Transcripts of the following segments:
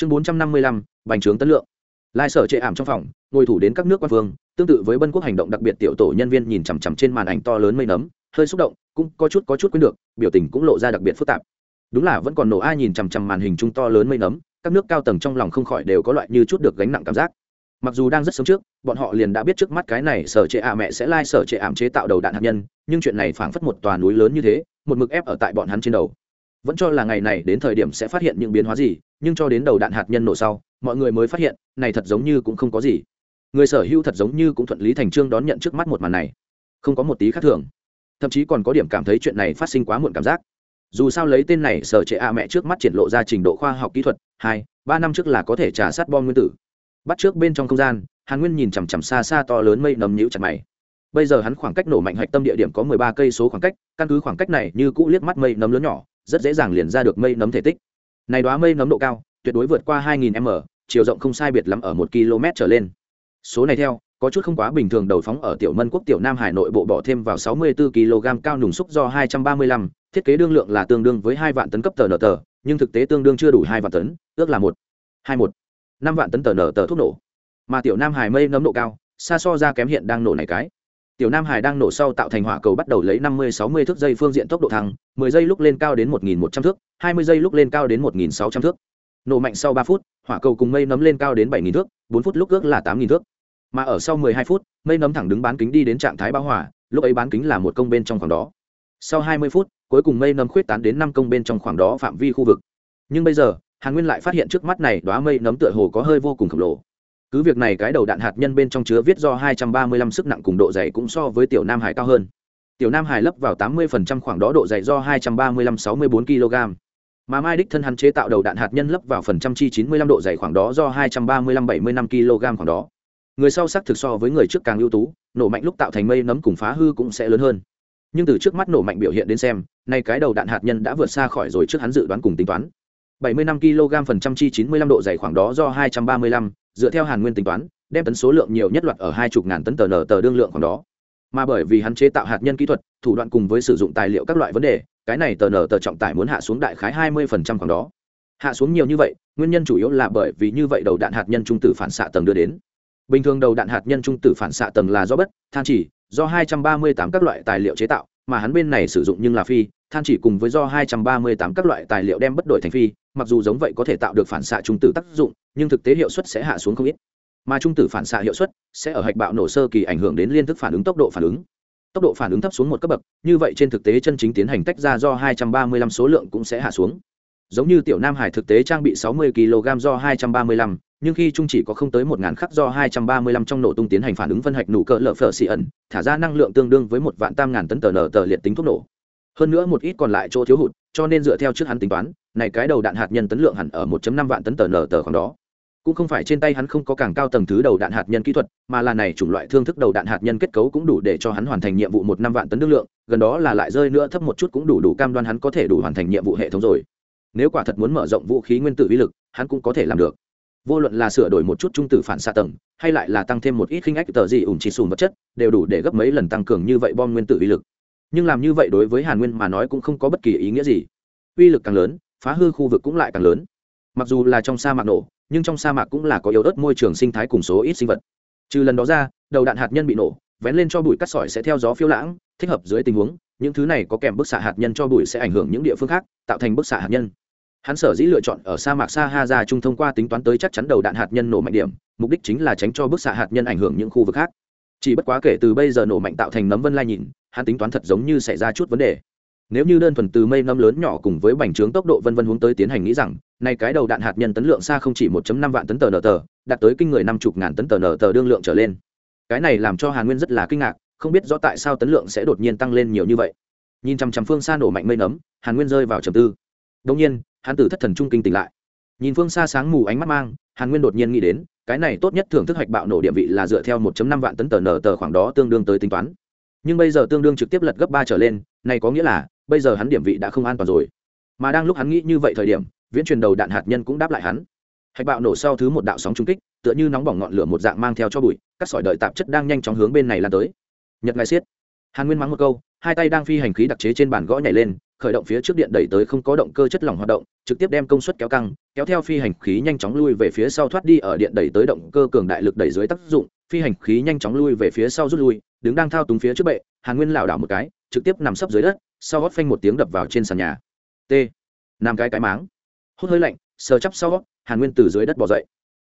chương bốn trăm năm mươi lăm, bành trướng tân lượng. Lai sở chệ ảm trong phòng, ngồi thủ đến các nước quan phương tương tự với bân quốc hành động đặc biệt tiểu tổ nhân viên nhìn chằm chằm trên màn ảnh to lớn mây nấm, hơi xúc động, cũng có chút có chút quên được, biểu tình cũng lộ ra đặc biệt phức tạp. Đúng là vẫn còn nổ ai nhìn chằm chằm màn hình trung to lớn mây nấm, các nước cao tầng trong lòng không khỏi đều có loại như chút được gánh nặng cảm giác. Mặc dù đang rất sớm trước, bọn họ liền đã biết trước mắt cái này sở trệ ạ mẹ sẽ lai sở trệ ảm chế tạo đầu đạn hạt nhân, nhưng chuyện này phảng phất một tòa núi lớn như thế, một mực ép ở tại bọn hắn trên đầu vẫn cho là ngày này đến thời điểm sẽ phát hiện những biến hóa gì, nhưng cho đến đầu đạn hạt nhân nổ sau, mọi người mới phát hiện, này thật giống như cũng không có gì. Người sở hữu thật giống như cũng thuận lý thành trương đón nhận trước mắt một màn này. Không có một tí khác thường. Thậm chí còn có điểm cảm thấy chuyện này phát sinh quá muộn cảm giác. Dù sao lấy tên này, sở trệ a mẹ trước mắt triển lộ ra trình độ khoa học kỹ thuật, hai, ba năm trước là có thể trả sát bom nguyên tử. Bắt trước bên trong không gian, hàn nguyên nhìn chằm chằm xa xa to lớn mây nấm nhũ chặt mày. Bây giờ hắn khoảng cách nổ mạnh hạch tâm địa điểm có mười ba cây số khoảng cách, căn cứ khoảng cách này như cũ liếc mắt mây nấm lớn nhỏ rất dễ dàng liền ra được mây nấm thể tích. Này đoá mây nấm độ cao tuyệt đối vượt qua 2000 m chiều rộng không sai biệt lắm ở một km trở lên. Số này theo có chút không quá bình thường đầu phóng ở tiểu mân quốc tiểu nam hải nội bộ bỏ thêm vào 64 kg cao nùng xúc do 235, thiết kế đương lượng là tương đương với hai vạn tấn cấp tờ nở tờ nhưng thực tế tương đương chưa đủ hai vạn tấn ước là một hai một năm vạn tấn tờ nở tờ thuốc nổ. Mà tiểu nam hải mây nấm độ cao xa so ra kém hiện đang nổ này cái tiểu nam hải đang nổ sau tạo thành hỏa cầu bắt đầu lấy 50-60 thước giây phương diện tốc độ thăng 10 giây lúc lên cao đến 1.100 thước 20 giây lúc lên cao đến 1.600 thước. Nổ mạnh sau 3 phút, hỏa cầu cùng mây nấm lên cao đến 7.000 thước 4 phút lúc ước là 8.000 thước. Mà ở sau 12 phút, mây nấm thẳng đứng bán kính đi đến trạng thái bão hỏa lúc ấy bán kính là một công bên trong khoảng đó. Sau 20 phút, cuối cùng mây nấm khuyết tán đến năm công bên trong khoảng đó phạm vi khu vực. Nhưng bây giờ, hàn nguyên lại phát hiện trước mắt này đóa mây nấm tựa hồ có hơi vô cùng khổng lồ cứ việc này cái đầu đạn hạt nhân bên trong chứa viết do 235 sức nặng cùng độ dày cũng so với tiểu nam hải cao hơn. Tiểu nam hải lấp vào 80% khoảng đó độ dày do 235-64 kg mà mai đích thân hắn chế tạo đầu đạn hạt nhân lấp vào phần trăm chi 95 độ dày khoảng đó do 235-75 kg khoảng đó. Người sau sắc thực so với người trước càng ưu tú nổ mạnh lúc tạo thành mây nấm cùng phá hư cũng sẽ lớn hơn. Nhưng từ trước mắt nổ mạnh biểu hiện đến xem nay cái đầu đạn hạt nhân đã vượt xa khỏi rồi trước hắn dự đoán cùng tính toán. 75 kg phần trăm chi 95 độ dày khoảng đó do 235, dựa theo hàn nguyên tính toán, đem tấn số lượng nhiều nhất loạt ở hai chục ngàn tấn tờ nở tờ đương lượng khoảng đó. Mà bởi vì hắn chế tạo hạt nhân kỹ thuật, thủ đoạn cùng với sử dụng tài liệu các loại vấn đề, cái này tờ nở tờ trọng tải muốn hạ xuống đại khái hai mươi phần trăm khoảng đó. Hạ xuống nhiều như vậy, nguyên nhân chủ yếu là bởi vì như vậy đầu đạn hạt nhân trung tử phản xạ tầng đưa đến. Bình thường đầu đạn hạt nhân trung tử phản xạ tầng là do bất, than chỉ, do hai trăm ba mươi tám các loại tài liệu chế tạo, mà hắn bên này sử dụng nhưng là phi than chỉ cùng với do hai trăm ba mươi tám các loại tài liệu đem bất đổi thành phi mặc dù giống vậy có thể tạo được phản xạ trung tử tác dụng nhưng thực tế hiệu suất sẽ hạ xuống không ít. Mà trung tử phản xạ hiệu suất sẽ ở hạch bạo nổ sơ kỳ ảnh hưởng đến liên thức phản ứng tốc độ phản ứng. Tốc độ phản ứng thấp xuống một cấp bậc như vậy trên thực tế chân chính tiến hành tách ra do 235 số lượng cũng sẽ hạ xuống. Giống như tiểu nam hải thực tế trang bị 60 kg do 235, nhưng khi trung chỉ có không tới một ngàn khắc do 235 trong nổ tung tiến hành phản ứng phân hạch nụ cỡ lở phở xì ẩn thả ra năng lượng tương đương với một vạn tam ngàn tấn tờ nở tờ liệt tính thuốc nổ hơn nữa một ít còn lại chỗ thiếu hụt, cho nên dựa theo trước hắn tính toán, này cái đầu đạn hạt nhân tấn lượng hẳn ở 1.5 vạn tấn tờ nở tờ khoảng đó. Cũng không phải trên tay hắn không có càng cao tầng thứ đầu đạn hạt nhân kỹ thuật, mà là này chủng loại thương thức đầu đạn hạt nhân kết cấu cũng đủ để cho hắn hoàn thành nhiệm vụ một năm vạn tấn năng lượng, gần đó là lại rơi nữa thấp một chút cũng đủ đủ cam đoan hắn có thể đủ hoàn thành nhiệm vụ hệ thống rồi. Nếu quả thật muốn mở rộng vũ khí nguyên tử uy lực, hắn cũng có thể làm được. Vô luận là sửa đổi một chút trung tử phản xạ tầng, hay lại là tăng thêm một ít khinh ách tờ gì ủng chỉ sùn vật chất, đều đủ để gấp mấy lần tăng cường như vậy bom nguyên tử uy lực nhưng làm như vậy đối với hàn nguyên mà nói cũng không có bất kỳ ý nghĩa gì. Uy lực càng lớn, phá hư khu vực cũng lại càng lớn. Mặc dù là trong sa mạc nổ, nhưng trong sa mạc cũng là có yếu ớt môi trường sinh thái cùng số ít sinh vật. Trừ lần đó ra, đầu đạn hạt nhân bị nổ, vén lên cho bụi cắt sỏi sẽ theo gió phiêu lãng, thích hợp dưới tình huống, những thứ này có kèm bức xạ hạt nhân cho bụi sẽ ảnh hưởng những địa phương khác, tạo thành bức xạ hạt nhân. Hắn sở dĩ lựa chọn ở sa mạc sa ha ra trung thông qua tính toán tới chắc chắn đầu đạn hạt nhân nổ mạnh điểm, mục đích chính là tránh cho bức xạ hạt nhân ảnh hưởng những khu vực khác. Chỉ bất quá kể từ bây giờ nổ mạnh tạo thành nấm vân lai nhìn hắn tính toán thật giống như xảy ra chút vấn đề. Nếu như đơn thuần từ mây nấm lớn nhỏ cùng với bành trướng tốc độ vân vân hướng tới tiến hành nghĩ rằng, nay cái đầu đạn hạt nhân tấn lượng xa không chỉ 1.5 vạn tấn tờ nở tờ, đạt tới kinh người năm chục ngàn tấn tờ nở tờ đương lượng trở lên. Cái này làm cho hàn nguyên rất là kinh ngạc, không biết rõ tại sao tấn lượng sẽ đột nhiên tăng lên nhiều như vậy. Nhìn chằm chằm phương xa nổ mạnh mây nấm hàn nguyên rơi vào trầm tư. Đông nhiên, hắn tử thất thần trung kinh tỉnh lại. Nhìn phương xa sáng mù ánh mắt mang hàn nguyên đột nhiên nghĩ đến, cái này tốt nhất thưởng thức hạch bạo nổ địa vị là dựa theo 1.5 vạn tấn tờ nở tờ khoảng đó tương đương tới tính toán nhưng bây giờ tương đương trực tiếp lật gấp ba trở lên, này có nghĩa là, bây giờ hắn điểm vị đã không an toàn rồi. Mà đang lúc hắn nghĩ như vậy thời điểm, viễn truyền đầu đạn hạt nhân cũng đáp lại hắn. Hạch bạo nổ sau thứ một đạo sóng trung kích, tựa như nóng bỏng ngọn lửa một dạng mang theo cho bụi, các sỏi đợi tạp chất đang nhanh chóng hướng bên này lan tới. Nhật ngài xiết hàn nguyên mắng một câu, hai tay đang phi hành khí đặc chế trên bàn gõ nhảy lên, khởi động phía trước điện đẩy tới không có động cơ chất lỏng hoạt động, trực tiếp đem công suất kéo căng, kéo theo phi hành khí nhanh chóng lui về phía sau thoát đi ở điện đẩy tới động cơ cường đại lực đẩy dưới tác dụng phi hành khí nhanh chóng lui về phía sau rút lui, đứng đang thao túng phía trước bệ, hàn nguyên lảo đảo một cái, trực tiếp nằm sấp dưới đất, sau gót phanh một tiếng đập vào trên sàn nhà. T. Nằm cái cái máng. Hốt hơi lạnh, sờ chắp sau gót hàn nguyên từ dưới đất bỏ dậy.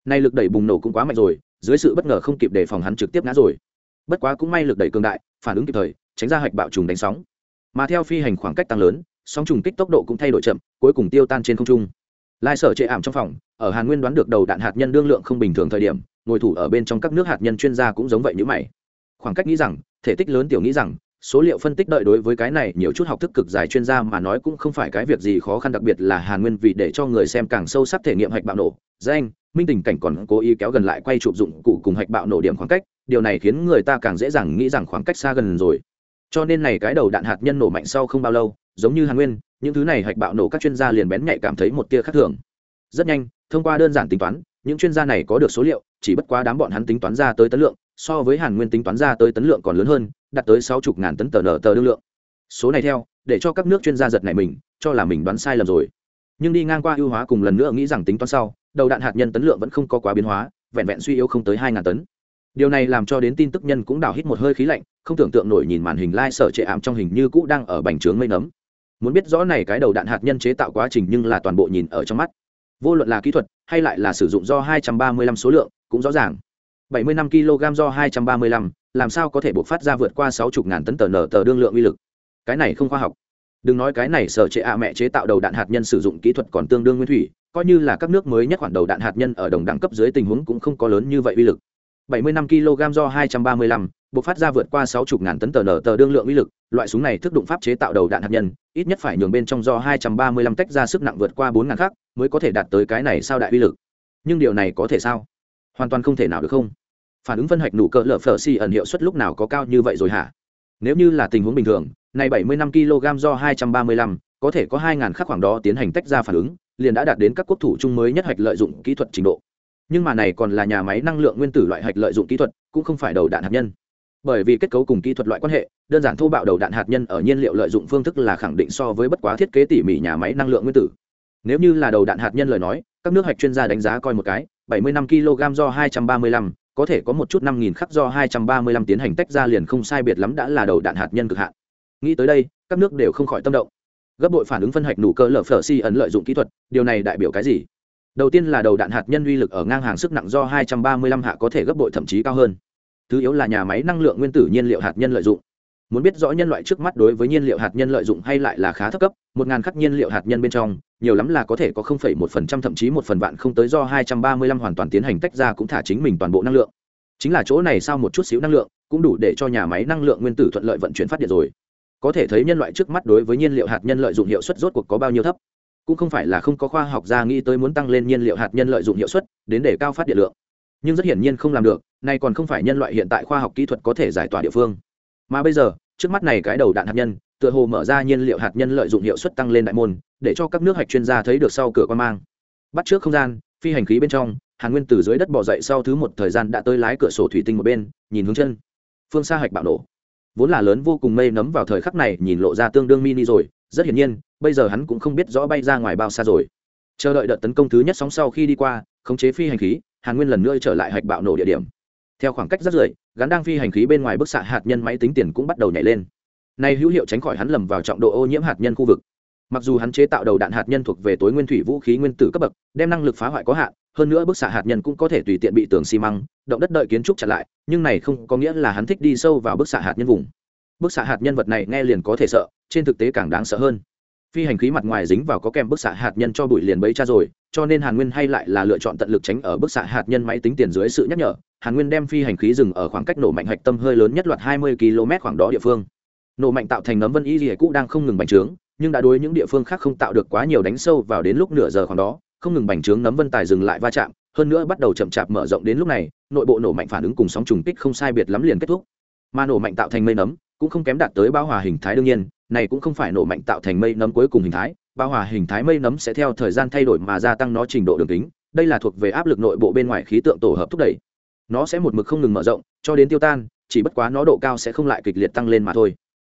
Nay lực đẩy bùng nổ cũng quá mạnh rồi, dưới sự bất ngờ không kịp đề phòng hắn trực tiếp ngã rồi. Bất quá cũng may lực đẩy cường đại, phản ứng kịp thời, tránh ra hạch bạo trùng đánh sóng. Mà theo phi hành khoảng cách tăng lớn, sóng trùng kích tốc độ cũng thay đổi chậm, cuối cùng tiêu tan trên không trung. Lai sở chệ ảm trong phòng, ở hàn nguyên đoán được đầu đạn hạt nhân đương lượng không bình thường thời điểm ngồi thủ ở bên trong các nước hạt nhân chuyên gia cũng giống vậy như mày. Khoảng cách nghĩ rằng, thể tích lớn tiểu nghĩ rằng, số liệu phân tích đợi đối với cái này nhiều chút học thức cực dài chuyên gia mà nói cũng không phải cái việc gì khó khăn đặc biệt là hàn nguyên vì để cho người xem càng sâu sắc thể nghiệm hạch bạo nổ, danh, minh tình cảnh còn cố ý kéo gần lại quay chụp dụng cụ cùng hạch bạo nổ điểm khoảng cách, điều này khiến người ta càng dễ dàng nghĩ rằng khoảng cách xa gần rồi. Cho nên này cái đầu đạn hạt nhân nổ mạnh sau không bao lâu, giống như hàn nguyên, những thứ này hạch bạo nổ các chuyên gia liền bén nhạy cảm thấy một tia khác thường. Rất nhanh, thông qua đơn giản tính toán, những chuyên gia này có được số liệu chỉ bất quá đám bọn hắn tính toán ra tới tấn lượng, so với hàn nguyên tính toán ra tới tấn lượng còn lớn hơn, đạt tới sáu chục ngàn tấn tờ nở tờ đương lượng. Số này theo, để cho các nước chuyên gia giật này mình, cho là mình đoán sai lầm rồi. Nhưng đi ngang qua ưu hóa cùng lần nữa nghĩ rằng tính toán sau, đầu đạn hạt nhân tấn lượng vẫn không có quá biến hóa, vẹn vẹn suy yếu không tới hai ngàn tấn. Điều này làm cho đến tin tức nhân cũng đào hít một hơi khí lạnh, không tưởng tượng nổi nhìn màn hình lai、like、sở trệ ảm trong hình như cũ đang ở bành trướng mây nấm. Muốn biết rõ này cái đầu đạn hạt nhân chế tạo quá trình nhưng là toàn bộ nhìn ở trong mắt. Vô luận là kỹ thuật, hay lại là sử dụng do 235 số lượng cũng rõ ràng 75 kg do 235, làm sao có thể buộc phát ra vượt qua 60 ngàn tấn tờ nở tờ đương lượng uy lực cái này không khoa học đừng nói cái này sở chế ạ mẹ chế tạo đầu đạn hạt nhân sử dụng kỹ thuật còn tương đương nguyên thủy coi như là các nước mới nhất khoản đầu đạn hạt nhân ở đồng đẳng cấp dưới tình huống cũng không có lớn như vậy uy lực 75 kg do 235, buộc phát ra vượt qua 60 ngàn tấn tờ nở tờ đương lượng uy lực, loại súng này thức đụng pháp chế tạo đầu đạn hạt nhân, ít nhất phải nhường bên trong do 235 tách ra sức nặng vượt qua 4 ngàn khắc, mới có thể đạt tới cái này sao đại uy lực. Nhưng điều này có thể sao? Hoàn toàn không thể nào được không? Phản ứng phân hạch nụ cỡ lở phở xi ẩn hiệu suất lúc nào có cao như vậy rồi hả? Nếu như là tình huống bình thường, này 75 kg do 235, có thể có 2000 khắc khoảng đó tiến hành tách ra phản ứng, liền đã đạt đến các quốc thủ chung mới nhất hạch lợi dụng kỹ thuật trình độ nhưng mà này còn là nhà máy năng lượng nguyên tử loại hạch lợi dụng kỹ thuật cũng không phải đầu đạn hạt nhân bởi vì kết cấu cùng kỹ thuật loại quan hệ đơn giản thô bạo đầu đạn hạt nhân ở nhiên liệu lợi dụng phương thức là khẳng định so với bất quá thiết kế tỉ mỉ nhà máy năng lượng nguyên tử nếu như là đầu đạn hạt nhân lời nói các nước hạch chuyên gia đánh giá coi một cái 75 kg do 235, có thể có một chút 5000 khắc do 235 tiến hành tách ra liền không sai biệt lắm đã là đầu đạn hạt nhân cực hạn. Nghĩ tới đây, các nước đều không khỏi tâm động. Gấp bội phản ứng phân hạch nụ cơ lở phở si ấn lợi dụng kỹ thuật, điều này đại biểu cái gì? đầu tiên là đầu đạn hạt nhân uy lực ở ngang hàng sức nặng do 235 hạ có thể gấp bội thậm chí cao hơn thứ yếu là nhà máy năng lượng nguyên tử nhiên liệu hạt nhân lợi dụng muốn biết rõ nhân loại trước mắt đối với nhiên liệu hạt nhân lợi dụng hay lại là khá thấp cấp một ngàn khắc nhiên liệu hạt nhân bên trong nhiều lắm là có thể có 0,1% thậm chí một phần vạn không tới do 235 hoàn toàn tiến hành tách ra cũng thả chính mình toàn bộ năng lượng. Chính là chỗ này sao một chút xíu năng lượng cũng đủ để cho nhà máy năng lượng nguyên tử thuận lợi vận chuyển phát điện rồi. Có thể thấy nhân loại trước mắt đối với nhiên liệu hạt nhân lợi dụng hiệu suất rốt cuộc có bao nhiêu thấp. Cũng không phải là không có khoa học gia nghĩ tới muốn tăng lên nhiên liệu hạt nhân lợi dụng hiệu suất đến để cao phát điện lượng. Nhưng rất hiển nhiên không làm được nay còn không phải nhân loại hiện tại khoa học kỹ thuật có thể giải tỏa địa phương mà bây giờ, trước mắt này cái đầu đạn hạt nhân, tựa hồ mở ra nhiên liệu hạt nhân lợi dụng hiệu suất tăng lên đại môn, để cho các nước hạch chuyên gia thấy được sau cửa quan mang. Bắt trước không gian, phi hành khí bên trong, hàn nguyên từ dưới đất bỏ dậy sau thứ một thời gian đã tới lái cửa sổ thủy tinh một bên, nhìn hướng chân. Phương xa hạch bạo nổ. Vốn là lớn vô cùng mây nấm vào thời khắc này nhìn lộ ra tương đương mini rồi, rất hiển nhiên, bây giờ hắn cũng không biết rõ bay ra ngoài bao xa rồi. Chờ đợi đợt tấn công thứ nhất sóng sau khi đi qua, khống chế phi hành khí, hàn nguyên lần nữa trở lại hạch bạo nổ địa điểm. Theo khoảng cách rất rời gắn đang phi hành khí bên ngoài bức xạ hạt nhân máy tính tiền cũng bắt đầu nhảy lên. Nay hữu hiệu tránh khỏi hắn lầm vào trọng độ ô nhiễm hạt nhân khu vực. Mặc dù hắn chế tạo đầu đạn hạt nhân thuộc về tối nguyên thủy vũ khí nguyên tử cấp bậc, đem năng lực phá hoại có hạn, hơn nữa bức xạ hạt nhân cũng có thể tùy tiện bị tường xi măng, động đất đợi kiến trúc chặn lại, nhưng này không có nghĩa là hắn thích đi sâu vào bức xạ hạt nhân vùng. Bức xạ hạt nhân vật này nghe liền có thể sợ, trên thực tế càng đáng sợ hơn phi hành khí mặt ngoài dính vào có kèm bức xạ hạt nhân cho bụi liền bấy cha rồi, cho nên hàn nguyên hay lại là lựa chọn tận lực tránh ở bức xạ hạt nhân máy tính tiền dưới sự nhắc nhở. Hàn nguyên đem phi hành khí dừng ở khoảng cách nổ mạnh hạch tâm hơi lớn nhất loạt hai mươi km khoảng đó địa phương. Nổ mạnh tạo thành nấm vân y gì cũ đang không ngừng bành trướng, nhưng đã đối những địa phương khác không tạo được quá nhiều đánh sâu vào đến lúc nửa giờ khoảng đó, không ngừng bành trướng nấm vân tài dừng lại va chạm, hơn nữa bắt đầu chậm chạp mở rộng đến lúc này, nội bộ nổ mạnh phản ứng cùng sóng trùng kích không sai biệt lắm liền kết thúc. Mà nổ mạnh tạo thành mây nấm cũng không kém đạt tới bao hòa hình thái đương nhiên này cũng không phải nổ mạnh tạo thành mây nấm cuối cùng hình thái, bao hòa hình thái mây nấm sẽ theo thời gian thay đổi mà gia tăng nó trình độ đường kính. Đây là thuộc về áp lực nội bộ bên ngoài khí tượng tổ hợp thúc đẩy. Nó sẽ một mực không ngừng mở rộng, cho đến tiêu tan, chỉ bất quá nó độ cao sẽ không lại kịch liệt tăng lên mà thôi.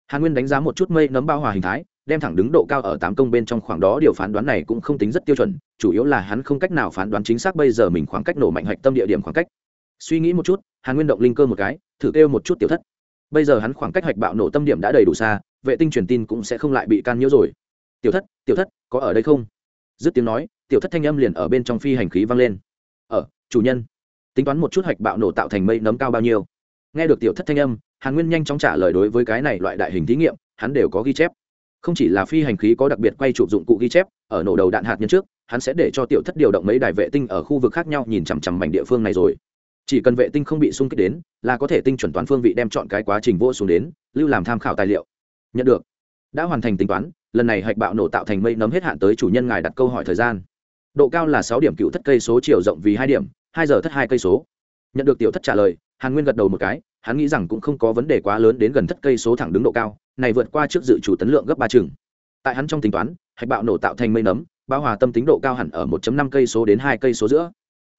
Hàn nguyên đánh giá một chút mây nấm bao hòa hình thái, đem thẳng đứng độ cao ở tám công bên trong khoảng đó, điều phán đoán này cũng không tính rất tiêu chuẩn, chủ yếu là hắn không cách nào phán đoán chính xác bây giờ mình khoảng cách nổ mạnh hạch tâm địa điểm khoảng cách. Suy nghĩ một chút, hàn nguyên động linh cơ một cái, thử kêu một chút tiểu thất. Bây giờ hắn khoảng cách hạch bạo nổ tâm điểm đã đầy đủ xa vệ tinh truyền tin cũng sẽ không lại bị can nhiễu rồi. Tiểu thất tiểu thất, có ở đây không? Dứt tiếng nói, tiểu thất thanh âm liền ở bên trong phi hành khí vang lên. Ở, chủ nhân, tính toán một chút hạch bạo nổ tạo thành mây nấm cao bao nhiêu. Nghe được tiểu thất thanh âm, hàn nguyên nhanh chóng trả lời đối với cái này loại đại hình thí nghiệm, hắn đều có ghi chép. Không chỉ là phi hành khí có đặc biệt quay chụp dụng cụ ghi chép, ở nổ đầu đạn hạt nhân trước, hắn sẽ để cho tiểu thất điều động mấy đài vệ tinh ở khu vực khác nhau nhìn chằm chằm mảnh địa phương này rồi. Chỉ cần vệ tinh không bị xung kích đến, là có thể tinh chuẩn toán phương vị đem chọn cái quá trình vô xuống đến, lưu làm tham khảo tài liệu nhận được. Đã hoàn thành tính toán, lần này hạch bạo nổ tạo thành mây nấm hết hạn tới chủ nhân ngài đặt câu hỏi thời gian. Độ cao là sáu điểm, cựu thất cây số chiều rộng vì hai điểm, hai giờ thất hai cây số. Nhận được tiểu thất trả lời, hàn nguyên gật đầu một cái, hắn nghĩ rằng cũng không có vấn đề quá lớn đến gần thất cây số thẳng đứng độ cao, này vượt qua trước dự chủ tấn lượng gấp ba chừng. Tại hắn trong tính toán, hạch bạo nổ tạo thành mây nấm, bao hòa tâm tính độ cao hẳn ở 1 năm cây số đến hai cây số giữa.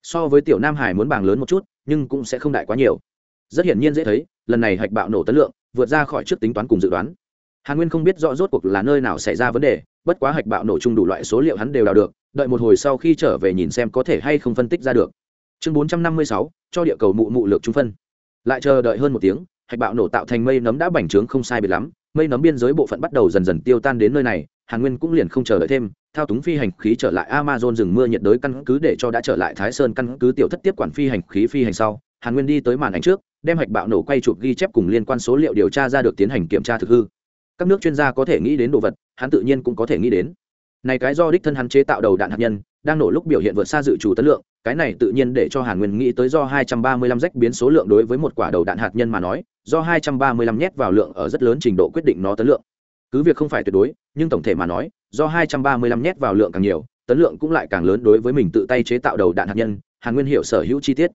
So với tiểu nam hải muốn bảng lớn một chút, nhưng cũng sẽ không đại quá nhiều. Rất hiển nhiên dễ thấy, lần này hạch bạo nổ tấn lượng vượt ra khỏi trước tính toán cùng dự đoán hàn nguyên không biết rõ rốt cuộc là nơi nào xảy ra vấn đề, bất quá hạch bạo nổ chung đủ loại số liệu hắn đều đào được, đợi một hồi sau khi trở về nhìn xem có thể hay không phân tích ra được. Chương bốn trăm năm mươi sáu, cho địa cầu mụ mụ lược trung phân. Lại chờ đợi hơn một tiếng, hạch bạo nổ tạo thành mây nấm đã bành trướng không sai biệt lắm, mây nấm biên giới bộ phận bắt đầu dần dần tiêu tan đến nơi này, hàn nguyên cũng liền không chờ đợi thêm, thao túng phi hành khí trở lại amazon rừng mưa nhiệt đới căn cứ để cho đã trở lại thái sơn căn cứ tiểu thất tiếp quản phi hành khí phi hành sau, hàn nguyên đi tới màn ảnh trước, đem hạch bạo nổ quay chụp ghi chép cùng liên quan số liệu điều tra ra được tiến hành kiểm tra thực hư các nước chuyên gia có thể nghĩ đến đồ vật, hắn tự nhiên cũng có thể nghĩ đến. Này cái do đích thân hắn chế tạo đầu đạn hạt nhân, đang nổ lúc biểu hiện vượt xa dự chủ tấn lượng, cái này tự nhiên để cho hàn nguyên nghĩ tới do 235 rách biến số lượng đối với một quả đầu đạn hạt nhân mà nói, do 235 nhét vào lượng ở rất lớn trình độ quyết định nó tấn lượng. Cứ việc không phải tuyệt đối, nhưng tổng thể mà nói, do 235 nhét vào lượng càng nhiều, tấn lượng cũng lại càng lớn đối với mình tự tay chế tạo đầu đạn hạt nhân, hàn nguyên hiểu sở hữu chi tiết.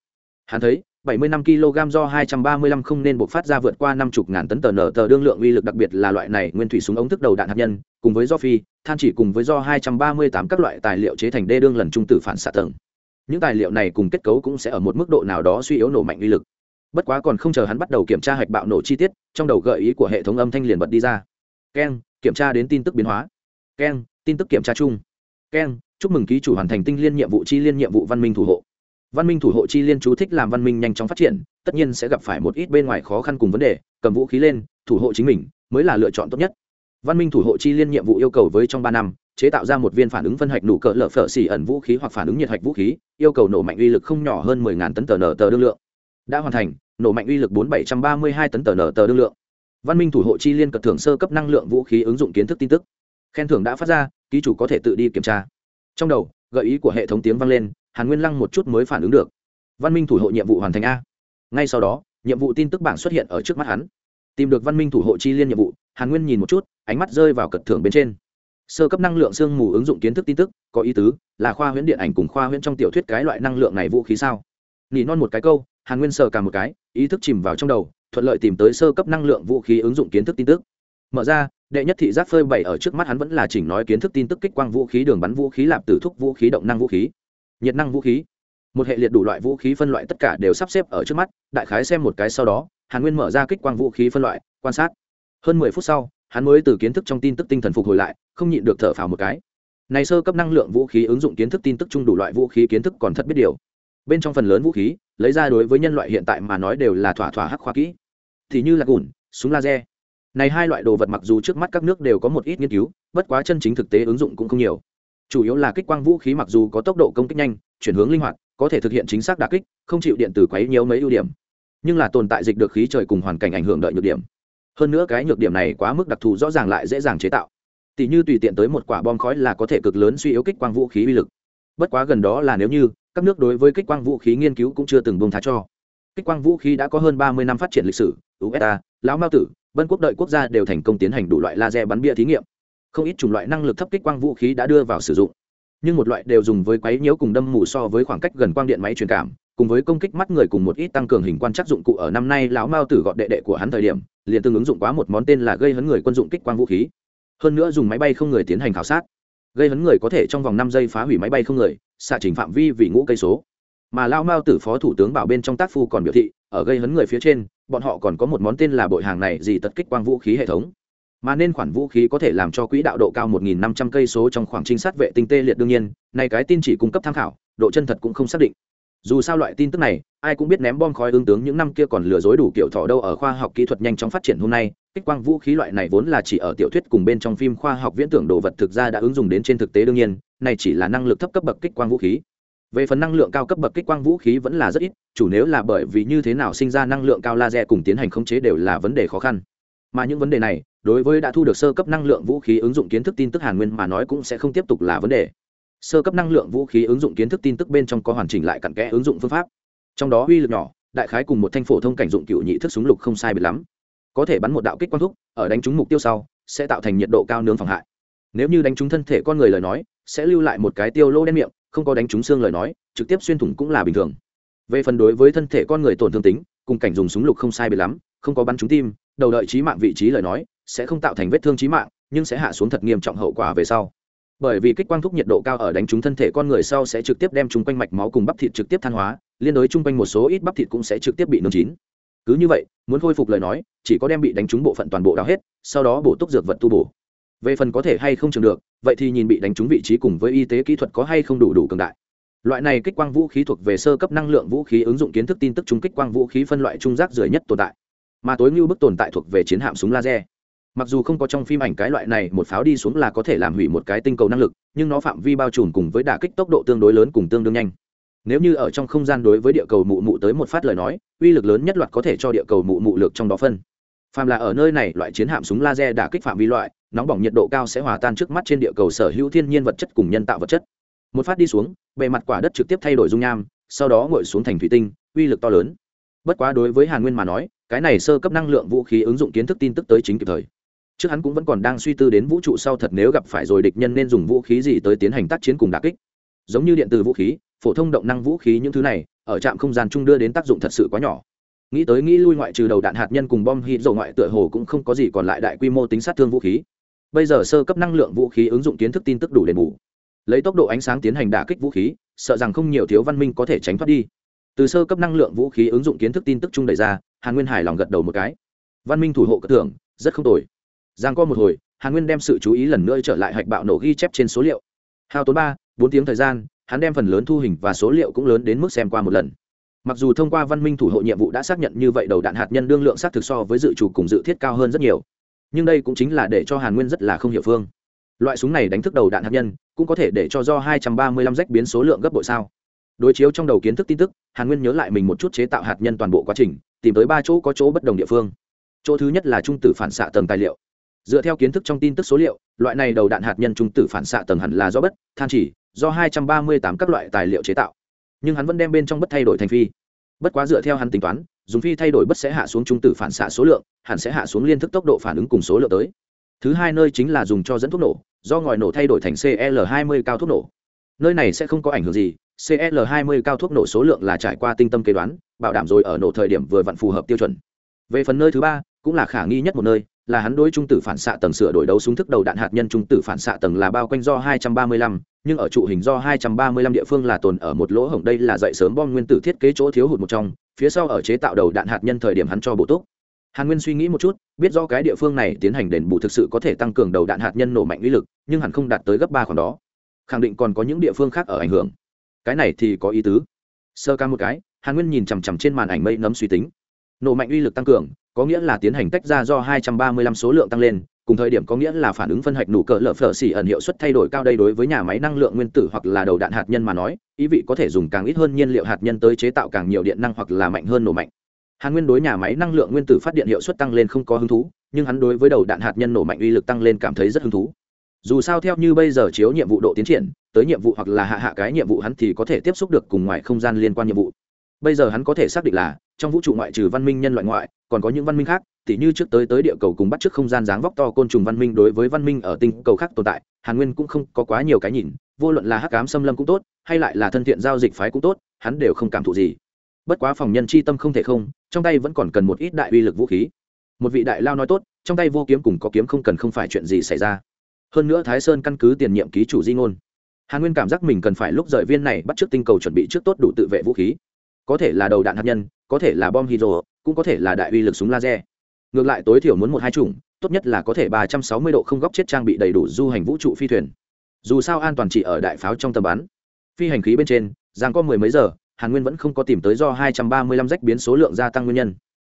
Hắn thấy 75 kg do 235 không nên bộc phát ra vượt qua 50 ngàn tấn tờ nở tờ đương lượng uy lực đặc biệt là loại này nguyên thủy súng ống thức đầu đạn hạt nhân, cùng với do phi, than chỉ cùng với do 238 các loại tài liệu chế thành đê đương lần trung tử phản xạ tầng. Những tài liệu này cùng kết cấu cũng sẽ ở một mức độ nào đó suy yếu nổ mạnh uy lực. Bất quá còn không chờ hắn bắt đầu kiểm tra hạch bạo nổ chi tiết, trong đầu gợi ý của hệ thống âm thanh liền bật đi ra. Keng, kiểm tra đến tin tức biến hóa. Keng, tin tức kiểm tra chung. Keng, chúc mừng ký chủ hoàn thành tinh liên nhiệm vụ chi liên nhiệm vụ văn minh thủ hộ văn minh thủ hộ chi liên chú thích làm văn minh nhanh chóng phát triển, tất nhiên sẽ gặp phải một ít bên ngoài khó khăn cùng vấn đề, cầm vũ khí lên, thủ hộ chính mình, mới là lựa chọn tốt nhất. Văn minh thủ hộ chi liên nhiệm vụ yêu cầu với trong ba năm, chế tạo ra một viên phản ứng phân hạch nụ cỡ lở phở xỉ ẩn vũ khí hoặc phản ứng nhiệt hạch vũ khí, yêu cầu nổ mạnh uy lực không nhỏ hơn 10.000 tấn tờ nở tờ đương lượng. Đã hoàn thành, nổ mạnh uy lực bốn bảy trăm ba mươi hai tấn tờ nở tờ đương lượng. Văn minh thủ hộ chi liên cật thưởng sơ cấp năng lượng vũ khí ứng dụng kiến thức tin tức. Khen thưởng đã phát ra, ký chủ có thể tự đi kiểm tra. Trong đầu, gợi ý của hệ thống tiếng vang lên hàn nguyên lăng một chút mới phản ứng được. Văn minh thủ hộ nhiệm vụ hoàn thành a. Ngay sau đó, nhiệm vụ tin tức bảng xuất hiện ở trước mắt hắn. Tìm được văn minh thủ hộ chi liên nhiệm vụ, hàn nguyên nhìn một chút, ánh mắt rơi vào cật thưởng bên trên. Sơ cấp năng lượng sương mù ứng dụng kiến thức tin tức, có ý tứ, là khoa huyễn điện ảnh cùng khoa huyễn trong tiểu thuyết cái loại năng lượng này vũ khí sao? Nỉ non một cái câu, hàn nguyên sờ cả một cái, ý thức chìm vào trong đầu, thuận lợi tìm tới sơ cấp năng lượng vũ khí ứng dụng kiến thức tin tức. Mở ra, đệ nhất thị giác phơi bày ở trước mắt hắn vẫn là chỉnh nói kiến thức tin tức kích quang vũ khí, đường bắn vũ khí, lạp tử thúc vũ khí, động năng vũ khí nhiệt năng vũ khí. Một hệ liệt đủ loại vũ khí phân loại tất cả đều sắp xếp ở trước mắt, đại khái xem một cái sau đó, hàn nguyên mở ra kích quang vũ khí phân loại, quan sát. Hơn mười phút sau, hắn mới từ kiến thức trong tin tức tinh thần phục hồi lại, không nhịn được thở phào một cái. Này sơ cấp năng lượng vũ khí ứng dụng kiến thức tin tức chung đủ loại vũ khí kiến thức còn thật biết điều. Bên trong phần lớn vũ khí, lấy ra đối với nhân loại hiện tại mà nói đều là thỏa thỏa hắc khoa kỹ. Thì như là gùn, súng laser. Này hai loại đồ vật mặc dù trước mắt các nước đều có một ít nghiên cứu, bất quá chân chính thực tế ứng dụng cũng không nhiều chủ yếu là kích quang vũ khí mặc dù có tốc độ công kích nhanh, chuyển hướng linh hoạt, có thể thực hiện chính xác đà kích, không chịu điện tử quấy nhiều mấy ưu điểm. Nhưng là tồn tại dịch được khí trời cùng hoàn cảnh ảnh hưởng đợi nhược điểm. Hơn nữa cái nhược điểm này quá mức đặc thù rõ ràng lại dễ dàng chế tạo. Tỷ như tùy tiện tới một quả bom khói là có thể cực lớn suy yếu kích quang vũ khí uy lực. Bất quá gần đó là nếu như, các nước đối với kích quang vũ khí nghiên cứu cũng chưa từng bông thá cho. Kích quang vũ khí đã có hơn ba mươi năm phát triển lịch sử usa lão mao tử, vân quốc đợi quốc gia đều thành công tiến hành đủ loại laser bắn bia thí nghiệm không ít chủng loại năng lực thấp kích quang vũ khí đã đưa vào sử dụng. Nhưng một loại đều dùng với quấy nhiễu cùng đâm mù so với khoảng cách gần quang điện máy truyền cảm, cùng với công kích mắt người cùng một ít tăng cường hình quan trắc dụng cụ ở năm nay lão mao tử gọn đệ đệ của hắn thời điểm, liền tương ứng dụng quá một món tên là gây hấn người quân dụng kích quang vũ khí. Hơn nữa dùng máy bay không người tiến hành khảo sát. Gây hấn người có thể trong vòng năm giây phá hủy máy bay không người, xạ trình phạm vi vì ngũ cây số. Mà lão mao tử phó thủ tướng bảo bên trong tác phu còn biểu thị, ở gây hấn người phía trên, bọn họ còn có một món tên là bội hàng này gì tật kích quang vũ khí hệ thống mà nên khoản vũ khí có thể làm cho quỹ đạo độ cao 1.500 cây số trong khoảng trinh sát vệ tinh tê liệt đương nhiên này cái tin chỉ cung cấp tham khảo, độ chân thật cũng không xác định. Dù sao loại tin tức này, ai cũng biết ném bom khói ứng tướng những năm kia còn lừa dối đủ kiểu thọ đâu ở khoa học kỹ thuật nhanh chóng phát triển hôm nay, kích quang vũ khí loại này vốn là chỉ ở tiểu thuyết cùng bên trong phim khoa học viễn tưởng đồ vật thực ra đã ứng dụng đến trên thực tế đương nhiên, này chỉ là năng lực thấp cấp bậc kích quang vũ khí. Về phần năng lượng cao cấp bậc kích quang vũ khí vẫn là rất ít, chủ nếu là bởi vì như thế nào sinh ra năng lượng cao laser cùng tiến hành khống chế đều là vấn đề khó khăn. Mà những vấn đề này đối với đã thu được sơ cấp năng lượng vũ khí ứng dụng kiến thức tin tức hàn nguyên mà nói cũng sẽ không tiếp tục là vấn đề. Sơ cấp năng lượng vũ khí ứng dụng kiến thức tin tức bên trong có hoàn chỉnh lại cặn kẽ ứng dụng phương pháp. Trong đó uy lực nhỏ, đại khái cùng một thanh phổ thông cảnh dụng cựu nhị thức súng lục không sai biệt lắm. Có thể bắn một đạo kích quang thúc, ở đánh trúng mục tiêu sau, sẽ tạo thành nhiệt độ cao nướng phòng hại. Nếu như đánh trúng thân thể con người lời nói, sẽ lưu lại một cái tiêu lô đen miệng, không có đánh trúng xương lời nói, trực tiếp xuyên thủng cũng là bình thường. Về phần đối với thân thể con người tổn thương tính, cùng cảnh dùng súng lục không sai biệt lắm, không có bắn trúng tim, đầu đợi trí mạng vị trí lời nói sẽ không tạo thành vết thương trí mạng, nhưng sẽ hạ xuống thật nghiêm trọng hậu quả về sau. Bởi vì kích quang thúc nhiệt độ cao ở đánh trúng thân thể con người sau sẽ trực tiếp đem chúng quanh mạch máu cùng bắp thịt trực tiếp than hóa, liên đối chung quanh một số ít bắp thịt cũng sẽ trực tiếp bị nung chín. Cứ như vậy, muốn khôi phục lời nói, chỉ có đem bị đánh trúng bộ phận toàn bộ đào hết, sau đó bổ túc dược vật tu bổ. Về phần có thể hay không trường được, vậy thì nhìn bị đánh trúng vị trí cùng với y tế kỹ thuật có hay không đủ đủ cường đại. Loại này kích quang vũ khí thuộc về sơ cấp năng lượng vũ khí ứng dụng kiến thức tin tức trung kích quang vũ khí phân loại trung giác rưỡi nhất tồn tại. Mà tối ngưu bức tồn tại thuộc về chiến hạm súng laser mặc dù không có trong phim ảnh cái loại này một pháo đi xuống là có thể làm hủy một cái tinh cầu năng lực, nhưng nó phạm vi bao trùm cùng với đả kích tốc độ tương đối lớn cùng tương đương nhanh. Nếu như ở trong không gian đối với địa cầu mụ mụ tới một phát lời nói, uy lực lớn nhất loạt có thể cho địa cầu mụ mụ lược trong đó phân. Phàm là ở nơi này, loại chiến hạm súng laser đả kích phạm vi loại, nóng bỏng nhiệt độ cao sẽ hòa tan trước mắt trên địa cầu sở hữu thiên nhiên vật chất cùng nhân tạo vật chất. Một phát đi xuống, bề mặt quả đất trực tiếp thay đổi dung nham, sau đó ngồi xuống thành thủy tinh, uy lực to lớn. Bất quá đối với hàn nguyên mà nói, cái này sơ cấp năng lượng vũ khí ứng dụng kiến thức tin tức tới chính kịp thời trước hắn cũng vẫn còn đang suy tư đến vũ trụ sau thật nếu gặp phải rồi địch nhân nên dùng vũ khí gì tới tiến hành tác chiến cùng đà kích. Giống như điện từ vũ khí, phổ thông động năng vũ khí những thứ này, ở trạm không gian chung đưa đến tác dụng thật sự quá nhỏ. Nghĩ tới nghĩ lui ngoại trừ đầu đạn hạt nhân cùng bom hít dầu ngoại tựa hồ cũng không có gì còn lại đại quy mô tính sát thương vũ khí. Bây giờ sơ cấp năng lượng vũ khí ứng dụng kiến thức tin tức đủ đền bù. Lấy tốc độ ánh sáng tiến hành đả kích vũ khí, sợ rằng không nhiều thiếu văn minh có thể tránh thoát đi. Từ sơ cấp năng lượng vũ khí ứng dụng kiến thức tin tức chung đẩy ra, hàn nguyên hải lòng gật đầu một cái. Văn minh thủ hộ cất thưởng rất không tồi giang co một hồi, hàn nguyên đem sự chú ý lần nữa trở lại hạch bạo nổ ghi chép trên số liệu. Hao tốn ba, bốn tiếng thời gian, hắn đem phần lớn thu hình và số liệu cũng lớn đến mức xem qua một lần. Mặc dù thông qua văn minh thủ hộ nhiệm vụ đã xác nhận như vậy đầu đạn hạt nhân đương lượng xác thực so với dự trù cùng dự thiết cao hơn rất nhiều. Nhưng đây cũng chính là để cho hàn nguyên rất là không hiểu phương. Loại súng này đánh thức đầu đạn hạt nhân, cũng có thể để cho do 235 rách biến số lượng gấp bội sao? Đối chiếu trong đầu kiến thức tin tức, hàn nguyên nhớ lại mình một chút chế tạo hạt nhân toàn bộ quá trình, tìm tới ba chỗ có chỗ bất đồng địa phương. Chỗ thứ nhất là trung tử phản xạ tầng tài liệu dựa theo kiến thức trong tin tức số liệu, loại này đầu đạn hạt nhân trung tử phản xạ tầng hẳn là do bất, than chỉ, do 238 các loại tài liệu chế tạo. Nhưng hắn vẫn đem bên trong bất thay đổi thành phi. Bất quá dựa theo hắn tính toán, dùng phi thay đổi bất sẽ hạ xuống trung tử phản xạ số lượng, hẳn sẽ hạ xuống liên thức tốc độ phản ứng cùng số lượng tới. Thứ hai nơi chính là dùng cho dẫn thuốc nổ, do ngòi nổ thay đổi thành cl 20 cao thuốc nổ. Nơi này sẽ không có ảnh hưởng gì cl 20 cao thuốc nổ số lượng là trải qua tinh tâm kế đoán, bảo đảm rồi ở nổ thời điểm vừa vặn phù hợp tiêu chuẩn. Về phần nơi thứ ba, cũng là khả nghi nhất một nơi là hắn đối trung tử phản xạ tầng sửa đổi đấu súng thức đầu đạn hạt nhân trung tử phản xạ tầng là bao quanh do 235, nhưng ở trụ hình do 235 địa phương là tồn ở một lỗ hổng đây là dậy sớm bom nguyên tử thiết kế chỗ thiếu hụt một trong, phía sau ở chế tạo đầu đạn hạt nhân thời điểm hắn cho bổ túc. Hàn Nguyên suy nghĩ một chút, biết do cái địa phương này tiến hành đền bù thực sự có thể tăng cường đầu đạn hạt nhân nổ mạnh uy lực, nhưng hẳn không đạt tới gấp ba khoảng đó. Khẳng định còn có những địa phương khác ở ảnh hưởng. Cái này thì có ý tứ. Sơ ca một cái, Hàn Nguyên nhìn chằm chằm trên màn ảnh mây nấm suy tính. Nổ mạnh uy lực tăng cường, có nghĩa là tiến hành tách ra do 235 số lượng tăng lên, cùng thời điểm có nghĩa là phản ứng phân hạch nụ cỡ lở phở xỉ ẩn hiệu suất thay đổi cao đây đối với nhà máy năng lượng nguyên tử hoặc là đầu đạn hạt nhân mà nói ý vị có thể dùng càng ít hơn nhiên liệu hạt nhân tới chế tạo càng nhiều điện năng hoặc là mạnh hơn nổ mạnh. Hàn nguyên đối nhà máy năng lượng nguyên tử phát điện hiệu suất tăng lên không có hứng thú nhưng hắn đối với đầu đạn hạt nhân nổ mạnh uy lực tăng lên cảm thấy rất hứng thú. Dù sao theo như bây giờ chiếu nhiệm vụ độ tiến triển tới nhiệm vụ hoặc là hạ hạ cái nhiệm vụ hắn thì có thể tiếp xúc được cùng ngoài không gian liên quan nhiệm vụ bây giờ hắn có thể xác định là trong vũ trụ ngoại trừ văn minh nhân loại ngoại, còn có những văn minh khác, tỉ như trước tới tới địa cầu cùng bắt trước không gian dáng vóc to côn trùng văn minh đối với văn minh ở tinh cầu khác tồn tại, hàn nguyên cũng không có quá nhiều cái nhìn, vô luận là hắc cám xâm lâm cũng tốt, hay lại là thân thiện giao dịch phái cũng tốt, hắn đều không cảm thụ gì. Bất quá phòng nhân chi tâm không thể không, trong tay vẫn còn cần một ít đại uy lực vũ khí. Một vị đại lao nói tốt, trong tay vô kiếm cùng có kiếm không cần không phải chuyện gì xảy ra. Hơn nữa thái sơn căn cứ tiền nhiệm ký chủ di ngôn. Hàn nguyên cảm giác mình cần phải lúc rời viên này bắt trước tinh cầu chuẩn bị trước tốt đủ tự vệ vũ khí có thể là đầu đạn hạt nhân, có thể là bom hydro, cũng có thể là đại uy lực súng laser. Ngược lại tối thiểu muốn một hai chủng, tốt nhất là có thể ba trăm sáu mươi độ không góc chết trang bị đầy đủ du hành vũ trụ phi thuyền. Dù sao an toàn chỉ ở đại pháo trong tầm bắn. Phi hành khí bên trên, giang có mười mấy giờ, hàn nguyên vẫn không có tìm tới do hai trăm ba mươi lăm rách biến số lượng gia tăng nguyên nhân.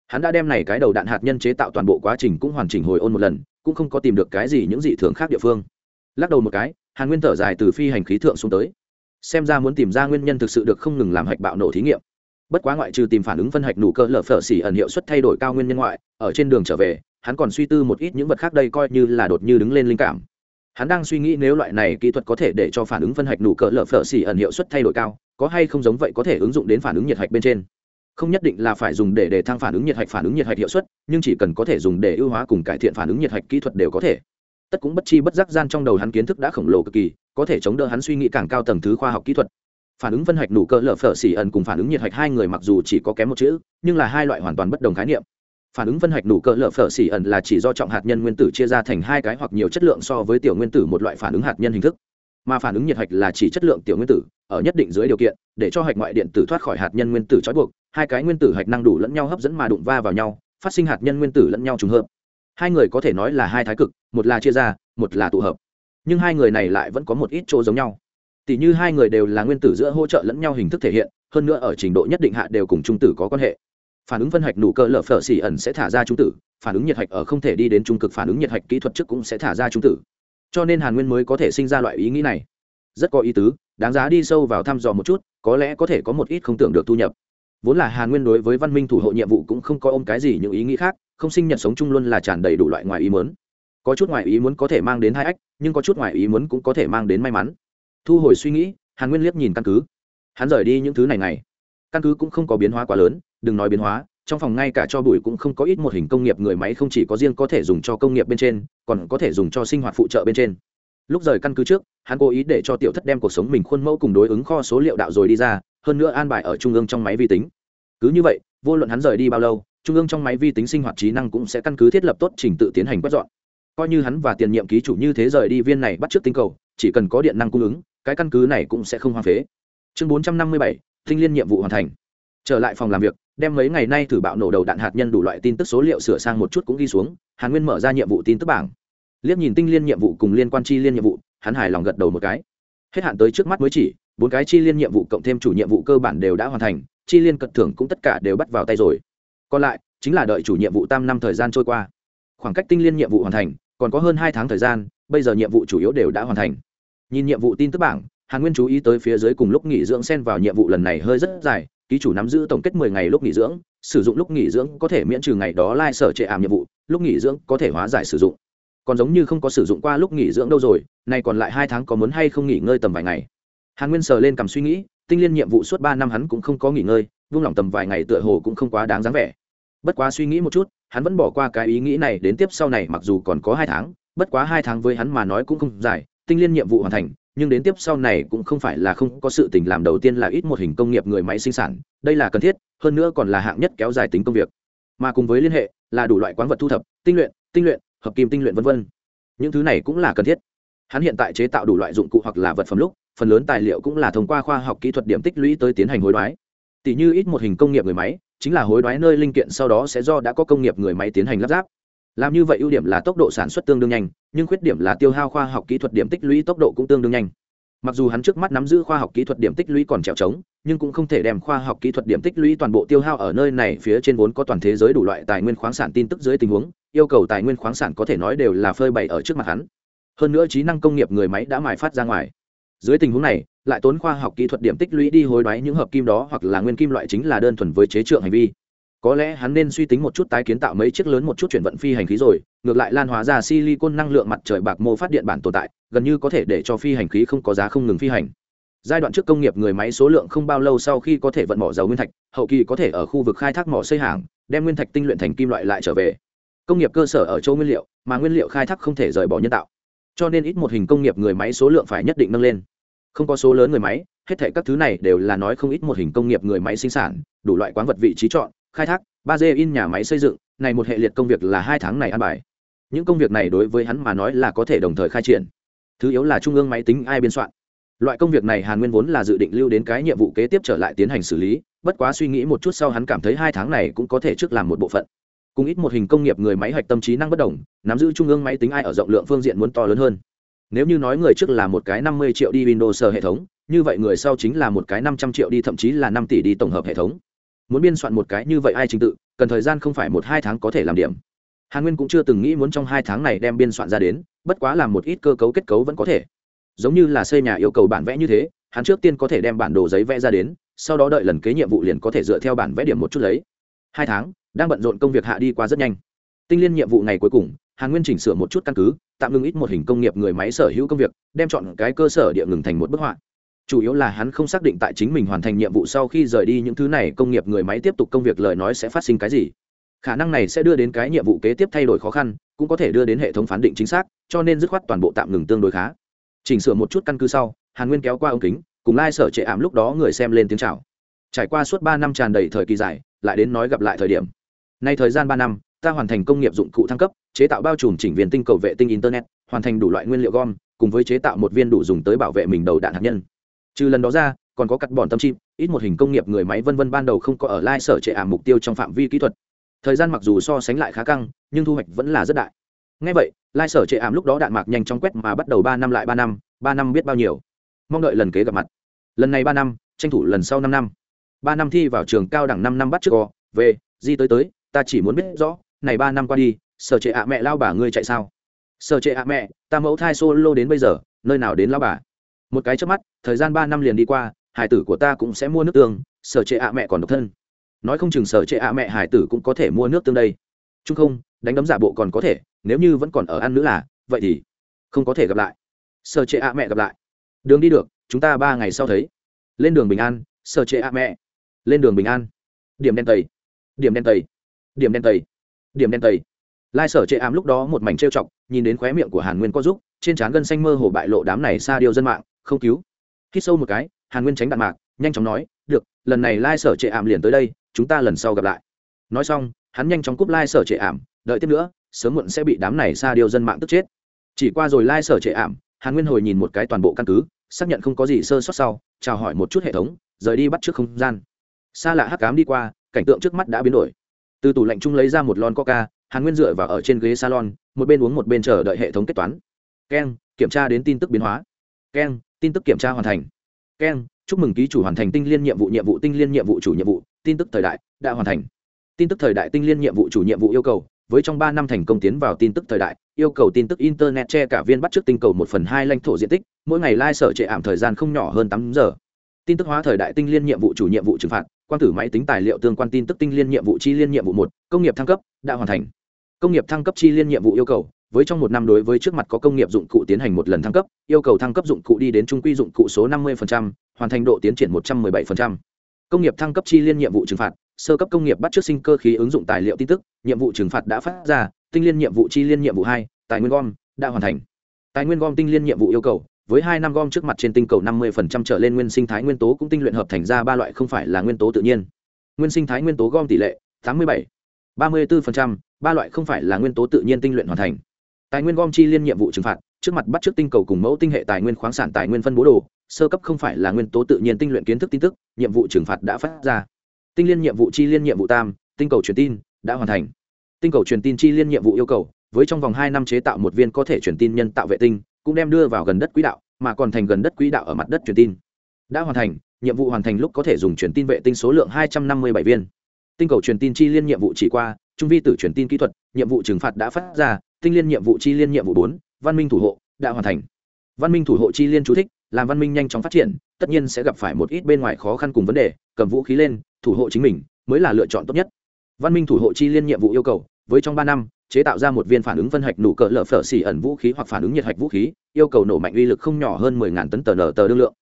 Hắn đã đem này cái đầu đạn hạt nhân chế tạo toàn bộ quá trình cũng hoàn chỉnh hồi ôn một lần, cũng không có tìm được cái gì những dị thường khác địa phương. Lắc đầu một cái, hàn nguyên thở dài từ phi hành khí thượng xuống tới. Xem ra muốn tìm ra nguyên nhân thực sự được không ngừng làm hạch bạo nổ thí nghiệm bất quá ngoại trừ tìm phản ứng phân hạch nụ cơ lở phở xỉ ẩn hiệu suất thay đổi cao nguyên nhân ngoại, ở trên đường trở về, hắn còn suy tư một ít những vật khác đây coi như là đột như đứng lên linh cảm. Hắn đang suy nghĩ nếu loại này kỹ thuật có thể để cho phản ứng phân hạch nụ cỡ lở phở xỉ ẩn hiệu suất thay đổi cao, có hay không giống vậy có thể ứng dụng đến phản ứng nhiệt hạch bên trên. Không nhất định là phải dùng để để thăng phản ứng nhiệt hạch phản ứng nhiệt hạch hiệu suất, nhưng chỉ cần có thể dùng để ưu hóa cùng cải thiện phản ứng nhiệt hạch kỹ thuật đều có thể. Tất cũng bất chi bất giác gian trong đầu hắn kiến thức đã khổng lồ cực kỳ, có thể chống đỡ hắn suy nghĩ càng cao tầng thứ khoa học kỹ thuật phản ứng phân hạch nụ cơ lở phở xỉ ẩn cùng phản ứng nhiệt hạch hai người mặc dù chỉ có kém một chữ, nhưng là hai loại hoàn toàn bất đồng khái niệm. Phản ứng phân hạch nụ cơ lở phở xỉ ẩn là chỉ do trọng hạt nhân nguyên tử chia ra thành hai cái hoặc nhiều chất lượng so với tiểu nguyên tử một loại phản ứng hạt nhân hình thức. Mà phản ứng nhiệt hạch là chỉ chất lượng tiểu nguyên tử, ở nhất định dưới điều kiện, để cho hạch ngoại điện tử thoát khỏi hạt nhân nguyên tử trói buộc, hai cái nguyên tử hạch năng đủ lẫn nhau hấp dẫn mà đụng va vào nhau, phát sinh hạt nhân nguyên tử lẫn nhau trùng hợp. Hai người có thể nói là hai thái cực, một là chia ra, một là tụ hợp. Nhưng hai người này lại vẫn có một ít chỗ giống nhau tỷ như hai người đều là nguyên tử giữa hỗ trợ lẫn nhau hình thức thể hiện, hơn nữa ở trình độ nhất định hạ đều cùng trung tử có quan hệ. Phản ứng phân hạch nụ cơ lở phở xỉ ẩn sẽ thả ra trung tử, phản ứng nhiệt hạch ở không thể đi đến trung cực phản ứng nhiệt hạch kỹ thuật trước cũng sẽ thả ra trung tử. Cho nên hàn nguyên mới có thể sinh ra loại ý nghĩ này. Rất có ý tứ, đáng giá đi sâu vào thăm dò một chút, có lẽ có thể có một ít không tưởng được thu nhập. Vốn là hàn nguyên đối với văn minh thủ hộ nhiệm vụ cũng không có ôm cái gì những ý nghĩ khác, không sinh nhật sống chung luôn là tràn đầy đủ loại ngoài ý muốn. Có chút ngoài ý muốn có thể mang đến hai ách, nhưng có chút ngoài ý muốn cũng có thể mang đến may mắn thu hồi suy nghĩ, hàn nguyên liếc nhìn căn cứ. Hắn rời đi những thứ này này căn cứ cũng không có biến hóa quá lớn, đừng nói biến hóa, trong phòng ngay cả cho bụi cũng không có ít một hình công nghiệp người máy không chỉ có riêng có thể dùng cho công nghiệp bên trên, còn có thể dùng cho sinh hoạt phụ trợ bên trên. Lúc rời căn cứ trước, hắn cố ý để cho tiểu thất đem cuộc sống mình khuôn mẫu cùng đối ứng kho số liệu đạo rồi đi ra, hơn nữa an bài ở trung ương trong máy vi tính. Cứ như vậy, vô luận hắn rời đi bao lâu, trung ương trong máy vi tính sinh hoạt trí năng cũng sẽ căn cứ thiết lập tốt trình tự tiến hành quét dọn. Coi như hắn và tiền nhiệm ký chủ như thế rời đi viên này bắt trước tinh cầu, chỉ cần có điện năng cung ứng cái căn cứ này cũng sẽ không hoang phế. Chương bốn trăm năm mươi bảy, tinh liên nhiệm vụ hoàn thành. Trở lại phòng làm việc, đem mấy ngày nay thử bạo nổ đầu đạn hạt nhân đủ loại tin tức số liệu sửa sang một chút cũng ghi xuống, hàn nguyên mở ra nhiệm vụ tin tức bảng. Liếc nhìn tinh liên nhiệm vụ cùng liên quan chi liên nhiệm vụ, hắn hài lòng gật đầu một cái. Hết hạn tới trước mắt mới chỉ, bốn cái chi liên nhiệm vụ cộng thêm chủ nhiệm vụ cơ bản đều đã hoàn thành, chi liên cận thưởng cũng tất cả đều bắt vào tay rồi. Còn lại, chính là đợi chủ nhiệm vụ tam năm thời gian trôi qua. Khoảng cách tinh liên nhiệm vụ hoàn thành, còn có hơn hai tháng thời gian, bây giờ nhiệm vụ chủ yếu đều đã hoàn thành nhìn nhiệm vụ tin tức bảng, hàn nguyên chú ý tới phía dưới cùng lúc nghỉ dưỡng xen vào nhiệm vụ lần này hơi rất dài, ký chủ nắm giữ tổng kết mười ngày lúc nghỉ dưỡng, sử dụng lúc nghỉ dưỡng có thể miễn trừ ngày đó lai、like、sở trệ ảm nhiệm vụ, lúc nghỉ dưỡng có thể hóa giải sử dụng. Còn giống như không có sử dụng qua lúc nghỉ dưỡng đâu rồi, nay còn lại hai tháng có muốn hay không nghỉ ngơi tầm vài ngày. Hàn nguyên sờ lên cầm suy nghĩ, tinh liên nhiệm vụ suốt ba năm hắn cũng không có nghỉ ngơi, vung lòng tầm vài ngày tựa hồ cũng không quá đáng dáng vẻ. Bất quá suy nghĩ một chút, hắn vẫn bỏ qua cái ý nghĩ này đến tiếp sau này mặc dù còn có hai tháng, bất quá hai tháng với hắn mà nói cũng không dài tinh liên nhiệm vụ hoàn thành, nhưng đến tiếp sau này cũng không phải là không có sự tình làm đầu tiên là ít một hình công nghiệp người máy sinh sản, đây là cần thiết, hơn nữa còn là hạng nhất kéo dài tính công việc. Mà cùng với liên hệ, là đủ loại quán vật thu thập, tinh luyện tinh luyện, hợp kim tinh luyện v v những thứ này cũng là cần thiết. Hắn hiện tại chế tạo đủ loại dụng cụ hoặc là vật phẩm lúc, phần lớn tài liệu cũng là thông qua khoa học kỹ thuật điểm tích lũy tới tiến hành hối đoái. Tỷ như ít một hình công nghiệp người máy, chính là hối đoái nơi linh kiện sau đó sẽ do đã có công nghiệp người máy tiến hành lắp ráp làm như vậy ưu điểm là tốc độ sản xuất tương đương nhanh, nhưng khuyết điểm là tiêu hao khoa học kỹ thuật điểm tích lũy tốc độ cũng tương đương nhanh. Mặc dù hắn trước mắt nắm giữ khoa học kỹ thuật điểm tích lũy còn trèo trống, nhưng cũng không thể đem khoa học kỹ thuật điểm tích lũy toàn bộ tiêu hao ở nơi này, phía trên vốn có toàn thế giới đủ loại tài nguyên khoáng sản tin tức dưới tình huống, yêu cầu tài nguyên khoáng sản có thể nói đều là phơi bày ở trước mặt hắn. Hơn nữa trí năng công nghiệp người máy đã mài phát ra ngoài. Dưới tình huống này, lại tốn khoa học kỹ thuật điểm tích lũy đi hối đoái những hợp kim đó hoặc là nguyên kim loại chính là đơn thuần với chế trượng hành vi có lẽ hắn nên suy tính một chút tái kiến tạo mấy chiếc lớn một chút chuyển vận phi hành khí rồi, ngược lại lan hóa ra silicon năng lượng mặt trời bạc mô phát điện bản tồn tại, gần như có thể để cho phi hành khí không có giá không ngừng phi hành. Giai đoạn trước công nghiệp người máy số lượng không bao lâu sau khi có thể vận mỏ dầu nguyên thạch, hậu kỳ có thể ở khu vực khai thác mỏ xây hàng, đem nguyên thạch tinh luyện thành kim loại lại trở về. Công nghiệp cơ sở ở châu nguyên liệu, mà nguyên liệu khai thác không thể rời bỏ nhân tạo. Cho nên ít một hình công nghiệp người máy số lượng phải nhất định nâng lên. Không có số lớn người máy, hết thể các thứ này đều là nói không ít một hình công nghiệp người máy sinh sản, đủ loại quán vật vị trí chọn khai thác, ba d in nhà máy xây dựng, này một hệ liệt công việc là hai tháng này ăn bài. Những công việc này đối với hắn mà nói là có thể đồng thời khai triển. Thứ yếu là trung ương máy tính ai biên soạn. Loại công việc này hàn nguyên vốn là dự định lưu đến cái nhiệm vụ kế tiếp trở lại tiến hành xử lý, bất quá suy nghĩ một chút sau hắn cảm thấy hai tháng này cũng có thể trước làm một bộ phận. Cùng ít một hình công nghiệp người máy hạch tâm trí năng bất đồng, nắm giữ trung ương máy tính ai ở rộng lượng phương diện muốn to lớn hơn. Nếu như nói người trước là một cái năm mươi triệu đi windows hệ thống, như vậy người sau chính là một cái năm trăm triệu đi, thậm chí là năm tỷ đi tổng hợp hệ thống muốn biên soạn một cái như vậy ai trình tự, cần thời gian không phải một hai tháng có thể làm điểm. Hàn nguyên cũng chưa từng nghĩ muốn trong hai tháng này đem biên soạn ra đến, bất quá làm một ít cơ cấu kết cấu vẫn có thể. Giống như là xây nhà yêu cầu bản vẽ như thế, hắn trước tiên có thể đem bản đồ giấy vẽ ra đến, sau đó đợi lần kế nhiệm vụ liền có thể dựa theo bản vẽ điểm một chút lấy. Hai tháng, đang bận rộn công việc hạ đi qua rất nhanh. Tinh liên nhiệm vụ ngày cuối cùng, hàn nguyên chỉnh sửa một chút căn cứ, tạm ngưng ít một hình công nghiệp người máy sở hữu công việc, đem chọn cái cơ sở địa ngừng thành một bức họa chủ yếu là hắn không xác định tại chính mình hoàn thành nhiệm vụ sau khi rời đi những thứ này, công nghiệp người máy tiếp tục công việc, lời nói sẽ phát sinh cái gì? Khả năng này sẽ đưa đến cái nhiệm vụ kế tiếp thay đổi khó khăn, cũng có thể đưa đến hệ thống phán định chính xác, cho nên dứt khoát toàn bộ tạm ngừng tương đối khá. Chỉnh sửa một chút căn cứ sau, hàn nguyên kéo qua ống kính, cùng lai、like、sở trệ ảm lúc đó người xem lên tiếng c h à o trải qua suốt ba năm tràn đầy thời kỳ dài, lại đến nói gặp lại thời điểm. Nay thời gian ba năm, ta hoàn thành công nghiệp dụng cụ thăng cấp, chế tạo bao trùm chỉnh viên tinh cầu vệ tinh internet, hoàn thành đủ loại nguyên liệu gom, cùng với chế tạo một viên đủ dùng tới bảo vệ mình đầu đạn hạt nhân trừ lần đó ra, còn có cắt bọn tâm chim ít một hình công nghiệp người máy vân vân ban đầu không có ở lai sở trệ ảm mục tiêu trong phạm vi kỹ thuật. Thời gian mặc dù so sánh lại khá căng, nhưng thu hoạch vẫn là rất đại. Ngay vậy, lai sở trệ ảm lúc đó đạn mạc nhanh chóng quét mà bắt đầu ba năm lại ba năm ba năm biết bao nhiêu. Mong đợi lần kế gặp mặt. Lần này ba năm, tranh thủ lần sau năm năm. Ba năm thi vào trường cao đẳng năm năm bắt trước co về, di tới tới, ta chỉ muốn biết rõ, này ba năm qua đi, sở trệ ạ mẹ, lao bà ngươi chạy sao? Sở trệ ạ mẹ, ta mẫu thai solo đến bây giờ, nơi nào đến lao bà? Một cái trước mắt, thời gian ba năm liền đi qua, hải tử của ta cũng sẽ mua nước tương, sở trệ ạ mẹ còn độc thân. Nói không chừng sở trệ ạ mẹ hải tử cũng có thể mua nước tương đây. Chung không, đánh đấm giả bộ còn có thể, nếu như vẫn còn ở ăn nữa là, vậy thì không có thể gặp lại. Sở trệ ạ mẹ gặp lại. Đường đi được, chúng ta ba ngày sau thấy. Lên đường bình an, sở trệ ạ mẹ. Lên đường bình an. Điểm đen tầy. Điểm đen tầy. Điểm đen tầy. Điểm đen tầy. Lai sở trệ ám lúc đó một mảnh trêu chọc, nhìn đến khóe miệng của hàn nguyên có giúp trên trán gân xanh mơ hồ bại lộ đám này xa điều dân mạng không cứu. Hít sâu một cái, hàn nguyên tránh đạn mạc, nhanh chóng nói, được, lần này lai sở trệ ảm liền tới đây, chúng ta lần sau gặp lại. Nói xong, hắn nhanh chóng cúp lai sở trệ ảm, đợi tiếp nữa, sớm muộn sẽ bị đám này xa điều dân mạng tức chết. Chỉ qua rồi lai sở trệ ảm, hàn nguyên hồi nhìn một cái toàn bộ căn cứ, xác nhận không có gì sơ sót sau, chào hỏi một chút hệ thống, rời đi bắt trước không gian. Xa lạ hắc cám đi qua, cảnh tượng trước mắt đã biến đổi. Từ tủ lạnh chung lấy ra một lon coca, hàn nguyên dựa vào ở trên ghế salon, một bên uống một bên chờ đợi hệ thống kết toán. Keng, kiểm tra đến tin tức biến hóa. Keng tin tức kiểm tra hoàn thành. Keng chúc mừng ký chủ hoàn thành tinh liên nhiệm vụ nhiệm vụ tinh liên nhiệm vụ chủ nhiệm vụ, tin tức thời đại đã hoàn thành. Tin tức thời đại tinh liên nhiệm vụ chủ nhiệm vụ yêu cầu, với trong ba năm thành công tiến vào tin tức thời đại, yêu cầu tin tức internet che cả viên bắt trước tinh cầu một phần hai lãnh thổ diện tích, mỗi ngày lai sở trệ ảm thời gian không nhỏ hơn tám giờ. Tin tức hóa thời đại tinh liên nhiệm vụ chủ nhiệm vụ trừng phạt quan tử máy tính tài liệu tương quan tin tức tinh liên nhiệm vụ chi liên nhiệm vụ một, công nghiệp thăng cấp đã hoàn thành. Công nghiệp thăng cấp chi liên nhiệm vụ yêu cầu với trong một năm đối với trước mặt có công nghiệp dụng cụ tiến hành một lần thăng cấp yêu cầu thăng cấp dụng cụ đi đến trung quy dụng cụ số 50%, hoàn thành độ tiến triển 117%. công nghiệp thăng cấp chi liên nhiệm vụ trừng phạt sơ cấp công nghiệp bắt trước sinh cơ khí ứng dụng tài liệu tin tức nhiệm vụ trừng phạt đã phát ra tinh liên nhiệm vụ chi liên nhiệm vụ hai tài nguyên gom đã hoàn thành. Tài nguyên gom tinh liên nhiệm vụ yêu cầu với hai năm gom trước mặt trên tinh cầu 50% trở lên nguyên sinh thái nguyên tố cũng tinh luyện hợp thành ra ba loại không phải là nguyên tố tự nhiên. Nguyên sinh thái nguyên tố gom tỷ lệ 87, 34%, ba loại không phải là nguyên tố tự nhiên tinh luyện hoàn thành tài nguyên gom chi liên nhiệm vụ trừng phạt, trước mặt bắt trước tinh cầu cùng mẫu tinh hệ tài nguyên khoáng sản tài nguyên phân bố đồ, sơ cấp không phải là nguyên tố tự nhiên tinh luyện kiến thức tin tức, nhiệm vụ trừng phạt đã phát ra. Tinh liên nhiệm vụ chi liên nhiệm vụ tam, tinh cầu truyền tin, đã hoàn thành. Tinh cầu truyền tin chi liên nhiệm vụ yêu cầu, với trong vòng hai năm chế tạo một viên có thể truyền tin nhân tạo vệ tinh, cũng đem đưa vào gần đất quỹ đạo, mà còn thành gần đất quỹ đạo ở mặt đất truyền tin. Đã hoàn thành, nhiệm vụ hoàn thành lúc có thể dùng truyền tin vệ tinh số lượng hai trăm năm mươi bảy viên. Tinh cầu truyền tin chi liên nhiệm vụ chỉ qua, trung vi tử truyền tin kỹ thuật, nhiệm vụ trừng phạt đã phát ra tinh liên nhiệm vụ chi liên nhiệm vụ bốn, văn minh thủ hộ, đã hoàn thành. Văn minh thủ hộ chi liên chú thích, làm văn minh nhanh chóng phát triển, tất nhiên sẽ gặp phải một ít bên ngoài khó khăn cùng vấn đề, cầm vũ khí lên, thủ hộ chính mình, mới là lựa chọn tốt nhất. Văn minh thủ hộ chi liên nhiệm vụ yêu cầu, với trong ba năm, chế tạo ra một viên phản ứng phân hạch nụ cỡ lở phở xỉ ẩn vũ khí hoặc phản ứng nhiệt hạch vũ khí, yêu cầu nổ mạnh uy lực không nhỏ hơn 10.000 tấn tờ nở tờ đương lượng.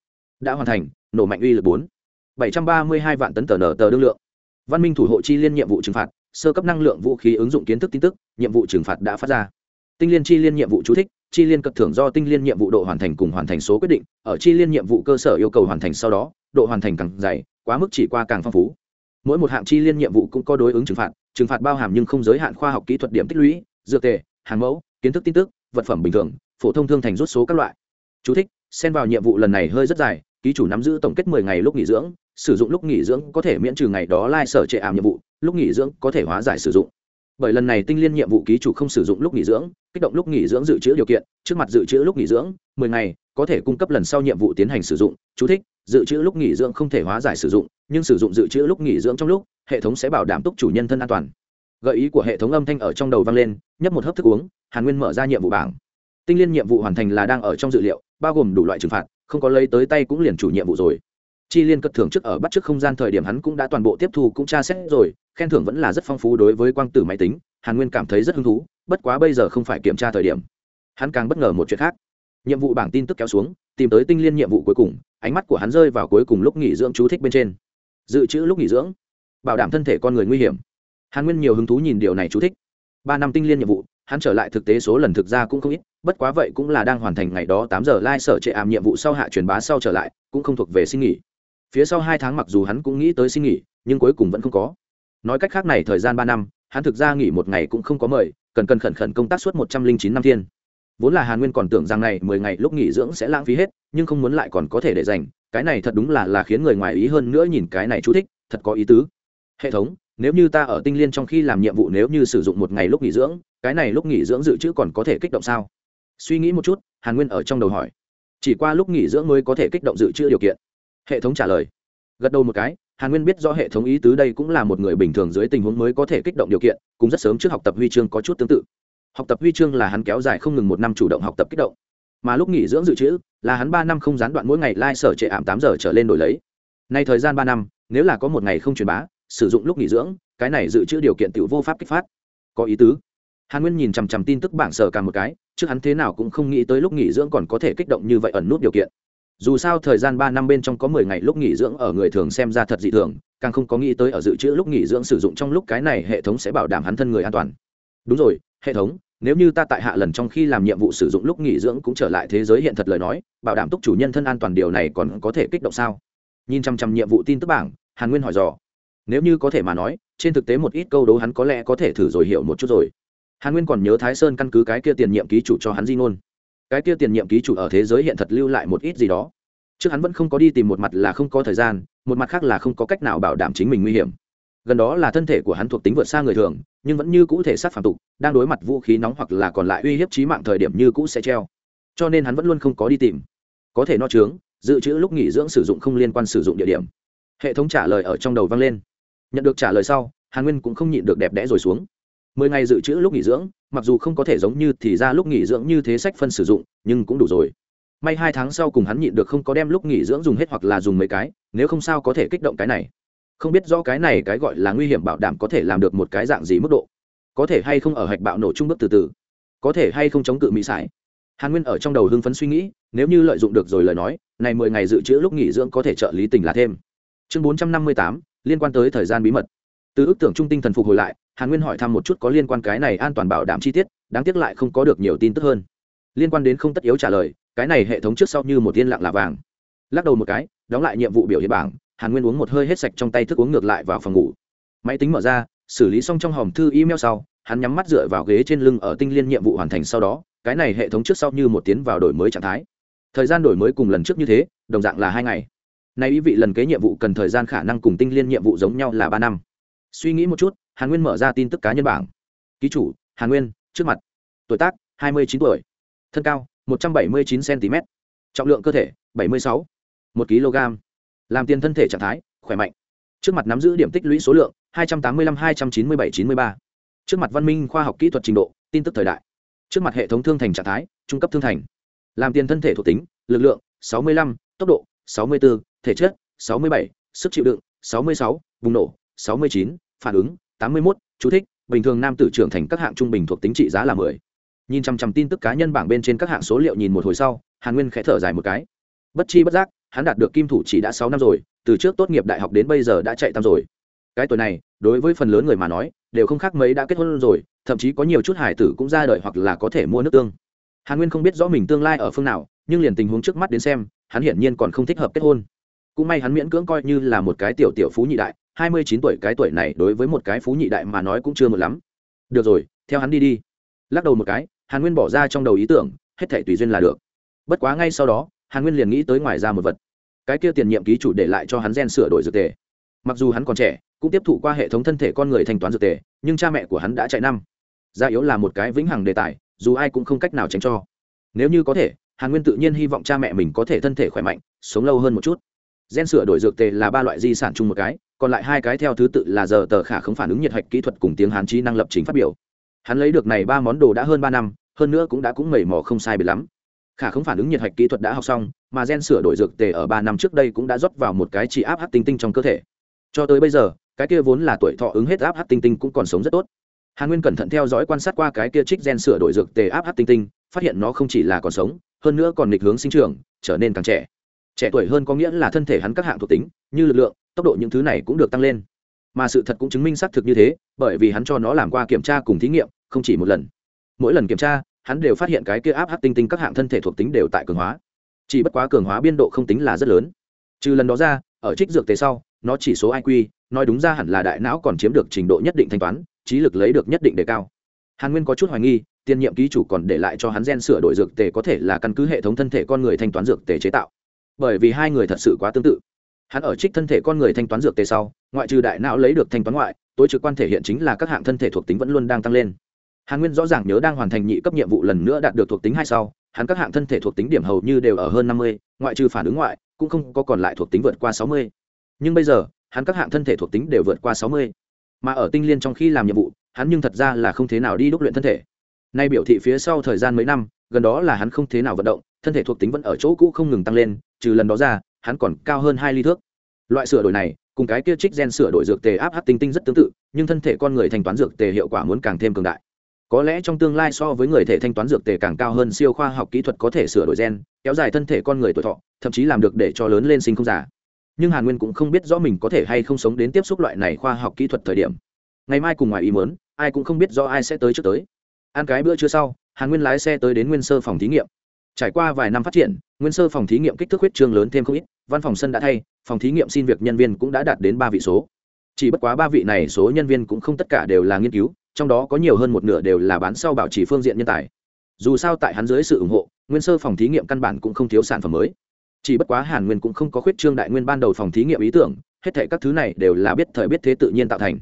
Đã hoàn thành, nổ mạnh uy lực bốn. 732 vạn tấn tờ nở tờ đương lượng. Văn minh thủ hộ chi liên nhiệm vụ trừng phạt sơ cấp năng lượng vũ khí ứng dụng kiến thức tin tức, nhiệm vụ trừng phạt đã phát ra. Tinh liên chi liên nhiệm vụ chú thích, chi liên cập thưởng do tinh liên nhiệm vụ độ hoàn thành cùng hoàn thành số quyết định, ở chi liên nhiệm vụ cơ sở yêu cầu hoàn thành sau đó, độ hoàn thành càng dày, quá mức chỉ qua càng phong phú. Mỗi một hạng chi liên nhiệm vụ cũng có đối ứng trừng phạt trừng phạt bao hàm nhưng không giới hạn khoa học kỹ thuật điểm tích lũy, dược tề, hàng mẫu, kiến thức tin tức, vật phẩm bình thường, phổ thông thương thành rút số các loại. Chú thích, xen vào nhiệm vụ lần này hơi rất dài ký chủ nắm giữ tổng kết mười ngày lúc nghỉ dưỡng, sử dụng lúc nghỉ dưỡng có thể miễn trừ ngày đó lai sở trệ ảm nhiệm vụ, lúc nghỉ dưỡng có thể hóa giải sử dụng. Bởi lần này tinh liên nhiệm vụ ký chủ không sử dụng lúc nghỉ dưỡng, kích động lúc nghỉ dưỡng dự trữ điều kiện, trước mặt dự trữ lúc nghỉ dưỡng, mười ngày, có thể cung cấp lần sau nhiệm vụ tiến hành sử dụng. Chú thích, dự trữ lúc nghỉ dưỡng không thể hóa giải sử dụng, nhưng sử dụng dự trữ lúc nghỉ dưỡng trong lúc, hệ thống sẽ bảo đảm túc chủ nhân thân an toàn. Gợi ý của hệ thống âm thanh ở trong đầu vang lên, nhấp một hớp thức uống, hàn nguyên mở ra nhiệm vụ bảng. Tinh liên nhiệm vụ hoàn thành là đang ở trong dự liệu, bao gồm đủ loại trừng phạt không có lấy tới tay cũng liền chủ nhiệm vụ rồi. Chi liên cất thưởng trước ở bắt trước không gian thời điểm hắn cũng đã toàn bộ tiếp thu cũng tra xét rồi, khen thưởng vẫn là rất phong phú đối với quang tử máy tính, hàn nguyên cảm thấy rất hứng thú, bất quá bây giờ không phải kiểm tra thời điểm. Hắn càng bất ngờ một chuyện khác. Nhiệm vụ bảng tin tức kéo xuống, tìm tới tinh liên nhiệm vụ cuối cùng, ánh mắt của hắn rơi vào cuối cùng lúc nghỉ dưỡng chú thích bên trên. Dự trữ lúc nghỉ dưỡng. Bảo đảm thân thể con người nguy hiểm. Hàn nguyên nhiều hứng thú nhìn điều này chú thích. Ba năm tinh liên nhiệm vụ hắn trở lại thực tế số lần thực ra cũng không ít, bất quá vậy cũng là đang hoàn thành ngày đó tám giờ lai、like、sở trệ ảm nhiệm vụ sau hạ truyền bá sau trở lại, cũng không thuộc về xin nghỉ. Phía sau hai tháng mặc dù hắn cũng nghĩ tới xin nghỉ, nhưng cuối cùng vẫn không có. Nói cách khác này thời gian ba năm, hắn thực ra nghỉ một ngày cũng không có mời, cần cần khẩn khẩn công tác suốt một trăm linh chín năm thiên. Vốn là hàn nguyên còn tưởng rằng này mười ngày lúc nghỉ dưỡng sẽ lãng phí hết, nhưng không muốn lại còn có thể để dành, cái này thật đúng là là khiến người ngoài ý hơn nữa nhìn cái này chú thích, thật có ý tứ. Hệ thống, nếu như ta ở tinh liên trong khi làm nhiệm vụ nếu như sử dụng một ngày lúc nghỉ dưỡng cái này lúc nghỉ dưỡng dự trữ còn có thể kích động sao? Suy nghĩ một chút, hàn nguyên ở trong đầu hỏi. Chỉ qua lúc nghỉ dưỡng mới có thể kích động dự trữ điều kiện. Hệ thống trả lời. Gật đầu một cái, hàn nguyên biết do hệ thống ý tứ đây cũng là một người bình thường dưới tình huống mới có thể kích động điều kiện cũng rất sớm trước học tập huy chương có chút tương tự. Học tập huy chương là hắn kéo dài không ngừng một năm chủ động học tập kích động. Mà lúc nghỉ dưỡng dự trữ, là hắn ba năm không gián đoạn mỗi ngày lai、like、sở trệ ảm tám giờ trở lên đổi lấy. Nay thời gian ba năm, nếu là có một ngày không truyền bá, sử dụng lúc nghỉ dưỡng, cái này dự trữ điều kiện tự vô pháp kích phát. Có ý tứ hàn nguyên nhìn chằm chằm tin tức bảng sở cả một cái, trước hắn thế nào cũng không nghĩ tới lúc nghỉ dưỡng còn có thể kích động như vậy ẩn nút điều kiện. Dù sao thời gian ba năm bên trong có mười ngày lúc nghỉ dưỡng ở người thường xem ra thật dị thường, càng không có nghĩ tới ở dự trữ lúc nghỉ dưỡng sử dụng trong lúc cái này hệ thống sẽ bảo đảm hắn thân người an toàn. Đúng rồi, hệ thống, nếu như ta tại hạ lần trong khi làm nhiệm vụ sử dụng lúc nghỉ dưỡng cũng trở lại thế giới hiện thật lời nói, bảo đảm túc chủ nhân thân an toàn điều này còn có thể kích động sao? Nhìn chăm chăm nhiệm vụ tin tức bảng, hàn nguyên hỏi dò. Nếu như có thể mà nói, trên thực tế một ít câu đố hắn có lẽ có thể thử rồi hiểu một chút rồi hàn nguyên còn nhớ thái sơn căn cứ cái kia tiền nhiệm ký chủ cho hắn di ngôn. Cái kia tiền nhiệm ký chủ ở thế giới hiện thật lưu lại một ít gì đó. Trước hắn vẫn không có đi tìm một mặt là không có thời gian, một mặt khác là không có cách nào bảo đảm chính mình nguy hiểm. Gần đó là thân thể của hắn thuộc tính vượt xa người thường, nhưng vẫn như cũ thể sát phản tục, đang đối mặt vũ khí nóng hoặc là còn lại uy hiếp trí mạng thời điểm như cũ sẽ treo. Cho nên hắn vẫn luôn không có đi tìm. Có thể no trướng dự trữ lúc nghỉ dưỡng sử dụng không liên quan sử dụng địa điểm. Hệ thống trả lời ở trong đầu vang lên. Nhận được trả lời sau, hàn nguyên cũng không nhịn được đẹp đẽ rồi xuống mười ngày dự trữ lúc nghỉ dưỡng, mặc dù không có thể giống như thì ra lúc nghỉ dưỡng như thế sách phân sử dụng, nhưng cũng đủ rồi. May hai tháng sau cùng hắn nhịn được không có đem lúc nghỉ dưỡng dùng hết hoặc là dùng mấy cái, nếu không sao có thể kích động cái này. Không biết rõ cái này cái gọi là nguy hiểm bảo đảm có thể làm được một cái dạng gì mức độ. Có thể hay không ở hạch bạo nổ trung bước từ từ. Có thể hay không chống cự mỹ sải. Hàn nguyên ở trong đầu hưng phấn suy nghĩ, nếu như lợi dụng được rồi lời nói, này mười ngày dự trữ lúc nghỉ dưỡng có thể trợ lý tình là thêm. Chương bốn trăm năm mươi tám, liên quan tới thời gian bí mật. Từ ước tưởng trung tinh thần phục hồi lại hàn nguyên hỏi thăm một chút có liên quan cái này an toàn bảo đảm chi tiết, đáng tiếc lại không có được nhiều tin tức hơn. Liên quan đến không tất yếu trả lời, cái này hệ thống trước sau như một tiên lặng là vàng. Lắc đầu một cái, đóng lại nhiệm vụ biểu hiện bảng, hàn nguyên uống một hơi hết sạch trong tay thức uống ngược lại vào phòng ngủ. Máy tính mở ra, xử lý xong trong hòm thư email sau, hắn nhắm mắt dựa vào ghế trên lưng ở tinh liên nhiệm vụ hoàn thành sau đó, cái này hệ thống trước sau như một tiến vào đổi mới trạng thái. Thời gian đổi mới cùng lần trước như thế, đồng dạng là hai ngày. Nay ý vị lần kế nhiệm vụ cần thời gian khả năng cùng tinh liên nhiệm vụ giống nhau là ba năm. Suy nghĩ một chút hàn nguyên mở ra tin tức cá nhân bảng. Ký chủ, hàn nguyên, trước mặt. Tuổi tác, hai mươi chín tuổi. Thân cao, một trăm bảy mươi chín cm trọng lượng cơ thể, bảy mươi sáu. Một kg làm tiền thân thể trạng thái, khỏe mạnh. Trước mặt nắm giữ điểm tích lũy số lượng, hai trăm tám mươi năm hai trăm chín mươi bảy chín mươi ba. Trước mặt văn minh khoa học kỹ thuật trình độ, tin tức thời đại. Trước mặt hệ thống thương thành trạng thái, trung cấp thương thành. Làm tiền thân thể thuộc tính, lực lượng, sáu mươi lăm, tốc độ, sáu mươi bốn thể chất, sáu mươi bảy, sức chịu đựng, sáu mươi sáu vùng nổ, sáu mươi chín, phản ứng tám mươi một chú thích, bình thường nam tử trưởng thành các hạng trung bình thuộc tính trị giá là mười. Nhìn chằm chằm tin tức cá nhân bảng bên trên các hạng số liệu nhìn một hồi sau, hàn nguyên khẽ thở dài một cái. Bất chi bất giác, hắn đạt được kim thủ chỉ đã sáu năm rồi, từ trước tốt nghiệp đại học đến bây giờ đã chạy tam rồi. Cái tuổi này, đối với phần lớn người mà nói, đều không khác mấy đã kết hôn rồi, thậm chí có nhiều chút hải tử cũng ra đời hoặc là có thể mua nước tương. Hàn nguyên không biết rõ mình tương lai ở phương nào, nhưng liền tình huống trước mắt đến xem, hắn hiển nhiên còn không thích hợp kết hôn. Cũng may hắn miễn cưỡng coi như là một cái tiểu tiểu phú nhị đại hai mươi chín tuổi cái tuổi này đối với một cái phú nhị đại mà nói cũng chưa một lắm. Được rồi, theo hắn đi đi. Lắc đầu một cái, hàn nguyên bỏ ra trong đầu ý tưởng, hết thể tùy duyên là được. Bất quá ngay sau đó, hàn nguyên liền nghĩ tới ngoài ra một vật. Cái kia tiền nhiệm ký chủ để lại cho hắn gen sửa đổi dược tề. Mặc dù hắn còn trẻ, cũng tiếp thụ qua hệ thống thân thể con người thanh toán dược tề, nhưng cha mẹ của hắn đã chạy năm. Gia yếu là một cái vĩnh hằng đề tài, dù ai cũng không cách nào tránh cho. Nếu như có thể, hàn nguyên tự nhiên hy vọng cha mẹ mình có thể thân thể khỏe mạnh, sống lâu hơn một chút. Gen sửa đổi dược tề là ba loại di sản chung một cái còn lại hai cái theo thứ tự là giờ tờ khả không phản ứng nhiệt hạch kỹ thuật cùng tiếng hán trí năng lập chính phát biểu. Hắn lấy được này ba món đồ đã hơn ba năm, hơn nữa cũng đã cũng mẩy mò không sai biệt lắm. Khả không phản ứng nhiệt hạch kỹ thuật đã học xong, mà gen sửa đổi dược tề ở ba năm trước đây cũng đã rót vào một cái chỉ áp hát tinh tinh trong cơ thể. Cho tới bây giờ, cái kia vốn là tuổi thọ ứng hết áp hát tinh tinh cũng còn sống rất tốt. Hàn nguyên cẩn thận theo dõi quan sát qua cái kia trích gen sửa đổi dược tề áp hát tinh tinh, phát hiện nó không chỉ là còn sống, hơn nữa còn nghịch hướng sinh trưởng, trở nên càng trẻ. Trẻ tuổi hơn có nghĩa là thân thể hắn các hạng thuộc tính, như lực lượng tốc độ những thứ này cũng được tăng lên. Mà sự thật cũng chứng minh xác thực như thế, bởi vì hắn cho nó làm qua kiểm tra cùng thí nghiệm, không chỉ một lần. Mỗi lần kiểm tra, hắn đều phát hiện cái kia áp hát tinh tinh các hạng thân thể thuộc tính đều tại cường hóa. Chỉ bất quá cường hóa biên độ không tính là rất lớn. Trừ lần đó ra, ở trích dược tế sau, nó chỉ số iq nói đúng ra hẳn là đại não còn chiếm được trình độ nhất định thanh toán, trí lực lấy được nhất định đề cao. Hàn nguyên có chút hoài nghi tiên nhiệm ký chủ còn để lại cho hắn gen sửa đổi dược tề có thể là căn cứ hệ thống thân thể con người thanh toán dược tề chế tạo. Bởi vì hai người thật sự quá tương tự hắn ở trích thân thể con người thanh toán dược tề sau, ngoại trừ đại não lấy được thanh toán ngoại, tối trực quan thể hiện chính là các hạng thân thể thuộc tính vẫn luôn đang tăng lên. Hàn nguyên rõ ràng nhớ đang hoàn thành nhị cấp nhiệm vụ lần nữa đạt được thuộc tính hai sau, hắn các hạng thân thể thuộc tính điểm hầu như đều ở hơn năm mươi, ngoại trừ phản ứng ngoại, cũng không có còn lại thuộc tính vượt qua sáu mươi. Nhưng bây giờ, hắn các hạng thân thể thuộc tính đều vượt qua sáu mươi. Mà ở tinh liên trong khi làm nhiệm vụ, hắn nhưng thật ra là không thế nào đi đúc luyện thân thể. Nay biểu thị phía sau thời gian mấy năm, gần đó là hắn không thế nào vận động, thân thể thuộc tính vẫn ở chỗ cũ không ngừng tăng lên, trừ lần đó ra hắn còn cao hơn hai ly thước. Loại sửa đổi này, cùng cái kia trích gen sửa đổi dược tề áp hát tinh tinh rất tương tự, nhưng thân thể con người thanh toán dược tề hiệu quả muốn càng thêm cường đại. Có lẽ trong tương lai so với người thể thanh toán dược tề càng cao hơn siêu khoa học kỹ thuật có thể sửa đổi gen, kéo dài thân thể con người tuổi thọ, thậm chí làm được để cho lớn lên sinh không giả nhưng hàn nguyên cũng không biết rõ mình có thể hay không sống đến tiếp xúc loại này khoa học kỹ thuật thời điểm. Ngày mai cùng ngoài ý mớn ai cũng không biết rõ ai sẽ tới trước tới. Ăn cái bữa trưa sau, hàn nguyên lái xe tới đến nguyên sơ phòng thí nghiệm trải qua vài năm phát triển, nguyên sơ phòng thí nghiệm kích thước huyết trương lớn thêm không ít, văn phòng sân đã thay, phòng thí nghiệm xin việc nhân viên cũng đã đạt đến ba vị số. Chỉ bất quá ba vị này số nhân viên cũng không tất cả đều là nghiên cứu, trong đó có nhiều hơn một nửa đều là bán sau bảo trì phương diện nhân tài. Dù sao tại hắn dưới sự ủng hộ, nguyên sơ phòng thí nghiệm căn bản cũng không thiếu sản phẩm mới. Chỉ bất quá hàn nguyên cũng không có khuyết trương đại nguyên ban đầu phòng thí nghiệm ý tưởng, hết thể các thứ này đều là biết thời biết thế tự nhiên tạo thành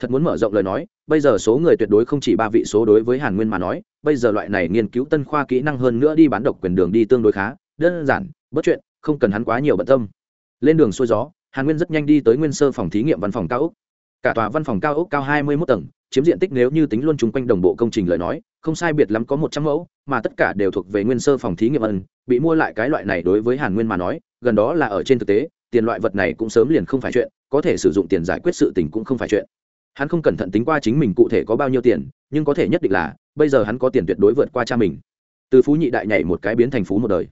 thật muốn mở rộng lời nói, bây giờ số người tuyệt đối không chỉ ba vị số đối với hàn nguyên mà nói, bây giờ loại này nghiên cứu tân khoa kỹ năng hơn nữa đi bán độc quyền đường đi tương đối khá, đơn giản, bất chuyện, không cần hắn quá nhiều bận tâm. Lên đường xuôi gió, hàn nguyên rất nhanh đi tới nguyên sơ phòng thí nghiệm văn phòng cao ốc. Cả tòa văn phòng cao ốc cao hai mươi mốt tầng, chiếm diện tích nếu như tính luôn chung quanh đồng bộ công trình lời nói, không sai biệt lắm có một trăm mẫu, mà tất cả đều thuộc về nguyên sơ phòng thí nghiệm ân, bị mua lại cái loại này đối với hàn nguyên mà nói, gần đó là ở trên thực tế, tiền loại vật này cũng sớm liền không phải chuyện, có thể sử dụng tiền giải quyết sự tình cũng không phải chuyện hắn không cẩn thận tính qua chính mình cụ thể có bao nhiêu tiền, nhưng có thể nhất định là, bây giờ hắn có tiền tuyệt đối vượt qua cha mình. Từ phú nhị đại nhảy một cái biến thành phú một đời.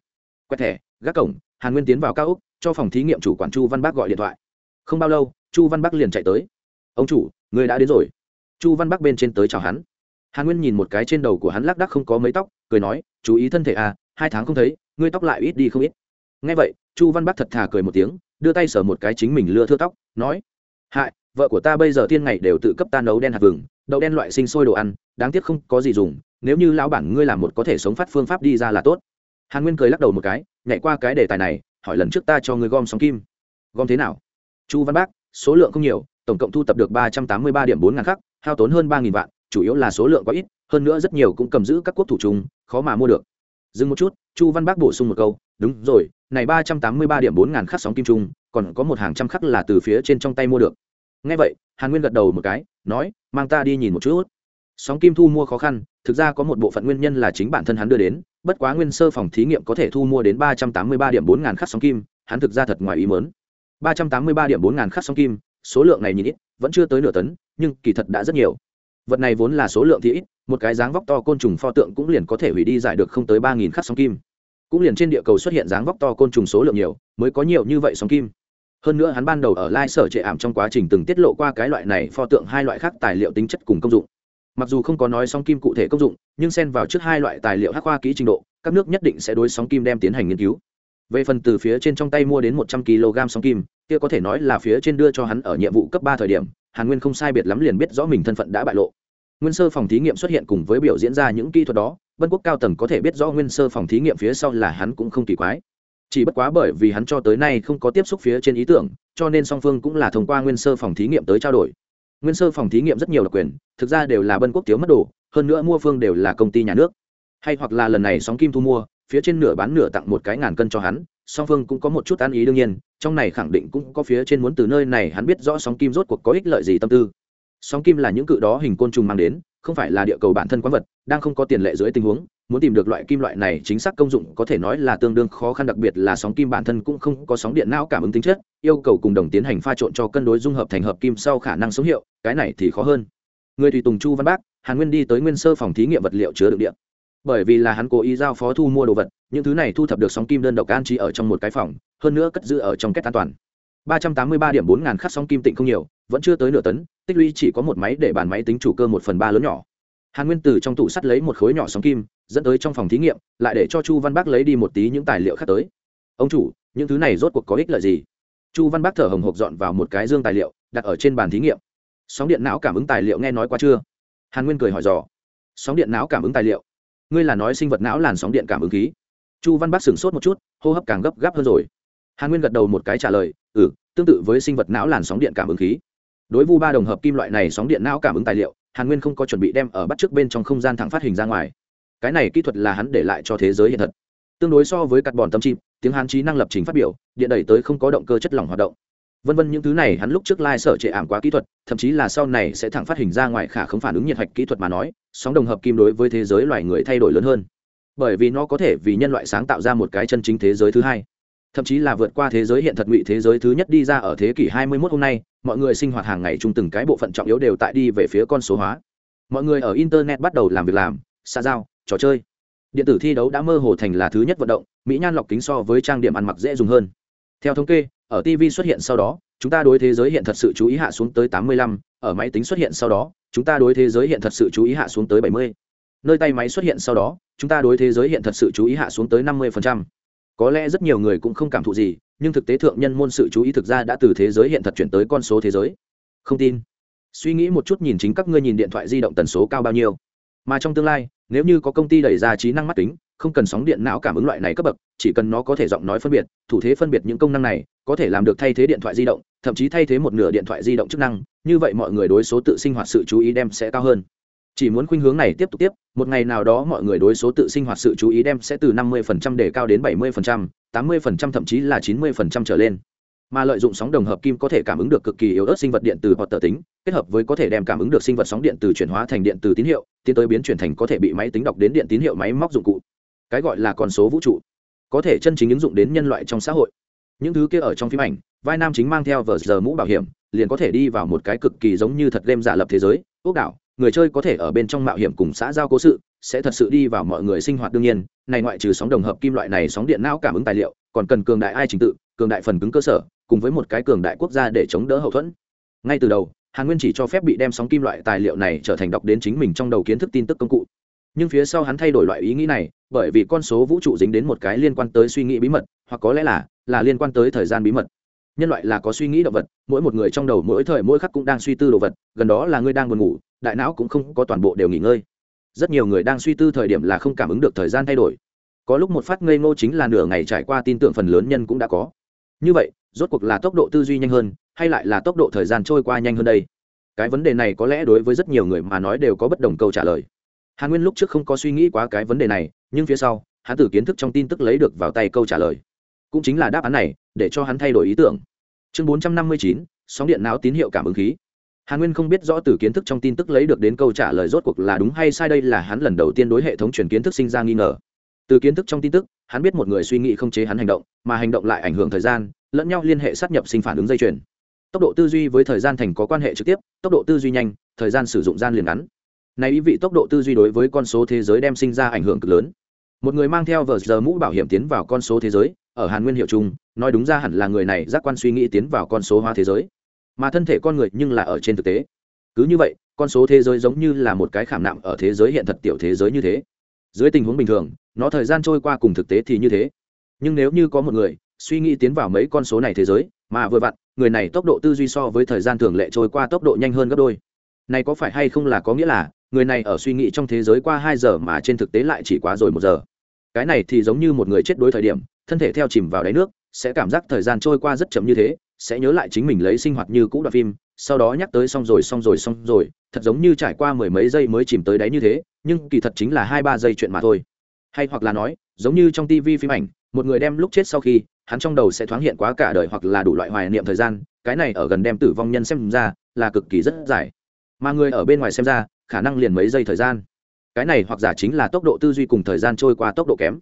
Quét thẻ, gác cổng, hàn nguyên tiến vào cao úc cho phòng thí nghiệm chủ quản chu văn bác gọi điện thoại. Không bao lâu, chu văn bắc liền chạy tới. Ông chủ, người đã đến rồi. Chu văn bắc bên trên tới chào hắn. Hàn nguyên nhìn một cái trên đầu của hắn lác đắc không có mấy tóc, cười nói, chú ý thân thể à hai tháng không thấy, ngươi tóc lại ít đi không ít. Ngay vậy, chu văn bắc thật thà cười một tiếng, đưa tay sờ một cái chính mình lưa thưa tóc, nói, hại vợ của ta bây giờ tiên ngày đều tự cấp ta nấu đen hạt vừng, đậu đen loại sinh sôi đồ ăn, đáng tiếc không có gì dùng, nếu như lão bản ngươi làm một có thể sống phát phương pháp đi ra là tốt. Hàn nguyên cười lắc đầu một cái, nhảy qua cái đề tài này, hỏi lần trước ta cho ngươi gom sóng kim. Gom thế nào? Chu văn bác, số lượng không nhiều, tổng cộng thu tập được ba trăm tám mươi ba điểm bốn ngàn khắc, hao tốn hơn ba nghìn vạn, chủ yếu là số lượng có ít, hơn nữa rất nhiều cũng cầm giữ các quốc thủ chung, khó mà mua được. Dừng một chút, chu văn bác bổ sung một câu, đúng rồi, này ba trăm tám mươi ba điểm bốn ngàn khắc sóng kim trung còn có một hàng trăm khắc là từ phía trên trong tay mua được ngay vậy, hàn nguyên gật đầu một cái, nói, mang ta đi nhìn một chút. Sóng kim thu mua khó khăn, thực ra có một bộ phận nguyên nhân là chính bản thân hắn đưa đến, bất quá nguyên sơ phòng thí nghiệm có thể thu mua đến ba trăm tám mươi ba điểm bốn ngàn khắc sóng kim, hắn thực ra thật ngoài ý mớn ba trăm tám mươi ba điểm bốn ngàn khắc sóng kim, số lượng này nhìn ít, vẫn chưa tới nửa tấn, nhưng kỳ thật đã rất nhiều. Vật này vốn là số lượng thì ít, một cái dáng vóc to côn trùng pho tượng cũng liền có thể hủy đi giải được không tới ba nghìn khắc sóng kim. Cũng liền trên địa cầu xuất hiện dáng vóc to côn trùng số lượng nhiều, mới có nhiều như vậy sóng kim hơn nữa hắn ban đầu ở lai sở trệ ảm trong quá trình từng tiết lộ qua cái loại này pho tượng hai loại khác tài liệu tính chất cùng công dụng. Mặc dù không có nói sóng kim cụ thể công dụng, nhưng xen vào trước hai loại tài liệu hắc khoa kỹ trình độ, các nước nhất định sẽ đối sóng kim đem tiến hành nghiên cứu. Về phần từ phía trên trong tay mua đến một trăm kg sóng kim, kia có thể nói là phía trên đưa cho hắn ở nhiệm vụ cấp ba thời điểm, hàn nguyên không sai biệt lắm liền biết rõ mình thân phận đã bại lộ. Nguyên sơ phòng thí nghiệm xuất hiện cùng với biểu diễn ra những kỹ thuật đó, vân quốc cao tầng có thể biết rõ nguyên sơ phòng thí nghiệm phía sau là hắn cũng không kỳ quái chỉ bất quá bởi vì hắn cho tới nay không có tiếp xúc phía trên ý tưởng, cho nên song phương cũng là thông qua nguyên sơ phòng thí nghiệm tới trao đổi. Nguyên sơ phòng thí nghiệm rất nhiều độc quyền, thực ra đều là bân quốc tiếu mất đồ, hơn nữa mua phương đều là công ty nhà nước. Hay hoặc là lần này sóng kim thu mua, phía trên nửa bán nửa tặng một cái ngàn cân cho hắn, song phương cũng có một chút an ý đương nhiên, trong này khẳng định cũng có phía trên muốn từ nơi này hắn biết rõ sóng kim rốt cuộc có ích lợi gì tâm tư. Sóng kim là những cự đó hình côn trùng mang đến, không phải là địa cầu bản thân quán vật, đang không có tiền lệ dưới tình huống muốn tìm được loại kim loại này chính xác công dụng có thể nói là tương đương khó khăn, đặc biệt là sóng kim bản thân cũng không có sóng điện não cảm ứng tính chất, yêu cầu cùng đồng tiến hành pha trộn cho cân đối dung hợp thành hợp kim sau khả năng sống hiệu, cái này thì khó hơn. Người tùy tùng chu văn bác, hàn nguyên đi tới nguyên sơ phòng thí nghiệm vật liệu chứa đựng điện. Bởi vì là hắn cố ý giao phó thu mua đồ vật, những thứ này thu thập được sóng kim đơn độc an trí ở trong một cái phòng, hơn nữa cất giữ ở trong kết an toàn. Ba trăm tám mươi ba điểm bốn ngàn khắc sóng kim tịnh không nhiều, vẫn chưa tới nửa tấn, tích lũy chỉ có một máy để bàn máy tính chủ cơ một phần ba lớn nhỏ. Hàn nguyên từ trong tủ sắt lấy một khối nhỏ sóng kim dẫn tới trong phòng thí nghiệm, lại để cho chu văn bác lấy đi một tí những tài liệu khác tới. Ông chủ, những thứ này rốt cuộc có ích lợi gì? Chu văn bác thở hồng hộc dọn vào một cái dương tài liệu, đặt ở trên bàn thí nghiệm. Sóng điện não cảm ứng tài liệu nghe nói qua chưa? Hàn nguyên cười hỏi dò. Sóng điện não cảm ứng tài liệu. Ngươi là nói sinh vật não làn sóng điện cảm ứng khí. Chu văn bác sửng sốt một chút, hô hấp càng gấp gáp hơn rồi. Hàn nguyên gật đầu một cái trả lời ừ tương tự với sinh vật não làn sóng điện cảm ứng khí. Đối vu ba đồng hợp kim loại này sóng điện não cảm ứng tài liệu, hàn nguyên không có chuẩn bị đem ở bắt trước bên trong không gian thẳng phát hình ra ngoài cái này kỹ thuật là hắn để lại cho thế giới hiện thật. Tương đối so với cắt bòn tâm chim, tiếng hán trí năng lập trình phát biểu, điện đẩy tới không có động cơ chất lỏng hoạt động. Vân vân những thứ này hắn lúc trước lai、like、sở trệ ảm quá kỹ thuật, thậm chí là sau này sẽ thẳng phát hình ra ngoài khả không phản ứng nhiệt hạch kỹ thuật mà nói, sóng đồng hợp kim đối với thế giới loài người thay đổi lớn hơn. Bởi vì nó có thể vì nhân loại sáng tạo ra một cái chân chính thế giới thứ hai. Thậm chí là vượt qua thế giới hiện thật ngụy thế giới thứ nhất đi ra ở thế kỷ 21 hôm nay, mọi người sinh hoạt hàng ngày chung từng cái bộ phận trọng yếu đều tại đi về phía con số hóa. Mọi người ở internet bắt đầu làm việc làm, xa giao trò chơi. Điện tử thi đấu đã mơ hồ thành là thứ nhất vận động mỹ nhan lọc kính so với trang điểm ăn mặc dễ dùng hơn. Theo thống kê ở tv xuất hiện sau đó chúng ta đối thế giới hiện thật sự chú ý hạ xuống tới 85, ở máy tính xuất hiện sau đó chúng ta đối thế giới hiện thật sự chú ý hạ xuống tới 70. nơi tay máy xuất hiện sau đó chúng ta đối thế giới hiện thật sự chú ý hạ xuống tới 50% có lẽ rất nhiều người cũng không cảm thụ gì nhưng thực tế thượng nhân môn sự chú ý thực ra đã từ thế giới hiện thật chuyển tới con số thế giới. Không tin. Suy nghĩ một chút nhìn chính các ngươi nhìn điện thoại di động tần số cao bao nhiêu. Mà trong tương lai nếu như có công ty đẩy ra trí năng mắt tính không cần sóng điện não cảm ứng loại này cấp bậc chỉ cần nó có thể giọng nói phân biệt thủ thế phân biệt những công năng này có thể làm được thay thế điện thoại di động thậm chí thay thế một nửa điện thoại di động chức năng như vậy mọi người đối số tự sinh hoạt sự chú ý đem sẽ cao hơn. Chỉ muốn khuynh hướng này tiếp tục tiếp một ngày nào đó mọi người đối số tự sinh hoạt sự chú ý đem sẽ từ 50% để cao đến 70%, 80% thậm chí là 90% trở lên mà lợi dụng sóng đồng hợp kim có thể cảm ứng được cực kỳ yếu ớt sinh vật điện từ hoặc tờ tính, kết hợp với có thể đem cảm ứng được sinh vật sóng điện từ chuyển hóa thành điện từ tín hiệu, tiến tới biến chuyển thành có thể bị máy tính đọc đến điện tín hiệu máy móc dụng cụ. Cái gọi là con số vũ trụ, có thể chân chính ứng dụng đến nhân loại trong xã hội. Những thứ kia ở trong phim ảnh, vai nam chính mang theo vờ giờ mũ bảo hiểm, liền có thể đi vào một cái cực kỳ giống như thật game giả lập thế giới, ốc đảo, người chơi có thể ở bên trong mạo hiểm cùng xã giao cố sự, sẽ thật sự đi vào mọi người sinh hoạt đương nhiên, này ngoại trừ sóng đồng hợp kim loại này sóng điện não cảm ứng tài liệu, còn cần cường đại ai trình tự, cường đại phần cứng cơ sở cùng với một cái cường đại quốc gia để chống đỡ hậu thuẫn. Ngay từ đầu, hàn nguyên chỉ cho phép bị đem sóng kim loại tài liệu này trở thành đọc đến chính mình trong đầu kiến thức tin tức công cụ. Nhưng phía sau hắn thay đổi loại ý nghĩ này, bởi vì con số vũ trụ dính đến một cái liên quan tới suy nghĩ bí mật, hoặc có lẽ là là liên quan tới thời gian bí mật. Nhân loại là có suy nghĩ động vật, mỗi một người trong đầu mỗi thời mỗi khắc cũng đang suy tư đồ vật, gần đó là ngươi đang buồn ngủ, đại não cũng không có toàn bộ đều nghỉ ngơi. Rất nhiều người đang suy tư thời điểm là không cảm ứng được thời gian thay đổi. Có lúc một phát ngây ngô chính là nửa ngày trải qua tin tưởng phần lớn nhân cũng đã có. Như vậy rốt cuộc là tốc độ tư duy nhanh hơn, hay lại là tốc độ thời gian trôi qua nhanh hơn đây? Cái vấn đề này có lẽ đối với rất nhiều người mà nói đều có bất đồng câu trả lời. Hàn nguyên lúc trước không có suy nghĩ quá cái vấn đề này, nhưng phía sau, hắn từ kiến thức trong tin tức lấy được vào tay câu trả lời. Cũng chính là đáp án này, để cho hắn thay đổi ý tưởng. Chương bốn trăm năm mươi chín, sóng điện não tín hiệu cảm ứng khí. Hàn nguyên không biết rõ từ kiến thức trong tin tức lấy được đến câu trả lời rốt cuộc là đúng hay sai đây là hắn lần đầu tiên đối hệ thống truyền kiến thức sinh ra nghi ngờ. Từ kiến thức trong tin tức, hắn biết một người suy nghĩ không chế hắn hành động, mà hành động lại ảnh hưởng thời gian lẫn nhau liên hệ sát nhập sinh phản ứng dây chuyền. Tốc độ tư duy với thời gian thành có quan hệ trực tiếp, tốc độ tư duy nhanh, thời gian sử dụng gian liền ngắn. Này ý vị tốc độ tư duy đối với con số thế giới đem sinh ra ảnh hưởng cực lớn. Một người mang theo vờ giờ mũ bảo hiểm tiến vào con số thế giới, ở hàn nguyên hiệu chung nói đúng ra hẳn là người này giác quan suy nghĩ tiến vào con số hóa thế giới. Mà thân thể con người nhưng là ở trên thực tế. Cứ như vậy, con số thế giới giống như là một cái khảm nạm ở thế giới hiện thật tiểu thế giới như thế. Dưới tình huống bình thường, nó thời gian trôi qua cùng thực tế thì như thế. Nhưng nếu như có một người suy nghĩ tiến vào mấy con số này thế giới, mà vừa vặn, người này tốc độ tư duy so với thời gian thường lệ trôi qua tốc độ nhanh hơn gấp đôi. Này có phải hay không là có nghĩa là, người này ở suy nghĩ trong thế giới qua hai giờ mà trên thực tế lại chỉ quá rồi một giờ? Cái này thì giống như một người chết đối thời điểm, thân thể theo chìm vào đáy nước, sẽ cảm giác thời gian trôi qua rất chậm như thế, sẽ nhớ lại chính mình lấy sinh hoạt như cũ đoạn phim, sau đó nhắc tới xong rồi xong rồi xong rồi, thật giống như trải qua mười mấy giây mới chìm tới đáy như thế, nhưng kỳ thật chính là hai, ba giây chuyện mà thôi. Hay hoặc là nói, giống như trong tv phim ảnh, một người đem lúc chết sau khi hắn trong đầu sẽ thoáng hiện quá cả đời hoặc là đủ loại hoài niệm thời gian, cái này ở gần đem tử vong nhân xem ra là cực kỳ rất dài. Mà người ở bên ngoài xem ra, khả năng liền mấy giây thời gian. Cái này hoặc giả chính là tốc độ tư duy cùng thời gian trôi qua tốc độ kém.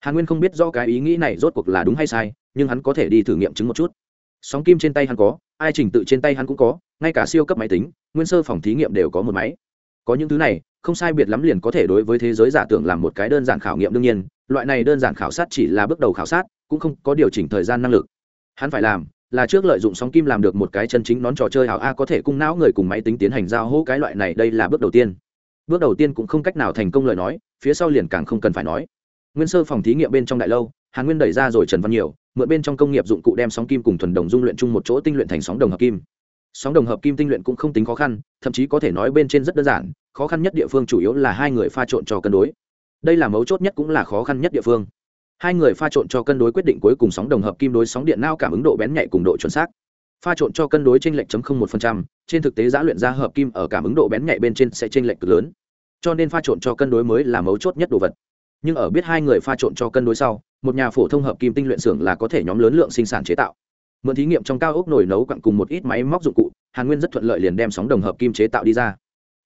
Hàn nguyên không biết do cái ý nghĩ này rốt cuộc là đúng hay sai, nhưng hắn có thể đi thử nghiệm chứng một chút. Sóng kim trên tay hắn có, ai trình tự trên tay hắn cũng có, ngay cả siêu cấp máy tính, nguyên sơ phòng thí nghiệm đều có một máy. Có những thứ này, không sai biệt lắm liền có thể đối với thế giới giả tưởng làm một cái đơn giản khảo nghiệm đương nhiên loại này đơn giản khảo sát chỉ là bước đầu khảo sát, cũng không có điều chỉnh thời gian năng lực. Hắn phải làm là trước lợi dụng sóng kim làm được một cái chân chính nón trò chơi hảo a có thể cung não người cùng máy tính tiến hành giao hỗ cái loại này, đây là bước đầu tiên. Bước đầu tiên cũng không cách nào thành công lời nói, phía sau liền càng không cần phải nói. Nguyên sơ phòng thí nghiệm bên trong đại lâu, hàn nguyên đẩy ra rồi trần văn nhiều, mượn bên trong công nghiệp dụng cụ đem sóng kim cùng thuần đồng dung luyện chung một chỗ tinh luyện thành sóng đồng hợp kim. Sóng đồng hợp kim tinh luyện cũng không tính khó khăn, thậm chí có thể nói bên trên rất đơn giản, khó khăn nhất địa phương chủ yếu là hai người pha trộn cho cân đối đây là mấu chốt nhất cũng là khó khăn nhất địa phương. Hai người pha trộn cho cân đối quyết định cuối cùng sóng đồng hợp kim đối sóng điện nao cảm ứng độ bén nhạy cùng độ chuẩn xác. Pha trộn cho cân đối trên lệch chấm một phần trăm, trên thực tế giá luyện ra hợp kim ở cảm ứng độ bén nhạy bên trên sẽ trên lệch cực lớn. Cho nên pha trộn cho cân đối mới là mấu chốt nhất đồ vật. Nhưng ở biết hai người pha trộn cho cân đối sau, một nhà phổ thông hợp kim tinh luyện xưởng là có thể nhóm lớn lượng sinh sản chế tạo. Mượn thí nghiệm trong cao ốc nổi nấu quặng cùng một ít máy móc dụng cụ, hàn nguyên rất thuận lợi liền đem sóng đồng hợp kim chế tạo đi ra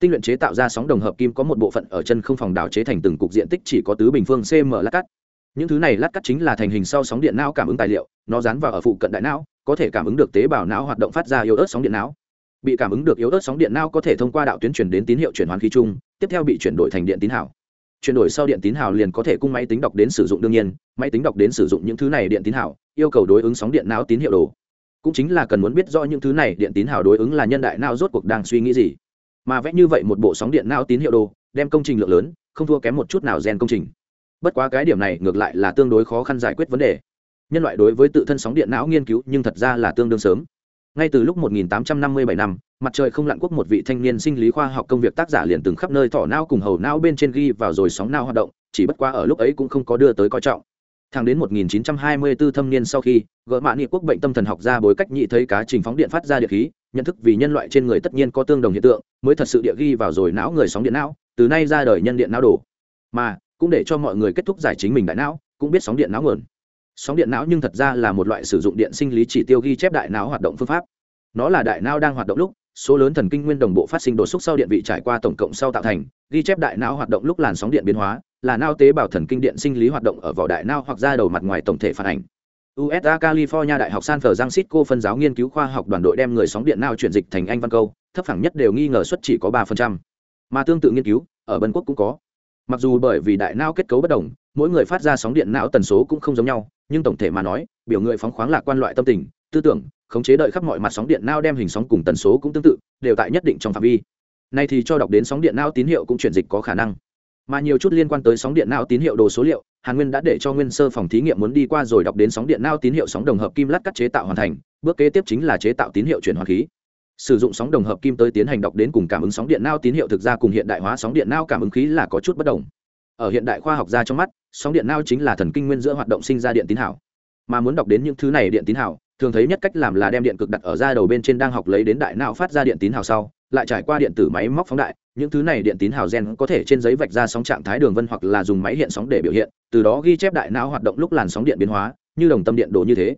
tinh luyện chế tạo ra sóng đồng hợp kim có một bộ phận ở chân không phòng đảo chế thành từng cục diện tích chỉ có tứ bình phương cm lát cắt. Những thứ này lát cắt chính là thành hình sau sóng điện não cảm ứng tài liệu, nó dán vào ở phụ cận đại não, có thể cảm ứng được tế bào não hoạt động phát ra yếu ớt sóng điện não. Bị cảm ứng được yếu ớt sóng điện não có thể thông qua đạo tuyến chuyển đến tín hiệu chuyển hoàn khí chung, tiếp theo bị chuyển đổi thành điện tín hào. Chuyển đổi sau điện tín hào liền có thể cung máy tính đọc đến sử dụng đương nhiên, máy tính đọc đến sử dụng những thứ này điện tín hào, yêu cầu đối ứng sóng điện não tín hiệu đồ. Cũng chính là cần muốn biết rõ những thứ này điện tín hào đối ứng là nhân đại não rốt cuộc đang suy nghĩ gì mà vẽ như vậy một bộ sóng điện não tín hiệu đồ, đem công trình lượng lớn, không thua kém một chút nào gen công trình. Bất quá cái điểm này ngược lại là tương đối khó khăn giải quyết vấn đề. Nhân loại đối với tự thân sóng điện não nghiên cứu nhưng thật ra là tương đương sớm. Ngay từ lúc 1857 năm mặt trời không lặn quốc một vị thanh niên sinh lý khoa học công việc tác giả liền từng khắp nơi thỏ não cùng hầu não bên trên ghi vào rồi sóng não hoạt động, chỉ bất quá ở lúc ấy cũng không có đưa tới coi trọng. Thẳng đến 1924 thâm niên sau khi, gỡ mạ nghị quốc bệnh tâm thần học ra bối cách nhị thấy cá trình phóng điện phát ra địa khí nhận thức vì nhân loại trên người tất nhiên có tương đồng hiện tượng, mới thật sự địa ghi vào rồi não người sóng điện não, từ nay ra đời nhân điện não đổ mà, cũng để cho mọi người kết thúc giải chính mình đại não, cũng biết sóng điện não nguồn. Sóng điện não nhưng thật ra là một loại sử dụng điện sinh lý chỉ tiêu ghi chép đại não hoạt động phương pháp. Nó là đại não đang hoạt động lúc, số lớn thần kinh nguyên đồng bộ phát sinh đột xúc sau điện vị trải qua tổng cộng sau tạo thành, ghi chép đại não hoạt động lúc làn sóng điện biến hóa, là não tế bào thần kinh điện sinh lý hoạt động ở vỏ đại não hoặc ra đầu mặt ngoài tổng thể phản ảnh. USA California Đại học San Francisco phân giáo nghiên cứu khoa học đoàn đội đem người sóng điện não chuyển dịch thành Anh văn câu, thấp phẳng nhất đều nghi ngờ suất chỉ có 3%. Mà tương tự nghiên cứu, ở Bân Quốc cũng có. Mặc dù bởi vì đại não kết cấu bất đồng, mỗi người phát ra sóng điện não tần số cũng không giống nhau, nhưng tổng thể mà nói, biểu người phóng khoáng lạc quan loại tâm tình, tư tưởng, khống chế đợi khắp mọi mặt sóng điện não đem hình sóng cùng tần số cũng tương tự, đều tại nhất định trong phạm vi. Nay thì cho đọc đến sóng điện não tín hiệu cũng chuyển dịch có khả năng. Mà nhiều chút liên quan tới sóng điện não tín hiệu đồ số liệu, Hàn Nguyên đã để cho Nguyên Sơ phòng thí nghiệm muốn đi qua rồi đọc đến sóng điện não tín hiệu sóng đồng hợp kim lát cắt chế tạo hoàn thành, bước kế tiếp chính là chế tạo tín hiệu chuyển hóa khí. Sử dụng sóng đồng hợp kim tới tiến hành đọc đến cùng cảm ứng sóng điện não tín hiệu thực ra cùng hiện đại hóa sóng điện não cảm ứng khí là có chút bất đồng. Ở hiện đại khoa học gia trong mắt, sóng điện não chính là thần kinh nguyên giữa hoạt động sinh ra điện tín hảo. Mà muốn đọc đến những thứ này điện tín hảo, thường thấy nhất cách làm là đem điện cực đặt ở da đầu bên trên đang học lấy đến đại não phát ra điện tín hào sau lại trải qua điện tử máy móc phóng đại, những thứ này điện tín hào gen có thể trên giấy vạch ra sóng trạng thái đường vân hoặc là dùng máy hiện sóng để biểu hiện, từ đó ghi chép đại não hoạt động lúc làn sóng điện biến hóa, như đồng tâm điện đồ như thế.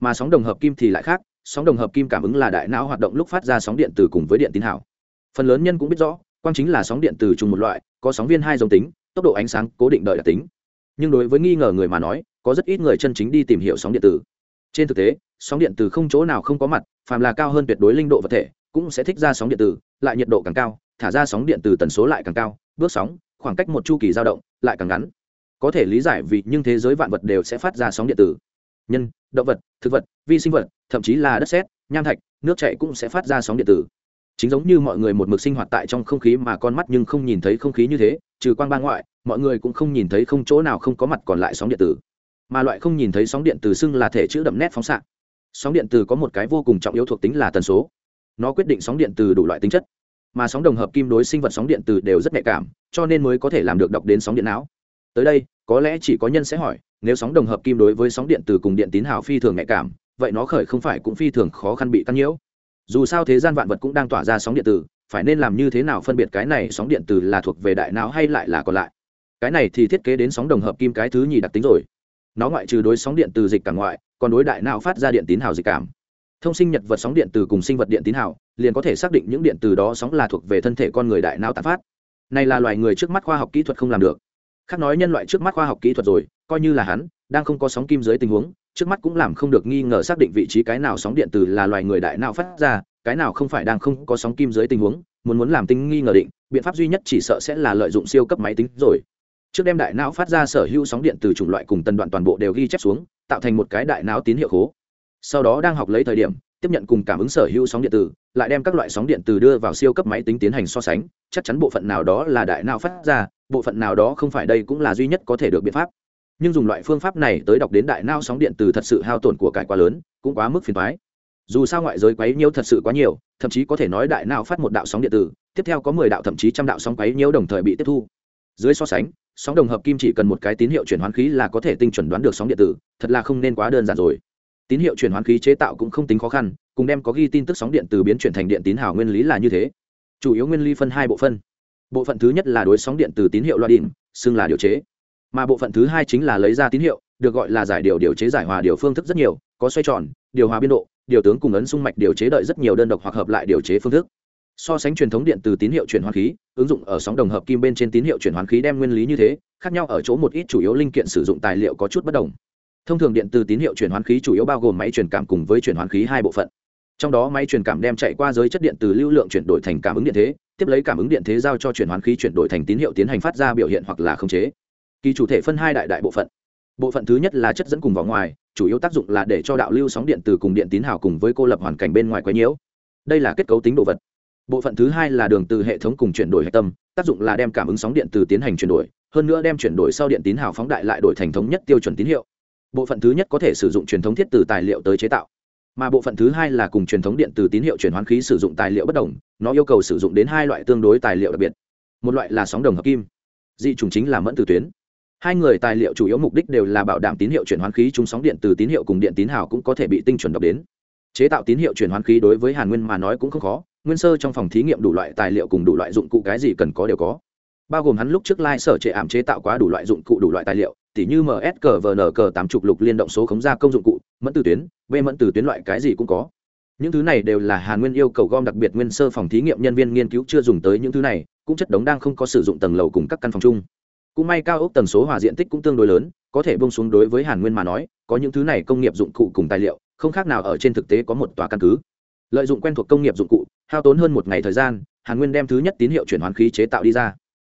Mà sóng đồng hợp kim thì lại khác, sóng đồng hợp kim cảm ứng là đại não hoạt động lúc phát ra sóng điện từ cùng với điện tín hào. Phần lớn nhân cũng biết rõ, quang chính là sóng điện từ chung một loại, có sóng viên hai dòng tính, tốc độ ánh sáng cố định đợi đặc tính. Nhưng đối với nghi ngờ người mà nói, có rất ít người chân chính đi tìm hiểu sóng điện tử trên thực tế, sóng điện từ không chỗ nào không có mặt, phàm là cao hơn tuyệt đối linh độ vật thể cũng sẽ thích ra sóng điện từ, lại nhiệt độ càng cao, thả ra sóng điện từ tần số lại càng cao, bước sóng, khoảng cách một chu kỳ dao động, lại càng ngắn. Có thể lý giải vì nhưng thế giới vạn vật đều sẽ phát ra sóng điện tử nhân, động vật, thực vật, vi sinh vật, thậm chí là đất sét, nham thạch, nước chảy cũng sẽ phát ra sóng điện tử chính giống như mọi người một mực sinh hoạt tại trong không khí mà con mắt nhưng không nhìn thấy không khí như thế, trừ quang ba ngoại, mọi người cũng không nhìn thấy không chỗ nào không có mặt còn lại sóng điện tử mà loại không nhìn thấy sóng điện từ xưng là thể chữ đậm nét phóng xạ. Sóng điện từ có một cái vô cùng trọng yếu thuộc tính là tần số nó quyết định sóng điện từ đủ loại tính chất. Mà sóng đồng hợp kim đối sinh vật sóng điện từ đều rất nhạy cảm, cho nên mới có thể làm được đọc đến sóng điện não. Tới đây, có lẽ chỉ có nhân sẽ hỏi, nếu sóng đồng hợp kim đối với sóng điện từ cùng điện tín hào phi thường nhạy cảm, vậy nó khởi không phải cũng phi thường khó khăn bị căn nhiễu? Dù sao thế gian vạn vật cũng đang tỏa ra sóng điện tử phải nên làm như thế nào phân biệt cái này sóng điện tử là thuộc về đại não hay lại là còn lại? Cái này thì thiết kế đến sóng đồng hợp kim cái thứ nhì đặc tính rồi. Nó ngoại trừ đối sóng điện từ dịch cả ngoại, còn đối đại não phát ra điện tín hào dịch cảm thông sinh nhật vật sóng điện từ cùng sinh vật điện tín hào, liền có thể xác định những điện từ đó sóng là thuộc về thân thể con người đại não tán phát. Này là loài người trước mắt khoa học kỹ thuật không làm được. Khác nói nhân loại trước mắt khoa học kỹ thuật rồi, coi như là hắn, đang không có sóng kim dưới tình huống, trước mắt cũng làm không được nghi ngờ xác định vị trí cái nào sóng điện từ là loài người đại não phát ra, cái nào không phải đang không có sóng kim dưới tình huống, muốn muốn làm tinh nghi ngờ định, biện pháp duy nhất chỉ sợ sẽ là lợi dụng siêu cấp máy tính rồi. Trước đem đại não phát ra sở hữu sóng điện từ chủng loại cùng tần đoạn toàn bộ đều ghi chép xuống, tạo thành một cái đại não tín hiệu khố sau đó đang học lấy thời điểm, tiếp nhận cùng cảm ứng sở hữu sóng điện từ lại đem các loại sóng điện từ đưa vào siêu cấp máy tính tiến hành so sánh, chắc chắn bộ phận nào đó là đại não phát ra, bộ phận nào đó không phải đây cũng là duy nhất có thể được biện pháp. Nhưng dùng loại phương pháp này tới đọc đến đại não sóng điện từ thật sự hao tổn của cải quá lớn, cũng quá mức phiền thoái dù sao ngoại giới quấy nhiễu thật sự quá nhiều, thậm chí có thể nói đại não phát một đạo sóng điện tử, tiếp theo có mười đạo thậm chí trăm đạo sóng quấy nhiễu đồng thời bị tiếp thu. Dưới so sánh, sóng đồng hợp kim chỉ cần một cái tín hiệu chuyển hoán khí là có thể tinh chuẩn đoán được sóng điện tử, thật là không nên quá đơn giản rồi tín hiệu chuyển hoán khí chế tạo cũng không tính khó khăn, cùng đem có ghi tin tức sóng điện từ biến chuyển thành điện tín hào nguyên lý là như thế. Chủ yếu nguyên lý phân hai bộ phân bộ phận thứ nhất là đối sóng điện từ tín hiệu loa đỉnh, xưng là điều chế. Mà bộ phận thứ hai chính là lấy ra tín hiệu, được gọi là giải điều điều chế giải hòa điều phương thức rất nhiều, có xoay tròn, điều hòa biên độ, điều tướng cùng ấn sung mạch điều chế đợi rất nhiều đơn độc hoặc hợp lại điều chế phương thức. So sánh truyền thống điện từ tín hiệu chuyển hóa khí, ứng dụng ở sóng đồng hợp kim bên trên tín hiệu chuyển hóa khí đem nguyên lý như thế, khác nhau ở chỗ một ít chủ yếu linh kiện sử dụng tài liệu có chút bất đồng thông thường điện từ tín hiệu chuyển hóa khí chủ yếu bao gồm máy truyền cảm cùng với chuyển hóa khí hai bộ phận. Trong đó máy truyền cảm đem chạy qua giới chất điện từ lưu lượng chuyển đổi thành cảm ứng điện thế, tiếp lấy cảm ứng điện thế giao cho chuyển hóa khí chuyển đổi thành tín hiệu tiến hành phát ra biểu hiện hoặc là khống chế. Kỳ chủ thể phân hai đại đại bộ phận. Bộ phận thứ nhất là chất dẫn cùng vào ngoài, chủ yếu tác dụng là để cho đạo lưu sóng điện từ cùng điện tín hào cùng với cô lập hoàn cảnh bên ngoài quấy nhiễu. Đây là kết cấu tính đồ vật. Bộ phận thứ hai là đường từ hệ thống cùng chuyển đổi hệ tâm, tác dụng là đem cảm ứng sóng điện từ tiến hành chuyển đổi, hơn nữa đem chuyển đổi sau điện tín hào phóng đại lại đổi thành thống nhất tiêu chuẩn tín hiệu bộ phận thứ nhất có thể sử dụng truyền thống thiết từ tài liệu tới chế tạo, mà bộ phận thứ hai là cùng truyền thống điện từ tín hiệu chuyển hoán khí sử dụng tài liệu bất đồng, nó yêu cầu sử dụng đến hai loại tương đối tài liệu đặc biệt. Một loại là sóng đồng hợp kim, dị chủng chính là mẫn từ tuyến. Hai người tài liệu chủ yếu mục đích đều là bảo đảm tín hiệu chuyển hoán khí chung sóng điện từ tín hiệu cùng điện tín hào cũng có thể bị tinh chuẩn đọc đến. Chế tạo tín hiệu chuyển hoán khí đối với hàn nguyên mà nói cũng không khó, nguyên sơ trong phòng thí nghiệm đủ loại tài liệu cùng đủ loại dụng cụ cái gì cần có đều có. Bao gồm hắn lúc trước lai、like、sở trệ ảm chế tạo quá đủ loại dụng cụ đủ loại tài liệu tỉ như ms cờ tám chục lục liên động số khống gia công dụng cụ, mẫn từ tuyến, b mẫn từ tuyến loại cái gì cũng có. Những thứ này đều là hàn nguyên yêu cầu gom đặc biệt nguyên sơ phòng thí nghiệm nhân viên nghiên cứu chưa dùng tới những thứ này, cũng chất đống đang không có sử dụng tầng lầu cùng các căn phòng chung. Cũng may cao ốc tần số hòa diện tích cũng tương đối lớn, có thể bông xuống đối với hàn nguyên mà nói, có những thứ này công nghiệp dụng cụ cùng tài liệu, không khác nào ở trên thực tế có một tòa căn cứ. Lợi dụng quen thuộc công nghiệp dụng cụ, hao tốn hơn một ngày thời gian, hàn nguyên đem thứ nhất tín hiệu chuyển hoán khí chế tạo đi ra.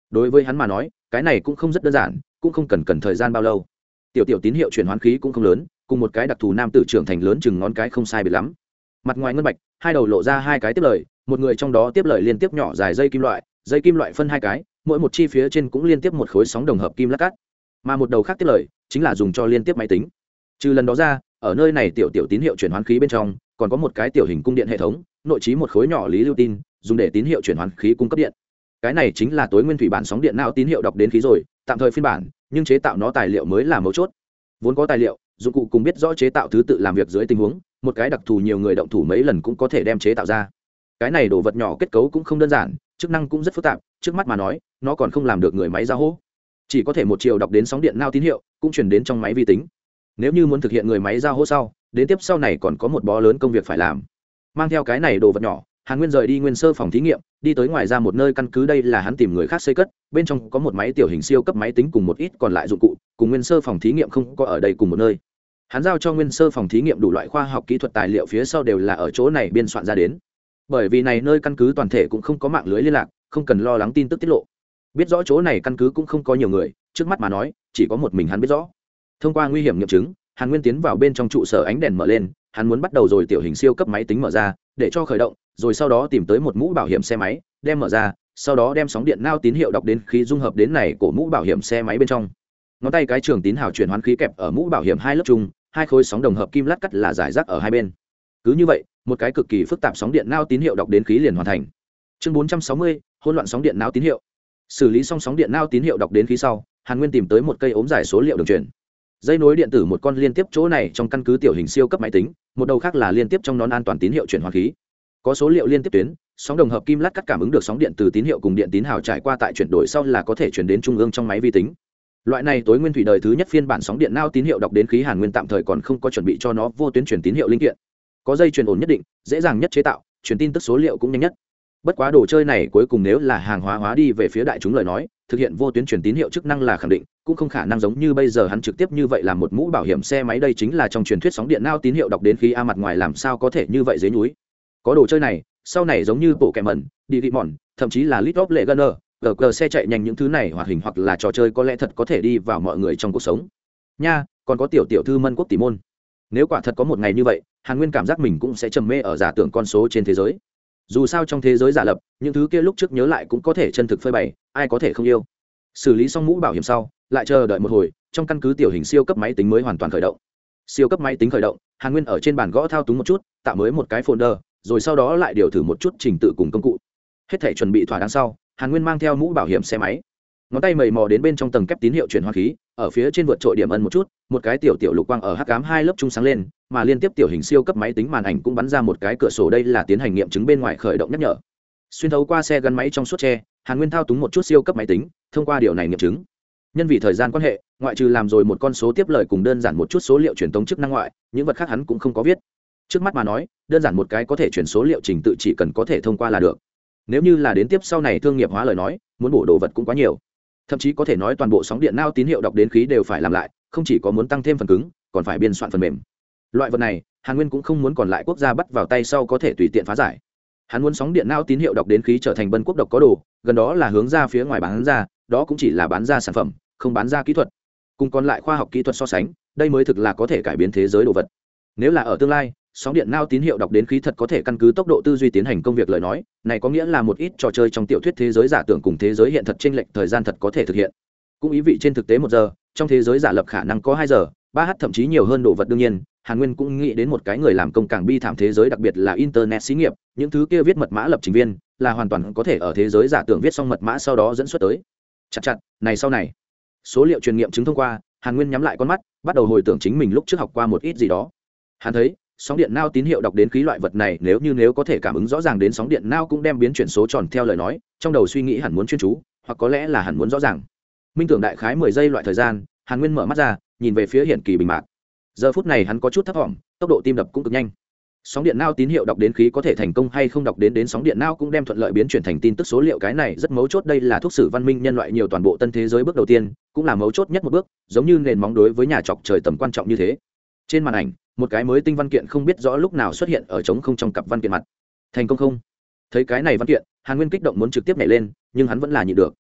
Đối với hắn mà nói, cái này cũng không rất đơn giản cũng không cần cần thời gian bao lâu. Tiểu tiểu tín hiệu chuyển hoán khí cũng không lớn, cùng một cái đặc thù nam tử trưởng thành lớn chừng ngón cái không sai biệt lắm. Mặt ngoài ngân bạch, hai đầu lộ ra hai cái tiếp lời, một người trong đó tiếp lời liên tiếp nhỏ dài dây kim loại, dây kim loại phân hai cái, mỗi một chi phía trên cũng liên tiếp một khối sóng đồng hợp kim lát cắt mà một đầu khác tiếp lời, chính là dùng cho liên tiếp máy tính. Trừ lần đó ra, ở nơi này tiểu tiểu tín hiệu chuyển hoán khí bên trong, còn có một cái tiểu hình cung điện hệ thống, nội trí một khối nhỏ lý lưu tin, dùng để tín hiệu chuyển hoán khí cung cấp điện. Cái này chính là tối nguyên thủy bản sóng điện não tín hiệu đọc đến khí rồi tạm thời phiên bản, nhưng chế tạo nó tài liệu mới là mấu chốt. Vốn có tài liệu, dụng cụ cùng biết rõ chế tạo thứ tự làm việc dưới tình huống, một cái đặc thù nhiều người động thủ mấy lần cũng có thể đem chế tạo ra. Cái này đồ vật nhỏ kết cấu cũng không đơn giản, chức năng cũng rất phức tạp, trước mắt mà nói, nó còn không làm được người máy ra hô. Chỉ có thể một chiều đọc đến sóng điện nao tín hiệu, cũng chuyển đến trong máy vi tính. Nếu như muốn thực hiện người máy ra hô sau, đến tiếp sau này còn có một bó lớn công việc phải làm. Mang theo cái này đồ vật nhỏ hàn nguyên rời đi nguyên sơ phòng thí nghiệm, đi tới ngoài ra một nơi căn cứ đây là hắn tìm người khác xây cất, bên trong có một máy tiểu hình siêu cấp máy tính cùng một ít còn lại dụng cụ, cùng nguyên sơ phòng thí nghiệm không có ở đây cùng một nơi. Hắn giao cho nguyên sơ phòng thí nghiệm đủ loại khoa học kỹ thuật tài liệu phía sau đều là ở chỗ này biên soạn ra đến. Bởi vì này nơi căn cứ toàn thể cũng không có mạng lưới liên lạc, không cần lo lắng tin tức tiết lộ. Biết rõ chỗ này căn cứ cũng không có nhiều người, trước mắt mà nói, chỉ có một mình hắn biết rõ. Thông qua nguy hiểm nghiệm chứng, hàn nguyên tiến vào bên trong trụ sở ánh đèn mở lên, hắn muốn bắt đầu rồi tiểu hình siêu cấp máy tính mở ra, để cho khởi động rồi sau đó tìm tới một mũ bảo hiểm xe máy, đem mở ra, sau đó đem sóng điện nao tín hiệu đọc đến khí dung hợp đến này của mũ bảo hiểm xe máy bên trong. Ngón tay cái trường tín hào chuyển hoán khí kẹp ở mũ bảo hiểm hai lớp chung, hai khối sóng đồng hợp kim lát cắt là giải rác ở hai bên. Cứ như vậy, một cái cực kỳ phức tạp sóng điện nao tín hiệu đọc đến khí liền hoàn thành. Chương bốn trăm sáu mươi, hỗn loạn sóng điện nao tín hiệu. Xử lý xong sóng điện nao tín hiệu đọc đến khí sau, hàn nguyên tìm tới một cây ống giải số liệu đường truyền. Dây nối điện tử một con liên tiếp chỗ này trong căn cứ tiểu hình siêu cấp máy tính, một đầu khác là liên tiếp trong nón an toàn tín hiệu chuyển hóa khí có số liệu liên tiếp tuyến, sóng đồng hợp kim lát cắt cảm ứng được sóng điện từ tín hiệu cùng điện tín hào trải qua tại chuyển đổi sau là có thể chuyển đến trung ương trong máy vi tính. Loại này tối nguyên thủy đời thứ nhất phiên bản sóng điện nao tín hiệu đọc đến khí hàn nguyên tạm thời còn không có chuẩn bị cho nó vô tuyến truyền tín hiệu linh kiện. Có dây truyền ổn nhất định, dễ dàng nhất chế tạo, truyền tin tức số liệu cũng nhanh nhất. Bất quá đồ chơi này cuối cùng nếu là hàng hóa hóa đi về phía đại chúng lời nói, thực hiện vô tuyến truyền tín hiệu chức năng là khẳng định, cũng không khả năng giống như bây giờ hắn trực tiếp như vậy làm một mũ bảo hiểm xe máy đây chính là trong truyền thuyết sóng điện nao tín hiệu đọc đến khí a mặt ngoài làm sao có thể như vậy dưới núi có đồ chơi này, sau này giống như bộ kẻ mẩn, đi đi mòn, thậm chí là lit lệ gunner gờ gờ xe chạy nhanh những thứ này hoạt hình hoặc là trò chơi có lẽ thật có thể đi vào mọi người trong cuộc sống. Nha, còn có tiểu tiểu thư mân quốc tỷ môn. Nếu quả thật có một ngày như vậy, hàn nguyên cảm giác mình cũng sẽ trầm mê ở giả tưởng con số trên thế giới. Dù sao trong thế giới giả lập, những thứ kia lúc trước nhớ lại cũng có thể chân thực phơi bày, ai có thể không yêu. Xử lý xong mũ bảo hiểm sau, lại chờ đợi một hồi, trong căn cứ tiểu hình siêu cấp máy tính mới hoàn toàn khởi động. Siêu cấp máy tính khởi động, hàn nguyên ở trên bàn gõ thao túng một chút, tạo mới một cái folder rồi sau đó lại điều thử một chút trình tự cùng công cụ. Hết thể chuẩn bị thỏa đáng sau, hàn nguyên mang theo mũ bảo hiểm xe máy. Ngón tay mầy mò đến bên trong tầng kép tín hiệu chuyển hoa khí, ở phía trên vượt trội điểm ân một chút, một cái tiểu tiểu lục quang ở hắc cám hai lớp chung sáng lên, mà liên tiếp tiểu hình siêu cấp máy tính màn ảnh cũng bắn ra một cái cửa sổ đây là tiến hành nghiệm chứng bên ngoài khởi động nhắc nhở. Xuyên thấu qua xe gắn máy trong suốt tre, hàn nguyên thao túng một chút siêu cấp máy tính, thông qua điều này nghiệm chứng. Nhân vì thời gian quan hệ, ngoại trừ làm rồi một con số tiếp lời cùng đơn giản một chút số liệu truyền tống chức năng ngoại, những vật khác hắn cũng không có viết trước mắt mà nói, đơn giản một cái có thể chuyển số liệu trình tự chỉ cần có thể thông qua là được. Nếu như là đến tiếp sau này thương nghiệp hóa lời nói, muốn bổ đồ vật cũng quá nhiều. Thậm chí có thể nói toàn bộ sóng điện nao tín hiệu đọc đến khí đều phải làm lại, không chỉ có muốn tăng thêm phần cứng, còn phải biên soạn phần mềm. Loại vật này, hàn nguyên cũng không muốn còn lại quốc gia bắt vào tay sau có thể tùy tiện phá giải. Hắn muốn sóng điện nao tín hiệu đọc đến khí trở thành bân quốc độc có đồ, gần đó là hướng ra phía ngoài bán ra, đó cũng chỉ là bán ra sản phẩm, không bán ra kỹ thuật. Cùng còn lại khoa học kỹ thuật so sánh, đây mới thực là có thể cải biến thế giới đồ vật. Nếu là ở tương lai sóng điện nao tín hiệu đọc đến khí thật có thể căn cứ tốc độ tư duy tiến hành công việc lời nói, này có nghĩa là một ít trò chơi trong tiểu thuyết thế giới giả tưởng cùng thế giới hiện thật t r ê n lệch thời gian thật có thể thực hiện. Cũng ý vị trên thực tế một giờ, trong thế giới giả lập khả năng có hai giờ, ba h thậm chí nhiều hơn đồ vật đương nhiên, hàn nguyên cũng nghĩ đến một cái người làm công càng bi thảm thế giới đặc biệt là internet xí nghiệp, những thứ kia viết mật mã lập trình viên, là hoàn toàn có thể ở thế giới giả tưởng viết xong mật mã sau đó dẫn xuất tới. Chặt chặt, này sau này. Số liệu truyền nghiệm chứng thông qua, hàn nguyên nhắm lại con mắt, bắt đầu hồi tưởng chính mình lúc trước học qua một ít gì đó. Hắn thấy sóng điện nao tín hiệu đọc đến khí loại vật này, nếu như nếu có thể cảm ứng rõ ràng đến sóng điện nao cũng đem biến chuyển số tròn theo lời nói, trong đầu suy nghĩ hẳn muốn chuyên chú, hoặc có lẽ là hẳn muốn rõ ràng. Minh tưởng đại khái mười giây loại thời gian, hàn nguyên mở mắt ra, nhìn về phía hiển kỳ bình mạc. Giờ phút này hắn có chút thấp thỏm tốc độ tim đập cũng cực nhanh. Sóng điện nao tín hiệu đọc đến khí có thể thành công hay không đọc đến đến sóng điện nao cũng đem thuận lợi biến chuyển thành tin tức số liệu. Cái này rất mấu chốt, đây là thuốc sử văn minh nhân loại nhiều toàn bộ tân thế giới bước đầu tiên, cũng là mấu chốt nhất một bước, giống như nền móng đối với nhà chọc trời tầm quan trọng như thế. Trên màn ảnh một cái mới tinh văn kiện không biết rõ lúc nào xuất hiện ở trống không trong cặp văn kiện mặt. Thành công không? Thấy cái này văn kiện, hàn nguyên kích động muốn trực tiếp nhảy lên, nhưng hắn vẫn là nhịn được.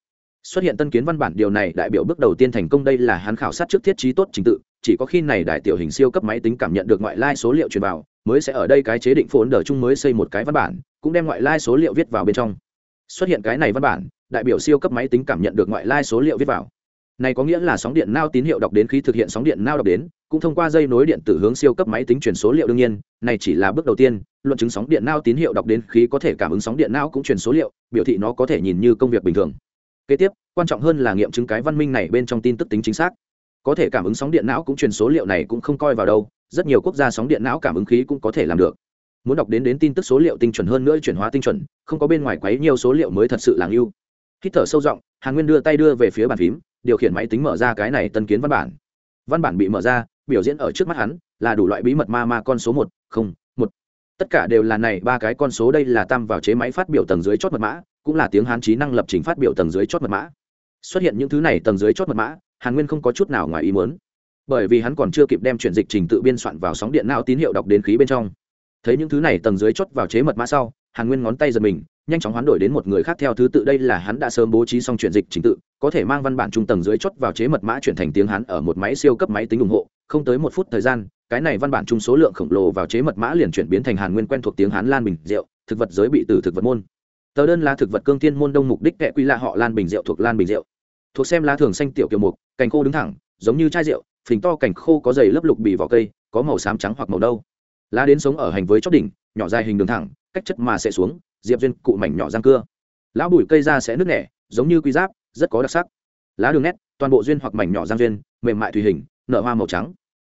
Xuất hiện tân kiến văn bản điều này, đại biểu bước đầu tiên thành công đây là hắn khảo sát trước thiết trí tốt trình tự, chỉ có khi này đại tiểu hình siêu cấp máy tính cảm nhận được ngoại lai số liệu truyền vào, mới sẽ ở đây cái chế định phồn đờ chung mới xây một cái văn bản, cũng đem ngoại lai số liệu viết vào bên trong. Xuất hiện cái này văn bản, đại biểu siêu cấp máy tính cảm nhận được ngoại lai số liệu viết vào. Này có nghĩa là sóng điện nao tín hiệu đọc đến khi thực hiện sóng điện nao đọc đến cũng thông qua dây nối điện tử hướng siêu cấp máy tính truyền số liệu đương nhiên, này chỉ là bước đầu tiên, luận chứng sóng điện não tín hiệu đọc đến khí có thể cảm ứng sóng điện não cũng truyền số liệu, biểu thị nó có thể nhìn như công việc bình thường. Kế tiếp, quan trọng hơn là nghiệm chứng cái văn minh này bên trong tin tức tính chính xác. Có thể cảm ứng sóng điện não cũng truyền số liệu này cũng không coi vào đâu, rất nhiều quốc gia sóng điện não cảm ứng khí cũng có thể làm được. Muốn đọc đến đến tin tức số liệu tinh chuẩn hơn nữa chuyển hóa tinh chuẩn, không có bên ngoài quấy nhiều số liệu mới thật sự là ưu hít thở sâu rộng hàn nguyên đưa tay đưa về phía bàn phím, điều khiển máy tính mở ra cái này tân kiến văn bản. Văn bản bị mở ra biểu diễn ở trước mắt hắn, là đủ loại bí mật ma ma con số một, không, một. Tất cả đều là này, ba cái con số đây là tam vào chế máy phát biểu tầng dưới chót mật mã, cũng là tiếng hán trí năng lập trình phát biểu tầng dưới chót mật mã. Xuất hiện những thứ này tầng dưới chót mật mã, hàn nguyên không có chút nào ngoài ý muốn. Bởi vì hắn còn chưa kịp đem chuyển dịch trình tự biên soạn vào sóng điện não tín hiệu đọc đến khí bên trong. Thấy những thứ này tầng dưới chót vào chế mật mã sau, hàn nguyên ngón tay giật mình, nhanh chóng hoán đổi đến một người khác theo thứ tự đây là hắn đã sớm bố trí xong chuyển dịch trình tự, có thể mang văn bản trung tầng dưới chốt vào chế mật mã chuyển thành tiếng hán ở một máy siêu cấp máy tính ủng hộ không tới một phút thời gian, cái này văn bản chung số lượng khổng lồ vào chế mật mã liền chuyển biến thành hàn nguyên quen thuộc tiếng hán lan bình rượu thực vật giới bị từ thực vật môn. Tờ đơn là thực vật cương thiên môn đông mục đích kệ quy là họ lan bình rượu thuộc lan bình rượu thuộc xem lá thường xanh tiểu kiều mục, cành khô đứng thẳng, giống như chai rượu, phình to cành khô có dày lớp lục bì vỏ cây, có màu xám trắng hoặc màu đâu lá đến sống ở hành với chót đỉnh, nhỏ dài hình đường thẳng, cách chất mà sẽ xuống, diệp duyên cụ mảnh nhỏ răng cưa. Lão bùi cây ra sẽ nứt nẻ, giống như quy giáp, rất có đặc sắc. Lá đường nét, toàn bộ duyên hoặc mảnh nhỏ răng duyên, mềm mại thủy hình, nở hoa màu trắng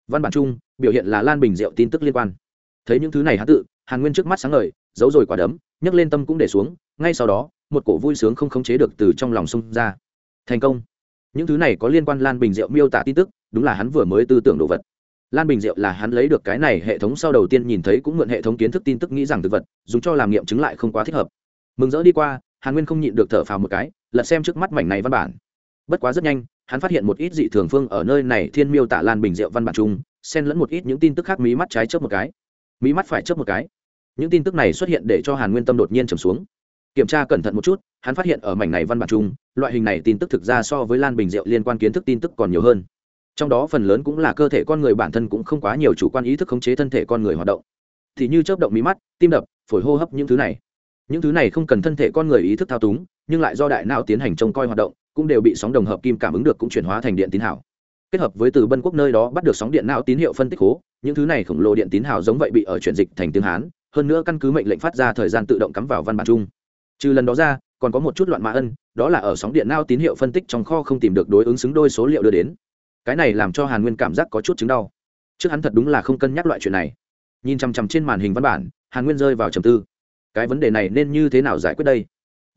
văn bản chung, biểu hiện là lan bình rượu tin tức liên quan. Thấy những thứ này hắn tự, hàn nguyên trước mắt sáng ngời, giấu rồi quả đấm, nhấc lên tâm cũng để xuống, ngay sau đó, một cổ vui sướng không khống chế được từ trong lòng xông ra. Thành công. Những thứ này có liên quan lan bình diệu miêu tả tin tức, đúng là hắn vừa mới tư tưởng đồ vật. Lan bình diệu là hắn lấy được cái này hệ thống sau đầu tiên nhìn thấy cũng mượn hệ thống kiến thức tin tức nghĩ rằng thực vật, dùng cho làm nghiệm chứng lại không quá thích hợp. Mừng rỡ đi qua, hàn nguyên không nhịn được thở phào một cái, lật xem trước mắt mảnh này văn bản. Bất quá rất nhanh hắn phát hiện một ít dị thường phương ở nơi này thiên miêu tả lan bình diệu văn bản chung, xen lẫn một ít những tin tức khác mí mắt trái chớp một cái. Mí mắt phải chớp một cái. Những tin tức này xuất hiện để cho hàn nguyên tâm đột nhiên trầm xuống. Kiểm tra cẩn thận một chút, hắn phát hiện ở mảnh này văn bản chung, loại hình này tin tức thực ra so với lan bình diệu liên quan kiến thức tin tức còn nhiều hơn. Trong đó phần lớn cũng là cơ thể con người bản thân cũng không quá nhiều chủ quan ý thức khống chế thân thể con người hoạt động. Thì như chớp động mí mắt, tim đập, phổi hô hấp những thứ này. Những thứ này không cần thân thể con người ý thức thao túng, nhưng lại do đại não tiến hành trông coi hoạt động cũng đều bị sóng đồng hợp kim cảm ứng được cũng chuyển hóa thành điện tín hảo kết hợp với từ bân quốc nơi đó bắt được sóng điện não tín hiệu phân tích hố, những thứ này khổng lồ điện tín hào giống vậy bị ở chuyển dịch thành tiếng hán, hơn nữa căn cứ mệnh lệnh phát ra thời gian tự động cắm vào văn bản chung. Trừ lần đó ra, còn có một chút loạn mã ân, đó là ở sóng điện não tín hiệu phân tích trong kho không tìm được đối ứng xứng đôi số liệu đưa đến. Cái này làm cho hàn nguyên cảm giác có chút chứng đau. Trước hắn thật đúng là không cân nhắc loại chuyện này. Nhìn chằm chằm trên màn hình văn bản, hàn nguyên rơi vào trầm tư. Cái vấn đề này nên như thế nào giải quyết đây?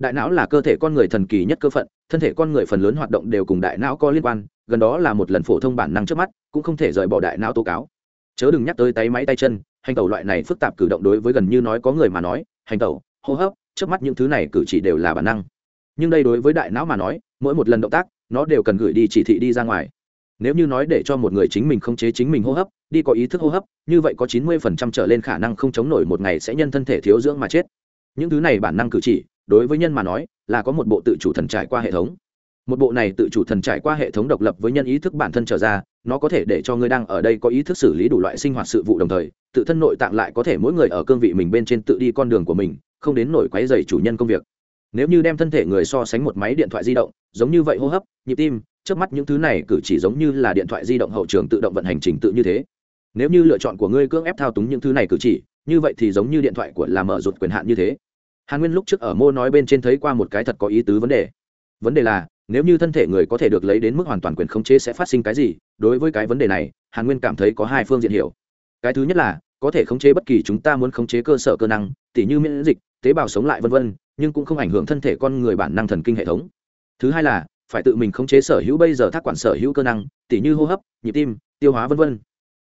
Đại não là cơ thể con người thần kỳ nhất cơ phận, thân thể con người phần lớn hoạt động đều cùng đại não có liên quan, gần đó là một lần phổ thông bản năng trước mắt, cũng không thể rời bỏ đại não tố cáo. Chớ đừng nhắc tới tay máy tay chân, hành tẩu loại này phức tạp cử động đối với gần như nói có người mà nói, hành tẩu, hô hấp, trước mắt những thứ này cử chỉ đều là bản năng. Nhưng đây đối với đại não mà nói, mỗi một lần động tác, nó đều cần gửi đi chỉ thị đi ra ngoài. Nếu như nói để cho một người chính mình không chế chính mình hô hấp, đi có ý thức hô hấp, như vậy có chín mươi phần trăm trở lên khả năng không chống nổi một ngày sẽ nhân thân thể thiếu dưỡng mà chết. Những thứ này bản năng cử chỉ đối với nhân mà nói, là có một bộ tự chủ thần trải qua hệ thống. Một bộ này tự chủ thần trải qua hệ thống độc lập với nhân ý thức bản thân trở ra, nó có thể để cho ngươi đang ở đây có ý thức xử lý đủ loại sinh hoạt sự vụ đồng thời, tự thân nội tạng lại có thể mỗi người ở cương vị mình bên trên tự đi con đường của mình, không đến nổi quấy dày chủ nhân công việc. Nếu như đem thân thể người so sánh một máy điện thoại di động, giống như vậy hô hấp, nhịp tim, trước mắt những thứ này cử chỉ giống như là điện thoại di động hậu trường tự động vận hành trình tự như thế. Nếu như lựa chọn của ngươi cưỡng ép thao túng những thứ này cử chỉ, như vậy thì giống như điện thoại của là mở rụt quyền hạn như thế hàn nguyên lúc trước ở mô nói bên trên thấy qua một cái thật có ý tứ vấn đề. Vấn đề là, nếu như thân thể người có thể được lấy đến mức hoàn toàn quyền khống chế sẽ phát sinh cái gì? Đối với cái vấn đề này, hàn nguyên cảm thấy có hai phương diện hiểu. Cái thứ nhất là, có thể khống chế bất kỳ chúng ta muốn khống chế cơ sở cơ năng, tỉ như miễn dịch, tế bào sống lại vân vân, nhưng cũng không ảnh hưởng thân thể con người bản năng thần kinh hệ thống. Thứ hai là, phải tự mình khống chế sở hữu bây giờ thác quản sở hữu cơ năng, tỉ như hô hấp, nhịp tim, tiêu hóa vân vân.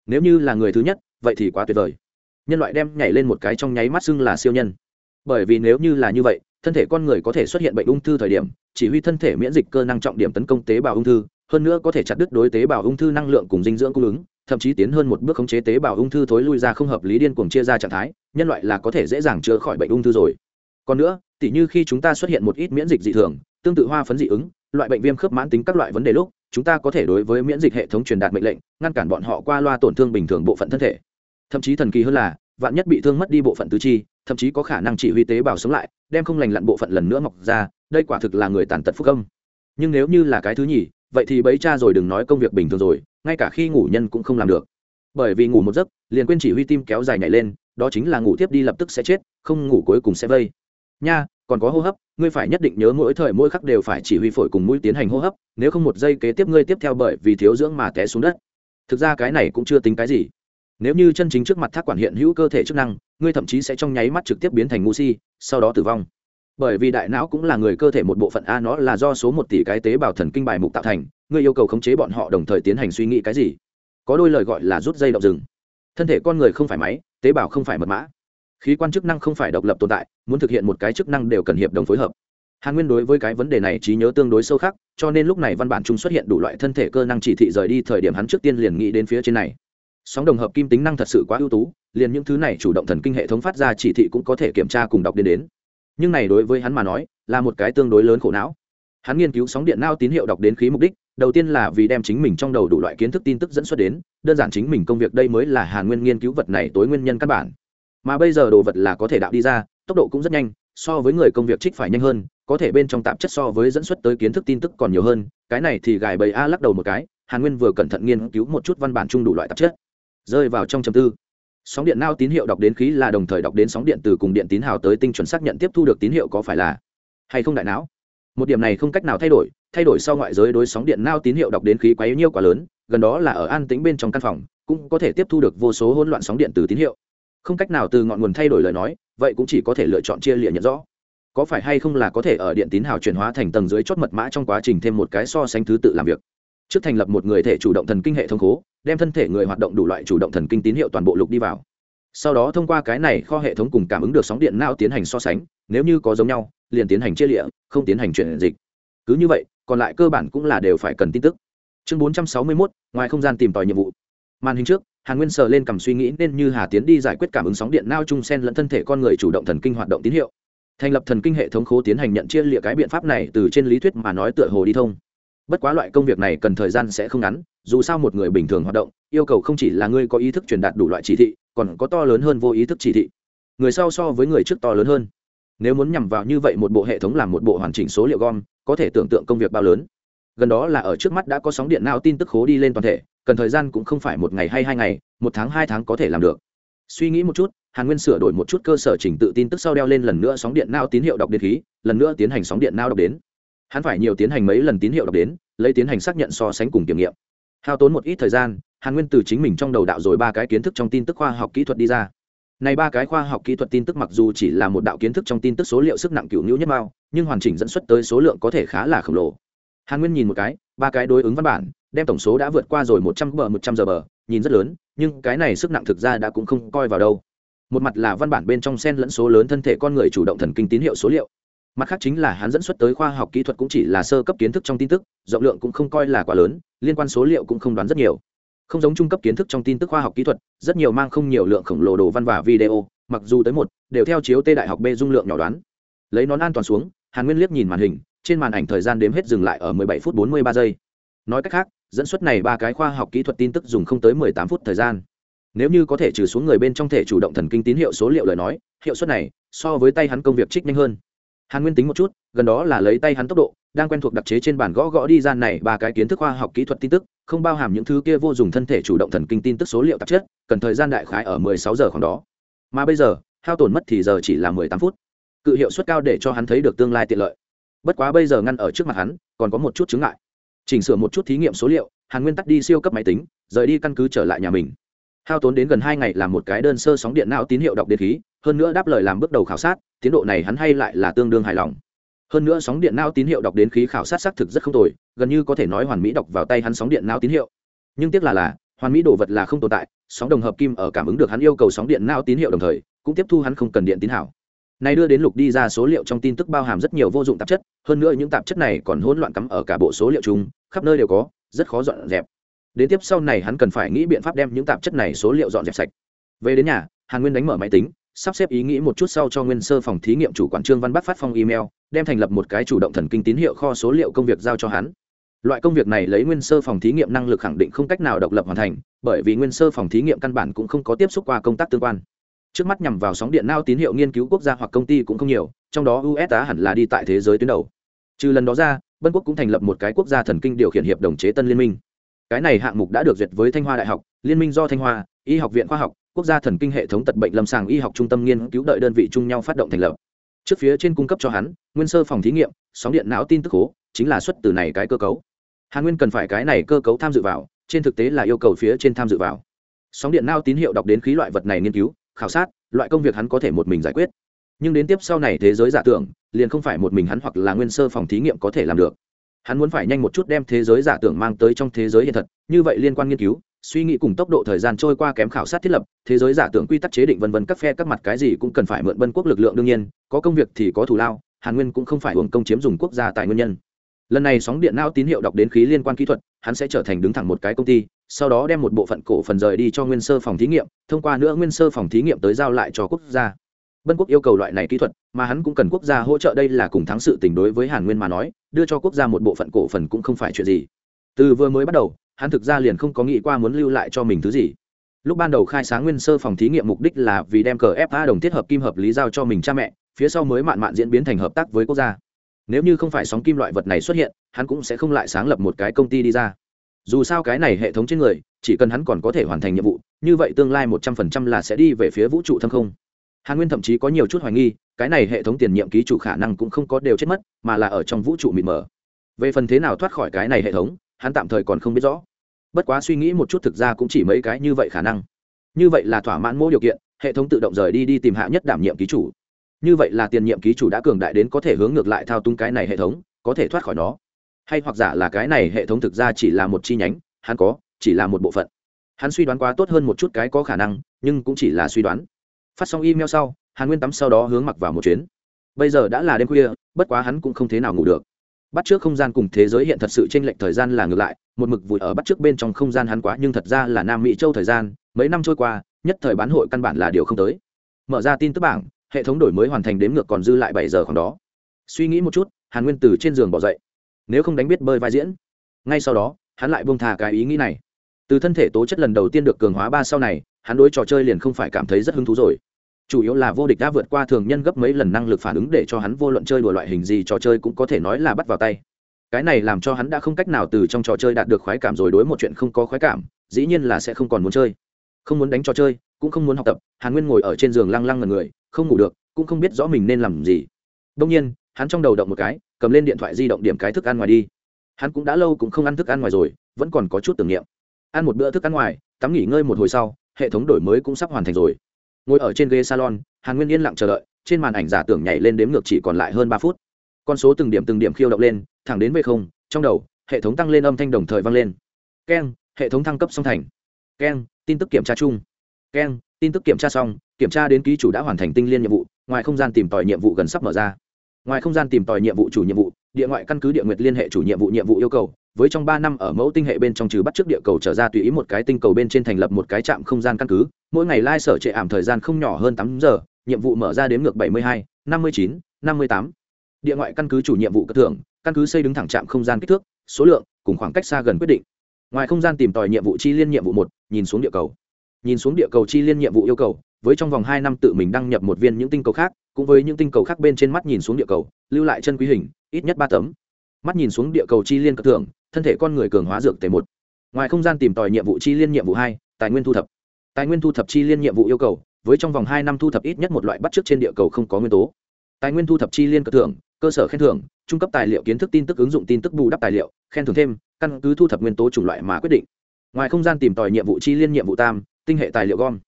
Nếu như là người thứ nhất, vậy thì quá tuyệt vời. Nhân loại đem nhảy lên một cái trong nháy mắt xưng là siêu nhân bởi vì nếu như là như vậy, thân thể con người có thể xuất hiện bệnh ung thư thời điểm, chỉ huy thân thể miễn dịch cơ năng trọng điểm tấn công tế bào ung thư, hơn nữa có thể chặt đứt đối tế bào ung thư năng lượng cùng dinh dưỡng cung ứng, thậm chí tiến hơn một bước khống chế tế bào ung thư thối lui ra không hợp lý điên cuồng chia ra trạng thái, nhân loại là có thể dễ dàng chữa khỏi bệnh ung thư rồi. Còn nữa, tỉ như khi chúng ta xuất hiện một ít miễn dịch dị thường, tương tự hoa phấn dị ứng, loại bệnh viêm khớp mãn tính các loại vấn đề lúc, chúng ta có thể đối với miễn dịch hệ thống truyền đạt mệnh lệnh, ngăn cản bọn họ qua loa tổn thương bình thường bộ phận thân thể. Thậm chí thần kỳ hơn là, vạn nhất bị thương mất đi bộ phận tứ chi thậm chí có khả năng chỉ huy tế bào sống lại, đem không lành lặn bộ phận lần nữa mọc ra, đây quả thực là người tàn tật phúc âm. Nhưng nếu như là cái thứ nhì, vậy thì bấy cha rồi đừng nói công việc bình thường rồi, ngay cả khi ngủ nhân cũng không làm được. Bởi vì ngủ một giấc, liền quên chỉ huy tim kéo dài nhảy lên, đó chính là ngủ tiếp đi lập tức sẽ chết, không ngủ cuối cùng sẽ vây. Nha, còn có hô hấp, ngươi phải nhất định nhớ mỗi thời mỗi khắc đều phải chỉ huy phổi cùng mũi tiến hành hô hấp, nếu không một giây kế tiếp ngươi tiếp theo bởi vì thiếu dưỡng mà té xuống đất. Thực ra cái này cũng chưa tính cái gì nếu như chân chính trước mặt thác quản hiện hữu cơ thể chức năng, ngươi thậm chí sẽ trong nháy mắt trực tiếp biến thành ngu si, sau đó tử vong. Bởi vì đại não cũng là người cơ thể một bộ phận a, nó là do số một tỷ cái tế bào thần kinh bài mục tạo thành, ngươi yêu cầu khống chế bọn họ đồng thời tiến hành suy nghĩ cái gì? Có đôi lời gọi là rút dây động rừng. Thân thể con người không phải máy, tế bào không phải mật mã. Khí quan chức năng không phải độc lập tồn tại, muốn thực hiện một cái chức năng đều cần hiệp đồng phối hợp. Hàn nguyên đối với cái vấn đề này trí nhớ tương đối sâu khác cho nên lúc này văn bản chung xuất hiện đủ loại thân thể cơ năng chỉ thị rời đi thời điểm hắn trước tiên liền nghĩ đến phía trên này sóng đồng hợp kim tính năng thật sự quá ưu tú, liền những thứ này chủ động thần kinh hệ thống phát ra chỉ thị cũng có thể kiểm tra cùng đọc đến đến. Nhưng này đối với hắn mà nói, là một cái tương đối lớn khổ não. Hắn nghiên cứu sóng điện nao tín hiệu đọc đến khí mục đích, đầu tiên là vì đem chính mình trong đầu đủ loại kiến thức tin tức dẫn xuất đến, đơn giản chính mình công việc đây mới là hàn nguyên nghiên cứu vật này tối nguyên nhân căn bản. Mà bây giờ đồ vật là có thể đạo đi ra, tốc độ cũng rất nhanh, so với người công việc trích phải nhanh hơn, có thể bên trong tạp chất so với dẫn xuất tới kiến thức tin tức còn nhiều hơn, cái này thì gài bầy a lắc đầu một cái, hàn nguyên vừa cẩn thận nghiên cứu một chút văn bản chung đủ loại tạp chất rơi vào trong chầm tư. Sóng điện nao tín hiệu đọc đến khí là đồng thời đọc đến sóng điện từ cùng điện tín hào tới tinh chuẩn xác nhận tiếp thu được tín hiệu có phải là hay không đại não. Một điểm này không cách nào thay đổi thay đổi sau ngoại giới đối sóng điện nao tín hiệu đọc đến khí quá yếu nhiêu quá lớn, gần đó là ở an tĩnh bên trong căn phòng, cũng có thể tiếp thu được vô số hỗn loạn sóng điện từ tín hiệu. Không cách nào từ ngọn nguồn thay đổi lời nói, vậy cũng chỉ có thể lựa chọn chia lịa nhận rõ. Có phải hay không là có thể ở điện tín hào chuyển hóa thành tầng dưới chốt mật mã trong quá trình thêm một cái so sánh thứ tự làm việc? Trước thành lập một người thể chủ động thần kinh hệ thống khố đem thân thể người hoạt động đủ loại chủ động thần kinh tín hiệu toàn bộ lục đi vào. Sau đó thông qua cái này kho hệ thống cùng cảm ứng được sóng điện não tiến hành so sánh nếu như có giống nhau liền tiến hành chia lịa không tiến hành chuyển dịch. Cứ như vậy còn lại cơ bản cũng là đều phải cần tin tức. Chương 461, ngoài không gian tìm tòi nhiệm vụ. Màn hình trước hàn nguyên sờ lên cầm suy nghĩ nên như hà tiến đi giải quyết cảm ứng sóng điện nao chung sen lẫn thân thể con người chủ động thần kinh hoạt động tín hiệu. Thành lập thần kinh hệ thống khố tiến hành nhận chia lịa cái biện pháp này từ trên lý thuyết mà nói tựa hồ đi thông. Bất quá loại công việc này cần thời gian sẽ không ngắn dù sao một người bình thường hoạt động, yêu cầu không chỉ là ngươi có ý thức truyền đạt đủ loại chỉ thị, còn có to lớn hơn vô ý thức chỉ thị. Người sau so với người trước to lớn hơn. Nếu muốn nhằm vào như vậy một bộ hệ thống làm một bộ hoàn chỉnh số liệu gom, có thể tưởng tượng công việc bao lớn. Gần đó là ở trước mắt đã có sóng điện não tin tức khố đi lên toàn thể, cần thời gian cũng không phải một ngày hay hai ngày, một tháng hai tháng có thể làm được. Suy nghĩ một chút, hàn nguyên sửa đổi một chút cơ sở trình tự tin tức sau đeo lên lần nữa sóng điện não tín hiệu đọc điện khí, lần nữa tiến hành sóng điện não đọc đến. Hắn phải nhiều tiến hành mấy lần tín hiệu đọc đến, lấy tiến hành xác nhận so sánh cùng kiểm nghiệm hao tốn một ít thời gian, hàn nguyên từ chính mình trong đầu đạo rồi ba cái kiến thức trong tin tức khoa học kỹ thuật đi ra. Này ba cái khoa học kỹ thuật tin tức mặc dù chỉ là một đạo kiến thức trong tin tức số liệu sức nặng cựu ngữ nhất mao, nhưng hoàn chỉnh dẫn xuất tới số lượng có thể khá là khổng lồ. Hàn nguyên nhìn một cái, ba cái đối ứng văn bản, đem tổng số đã vượt qua rồi một trăm bờ, một trăm giờ bờ, nhìn rất lớn, nhưng cái này sức nặng thực ra đã cũng không coi vào đâu. Một mặt là văn bản bên trong sen lẫn số lớn thân thể con người chủ động thần kinh tín hiệu số liệu. Mặt khác chính là hắn dẫn xuất tới khoa học kỹ thuật cũng chỉ là sơ cấp kiến thức trong tin tức, rộng lượng cũng không coi là quá lớn liên quan số liệu cũng không đoán rất nhiều. Không giống trung cấp kiến thức trong tin tức khoa học kỹ thuật, rất nhiều mang không nhiều lượng khổng lồ đồ văn và video, mặc dù tới một, đều theo chiếu tê đại học b dung lượng nhỏ đoán. Lấy nón an toàn xuống, hàn nguyên liếc nhìn màn hình, trên màn ảnh thời gian đếm hết dừng lại ở 17 phút 43 giây. Nói cách khác, dẫn xuất này ba cái khoa học kỹ thuật tin tức dùng không tới 18 phút thời gian. Nếu như có thể trừ xuống người bên trong thể chủ động thần kinh tín hiệu số liệu lời nói, hiệu suất này so với tay hắn công việc trích nhanh hơn. Hàn nguyên tính một chút, gần đó là lấy tay hắn tốc độ đang quen thuộc đặc chế trên bản gõ gõ đi gian này ba cái kiến thức khoa học kỹ thuật tin tức, không bao hàm những thứ kia vô dụng thân thể chủ động thần kinh tin tức số liệu tạp chất, cần thời gian đại khái ở 16 giờ khoảng đó. Mà bây giờ, hao tổn mất thì giờ chỉ là 18 phút. Cự hiệu suất cao để cho hắn thấy được tương lai tiện lợi. Bất quá bây giờ ngăn ở trước mặt hắn, còn có một chút chứng ngại. Chỉnh sửa một chút thí nghiệm số liệu, hàn nguyên tắt đi siêu cấp máy tính, rời đi căn cứ trở lại nhà mình. Hao tốn đến gần hai ngày làm một cái đơn sơ sóng điện não tín hiệu đọc điện khí, hơn nữa đáp lời làm bước đầu khảo sát, tiến độ này hắn hay lại là tương đương hài lòng hơn nữa sóng điện não tín hiệu đọc đến khí khảo sát xác thực rất không tồi, gần như có thể nói hoàn mỹ đọc vào tay hắn sóng điện não tín hiệu. Nhưng tiếc là là, hoàn mỹ đồ vật là không tồn tại, sóng đồng hợp kim ở cảm ứng được hắn yêu cầu sóng điện não tín hiệu đồng thời, cũng tiếp thu hắn không cần điện tín hảo. Này đưa đến lục đi ra số liệu trong tin tức bao hàm rất nhiều vô dụng tạp chất, hơn nữa những tạp chất này còn hỗn loạn cắm ở cả bộ số liệu chung, khắp nơi đều có, rất khó dọn dẹp. Đến tiếp sau này hắn cần phải nghĩ biện pháp đem những tạp chất này số liệu dọn dẹp sạch. Về đến nhà, hàn nguyên đánh mở máy tính sắp xếp ý nghĩ một chút sau cho nguyên sơ phòng thí nghiệm chủ quản trương văn bắc phát phong email, đem thành lập một cái chủ động thần kinh tín hiệu kho số liệu công việc giao cho hắn. Loại công việc này lấy nguyên sơ phòng thí nghiệm năng lực khẳng định không cách nào độc lập hoàn thành, bởi vì nguyên sơ phòng thí nghiệm căn bản cũng không có tiếp xúc qua công tác tương quan. Trước mắt nhằm vào sóng điện nao tín hiệu nghiên cứu quốc gia hoặc công ty cũng không nhiều, trong đó usa hẳn là đi tại thế giới tuyến đầu. Trừ lần đó ra bân quốc cũng thành lập một cái quốc gia thần kinh điều khiển hiệp đồng chế tân liên minh. Cái này hạng mục đã được duyệt với thanh hoa đại học, liên minh do thanh hoa, y học viện khoa học quốc gia thần kinh hệ thống tật bệnh lâm sàng y học trung tâm nghiên cứu đợi đơn vị chung nhau phát động thành lập. Trước phía trên cung cấp cho hắn, nguyên sơ phòng thí nghiệm, sóng điện não tin tức hố, chính là xuất từ này cái cơ cấu. Hàn nguyên cần phải cái này cơ cấu tham dự vào, trên thực tế là yêu cầu phía trên tham dự vào. Sóng điện não tín hiệu đọc đến khí loại vật này nghiên cứu, khảo sát, loại công việc hắn có thể một mình giải quyết. Nhưng đến tiếp sau này thế giới giả tưởng, liền không phải một mình hắn hoặc là nguyên sơ phòng thí nghiệm có thể làm được hắn muốn phải nhanh một chút đem thế giới giả tưởng mang tới trong thế giới hiện thật, như vậy liên quan nghiên cứu, suy nghĩ cùng tốc độ thời gian trôi qua kém khảo sát thiết lập, thế giới giả tưởng quy tắc chế định vân vân các phe các mặt cái gì cũng cần phải mượn bân quốc lực lượng đương nhiên, có công việc thì có thù lao, hàn nguyên cũng không phải hưởng công chiếm dùng quốc gia tại nguyên nhân. Lần này sóng điện não tín hiệu đọc đến khí liên quan kỹ thuật, hắn sẽ trở thành đứng thẳng một cái công ty, sau đó đem một bộ phận cổ phần rời đi cho nguyên sơ phòng thí nghiệm, thông qua nữa nguyên sơ phòng thí nghiệm tới giao lại cho quốc gia bân quốc yêu cầu loại này kỹ thuật, mà hắn cũng cần quốc gia hỗ trợ đây là cùng thắng sự tình đối với hàn nguyên mà nói, đưa cho quốc gia một bộ phận cổ phần cũng không phải chuyện gì. Từ vừa mới bắt đầu, hắn thực ra liền không có nghĩ qua muốn lưu lại cho mình thứ gì. Lúc ban đầu khai sáng nguyên sơ phòng thí nghiệm mục đích là vì đem cờ fa đồng thiết hợp kim hợp lý giao cho mình cha mẹ, phía sau mới mạn mạn diễn biến thành hợp tác với quốc gia. Nếu như không phải sóng kim loại vật này xuất hiện, hắn cũng sẽ không lại sáng lập một cái công ty đi ra. Dù sao cái này hệ thống trên người, chỉ cần hắn còn có thể hoàn thành nhiệm vụ, như vậy tương lai một trăm phần trăm là sẽ đi về phía vũ trụ thâm không hàn nguyên thậm chí có nhiều chút hoài nghi, cái này hệ thống tiền nhiệm ký chủ khả năng cũng không có đều chết mất, mà là ở trong vũ trụ mịt mờ. Về phần thế nào thoát khỏi cái này hệ thống, hắn tạm thời còn không biết rõ. Bất quá suy nghĩ một chút thực ra cũng chỉ mấy cái như vậy khả năng. Như vậy là thỏa mãn mỗi điều kiện, hệ thống tự động rời đi đi tìm hạ nhất đảm nhiệm ký chủ. Như vậy là tiền nhiệm ký chủ đã cường đại đến có thể hướng ngược lại thao túng cái này hệ thống, có thể thoát khỏi nó. Hay hoặc giả là cái này hệ thống thực ra chỉ là một chi nhánh, hắn có, chỉ là một bộ phận. Hắn suy đoán quá tốt hơn một chút cái có khả năng, nhưng cũng chỉ là suy đoán phát xong email sau, hàn nguyên tắm sau đó hướng mặc vào một chuyến. Bây giờ đã là đêm khuya, bất quá hắn cũng không thế nào ngủ được. Bắt trước không gian cùng thế giới hiện thật sự t r ê n lệch thời gian là ngược lại, một mực vùi ở bắt trước bên trong không gian hắn quá, nhưng thật ra là nam mỹ châu thời gian, mấy năm trôi qua, nhất thời bán hội căn bản là điều không tới. Mở ra tin tức bảng, hệ thống đổi mới hoàn thành đếm ngược còn dư lại bảy giờ khoảng đó. Suy nghĩ một chút, hàn nguyên từ trên giường bỏ dậy. Nếu không đánh biết bơi vai diễn. Ngay sau đó, hắn lại bông thà cái ý nghĩ này từ thân thể tố chất lần đầu tiên được cường hóa ba sau này, hắn đối trò chơi liền không phải cảm thấy rất hứng thú rồi. Chủ yếu là vô địch đã vượt qua thường nhân gấp mấy lần năng lực phản ứng để cho hắn vô luận chơi đùa loại hình gì trò chơi cũng có thể nói là bắt vào tay. Cái này làm cho hắn đã không cách nào từ trong trò chơi đạt được khoái cảm rồi đối một chuyện không có khoái cảm, dĩ nhiên là sẽ không còn muốn chơi. Không muốn đánh trò chơi, cũng không muốn học tập, hàn nguyên ngồi ở trên giường lăng lăng ngần người, không ngủ được, cũng không biết rõ mình nên làm gì. Đông nhiên, hắn trong đầu động một cái, cầm lên điện thoại di động điểm cái thức ăn ngoài đi. Hắn cũng đã lâu cũng không ăn thức ăn ngoài rồi, vẫn còn có chút tưởng niệm ăn một bữa thức ăn ngoài, tắm nghỉ ngơi một hồi sau, hệ thống đổi mới cũng sắp hoàn thành rồi. Ngồi ở trên ghế salon, hàn nguyên yên lặng chờ đợi, trên màn ảnh giả tưởng nhảy lên đếm ngược chỉ còn lại hơn ba phút. Con số từng điểm từng điểm khiêu động lên, thẳng đến về không, trong đầu, hệ thống tăng lên âm thanh đồng thời vang lên. Keng, hệ thống thăng cấp song thành. Keng, tin tức kiểm tra chung. Keng, tin tức kiểm tra xong, kiểm tra đến ký chủ đã hoàn thành tinh liên nhiệm vụ, ngoài không gian tìm tòi nhiệm vụ gần sắp mở ra. Ngoài không gian tìm tòi nhiệm vụ chủ nhiệm vụ, địa ngoại căn cứ địa nguyệt liên hệ chủ nhiệm vụ nhiệm vụ yêu cầu với trong ba năm ở mẫu tinh hệ bên trong trừ bắt trước địa cầu trở ra tùy ý một cái tinh cầu bên trên thành lập một cái trạm không gian căn cứ, mỗi ngày lai sở trệ ảm thời gian không nhỏ hơn tám giờ, nhiệm vụ mở ra đến ngược bảy mươi hai, năm mươi chín, năm mươi tám. Địa ngoại căn cứ chủ nhiệm vụ cất thưởng, căn cứ xây đứng thẳng trạm không gian kích thước, số lượng, cùng khoảng cách xa gần quyết định. Ngoài không gian tìm tòi nhiệm vụ chi liên nhiệm vụ một, nhìn xuống địa cầu. Nhìn xuống địa cầu chi liên nhiệm vụ yêu cầu, với trong vòng hai năm tự mình đăng nhập một viên những tinh cầu khác, cũng với những tinh cầu khác bên trên mắt nhìn xuống địa cầu, lưu lại chân quý hình, ít nhất ba tấm. Mắt nhìn xuống địa cầu chi liên cất thưởng thân thể con người cường hóa dược tề một. Ngoài không gian tìm tòi nhiệm vụ chi liên nhiệm vụ hai, tài nguyên thu thập. Tài nguyên thu thập chi liên nhiệm vụ yêu cầu, với trong vòng hai năm thu thập ít nhất một loại bắt chước trên địa cầu không có nguyên tố. Tài nguyên thu thập chi liên cơ thưởng, cơ sở khen thưởng, trung cấp tài liệu kiến thức tin tức ứng dụng tin tức bù đắp tài liệu, khen thưởng thêm, căn cứ thu thập nguyên tố chủng loại mà quyết định. Ngoài không gian tìm tòi nhiệm vụ chi liên nhiệm vụ tam, tinh hệ tài liệu gom.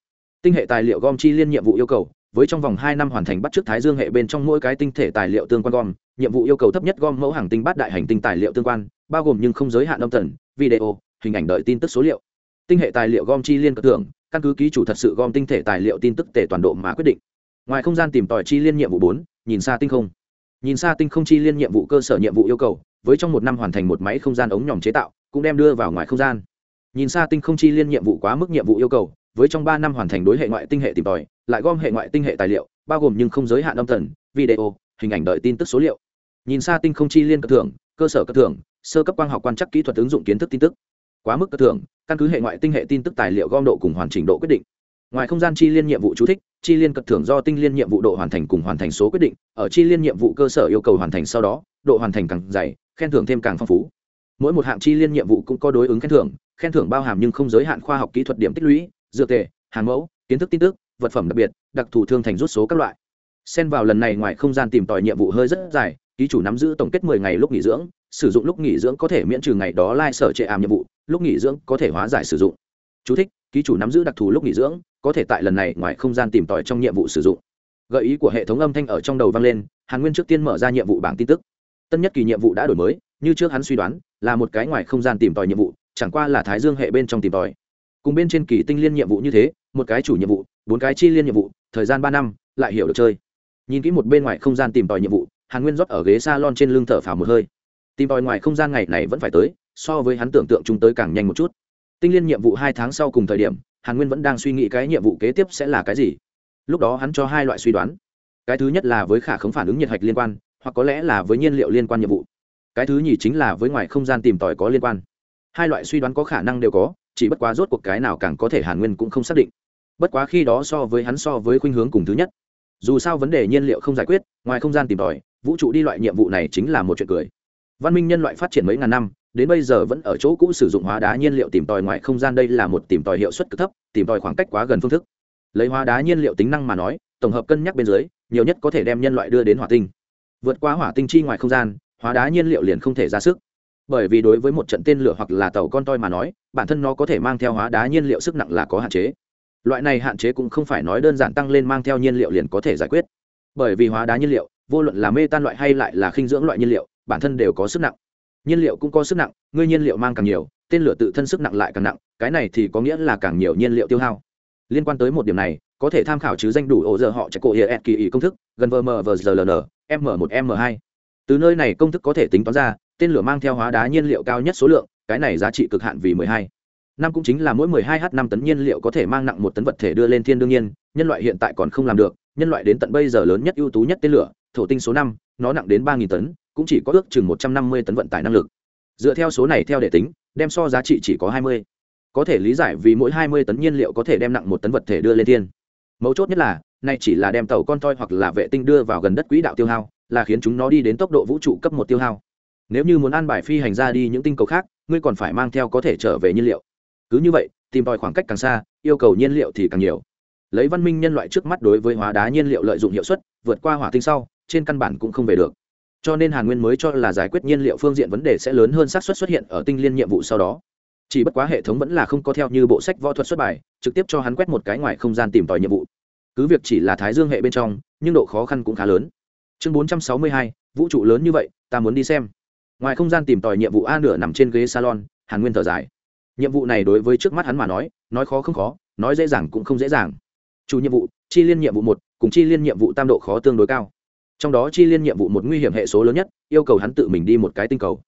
Tinh hệ tài liệu gom chi liên nhiệm vụ yêu cầu, với trong vòng hai năm hoàn thành bắt chước thái dương hệ bên trong mỗi cái tinh thể tài liệu tương quan gom nhiệm vụ yêu cầu thấp nhất gom mẫu hàng tinh bát đại hành tinh tài liệu tương quan, bao gồm nhưng không giới hạn âm thần, video, hình ảnh đợi tin tức số liệu. Tinh hệ tài liệu gom chi liên cơ tưởng, căn cứ ký chủ thật sự gom tinh thể tài liệu tin tức tể toàn độ mà quyết định. Ngoài không gian tìm tòi chi liên nhiệm vụ bốn, nhìn xa tinh không. Nhìn xa tinh không chi liên nhiệm vụ cơ sở nhiệm vụ yêu cầu, với trong một năm hoàn thành một máy không gian ống nhòm chế tạo, cũng đem đưa vào ngoài không gian. Nhìn xa tinh không chi liên nhiệm vụ quá mức nhiệm vụ yêu cầu, với trong ba năm hoàn thành đối hệ ngoại tinh hệ tìm tòi, lại gom hệ ngoại tinh hệ tài liệu, bao gồm nhưng không giới hạn âm thần, video, hình ảnh đợi tin tức số liệu nhìn xa tinh không chi liên cơ thưởng cơ sở cơ thưởng sơ cấp quang học quan chắc kỹ thuật ứng dụng kiến thức tin tức. Quá mức cơ thưởng căn cứ hệ ngoại tinh hệ tin tức tài liệu gom độ cùng hoàn chỉnh độ quyết định. Ngoài không gian chi liên nhiệm vụ chú thích, chi liên cất thưởng do tinh liên nhiệm vụ độ hoàn thành cùng hoàn thành số quyết định, ở chi liên nhiệm vụ cơ sở yêu cầu hoàn thành sau đó, độ hoàn thành càng dày, khen thưởng thêm càng phong phú. Mỗi một hạng chi liên nhiệm vụ cũng có đối ứng khen thưởng khen thưởng bao hàm nhưng không giới hạn khoa học kỹ thuật điểm tích lũy, dược tề, hàng mẫu, kiến thức tin tức, vật phẩm đặc biệt, đặc thù thương thành rút số các loại. Xen vào lần này ngoài không gian tìm tòi nhiệm vụ hơi rất dài ký chủ nắm giữ tổng kết mười ngày lúc nghỉ dưỡng sử dụng lúc nghỉ dưỡng có thể miễn trừ ngày đó lai、like、sở trệ ảm nhiệm vụ lúc nghỉ dưỡng có thể hóa giải sử dụng. Chú thích, ký chủ nắm giữ đặc thù lúc nghỉ dưỡng có thể tại lần này ngoài không gian tìm tòi trong nhiệm vụ sử dụng. Gợi ý của hệ thống âm thanh ở trong đầu vang lên hàn nguyên trước tiên mở ra nhiệm vụ bảng tin tức. Tân nhất kỳ nhiệm vụ đã đổi mới như trước hắn suy đoán là một cái ngoài không gian tìm tòi nhiệm vụ chẳng qua là thái dương hệ bên trong tìm tòi. Cùng bên trên kỳ tinh liên nhiệm vụ như thế một cái chủ nhiệm vụ bốn cái chi liên nhiệm vụ thời gian ba năm lại hiểu được chơi. Nhìn kỹ một bên ngoài không gian tìm tòi nhiệm vụ hàn nguyên rót ở ghế s a lon trên lưng thở phào một hơi. Tìm tòi ngoài không gian ngày này vẫn phải tới, so với hắn tưởng tượng chúng tới càng nhanh một chút. Tinh liên nhiệm vụ hai tháng sau cùng thời điểm, hàn nguyên vẫn đang suy nghĩ cái nhiệm vụ kế tiếp sẽ là cái gì. Lúc đó hắn cho hai loại suy đoán. Cái thứ nhất là với khả khống phản ứng nhiệt hạch liên quan, hoặc có lẽ là với nhiên liệu liên quan nhiệm vụ. Cái thứ nhì chính là với ngoài không gian tìm tòi có liên quan. Hai loại suy đoán có khả năng đều có, chỉ bất quá rốt cuộc cái nào càng có thể hàn nguyên cũng không xác định. Bất quá khi đó so với hắn so với khuynh hướng cùng thứ nhất. Dù sao vấn đề nhiên liệu không giải quyết, ngoài không gian tìm tòi vũ trụ đi loại nhiệm vụ này chính là một chuyện cười. Văn minh nhân loại phát triển mấy ngàn năm, đến bây giờ vẫn ở chỗ cũ sử dụng hóa đá nhiên liệu tìm tòi ngoài không gian đây là một tìm tòi hiệu suất cực thấp, tìm tòi khoảng cách quá gần phương thức. Lấy hóa đá nhiên liệu tính năng mà nói, tổng hợp cân nhắc bên dưới, nhiều nhất có thể đem nhân loại đưa đến hỏa tinh. Vượt qua hỏa tinh chi ngoài không gian, hóa đá nhiên liệu liền không thể ra sức. Bởi vì đối với một trận tên lửa hoặc là tàu con toi mà nói, bản thân nó có thể mang theo hóa đá nhiên liệu sức nặng là có hạn chế. Loại này hạn chế cũng không phải nói đơn giản tăng lên mang theo nhiên liệu liền có thể giải quyết. Bởi vì hóa đá nhiên liệu vô luận là mê tan loại hay lại là khinh dưỡng loại nhiên liệu, bản thân đều có sức nặng. Nhiên liệu cũng có sức nặng, ngươi nhiên liệu mang càng nhiều, tên lửa tự thân sức nặng lại càng nặng, cái này thì có nghĩa là càng nhiều nhiên liệu tiêu hao. Liên quan tới một điểm này, có thể tham khảo chứ danh đủ ổ giờ họ chạy cổ hiệ kỳ ý công thức, gần vm vờ ln m một, m hai. Từ nơi này công thức có thể tính toán ra, tên lửa mang theo hóa đá nhiên liệu cao nhất số lượng, cái này giá trị cực hạn vì mười hai. Năm cũng chính là mỗi mười hai h năm tấn nhiên liệu có thể mang nặng một tấn vật thể đưa lên thiên đương nhiên, nhân loại hiện tại còn không làm được, nhân loại đến tận bây giờ lớn nhất ưu tú nhất tên lửa thổ tinh số năm, nó nặng đến ba nghìn tấn, cũng chỉ có ước chừng một trăm năm mươi tấn vận tải năng lực. Dựa theo số này theo để tính, đem so giá trị chỉ có hai mươi. Có thể lý giải vì mỗi hai mươi tấn nhiên liệu có thể đem nặng một tấn vật thể đưa lên thiên. Mấu chốt nhất là nay chỉ là đem tàu con toi hoặc là vệ tinh đưa vào gần đất quỹ đạo tiêu hao, là khiến chúng nó đi đến tốc độ vũ trụ cấp một tiêu hao. Nếu như muốn an bài phi hành ra đi những tinh cầu khác, ngươi còn phải mang theo có thể trở về nhiên liệu. Cứ như vậy, tìm tòi khoảng cách càng xa, yêu cầu nhiên liệu thì càng nhiều. Lấy văn minh nhân loại trước mắt đối với hóa đá nhiên liệu lợi dụng hiệu suất, vượt qua hỏa tinh sau trên căn bản cũng không về được. Cho nên hàn nguyên mới cho là giải quyết nhiên liệu phương diện vấn đề sẽ lớn hơn xác suất xuất hiện ở tinh liên nhiệm vụ sau đó. Chỉ bất quá hệ thống vẫn là không có theo như bộ sách võ thuật xuất bài, trực tiếp cho hắn quét một cái ngoài không gian tìm tòi nhiệm vụ. Cứ việc chỉ là thái dương hệ bên trong, nhưng độ khó khăn cũng khá lớn. Chương bốn trăm sáu mươi hai, vũ trụ lớn như vậy, ta muốn đi xem. Ngoài không gian tìm tòi nhiệm vụ a nửa nằm trên ghế salon, hàn nguyên thở dài. Nhiệm vụ này đối với trước mắt hắn mà nói nói khó không khó, nói dễ dàng cũng không dễ dàng. Chủ nhiệm vụ, chi liên nhiệm vụ một, cùng chi liên nhiệm vụ tam độ khó tương đối cao trong đó chi liên nhiệm vụ một nguy hiểm hệ số lớn nhất, yêu cầu hắn tự mình đi một cái tinh cầu.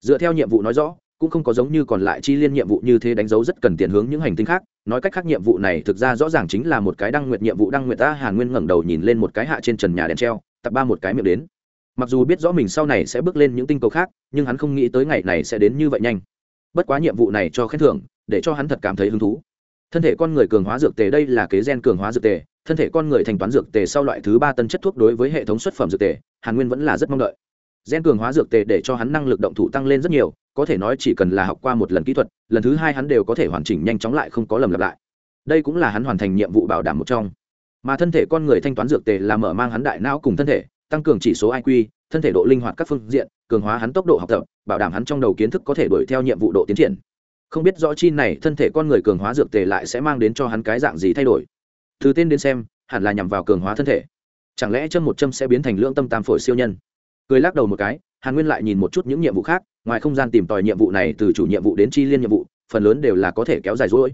Dựa theo nhiệm vụ nói rõ, cũng không có giống như còn lại chi liên nhiệm vụ như thế đánh dấu rất cần tiền hướng những hành tinh khác. Nói cách khác, nhiệm vụ này thực ra rõ ràng chính là một cái đăng nguyệt nhiệm vụ. Đăng nguyệt ta hàn nguyên ngẩng đầu nhìn lên một cái hạ trên trần nhà đèn treo, tập ba một cái miệng đến. Mặc dù biết rõ mình sau này sẽ bước lên những tinh cầu khác, nhưng hắn không nghĩ tới ngày này sẽ đến như vậy nhanh. Bất quá nhiệm vụ này cho khen thưởng, để cho hắn thật cảm thấy hứng thú thân thể con người cường hóa dược tề đây là kế gen cường hóa dược tề, thân thể con người thành toán dược tề sau loại thứ ba tân chất thuốc đối với hệ thống xuất phẩm dược tề, hàn nguyên vẫn là rất mong đợi. Gen cường hóa dược tề để cho hắn năng lực động thủ tăng lên rất nhiều, có thể nói chỉ cần là học qua một lần kỹ thuật, lần thứ hai hắn đều có thể hoàn chỉnh nhanh chóng lại không có lầm lặp lại. Đây cũng là hắn hoàn thành nhiệm vụ bảo đảm một trong. Mà thân thể con người thanh toán dược tề là mở mang hắn đại não cùng thân thể, tăng cường chỉ số iq thân thể độ linh hoạt các phương diện, cường hóa hắn tốc độ học tập, bảo đảm hắn trong đầu kiến thức có thể đuổi theo nhiệm vụ độ tiến triển không biết rõ chi này thân thể con người cường hóa dược tề lại sẽ mang đến cho hắn cái dạng gì thay đổi. Từ tên đến xem, hẳn là nhằm vào cường hóa thân thể. Chẳng lẽ châm một châm sẽ biến thành lưỡng tâm tam phổi siêu nhân? Cười lắc đầu một cái, hàn nguyên lại nhìn một chút những nhiệm vụ khác, ngoài không gian tìm tòi nhiệm vụ này từ chủ nhiệm vụ đến chi liên nhiệm vụ, phần lớn đều là có thể kéo dài dối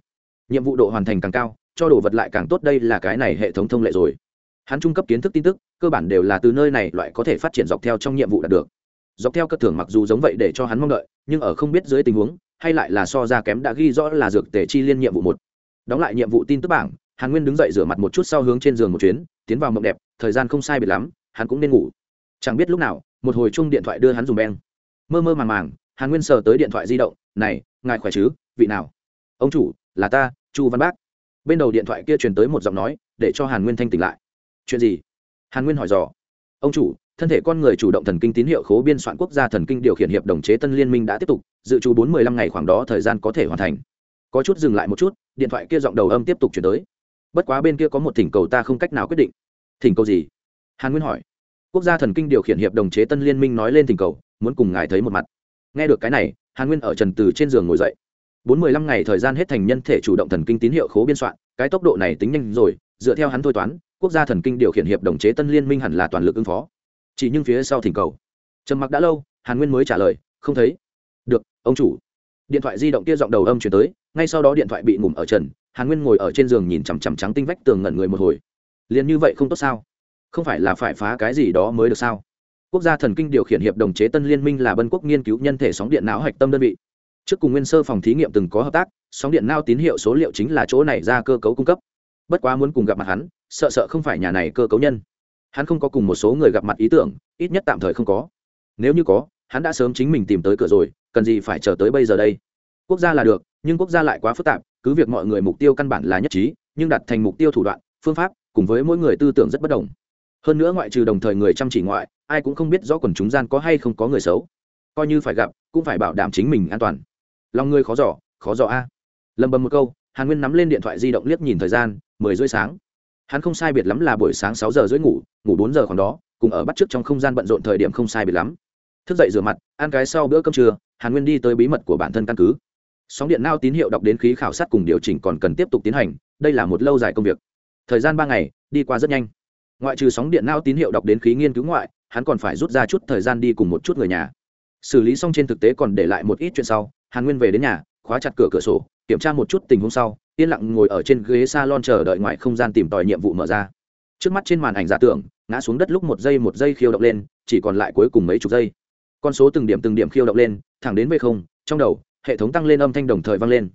nhiệm vụ độ hoàn thành càng cao, cho đồ vật lại càng tốt đây là cái này hệ thống thông lệ rồi. Hắn trung cấp kiến thức tin tức, cơ bản đều là từ nơi này loại có thể phát triển dọc theo trong nhiệm vụ đạt được. Dọc theo cất thưởng mặc dù giống vậy để cho hắn mong đợi, nhưng ở không biết dưới tình huống hay lại là so ra kém đã ghi rõ là dược tể chi liên nhiệm vụ một. Đóng lại nhiệm vụ tin tức bảng, hàn nguyên đứng dậy rửa mặt một chút sau hướng trên giường một chuyến, tiến vào mộng đẹp, thời gian không sai biệt lắm, hắn cũng nên ngủ. Chẳng biết lúc nào, một hồi chung điện thoại đưa hắn dùng beng. Mơ mơ màng màng, hàn nguyên sờ tới điện thoại di động, này, ngài khỏe chứ, vị nào? Ông chủ, là ta, chu văn bác. Bên đầu điện thoại kia truyền tới một giọng nói, để cho hàn nguyên thanh tỉnh lại. Chuyện gì? Hàn nguyên hỏi dò. Ông chủ thân thể con người chủ động thần kinh tín hiệu khố biên soạn quốc gia thần kinh điều khiển hiệp đồng chế tân liên minh đã tiếp tục, dự trù bốn mươi lăm ngày khoảng đó thời gian có thể hoàn thành. Có chút dừng lại một chút, điện thoại kia giọng đầu âm tiếp tục chuyển tới. Bất quá bên kia có một thỉnh cầu ta không cách nào quyết định. Thỉnh cầu gì? Hàn nguyên hỏi. Quốc gia thần kinh điều khiển hiệp đồng chế tân liên minh nói lên thỉnh cầu, muốn cùng ngài thấy một mặt. Nghe được cái này, hàn nguyên ở trần từ trên giường ngồi dậy. Bốn mươi lăm ngày thời gian hết thành nhân thể chủ động thần kinh tín hiệu khố biên soạn, cái tốc độ này tính nhanh rồi, dựa theo hắn thôi toán, quốc gia thần kinh điều khiển hiệp đồng chế tân liên minh hẳn là toàn lực ứng phó chỉ nhưng phía sau thỉnh cầu. Trầm mặc đã lâu, hàn nguyên mới trả lời, không thấy. Được, ông chủ. Điện thoại di động kia giọng đầu âm chuyển tới, ngay sau đó điện thoại bị ngủm ở trần, hàn nguyên ngồi ở trên giường nhìn chằm chằm trắng tinh vách tường ngẩn người một hồi. Liền như vậy không tốt sao? Không phải là phải phá cái gì đó mới được sao? Quốc gia thần kinh điều khiển hiệp đồng chế tân liên minh là bân quốc nghiên cứu nhân thể sóng điện não hạch tâm đơn vị. Trước cùng nguyên sơ phòng thí nghiệm từng có hợp tác, sóng điện não tín hiệu số liệu chính là chỗ này ra cơ cấu cung cấp. Bất quá muốn cùng gặp mặt hắn, sợ sợ không phải nhà này cơ cấu nhân hắn không có cùng một số người gặp mặt ý tưởng, ít nhất tạm thời không có. Nếu như có, hắn đã sớm chính mình tìm tới cửa rồi, cần gì phải chờ tới bây giờ đây? Quốc gia là được, nhưng quốc gia lại quá phức tạp, cứ việc mọi người mục tiêu căn bản là nhất trí, nhưng đặt thành mục tiêu thủ đoạn, phương pháp, cùng với mỗi người tư tưởng rất bất đồng. Hơn nữa ngoại trừ đồng thời người chăm chỉ ngoại, ai cũng không biết rõ quần chúng gian có hay không có người xấu. Coi như phải gặp, cũng phải bảo đảm chính mình an toàn. Lòng người khó giỏ khó giỏ a. Lầm bầm một câu, hàn nguyên nắm lên điện thoại di động liếc nhìn thời gian, mười rưỡi sáng hắn không sai biệt lắm là buổi sáng sáu giờ rưỡi ngủ ngủ bốn giờ khoảng đó, cùng ở bắt trước trong không gian bận rộn thời điểm không sai biệt lắm. Thức dậy rửa mặt, ăn cái sau bữa cơm trưa, hàn nguyên đi tới bí mật của bản thân căn cứ. Sóng điện nao tín hiệu đọc đến khí khảo sát cùng điều chỉnh còn cần tiếp tục tiến hành, đây là một lâu dài công việc. Thời gian ba ngày, đi qua rất nhanh. Ngoại trừ sóng điện nao tín hiệu đọc đến khí nghiên cứu ngoại, hắn còn phải rút ra chút thời gian đi cùng một chút người nhà. Xử lý xong trên thực tế còn để lại một ít chuyện sau, hàn nguyên về đến nhà, khóa chặt cửa cửa sổ, kiểm tra một chút tình huống sau yên lặng ngồi ở trên ghế s a lon chờ đợi ngoài không gian tìm tòi nhiệm vụ mở ra. Trước mắt trên màn ảnh giả tưởng, ngã xuống đất lúc một giây một giây khiêu động lên, chỉ còn lại cuối cùng mấy chục giây. Con số từng điểm từng điểm khiêu động lên, thẳng đến về không, trong đầu, hệ thống tăng lên âm thanh đồng thời vang lên.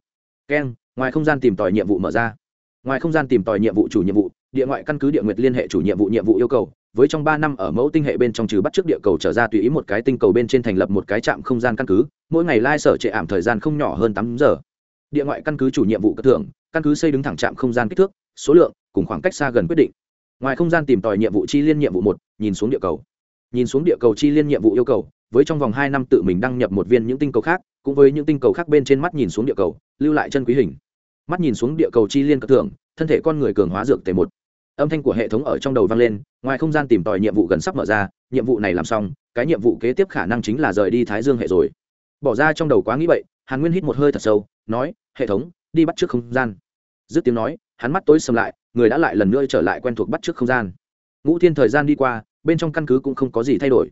Keng, ngoài không gian tìm tòi nhiệm vụ mở ra. Ngoài không gian tìm tòi nhiệm vụ chủ nhiệm vụ, địa ngoại căn cứ địa nguyệt liên hệ chủ nhiệm vụ nhiệm vụ yêu cầu, với trong ba năm ở mẫu tinh hệ bên trong trừ bắt trước địa cầu trở ra tùy ý một cái tinh cầu bên trên thành lập một cái trạm không gian căn cứ, mỗi ngày lai sở trệ ảm thời gian không nhỏ hơn tám giờ địa ngoại căn cứ chủ nhiệm vụ cất thưởng, căn cứ xây đứng thẳng trạm không gian kích thước, số lượng, cùng khoảng cách xa gần quyết định. Ngoài không gian tìm tòi nhiệm vụ chi liên nhiệm vụ một, nhìn xuống địa cầu. Nhìn xuống địa cầu chi liên nhiệm vụ yêu cầu, với trong vòng hai năm tự mình đăng nhập một viên những tinh cầu khác, cũng với những tinh cầu khác bên trên mắt nhìn xuống địa cầu, lưu lại chân quý hình. Mắt nhìn xuống địa cầu chi liên cất thưởng, thân thể con người cường hóa dược t một. Âm thanh của hệ thống ở trong đầu vang lên, ngoài không gian tìm tòi nhiệm vụ gần sắp mở ra, nhiệm vụ này làm xong, cái nhiệm vụ kế tiếp khả năng chính là rời đi thái dương hệ rồi. Bỏ ra trong đầu quá nghĩ vậy hàn nguyên hít một hơi thật sâu nói, hệ thống, đi bắt trước không gian. Dứt tiếng nói, hắn mắt tối sầm lại, người đã lại lần nữa trở lại quen thuộc bắt trước không gian. Ngũ thiên thời gian đi qua, bên trong căn cứ cũng không có gì thay đổi.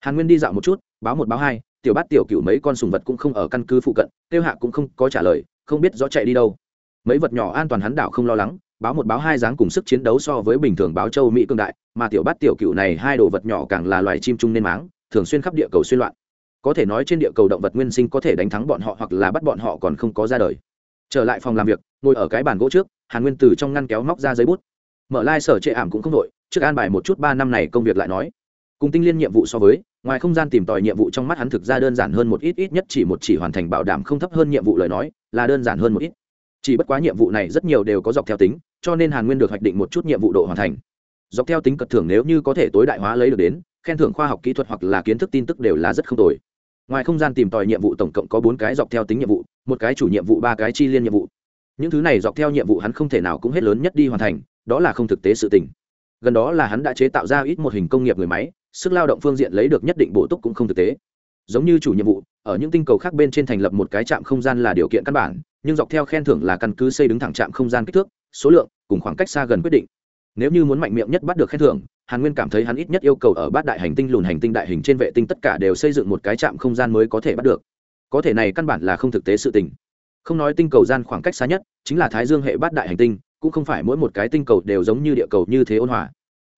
Hàn nguyên đi dạo một chút, báo một báo hai, tiểu bát, tiểu cựu mấy con sùng vật cũng không ở căn cứ phụ cận, tiêu hạ cũng không có trả lời, không biết rõ chạy đi đâu. Mấy vật nhỏ an toàn hắn đảo không lo lắng, báo một báo hai dáng cùng sức chiến đấu so với bình thường báo châu mỹ cương đại, mà tiểu bát, tiểu cựu này hai đồ vật nhỏ càng là loài chim chung nên máng, thường xuyên khắp địa cầu xuyên loạn có thể nói trên địa cầu động vật nguyên sinh có thể đánh thắng bọn họ hoặc là bắt bọn họ còn không có ra đời. Trở lại phòng làm việc, ngồi ở cái bàn gỗ trước, hàn nguyên từ trong ngăn kéo móc ra giấy bút. Mở lai、like、sở trệ ảm cũng không đội trước an bài một chút ba năm này công việc lại nói. Cùng tinh liên nhiệm vụ so với, ngoài không gian tìm tòi nhiệm vụ trong mắt hắn thực ra đơn giản hơn một ít ít nhất chỉ một chỉ hoàn thành bảo đảm không thấp hơn nhiệm vụ lời nói, là đơn giản hơn một ít. Chỉ bất quá nhiệm vụ này rất nhiều đều có dọc theo tính, cho nên hàn nguyên được hoạch định một chút nhiệm vụ độ hoàn thành. Dọc theo tính cật thưởng nếu như có thể tối đại hóa lấy được đến, khen thưởng khoa học kỹ thuật hoặc là kiến thức tin tức đều là rất không tồi ngoài không gian tìm tòi nhiệm vụ tổng cộng có bốn cái dọc theo tính nhiệm vụ, một cái chủ nhiệm vụ, ba cái chi liên nhiệm vụ. Những thứ này dọc theo nhiệm vụ hắn không thể nào cũng hết lớn nhất đi hoàn thành, đó là không thực tế sự tình. Gần đó là hắn đã chế tạo ra ít một hình công nghiệp người máy, sức lao động phương diện lấy được nhất định bổ túc cũng không thực tế. Giống như chủ nhiệm vụ, ở những tinh cầu khác bên trên thành lập một cái trạm không gian là điều kiện căn bản, nhưng dọc theo khen thưởng là căn cứ xây đứng thẳng trạm không gian kích thước, số lượng cùng khoảng cách xa gần quyết định nếu như muốn mạnh miệng nhất bắt được khen thưởng, hàn nguyên cảm thấy hắn ít nhất yêu cầu ở bát đại hành tinh lùn hành tinh đại hình trên vệ tinh tất cả đều xây dựng một cái trạm không gian mới có thể bắt được. Có thể này căn bản là không thực tế sự tình. Không nói tinh cầu gian khoảng cách xa nhất, chính là thái dương hệ bát đại hành tinh, cũng không phải mỗi một cái tinh cầu đều giống như địa cầu như thế ôn hòa.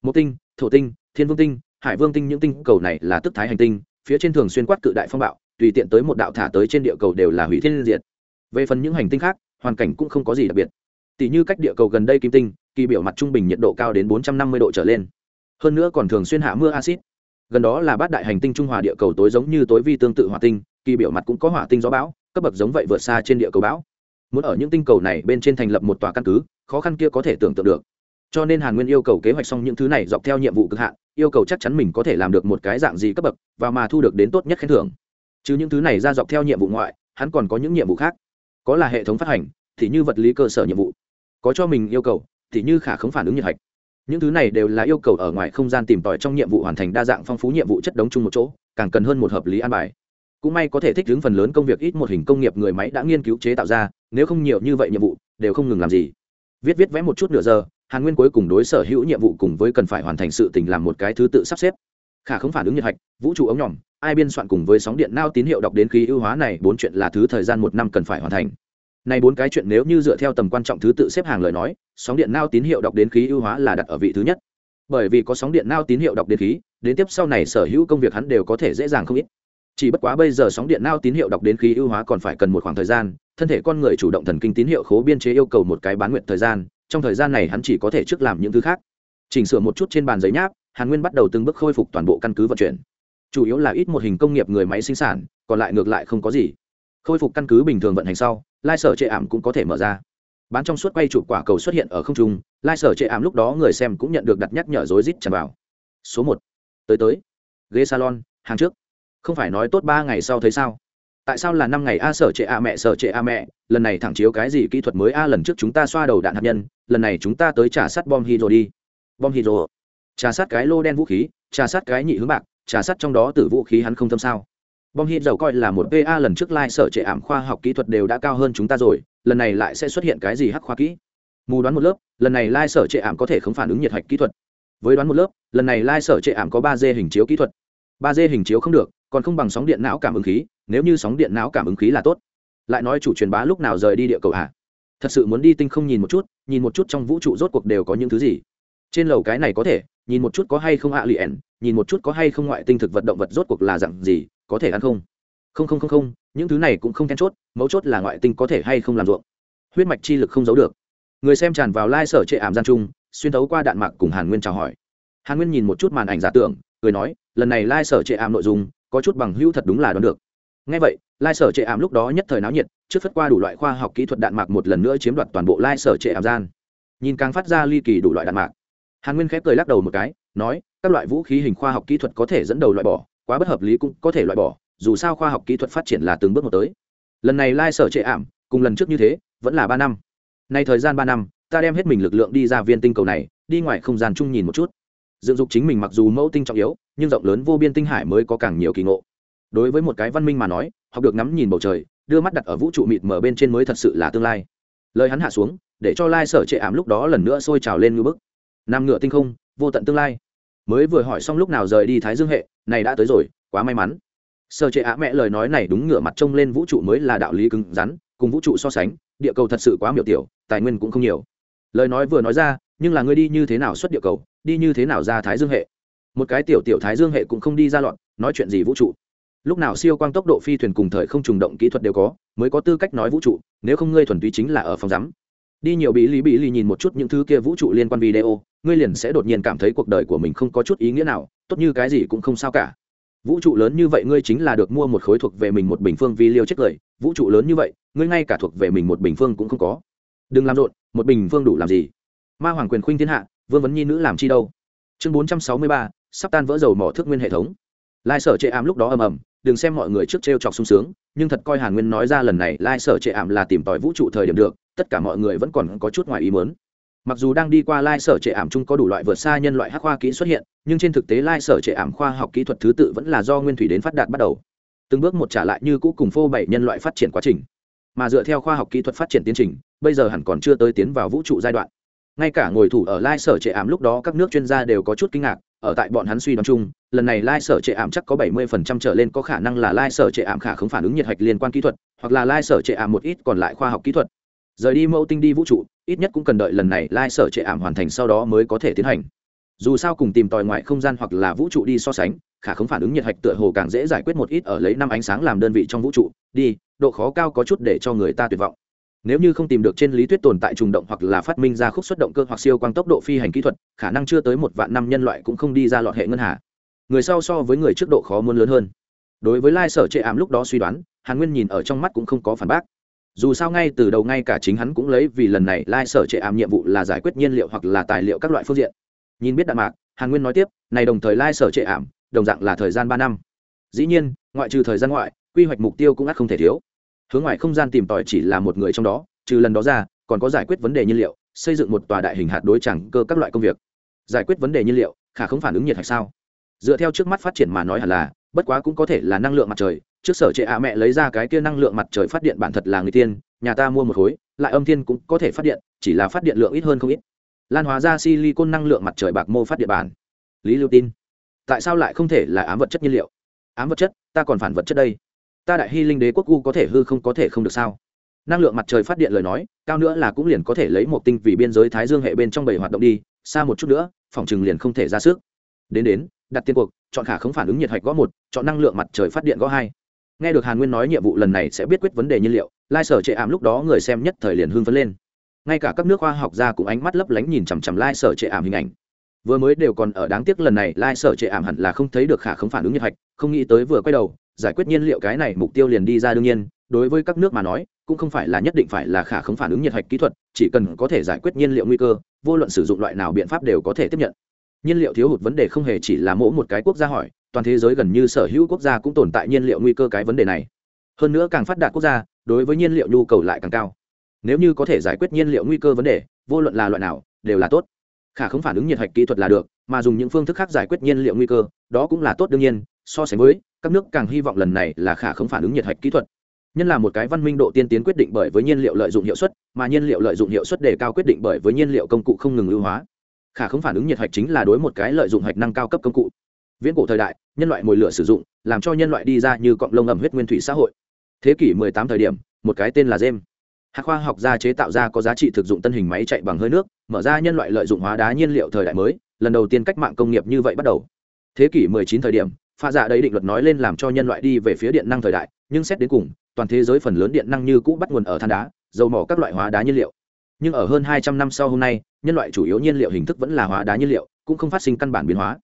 Một tinh, thổ tinh, thiên vương tinh, hải vương tinh những tinh cầu này là tức thái hành tinh, phía trên thường xuyên quát cự đại phong bạo, tùy tiện tới một đạo thả tới trên địa cầu đều là hủy thiên diệt. Về phần những hành tinh khác, hoàn cảnh cũng không có gì đặc biệt. Tỷ như cách địa cầu gần đây kim tinh kỳ biểu mặt trung bình nhiệt độ cao đến bốn trăm năm mươi độ trở lên. Hơn nữa còn thường xuyên hạ mưa axit. gần đó là bát đại hành tinh trung hòa địa cầu tối giống như tối vi tương tự hỏa tinh, kỳ biểu mặt cũng có hỏa tinh gió bão, cấp bậc giống vậy vượt xa trên địa cầu bão. Muốn ở những tinh cầu này bên trên thành lập một tòa căn cứ, khó khăn kia có thể tưởng tượng được. Cho nên hàn nguyên yêu cầu kế hoạch xong những thứ này dọc theo nhiệm vụ cực hạn, yêu cầu chắc chắn mình có thể làm được một cái dạng gì cấp bậc, và mà thu được đến tốt nhất khen thưởng. Chứ những thứ này ra dọc theo nhiệm vụ ngoại, hắn còn có những nhiệm vụ khác. Có là hệ thống phát hành, thì như vật lý cơ sở nhiệm vụ. Có cho mình yêu cầu thì như khả không phản ứng nhiệt hạch. Những thứ này đều là yêu cầu ở ngoài không gian tìm tòi trong nhiệm vụ hoàn thành đa dạng phong phú nhiệm vụ chất đống chung một chỗ, càng cần hơn một hợp lý an bài. Cũng may có thể thích ứng phần lớn công việc ít một hình công nghiệp người máy đã nghiên cứu chế tạo ra, nếu không nhiều như vậy nhiệm vụ, đều không ngừng làm gì. Viết viết vẽ một chút nửa giờ, hàn nguyên cuối cùng đối sở hữu nhiệm vụ cùng với cần phải hoàn thành sự tình làm một cái thứ tự sắp xếp. Khả không phản ứng nhiệt hạch, vũ trụ ống nhỏm ai biên soạn cùng với sóng điện nao tín hiệu đọc đến khí ưu hóa này, bốn chuyện là thứ thời gian một năm cần phải hoàn thành. Này bốn cái chuyện nếu như dựa theo tầm quan trọng thứ tự xếp hàng lời nói sóng điện nao tín hiệu đọc đến khí ưu hóa là đặt ở vị thứ nhất. Bởi vì có sóng điện nao tín hiệu đọc đến khí, đến tiếp sau này sở hữu công việc hắn đều có thể dễ dàng không ít. Chỉ bất quá bây giờ sóng điện nao tín hiệu đọc đến khí ưu hóa còn phải cần một khoảng thời gian, thân thể con người chủ động thần kinh tín hiệu khố biên chế yêu cầu một cái bán nguyện thời gian, trong thời gian này hắn chỉ có thể trước làm những thứ khác. Chỉnh sửa một chút trên bàn giấy nháp, hàn nguyên bắt đầu từng bước khôi phục toàn bộ căn cứ vận chuyển. Chủ yếu là ít một hình công nghiệp người máy sinh sản, còn lại ngược lại không có gì. Khôi phục căn cứ bình thường vận hành sau, lai sở chệ ảm cũng có thể mở ra bán trong suốt quay chụp quả cầu xuất hiện ở không trung, lai sở chệ ảm lúc đó người xem cũng nhận được đặt nhắc nhở rối rít tràn vào. Số một. Tới tới. Ghế salon, hàng trước. Không phải nói tốt ba ngày sau thấy sao? Tại sao là năm ngày a sở trệ a mẹ, sở trệ a mẹ? Lần này thẳng chiếu cái gì kỹ thuật mới a lần trước chúng ta xoa đầu đạn hạt nhân, lần này chúng ta tới trả sát bom hydro đi. Bom hydro. Trà sát cái lô đen vũ khí, trà sát cái nhị hướng bạc, trà sát trong đó từ vũ khí hắn không thâm sao? Bom hít dầu coi là một pa lần trước lai、like、sở trệ ảm khoa học kỹ thuật đều đã cao hơn chúng ta rồi, lần này lại sẽ xuất hiện cái gì hắc khoa kỹ? Mù đoán một lớp, lần này lai、like、sở trệ ảm có thể không phản ứng nhiệt hạch kỹ thuật. Với đoán một lớp, lần này lai、like、sở trệ ảm có ba d hình chiếu kỹ thuật. ba d hình chiếu không được, còn không bằng sóng điện não cảm ứng khí, nếu như sóng điện não cảm ứng khí là tốt. Lại nói chủ truyền bá lúc nào rời đi địa cầu à? thật sự muốn đi tinh không nhìn một chút, nhìn một chút trong vũ trụ rốt cuộc đều có những thứ gì. Trên lầu cái này có thể, nhìn một chút có hay không ạ lì ẻn nhìn một chút có hay không ngoại tinh thực vật động vật rốt cuộc là dặn gì có thể ăn không? Không không không không, những thứ này cũng không then chốt, mấu chốt là ngoại tinh có thể hay không làm ruộng. Huyết mạch chi lực không giấu được. Người xem tràn vào lai、like、sở trệ ảm gian trung, xuyên thấu qua đạn mạc cùng hàn nguyên chào hỏi. Hàn nguyên nhìn một chút màn ảnh giả tưởng, cười nói, lần này lai、like、sở trệ ảm nội dung, có chút bằng hữu thật đúng là đoán được. Ngay vậy, lai、like、sở trệ ảm lúc đó nhất thời náo nhiệt, trước phất qua đủ loại khoa học kỹ thuật đạn mạc một lần nữa chiếm đoạt toàn bộ lai、like、sở trệ ảm gian. Nhìn càng phát ra ly kỳ đủ loại đạn mạc. Hàn nguyên khép cười lắc đầu một cái, nói, các loại vũ khí hình khoa học kỹ thuật có thể dẫn đầu loại bỏ quá bất hợp lý cũng có thể loại bỏ, dù sao khoa học kỹ thuật phát triển là từng bước một tới. Lần này lai、like、sở trệ ảm, cùng lần trước như thế, vẫn là ba năm. Nay thời gian ba năm, ta đem hết mình lực lượng đi ra viên tinh cầu này, đi ngoài không gian chung nhìn một chút. Dựng dục chính mình mặc dù mẫu tinh trọng yếu, nhưng rộng lớn vô biên tinh hải mới có càng nhiều kỳ ngộ. Đối với một cái văn minh mà nói, học được ngắm nhìn bầu trời, đưa mắt đặt ở vũ trụ mịt mở bên trên mới thật sự là tương lai. Lời hắn hạ xuống, để cho lai sở trệ ảm lúc đó lần nữa sôi trào lên ngưỡng bức. Nam ngựa tinh không, vô tận tương lai mới vừa hỏi xong lúc nào rời đi thái dương hệ, này đã tới rồi, quá may mắn. Sơ chế á mẹ lời nói này đúng ngửa mặt trông lên vũ trụ mới là đạo lý cứng rắn, cùng vũ trụ so sánh, địa cầu thật sự quá miểu tiểu, tài nguyên cũng không nhiều. Lời nói vừa nói ra, nhưng là ngươi đi như thế nào xuất địa cầu, đi như thế nào ra thái dương hệ? Một cái tiểu tiểu thái dương hệ cũng không đi ra loạn, nói chuyện gì vũ trụ? Lúc nào siêu quang tốc độ phi thuyền cùng thời không trùng động kỹ thuật đều có, mới có tư cách nói vũ trụ, nếu không ngươi thuần túy chính là ở phòng giám. Đi nhiều bí lý bí lý nhìn một chút những thứ kia vũ trụ liên quan video ngươi liền sẽ đột nhiên cảm thấy cuộc đời của mình không có chút ý nghĩa nào, tốt như cái gì cũng không sao cả. Vũ trụ lớn như vậy ngươi chính là được mua một khối thuộc về mình một bình phương vi liêu chết cười, vũ trụ lớn như vậy, ngươi ngay cả thuộc về mình một bình phương cũng không có. Đừng làm rộn, một bình phương đủ làm gì? Ma hoàng quyền khuynh thiên hạ, vương vấn nhi nữ làm chi đâu? Chương bốn trăm sáu mươi ba, sắp tan vỡ dầu mỏ thước nguyên hệ thống. Lai sở chệ ảm lúc đó ầm ầm, đừng xem mọi người trước t r e o chọc sung sướng, nhưng thật coi hàn nguyên nói ra lần này, lai sở trệ ảm là tìm tòi vũ trụ thời điểm được, tất cả mọi người vẫn còn có chút ngoài ý mớn mặc dù đang đi qua lai sở trệ ảm chung có đủ loại vượt xa nhân loại hắc khoa kỹ xuất hiện, nhưng trên thực tế lai sở trệ ảm khoa học kỹ thuật thứ tự vẫn là do nguyên thủy đến phát đạt bắt đầu. Từng bước một trả lại như cũ cùng phô bảy nhân loại phát triển quá trình. Mà dựa theo khoa học kỹ thuật phát triển tiến trình, bây giờ hẳn còn chưa tới tiến vào vũ trụ giai đoạn. Ngay cả ngồi thủ ở lai sở trệ ảm lúc đó các nước chuyên gia đều có chút kinh ngạc, ở tại bọn hắn suy đoán chung, lần này lai sở trệ ảm chắc có bảy mươi phần trăm trở lên có khả năng là lai sở trệ ảm khả không phản ứng nhiệt hạch liên quan kỹ thuật, hoặc là lai sở trệ ảm một ít còn lại khoa học kỹ thuật rời đi mẫu tinh đi vũ trụ, ít nhất cũng cần đợi lần này lai sở trệ ảm hoàn thành sau đó mới có thể tiến hành. Dù sao cùng tìm tòi ngoại không gian hoặc là vũ trụ đi so sánh, khả không phản ứng nhiệt hạch tựa hồ càng dễ giải quyết một ít ở lấy năm ánh sáng làm đơn vị trong vũ trụ, đi, độ khó cao có chút để cho người ta tuyệt vọng. Nếu như không tìm được trên lý thuyết tồn tại trùng động hoặc là phát minh ra khúc xuất động cơ hoặc siêu quang tốc độ phi hành kỹ thuật, khả năng chưa tới một vạn năm nhân loại cũng không đi ra lọt hệ ngân hà. Người sau so với người trước độ khó muốn lớn hơn. Đối với lai sở trệ ảm lúc đó suy đoán, hàn nguyên nhìn ở trong mắt cũng không có phản bác dù sao ngay từ đầu ngay cả chính hắn cũng lấy vì lần này lai sở trệ ảm nhiệm vụ là giải quyết nhiên liệu hoặc là tài liệu các loại phương diện. Nhìn biết đạn mạc, hàn nguyên nói tiếp, này đồng thời lai sở trệ ảm, đồng dạng là thời gian ba năm. Dĩ nhiên, ngoại trừ thời gian ngoại, quy hoạch mục tiêu cũng ắt không thể thiếu. Hướng Ngoại không gian tìm tòi chỉ là một người trong đó, trừ lần đó ra, còn có giải quyết vấn đề nhiên liệu, xây dựng một tòa đại hình hạt đối chẳng cơ các loại công việc. Giải quyết vấn đề nhiên liệu, khả không phản ứng nhiệt hạch sao? Dựa theo trước mắt phát triển mà nói hẳn là bất quá cũng có thể là năng lượng mặt trời. Trước sở trệ ạ mẹ lấy ra cái kia năng lượng mặt trời phát điện bản thật là người tiên, nhà ta mua một khối, lại âm thiên cũng có thể phát điện, chỉ là phát điện lượng ít hơn không ít. Lan hóa ra silicon năng lượng mặt trời bạc mô phát điện bản. Lý lưu tin. Tại sao lại không thể là ám vật chất nhiên liệu? Ám vật chất, ta còn phản vật chất đây. Ta đại hy linh đế quốc u có thể hư không có thể không được sao? Năng lượng mặt trời phát điện lời nói, cao nữa là cũng liền có thể lấy một tinh vì biên giới thái dương hệ bên trong bảy hoạt động đi, xa một chút nữa, phòng chừng liền không thể ra sức. Đến đến đặt tiền cuộc, chọn khả không phản ứng nhiệt hạch gõ một, chọn năng lượng mặt trời phát điện gõ hai. Nghe được hàn nguyên nói nhiệm vụ lần này sẽ biết quyết vấn đề nhiên liệu, lai sở trệ ảm lúc đó người xem nhất thời liền hưng phấn lên. Ngay cả các nước khoa học gia cũng ánh mắt lấp lánh nhìn chằm chằm lai sở trệ ảm hình ảnh. Vừa mới đều còn ở đáng tiếc lần này, lai sở trệ ảm hẳn là không thấy được khả không phản ứng nhiệt hạch, không nghĩ tới vừa quay đầu, giải quyết nhiên liệu cái này mục tiêu liền đi ra đương nhiên, đối với các nước mà nói, cũng không phải là nhất định phải là khả không phản ứng nhiệt hạch kỹ thuật, chỉ cần có thể giải quyết nhiên liệu nguy cơ, vô luận sử dụng loại nào biện pháp đều có thể tiếp nhận nhiên liệu thiếu hụt vấn đề không hề chỉ là mỗi một cái quốc gia hỏi, toàn thế giới gần như sở hữu quốc gia cũng tồn tại nhiên liệu nguy cơ cái vấn đề này. Hơn nữa càng phát đạt quốc gia, đối với nhiên liệu nhu cầu lại càng cao. Nếu như có thể giải quyết nhiên liệu nguy cơ vấn đề, vô luận là loại nào, đều là tốt. Khả không phản ứng nhiệt hạch kỹ thuật là được, mà dùng những phương thức khác giải quyết nhiên liệu nguy cơ, đó cũng là tốt đương nhiên, so sánh với, các nước càng hy vọng lần này là khả không phản ứng nhiệt hạch kỹ thuật. Nhân là một cái văn minh độ tiên tiến quyết định bởi với nhiên liệu lợi dụng hiệu suất, mà nhiên liệu lợi dụng hiệu suất đề cao quyết định bởi với nhiên liệu công cụ không ngừng ưu hóa khả không phản ứng nhiệt hạch chính là đối một cái lợi dụng hạch năng cao cấp công cụ. Viễn cổ thời đại, nhân loại mồi lửa sử dụng, làm cho nhân loại đi ra như cọng lông ẩm huyết nguyên thủy xã hội. Thế kỷ 18 thời điểm, một cái tên là jem hạt khoa học gia chế tạo ra có giá trị thực dụng tân hình máy chạy bằng hơi nước, mở ra nhân loại lợi dụng hóa đá nhiên liệu thời đại mới, lần đầu tiên cách mạng công nghiệp như vậy bắt đầu. Thế kỷ 19 thời điểm, pha dạ giả đấy định luật nói lên làm cho nhân loại đi về phía điện năng thời đại, nhưng xét đến cùng, toàn thế giới phần lớn điện năng như cũ bắt nguồn ở than đá, dầu mỏ các loại hóa đá nhiên liệu nhưng ở hơn 200 năm sau hôm nay, nhân loại chủ yếu nhiên liệu hình thức vẫn là hóa đá nhiên liệu, cũng không phát sinh căn bản biến hóa.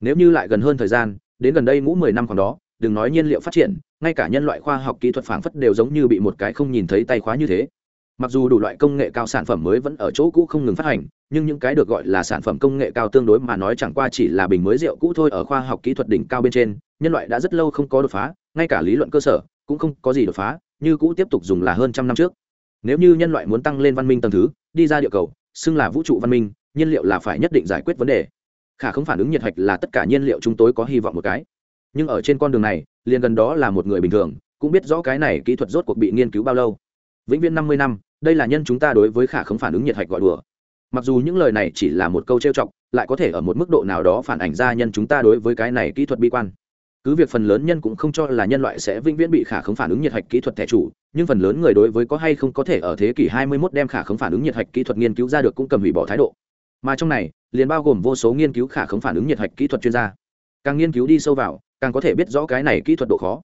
Nếu như lại gần hơn thời gian, đến gần đây ngũ mười năm còn đó, đừng nói nhiên liệu phát triển, ngay cả nhân loại khoa học kỹ thuật phảng phất đều giống như bị một cái không nhìn thấy tay khóa như thế. Mặc dù đủ loại công nghệ cao sản phẩm mới vẫn ở chỗ cũ không ngừng phát hành, nhưng những cái được gọi là sản phẩm công nghệ cao tương đối mà nói chẳng qua chỉ là bình mới rượu cũ thôi ở khoa học kỹ thuật đỉnh cao bên trên, nhân loại đã rất lâu không có đột phá, ngay cả lý luận cơ sở cũng không có gì đột phá, như cũ tiếp tục dùng là hơn trăm năm trước nếu như nhân loại muốn tăng lên văn minh tầng thứ, đi ra địa cầu, xưng là vũ trụ văn minh, nhiên liệu là phải nhất định giải quyết vấn đề. Khả không phản ứng nhiệt hạch là tất cả nhiên liệu chúng tôi có hy vọng một cái. Nhưng ở trên con đường này, liền gần đó là một người bình thường, cũng biết rõ cái này kỹ thuật rốt cuộc bị nghiên cứu bao lâu. Vĩnh viễn năm mươi năm, đây là nhân chúng ta đối với khả không phản ứng nhiệt hạch gọi đùa. Mặc dù những lời này chỉ là một câu trêu chọc, lại có thể ở một mức độ nào đó phản ảnh ra nhân chúng ta đối với cái này kỹ thuật bi quan cứ việc phần lớn nhân cũng không cho là nhân loại sẽ vĩnh viễn bị khả không phản ứng nhiệt hạch kỹ thuật thẻ chủ, nhưng phần lớn người đối với có hay không có thể ở thế kỷ 21 đem khả không phản ứng nhiệt hạch kỹ thuật nghiên cứu ra được cũng cầm hủy bỏ thái độ. Mà trong này, liền bao gồm vô số nghiên cứu khả không phản ứng nhiệt hạch kỹ thuật chuyên gia. Càng nghiên cứu đi sâu vào, càng có thể biết rõ cái này kỹ thuật độ khó.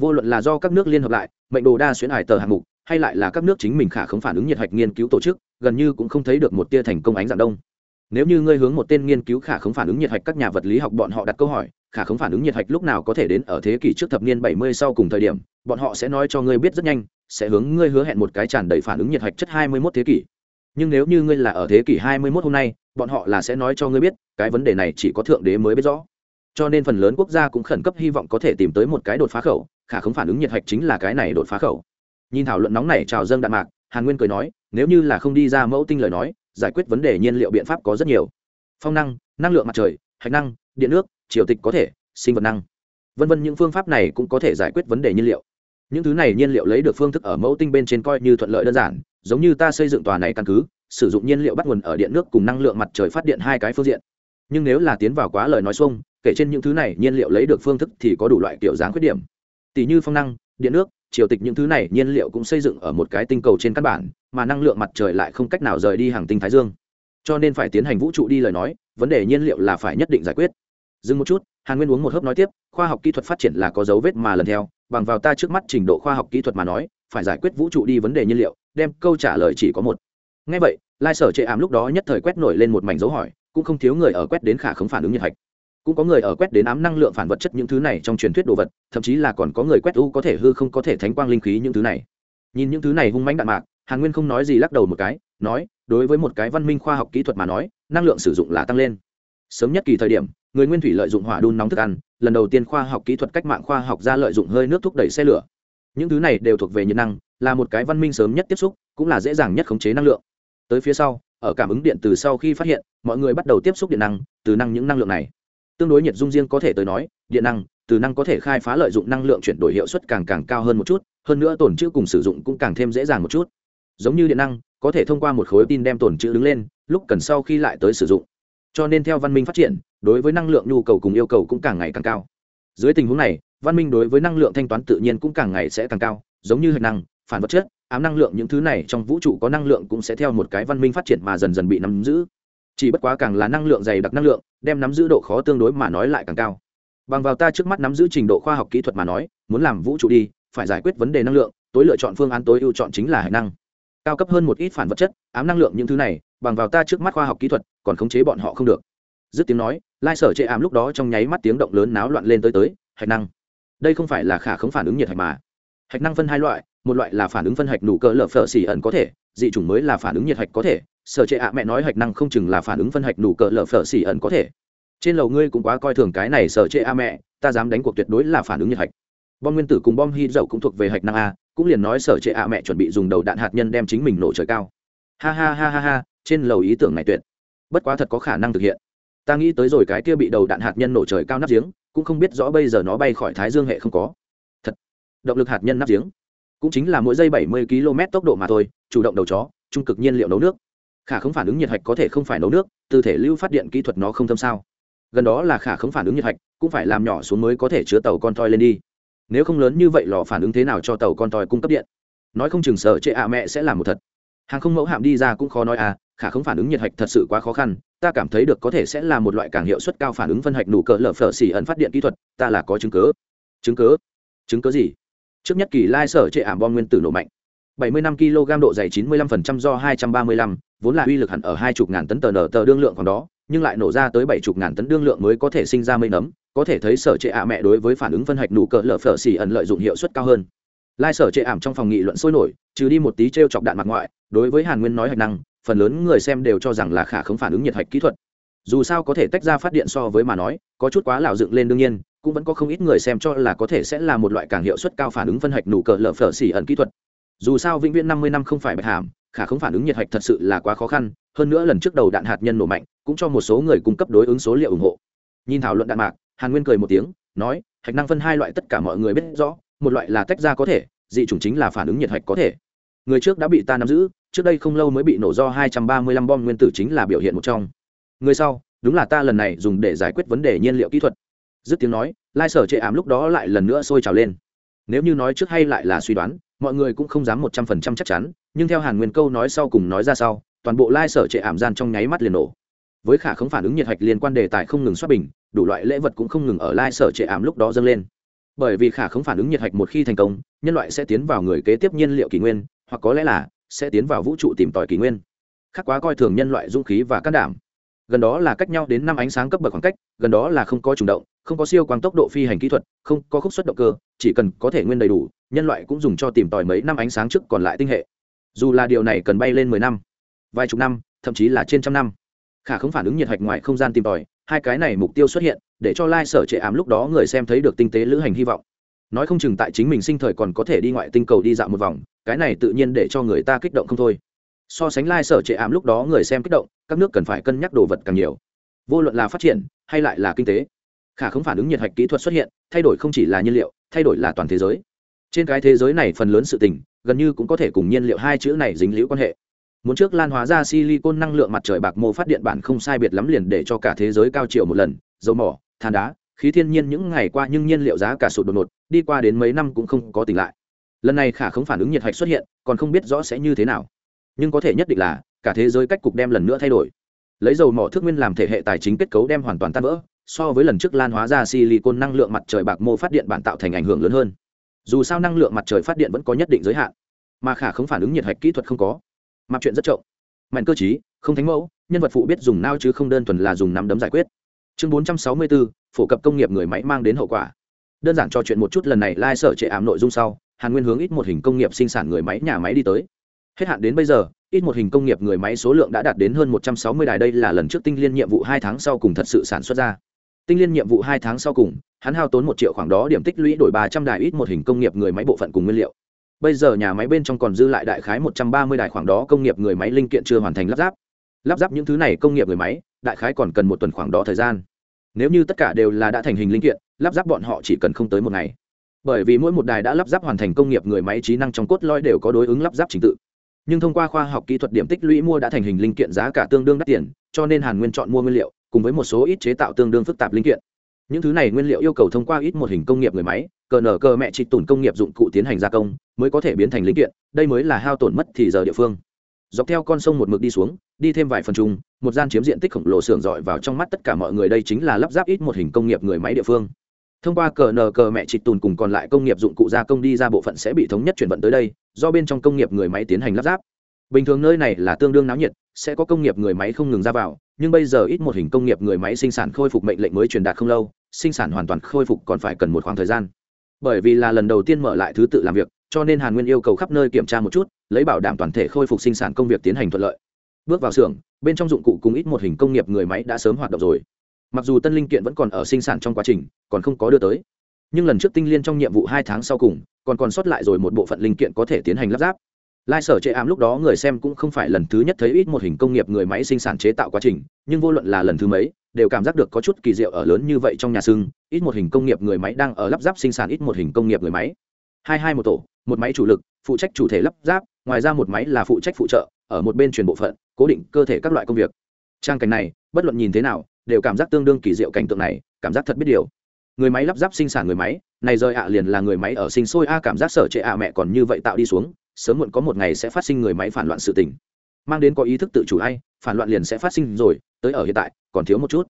Vô luận là do các nước liên hợp lại, mệnh đồ đa xuyên hải tờ hạng mục, hay lại là các nước chính mình khả không phản ứng nhiệt hạch nghiên cứu tổ chức, gần như cũng không thấy được một tia thành công ánh dạng đông. Nếu như ngươi hướng một tên nghiên cứu khả không phản ứng nhiệt hạch các nhà vật lý học bọn họ đặt câu hỏi khả không phản ứng nhiệt hạch lúc nào có thể đến ở thế kỷ trước thập niên 70 sau cùng thời điểm, bọn họ sẽ nói cho ngươi biết rất nhanh, sẽ hướng ngươi hứa hẹn một cái tràn đầy phản ứng nhiệt hạch chất 21 thế kỷ. Nhưng nếu như ngươi là ở thế kỷ 21 hôm nay, bọn họ là sẽ nói cho ngươi biết, cái vấn đề này chỉ có thượng đế mới biết rõ. Cho nên phần lớn quốc gia cũng khẩn cấp hy vọng có thể tìm tới một cái đột phá khẩu, khả không phản ứng nhiệt hạch chính là cái này đột phá khẩu. Nhìn thảo luận nóng này trào dâng đạn mạc, hàn nguyên cười nói, nếu như là không đi ra mẫu tinh lời nói, giải quyết vấn đề nhiên liệu biện pháp có rất nhiều. Phong năng năng lượng mặt trời, hạch năng, điện nước triều tịch có thể, sinh vật năng. Vân vân những phương pháp này cũng có thể giải quyết vấn đề nhiên liệu. Những thứ này nhiên liệu lấy được phương thức ở mẫu tinh bên trên coi như thuận lợi đơn giản, giống như ta xây dựng tòa này căn cứ, sử dụng nhiên liệu bắt nguồn ở điện nước cùng năng lượng mặt trời phát điện hai cái phương diện. Nhưng nếu là tiến vào quá lời nói xuông, kể trên những thứ này nhiên liệu lấy được phương thức thì có đủ loại kiểu dáng khuyết điểm. Tỷ như phong năng, điện nước, triều tịch những thứ này nhiên liệu cũng xây dựng ở một cái tinh cầu trên căn bản, mà năng lượng mặt trời lại không cách nào rời đi hàng tinh thái dương. Cho nên phải tiến hành vũ trụ đi lời nói, vấn đề nhiên liệu là phải nhất định giải quyết dừng một chút, hàn nguyên uống một hớp nói tiếp, khoa học kỹ thuật phát triển là có dấu vết mà lần theo, bằng vào ta trước mắt trình độ khoa học kỹ thuật mà nói, phải giải quyết vũ trụ đi vấn đề nhiên liệu, đem câu trả lời chỉ có một. Ngay vậy, lai sở chệ ảm lúc đó nhất thời quét nổi lên một mảnh dấu hỏi, cũng không thiếu người ở quét đến khả không phản ứng nhiệt hạch. Cũng có người ở quét đến ám năng lượng phản vật chất những thứ này trong truyền thuyết đồ vật, thậm chí là còn có người quét u có thể hư không có thể thánh quang linh khí những thứ này. Nhìn những thứ này hung mãnh đạn mạc, hàn nguyên không nói gì lắc đầu một cái, nói, đối với một cái văn minh khoa học kỹ thuật mà nói, năng lượng sử dụng là tăng lên sớm nhất kỳ thời điểm, người nguyên thủy lợi dụng hỏa đun nóng thức ăn, lần đầu tiên khoa học kỹ thuật cách mạng khoa học ra lợi dụng hơi nước thúc đẩy xe lửa. Những thứ này đều thuộc về nhiệt năng, là một cái văn minh sớm nhất tiếp xúc, cũng là dễ dàng nhất khống chế năng lượng. Tới phía sau, ở cảm ứng điện từ sau khi phát hiện, mọi người bắt đầu tiếp xúc điện năng, từ năng những năng lượng này. Tương đối nhiệt dung riêng có thể tới nói, điện năng, từ năng có thể khai phá lợi dụng năng lượng chuyển đổi hiệu suất càng càng cao hơn một chút, hơn nữa tổn chữ cùng sử dụng cũng càng thêm dễ dàng một chút. Giống như điện năng, có thể thông qua một khối tin đem tổn chữ đứng lên, lúc cần sau khi lại tới sử dụng cho nên theo văn minh phát triển, đối với năng lượng nhu cầu cùng yêu cầu cũng càng ngày càng cao. Dưới tình huống này, văn minh đối với năng lượng thanh toán tự nhiên cũng càng ngày sẽ càng cao, giống như hệ năng, phản vật chất, ám năng lượng những thứ này trong vũ trụ có năng lượng cũng sẽ theo một cái văn minh phát triển mà dần dần bị nắm giữ. Chỉ bất quá càng là năng lượng dày đặc năng lượng, đem nắm giữ độ khó tương đối mà nói lại càng cao. Bằng vào ta trước mắt nắm giữ trình độ khoa học kỹ thuật mà nói, muốn làm vũ trụ đi, phải giải quyết vấn đề năng lượng, tối lựa chọn phương án tối ưu chọn chính là hệ năng cao cấp hơn một ít phản vật chất, ám năng lượng những thứ này, bằng vào ta trước mắt khoa học kỹ thuật, còn khống chế bọn họ không được. Dứt tiếng nói, lai sở chệ ám lúc đó trong nháy mắt tiếng động lớn náo loạn lên tới tới, hạch năng. Đây không phải là khả không phản ứng nhiệt hạch mà. Hạch năng phân hai loại, một loại là phản ứng phân hạch nụ cỡ lở phở xỉ ẩn có thể, dị chủng mới là phản ứng nhiệt hạch có thể. Sở chệ ạ mẹ nói hạch năng không chừng là phản ứng phân hạch nụ cỡ lở phở xỉ ẩn có thể. Trên lầu ngươi cũng quá coi thường cái này, sở chệ a mẹ, ta dám đánh cuộc tuyệt đối là phản ứng nhiệt hạch bom nguyên tử cùng bom hy dậu cũng thuộc về hạch năng a, cũng liền nói sở trệ a mẹ chuẩn bị dùng đầu đạn hạt nhân đem chính mình nổ trời cao. Ha ha ha ha ha, trên lầu ý tưởng này tuyệt. Bất quá thật có khả năng thực hiện. Ta nghĩ tới rồi cái kia bị đầu đạn hạt nhân nổ trời cao nắp giếng, cũng không biết rõ bây giờ nó bay khỏi thái dương hệ không có. Thật. Động lực hạt nhân nắp giếng. Cũng chính là mỗi giây 70 km tốc độ mà thôi, chủ động đầu chó, trung cực nhiên liệu nấu nước. Khả không phản ứng nhiệt hạch có thể không phải nấu nước, từ thể lưu phát điện kỹ thuật nó không thâm sao. Gần đó là khả không phản ứng nhiệt hạch, cũng phải làm nhỏ xuống mới có thể chứa tàu con toi lên đi nếu không lớn như vậy lò phản ứng thế nào cho tàu con tòi cung cấp điện? Nói không chừng sợ trệ ạ mẹ sẽ làm một thật. Hàng không mẫu hạm đi ra cũng khó nói à khả không phản ứng nhiệt hạch thật sự quá khó khăn ta cảm thấy được có thể sẽ là một loại càng hiệu suất cao phản ứng phân hạch nụ cỡ lở phở xỉ ẩn phát điện kỹ thuật ta là có chứng cớ chứng cớ chứng cớ gì? Trước nhất kỳ lai sở trệ ảm bom nguyên tử nổ mạnh. 75 kg độ dày 95% do 235, vốn là uy lực hẳn ở hai chục ngàn tấn tờ nở tờ đương lượng còn đó nhưng lại nổ ra tới bảy chục ngàn tấn đương lượng mới có thể sinh ra mây nấm có thể thấy sở trệ ạ mẹ đối với phản ứng phân hạch nụ cỡ lở phở xỉ ẩn lợi dụng hiệu suất cao hơn. Lai sở trệ ảm trong phòng nghị luận sôi nổi, trừ đi một tí t r e o chọc đạn mặt ngoại, đối với hàn nguyên nói hạch năng, phần lớn người xem đều cho rằng là khả không phản ứng nhiệt hạch kỹ thuật. Dù sao có thể tách ra phát điện so với mà nói, có chút quá lạo dựng lên đương nhiên, cũng vẫn có không ít người xem cho là có thể sẽ là một loại càng hiệu suất cao phản ứng phân hạch nụ cỡ lở phở xỉ ẩn kỹ thuật. Dù sao vĩnh viễn năm mươi năm không phải bạch hàm, khả không phản ứng nhiệt hạch thật sự là quá khó khăn, hơn nữa lần trước đầu đạn hạt nhân nổ mạnh, cũng cho một số người cung cấp đối ứng số liệu ủng hộ. Nhìn thảo luận đạn mạc hàn nguyên cười một tiếng, nói, hạch năng phân hai loại tất cả mọi người biết rõ, một loại là tách ra có thể, dị chủng chính là phản ứng nhiệt hạch có thể. Người trước đã bị ta nắm giữ, trước đây không lâu mới bị nổ do 235 bom nguyên tử chính là biểu hiện một trong. Người sau, đúng là ta lần này dùng để giải quyết vấn đề nhiên liệu kỹ thuật. Dứt tiếng nói, lai sở chệ ảm lúc đó lại lần nữa sôi trào lên. Nếu như nói trước hay lại là suy đoán, mọi người cũng không dám một trăm phần trăm chắc chắn, nhưng theo hàn nguyên câu nói sau cùng nói ra sau, toàn bộ lai sở chệ ảm gian trong nháy mắt liền nổ. Với khả không phản ứng nhiệt hạch liên quan đề tài không ngừng xuất bình đủ loại lễ vật cũng không ngừng ở lai sở trệ ảm lúc đó dâng lên. Bởi vì khả không phản ứng nhiệt hạch một khi thành công, nhân loại sẽ tiến vào người kế tiếp nhiên liệu kỷ nguyên, hoặc có lẽ là sẽ tiến vào vũ trụ tìm tòi kỷ nguyên. Khác quá coi thường nhân loại dũng khí và can đảm. Gần đó là cách nhau đến năm ánh sáng cấp bậc khoảng cách, gần đó là không có chủ động, không có siêu quang tốc độ phi hành kỹ thuật, không có khúc xuất động cơ, chỉ cần có thể nguyên đầy đủ, nhân loại cũng dùng cho tìm tòi mấy năm ánh sáng trước còn lại tinh hệ. Dù là điều này cần bay lên mười năm, vài chục năm, thậm chí là trên trăm năm, khả không phản ứng nhiệt hạch ngoài không gian tìm tòi hai cái này mục tiêu xuất hiện, để cho lai sở trệ ám lúc đó người xem thấy được tinh tế lữ hành hy vọng. Nói không chừng tại chính mình sinh thời còn có thể đi ngoại tinh cầu đi dạo một vòng, cái này tự nhiên để cho người ta kích động không thôi. So sánh lai sở trệ ám lúc đó người xem kích động, các nước cần phải cân nhắc đồ vật càng nhiều. Vô luận là phát triển, hay lại là kinh tế, khả không phản ứng nhiệt hạch kỹ thuật xuất hiện, thay đổi không chỉ là nhiên liệu, thay đổi là toàn thế giới. Trên cái thế giới này phần lớn sự tình, gần như cũng có thể cùng nhiên liệu hai chữ này dính liễu quan hệ muốn trước lan hóa ra silicon năng lượng mặt trời bạc mô phát điện bản không sai biệt lắm liền để cho cả thế giới cao triệu một lần. Dầu mỏ, than đá, khí thiên nhiên những ngày qua nhưng nhiên liệu giá cả sụt đột ngột, đi qua đến mấy năm cũng không có tỉnh lại. Lần này khả không phản ứng nhiệt hạch xuất hiện, còn không biết rõ sẽ như thế nào. Nhưng có thể nhất định là, cả thế giới cách cục đem lần nữa thay đổi. Lấy dầu mỏ thước nguyên làm thể hệ tài chính kết cấu đem hoàn toàn tan vỡ, so với lần trước lan hóa ra silicon năng lượng mặt trời bạc mô phát điện bản tạo thành ảnh hưởng lớn hơn. Dù sao năng lượng mặt trời phát điện vẫn có nhất định giới hạn, mà khả không phản ứng nhiệt hạch kỹ thuật không có mặt chuyện rất trộm. Mạnh cơ chí không thánh mẫu, nhân vật phụ biết dùng nao chứ không đơn thuần là dùng nắm đấm giải quyết. Chương bốn trăm sáu mươi bốn phổ cập công nghiệp người máy mang đến hậu quả. Đơn giản cho chuyện một chút lần này, lai、like、sở trệ ám nội dung sau, hàn nguyên hướng ít một hình công nghiệp sinh sản người máy nhà máy đi tới. Hết hạn đến bây giờ, ít một hình công nghiệp người máy số lượng đã đạt đến hơn một trăm sáu mươi đài, đây là lần trước tinh liên nhiệm vụ hai tháng sau cùng thật sự sản xuất ra. Tinh liên nhiệm vụ hai tháng sau cùng, hắn hao tốn một triệu khoảng đó điểm tích lũy đổi ba trăm đài ít một hình công nghiệp người máy bộ phận cùng nguyên liệu bây giờ nhà máy bên trong còn dư lại đại khái một trăm ba mươi đài khoảng đó công nghiệp người máy linh kiện chưa hoàn thành lắp ráp. Lắp ráp những thứ này công nghiệp người máy, đại khái còn cần một tuần khoảng đó thời gian. Nếu như tất cả đều là đã thành hình linh kiện, lắp ráp bọn họ chỉ cần không tới một ngày. Bởi vì mỗi một đài đã lắp ráp hoàn thành công nghiệp người máy trí năng trong cốt lõi đều có đối ứng lắp ráp trình tự. Nhưng thông qua khoa học kỹ thuật điểm tích lũy mua đã thành hình linh kiện giá cả tương đương đắt tiền, cho nên hàn nguyên chọn mua nguyên liệu, cùng với một số ít chế tạo tương đương phức tạp linh kiện những thứ này nguyên liệu yêu cầu thông qua ít một hình công nghiệp người máy, cờ nở cờ mẹ trịch tủn công nghiệp dụng cụ tiến hành gia công, mới có thể biến thành linh kiện, đây mới là hao tổn mất thì giờ địa phương. Dọc theo con sông một mực đi xuống, đi thêm vài phần chung, một gian chiếm diện tích khổng lồ xưởng dọi vào trong mắt tất cả mọi người đây chính là lắp ráp ít một hình công nghiệp người máy địa phương. Thông qua cờ nờ cờ mẹ trịch tùn cùng còn lại công nghiệp dụng cụ gia công đi ra bộ phận sẽ bị thống nhất chuyển vận tới đây, do bên trong công nghiệp người máy tiến hành lắp ráp. Bình thường nơi này là tương đương náo nhiệt, sẽ có công nghiệp người máy không ngừng ra vào nhưng bây giờ ít một hình công nghiệp người máy sinh sản khôi phục mệnh lệnh mới truyền đạt không lâu, sinh sản hoàn toàn khôi phục còn phải cần một khoảng thời gian. Bởi vì là lần đầu tiên mở lại thứ tự làm việc, cho nên hàn nguyên yêu cầu khắp nơi kiểm tra một chút, lấy bảo đảm toàn thể khôi phục sinh sản công việc tiến hành thuận lợi. Bước vào xưởng, bên trong dụng cụ cùng ít một hình công nghiệp người máy đã sớm hoạt động rồi. Mặc dù tân linh kiện vẫn còn ở sinh sản trong quá trình, còn không có đưa tới. Nhưng lần trước tinh liên trong nhiệm vụ hai tháng sau cùng, còn còn sót lại rồi một bộ phận linh kiện có thể tiến hành lắp ráp lai sở chệ ám lúc đó người xem cũng không phải lần thứ nhất thấy ít một hình công nghiệp người máy sinh sản chế tạo quá trình, nhưng vô luận là lần thứ mấy, đều cảm giác được có chút kỳ diệu ở lớn như vậy trong nhà xưng ít một hình công nghiệp người máy đang ở lắp ráp sinh sản ít một hình công nghiệp người máy. Hai hai một tổ, một máy chủ lực, phụ trách chủ thể lắp ráp, ngoài ra một máy là phụ trách phụ trợ, ở một bên truyền bộ phận, cố định cơ thể các loại công việc. Trang cảnh này, bất luận nhìn thế nào, đều cảm giác tương đương kỳ diệu cảnh tượng này, cảm giác thật biết điều. Người máy lắp ráp sinh sản người máy, này rời ạ liền là người máy ở sinh sôi a, cảm giác sở trệ ạ mẹ còn như vậy tạo đi xuống sớm muộn có một ngày sẽ phát sinh người máy phản loạn sự tình. Mang đến có ý thức tự chủ ai phản loạn liền sẽ phát sinh rồi, tới ở hiện tại, còn thiếu một chút.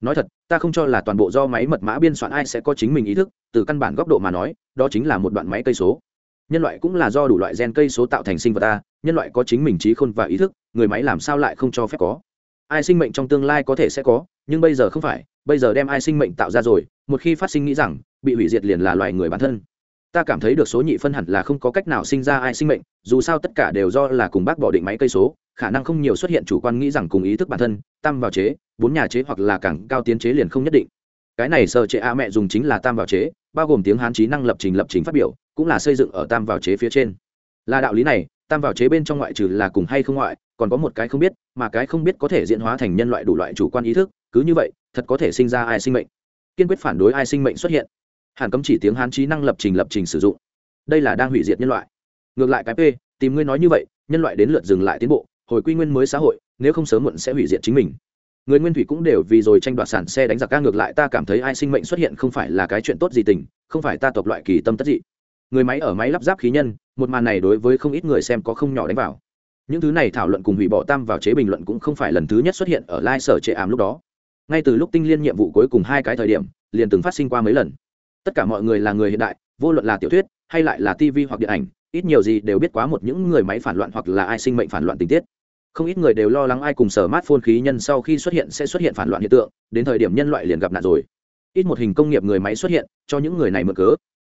Nói thật, ta không cho là toàn bộ do máy mật mã biên soạn ai sẽ có chính mình ý thức, từ căn bản góc độ mà nói, đó chính là một đoạn máy cây số. Nhân loại cũng là do đủ loại gen cây số tạo thành sinh vật ta, nhân loại có chính mình trí khôn và ý thức, người máy làm sao lại không cho phép có. Ai sinh mệnh trong tương lai có thể sẽ có, nhưng bây giờ không phải, bây giờ đem ai sinh mệnh tạo ra rồi, một khi phát sinh nghĩ rằng, bị hủy diệt liền là loài người bản thân ta cảm thấy được số nhị phân hẳn là không có cách nào sinh ra ai sinh mệnh, dù sao tất cả đều do là cùng bác bỏ định máy cây số, khả năng không nhiều xuất hiện chủ quan nghĩ rằng cùng ý thức bản thân, tam vào chế, bốn nhà chế hoặc là càng cao tiến chế liền không nhất định. Cái này sợ chế a mẹ dùng chính là tam vào chế, bao gồm tiếng hán trí năng lập trình lập trình phát biểu, cũng là xây dựng ở tam vào chế phía trên. Là đạo lý này, tam vào chế bên trong ngoại trừ là cùng hay không ngoại, còn có một cái không biết, mà cái không biết có thể diễn hóa thành nhân loại đủ loại chủ quan ý thức, cứ như vậy, thật có thể sinh ra ai sinh mệnh. Kiên quyết phản đối ai sinh mệnh xuất hiện hàn cấm chỉ tiếng hán trí năng lập trình lập trình sử dụng. Đây là đang hủy diệt nhân loại. Ngược lại cái p, tìm ngươi nói như vậy, nhân loại đến lượt dừng lại tiến bộ, hồi quy nguyên mới xã hội, nếu không sớm muộn sẽ hủy diệt chính mình. Người nguyên thủy cũng đều vì rồi tranh đoạt sản xe đánh giặc ca ngược lại ta cảm thấy ai sinh mệnh xuất hiện không phải là cái chuyện tốt gì tình, không phải ta tộc loại kỳ tâm tất dị. Người máy ở máy lắp ráp khí nhân, một màn này đối với không ít người xem có không nhỏ đánh vào. Những thứ này thảo luận cùng hủy bỏ tam vào chế bình luận cũng không phải lần thứ nhất xuất hiện ở lai sở trệ ảm lúc đó. Ngay từ lúc tinh liên nhiệm vụ cuối cùng hai cái thời điểm, liền từng phát sinh qua mấy lần tất cả mọi người là người hiện đại, vô luận là tiểu thuyết hay lại là tv hoặc điện ảnh, ít nhiều gì đều biết quá một những người máy phản loạn hoặc là ai sinh mệnh phản loạn tình tiết. Không ít người đều lo lắng ai cùng sở mát phôn khí nhân sau khi xuất hiện sẽ xuất hiện phản loạn hiện tượng, đến thời điểm nhân loại liền gặp nạn rồi. Ít một hình công nghiệp người máy xuất hiện, cho những người này mở cớ.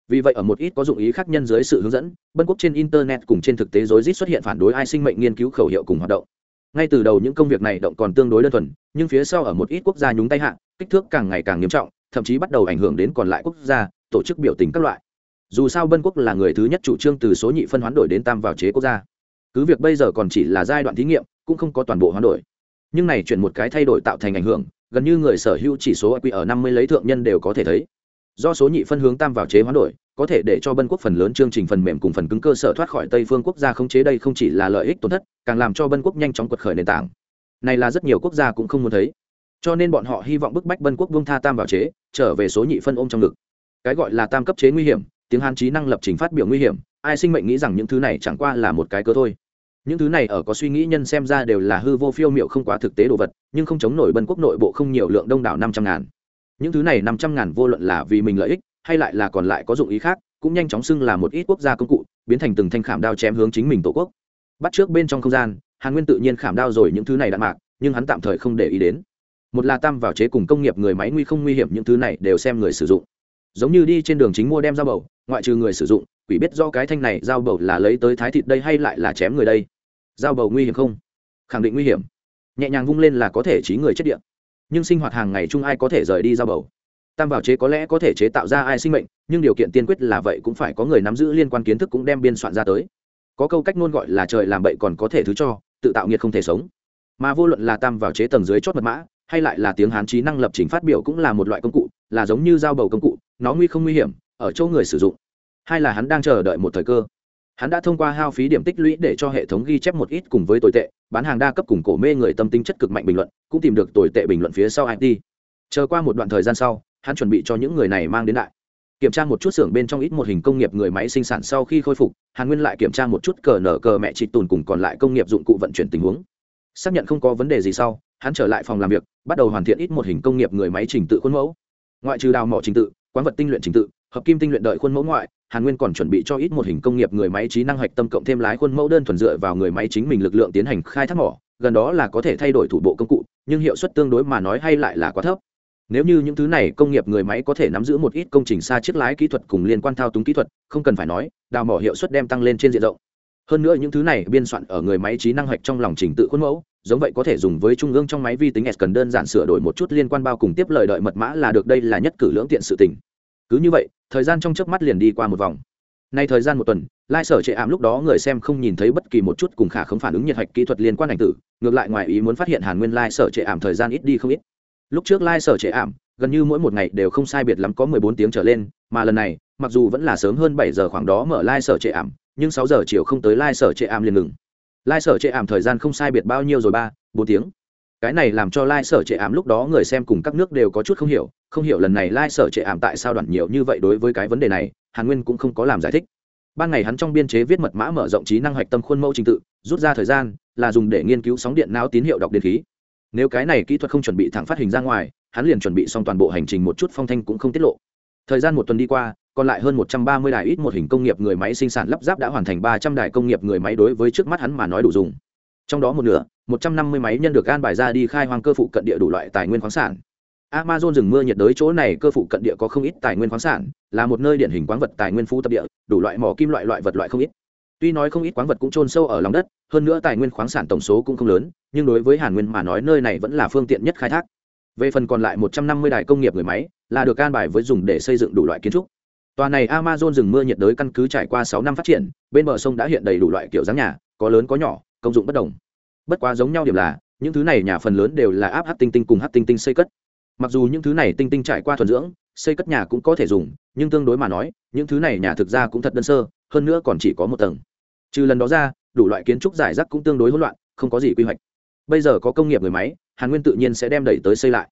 Vì vậy ở một ít có dụng ý khác nhân dưới sự hướng dẫn, bân quốc trên internet cùng trên thực tế rối rít xuất hiện phản đối ai sinh mệnh nghiên cứu khẩu hiệu cùng hoạt động. Ngay từ đầu những công việc này động còn tương đối đơn thuần, nhưng phía sau ở một ít quốc gia nhúng tay hạ, kích thước càng ngày càng nghiêm trọng thậm chí bắt đầu ảnh hưởng đến còn lại quốc gia, tổ chức biểu tình các loại. Dù sao bân quốc là người thứ nhất chủ trương từ số nhị phân hoán đổi đến tam vào chế quốc gia. Cứ việc bây giờ còn chỉ là giai đoạn thí nghiệm, cũng không có toàn bộ hoán đổi. Nhưng này chuyển một cái thay đổi tạo thành ảnh hưởng, gần như người sở hữu chỉ số IQ ở năm mươi lấy thượng nhân đều có thể thấy. Do số nhị phân hướng tam vào chế hoán đổi, có thể để cho bân quốc phần lớn chương trình phần mềm cùng phần cứng cơ sở thoát khỏi tây phương quốc gia không chế đây không chỉ là lợi ích tổn thất, càng làm cho bân quốc nhanh chóng quật khởi nền tảng. Này là rất nhiều quốc gia cũng không muốn thấy. Cho nên bọn họ hy vọng bức bách bân quốc vương tha tam vào chế trở về số nhị phân ôm trong ngực. Cái gọi là tam cấp chế nguy hiểm, tiếng hàn trí năng lập trình phát biểu nguy hiểm, ai sinh mệnh nghĩ rằng những thứ này chẳng qua là một cái cơ thôi. Những thứ này ở có suy nghĩ nhân xem ra đều là hư vô phiêu miệu không quá thực tế đồ vật, nhưng không chống nổi bân quốc nội bộ không nhiều lượng đông đảo năm trăm ngàn. Những thứ này năm trăm ngàn vô luận là vì mình lợi ích, hay lại là còn lại có dụng ý khác, cũng nhanh chóng xưng là một ít quốc gia công cụ, biến thành từng thanh khảm đao chém hướng chính mình tổ quốc. Bắt trước bên trong không gian, hàn nguyên tự nhiên khảm đao rồi những thứ này đạn mạc, nhưng hắn tạm thời không để ý đến một là tam vào chế cùng công nghiệp người máy nguy không nguy hiểm những thứ này đều xem người sử dụng. Giống như đi trên đường chính mua đem dao bầu, ngoại trừ người sử dụng, quỷ biết do cái thanh này dao bầu là lấy tới thái thịt đây hay lại là chém người đây? Dao bầu nguy hiểm không? Khẳng định nguy hiểm. Nhẹ nhàng vung lên là có thể trí người chết điện nhưng sinh hoạt hàng ngày chung ai có thể rời đi dao bầu? Tam vào chế có lẽ có thể chế tạo ra ai sinh mệnh, nhưng điều kiện tiên quyết là vậy cũng phải có người nắm giữ liên quan kiến thức cũng đem biên soạn ra tới. Có câu cách ngôn gọi là trời làm bậy còn có thể thứ cho, tự tạo nghiệt không thể sống. Mà vô luận là tam vào chế tầng dưới chót mật mã hay lại là tiếng hán trí năng lập trình phát biểu cũng là một loại công cụ, là giống như dao bầu công cụ, nó nguy không nguy hiểm, ở chỗ người sử dụng. Hay là hắn đang chờ đợi một thời cơ. Hắn đã thông qua hao phí điểm tích lũy để cho hệ thống ghi chép một ít cùng với tồi tệ, bán hàng đa cấp cùng cổ mê người tâm tính chất cực mạnh bình luận, cũng tìm được tồi tệ bình luận phía sau it chờ qua một đoạn thời gian sau, hắn chuẩn bị cho những người này mang đến đại kiểm tra một chút xưởng bên trong ít một hình công nghiệp người máy sinh sản sau khi khôi phục, hàn nguyên lại kiểm tra một chút cờ nở cờ mẹ chị tùn cùng còn lại công nghiệp dụng cụ vận chuyển tình huống. Xác nhận không có vấn đề gì sau hắn trở lại phòng làm việc, bắt đầu hoàn thiện ít một hình công nghiệp người máy trình tự khuôn mẫu. Ngoại trừ đào mỏ trình tự, quán vật tinh luyện trình tự, hợp kim tinh luyện đợi khuôn mẫu ngoại, hàn nguyên còn chuẩn bị cho ít một hình công nghiệp người máy trí năng hạch tâm cộng thêm lái khuôn mẫu đơn thuần dựa vào người máy chính mình lực lượng tiến hành khai thác mỏ, gần đó là có thể thay đổi thủ bộ công cụ, nhưng hiệu suất tương đối mà nói hay lại là quá thấp. Nếu như những thứ này công nghiệp người máy có thể nắm giữ một ít công trình xa chiếc lái kỹ thuật cùng liên quan thao túng kỹ thuật, không cần phải nói, đào mỏ hiệu suất đem tăng lên trên diện rộng. Hơn nữa những thứ này biên soạn ở người máy trí năng hạch trong lòng trình tự khuôn mẫu giống vậy có thể dùng với trung ương trong máy vi tính s cần đơn giản sửa đổi một chút liên quan bao cùng tiếp lời đợi mật mã là được, đây là nhất cử lưỡng tiện sự tình. Cứ như vậy, thời gian trong chớp mắt liền đi qua một vòng. Nay thời gian một tuần, lai sở trệ ảm lúc đó người xem không nhìn thấy bất kỳ một chút cùng khả không phản ứng nhiệt hạch kỹ thuật liên quan ảnh tử, ngược lại ngoài ý muốn phát hiện hàn nguyên lai sở trệ ảm thời gian ít đi không ít. Lúc trước lai sở trệ ảm, gần như mỗi một ngày đều không sai biệt lắm có mười bốn tiếng trở lên, mà lần này, mặc dù vẫn là sớm hơn bảy giờ khoảng đó mở lai sở trệ ảm, nhưng sáu giờ chiều không tới lai sở trệ ảm liền ngừng. Lai sở trệ ảm thời gian không sai biệt bao nhiêu rồi ba, bốn tiếng. Cái này làm cho Lai sở trệ ảm lúc đó người xem cùng các nước đều có chút không hiểu không hiểu lần này Lai sở trệ ảm tại sao đoạn nhiều như vậy đối với cái vấn đề này, hàn nguyên cũng không có làm giải thích. Ban ngày hắn trong biên chế viết mật mã mở rộng trí năng hoạch tâm khuôn mẫu trình tự, rút ra thời gian, là dùng để nghiên cứu sóng điện não tín hiệu đọc điện khí. Nếu cái này kỹ thuật không chuẩn bị thẳng phát hình ra ngoài, hắn liền chuẩn bị xong toàn bộ hành trình một chút phong thanh cũng không tiết lộ thời gian một tuần đi qua, còn lại hơn một trăm ba mươi đài ít một hình công nghiệp người máy sinh sản lắp ráp đã hoàn thành ba trăm đài công nghiệp người máy đối với trước mắt hắn mà nói đủ dùng. Trong đó một nửa, một trăm năm mươi máy nhân được gan bài ra đi khai hoang cơ phụ cận địa đủ loại tài nguyên khoáng sản. Amazon rừng mưa nhiệt đới chỗ này, cơ phụ cận địa có không ít tài nguyên khoáng sản, là một nơi điển hình quáng vật tài nguyên phú tập địa, đủ loại mỏ kim loại loại vật loại không ít. Tuy nói không ít quáng vật cũng trôn sâu ở lòng đất, hơn nữa tài nguyên khoáng sản tổng số cũng không lớn, nhưng đối với hàn nguyên mà nói, nơi này vẫn là phương tiện nhất khai thác về phần còn lại một trăm năm mươi đài công nghiệp người máy, là được can bài với dùng để xây dựng đủ loại kiến trúc. Tòa này amazon rừng mưa nhiệt đới căn cứ trải qua sáu năm phát triển, bên bờ sông đã hiện đầy đủ loại kiểu dáng nhà, có lớn có nhỏ, công dụng bất đồng. Bất quá giống nhau điểm là, những thứ này nhà phần lớn đều là áp hát tinh tinh cùng hát tinh tinh xây cất. Mặc dù những thứ này tinh tinh trải qua thuần dưỡng, xây cất nhà cũng có thể dùng, nhưng tương đối mà nói, những thứ này nhà thực ra cũng thật đơn sơ, hơn nữa còn chỉ có một tầng. Trừ lần đó ra, đủ loại kiến trúc giải rác cũng tương đối hỗn loạn, không có gì quy hoạch. Bây giờ có công nghiệp người máy hàn nguyên tự nhiên sẽ đem đẩy tới xây lại.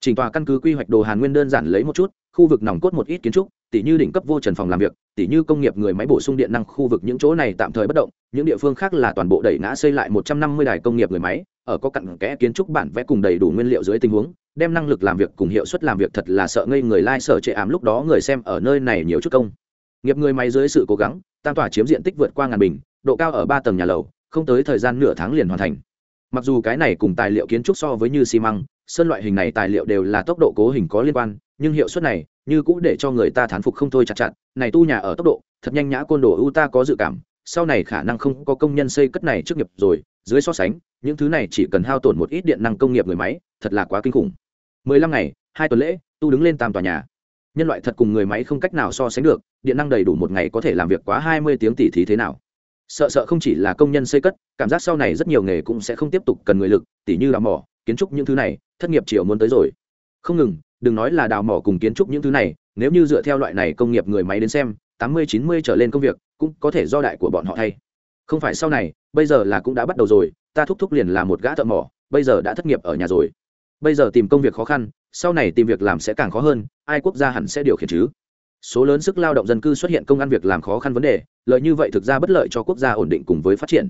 Chỉnh tòa căn cứ quy hoạch đồ hàn nguyên đơn giản lấy một chút, khu vực nòng cốt một ít kiến trúc, tỉ như đỉnh cấp vô trần phòng làm việc, tỉ như công nghiệp người máy bổ sung điện năng khu vực những chỗ này tạm thời bất động, những địa phương khác là toàn bộ đẩy ngã xây lại một trăm năm mươi đài công nghiệp người máy, ở có cặn kẽ kiến trúc bản vẽ cùng đầy đủ nguyên liệu dưới tình huống, đem năng lực làm việc cùng hiệu suất làm việc thật là sợ ngây người lai、like、sở trệ ám lúc đó người xem ở nơi này nhiều chút công. Nghiệp người máy dưới sự cố gắng, tam tỏa chiếm diện tích vượt qua ngàn bình, độ cao ở ba tầng nhà lầu, không tới thời gian nửa tháng liền hoàn thành mặc dù cái này cùng tài liệu kiến trúc so với như xi măng, sơn loại hình này tài liệu đều là tốc độ cố hình có liên quan, nhưng hiệu suất này, như cũng để cho người ta thán phục không thôi chặt chặt. Này tu nhà ở tốc độ, thật nhanh nhã côn đồ ưu ta có dự cảm, sau này khả năng không có công nhân xây cất này trước nghiệp rồi, dưới so sánh, những thứ này chỉ cần hao tổn một ít điện năng công nghiệp người máy, thật là quá kinh khủng. Mười lăm ngày, hai tuần lễ, tu đứng lên tam tòa nhà. Nhân loại thật cùng người máy không cách nào so sánh được, điện năng đầy đủ một ngày có thể làm việc quá hai mươi tiếng tỷ thí thế nào? Sợ sợ không chỉ là công nhân xây cất, cảm giác sau này rất nhiều nghề cũng sẽ không tiếp tục cần người lực, tỉ như đào mỏ, kiến trúc những thứ này, thất nghiệp chiều muốn tới rồi. Không ngừng, đừng nói là đào mỏ cùng kiến trúc những thứ này, nếu như dựa theo loại này công nghiệp người máy đến xem, tám mươi, chín mươi trở lên công việc cũng có thể do đại của bọn họ thay. Không phải sau này, bây giờ là cũng đã bắt đầu rồi, ta thúc thúc liền là một gã thợ mỏ, bây giờ đã thất nghiệp ở nhà rồi. Bây giờ tìm công việc khó khăn, sau này tìm việc làm sẽ càng khó hơn, ai quốc gia hẳn sẽ điều khiển chứ? Số lớn sức lao động dân cư xuất hiện công ăn việc làm khó khăn vấn đề, lợi như vậy thực ra bất lợi cho quốc gia ổn định cùng với phát triển.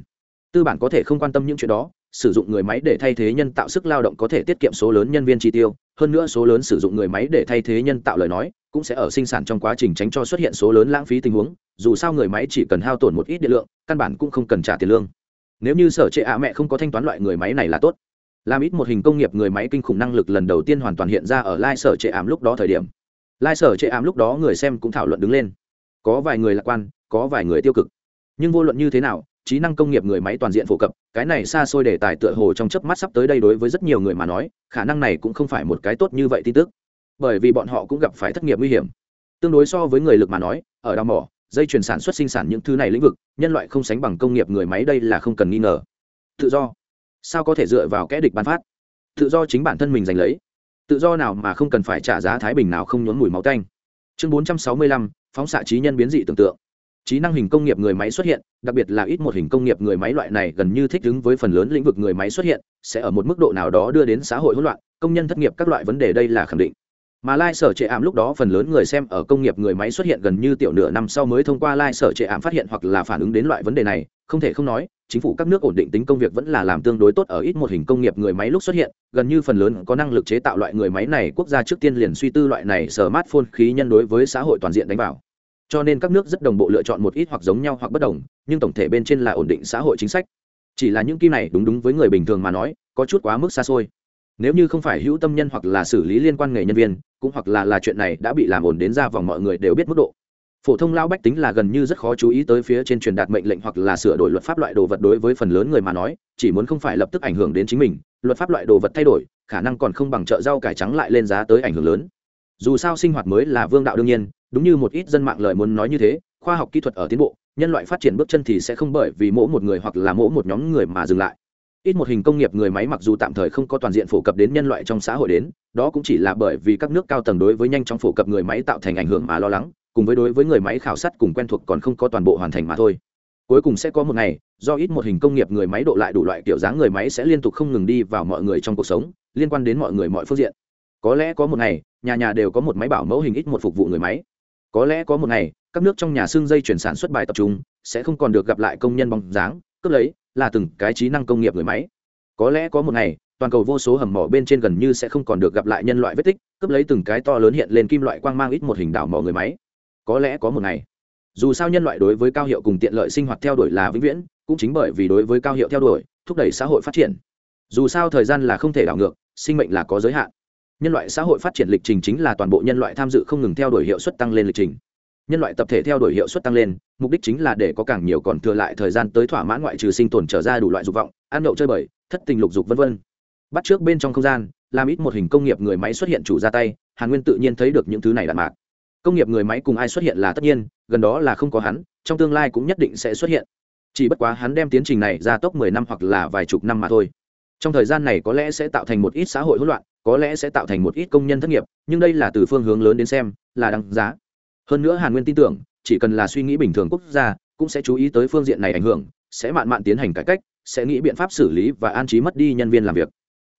Tư bản có thể không quan tâm những chuyện đó, sử dụng người máy để thay thế nhân tạo sức lao động có thể tiết kiệm số lớn nhân viên chi tiêu, hơn nữa số lớn sử dụng người máy để thay thế nhân tạo lời nói, cũng sẽ ở sinh sản trong quá trình tránh cho xuất hiện số lớn lãng phí tình huống, dù sao người máy chỉ cần hao tổn một ít điện lượng, căn bản cũng không cần trả tiền lương. Nếu như sở trệ ạ mẹ không có thanh toán loại người máy này là tốt. Làm ít một hình công nghiệp người máy kinh khủng năng lực lần đầu tiên hoàn toàn hiện ra ở lai sở trệ ảm lúc đó thời điểm lai sở chệ ám lúc đó người xem cũng thảo luận đứng lên. Có vài người lạc quan, có vài người tiêu cực. Nhưng vô luận như thế nào, trí năng công nghiệp người máy toàn diện phổ cập, cái này xa xôi đề tài tựa hồ trong chớp mắt sắp tới đây đối với rất nhiều người mà nói, khả năng này cũng không phải một cái tốt như vậy tin tức. Bởi vì bọn họ cũng gặp phải thất nghiệp nguy hiểm. Tương đối so với người lực mà nói, ở đào mỏ, dây chuyển sản xuất sinh sản những thứ này lĩnh vực, nhân loại không sánh bằng công nghiệp người máy đây là không cần nghi ngờ. Tự do. Sao có thể dựa vào kẽ địch bán phát? Tự do chính bản thân mình giành lấy tự do nào mà không cần phải trả giá thái bình nào không nhốn mùi máu tanh. Chương bốn trăm sáu mươi lăm, phóng xạ trí nhân biến dị tưởng tượng. Trí năng hình công nghiệp người máy xuất hiện, đặc biệt là ít một hình công nghiệp người máy loại này gần như thích ứng với phần lớn lĩnh vực người máy xuất hiện, sẽ ở một mức độ nào đó đưa đến xã hội hỗn loạn, công nhân thất nghiệp các loại vấn đề đây là khẳng định mà lai sở trệ ảm lúc đó phần lớn người xem ở công nghiệp người máy xuất hiện gần như tiểu nửa năm sau mới thông qua lai sở trệ ảm phát hiện hoặc là phản ứng đến loại vấn đề này. Không thể không nói, chính phủ các nước ổn định tính công việc vẫn là làm tương đối tốt ở ít một hình công nghiệp người máy lúc xuất hiện. Gần như phần lớn có năng lực chế tạo loại người máy này, quốc gia trước tiên liền suy tư loại này sở mát phôn khí nhân đối với xã hội toàn diện đánh vào. Cho nên các nước rất đồng bộ lựa chọn một ít hoặc giống nhau hoặc bất đồng, nhưng tổng thể bên trên là ổn định xã hội chính sách. Chỉ là những kim này đúng đúng với người bình thường mà nói, có chút quá mức xa xôi nếu như không phải hữu tâm nhân hoặc là xử lý liên quan nghề nhân viên, cũng hoặc là là chuyện này đã bị làm ổn đến ra vòng mọi người đều biết mức độ. Phổ thông lao bách tính là gần như rất khó chú ý tới phía trên truyền đạt mệnh lệnh hoặc là sửa đổi luật pháp loại đồ vật đối với phần lớn người mà nói, chỉ muốn không phải lập tức ảnh hưởng đến chính mình, luật pháp loại đồ vật thay đổi, khả năng còn không bằng chợ rau cải trắng lại lên giá tới ảnh hưởng lớn. Dù sao sinh hoạt mới là vương đạo đương nhiên, đúng như một ít dân mạng lời muốn nói như thế, khoa học kỹ thuật ở tiến bộ, nhân loại phát triển bước chân thì sẽ không bởi vì mỗi một người hoặc là mỗi một nhóm người mà dừng lại ít một hình công nghiệp người máy mặc dù tạm thời không có toàn diện phổ cập đến nhân loại trong xã hội đến, đó cũng chỉ là bởi vì các nước cao tầng đối với nhanh chóng phổ cập người máy tạo thành ảnh hưởng mà lo lắng, cùng với đối với người máy khảo sát cùng quen thuộc còn không có toàn bộ hoàn thành mà thôi. Cuối cùng sẽ có một ngày, do ít một hình công nghiệp người máy độ lại đủ loại kiểu dáng người máy sẽ liên tục không ngừng đi vào mọi người trong cuộc sống, liên quan đến mọi người mọi phương diện. Có lẽ có một ngày, nhà nhà đều có một máy bảo mẫu hình ít một phục vụ người máy. Có lẽ có một ngày, các nước trong nhà xương dây chuyển sản xuất bài tập trung, sẽ không còn được gặp lại công nhân bóng dáng, cướp lấy là từng cái trí năng công nghiệp người máy. Có lẽ có một ngày, toàn cầu vô số hầm mỏ bên trên gần như sẽ không còn được gặp lại nhân loại vết tích, cướp lấy từng cái to lớn hiện lên kim loại quang mang ít một hình đảo mỏ người máy. Có lẽ có một ngày, dù sao nhân loại đối với cao hiệu cùng tiện lợi sinh hoạt theo đuổi là vĩnh viễn, cũng chính bởi vì đối với cao hiệu theo đuổi, thúc đẩy xã hội phát triển. Dù sao thời gian là không thể đảo ngược, sinh mệnh là có giới hạn. Nhân loại xã hội phát triển lịch trình chính là toàn bộ nhân loại tham dự không ngừng theo đuổi hiệu suất tăng lên lịch trình nhân loại tập thể theo đuổi hiệu suất tăng lên, mục đích chính là để có càng nhiều còn thừa lại thời gian tới thỏa mãn ngoại trừ sinh tồn trở ra đủ loại dục vọng, ăn nhậu chơi bời, thất tình lục dục v v bắt trước bên trong không gian, làm ít một hình công nghiệp người máy xuất hiện chủ ra tay, hàn nguyên tự nhiên thấy được những thứ này đạn mạc. Công nghiệp người máy cùng ai xuất hiện là tất nhiên, gần đó là không có hắn, trong tương lai cũng nhất định sẽ xuất hiện. Chỉ bất quá hắn đem tiến trình này ra tốc mười năm hoặc là vài chục năm mà thôi. Trong thời gian này có lẽ sẽ tạo thành một ít xã hội hỗn loạn, có lẽ sẽ tạo thành một ít công nhân thất nghiệp, nhưng đây là từ phương hướng lớn đến xem, là đăng giá hơn nữa hàn nguyên tin tưởng, chỉ cần là suy nghĩ bình thường quốc gia, cũng sẽ chú ý tới phương diện này ảnh hưởng, sẽ mạn mạn tiến hành cải cách, sẽ nghĩ biện pháp xử lý và an trí mất đi nhân viên làm việc.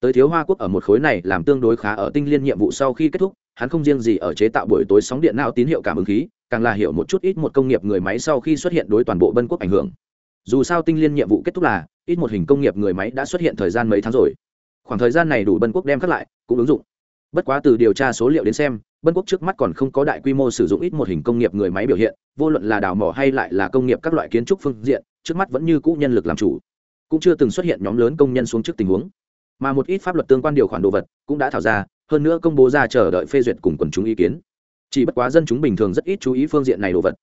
Tới thiếu hoa quốc ở một khối này làm tương đối khá ở tinh liên nhiệm vụ sau khi kết thúc, hắn không riêng gì ở chế tạo buổi tối sóng điện não tín hiệu cảm ứng khí, càng là hiểu một chút ít một công nghiệp người máy sau khi xuất hiện đối toàn bộ bân quốc ảnh hưởng. Dù sao tinh liên nhiệm vụ kết thúc là, ít một hình công nghiệp người máy đã xuất hiện thời gian mấy tháng rồi. Khoảng thời gian này đủ bân quốc đem khắc lại, cũng ứng dụng bất quá từ điều tra số liệu đến xem, bân quốc trước mắt còn không có đại quy mô sử dụng ít một hình công nghiệp người máy biểu hiện, vô luận là đào mỏ hay lại là công nghiệp các loại kiến trúc phương diện, trước mắt vẫn như cũ nhân lực làm chủ. Cũng chưa từng xuất hiện nhóm lớn công nhân xuống trước tình huống. Mà một ít pháp luật tương quan điều khoản đồ vật cũng đã thảo ra, hơn nữa công bố ra chờ đợi phê duyệt cùng quần chúng ý kiến. Chỉ bất quá dân chúng bình thường rất ít chú ý phương diện này đồ vật.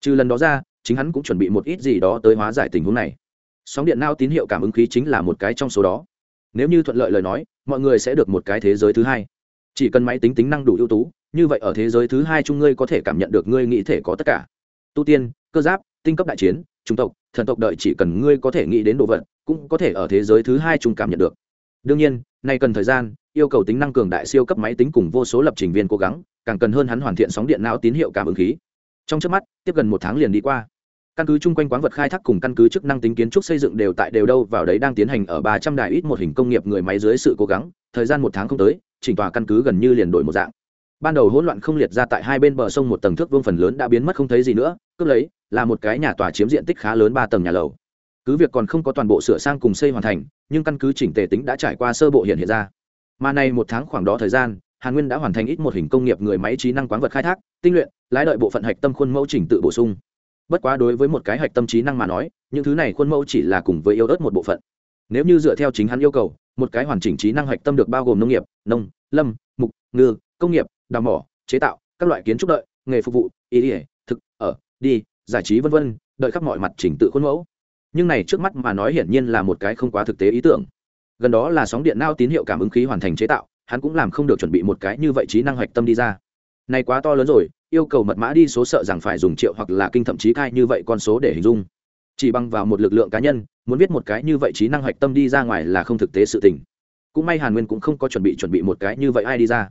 Trừ lần đó ra, chính hắn cũng chuẩn bị một ít gì đó tới hóa giải tình huống này. Sóng điện nao tín hiệu cảm ứng khí chính là một cái trong số đó. Nếu như thuận lợi lời nói, mọi người sẽ được một cái thế giới thứ hai chỉ cần máy tính tính năng đủ ưu tú, như vậy ở thế giới thứ hai chung ngươi có thể cảm nhận được ngươi nghĩ thể có tất cả. Tu tiên, cơ giáp, tinh cấp đại chiến trung tộc, thần tộc đợi chỉ cần ngươi có thể nghĩ đến đồ vật, cũng có thể ở thế giới thứ hai chung cảm nhận được. Đương nhiên, nay cần thời gian, yêu cầu tính năng cường đại siêu cấp máy tính cùng vô số lập trình viên cố gắng, càng cần hơn hắn hoàn thiện sóng điện não tín hiệu cảm ứng khí. Trong trước mắt, tiếp gần một tháng liền đi qua. Căn cứ chung quanh quán vật khai thác cùng căn cứ chức năng tính kiến trúc xây dựng đều tại đều đâu vào đấy đang tiến hành ở ba trăm đài ít một hình công nghiệp người máy dưới sự cố gắng, thời gian một tháng không tới chỉnh tòa căn cứ gần như liền đổi một dạng. Ban đầu hỗn loạn không liệt ra tại hai bên bờ sông một tầng thước vương phần lớn đã biến mất không thấy gì nữa, cướp lấy, là một cái nhà tòa chiếm diện tích khá lớn ba tầng nhà lầu. Cứ việc còn không có toàn bộ sửa sang cùng xây hoàn thành, nhưng căn cứ chỉnh tề tính đã trải qua sơ bộ hiện hiện ra. Mà này một tháng khoảng đó thời gian, hàn nguyên đã hoàn thành ít một hình công nghiệp người máy trí năng quán vật khai thác, tinh luyện, lái đợi bộ phận hạch tâm khuôn mẫu chỉnh tự bổ sung. Bất quá đối với một cái hạch tâm trí năng mà nói, những thứ này khuôn mẫu chỉ là cùng với yêu ớt một bộ phận nếu như dựa theo chính hắn yêu cầu, một cái hoàn chỉnh trí năng hạch tâm được bao gồm nông nghiệp, nông, lâm, mục, ngư, công nghiệp, đào mỏ, chế tạo, các loại kiến trúc đợi, nghề phục vụ, ý ỉa, thực, ở, đi, giải trí v v đợi khắp mọi mặt chỉnh tự khuôn mẫu. Nhưng này trước mắt mà nói hiển nhiên là một cái không quá thực tế ý tưởng. Gần đó là sóng điện nao tín hiệu cảm ứng khí hoàn thành chế tạo, hắn cũng làm không được chuẩn bị một cái như vậy trí năng hạch tâm đi ra. Này quá to lớn rồi, yêu cầu mật mã đi số sợ rằng phải dùng triệu hoặc là kinh thậm chí cai như vậy con số để hình dung chỉ bằng vào một lực lượng cá nhân, muốn viết một cái như vậy trí năng hạch tâm đi ra ngoài là không thực tế sự tình. Cũng may hàn nguyên cũng không có chuẩn bị chuẩn bị một cái như vậy ai đi ra.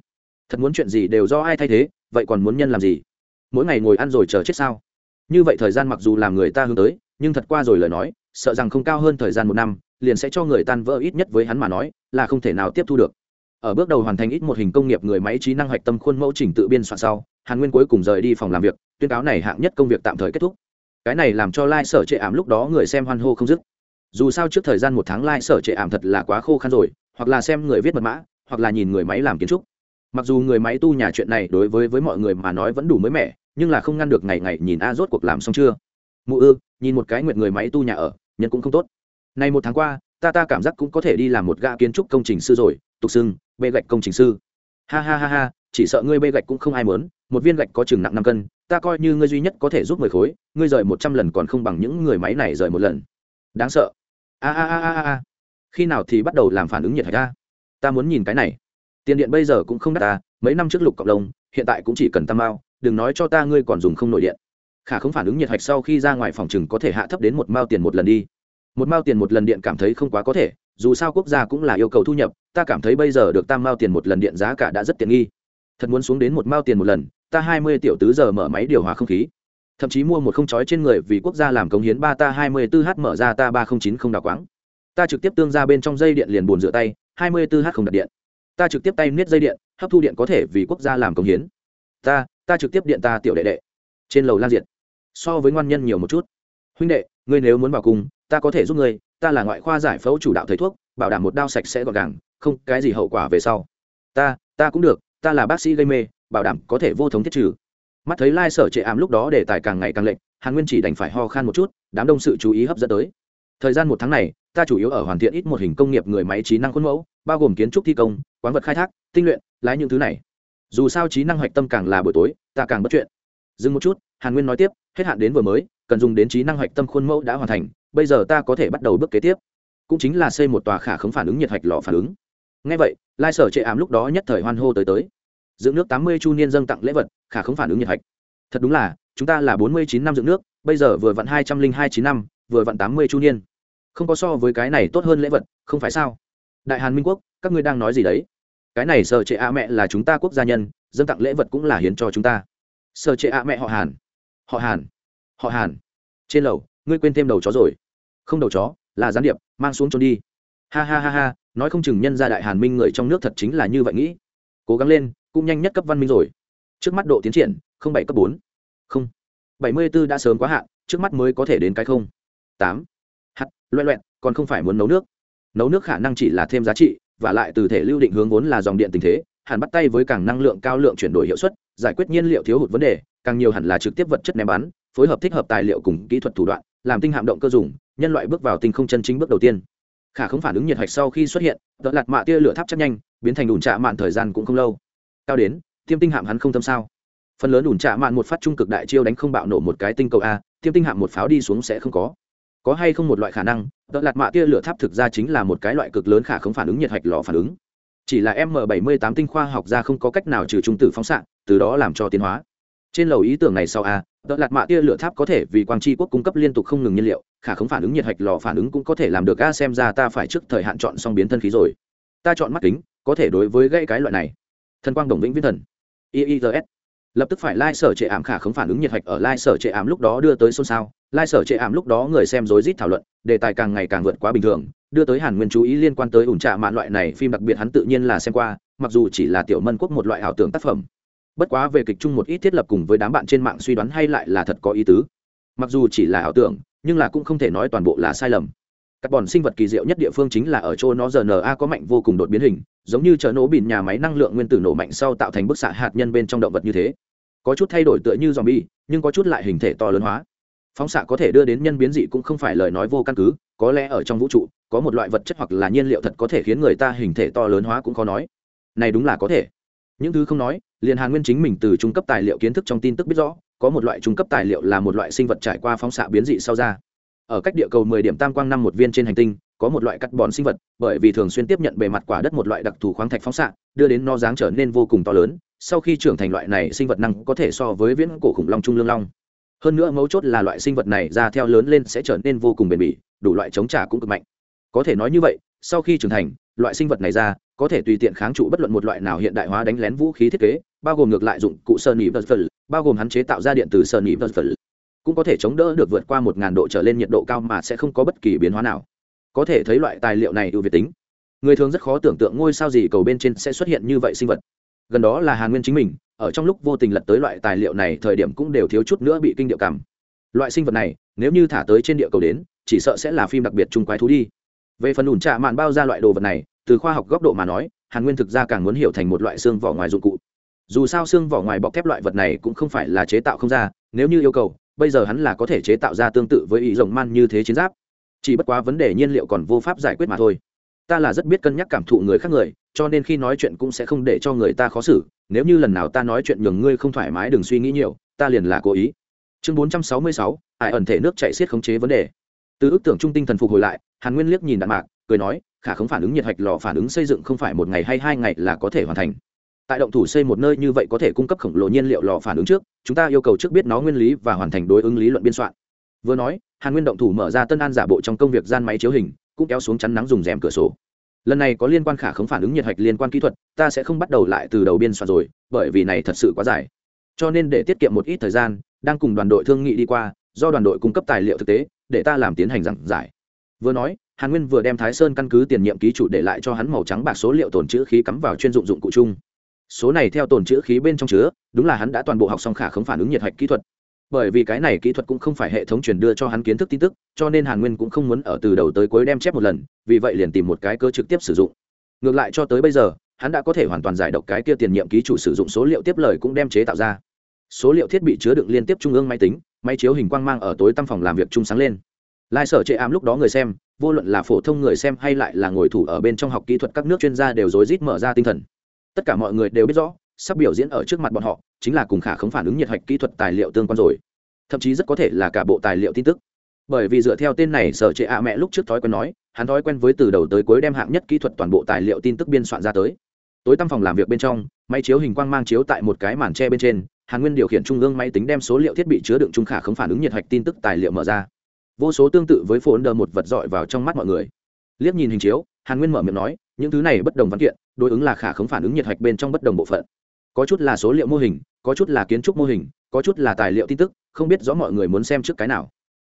Thật muốn chuyện gì đều do ai thay thế, vậy còn muốn nhân làm gì? Mỗi ngày ngồi ăn rồi chờ chết sao? Như vậy thời gian mặc dù làm người ta hướng tới, nhưng thật qua rồi lời nói, sợ rằng không cao hơn thời gian một năm, liền sẽ cho người tan vỡ ít nhất với hắn mà nói, là không thể nào tiếp thu được. Ở bước đầu hoàn thành ít một hình công nghiệp người máy trí năng hạch tâm khuôn mẫu chỉnh tự biên soạn sau, hàn nguyên cuối cùng rời đi phòng làm việc, tuyên cáo này hạng nhất công việc tạm thời kết thúc cái này làm cho lai、like、sở trệ ảm lúc đó người xem hoan hô không dứt. Dù sao trước thời gian một tháng lai、like、sở trệ ảm thật là quá khô khăn rồi, hoặc là xem người viết mật mã, hoặc là nhìn người máy làm kiến trúc. Mặc dù người máy tu nhà chuyện này đối với với mọi người mà nói vẫn đủ mới mẻ, nhưng là không ngăn được ngày ngày nhìn a rốt cuộc làm xong chưa. Mụ ư, nhìn một cái nguyệt người máy tu nhà ở, nhân cũng không tốt. Này một tháng qua, ta ta cảm giác cũng có thể đi làm một gã kiến trúc công trình sư rồi, tục xưng, bê gạch công trình sư. Ha ha ha ha, chỉ sợ ngươi bê gạch cũng không ai mớn một viên gạch có chừng nặng năm cân ta coi như ngươi duy nhất có thể giúp mười khối, ngươi rời một trăm lần còn không bằng những người máy này rời một lần. Đáng sợ. A a a a a. Khi nào thì bắt đầu làm phản ứng nhiệt hạch ta ta muốn nhìn cái này. Tiền điện bây giờ cũng không đắt ta, mấy năm trước lục cộng đồng hiện tại cũng chỉ cần tam mao, đừng nói cho ta ngươi còn dùng không nội điện. Khả không phản ứng nhiệt hạch sau khi ra ngoài phòng chừng có thể hạ thấp đến một mao tiền một lần đi. Một mao tiền một lần điện cảm thấy không quá có thể, dù sao quốc gia cũng là yêu cầu thu nhập, ta cảm thấy bây giờ được tam mao tiền một lần điện giá cả đã rất tiện nghi. Thật muốn xuống đến một mao tiền một lần ta hai mươi tiểu tứ giờ mở máy điều hòa không khí. Thậm chí mua một không chói trên người vì quốc gia làm cống hiến ba ta hai mươi tư h mở ra ta ba không chín không đào quáng. Ta trực tiếp tương ra bên trong dây điện liền bồn rửa tay, hai mươi tư h không đặt điện. Ta trực tiếp tay niết dây điện, hấp thu điện có thể vì quốc gia làm cống hiến. Ta ta trực tiếp điện ta tiểu đệ đệ. Trên lầu lan diện so với ngoan nhân nhiều một chút. Huynh đệ, ngươi nếu muốn vào cùng, ta có thể giúp ngươi. Ta là ngoại khoa giải phẫu chủ đạo thầy thuốc, bảo đảm một đao sạch sẽ gọn gàng, không cái gì hậu quả về sau. Ta ta cũng được, ta là bác sĩ gây mê bảo đảm có thể vô thống thiết trừ. Mắt thấy lai sở trệ ảm lúc đó đề tài càng ngày càng lệnh hàn nguyên chỉ đành phải ho khan một chút, đám đông sự chú ý hấp dẫn tới. Thời gian một tháng này, ta chủ yếu ở hoàn thiện ít một hình công nghiệp người máy trí năng khuôn mẫu, bao gồm kiến trúc thi công, quán vật khai thác, tinh luyện, lái những thứ này. Dù sao trí năng hoạch tâm càng là buổi tối, ta càng bất chuyện. Dừng một chút, hàn nguyên nói tiếp, hết hạn đến vừa mới, cần dùng đến trí năng hoạch tâm khuôn mẫu đã hoàn thành, bây giờ ta có thể bắt đầu bước kế tiếp. Cũng chính là xây một tòa khả không phản ứng nhiệt hạch lò phản ứng. Ngay vậy, lai sở trệ ảm lúc đó nhất thời hoan hô tới tới dưỡng nước tám mươi chu niên dâng tặng lễ vật, khả không phản ứng nhiệt hạch. Thật đúng là, chúng ta là bốn mươi chín năm dưỡng nước, bây giờ vừa vặn hai trăm linh hai chín năm, vừa vặn tám mươi chu niên. Không có so với cái này tốt hơn lễ vật, không phải sao? Đại hàn minh quốc, các ngươi đang nói gì đấy? Cái này sở trệ a mẹ là chúng ta quốc gia nhân, dâng tặng lễ vật cũng là hiến cho chúng ta. Sở trệ a mẹ họ hàn. Họ hàn. Họ hàn. Trên lầu, ngươi quên thêm đầu chó rồi. Không đầu chó, là gián điệp, mang xuống trốn đi. Ha ha ha ha, nói không chừng nhân gia đại hàn minh người trong nước thật chính là như vậy nghĩ. Cố gắng lên cũng nhanh nhất cấp văn minh rồi. Trước mắt độ tiến triển, không bảy cấp bốn. Không. Bảy mươi b ố đã sớm quá hạn, trước mắt mới có thể đến cái không. Tám. H loẹ loẹn còn không phải muốn nấu nước. Nấu nước khả năng chỉ là thêm giá trị, và lại từ thể lưu định hướng vốn là dòng điện tình thế, hẳn bắt tay với càng năng lượng cao lượng chuyển đổi hiệu suất, giải quyết nhiên liệu thiếu hụt vấn đề, càng nhiều hẳn là trực tiếp vật chất ném bắn, phối hợp thích hợp tài liệu cùng kỹ thuật thủ đoạn, làm tinh hạm động cơ dùng, nhân loại bước vào tinh không chân chính bước đầu tiên. Khả không phản ứng nhiệt hạch sau khi xuất hiện đợt lạt mạ tia lửa tháp chắc nhanh, biến thành đùn trạ mạn thời gian cũng không lâu cao đến, tiêm tinh hạm hắn không tâm sao? Phần lớn đùn trạ mạn một phát trung cực đại chiêu đánh không bạo nổ một cái tinh cầu a, tiêm tinh hạm một pháo đi xuống sẽ không có. Có hay không một loại khả năng đợt lạt mạ tia lửa tháp thực ra chính là một cái loại cực lớn khả không phản ứng nhiệt hạch lò phản ứng. Chỉ là m 78 tinh khoa học ra không có cách nào trừ trung tử phóng xạ, từ đó làm cho tiến hóa. Trên lầu ý tưởng này sau a đợt lạt mạ tia lửa tháp có thể vì quang tri quốc cung cấp liên tục không ngừng nhiên liệu, khả không phản ứng nhiệt hạch lò phản ứng cũng có thể làm được a, xem ra ta phải trước thời hạn chọn xong biến thân khí rồi. Ta chọn mắt kính, có thể đối với gãy cái loại này thần quang đồng vĩnh viễn thần. Iis lập tức phải lai sở trệ ảm khả không phản ứng nhiệt hạch ở lai sở trệ ảm lúc đó đưa tới xôn xao. Lai sở trệ ảm lúc đó người xem rối rít thảo luận, đề tài càng ngày càng vượt quá bình thường, đưa tới hàn nguyên chú ý liên quan tới ủn trạ mạn loại này phim đặc biệt hắn tự nhiên là xem qua, mặc dù chỉ là tiểu mân quốc một loại ảo tưởng tác phẩm. Bất quá về kịch chung một ít thiết lập cùng với đám bạn trên mạng suy đoán hay lại là thật có ý tứ. Mặc dù chỉ là ảo tưởng, nhưng là cũng không thể nói toàn bộ là sai lầm các bọn sinh vật kỳ diệu nhất địa phương chính là ở chỗ nó rna có mạnh vô cùng đột biến hình, giống như chợ nổ bìn nhà máy năng lượng nguyên tử nổ mạnh sau tạo thành bức xạ hạt nhân bên trong động vật như thế. Có chút thay đổi tựa như dòm bi nhưng có chút lại hình thể to lớn hóa. Phóng xạ có thể đưa đến nhân biến dị cũng không phải lời nói vô căn cứ, có lẽ ở trong vũ trụ, có một loại vật chất hoặc là nhiên liệu thật có thể khiến người ta hình thể to lớn hóa cũng khó nói. Này đúng là có thể. Những thứ không nói, liền hàn nguyên chính mình từ trung cấp tài liệu kiến thức trong tin tức biết rõ, có một loại trung cấp tài liệu là một loại sinh vật trải qua phóng xạ biến dị sau ra ở cách địa cầu 10 điểm tam quang năm một viên trên hành tinh, có một loại cắt bón sinh vật, bởi vì thường xuyên tiếp nhận bề mặt quả đất một loại đặc thù khoáng thạch phóng xạ, đưa đến nó dáng trở nên vô cùng to lớn, sau khi trưởng thành loại này sinh vật năng có thể so với viễn cổ khủng long trung lương long. Hơn nữa mấu chốt là loại sinh vật này ra theo lớn lên sẽ trở nên vô cùng bền bỉ, đủ loại chống trả cũng cực mạnh. Có thể nói như vậy, sau khi trưởng thành, loại sinh vật này ra, có thể tùy tiện kháng trụ bất luận một loại nào hiện đại hóa đánh lén vũ khí thiết kế, bao gồm ngược lại dụng cụ sơn nhị vật bao gồm hắn chế tạo ra điện từ sơn nhị vật cũng có thể chống đỡ được vượt qua một ngàn độ trở lên nhiệt độ cao mà sẽ không có bất kỳ biến hóa nào. Có thể thấy loại tài liệu này ưu việt tính. Người thường rất khó tưởng tượng ngôi sao gì cầu bên trên sẽ xuất hiện như vậy sinh vật. Gần đó là hàn nguyên chính mình, ở trong lúc vô tình lật tới loại tài liệu này thời điểm cũng đều thiếu chút nữa bị kinh điệu cảm. Loại sinh vật này, nếu như thả tới trên địa cầu đến, chỉ sợ sẽ là phim đặc biệt chung quái thú đi. Về phần ủn trạ mạn bao ra loại đồ vật này, từ khoa học góc độ mà nói, hàn nguyên thực ra càng muốn hiểu thành một loại xương vỏ ngoài dụng cụ. Dù sao xương vỏ ngoài bọc thép loại vật này cũng không phải là chế tạo không ra, nếu như yêu cầu bây giờ hắn là có thể chế tạo ra tương tự với ý rồng man như thế chiến giáp. Chỉ bất quá vấn đề nhiên liệu còn vô pháp giải quyết mà thôi. Ta là rất biết cân nhắc cảm thụ người khác người, cho nên khi nói chuyện cũng sẽ không để cho người ta khó xử. Nếu như lần nào ta nói chuyện nhường ngươi không thoải mái, đừng suy nghĩ nhiều, ta liền là cố ý. Chương bốn trăm sáu mươi sáu ải ẩn thể nước chạy xiết khống chế vấn đề. Từ ước tưởng trung tinh thần phục hồi lại, hàn nguyên liếc nhìn đạn mạc, cười nói, khả không phản ứng nhiệt hạch lò phản ứng xây dựng không phải một ngày hay hai ngày là có thể hoàn thành tại động thủ xây một nơi như vậy có thể cung cấp khổng lồ nhiên liệu lò phản ứng trước, chúng ta yêu cầu trước biết nó nguyên lý và hoàn thành đối ứng lý luận biên soạn. Vừa nói, hàn nguyên động thủ mở ra tân an giả bộ trong công việc gian máy chiếu hình, cũng kéo xuống chắn nắng dùng rèm cửa sổ. Lần này có liên quan khả không phản ứng nhiệt hạch liên quan kỹ thuật, ta sẽ không bắt đầu lại từ đầu biên soạn rồi, bởi vì này thật sự quá dài. Cho nên để tiết kiệm một ít thời gian, đang cùng đoàn đội thương nghị đi qua, do đoàn đội cung cấp tài liệu thực tế, để ta làm tiến hành giảng giải. Vừa nói, hàn nguyên vừa đem thái sơn căn cứ tiền nhiệm ký chủ để lại cho hắn màu trắng bạc số liệu tồn chữ khí cắm vào chuyên dụng dụng cụ chung số này theo tồn chữ khí bên trong chứa, đúng là hắn đã toàn bộ học xong khả không phản ứng nhiệt hạch kỹ thuật. Bởi vì cái này kỹ thuật cũng không phải hệ thống truyền đưa cho hắn kiến thức tin tức, cho nên hàn nguyên cũng không muốn ở từ đầu tới cuối đem chép một lần, vì vậy liền tìm một cái cơ trực tiếp sử dụng. Ngược lại cho tới bây giờ, hắn đã có thể hoàn toàn giải độc cái kia tiền nhiệm ký chủ sử dụng số liệu tiếp lời cũng đem chế tạo ra. Số liệu thiết bị chứa đựng liên tiếp trung ương máy tính, máy chiếu hình quang mang ở tối tăm phòng làm việc chung sáng lên. Lai sở chệ ám lúc đó người xem, vô luận là phổ thông người xem hay lại là ngồi thủ ở bên trong học kỹ thuật các nước chuyên gia đều rối rít mở ra tinh thần tất cả mọi người đều biết rõ, sắp biểu diễn ở trước mặt bọn họ chính là cùng khả không phản ứng nhiệt hạch kỹ thuật tài liệu tương quan rồi. Thậm chí rất có thể là cả bộ tài liệu tin tức. Bởi vì dựa theo tên này, sở trệ ạ mẹ lúc trước thói quen nói, hắn thói quen với từ đầu tới cuối đem hạng nhất kỹ thuật toàn bộ tài liệu tin tức biên soạn ra tới. Tối tăm phòng làm việc bên trong, máy chiếu hình quang mang chiếu tại một cái màn tre bên trên, hàn nguyên điều khiển trung ương máy tính đem số liệu thiết bị chứa đựng trung khả không phản ứng nhiệt hạch tin tức tài liệu mở ra. Vô số tương tự với phồn đờ một vật dọi vào trong mắt mọi người. Liếc nhìn hình chiếu, hàn nguyên mở miệng nói, những thứ này bất đồng văn kiện đối ứng là khả không phản ứng nhiệt hạch bên trong bất đồng bộ phận. Có chút là số liệu mô hình, có chút là kiến trúc mô hình, có chút là tài liệu tin tức, không biết rõ mọi người muốn xem trước cái nào.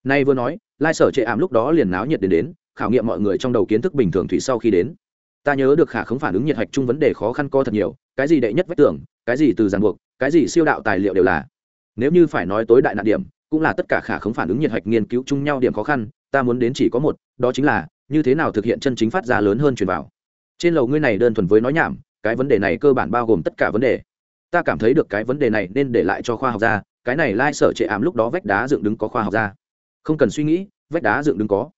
Nay vừa nói, lai sở chệ ảm lúc đó liền náo nhiệt đến đến, khảo nghiệm mọi người trong đầu kiến thức bình thường thủy sau khi đến. Ta nhớ được khả không phản ứng nhiệt hạch chung vấn đề khó khăn co thật nhiều, cái gì đệ nhất vách tưởng cái gì từ giàn buộc, cái gì siêu đạo tài liệu đều là. Nếu như phải nói tối đại nạn điểm, cũng là tất cả khả không phản ứng nhiệt hạch nghiên cứu chung nhau điểm khó khăn, ta muốn đến chỉ có một, đó chính là, như thế nào thực hiện chân chính phát ra lớn hơn truyền vào trên lầu ngươi này đơn thuần với nói nhảm, cái vấn đề này cơ bản bao gồm tất cả vấn đề. Ta cảm thấy được cái vấn đề này nên để lại cho khoa học gia, cái này lai sở trệ ảm lúc đó vách đá dựng đứng có khoa học gia. Không cần suy nghĩ, vách đá dựng đứng có.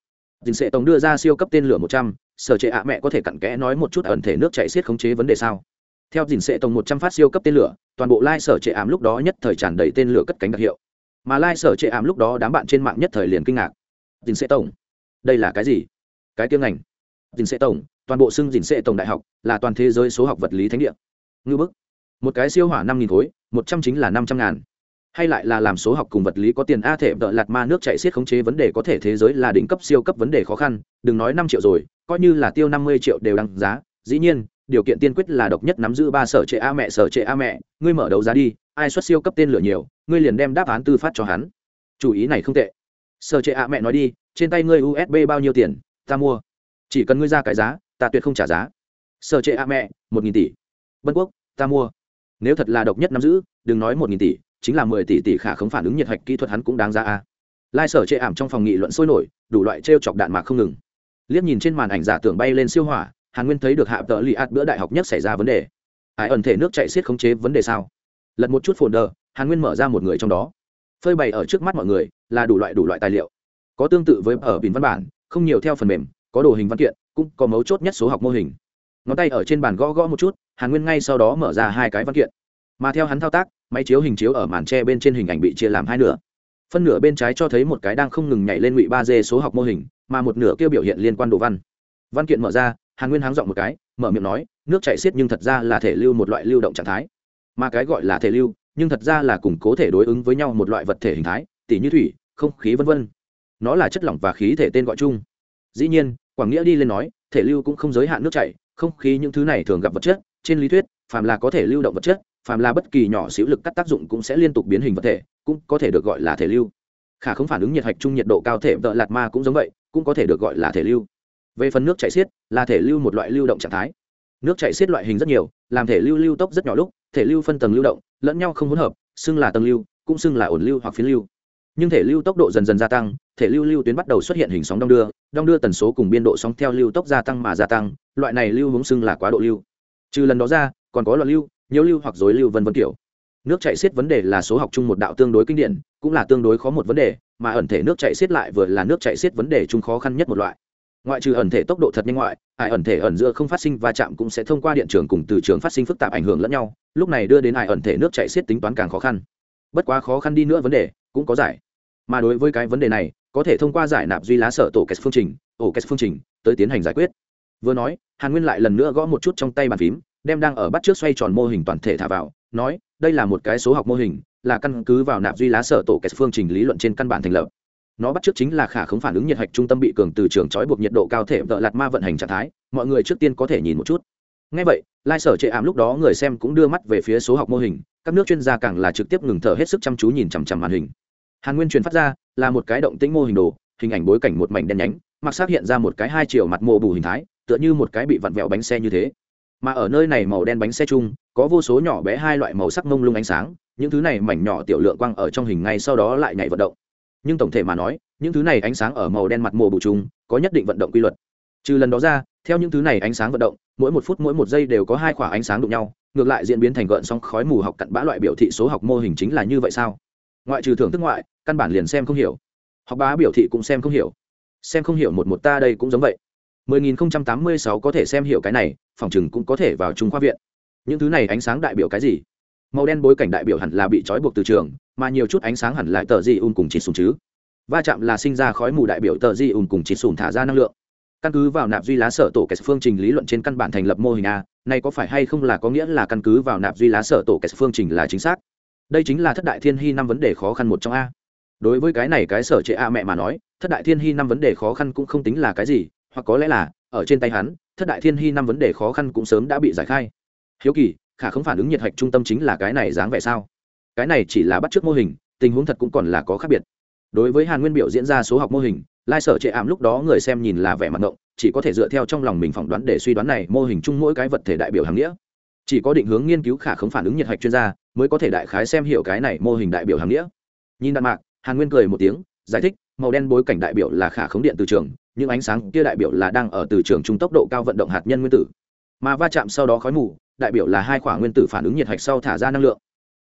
Dình sệ tổng đưa ra siêu cấp tên lửa một trăm, sở trệ ạ mẹ có thể cặn kẽ nói một chút ẩn thể nước chạy xiết khống chế vấn đề sao? Theo dình sệ tổng một trăm phát siêu cấp tên lửa, toàn bộ lai sở trệ ảm lúc đó nhất thời tràn đầy tên lửa cất cánh đặc hiệu. Mà lai sở trệ ảm lúc đó đám bạn trên mạng nhất thời liền kinh ngạc. Dình sệ tổng đây là cái gì? Cái tiếng ngành. Dình sệ tổng toàn bộ xưng dình sệ tổng đại học là toàn thế giới số học vật lý thánh địa. Ngư bức. Một cái siêu hỏa năm nghìn khối, một trăm chính là năm trăm ngàn. Hay lại là làm số học cùng vật lý có tiền a thể đợi lạt ma nước chạy xiết khống chế vấn đề có thể thế giới là đỉnh cấp siêu cấp vấn đề khó khăn, đừng nói năm triệu rồi, coi như là tiêu năm mươi triệu đều đăng giá. Dĩ nhiên, điều kiện tiên quyết là độc nhất nắm giữ ba sở trệ a mẹ, sở trệ a mẹ. Ngươi mở đấu giá đi, ai xuất siêu cấp tên lửa nhiều, ngươi liền đem đáp án tư phát cho hắn. Chủ ý này không tệ. Sở trệ a mẹ nói đi, trên tay ngươi usb bao nhiêu tiền? Ta mua. Chỉ cần ngươi ra cái giá ta tuyệt không trả giá. Sở trệ a mẹ, một nghìn tỷ. Bân quốc, ta mua. Nếu thật là độc nhất nắm giữ, đừng nói một nghìn tỷ, chính là mười tỷ tỷ khả không phản ứng nhiệt hạch kỹ thuật hắn cũng đáng ra a. Lai sở Trệ ảm trong phòng nghị luận sôi nổi, đủ loại t r e o chọc đạn mạc không ngừng. Liếc nhìn trên màn ảnh giả tưởng bay lên siêu hỏa, hàn nguyên thấy được hạ tợ lì ạt bữa đại học nhất xảy ra vấn đề. Ai ẩn thể nước chạy xiết khống chế vấn đề sao? Lật một chút phồn đờ, hàn nguyên mở ra một người trong đó. Phơi bày ở trước mắt mọi người là đủ loại đủ loại tài liệu. Có tương tự với ở bình văn bản, không nhiều theo phần mềm, có đồ hình văn kiện cũng có mấu chốt nhất số học mô hình. Ngón tay ở trên bàn gõ gõ một chút, hàn nguyên ngay sau đó mở ra hai cái văn kiện. Mà theo hắn thao tác, máy chiếu hình chiếu ở màn tre bên trên hình ảnh bị chia làm hai nửa. Phân nửa bên trái cho thấy một cái đang không ngừng nhảy lên ngụy ba d số học mô hình, mà một nửa kia biểu hiện liên quan đồ văn. Văn kiện mở ra, hàn nguyên háng dọn một cái, mở miệng nói, nước chạy xiết nhưng thật ra là thể lưu một loại lưu động trạng thái. Mà cái gọi là thể lưu, nhưng thật ra là củng cố thể đối ứng với nhau một loại vật thể hình thái, tỉ như thủy, không khí v v nó là chất lỏng và khí thể tên gọi chung. Dĩ nhiên quảng nghĩa đi lên nói, thể lưu cũng không giới hạn nước chảy, không khí những thứ này thường gặp vật chất, trên lý thuyết, phàm là có thể lưu động vật chất, phàm là bất kỳ nhỏ xíu lực cắt tác dụng cũng sẽ liên tục biến hình vật thể, cũng có thể được gọi là thể lưu. Khả không phản ứng nhiệt hạch chung nhiệt độ cao thể vợ lạt ma cũng giống vậy, cũng có thể được gọi là thể lưu. Về phần nước chảy xiết, là thể lưu một loại lưu động trạng thái. Nước chảy xiết loại hình rất nhiều, làm thể lưu lưu tốc rất nhỏ lúc, thể lưu phân tầng lưu động, lẫn nhau không hỗn hợp, xưng là tầng lưu, cũng xưng là ổn lưu hoặc phiến lưu. Nhưng thể lưu tốc độ dần dần gia tăng, thể lưu lưu tuyến bắt đầu xuất hiện hình sóng đong đưa đong đưa tần số cùng biên độ sóng theo lưu tốc gia tăng mà gia tăng, loại này lưu hướng xưng là quá độ lưu. Trừ lần đó ra, còn có loạn lưu, nhiều lưu hoặc dối lưu vân vân kiểu. Nước chạy xiết vấn đề là số học chung một đạo tương đối kinh điển, cũng là tương đối khó một vấn đề, mà ẩn thể nước chạy xiết lại vừa là nước chạy xiết vấn đề chung khó khăn nhất một loại. Ngoại trừ ẩn thể tốc độ thật nhanh ngoại, ai ẩn thể ẩn giữa không phát sinh va chạm cũng sẽ thông qua điện trường cùng từ trường phát sinh phức tạp ảnh hưởng lẫn nhau, lúc này đưa đến ai ẩn thể nước chạy xiết tính toán càng khó khăn. Bất quá khó khăn đi nữa vấn đề cũng có giải. Mà đối với cái vấn đề này có thể thông qua giải nạp duy lá sở tổ kết phương trình ổ kết phương trình, tới tiến hành giải quyết. Vừa nói, hàn nguyên lại lần nữa gõ một chút trong tay bàn phím, đem đang ở bắt trước xoay tròn mô hình toàn thể thả vào, nói, đây là một cái số học mô hình, là căn cứ vào nạp duy lá sở tổ kết phương trình lý luận trên căn bản thành lập. Nó bắt trước chính là khả không phản ứng nhiệt hạch trung tâm bị cường từ trường trói buộc nhiệt độ cao thể vợ lạt ma vận hành trạng thái, mọi người trước tiên có thể nhìn một chút. Ngay vậy, lai sở chệ ảm lúc đó người xem cũng đưa mắt về phía số học mô hình, các nước chuyên gia càng là trực tiếp ngừng thở hết sức chăm chú nhìn chằm chằm màn hình hàn nguyên truyền phát ra, là một cái động tĩnh mô hình đồ, hình ảnh bối cảnh một mảnh đen nhánh, mặc xác hiện ra một cái hai chiều mặt mô bù hình thái, tựa như một cái bị vặn vẹo bánh xe như thế. Mà ở nơi này màu đen bánh xe chung, có vô số nhỏ bé hai loại màu sắc mông lung ánh sáng, những thứ này mảnh nhỏ tiểu lượng quang ở trong hình ngay sau đó lại nhảy vận động. Nhưng tổng thể mà nói, những thứ này ánh sáng ở màu đen mặt mồ bù chung, có nhất định vận động quy luật. Trừ lần đó ra, theo những thứ này ánh sáng vận động, mỗi một phút mỗi một giây đều có hai khoảng ánh sáng đụng nhau, ngược lại diễn biến thành gợn song khói mù học cặn bã loại biểu thị số học mô hình chính là như vậy sao? Ngoại trừ thưởng thức ngoại, căn bản liền xem không hiểu. Học bá biểu thị cũng xem không hiểu. Xem không hiểu một một ta đây cũng giống vậy. 10.086 có thể xem hiểu cái này, phòng chừng cũng có thể vào trung khoa viện. Những thứ này ánh sáng đại biểu cái gì? Màu đen bối cảnh đại biểu hẳn là bị trói buộc từ trường, mà nhiều chút ánh sáng hẳn lại tờ di un cùng chỉ sùng chứ. Va chạm là sinh ra khói mù đại biểu tờ di un cùng chỉ sùng thả ra năng lượng. Căn cứ vào nạp duy lá sở tổ kẹt phương trình lý luận trên căn bản thành lập mô hình a, này có phải hay không là có nghĩa là căn cứ vào nạp duy lá sở tổ kẹt phương trình là chính xác? Đây chính là thất đại thiên hy năm vấn đề khó khăn một trong a. Đối với cái này cái sở trệ a mẹ mà nói, thất đại thiên hy năm vấn đề khó khăn cũng không tính là cái gì, hoặc có lẽ là, ở trên tay hắn, thất đại thiên hy năm vấn đề khó khăn cũng sớm đã bị giải khai. Hiếu kỳ, khả không phản ứng nhiệt hạch trung tâm chính là cái này dáng vẻ sao? Cái này chỉ là bắt t r ư ớ c mô hình, tình huống thật cũng còn là có khác biệt. Đối với hàn nguyên biểu diễn ra số học mô hình, lai sở trệ ảm lúc đó người xem nhìn là vẻ mặt ngộng, chỉ có thể dựa theo trong lòng mình phỏng đoán để suy đoán này mô hình chung mỗi cái vật thể đại biểu hàng nghĩa. Chỉ có định hướng nghiên cứu khả không phản ứng nhiệt hạch chuyên gia mới có thể đại khái xem hiểu cái này mô hình đại biểu hàng nghĩa. Nhìn đạn mạc, hàn nguyên cười một tiếng, giải thích, màu đen bối cảnh đại biểu là khả khống điện từ trường những ánh sáng kia đại biểu là đang ở từ trường trung tốc độ cao vận động hạt nhân nguyên tử. Mà va chạm sau đó khói mù, đại biểu là hai khoảng nguyên tử phản ứng nhiệt hạch sau thả ra năng lượng.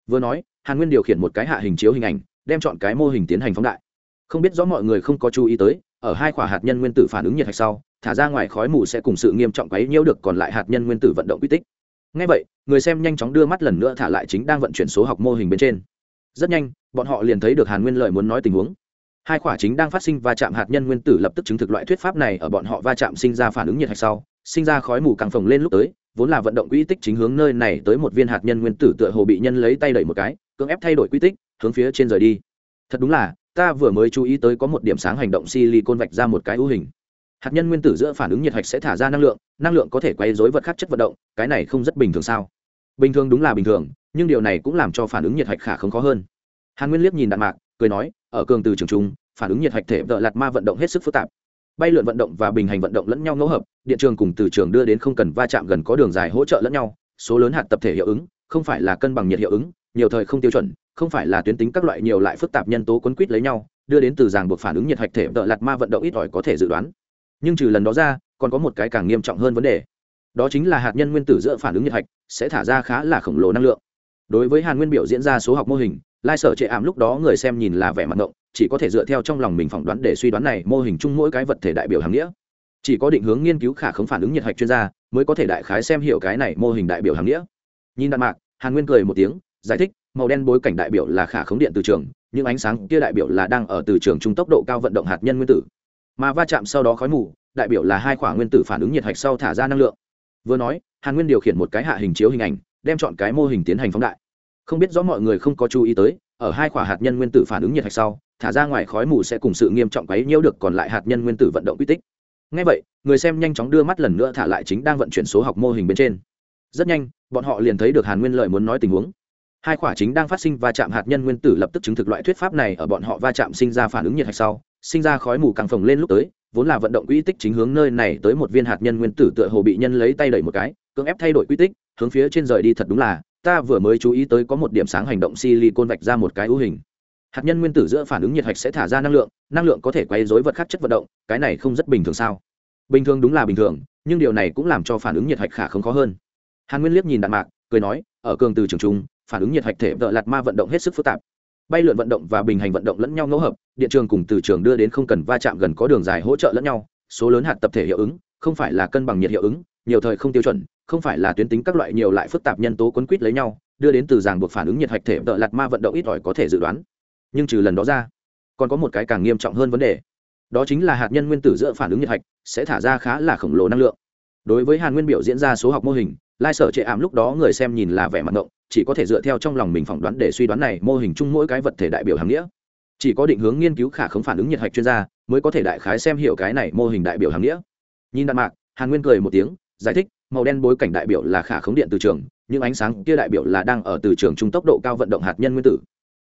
Vừa nói, hàn nguyên điều khiển một cái hạ hình chiếu hình ảnh, đem chọn cái mô hình tiến hành phóng đại. Không biết rõ mọi người không có chú ý tới, ở hai quả hạt nhân nguyên tử phản ứng nhiệt hạch sau, thả ra ngoài khói mù sẽ cùng sự nghiêm trọng quấy nhiễu được còn lại hạt nhân nguyên tử vận động quy tích ngay vậy, người xem nhanh chóng đưa mắt lần nữa thả lại chính đang vận chuyển số học mô hình bên trên. Rất nhanh, bọn họ liền thấy được hàn nguyên lợi muốn nói tình huống. Hai quả chính đang phát sinh va chạm hạt nhân nguyên tử lập tức chứng thực loại thuyết pháp này ở bọn họ va chạm sinh ra phản ứng nhiệt hạch sau, sinh ra khói mù càng phồng lên lúc tới, vốn là vận động quỹ tích chính hướng nơi này tới một viên hạt nhân nguyên tử tựa hồ bị nhân lấy tay đẩy một cái, cưỡng ép thay đổi quỹ tích, hướng phía trên rời đi. Thật đúng là, ta vừa mới chú ý tới có một điểm sáng hành động silicon vạch ra một cái ưu hình hạt nhân nguyên tử giữa phản ứng nhiệt hạch sẽ thả ra năng lượng năng lượng có thể quay dối vật khác chất vận động, cái này không rất bình thường sao? Bình thường đúng là bình thường, nhưng điều này cũng làm cho phản ứng nhiệt hạch khả không khó hơn. Hàn nguyên liếc nhìn đạn mạc, cười nói, ở cường từ trường trung, phản ứng nhiệt hạch thể vợ lạt ma vận động hết sức phức tạp. Bay lượn vận động và bình hành vận động lẫn nhau ngẫu hợp, điện trường cùng từ trường đưa đến không cần va chạm gần có đường dài hỗ trợ lẫn nhau, số lớn hạt tập thể hiệu ứng, không phải là cân bằng nhiệt hiệu ứng, nhiều thời không tiêu chuẩn, không phải là tuyến tính các loại nhiều lại phức tạp nhân tố quấn quýt lấy nhau, đưa đến từ ràng buộc phản ứng nhiệt hạch thể vợ lạt ma vận động ít ỏi có thể dự đoán nhưng trừ lần đó ra, còn có một cái càng nghiêm trọng hơn vấn đề. Đó chính là hạt nhân nguyên tử giữa phản ứng nhiệt hạch sẽ thả ra khá là khổng lồ năng lượng. Đối với hàn nguyên biểu diễn ra số học mô hình, lai sở trệ ảm lúc đó người xem nhìn là vẻ mặt ngộng, chỉ có thể dựa theo trong lòng mình phỏng đoán để suy đoán này mô hình chung mỗi cái vật thể đại biểu hàng nghĩa. Chỉ có định hướng nghiên cứu khả không phản ứng nhiệt hạch chuyên gia mới có thể đại khái xem hiểu cái này mô hình đại biểu hàng nghĩa. Nhìn đạn mạc, hàn nguyên cười một tiếng, giải thích, màu đen bối cảnh đại biểu là khả khống điện từ trường, nhưng ánh sáng kia đại biểu là đang ở từ trường trung tốc độ cao vận động hạt nhân nguyên tử mà va chạm sau đó khói mù, đại biểu là hai khoảng nguyên tử phản ứng nhiệt hạch sau thả ra năng lượng. Vừa nói, hàn nguyên điều khiển một cái hạ hình chiếu hình ảnh, đem chọn cái mô hình tiến hành phóng đại. Không biết rõ mọi người không có chú ý tới, ở hai khoảng hạt nhân nguyên tử phản ứng nhiệt hạch sau, thả ra ngoài khói mù sẽ cùng sự nghiêm trọng quấy nhiễu được còn lại hạt nhân nguyên tử vận động quy tích. Ngay vậy, người xem nhanh chóng đưa mắt lần nữa thả lại chính đang vận chuyển số học mô hình bên trên. Rất nhanh, bọn họ liền thấy được hàn nguyên lợi muốn nói tình huống. Hai quả chính đang phát sinh va chạm hạt nhân nguyên tử lập tức chứng thực loại thuyết pháp này ở bọn họ va chạm sinh ra phản ứng nhiệt hạch sau sinh ra khói mù càng phồng lên lúc tới, vốn là vận động quy tích chính hướng nơi này tới một viên hạt nhân nguyên tử tựa hồ bị nhân lấy tay đẩy một cái, cưỡng ép thay đổi quy tích, hướng phía trên rời đi thật đúng là, ta vừa mới chú ý tới có một điểm sáng hành động silicon vạch ra một cái ưu hình. Hạt nhân nguyên tử giữa phản ứng nhiệt hạch sẽ thả ra năng lượng năng lượng có thể quay dối vật khác chất vận động, cái này không rất bình thường sao? Bình thường đúng là bình thường, nhưng điều này cũng làm cho phản ứng nhiệt hạch khả không khó hơn. Hàn nguyên liếc nhìn đạn mạc, cười nói, ở cường từ trường trung, phản ứng nhiệt hạch thể vợ lạt ma vận động hết sức phức tạp bay lượn vận động và bình hành vận động lẫn nhau ngẫu hợp, điện trường cùng từ trường đưa đến không cần va chạm gần có đường dài hỗ trợ lẫn nhau, số lớn hạt tập thể hiệu ứng, không phải là cân bằng nhiệt hiệu ứng, nhiều thời không tiêu chuẩn, không phải là tuyến tính các loại nhiều lại phức tạp nhân tố quấn quýt lấy nhau, đưa đến từ ràng buộc phản ứng nhiệt hạch thể đợi lạt ma vận động ít ỏi có thể dự đoán. Nhưng trừ lần đó ra, còn có một cái càng nghiêm trọng hơn vấn đề. Đó chính là hạt nhân nguyên tử giữa phản ứng nhiệt hạch sẽ thả ra khá là khổng lồ năng lượng. Đối với hàn nguyên biểu diễn ra số học mô hình lai sở chệ ảm lúc đó người xem nhìn là vẻ mặt ngộng chỉ có thể dựa theo trong lòng mình phỏng đoán để suy đoán này mô hình chung mỗi cái vật thể đại biểu hàng nghĩa. Chỉ có định hướng nghiên cứu khả khống phản ứng nhiệt hạch chuyên gia mới có thể đại khái xem hiểu cái này mô hình đại biểu hàng nghĩa. Nhìn đạn mạc hàn nguyên cười một tiếng giải thích màu đen bối cảnh đại biểu là khả khống điện từ trường nhưng ánh sáng kia đại biểu là đang ở từ trường trung tốc độ cao vận động hạt nhân nguyên tử.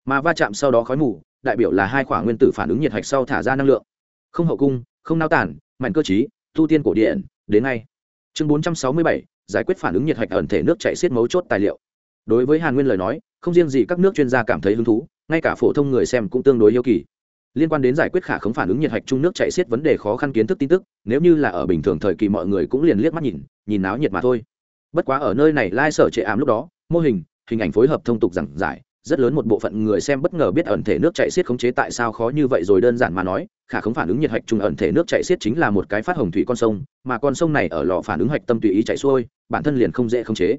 Mà va chạm sau đó khói mù đại biểu là hai khoảng nguyên tử phản ứng nhiệt hạch sau thả ra năng lượng. Không hậu cung không nao tản mạnh cơ chí tu tiên cổ điện đến ngay. Chương 467, giải quyết phản ứng nhiệt hạch ẩn thể nước chạy xiết mấu chốt tài liệu. Đối với hàn nguyên lời nói, không riêng gì các nước chuyên gia cảm thấy hứng thú, ngay cả phổ thông người xem cũng tương đối yêu kỳ. Liên quan đến giải quyết khả khống phản ứng nhiệt hạch trung nước chạy xiết vấn đề khó khăn kiến thức tin tức, nếu như là ở bình thường thời kỳ mọi người cũng liền liếc mắt nhìn nhìn náo nhiệt mà thôi. Bất quá ở nơi này lai sở trệ ám lúc đó, mô hình hình ảnh phối hợp thông tục giảng giải rất lớn một bộ phận người xem bất ngờ biết ẩn thể nước chạy xiết khống chế tại sao khó như vậy rồi đơn giản mà nói, khả không phản ứng nhiệt hạch trùng ẩn thể nước chạy xiết chính là một cái phát hồng thủy con sông, mà con sông này ở lò phản ứng hạch tâm tùy ý chạy xuôi, bản thân liền không dễ khống chế.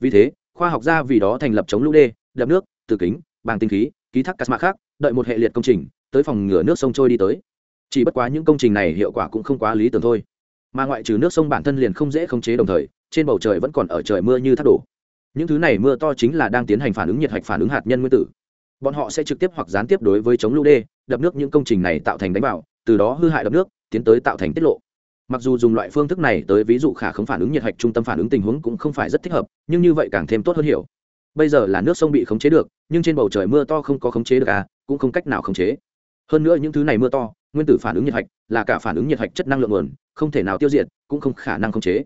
Vì thế, khoa học gia vì đó thành lập chống lũ đê, đập nước, từ kính bằng tinh khí, ký thác casma khác, đợi một hệ liệt công trình, tới phòng ngừa nước sông trôi đi tới. Chỉ bất quá những công trình này hiệu quả cũng không quá lý tưởng thôi. Mà ngoại trừ nước sông bản thân liền không dễ khống chế đồng thời, trên bầu trời vẫn còn ở trời mưa như thác đổ những thứ này mưa to chính là đang tiến hành phản ứng nhiệt hạch phản ứng hạt nhân nguyên tử. Bọn họ sẽ trực tiếp hoặc gián tiếp đối với chống lũ đê, đập nước những công trình này tạo thành đánh vào, từ đó hư hại đập nước, tiến tới tạo thành tiết lộ. Mặc dù dùng loại phương thức này tới ví dụ khả không phản ứng nhiệt hạch trung tâm phản ứng tình huống cũng không phải rất thích hợp, nhưng như vậy càng thêm tốt hơn hiểu. Bây giờ là nước sông bị khống chế được, nhưng trên bầu trời mưa to không có khống chế được à cũng không cách nào khống chế. Hơn nữa những thứ này mưa to, nguyên tử phản ứng nhiệt hạch, là cả phản ứng nhiệt hạch chất năng lượng nguồn, không thể nào tiêu diệt, cũng không khả năng khống chế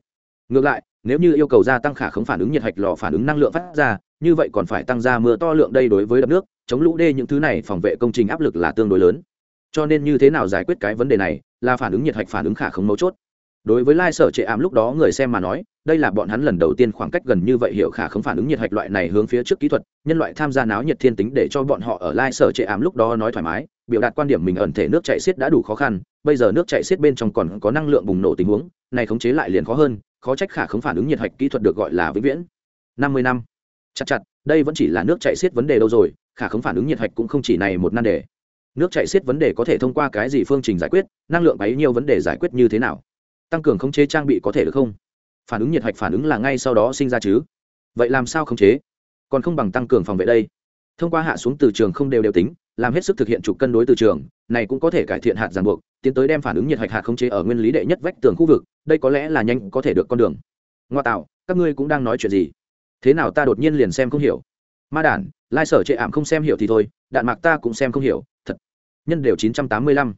ngược lại, nếu như yêu cầu gia tăng khả khống phản ứng nhiệt hạch lò phản ứng năng lượng phát ra, như vậy còn phải tăng ra mưa to lượng đây đối với đập nước, chống lũ đê những thứ này phòng vệ công trình áp lực là tương đối lớn. Cho nên như thế nào giải quyết cái vấn đề này là phản ứng nhiệt hạch phản ứng khả khống mấu chốt. Đối với lai sở trệ ám lúc đó người xem mà nói, đây là bọn hắn lần đầu tiên khoảng cách gần như vậy hiểu khả không phản ứng nhiệt hạch loại này hướng phía trước kỹ thuật, nhân loại tham gia náo nhiệt thiên tính để cho bọn họ ở lai sở trệ ám lúc đó nói thoải mái biểu đạt quan điểm mình ẩn thể nước chạy xiết đã đủ khó khăn, bây giờ nước chạy xiết bên trong còn có năng lượng bùng nổ tình huống, này khống chế lại liền khó hơn, khó trách khả không phản ứng nhiệt hạch kỹ thuật được gọi là vĩnh viễn. Năm mươi năm. Chặt chặt, đây vẫn chỉ là nước chạy xiết vấn đề đâu rồi, khả không phản ứng nhiệt hạch cũng không chỉ này một nan đề. Nước chạy xiết vấn đề có thể thông qua cái gì phương trình giải quyết, năng lượng bấy nhiêu vấn đề giải quyết như thế nào? Tăng cường khống chế trang bị có thể được không? Phản ứng nhiệt hạch phản ứng là ngay sau đó sinh ra chứ? Vậy làm sao khống chế? Còn không bằng tăng cường phòng vệ đây. Thông qua hạ xuống từ trường không đều đều tính làm hết sức thực hiện trục cân đối từ trường, này cũng có thể cải thiện hạt giàn buộc, tiến tới đem phản ứng nhiệt hạch hạt khống chế ở nguyên lý đệ nhất vách tường khu vực, đây có lẽ là nhanh có thể được con đường. Ngoa tạo, các ngươi cũng đang nói chuyện gì? Thế nào ta đột nhiên liền xem không hiểu? Ma đản, lai sở chệ ảm không xem hiểu thì thôi, đạn mạc ta cũng xem không hiểu, thật. Nhân đều chín trăm tám mươi lăm.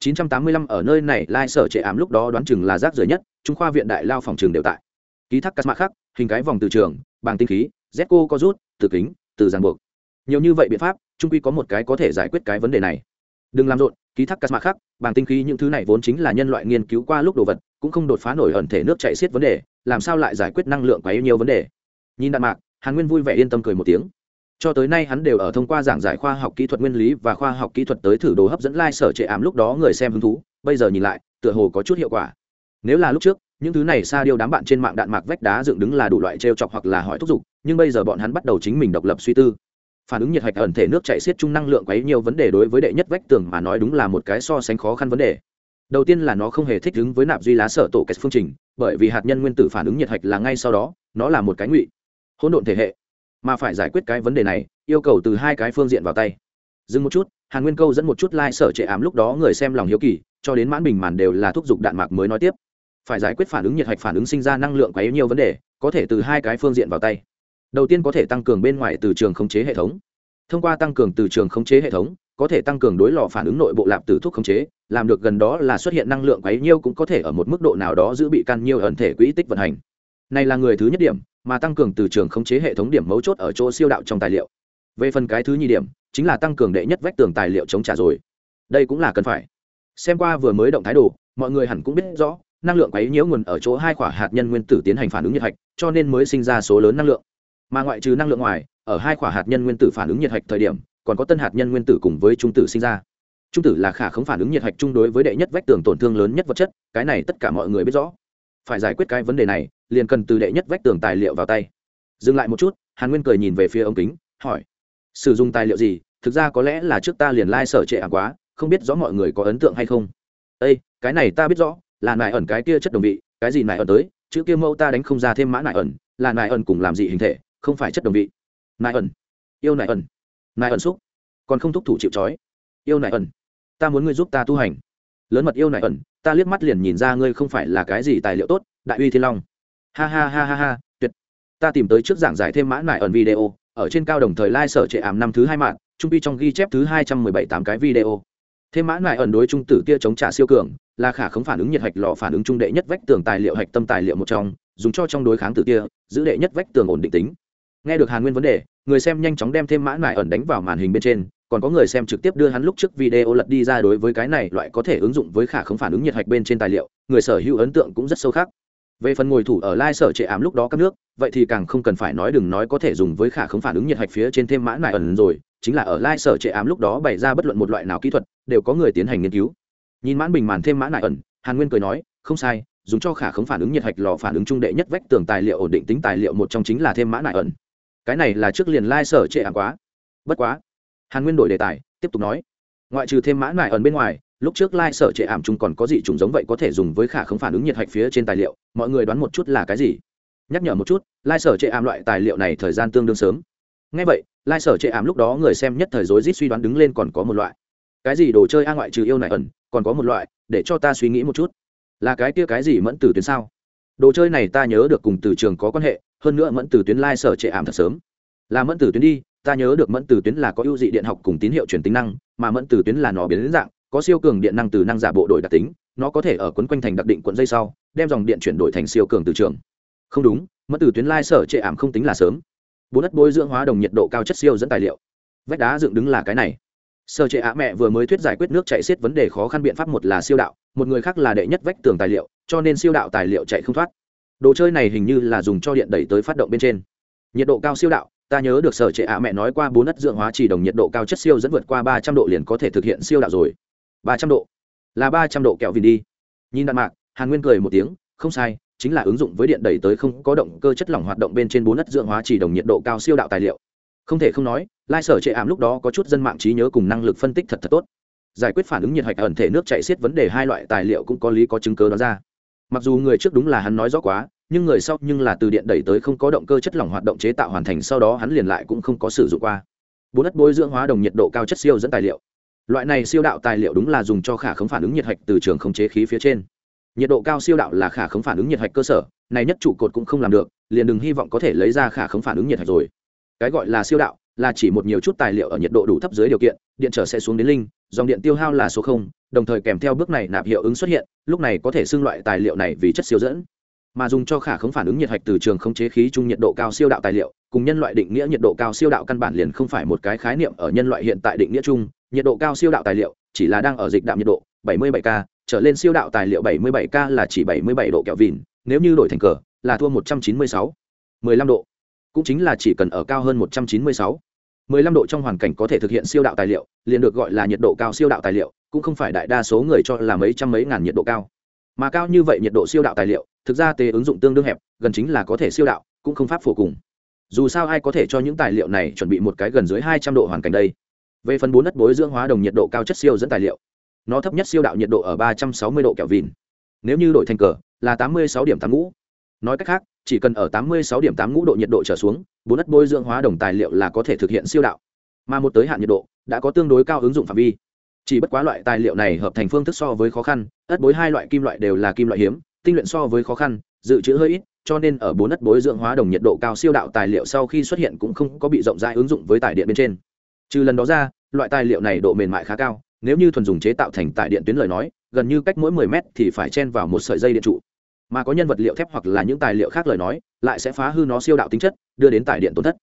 985 ở nơi này, lai sở trệ ảm lúc đó đoán chừng là rác rưởi nhất, trung khoa viện đại lao phòng trường đều tại. Ký thác các mã khác, hình cái vòng từ trường bằng tinh khí zco có rút, từ kính, từ giằng buộc. Nhiều như vậy biện pháp trung quy có một cái có thể giải quyết cái vấn đề này. Đừng làm rộn, ký thác cắt mạ khác, bằng tinh khí những thứ này vốn chính là nhân loại nghiên cứu qua lúc đồ vật, cũng không đột phá nổi ẩn thể nước chạy xiết vấn đề, làm sao lại giải quyết năng lượng quá nhiều vấn đề? Nhìn đạn mạc, hàn nguyên vui vẻ yên tâm cười một tiếng. Cho tới nay hắn đều ở thông qua giảng giải khoa học kỹ thuật nguyên lý và khoa học kỹ thuật tới thử đồ hấp dẫn lai、like、sở trệ ảm lúc đó người xem hứng thú, bây giờ nhìn lại, tựa hồ có chút hiệu quả. Nếu là lúc trước, những thứ này xa điêu đám bạn trên mạng đạn mạc vách đá dựng đứng là đủ loại t r e o chọc hoặc là hỏi thúc giục, nhưng bây giờ bọn hắn bắt đầu chính mình độc lập suy tư phản ứng nhiệt hạch ẩn thể nước chạy xiết chung năng lượng quấy nhiều vấn đề đối với đệ nhất vách tường mà nói đúng là một cái so sánh khó khăn vấn đề. Đầu tiên là nó không hề thích ứng với nạp duy lá sở tổ cách phương trình, bởi vì hạt nhân nguyên tử phản ứng nhiệt hạch là ngay sau đó, nó là một cái ngụy, hỗn độn thể hệ. Mà phải giải quyết cái vấn đề này, yêu cầu từ hai cái phương diện vào tay. Dừng một chút, hàn nguyên câu dẫn một chút lai、like、sở trệ ám lúc đó người xem lòng hiếu kỳ, cho đến mãn bình màn đều là thúc giục đạn mạc mới nói tiếp. Phải giải quyết phản ứng nhiệt hạch phản ứng sinh ra năng lượng quá yếu nhiều vấn đề, có thể từ hai cái phương diện vào tay đầu tiên có thể tăng cường bên ngoài từ trường khống chế hệ thống. Thông qua tăng cường từ trường khống chế hệ thống, có thể tăng cường đối lò phản ứng nội bộ lạp từ thuốc khống chế, làm được gần đó là xuất hiện năng lượng quấy nhiêu cũng có thể ở một mức độ nào đó giữ bị can nhiêu ẩn thể quỹ tích vận hành. Này là người thứ nhất điểm, mà tăng cường từ trường khống chế hệ thống điểm mấu chốt ở chỗ siêu đạo trong tài liệu. Về phần cái thứ nhì điểm, chính là tăng cường đệ nhất vách tường tài liệu chống trả rồi. Đây cũng là cần phải. Xem qua vừa mới động thái đồ, mọi người hẳn cũng biết rõ, năng lượng quấy nhiễu nguồn ở chỗ hai quả hạt nhân nguyên tử tiến hành phản ứng nhiệt hạch, cho nên mới sinh ra số lớn năng lượng mà ngoại trừ năng lượng ngoài, ở hai quả hạt nhân nguyên tử phản ứng nhiệt hạch thời điểm, còn có tân hạt nhân nguyên tử cùng với trung tử sinh ra. Trung tử là khả không phản ứng nhiệt hạch chung đối với đệ nhất vách tường tổn thương lớn nhất vật chất, cái này tất cả mọi người biết rõ. Phải giải quyết cái vấn đề này, liền cần từ đệ nhất vách tường tài liệu vào tay. Dừng lại một chút, hàn nguyên cười nhìn về phía ống kính, hỏi, sử dụng tài liệu gì? Thực ra có lẽ là trước ta liền lai、like、sở trệ ả quá, không biết rõ mọi người có ấn tượng hay không? Ây cái này ta biết rõ, là nại ẩn cái kia chất đồng vị, cái gì nại ẩn tới? Chữ kia mẫu ta đánh không ra thêm mã nại ẩn, là nại ẩn cùng làm gì hình thể không phải chất đồng vị. Nại ẩn. Yêu nại ẩn. Nại ẩn xúc. Còn không thúc thủ chịu trói. Yêu nại ẩn. Ta muốn ngươi giúp ta tu hành. Lớn mật yêu nại ẩn, ta liếc mắt liền nhìn ra ngươi không phải là cái gì tài liệu tốt, đại uy thiên long. Ha ha ha ha ha, tuyệt. Ta tìm tới trước giảng giải thêm mã nại ẩn video, ở trên cao đồng thời lai、like、sở trệ ảm năm thứ hai mạng, trung pi trong ghi chép thứ hai trăm mười bảy tám cái video. Thêm mã nại ẩn đối trung tử tia chống trả siêu cường, là khả không phản ứng nhiệt hạch lò phản ứng trung đệ nhất vách tường tài liệu hạch tâm tài liệu một trong, dùng cho trong đối kháng tử tia giữ đệ nhất vách tường ổn định tính nghe được hàn nguyên vấn đề, người xem nhanh chóng đem thêm mã nại ẩn đánh vào màn hình bên trên, còn có người xem trực tiếp đưa hắn lúc trước video lật đi ra đối với cái này loại có thể ứng dụng với khả không phản ứng nhiệt hạch bên trên tài liệu, người sở hữu ấn tượng cũng rất sâu khác về phần ngồi thủ ở lai sở trệ ám lúc đó các nước, vậy thì càng không cần phải nói đừng nói có thể dùng với khả không phản ứng nhiệt hạch phía trên thêm mã nại ẩn rồi, chính là ở lai sở trệ ám lúc đó bày ra bất luận một loại nào kỹ thuật, đều có người tiến hành nghiên cứu. Nhìn mãn bình màn thêm mã nại ẩn, hàn nguyên cười nói, không sai, dùng cho khả không phản ứng nhiệt hạch lò phản ứng trung đệ nhất vách tường tài liệu ổn định tính tài liệu một trong chính là thêm mã nại ẩn cái này là trước liền lai sở trệ ảm quá. Bất quá. Hàn nguyên đổi đề tài, tiếp tục nói. Ngoại trừ thêm mã nại ẩn bên ngoài, lúc trước lai sở trệ ảm chung còn có gì trùng giống vậy có thể dùng với khả không phản ứng nhiệt hạch phía trên tài liệu, mọi người đoán một chút là cái gì? Nhắc nhở một chút, lai sở trệ ảm loại tài liệu này thời gian tương đương sớm. Ngay vậy, lai sở trệ ảm lúc đó người xem nhất thời rối rít suy đoán đứng lên còn có một loại. Cái gì đồ chơi a ngoại trừ yêu này ẩn, còn có một loại, để cho ta suy nghĩ một chút. Là cái kia cái gì mẫn tử tuyến sao? Đồ chơi này ta nhớ được cùng từ trường có quan hệ hơn nữa mẫn từ tuyến lai sở trệ ảm thật sớm. Là mẫn từ tuyến đi, ta nhớ được mẫn từ tuyến là có ưu dị điện học cùng tín hiệu truyền tính năng, mà mẫn từ tuyến là nó biến đến dạng, có siêu cường điện năng từ năng giả bộ đổi đặc tính, nó có thể ở quấn quanh thành đặc định cuộn dây sau, đem dòng điện chuyển đổi thành siêu cường từ trường. Không đúng, mẫn từ tuyến lai sở trệ ảm không tính là sớm. Bốn đất bôi dưỡng hóa đồng nhiệt độ cao chất siêu dẫn tài liệu. Vách đá dựng đứng là cái này. Sở trệ ạ mẹ vừa mới thuyết giải quyết nước chạy xiết vấn đề khó khăn biện pháp một là siêu đạo, một người khác là đệ nhất vách tường tài liệu, cho nên siêu đạo tài liệu chạy không thoát đồ chơi này hình như là dùng cho điện đẩy tới phát động bên trên. Nhiệt độ cao siêu đạo, ta nhớ được sở trệ ạ mẹ nói qua bốn đất dưỡng hóa chỉ đồng nhiệt độ cao chất siêu dẫn vượt qua ba trăm độ liền có thể thực hiện siêu đạo rồi. Ba trăm độ. Là ba trăm độ kẹo vìn đi. Nhìn đạn mạc, hàn nguyên cười một tiếng, không sai, chính là ứng dụng với điện đẩy tới không có động cơ chất lỏng hoạt động bên trên bốn đất dưỡng hóa chỉ đồng nhiệt độ cao siêu đạo tài liệu. Không thể không nói, lai sở trệ ảm lúc đó có chút dân mạng trí nhớ cùng năng lực phân tích thật thật tốt. Giải quyết phản ứng nhiệt hạch ẩn thể nước chạy xiết vấn đề hai loại tài liệu cũng có lý có chứng cớ đó ra mặc dù người trước đúng là hắn nói rõ quá, nhưng người sau nhưng là từ điện đẩy tới không có động cơ chất lỏng hoạt động chế tạo hoàn thành sau đó hắn liền lại cũng không có sử dụng qua. Bốn đất bôi dưỡng hóa đồng nhiệt độ cao chất siêu dẫn tài liệu. Loại này siêu đạo tài liệu đúng là dùng cho khả khống phản ứng nhiệt hạch từ trường không chế khí phía trên. Nhiệt độ cao siêu đạo là khả khống phản ứng nhiệt hạch cơ sở, này nhất trụ cột cũng không làm được, liền đừng hy vọng có thể lấy ra khả khống phản ứng nhiệt hạch rồi. Cái gọi là siêu đạo là chỉ một nhiều chút tài liệu ở nhiệt độ đủ thấp dưới điều kiện, điện trở sẽ xuống đến linh, dòng điện tiêu hao là số không đồng thời kèm theo bước này nạp hiệu ứng xuất hiện, lúc này có thể xưng loại tài liệu này vì chất siêu dẫn. Mà dùng cho khả không phản ứng nhiệt hạch từ trường khống chế khí trung nhiệt độ cao siêu đạo tài liệu, cùng nhân loại định nghĩa nhiệt độ cao siêu đạo căn bản liền không phải một cái khái niệm ở nhân loại hiện tại định nghĩa chung. Nhiệt độ cao siêu đạo tài liệu chỉ là đang ở dịch đạm nhiệt độ 77 k trở lên siêu đạo tài liệu 77 k là chỉ 77 độ kẹo vìn nếu như đổi thành cờ, là thua 196 15 độ. Cũng chính là chỉ cần ở cao hơn 196 15 độ trong hoàn cảnh có thể thực hiện siêu đạo tài liệu, liền được gọi là nhiệt độ cao siêu đạo tài liệu, cũng không phải đại đa số người cho là mấy trăm mấy ngàn nhiệt độ cao. Mà cao như vậy nhiệt độ siêu đạo tài liệu, thực ra tế ứng dụng tương đương hẹp, gần chính là có thể siêu đạo, cũng không pháp phổ cùng. Dù sao ai có thể cho những tài liệu này chuẩn bị một cái gần dưới hai trăm độ hoàn cảnh đây? Về phần bốn đất bối dưỡng hóa đồng nhiệt độ cao chất siêu dẫn tài liệu, nó thấp nhất siêu đạo nhiệt độ ở ba trăm sáu mươi độ kẹo vìn nếu như đổi thành cờ, là tám mươi sáu điểm tám ngũ nói cách khác, chỉ cần ở tám mươi sáu điểm tám ngũ độ nhiệt độ trở xuống, bốn đất bối dưỡng hóa đồng tài liệu là có thể thực hiện siêu đạo. Mà một tới hạn nhiệt độ, đã có tương đối cao ứng dụng phạm vi. Chỉ bất quá loại tài liệu này hợp thành phương thức so với khó khăn ất bối hai loại kim loại đều là kim loại hiếm, tinh luyện so với khó khăn, dự trữ hơi ít, cho nên ở bốn đất bối dưỡng hóa đồng nhiệt độ cao siêu đạo tài liệu sau khi xuất hiện cũng không có bị rộng rãi ứng dụng với tải điện bên trên. Trừ lần đó ra, loại tài liệu này độ mềm mại khá cao, nếu như thuần dùng chế tạo thành tải điện tuyến lời nói, gần như cách mỗi 10 mét thì phải chen vào một sợi dây điện trụ mà có nhân vật liệu thép hoặc là những tài liệu khác lời nói, lại sẽ phá hư nó siêu đạo tính chất, đưa đến tải điện tổn thất.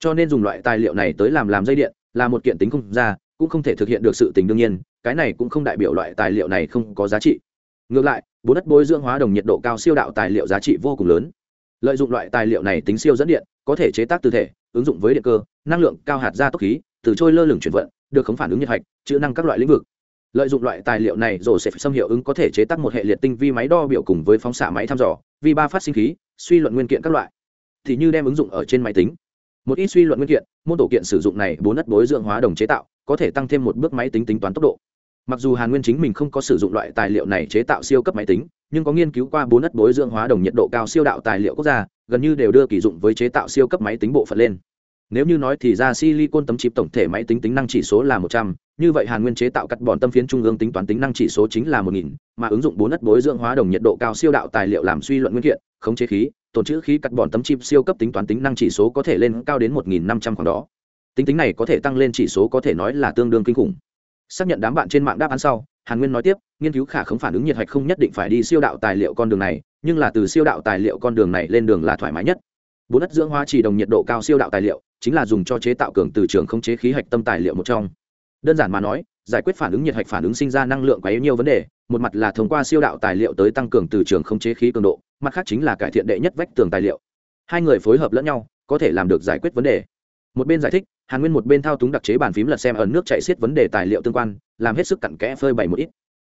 Cho nên dùng loại tài liệu này tới làm làm dây điện, là một kiện tính không ra, cũng không thể thực hiện được sự tình đương nhiên, cái này cũng không đại biểu loại tài liệu này không có giá trị. Ngược lại bốn đất bôi dưỡng hóa đồng nhiệt độ cao siêu đạo tài liệu giá trị vô cùng lớn. Lợi dụng loại tài liệu này tính siêu dẫn điện, có thể chế tác từ thể, ứng dụng với điện cơ, năng lượng cao hạt ra tốc khí, từ trôi lơ lửng chuyển vận, được khống phản ứng nhiệt hạch chữ năng các loại lĩnh vực lợi dụng loại tài liệu này rồi sẽ phải xâm hiệu ứng có thể chế tác một hệ liệt tinh vi máy đo biểu cùng với phóng xạ máy thăm dò, vi ba phát sinh khí, suy luận nguyên kiện các loại. Thì như đem ứng dụng ở trên máy tính. Một ít suy luận nguyên kiện, môn tổ kiện sử dụng này bốn đất bối dưỡng hóa đồng chế tạo, có thể tăng thêm một bước máy tính tính toán tốc độ. Mặc dù hàn nguyên chính mình không có sử dụng loại tài liệu này chế tạo siêu cấp máy tính, nhưng có nghiên cứu qua bốn đất bối dưỡng hóa đồng nhiệt độ cao siêu đạo tài liệu quốc gia, gần như đều đưa kỳ dụng với chế tạo siêu cấp máy tính bộ phận lên nếu như nói thì ra silicon tấm chip tổng thể máy tính tính năng chỉ số là một trăm, như vậy hàn nguyên chế tạo cắt bọn tâm phiến trung ương tính toán tính năng chỉ số chính là một nghìn, mà ứng dụng bốn đất bối dưỡng hóa đồng nhiệt độ cao siêu đạo tài liệu làm suy luận nguyên kiện, khống chế khí tồn trữ khí cắt bọn tấm chip siêu cấp tính toán tính năng chỉ số có thể lên cao đến một nghìn năm trăm khoảng đó. Tính tính này có thể tăng lên chỉ số có thể nói là tương đương kinh khủng. Xác nhận đám bạn trên mạng đáp án sau, hàn nguyên nói tiếp, nghiên cứu khả không phản ứng nhiệt hạch không nhất định phải đi siêu đạo tài liệu con đường này, nhưng là từ siêu đạo tài liệu con đường này lên đường là thoải mái nhất. Bốn đất dưỡng hóa chỉ đồng nhiệt độ cao siêu đạo tài liệu chính là dùng cho chế tạo cường từ trường không chế khí hạch tâm tài liệu một trong. Đơn giản mà nói, giải quyết phản ứng nhiệt hạch phản ứng sinh ra năng lượng quá yếu nhiều vấn đề, một mặt là thông qua siêu đạo tài liệu tới tăng cường từ trường không chế khí cường độ, mặt khác chính là cải thiện đệ nhất vách tường tài liệu. Hai người phối hợp lẫn nhau, có thể làm được giải quyết vấn đề. Một bên giải thích, hàn nguyên một bên thao túng đặc chế bàn phím lật xem ở nước chạy xiết vấn đề tài liệu tương quan, làm hết sức cặn kẽ phơi bày một ít.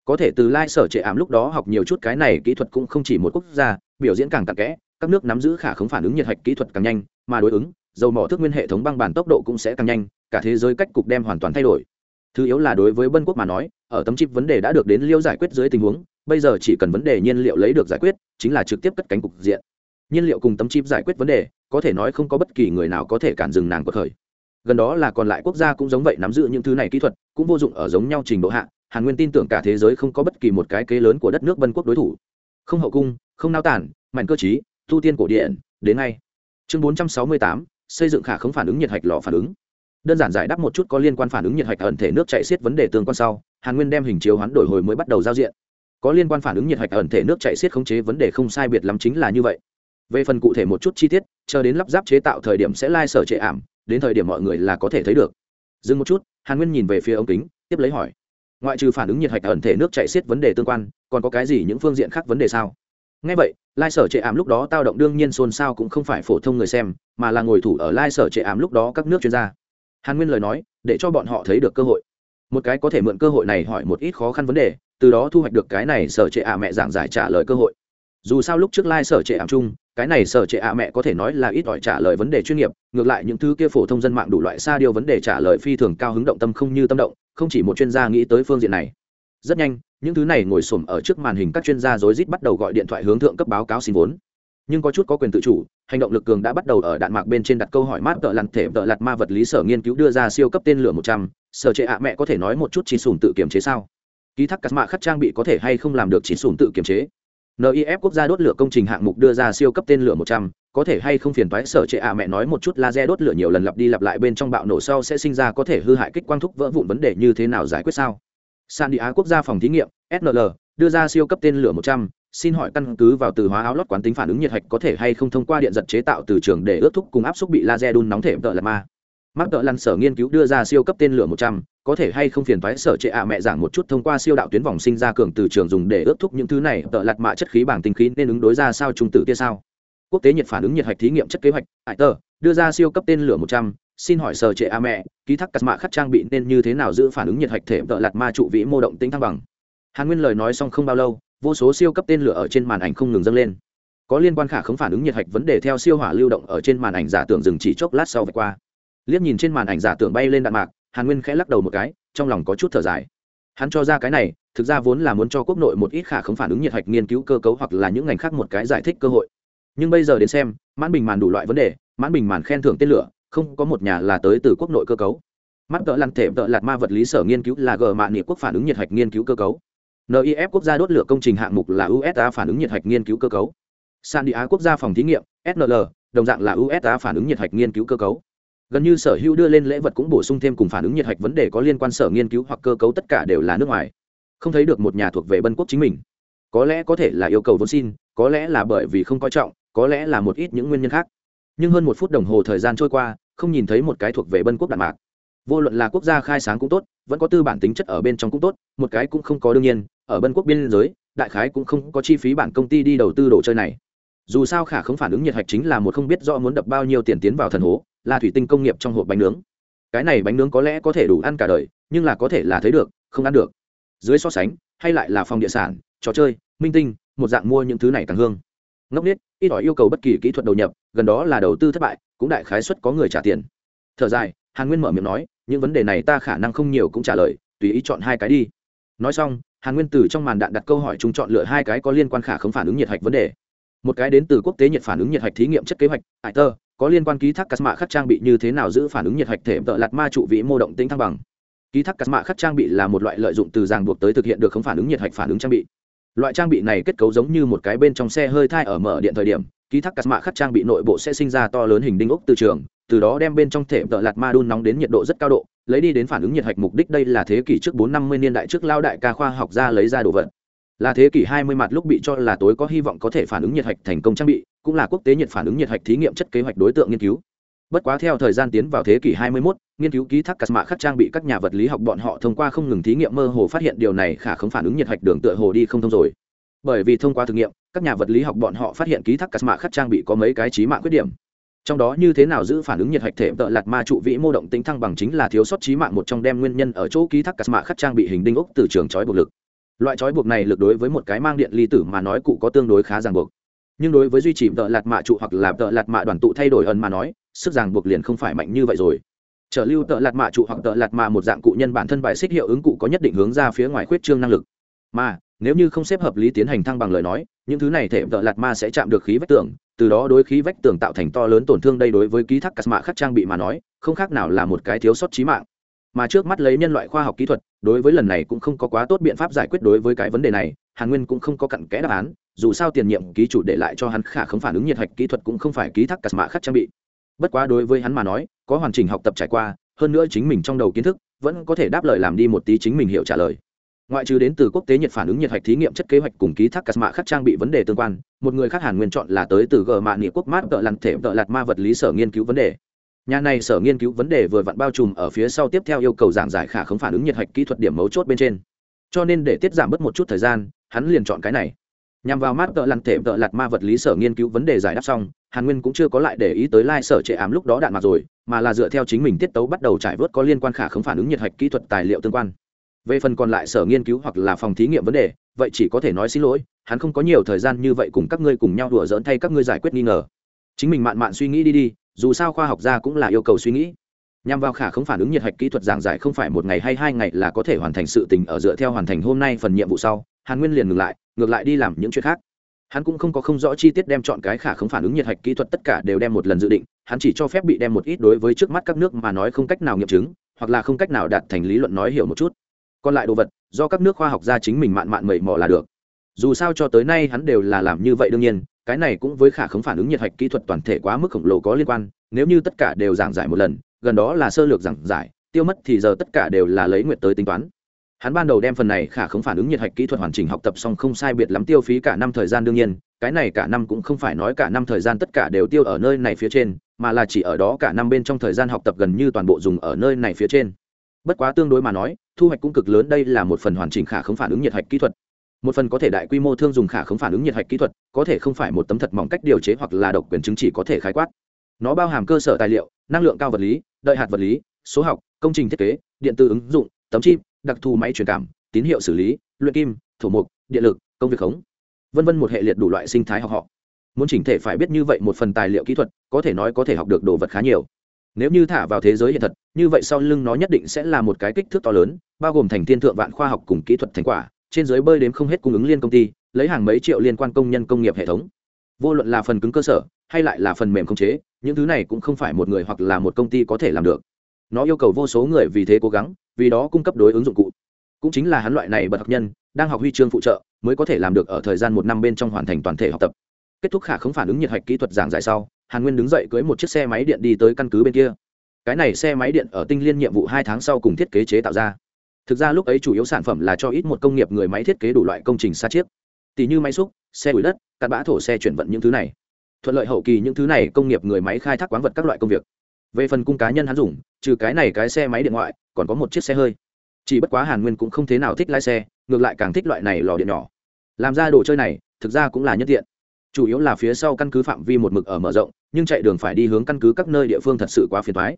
Có thể từ lai sở trệ ảm lúc đó học nhiều chút cái này kỹ thuật cũng không chỉ một quốc gia, biểu diễn càng cặn kẽ, các nước nắm giữ khả không phản ứng nhiệt hạch kỹ thuật càng nhanh, mà đối ứng dầu mỏ thức nguyên hệ thống băng bản tốc độ cũng sẽ càng nhanh, cả thế giới cách cục đem hoàn toàn thay đổi. Thứ yếu là đối với bân quốc mà nói, ở tấm chip vấn đề đã được đến liêu giải quyết dưới tình huống, bây giờ chỉ cần vấn đề nhiên liệu lấy được giải quyết, chính là trực tiếp cất cánh cục diện. Nhiên liệu cùng tấm chip giải quyết vấn đề, có thể nói không có bất kỳ người nào có thể cản dừng nàng cuộc khởi gần đó là còn lại quốc gia cũng giống vậy nắm giữ những thứ này kỹ thuật, cũng vô dụng ở giống nhau trình độ hạ, hàn nguyên tin tưởng cả thế giới không có bất kỳ một cái kế lớn của đất nước bân quốc đối thủ. Không hậu cung, không nao tản mạnh cơ chí tu tiên cổ điện đến ngay. Chương bốn trăm sáu mươi tám xây dựng khả không phản ứng nhiệt hạch lò phản ứng. Đơn giản giải đáp một chút có liên quan phản ứng nhiệt hạch ẩn thể nước chạy xiết vấn đề tương quan sau, hàn nguyên đem hình chiếu hoán đổi hồi mới bắt đầu giao diện. Có liên quan phản ứng nhiệt hạch ẩn thể nước chạy xiết khống chế vấn đề không sai biệt lắm chính là như vậy. Về phần cụ thể một chút chi tiết, chờ đến lắp ráp chế tạo thời điểm sẽ lai、like、sở trệ ảm, đến thời điểm mọi người là có thể thấy được. Dừng một chút, hàn nguyên nhìn về phía ống kính, tiếp lấy hỏi. Ngoại trừ phản ứng nhiệt hạch ẩn thể nước chạy xiết vấn đề tương quan, còn có cái gì những phương diện khác vấn đề sao? Ngay vậy, lai sở trệ ảm lúc đó tao động đương nhiên xôn xao cũng không phải phổ thông người xem, mà là ngồi thủ ở lai sở trệ ảm lúc đó các nước chuyên gia. Hàn nguyên lời nói, để cho bọn họ thấy được cơ hội. Một cái có thể mượn cơ hội này hỏi một ít khó khăn vấn đề, từ đó thu hoạch được cái này sở trệ ả mẹ giảng giải trả lời cơ hội. Dù sao lúc trước lai sở trệ ảm chung, cái này sở trệ ạ mẹ có thể nói là ít ỏi trả lời vấn đề chuyên nghiệp, ngược lại những thứ kia phổ thông dân mạng đủ loại xa điều vấn đề trả lời phi thường cao hứng động tâm không như tâm động, không chỉ một chuyên gia nghĩ tới phương diện này rất nhanh, những thứ này ngồi xổm ở trước màn hình các chuyên gia rối rít bắt đầu gọi điện thoại hướng thượng cấp báo cáo xin vốn. Nhưng có chút có quyền tự chủ, hành động lực cường đã bắt đầu ở đạn mạc bên trên đặt câu hỏi mát tợ lặn thể tợ lặt ma vật lý sở nghiên cứu đưa ra siêu cấp tên lửa một trăm, sở trệ ạ mẹ có thể nói một chút chỉ sùn tự kiểm chế sao? Ký thác cắt mạ khắc trang bị có thể hay không làm được chỉ sùn tự kiểm chế? Nif quốc gia đốt lửa công trình hạng mục đưa ra siêu cấp tên lửa một trăm, có thể hay không phiền toái? Sở trệ ạ mẹ nói một chút laser đốt lửa nhiều lần lặp đi lặp lại bên trong bạo nổ sau sẽ sinh ra có thể hư hại kích quang thúc vỡ vụn vấn đề như thế nào giải quyết sao? San đi á quốc gia phòng thí nghiệm snl đưa ra siêu cấp tên lửa một trăm, xin hỏi căn cứ vào từ hóa áo lót quán tính phản ứng nhiệt hạch có thể hay không thông qua điện giật chế tạo từ trường để ước thúc cùng áp suất bị laser đun nóng thể tợ là ma mắc tợ lăn sở nghiên cứu đưa ra siêu cấp tên lửa một trăm, có thể hay không phiền thoái sở trệ ạ mẹ giảng một chút thông qua siêu đạo tuyến vòng sinh ra cường từ trường dùng để ước thúc những thứ này, tợ lặt mạ chất khí bảng tinh khí nên ứng đối ra sao trung tử tia sao? Quốc tế nhiệt phản ứng nhiệt hạch thí nghiệm chất kế hoạch ải tờ, đưa ra siêu cấp tên lửa một trăm xin hỏi sở trệ a mẹ, ký thác cắt mạ khắc trang bị nên như thế nào giữ phản ứng nhiệt hạch thể tợ lạt ma trụ vĩ mô động tính thăng bằng? Hàn nguyên lời nói xong không bao lâu, vô số siêu cấp tên lửa ở trên màn ảnh không ngừng dâng lên. Có liên quan khả không phản ứng nhiệt hạch vấn đề theo siêu hỏa lưu động ở trên màn ảnh giả tưởng dừng chỉ chốc lát sau vạch qua. Liếc nhìn trên màn ảnh giả tưởng bay lên đạn mạc, hàn nguyên khẽ lắc đầu một cái, trong lòng có chút thở dài. Hắn cho ra cái này, thực ra vốn là muốn cho quốc nội một ít khả không phản ứng nhiệt hạch nghiên cứu cơ cấu hoặc là những ngành khác một cái giải thích cơ hội. Nhưng bây giờ đến xem, mãn bình màn đủ loại vấn đề, mãn bình màn khen thưởng tên lửa không có một nhà là tới từ quốc nội cơ cấu. Mắt tợ lặn thể tợ lạt ma vật lý sở nghiên cứu là g mạ nghị quốc phản ứng nhiệt hạch nghiên cứu cơ cấu. Nif quốc gia đốt lửa công trình hạng mục là usa phản ứng nhiệt hạch nghiên cứu cơ cấu. San đi á quốc gia phòng thí nghiệm snl đồng dạng là usa phản ứng nhiệt hạch nghiên cứu cơ cấu. Gần như sở hữu đưa lên lễ vật cũng bổ sung thêm cùng phản ứng nhiệt hạch vấn đề có liên quan sở nghiên cứu hoặc cơ cấu tất cả đều là nước ngoài. Không thấy được một nhà thuộc về bân quốc chính mình. Có lẽ có thể là yêu cầu vốn xin, có lẽ là bởi vì không coi trọng, có lẽ là một ít những nguyên nhân khác nhưng hơn một phút đồng hồ thời gian trôi qua, không nhìn thấy một cái thuộc về bân quốc đạn mạc. Vô luận là quốc gia khai sáng cũng tốt, vẫn có tư bản tính chất ở bên trong cũng tốt, một cái cũng không có đương nhiên, ở bân quốc biên giới, đại khái cũng không có chi phí bản công ty đi đầu tư đồ chơi này. Dù sao khả không phản ứng nhiệt hạch chính là một không biết rõ muốn đập bao nhiêu tiền tiến vào thần hố, là thủy tinh công nghiệp trong hộp bánh nướng. Cái này bánh nướng có lẽ có thể đủ ăn cả đời, nhưng là có thể là thấy được, không ăn được. Dưới so sánh, hay lại là phòng địa sản, trò chơi, minh tinh, một dạng mua những thứ này càng hương ngốc n ít ỏi yêu cầu bất kỳ kỹ thuật đầu nhập, gần đó là đầu tư thất bại, cũng đại khái suất có người trả tiền. Thở dài, hàn nguyên mở miệng nói, những vấn đề này ta khả năng không nhiều cũng trả lời, tùy ý chọn hai cái đi. Nói xong, hàn nguyên từ trong màn đạn đặt câu hỏi chúng chọn lựa hai cái có liên quan khả không phản ứng nhiệt hạch vấn đề. Một cái đến từ quốc tế nhiệt phản ứng nhiệt hạch thí nghiệm chất kế hoạch ải tơ, có liên quan ký thác cắt mạ khắc trang bị như thế nào giữ phản ứng nhiệt hạch thể tợ lạt ma trụ vĩ mô động tính thăng bằng. Ký thác cắt mạ khắc trang bị là một loại lợi dụng từ ràng buộc tới thực hiện được không phản ứng nhiệt hạch phản ứng trang bị loại trang bị này kết cấu giống như một cái bên trong xe hơi thai ở mở điện thời điểm ký thác cắt mạ khắc trang bị nội bộ sẽ sinh ra to lớn hình đinh ốc từ trường từ đó đem bên trong thể tợ lạt ma đun nóng đến nhiệt độ rất cao độ lấy đi đến phản ứng nhiệt hạch mục đích đây là thế kỷ trước bốn năm mươi niên đại trước lao đại ca khoa học ra lấy ra đồ vật. Là thế kỷ 20 mặt lúc bị cho là tối có hy vọng có thể phản ứng nhiệt hạch thành công trang bị cũng là quốc tế nhiệt phản ứng nhiệt hạch thí nghiệm chất kế hoạch đối tượng nghiên cứu. Bất quá theo thời gian tiến vào thế kỷ 21, nghiên cứu ký thác cắt mạ khắc trang bị các nhà vật lý học bọn họ thông qua không ngừng thí nghiệm mơ hồ phát hiện điều này khả không phản ứng nhiệt hạch đường tựa hồ đi không thông rồi. Bởi vì thông qua thực nghiệm, các nhà vật lý học bọn họ phát hiện ký thác cắt mạ khắc trang bị có mấy cái trí mạng khuyết điểm. Trong đó như thế nào giữ phản ứng nhiệt hạch thể tợ lạt ma trụ vĩ mô động tính thăng bằng chính là thiếu sót trí mạng một trong đem nguyên nhân ở chỗ ký thác cắt mạ khắc trang bị hình đinh ốc từ trường chói buộc lực. Loại trói buộc này lực đối với một cái mang điện ly tử mà nói cụ có tương đối khá ràng buộc. Nhưng đối với duy trì tợ lạt mạ trụ hoặc là tợ lạt mạ đoàn tụ thay đổi ẩn mà nói, sức ràng buộc liền không phải mạnh như vậy rồi trở lưu tợ lạt mạ trụ hoặc tợ lạt mạ một dạng cụ nhân bản thân bài xích hiệu ứng cụ có nhất định hướng ra phía ngoài khuyết trương năng lực. Mà, nếu như không xếp hợp lý tiến hành thăng bằng lời nói, những thứ này thể tợ lạt ma sẽ chạm được khí vách tường, từ đó đối khí vách tường tạo thành to lớn tổn thương đây đối với ký thác cắt mạ khắc trang bị mà nói, không khác nào là một cái thiếu sót trí mạng. Mà trước mắt lấy nhân loại khoa học kỹ thuật, đối với lần này cũng không có quá tốt biện pháp giải quyết đối với cái vấn đề này, hàn nguyên cũng không có cặn kẽ đáp án, dù sao tiền nhiệm ký chủ để lại cho hắn khả không phản ứng nhiệt hạch kỹ thuật cũng không phải ký thác cắt mạ khắc trang bị bất quá đối với hắn mà nói, có hoàn chỉnh học tập trải qua, hơn nữa chính mình trong đầu kiến thức, vẫn có thể đáp lời làm đi một tí chính mình hiểu trả lời. Ngoại trừ đến từ quốc tế nhiệt phản ứng nhiệt hạch thí nghiệm chất kế hoạch cùng ký thác cắt mạ khắc trang bị vấn đề tương quan, một người khác hàn nguyên chọn là tới từ g mạ nghị quốc mát tợ lặn thể tợ lạt ma vật lý sở nghiên cứu vấn đề. Nhà này sở nghiên cứu vấn đề vừa vặn bao trùm ở phía sau tiếp theo yêu cầu giảng giải khả không phản ứng nhiệt hạch kỹ thuật điểm mấu chốt bên trên. Cho nên để tiết giảm bớt một chút thời gian, hắn liền chọn cái này nhằm vào mát tợ lặn thể tợ lặt ma vật lý sở nghiên cứu vấn đề giải đáp xong, hàn nguyên cũng chưa có lại để ý tới lai、like、sở trệ ám lúc đó đạn mặt rồi, mà là dựa theo chính mình tiết tấu bắt đầu trải vớt có liên quan khả không phản ứng nhiệt hạch kỹ thuật tài liệu tương quan. Về phần còn lại sở nghiên cứu hoặc là phòng thí nghiệm vấn đề, vậy chỉ có thể nói xin lỗi, hắn không có nhiều thời gian như vậy cùng các ngươi cùng nhau đùa dỡn thay các ngươi giải quyết nghi ngờ. Chính mình mạn mạn suy nghĩ đi đi, dù sao khoa học gia cũng là yêu cầu suy nghĩ. Nhằm vào khả không phản ứng nhiệt hạch kỹ thuật giảng giải không phải một ngày hay hai ngày là có thể hoàn thành sự tình ở dựa theo hoàn thành hôm nay phần nhiệm vụ sau hàn nguyên liền ngừng lại, ngược lại đi làm những chuyện khác. Hắn cũng không có không rõ chi tiết đem chọn cái khả không phản ứng nhiệt hạch kỹ thuật tất cả đều đem một lần dự định, hắn chỉ cho phép bị đem một ít đối với trước mắt các nước mà nói không cách nào nghiệm chứng, hoặc là không cách nào đạt thành lý luận nói hiểu một chút. Còn lại đồ vật, do các nước khoa học gia chính mình mạn mạn mẩy mò là được. Dù sao cho tới nay hắn đều là làm như vậy đương nhiên, cái này cũng với khả không phản ứng nhiệt hạch kỹ thuật toàn thể quá mức khổng lồ có liên quan, nếu như tất cả đều giảng giải một lần, gần đó là sơ lược giảng giải, tiêu mất thì giờ tất cả đều là lấy nguyện tới tính toán hắn ban đầu đem phần này khả không phản ứng nhiệt hạch kỹ thuật hoàn chỉnh học tập xong không sai biệt lắm tiêu phí cả năm thời gian đương nhiên, cái này cả năm cũng không phải nói cả năm thời gian tất cả đều tiêu ở nơi này phía trên, mà là chỉ ở đó cả năm bên trong thời gian học tập gần như toàn bộ dùng ở nơi này phía trên. Bất quá tương đối mà nói, thu hoạch cũng cực lớn, đây là một phần hoàn chỉnh khả không phản ứng nhiệt hạch kỹ thuật. Một phần có thể đại quy mô thương dùng khả không phản ứng nhiệt hạch kỹ thuật, có thể không phải một tấm thật mỏng cách điều chế hoặc là độc quyền chứng chỉ có thể khái quát. Nó bao hàm cơ sở tài liệu, năng lượng cao vật lý, đợi hạt vật lý, số học, công trình thiết kế, điện tử ứng dụng, tấm chip đặc thù máy truyền cảm, tín hiệu xử lý, luyện kim, thổ mục, điện lực, công việc khống. Vân vân một hệ liệt đủ loại sinh thái học họ. Muốn chỉnh thể phải biết như vậy một phần tài liệu kỹ thuật, có thể nói có thể học được đồ vật khá nhiều. Nếu như thả vào thế giới hiện thật, như vậy sau lưng nó nhất định sẽ là một cái kích thước to lớn, bao gồm thành thiên thượng vạn khoa học cùng kỹ thuật thành quả, trên giới bơi đếm không hết cung ứng liên công ty, lấy hàng mấy triệu liên quan công nhân công nghiệp hệ thống. Vô luận là phần cứng cơ sở, hay lại là phần mềm khống chế, những thứ này cũng không phải một người hoặc là một công ty có thể làm được. Nó yêu cầu vô số người vì thế cố gắng vì đó cung cấp đối ứng dụng cụ. Cũng chính là hắn loại này bậc học nhân, đang học huy chương phụ trợ, mới có thể làm được ở thời gian một năm bên trong hoàn thành toàn thể học tập. Kết thúc khả không phản ứng nhiệt hạch kỹ thuật giảng giải sau, hàn nguyên đứng dậy cưới một chiếc xe máy điện đi tới căn cứ bên kia. Cái này xe máy điện ở tinh liên nhiệm vụ hai tháng sau cùng thiết kế chế tạo ra. Thực ra lúc ấy chủ yếu sản phẩm là cho ít một công nghiệp người máy thiết kế đủ loại công trình xa chiếc. Tỷ như máy xúc, xe ủi đất cắt bã thổ xe chuyển vận những thứ này. Thuận lợi hậu kỳ những thứ này công nghiệp người máy khai thác quán vật các loại công việc về phần cung cá nhân hắn dùng, trừ cái này cái xe máy điện ngoại, còn có một chiếc xe hơi. Chỉ bất quá hàn nguyên cũng không thế nào thích lái xe, ngược lại càng thích loại này lò điện nhỏ. Làm ra đồ chơi này, thực ra cũng là nhất tiện. Chủ yếu là phía sau căn cứ phạm vi một mực ở mở rộng, nhưng chạy đường phải đi hướng căn cứ các nơi địa phương thật sự quá phiền thoái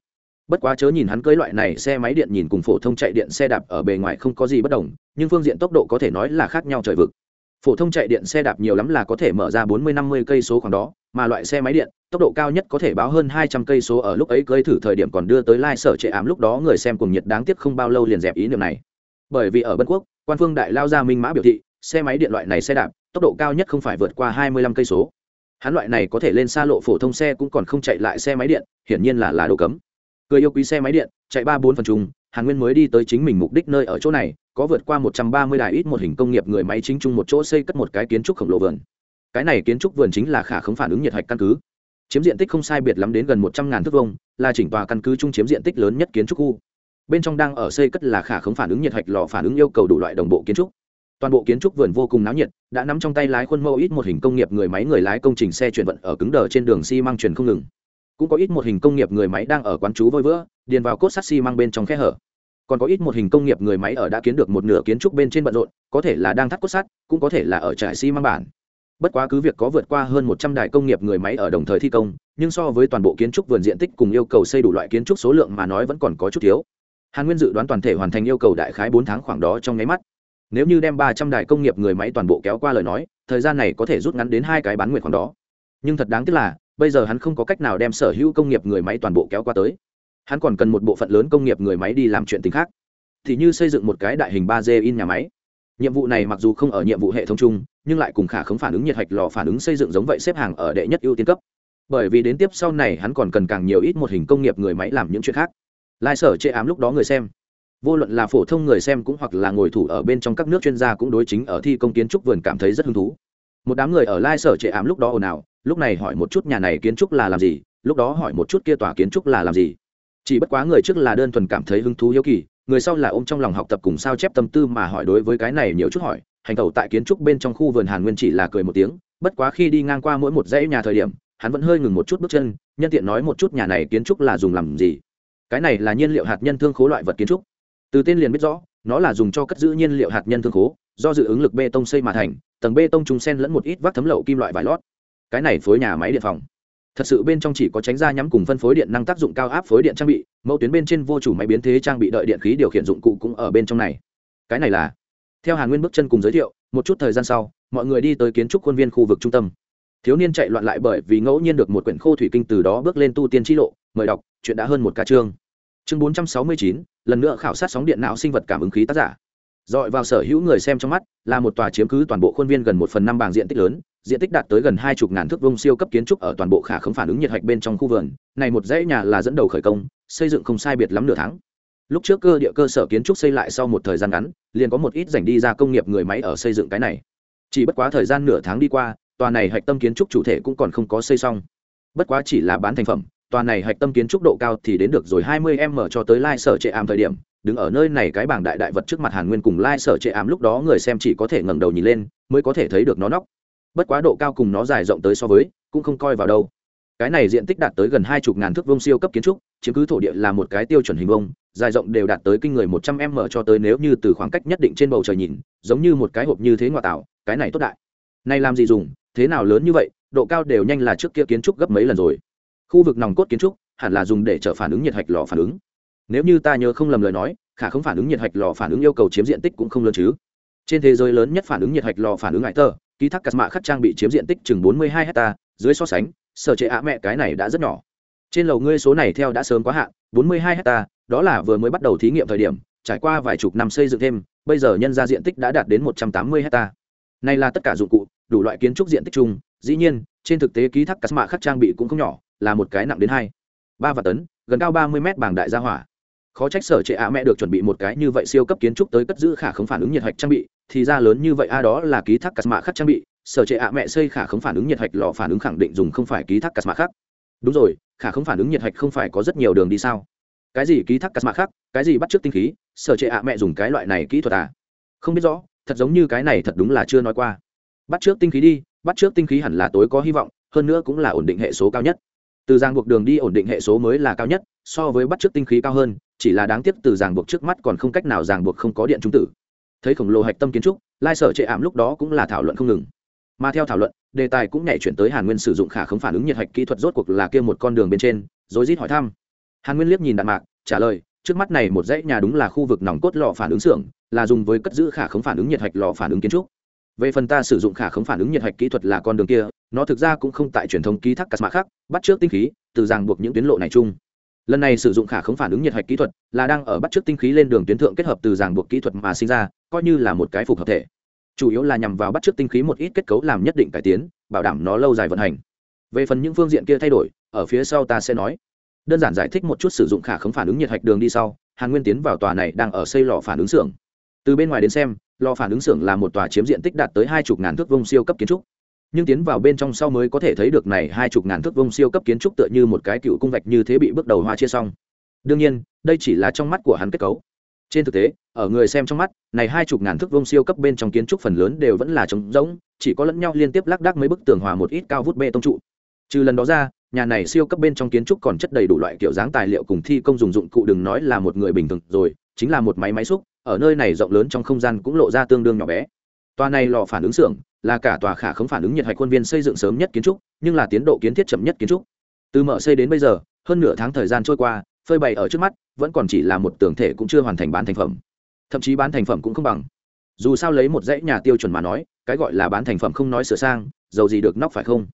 bất quá chớ nhìn hắn cưới loại này xe máy điện nhìn cùng phổ thông chạy điện xe đạp ở bề ngoài không có gì bất đồng, nhưng phương diện tốc độ có thể nói là khác nhau trời vực. Phổ thông chạy điện xe đạp nhiều lắm là có thể mở ra bốn mươi năm mươi cây số khoảng đó mà loại xe máy điện, tốc độ cao nhất có thể báo hơn hai trăm cây số ở lúc ấy cưới thử thời điểm còn đưa tới lai、like、sở trệ ám lúc đó người xem cùng nhiệt đáng tiếc không bao lâu liền dẹp ý niệm này. Bởi vì ở bân quốc, quan phương đại lao ra minh mã biểu thị, xe máy điện loại này xe đạp, tốc độ cao nhất không phải vượt qua hai mươi lăm cây số. Hắn loại này có thể lên xa lộ phổ thông xe cũng còn không chạy lại xe máy điện, hiển nhiên là là đồ cấm. Cười yêu quý xe máy điện, chạy ba bốn phần chung, hàn nguyên mới đi tới chính mình mục đích nơi ở chỗ này, có vượt qua một trăm ba mươi đài ít một hình công nghiệp người máy chính chung một chỗ xây cất một cái kiến trúc khổng lồ vườn cái này kiến trúc vườn chính là khả không phản ứng nhiệt hạch căn cứ. Chiếm diện tích không sai biệt lắm đến gần một trăm ngàn thước vông là chỉnh tòa căn cứ chung chiếm diện tích lớn nhất kiến trúc khu. Bên trong đang ở xây cất là khả không phản ứng nhiệt hạch lò phản ứng yêu cầu đủ loại đồng bộ kiến trúc. Toàn bộ kiến trúc vườn vô cùng náo nhiệt, đã nắm trong tay lái khuôn mẫu ít một hình công nghiệp người máy người lái công trình xe chuyển vận ở cứng đờ trên đường xi măng truyền không ngừng. Cũng có ít một hình công nghiệp người máy đang ở quán chú vôi vữa, điền vào cốt sắt xi bên trong khe hở. Còn có ít một hình công nghiệp người máy ở đã kiến được một nửa kiến trúc bên trên bận rộn, có thể là đang thắt cốt sắt, cũng có thể là ở trại xi bản bất quá cứ việc có vượt qua hơn một trăm đài công nghiệp người máy ở đồng thời thi công, nhưng so với toàn bộ kiến trúc vườn diện tích cùng yêu cầu xây đủ loại kiến trúc số lượng mà nói vẫn còn có chút thiếu. Hàn nguyên dự đoán toàn thể hoàn thành yêu cầu đại khái bốn tháng khoảng đó trong nháy mắt. Nếu như đem ba trăm đài công nghiệp người máy toàn bộ kéo qua lời nói, thời gian này có thể rút ngắn đến hai cái bán nguyện khoảng đó. Nhưng thật đáng tiếc là, bây giờ hắn không có cách nào đem sở hữu công nghiệp người máy toàn bộ kéo qua tới. Hắn còn cần một bộ phận lớn công nghiệp người máy đi làm chuyện tính khác. Thì như xây dựng một cái đại hình ba d in nhà máy. Nhiệm vụ này mặc dù không ở nhiệm vụ hệ thống chung nhưng lại cùng khả không phản ứng nhiệt hạch lò phản ứng xây dựng giống vậy xếp hàng ở đệ nhất ưu tiên cấp. Bởi vì đến tiếp sau này hắn còn cần càng nhiều ít một hình công nghiệp người máy làm những chuyện khác. Lai sở chệ ám lúc đó người xem. Vô luận là phổ thông người xem cũng hoặc là ngồi thủ ở bên trong các nước chuyên gia cũng đối chính ở thi công kiến trúc vườn cảm thấy rất hứng thú. Một đám người ở lai sở chệ ám lúc đó ồn ào, lúc này hỏi một chút nhà này kiến trúc là làm gì, lúc đó hỏi một chút kia tòa kiến trúc là làm gì. Chỉ bất quá người trước là đơn thuần cảm thấy hứng thú hiếu kỳ, người sau là ôm trong lòng học tập cùng sao chép tâm tư mà hỏi đối với cái này nhiều chút hỏi hành tẩu tại kiến trúc bên trong khu vườn hàn nguyên chỉ là cười một tiếng, bất quá khi đi ngang qua mỗi một dãy nhà thời điểm, hắn vẫn hơi ngừng một chút bước chân, nhân tiện nói một chút nhà này kiến trúc là dùng làm gì. Cái này là nhiên liệu hạt nhân thương khố loại vật kiến trúc. Từ tên liền biết rõ, nó là dùng cho cất giữ nhiên liệu hạt nhân thương khố, do dự ứng lực bê tông xây mà thành, tầng bê tông trùng sen lẫn một ít vác thấm lậu kim loại vải lót. Cái này phối nhà máy điện phòng. Thật sự bên trong chỉ có tránh ra nhắm cùng phân phối điện năng tác dụng cao áp phối điện trang bị, mẫu tuyến bên trên vô chủ máy biến thế trang bị đợi điện khí điều khiển dụng cụ cũng ở bên trong này. Cái này là theo hàn nguyên bước chân cùng giới thiệu, một chút thời gian sau, mọi người đi tới kiến trúc khuôn viên khu vực trung tâm. Thiếu niên chạy loạn lại bởi vì ngẫu nhiên được một quyển khô thủy kinh từ đó bước lên tu tiên t lộ, mời đọc, chuyện đã hơn một ca chương. Chương bốn trăm sáu mươi chín, lần nữa khảo sát sóng điện não sinh vật cảm ứng khí tác giả. Dọi vào sở hữu người xem trong mắt, là một tòa chiếm cứ toàn bộ khuôn viên gần một phần năm bảng diện tích lớn, diện tích đạt tới gần hai chục ngàn thước vông siêu cấp kiến trúc ở toàn bộ khả không phản ứng nhiệt hạch bên trong khu vườn. Này một dãy nhà là dẫn đầu khởi công, xây dựng không sai biệt lắm nửa tháng. Lúc trước cơ địa cơ sở kiến trúc xây lại sau một thời gian ngắn liền có một ít dành đi ra công nghiệp người máy ở xây dựng cái này. Chỉ bất quá thời gian nửa tháng đi qua, tòa này hạch tâm kiến trúc chủ thể cũng còn không có xây xong. Bất quá chỉ là bán thành phẩm, tòa này hạch tâm kiến trúc độ cao thì đến được rồi 20 m cho tới lai sở trệ ảm thời điểm, đứng ở nơi này cái bảng đại đại vật trước mặt hàn nguyên cùng lai sở trệ ảm lúc đó người xem chỉ có thể ngẩng đầu nhìn lên, mới có thể thấy được nó nóc. Bất quá độ cao cùng nó dài rộng tới so với, cũng không coi vào đâu. Cái này diện tích đạt tới gần hai chục ngàn thước vông siêu cấp kiến trúc, chiếm cứ thổ địa là một cái tiêu chuẩn hình vông dài rộng đều đạt tới kinh người một trăm m cho tới nếu như từ khoảng cách nhất định trên bầu trời nhìn, giống như một cái hộp như thế ngoại tạo, cái này tốt đại. Này làm gì dùng, thế nào lớn như vậy, độ cao đều nhanh là trước kia kiến trúc gấp mấy lần rồi. Khu vực nòng cốt kiến trúc, hẳn là dùng để trở phản ứng nhiệt hạch lò phản ứng. Nếu như ta nhớ không lầm lời nói, khả không phản ứng nhiệt hạch lò phản ứng yêu cầu chiếm diện tích cũng không lớn chứ. Trên thế giới lớn nhất phản ứng nhiệt hạch lò phản ứng ngại tơ, ký thác cắt mạ khắc trang bị chiếm diện tích chừng bốn mươi hai hectare dưới so sánh, sở chế ạ mẹ cái này đã rất nhỏ. Trên lầu ngươi số này theo đã sớm quá hạn, bốn mươi hai hectare đó là vừa mới bắt đầu thí nghiệm thời điểm, trải qua vài chục năm xây dựng thêm, bây giờ nhân ra diện tích đã đạt đến một trăm tám mươi hectare này là tất cả dụng cụ, đủ loại kiến trúc diện tích chung, dĩ nhiên, trên thực tế ký thác cắt mạ khắc trang bị cũng không nhỏ, là một cái nặng đến hai, ba và tấn, gần cao ba mươi mét bảng đại gia hỏa. Khó trách sở trệ ạ mẹ được chuẩn bị một cái như vậy siêu cấp kiến trúc tới cất giữ khả không phản ứng nhiệt hạch trang bị, thì ra lớn như vậy a, đó là ký thác cắt mạ khắc trang bị, sở trệ ạ mẹ xây khả không phản ứng nhiệt hạch lò phản ứng khẳng định dùng không phải ký thác cắt mạ khắc. Đúng rồi, khả không phản ứng nhiệt hạch không phải có rất nhiều đường đi sao? Cái gì ký thác cắt mạ khác, cái gì bắt t tinh khí sở trệ ạ mẹ dùng cái loại này kỹ thuật à? Không biết rõ thật giống như cái này thật đúng là chưa nói qua. Bắt trước tinh khí đi bắt trước tinh khí hẳn là tối có hy vọng hơn nữa cũng là ổn định hệ số cao nhất. Từ ràng buộc đường đi ổn định hệ số mới là cao nhất so với bắt trước tinh khí cao hơn chỉ là đáng tiếc từ ràng buộc trước mắt còn không cách nào ràng buộc không có điện trung tử. Thấy khổng lồ hạch tâm kiến trúc lai sở trệ ảm lúc đó cũng là thảo luận không ngừng. Mà theo thảo luận đề tài cũng nhảy chuyển tới hàn nguyên sử dụng khả không phản ứng nhiệt hạch kỹ thuật rốt cuộc là kia một con đường bên trên rồi rít hỏi thăm hàn nguyên liếc nhìn đạn mạc, trả lời, trước mắt này một dãy nhà đúng là khu vực nòng cốt lò phản ứng xưởng, là dùng với cất giữ khả không phản ứng nhiệt hạch lò phản ứng kiến trúc. Về phần ta sử dụng khả không phản ứng nhiệt hạch kỹ thuật là con đường kia, nó thực ra cũng không tại truyền thống ký thác cắt mạ khác, bắt trước tinh khí, từ ràng buộc những tuyến lộ này chung. Lần này sử dụng khả không phản ứng nhiệt hạch kỹ thuật là đang ở bắt trước tinh khí lên đường tuyến thượng kết hợp từ ràng buộc kỹ thuật mà sinh ra, coi như là một cái phục hợp thể. Chủ yếu là nhằm vào bắt trước tinh khí một ít kết cấu làm nhất định cải tiến, bảo đảm nó lâu dài vận hành. Về phần những phương diện kia thay đổi, ở phía sau ta sẽ nói đơn giản giải thích một chút sử dụng khả khống phản ứng nhiệt hạch đường đi sau, hàn nguyên tiến vào tòa này đang ở xây lò phản ứng xưởng. Từ bên ngoài đến xem, lò phản ứng xưởng là một tòa chiếm diện tích đạt tới hai chục ngàn thước vông siêu cấp kiến trúc. Nhưng tiến vào bên trong sau mới có thể thấy được này hai chục ngàn thước vông siêu cấp kiến trúc tựa như một cái cựu cung vạch như thế bị bước đầu hoa chia xong. Đương nhiên, đây chỉ là trong mắt của hắn kết cấu. Trên thực tế, ở người xem trong mắt, này hai chục ngàn thước vông siêu cấp bên trong kiến trúc phần lớn đều vẫn là trống rỗng, chỉ có lẫn nhau liên tiếp lác đác mấy bức tường hòa một ít cao vút bê tông trụ. Trừ lần đó ra nhà này siêu cấp bên trong kiến trúc còn chất đầy đủ loại kiểu dáng tài liệu cùng thi công dùng dụng cụ, đừng nói là một người bình thường rồi, chính là một máy máy xúc, ở nơi này rộng lớn trong không gian cũng lộ ra tương đương nhỏ bé. Tòa này lò phản ứng xưởng là cả tòa khả không phản ứng nhiệt hạch khuôn viên xây dựng sớm nhất kiến trúc, nhưng là tiến độ kiến thiết chậm nhất kiến trúc. Từ mở xây đến bây giờ, hơn nửa tháng thời gian trôi qua, phơi bày ở trước mắt, vẫn còn chỉ là một tường thể cũng chưa hoàn thành bán thành phẩm. Thậm chí bán thành phẩm cũng không bằng. Dù sao lấy một dãy nhà tiêu chuẩn mà nói, cái gọi là bán thành phẩm không nói sửa sang, dầu gì được nóc phải không?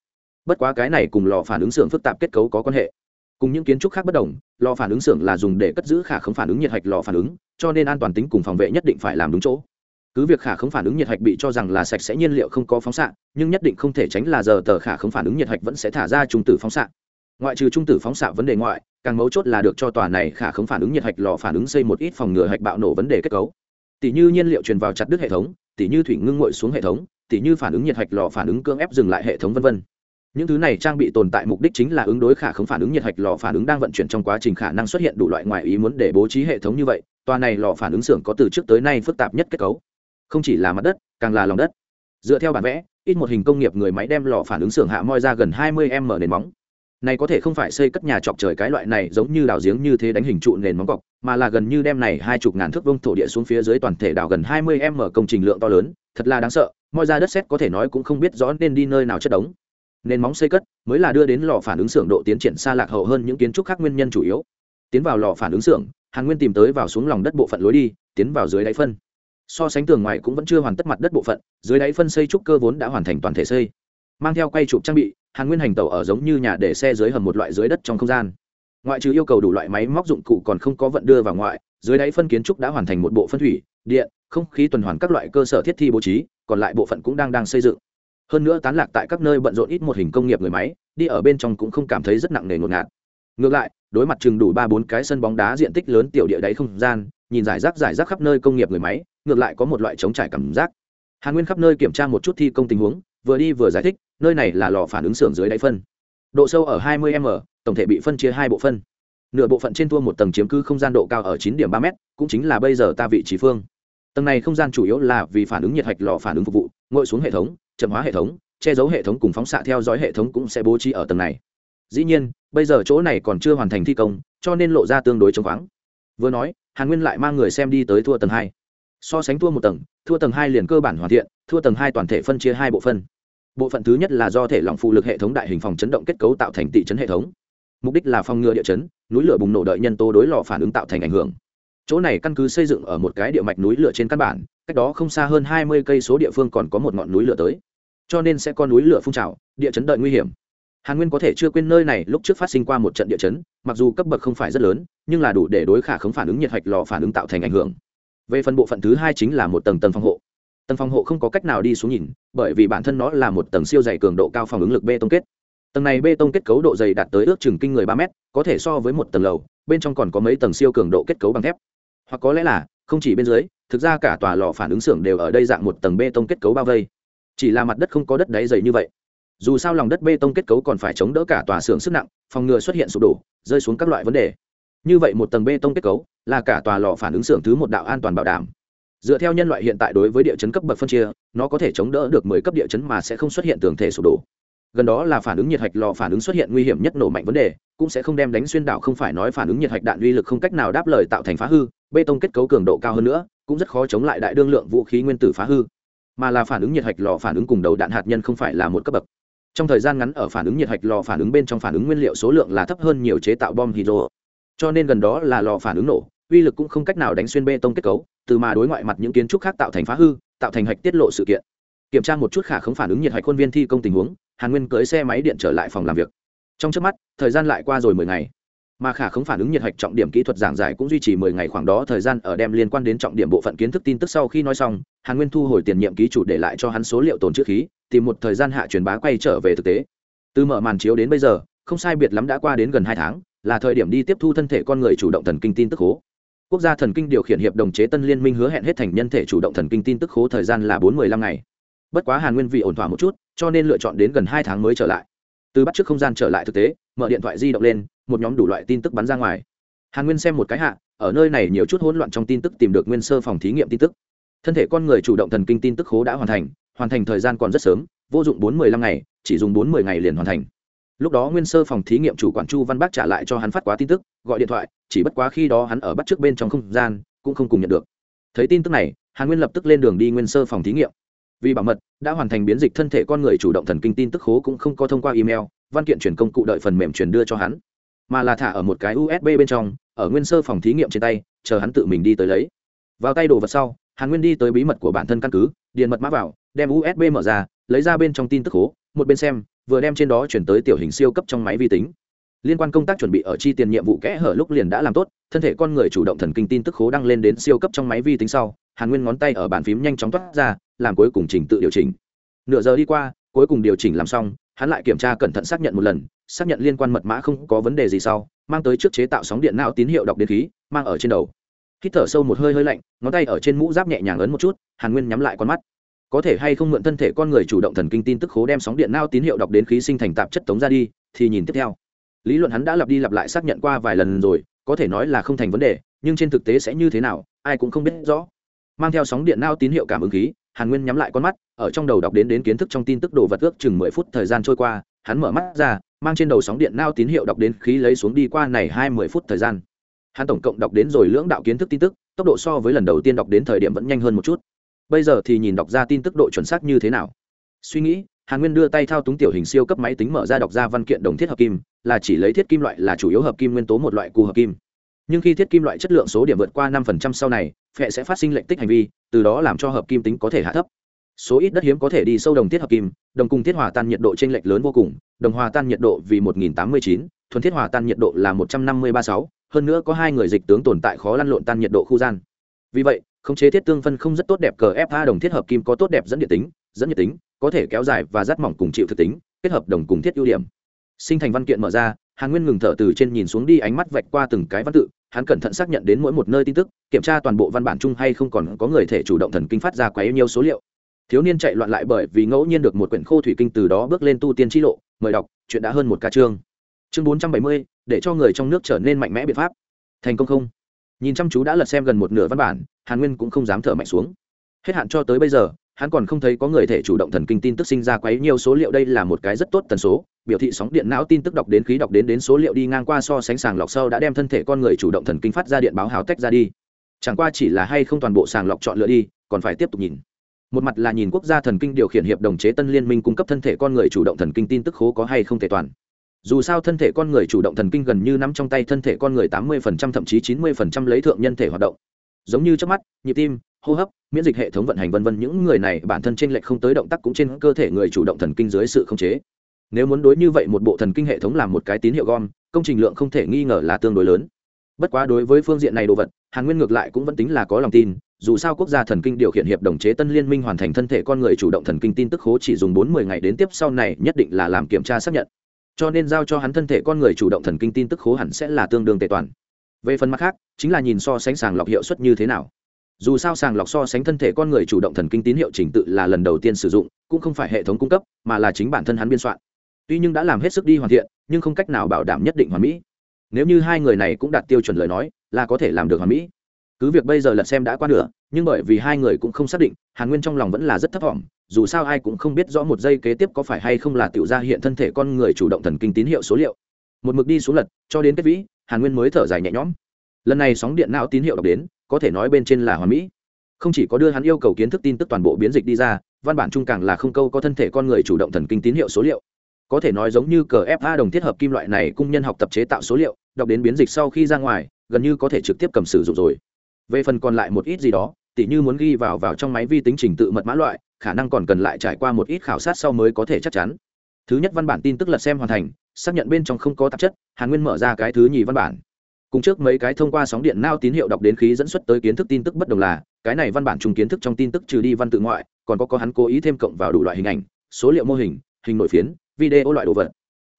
Bất quá cái này cùng lò phản ứng xưởng phức tạp kết cấu có quan hệ. Cùng những kiến trúc khác bất đồng, lò phản ứng xưởng là dùng để cất giữ khả không phản ứng nhiệt hạch lò phản ứng, cho nên an toàn tính cùng phòng vệ nhất định phải làm đúng chỗ. Cứ việc khả không phản ứng nhiệt hạch bị cho rằng là sạch sẽ nhiên liệu không có phóng xạ, nhưng nhất định không thể tránh là giờ tờ khả không phản ứng nhiệt hạch vẫn sẽ thả ra trung tử phóng xạ. Ngoại trừ trung tử phóng xạ vấn đề ngoại, càng mấu chốt là được cho tòa này khả không phản ứng nhiệt hạch lò phản ứng xây một ít phòng ngừa hạch bạo nổ vấn đề kết cấu. Tỷ như nhiên liệu truyền vào chặt đứt hệ thống tỷ như thủy ngưng ngội xuống hệ thống tỷ như phản ứng nhiệt hạch lò phản ứng cưỡng ép dừng lại hệ thống vân vân những thứ này trang bị tồn tại mục đích chính là ứng đối khả không phản ứng nhiệt hạch lò phản ứng đang vận chuyển trong quá trình khả năng xuất hiện đủ loại ngoại ý muốn để bố trí hệ thống như vậy, tòa này lò phản ứng xưởng có từ trước tới nay phức tạp nhất kết cấu. Không chỉ là mặt đất, càng là lòng đất. Dựa theo bản vẽ, ít một hình công nghiệp người máy đem lò phản ứng xưởng hạ moi ra gần 20 m nền móng. Này có thể không phải xây cất nhà chọc trời cái loại này giống như đào giếng như thế đánh hình trụ nền móng cọc, mà là gần như đem này hai chục ngàn thước vông thổ địa xuống phía dưới toàn thể đào gần 20 m công trình lượng to lớn, thật là đáng sợ, moi ra đất xét có thể nói cũng không biết rõ nên đi nơi nào chất đống nền móng xây cất, mới là đưa đến lò phản ứng xưởng độ tiến triển xa lạc hậu hơn những kiến trúc khác nguyên nhân chủ yếu. Tiến vào lò phản ứng xưởng, hàn nguyên tìm tới vào xuống lòng đất bộ phận lối đi, tiến vào dưới đáy phân. So sánh tường ngoài cũng vẫn chưa hoàn tất mặt đất bộ phận, dưới đáy phân xây trúc cơ vốn đã hoàn thành toàn thể xây. Mang theo quay chụp trang bị, hàn nguyên hành tàu ở giống như nhà để xe dưới hầm một loại dưới đất trong không gian. Ngoại trừ yêu cầu đủ loại máy móc dụng cụ còn không có vận đưa vào ngoại, dưới đáy phân kiến trúc đã hoàn thành một bộ phân thủy, điện, không khí tuần hoàn các loại cơ sở thiết thi bố trí, còn lại bộ phận cũng đang đang xây dựng hơn nữa tán lạc tại các nơi bận rộn ít một hình công nghiệp người máy, đi ở bên trong cũng không cảm thấy rất nặng nề ngột ngạt. Ngược lại, đối mặt chừng đủ ba bốn cái sân bóng đá diện tích lớn tiểu địa đáy không gian, nhìn giải rác giải rác khắp nơi công nghiệp người máy, ngược lại có một loại chống trải cảm giác. Hàn nguyên khắp nơi kiểm tra một chút thi công tình huống, vừa đi vừa giải thích, nơi này là lò phản ứng xưởng dưới đáy phân. Độ sâu ở 20 m, tổng thể bị phân chia hai bộ phân. Nửa bộ phận trên thua một tầng chiếm cứ không gian độ cao ở 9 điểm 3 m cũng chính là bây giờ ta vị trí phương. Tầng này không gian chủ yếu là vì phản ứng nhiệt hạch lò phản ứng phục vụ, ngồi xuống hệ thống chậm hóa hệ thống, che giấu hệ thống cùng phóng xạ theo dõi hệ thống cũng sẽ bố trí ở tầng này. Dĩ nhiên, bây giờ chỗ này còn chưa hoàn thành thi công, cho nên lộ ra tương đối chống khoáng vừa nói, hàn nguyên lại mang người xem đi tới thua tầng hai. So sánh thua một tầng, thua tầng hai liền cơ bản hoàn thiện, thua tầng hai toàn thể phân chia hai bộ phân bộ phận thứ nhất là do thể lỏng phụ lực hệ thống đại hình phòng chấn động kết cấu tạo thành tị chấn hệ thống. Mục đích là phòng ngừa địa chấn, núi lửa bùng nổ đợi nhân tố đối lò phản ứng tạo thành ảnh hưởng chỗ này căn cứ xây dựng ở một cái địa mạch núi lửa trên căn bản, cách đó không xa hơn hai mươi cây số địa phương còn có một ngọn núi lửa tới. Cho nên sẽ có núi lửa phun trào, địa chấn đợi nguy hiểm. Hàn nguyên có thể chưa quên nơi này, lúc trước phát sinh qua một trận địa chấn, mặc dù cấp bậc không phải rất lớn, nhưng là đủ để đối khả khống phản ứng nhiệt hạch lò phản ứng tạo thành ảnh hưởng. Về phần bộ phận thứ hai chính là một tầng tầng phòng hộ. Tầng phòng hộ không có cách nào đi xuống nhìn, bởi vì bản thân nó là một tầng siêu dày cường độ cao phòng ứng lực bê tông kết. Tầng này bê tông kết cấu độ dày đạt tới ước chừng kinh người ba mét, có thể so với một tầng lầu, bên trong còn có mấy tầng siêu cường độ kết cấu bằng thép hoặc có lẽ là, không chỉ bên dưới, thực ra cả tòa lò phản ứng xưởng đều ở đây dạng một tầng bê tông kết cấu bao vây. Chỉ là mặt đất không có đất đáy dày như vậy. Dù sao lòng đất bê tông kết cấu còn phải chống đỡ cả tòa xưởng sức nặng, phòng ngừa xuất hiện sụp đổ, rơi xuống các loại vấn đề. Như vậy một tầng bê tông kết cấu là cả tòa lò phản ứng xưởng thứ một đạo an toàn bảo đảm. Dựa theo nhân loại hiện tại đối với địa chấn cấp bậc phân chia, nó có thể chống đỡ được mười cấp địa chấn mà sẽ không xuất hiện tường thể sụp đổ. Gần đó là phản ứng nhiệt hạch lò phản ứng xuất hiện nguy hiểm nhất nổ mạnh vấn đề, cũng sẽ không đem đánh xuyên đảo không phải nói phản ứng nhiệt hạch đạn uy lực không cách nào đáp lời tạo thành phá hư bê tông kết cấu cường độ cao hơn nữa, cũng rất khó chống lại đại đương lượng vũ khí nguyên tử phá hư. Mà là phản ứng nhiệt hạch lò phản ứng cùng đầu đạn hạt nhân không phải là một cấp bậc. Trong thời gian ngắn ở phản ứng nhiệt hạch lò phản ứng bên trong phản ứng nguyên liệu số lượng là thấp hơn nhiều chế tạo bom hydro. Cho nên gần đó là lò phản ứng nổ, uy lực cũng không cách nào đánh xuyên bê tông kết cấu, từ mà đối ngoại mặt những kiến trúc khác tạo thành phá hư, tạo thành hạch tiết lộ sự kiện. Kiểm tra một chút khả không phản ứng nhiệt hạch khuôn viên thi công tình huống, hàn nguyên cưới xe máy điện trở lại phòng làm việc. Trong trước mắt, thời gian lại qua rồi mười ngày mà khả không phản ứng nhiệt hạch trọng điểm kỹ thuật giảng giải cũng duy trì mười ngày khoảng đó thời gian ở đem liên quan đến trọng điểm bộ phận kiến thức tin tức sau khi nói xong, hàn nguyên thu hồi tiền nhiệm ký chủ để lại cho hắn số liệu tồn chữ khí, tìm một thời gian hạ truyền bá quay trở về thực tế. Từ mở màn chiếu đến bây giờ, không sai biệt lắm đã qua đến gần hai tháng, là thời điểm đi tiếp thu thân thể con người chủ động thần kinh tin tức hố quốc gia thần kinh điều khiển hiệp đồng chế tân liên minh hứa hẹn hết thành nhân thể chủ động thần kinh tin tức khố thời gian là bốn mươi lăm ngày. Bất quá hàn nguyên vì ổn thỏa một chút, cho nên lựa chọn đến gần hai tháng mới trở lại. Từ bắt trước không gian trở lại thực tế, mở điện thoại di động lên một nhóm đủ loại tin tức bắn ra ngoài. Hàn nguyên xem một cái hạ, ở nơi này nhiều chút hỗn loạn trong tin tức tìm được nguyên sơ phòng thí nghiệm tin tức. Thân thể con người chủ động thần kinh tin tức khố đã hoàn thành hoàn thành thời gian còn rất sớm, vô dụng bốn mươi lăm ngày, chỉ dùng bốn mươi ngày liền hoàn thành. Lúc đó nguyên sơ phòng thí nghiệm chủ quản chu văn bác trả lại cho hắn phát quá tin tức, gọi điện thoại, chỉ bất quá khi đó hắn ở bắt trước bên trong không gian, cũng không cùng nhận được. Thấy tin tức này, hàn nguyên lập tức lên đường đi nguyên sơ phòng thí nghiệm. Vì bảo mật, đã hoàn thành biến dịch thân thể con người chủ động thần kinh tin tức khố cũng không có thông qua email, văn kiện chuyển công cụ đợi phần mềm truyền đưa cho hắn mà là thả ở một cái usb bên trong, ở nguyên sơ phòng thí nghiệm trên tay, chờ hắn tự mình đi tới lấy. Vào tay đồ vật sau, hàn nguyên đi tới bí mật của bản thân căn cứ, điền mật mã vào, đem usb mở ra, lấy ra bên trong tin tức khố một bên xem, vừa đem trên đó chuyển tới tiểu hình siêu cấp trong máy vi tính. Liên quan công tác chuẩn bị ở chi tiền nhiệm vụ kẽ hở lúc liền đã làm tốt, thân thể con người chủ động thần kinh tin tức khố đăng lên đến siêu cấp trong máy vi tính sau, hàn nguyên ngón tay ở bàn phím nhanh chóng toát ra, làm cuối cùng trình tự điều chỉnh. Nửa giờ đi qua, cuối cùng điều chỉnh làm xong hắn lại kiểm tra cẩn thận xác nhận một lần, xác nhận liên quan mật mã không có vấn đề gì sau, mang tới trước chế tạo sóng điện não tín hiệu đọc điện khí, mang ở trên đầu. Hít thở sâu một hơi hơi lạnh, ngón tay ở trên mũ giáp nhẹ nhàng ấn một chút, hàn nguyên nhắm lại con mắt. Có thể hay không mượn thân thể con người chủ động thần kinh tin tức khố đem sóng điện não tín hiệu đọc đến khí sinh thành tạp chất tống ra đi, thì nhìn tiếp theo. Lý luận hắn đã lặp đi lặp lại xác nhận qua vài lần rồi, có thể nói là không thành vấn đề, nhưng trên thực tế sẽ như thế nào, ai cũng không biết rõ. Mang theo sóng điện não tín hiệu cảm ứng khí hàn nguyên nhắm lại con mắt, ở trong đầu đọc đến đến kiến thức trong tin tức đồ vật ước chừng mười phút thời gian trôi qua, hắn mở mắt ra, mang trên đầu sóng điện nao tín hiệu đọc đến khí lấy xuống đi qua này hai mươi phút thời gian. Hắn tổng cộng đọc đến rồi lưỡng đạo kiến thức tin tức, tốc độ so với lần đầu tiên đọc đến thời điểm vẫn nhanh hơn một chút. Bây giờ thì nhìn đọc ra tin tức độ chuẩn xác như thế nào. Suy nghĩ, hàn nguyên đưa tay thao túng tiểu hình siêu cấp máy tính mở ra đọc ra văn kiện đồng thiết hợp kim, là chỉ lấy thiết kim loại là chủ yếu hợp kim nguyên tố một loại cu hợp kim nhưng khi thiết kim loại chất lượng số điểm vượt qua năm sau này phệ sẽ phát sinh lệnh tích hành vi, từ đó làm cho hợp kim tính có thể hạ thấp. Số ít đất hiếm có thể đi sâu đồng thiết hợp kim, đồng cùng thiết hòa tan nhiệt độ t r ê n lệch lớn vô cùng, đồng hòa tan nhiệt độ vì một nghìn tám mươi chín, thuần thiết hòa tan nhiệt độ là một trăm năm mươi ba sáu, hơn nữa có hai người dịch tướng tồn tại khó lăn lộn tan nhiệt độ khu gian. Vì vậy, khống chế thiết tương phân không rất tốt đẹp cờ fa đồng thiết hợp kim có tốt đẹp dẫn điện tính, dẫn nhiệt tính, có thể kéo dài và rát mỏng cùng chịu thực tính, kết hợp đồng cùng thiết ưu điểm. Sinh thành văn kiện mở ra, hàn nguyên ngừng thở từ trên nhìn xuống đi ánh mắt vạch qua từng cái văn tự hắn cẩn thận xác nhận đến mỗi một nơi tin tức, kiểm tra toàn bộ văn bản chung hay không còn có người thể chủ động thần kinh phát ra quá nhiều số liệu. Thiếu niên chạy loạn lại bởi vì ngẫu nhiên được một quyển khô thủy kinh từ đó bước lên tu tiên t lộ, mời đọc, chuyện đã hơn một ca chương. Chương bốn trăm bảy mươi, để cho người trong nước trở nên mạnh mẽ biện pháp. Thành công không? Nhìn chăm chú đã lật xem gần một nửa văn bản, hàn nguyên cũng không dám thở mạnh xuống. Hết hạn cho tới bây giờ hắn còn không thấy có người thể chủ động thần kinh tin tức sinh ra quấy nhiều số liệu đây là một cái rất tốt tần số. Biểu thị sóng điện não tin tức đọc đến khí đọc đến đến số liệu đi ngang qua so sánh sàng lọc sâu đã đem thân thể con người chủ động thần kinh phát ra điện báo háo tách ra đi. Chẳng qua chỉ là hay không toàn bộ sàng lọc chọn lựa đi, còn phải tiếp tục nhìn. Một mặt là nhìn quốc gia thần kinh điều khiển hiệp đồng chế tân liên minh cung cấp thân thể con người chủ động thần kinh tin tức khố có hay không thể toàn. Dù sao thân thể con người chủ động thần kinh gần như nắm trong tay thân thể con người tám mươi thậm chí chín mươi lấy thượng nhân thể hoạt động. Giống như trước mắt, nhịp tim hô hấp, miễn dịch hệ thống vận hành vân vân, những người này bản thân trên lệch không tới động tác cũng trên cơ thể người chủ động thần kinh dưới sự khống chế. Nếu muốn đối như vậy một bộ thần kinh hệ thống làm một cái tín hiệu gom, công trình lượng không thể nghi ngờ là tương đối lớn. Bất quá đối với phương diện này đồ vật, hàn nguyên ngược lại cũng vẫn tính là có lòng tin, dù sao quốc gia thần kinh điều khiển hiệp đồng chế tân liên minh hoàn thành thân thể con người chủ động thần kinh tin tức khố chỉ dùng bốn mươi ngày đến tiếp sau này nhất định là làm kiểm tra xác nhận. Cho nên giao cho hắn thân thể con người chủ động thần kinh tin tức khố hẳn sẽ là tương đương tệ toàn. Về phần mặt khác, chính là nhìn so sánh sàng lọc hiệu suất như thế nào dù sao sàng lọc so sánh thân thể con người chủ động thần kinh tín hiệu trình tự là lần đầu tiên sử dụng, cũng không phải hệ thống cung cấp, mà là chính bản thân hắn biên soạn. Tuy nhưng đã làm hết sức đi hoàn thiện, nhưng không cách nào bảo đảm nhất định hoàn mỹ. Nếu như hai người này cũng đạt tiêu chuẩn lời nói, là có thể làm được hoàn mỹ. Cứ việc bây giờ lật xem đã qua nửa, nhưng bởi vì hai người cũng không xác định, hàn nguyên trong lòng vẫn là rất thấp t dù sao ai cũng không biết rõ một giây kế tiếp có phải hay không là tiểu ra hiện thân thể con người chủ động thần kinh tín hiệu số liệu. Một mực đi xuống lật, cho đến kết vĩ, hàn nguyên mới thở dài nhẹ nhõm. Lần này sóng điện não tín hiệu đọc đến có thể nói bên trên là hoàn mỹ. Không chỉ có đưa hắn yêu cầu kiến thức tin tức toàn bộ biến dịch đi ra, văn bản trung càng là không câu có thân thể con người chủ động thần kinh tín hiệu số liệu. Có thể nói giống như cờ fa đồng thiết hợp kim loại này cung nhân học tập chế tạo số liệu, đọc đến biến dịch sau khi ra ngoài, gần như có thể trực tiếp cầm sử dụng rồi. Về phần còn lại một ít gì đó, tỉ như muốn ghi vào vào trong máy vi tính trình tự mật mã loại, khả năng còn cần lại trải qua một ít khảo sát sau mới có thể chắc chắn. Thứ nhất văn bản tin tức lật xem hoàn thành, xác nhận bên trong không có tạp chất, hàn nguyên mở ra cái thứ nhì văn bản cùng trước mấy cái thông qua sóng điện nao tín hiệu đọc đến khí dẫn xuất tới kiến thức tin tức bất đồng là, cái này văn bản chung kiến thức trong tin tức trừ đi văn tự ngoại, còn có có hắn cố ý thêm cộng vào đủ loại hình ảnh, số liệu mô hình hình nội phiến, video loại đồ vật.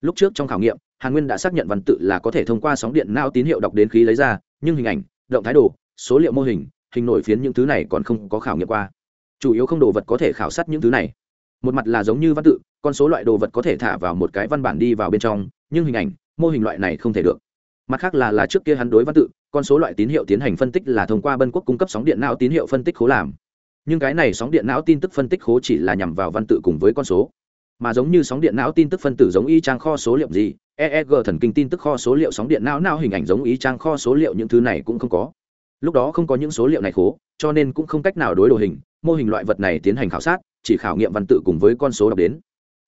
Lúc trước trong khảo nghiệm, hàn nguyên đã xác nhận văn tự là có thể thông qua sóng điện não tín hiệu đọc đến khí lấy ra, nhưng hình ảnh, động thái đồ, số liệu mô hình hình nổi phiến những thứ này còn không có khảo nghiệm qua. Chủ yếu không đồ vật có thể khảo sát những thứ này. Một mặt là giống như văn tự, con số loại đồ vật có thể thả vào một cái văn bản đi vào bên trong, nhưng hình ảnh, mô hình loại này không thể được mặt khác là là trước kia hắn đối văn tự, con số loại tín hiệu tiến hành phân tích là thông qua bân quốc cung cấp sóng điện não tín hiệu phân tích khố làm. Nhưng cái này sóng điện não tin tức phân tích khố chỉ là nhằm vào văn tự cùng với con số. Mà giống như sóng điện não tin tức phân tử giống y trang kho số liệu gì eeg thần kinh tin tức kho số liệu sóng điện não não hình ảnh giống y trang kho số liệu những thứ này cũng không có. Lúc đó không có những số liệu này khố, cho nên cũng không cách nào đối đồ hình, mô hình loại vật này tiến hành khảo sát, chỉ khảo nghiệm văn tự cùng với con số đọc đến.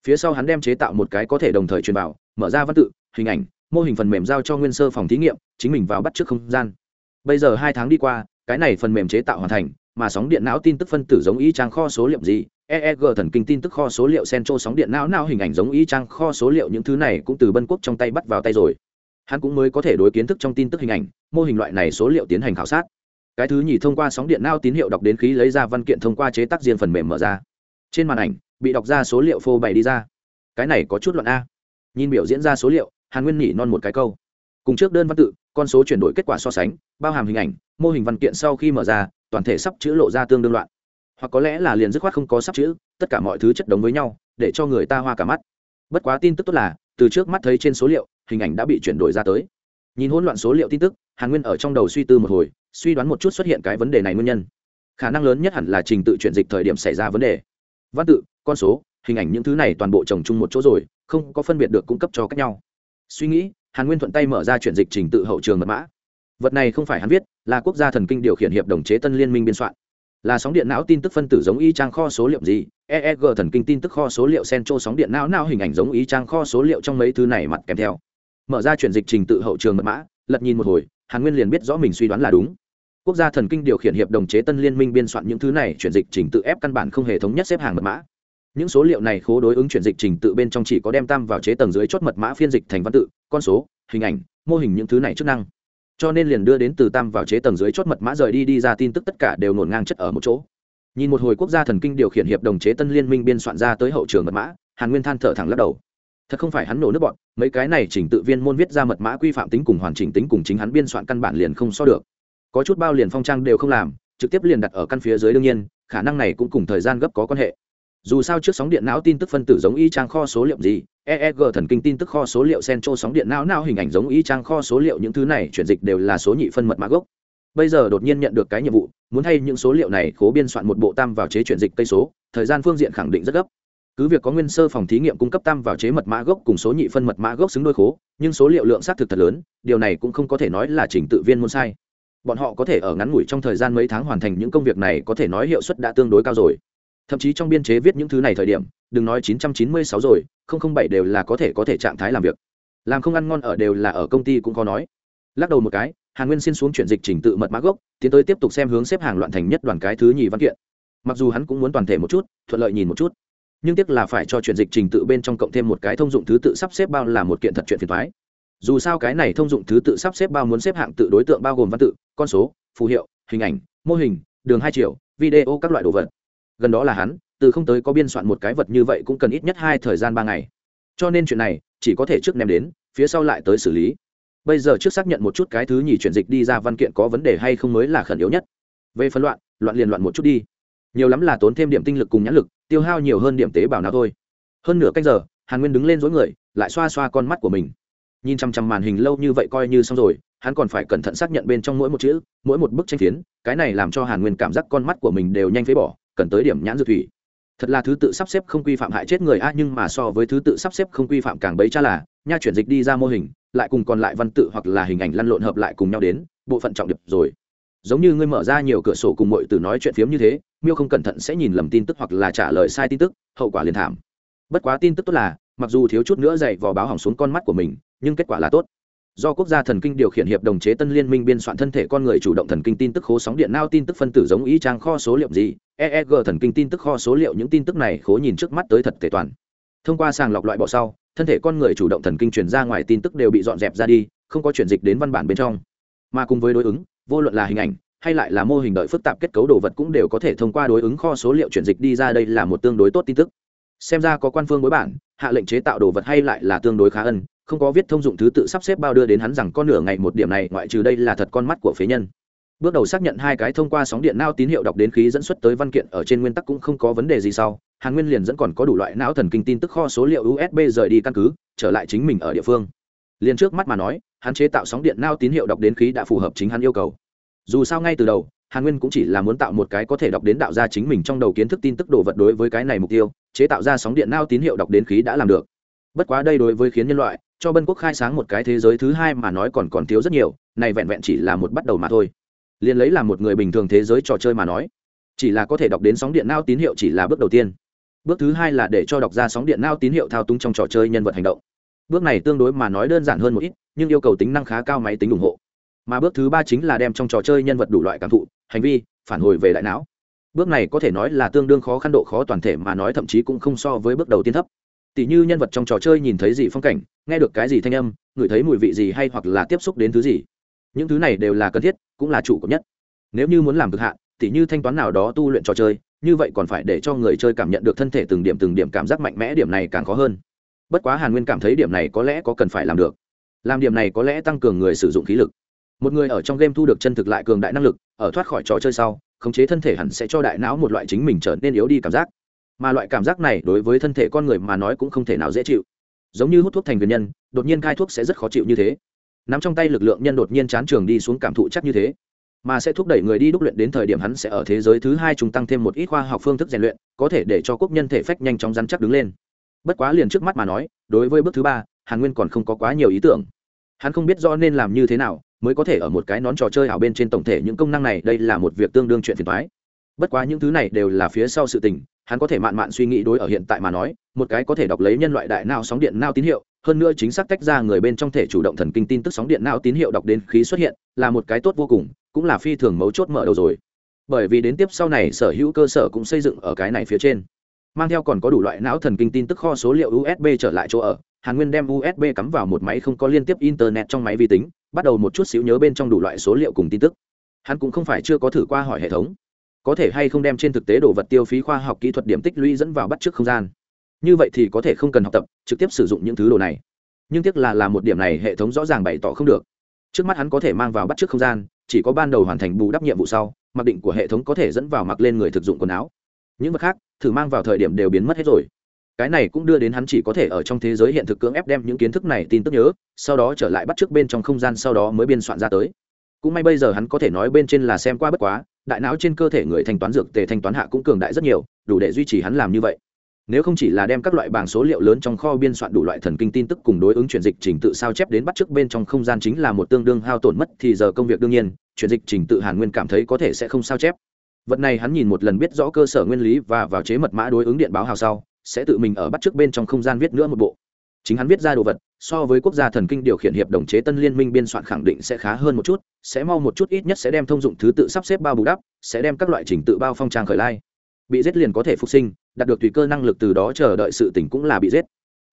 Phía sau hắn đem chế tạo một cái có thể đồng thời truyền vào, mở ra văn tự, hình ảnh mô hình phần mềm giao cho nguyên sơ phòng thí nghiệm, chính mình vào bắt trước không gian. Bây giờ hai tháng đi qua, cái này phần mềm chế tạo hoàn thành, mà sóng điện não tin tức phân tử giống y trang kho số liệu gì eeg thần kinh tin tức kho số liệu centro sóng điện não não hình ảnh giống y trang kho số liệu những thứ này cũng từ bân quốc trong tay bắt vào tay rồi. Hắn cũng mới có thể đối kiến thức trong tin tức hình ảnh, mô hình loại này số liệu tiến hành khảo sát. Cái thứ nhì thông qua sóng điện não tín hiệu đọc đến khí lấy ra văn kiện thông qua chế tác riêng phần mềm mở ra. Trên màn ảnh, bị đọc ra số liệu phô bày đi ra. Cái này có chút luận a. Nhìn biểu diễn ra số liệu hàn nguyên nhỉ non một cái câu. Cùng trước đơn văn tự, con số chuyển đổi kết quả so sánh, bao hàm hình ảnh, mô hình văn kiện sau khi mở ra, toàn thể sắp chữ lộ ra tương đương loạn. Hoặc có lẽ là liền dứt khoát không có sắp chữ, tất cả mọi thứ chất đống với nhau, để cho người ta hoa cả mắt. Bất quá tin tức tốt là, từ trước mắt thấy trên số liệu, hình ảnh đã bị chuyển đổi ra tới. Nhìn hỗn loạn số liệu tin tức, hàn nguyên ở trong đầu suy tư một hồi, suy đoán một chút xuất hiện cái vấn đề này nguyên nhân. Khả năng lớn nhất hẳn là trình tự chuyển dịch thời điểm xảy ra vấn đề. Văn tự, con số, hình ảnh những thứ này toàn bộ trồng chung một chỗ rồi, không có phân biệt được cung cấp cho cách nhau suy nghĩ, hàn nguyên thuận tay mở ra chuyển dịch trình tự hậu trường mật mã. Vật này không phải hắn viết, là quốc gia thần kinh điều khiển hiệp đồng chế tân liên minh biên soạn. Là sóng điện não tin tức phân tử giống y trang kho số liệu gì? Eeg thần kinh tin tức kho số liệu centro sóng điện não não hình ảnh giống y trang kho số liệu trong mấy thứ này mặt kèm theo. Mở ra chuyển dịch trình tự hậu trường mật mã, lật nhìn một hồi, hàn nguyên liền biết rõ mình suy đoán là đúng. Quốc gia thần kinh điều khiển hiệp đồng chế tân liên minh biên soạn những thứ này chuyển dịch trình tự ép căn bản không hề thống nhất xếp hàng mật mã những số liệu này khố đối ứng chuyển dịch trình tự bên trong chỉ có đem tam vào chế tầng dưới chốt mật mã phiên dịch thành văn tự, con số, hình ảnh, mô hình những thứ này chức năng. Cho nên liền đưa đến từ tam vào chế tầng dưới chốt mật mã rời đi đi ra tin tức tất cả đều nổn ngang chất ở một chỗ. Nhìn một hồi quốc gia thần kinh điều khiển hiệp đồng chế tân liên minh biên soạn ra tới hậu trường mật mã, hàn nguyên than thở thẳng lắc đầu. Thật không phải hắn nổ nước bọn, mấy cái này chỉnh tự viên môn viết ra mật mã quy phạm tính cùng hoàn chỉnh tính cùng chính hắn biên soạn căn bản liền không so được. Có chút bao liền phong trang đều không làm, trực tiếp liền đặt ở căn phía dưới đương nhiên, khả năng này cũng cùng thời gian gấp có quan hệ dù sao trước sóng điện não tin tức phân tử giống y trang kho số liệu gì eeg thần kinh tin tức kho số liệu centro sóng điện não não hình ảnh giống y trang kho số liệu những thứ này chuyển dịch đều là số nhị phân mật mã gốc. Bây giờ đột nhiên nhận được cái nhiệm vụ, muốn thay những số liệu này cố biên soạn một bộ tam vào chế chuyển dịch cây số, thời gian phương diện khẳng định rất gấp. Cứ việc có nguyên sơ phòng thí nghiệm cung cấp tam vào chế mật mã gốc cùng số nhị phân mật mã gốc xứng đôi khố, nhưng số liệu lượng xác thực thật lớn, điều này cũng không có thể nói là trình tự viên muốn sai. Bọn họ có thể ở ngắn ngủi trong thời gian mấy tháng hoàn thành những công việc này có thể nói hiệu suất đã tương đối cao rồi thậm chí trong biên chế viết những thứ này thời điểm, đừng nói 996 rồi, không không bảy đều là có thể có thể trạng thái làm việc. Làm không ăn ngon ở đều là ở công ty cũng có nói. Lắc đầu một cái, hàn nguyên xin xuống chuyển dịch trình tự mật mã gốc, tiến tới tiếp tục xem hướng xếp hàng loạn thành nhất đoàn cái thứ nhì văn kiện. Mặc dù hắn cũng muốn toàn thể một chút, thuận lợi nhìn một chút. Nhưng tiếc là phải cho chuyển dịch trình tự bên trong cộng thêm một cái thông dụng thứ tự sắp xếp bao là một kiện thật chuyện phiền thoái dù sao cái này thông dụng thứ tự sắp xếp bao muốn xếp hạng tự đối tượng bao gồm văn tự, con số, phù hiệu, hình ảnh, mô hình, đường hai chiều, video các loại đồ vật gần đó là hắn, từ không tới có biên soạn một cái vật như vậy cũng cần ít nhất hai thời gian ba ngày. Cho nên chuyện này, chỉ có thể trước ném đến, phía sau lại tới xử lý. Bây giờ trước xác nhận một chút cái thứ nhì chuyển dịch đi ra văn kiện có vấn đề hay không mới là khẩn yếu nhất. Về phân loạn loạn liền loạn một chút đi. Nhiều lắm là tốn thêm điểm tinh lực cùng nhãn lực, tiêu hao nhiều hơn điểm tế bào nào thôi. Hơn nửa canh giờ, hàn nguyên đứng lên dối người, lại xoa xoa con mắt của mình. Nhìn chằm chằm màn hình lâu như vậy coi như xong rồi, hắn còn phải cẩn thận xác nhận bên trong mỗi một chữ, mỗi một bức tranh phiến, cái này làm cho hàn nguyên cảm giác con mắt của mình đều nhanh phế bỏ cần tới điểm nhãn dược thủy. Thật là thứ tự sắp xếp không quy phạm hại chết người a, nhưng mà so với thứ tự sắp xếp không quy phạm càng bấy cha là, nha chuyển dịch đi ra mô hình, lại cùng còn lại văn tự hoặc là hình ảnh lăn lộn hợp lại cùng nhau đến, bộ phận trọng điệp rồi. Giống như ngươi mở ra nhiều cửa sổ cùng mọi từ nói chuyện phiếm như thế, miêu không cẩn thận sẽ nhìn lầm tin tức hoặc là trả lời sai tin tức, hậu quả liền thảm. Bất quá tin tức tốt là, mặc dù thiếu chút nữa dậy vò báo hỏng xuống con mắt của mình, nhưng kết quả là tốt. Do quốc gia thần kinh điều khiển hiệp đồng chế tân liên minh biên soạn thân thể con người chủ động thần kinh tin tức khố sóng điện, nao tin tức phân tử giống ý trang kho số liệu gì eeg thần kinh tin tức kho số liệu những tin tức này khố nhìn trước mắt tới thật thể toàn. Thông qua sàng lọc loại bỏ sau, thân thể con người chủ động thần kinh truyền ra ngoài tin tức đều bị dọn dẹp ra đi, không có chuyển dịch đến văn bản bên trong. Mà cùng với đối ứng, vô luận là hình ảnh, hay lại là mô hình đợi phức tạp kết cấu đồ vật cũng đều có thể thông qua đối ứng kho số liệu chuyển dịch đi ra đây là một tương đối tốt tin tức. Xem ra có quan phương bối bản, hạ lệnh chế tạo đồ vật hay lại là tương đối khá ân, không có viết thông dụng thứ tự sắp xếp bao đưa đến hắn rằng con nửa ngày một điểm này, ngoại trừ đây là thật con mắt của phế nhân bước đầu xác nhận hai cái thông qua sóng điện não tín hiệu đọc đến khí dẫn xuất tới văn kiện ở trên nguyên tắc cũng không có vấn đề gì sau, hàn nguyên liền dẫn còn có đủ loại não thần kinh tin tức kho số liệu usb rời đi căn cứ, trở lại chính mình ở địa phương. Liền trước mắt mà nói, hắn chế tạo sóng điện não tín hiệu đọc đến khí đã phù hợp chính hắn yêu cầu. Dù sao ngay từ đầu, hàn nguyên cũng chỉ là muốn tạo một cái có thể đọc đến đạo ra chính mình trong đầu kiến thức tin tức đồ vật đối với cái này mục tiêu, chế tạo ra sóng điện não tín hiệu đọc đến khí đã làm được. Bất quá đây đối với khiến nhân loại, cho bân quốc khai sáng một cái thế giới thứ hai mà nói còn còn thiếu rất nhiều, này vẹn vẹn chỉ là một bắt đầu mà thôi liền lấy là một người bình thường thế giới trò chơi mà nói. Chỉ là có thể đọc đến sóng điện nao tín hiệu chỉ là bước đầu tiên. Bước thứ hai là để cho đọc ra sóng điện nao tín hiệu thao túng trong trò chơi nhân vật hành động. Bước này tương đối mà nói đơn giản hơn một ít, nhưng yêu cầu tính năng khá cao máy tính ủng hộ. Mà bước thứ ba chính là đem trong trò chơi nhân vật đủ loại cảm thụ, hành vi, phản hồi về đại não. Bước này có thể nói là tương đương khó khăn độ khó toàn thể mà nói thậm chí cũng không so với bước đầu tiên thấp. Tỷ như nhân vật trong trò chơi nhìn thấy gì phong cảnh, nghe được cái gì thanh âm, ngửi thấy mùi vị gì hay hoặc là tiếp xúc đến thứ gì. Những thứ này đều là cần thiết cũng là chủ cấp nhất. Nếu như muốn làm cực hạn, tỉ như thanh toán nào đó tu luyện trò chơi, như vậy còn phải để cho người chơi cảm nhận được thân thể từng điểm từng điểm cảm giác mạnh mẽ, điểm này càng khó hơn. Bất quá hàn nguyên cảm thấy điểm này có lẽ có cần phải làm được. Làm điểm này có lẽ tăng cường người sử dụng khí lực. Một người ở trong game thu được chân thực lại cường đại năng lực, ở thoát khỏi trò chơi sau, khống chế thân thể hẳn sẽ cho đại não một loại chính mình trở nên yếu đi cảm giác. Mà loại cảm giác này đối với thân thể con người mà nói cũng không thể nào dễ chịu. Giống như hút thuốc thành viên nhân, đột nhiên cai thuốc sẽ rất khó chịu như thế nắm trong tay lực lượng nhân đột nhiên chán trường đi xuống cảm thụ chắc như thế. Mà sẽ thúc đẩy người đi đúc luyện đến thời điểm hắn sẽ ở thế giới thứ hai chúng tăng thêm một ít khoa học phương thức rèn luyện, có thể để cho quốc nhân thể phách nhanh chóng rắn chắc đứng lên. Bất quá liền trước mắt mà nói, đối với bước thứ ba, hàn nguyên còn không có quá nhiều ý tưởng. Hắn không biết rõ nên làm như thế nào, mới có thể ở một cái nón trò chơi ảo bên trên tổng thể những công năng này, đây là một việc tương đương chuyện phiền thoái bất quá những thứ này đều là phía sau sự tình, hắn có thể mạn mạn suy nghĩ đối ở hiện tại mà nói, một cái có thể đọc lấy nhân loại đại não sóng điện não tín hiệu hơn nữa chính xác tách ra người bên trong thể chủ động thần kinh tin tức sóng điện não tín hiệu đọc đến khí xuất hiện, là một cái tốt vô cùng, cũng là phi thường mấu chốt mở đầu rồi. Bởi vì đến tiếp sau này, sở hữu cơ sở cũng xây dựng ở cái này phía trên. Mang theo còn có đủ loại não thần kinh tin tức kho số liệu usb trở lại chỗ ở, hàn nguyên đem usb cắm vào một máy không có liên tiếp internet trong máy vi tính, bắt đầu một chút xíu nhớ bên trong đủ loại số liệu cùng tin tức. Hắn cũng không phải chưa có thử qua hỏi hệ thống. Có thể hay không đem trên thực tế đồ vật tiêu phí khoa học kỹ thuật điểm tích lũy dẫn vào bắt trước không gian như vậy thì có thể không cần học tập, trực tiếp sử dụng những thứ đồ này. Nhưng tiếc là làm một điểm này hệ thống rõ ràng bày tỏ không được. Trước mắt hắn có thể mang vào bắt trước không gian, chỉ có ban đầu hoàn thành bù đắp nhiệm vụ sau, mặc định của hệ thống có thể dẫn vào mặc lên người thực dụng quần áo. Những vật khác, thử mang vào thời điểm đều biến mất hết rồi. Cái này cũng đưa đến hắn chỉ có thể ở trong thế giới hiện thực cưỡng ép đem những kiến thức này tin tức nhớ, sau đó trở lại bắt trước bên trong không gian sau đó mới biên soạn ra tới. Cũng may bây giờ hắn có thể nói bên trên là xem qua bất quá, đại não trên cơ thể người thanh toán dược tề thanh toán hạ cũng cường đại rất nhiều, đủ để duy trì hắn làm như vậy nếu không chỉ là đem các loại bảng số liệu lớn trong kho biên soạn đủ loại thần kinh tin tức cùng đối ứng chuyển dịch trình tự sao chép đến bắt trước bên trong không gian chính là một tương đương hao tổn mất thì giờ công việc đương nhiên, chuyển dịch trình tự hàn nguyên cảm thấy có thể sẽ không sao chép. Vật này hắn nhìn một lần biết rõ cơ sở nguyên lý và vào chế mật mã đối ứng điện báo hào sau, sẽ tự mình ở bắt trước bên trong không gian viết nữa một bộ. Chính hắn viết ra đồ vật, so với quốc gia thần kinh điều khiển hiệp đồng chế tân liên minh biên soạn khẳng định sẽ khá hơn một chút, sẽ mau một chút ít nhất sẽ đem thông dụng thứ tự sắp xếp bao bù đắp, sẽ đem các loại trình tự bao phong trang khởi lai. Bị giết liền có thể phục sinh đạt được tùy cơ năng lực từ đó chờ đợi sự tỉnh cũng là bị giết.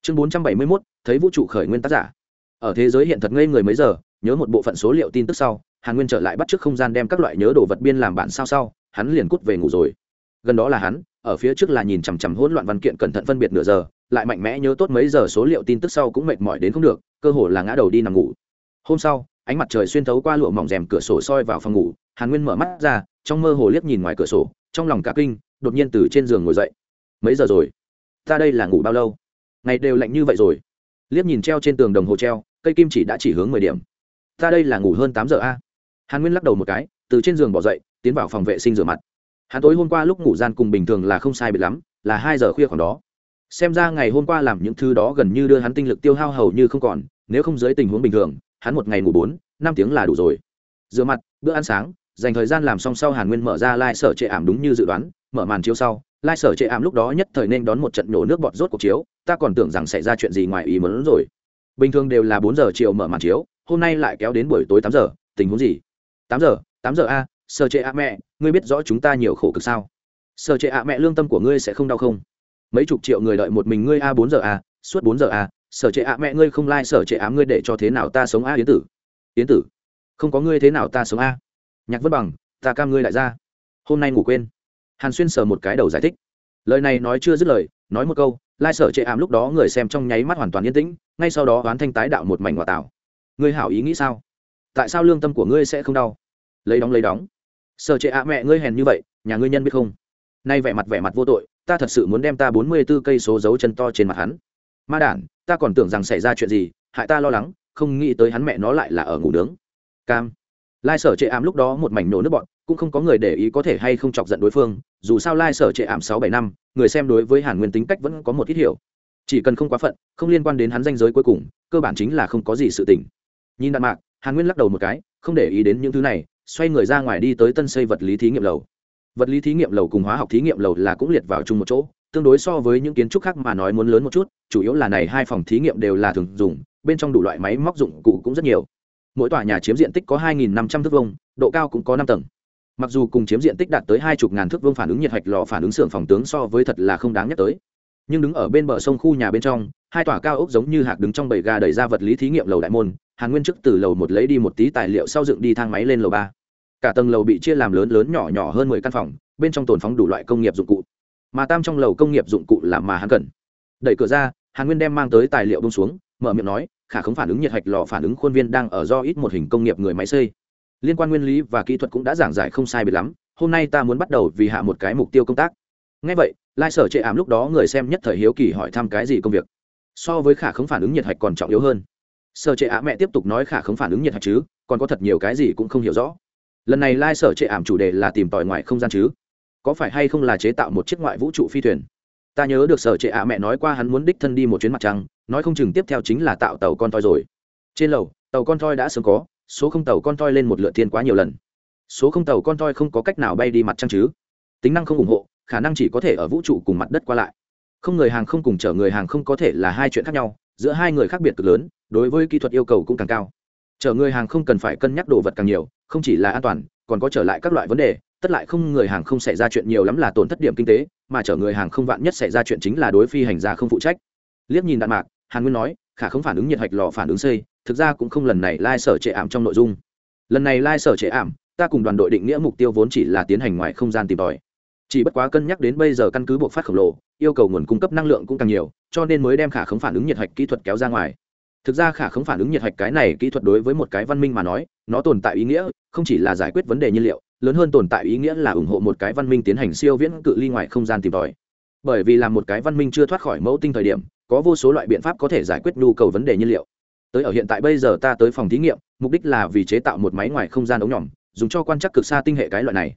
Chương bốn trăm bảy mươi mốt, thấy vũ trụ khởi nguyên tác giả. Ở thế giới hiện thật ngây người mấy giờ, nhớ một bộ phận số liệu tin tức sau, hàn nguyên trở lại bắt t r ư ớ c không gian đem các loại nhớ đồ vật biên làm bản sao sau, hắn liền cút về ngủ rồi. Gần đó là hắn, ở phía trước là nhìn chằm chằm hỗn loạn văn kiện cẩn thận phân biệt nửa giờ, lại mạnh mẽ nhớ tốt mấy giờ số liệu tin tức sau cũng mệt mỏi đến không được, cơ hồ là ngã đầu đi nằm ngủ. Hôm sau, ánh mặt trời xuyên thấu qua lụa mỏng rèm cửa sổ soi vào phòng ngủ, hàn nguyên mở mắt ra, trong mơ hồ liếc nhìn ngoài cửa sổ, trong lòng cả kinh, đột nhiên từ trên giường ngồi dậy mấy giờ rồi? Ta đây là ngủ bao lâu? Ngày đều lạnh như vậy rồi. Liếc nhìn treo trên tường đồng hồ treo, cây kim chỉ đã chỉ hướng mười điểm. Ta đây là ngủ hơn tám giờ a. Hàn nguyên lắc đầu một cái, từ trên giường bỏ dậy, tiến vào phòng vệ sinh rửa mặt. Hắn tối hôm qua lúc ngủ gian cùng bình thường là không sai biệt lắm, là hai giờ khuya khoảng đó. Xem ra ngày hôm qua làm những thứ đó gần như đưa hắn tinh lực tiêu hao hầu như không còn, nếu không dưới tình huống bình thường, hắn một ngày ngủ bốn, năm tiếng là đủ rồi. Rửa mặt, bữa ăn sáng, dành thời gian làm xong sau hàn nguyên mở ra lai、like、sở trệ ảm đúng như dự đoán, mở màn chiếu sau lai sở chệ ảm lúc đó nhất thời nên đón một trận nổ nước bọt rốt cuộc chiếu, ta còn tưởng rằng xảy ra chuyện gì ngoài ý mớn rồi. Bình thường đều là bốn giờ chiều mở màn chiếu, hôm nay lại kéo đến buổi tối tám giờ, tình huống gì? Tám giờ tám giờ a, sở chệ ạ mẹ, ngươi biết rõ chúng ta nhiều khổ cực sao? Sở chệ ạ mẹ, lương tâm của ngươi sẽ không đau không? Mấy chục triệu người đợi một mình ngươi a, bốn giờ a, suốt bốn giờ a, sở trệ ạ mẹ, ngươi không lai、like、sở trệ ám ngươi để cho thế nào ta sống a, yến tử? Yến tử, không có ngươi thế nào ta sống a? Nhạc vân bằng, ta cam ngươi lại ra. Hôm nay ngủ quên hàn xuyên sờ một cái đầu giải thích. Lời này nói chưa dứt lời, nói một câu, lai sở chệ ảm lúc đó người xem trong nháy mắt hoàn toàn yên tĩnh, ngay sau đó oán thanh tái đạo một mảnh hòa tảo. Ngươi hảo ý nghĩ sao? Tại sao lương tâm của ngươi sẽ không đau? Lấy đóng lấy đóng. Sở chệ ạ mẹ ngươi hèn như vậy, nhà ngươi nhân biết không? Nay vẻ mặt vẻ mặt vô tội, ta thật sự muốn đem ta bốn mươi b ố cây số dấu chân to trên mặt hắn. Ma đản, ta còn tưởng rằng xảy ra chuyện gì, hại ta lo lắng, không nghĩ tới hắn mẹ nó lại là ở ngủ nướng. Cam lai sở trệ ảm lúc đó một mảnh nổ nước bọn cũng không có người để ý có thể hay không chọc giận đối phương, dù sao lai sở trệ ảm sáu bảy năm, người xem đối với hàn nguyên tính cách vẫn có một ít hiểu. Chỉ cần không quá phận, không liên quan đến hắn danh giới cuối cùng, cơ bản chính là không có gì sự tình. Nhìn đạn mạc, hàn nguyên lắc đầu một cái, không để ý đến những thứ này, xoay người ra ngoài đi tới tân xây vật lý thí nghiệm lầu. Vật lý thí nghiệm lầu cùng hóa học thí nghiệm lầu là cũng liệt vào chung một chỗ, tương đối so với những kiến trúc khác mà nói muốn lớn một chút, chủ yếu là này hai phòng thí nghiệm đều là thường dùng, bên trong đủ loại máy móc dụng cụ cũng rất nhiều mỗi tòa nhà chiếm diện tích có 2.500 thước vuông, độ cao cũng có năm tầng. Mặc dù cùng chiếm diện tích đạt tới hai chục ngàn thước vuông phản ứng nhiệt hạch lò phản ứng xưởng phòng tướng so với thật là không đáng nhắc tới. Nhưng đứng ở bên bờ sông khu nhà bên trong, hai tòa cao ốc giống như hạc đứng trong bầy gà đẩy ra vật lý thí nghiệm lầu đại môn hàn nguyên trước từ lầu một lấy đi một tí tài liệu sau dựng đi thang máy lên lầu ba. Cả tầng lầu bị chia làm lớn lớn nhỏ nhỏ hơn mười căn phòng, bên trong tồn phóng đủ loại công nghiệp dụng cụ. Mà tam trong lầu công nghiệp dụng cụ là mà hắn cần. Đẩy cửa ra, hàn nguyên đem mang tới tài liệu buông xuống, mở miệng nói khả không phản ứng nhiệt hạch lò phản ứng khuôn viên đang ở do ít một hình công nghiệp người máy xây. Liên quan nguyên lý và kỹ thuật cũng đã giảng giải không sai biệt lắm, hôm nay ta muốn bắt đầu vì hạ một cái mục tiêu công tác. Ngay vậy, lai sở chệ ảm lúc đó người xem nhất thời hiếu kỳ hỏi thăm cái gì công việc. So với khả không phản ứng nhiệt hạch còn trọng yếu hơn. Sở trệ ả mẹ tiếp tục nói khả không phản ứng nhiệt hạch chứ, còn có thật nhiều cái gì cũng không hiểu rõ. Lần này lai sở trệ ảm chủ đề là tìm tòi ngoài không gian chứ. Có phải hay không là chế tạo một chiếc ngoại vũ trụ phi thuyền? Ta nhớ được sở trệ ả mẹ nói qua hắn muốn đích thân đi một chuyến mặt trăng nói không chừng tiếp theo chính là tạo tàu con toi rồi. Trên lầu, tàu con toi đã sớm có, số không tàu con toi lên một lượt thiên quá nhiều lần. Số không tàu con toi không có cách nào bay đi mặt trăng chứ. Tính năng không ủng hộ, khả năng chỉ có thể ở vũ trụ cùng mặt đất qua lại. Không người hàng không cùng chở người hàng không có thể là hai chuyện khác nhau, giữa hai người khác biệt cực lớn, đối với kỹ thuật yêu cầu cũng càng cao. Chở người hàng không cần phải cân nhắc đồ vật càng nhiều, không chỉ là an toàn, còn có trở lại các loại vấn đề, tất lại không người hàng không xảy ra chuyện nhiều lắm là tổn thất điểm kinh tế, mà chở người hàng không vạn nhất xảy ra chuyện chính là đối phi hành gia không phụ trách. Liếc nhìn đạn mạc hàn nguyên nói, khả không phản ứng nhiệt hạch lò phản ứng xây, thực ra cũng không lần này lai、like、sở trệ ảm trong nội dung. Lần này lai、like、sở trệ ảm, ta cùng đoàn đội định nghĩa mục tiêu vốn chỉ là tiến hành ngoài không gian tìm tòi. Chỉ bất quá cân nhắc đến bây giờ căn cứ buộc phát khổng lồ, yêu cầu nguồn cung cấp năng lượng cũng càng nhiều, cho nên mới đem khả không phản ứng nhiệt hạch kỹ thuật kéo ra ngoài. Thực ra khả không phản ứng nhiệt hạch cái này kỹ thuật đối với một cái văn minh mà nói, nó tồn tại ý nghĩa, không chỉ là giải quyết vấn đề nhiên liệu, lớn hơn tồn tại ý nghĩa là ủng hộ một cái văn minh tiến hành siêu viễn cự ly ngoài không gian tìm tòi. Bởi vì là một cái văn minh chưa thoát khỏi mẫu tinh thời điểm có vô số loại biện pháp có thể giải quyết nhu cầu vấn đề nhiên liệu. Tới ở hiện tại bây giờ ta tới phòng thí nghiệm, mục đích là vì chế tạo một máy ngoài không gian ống nhỏm dùng cho quan trắc cực xa tinh hệ cái loại này.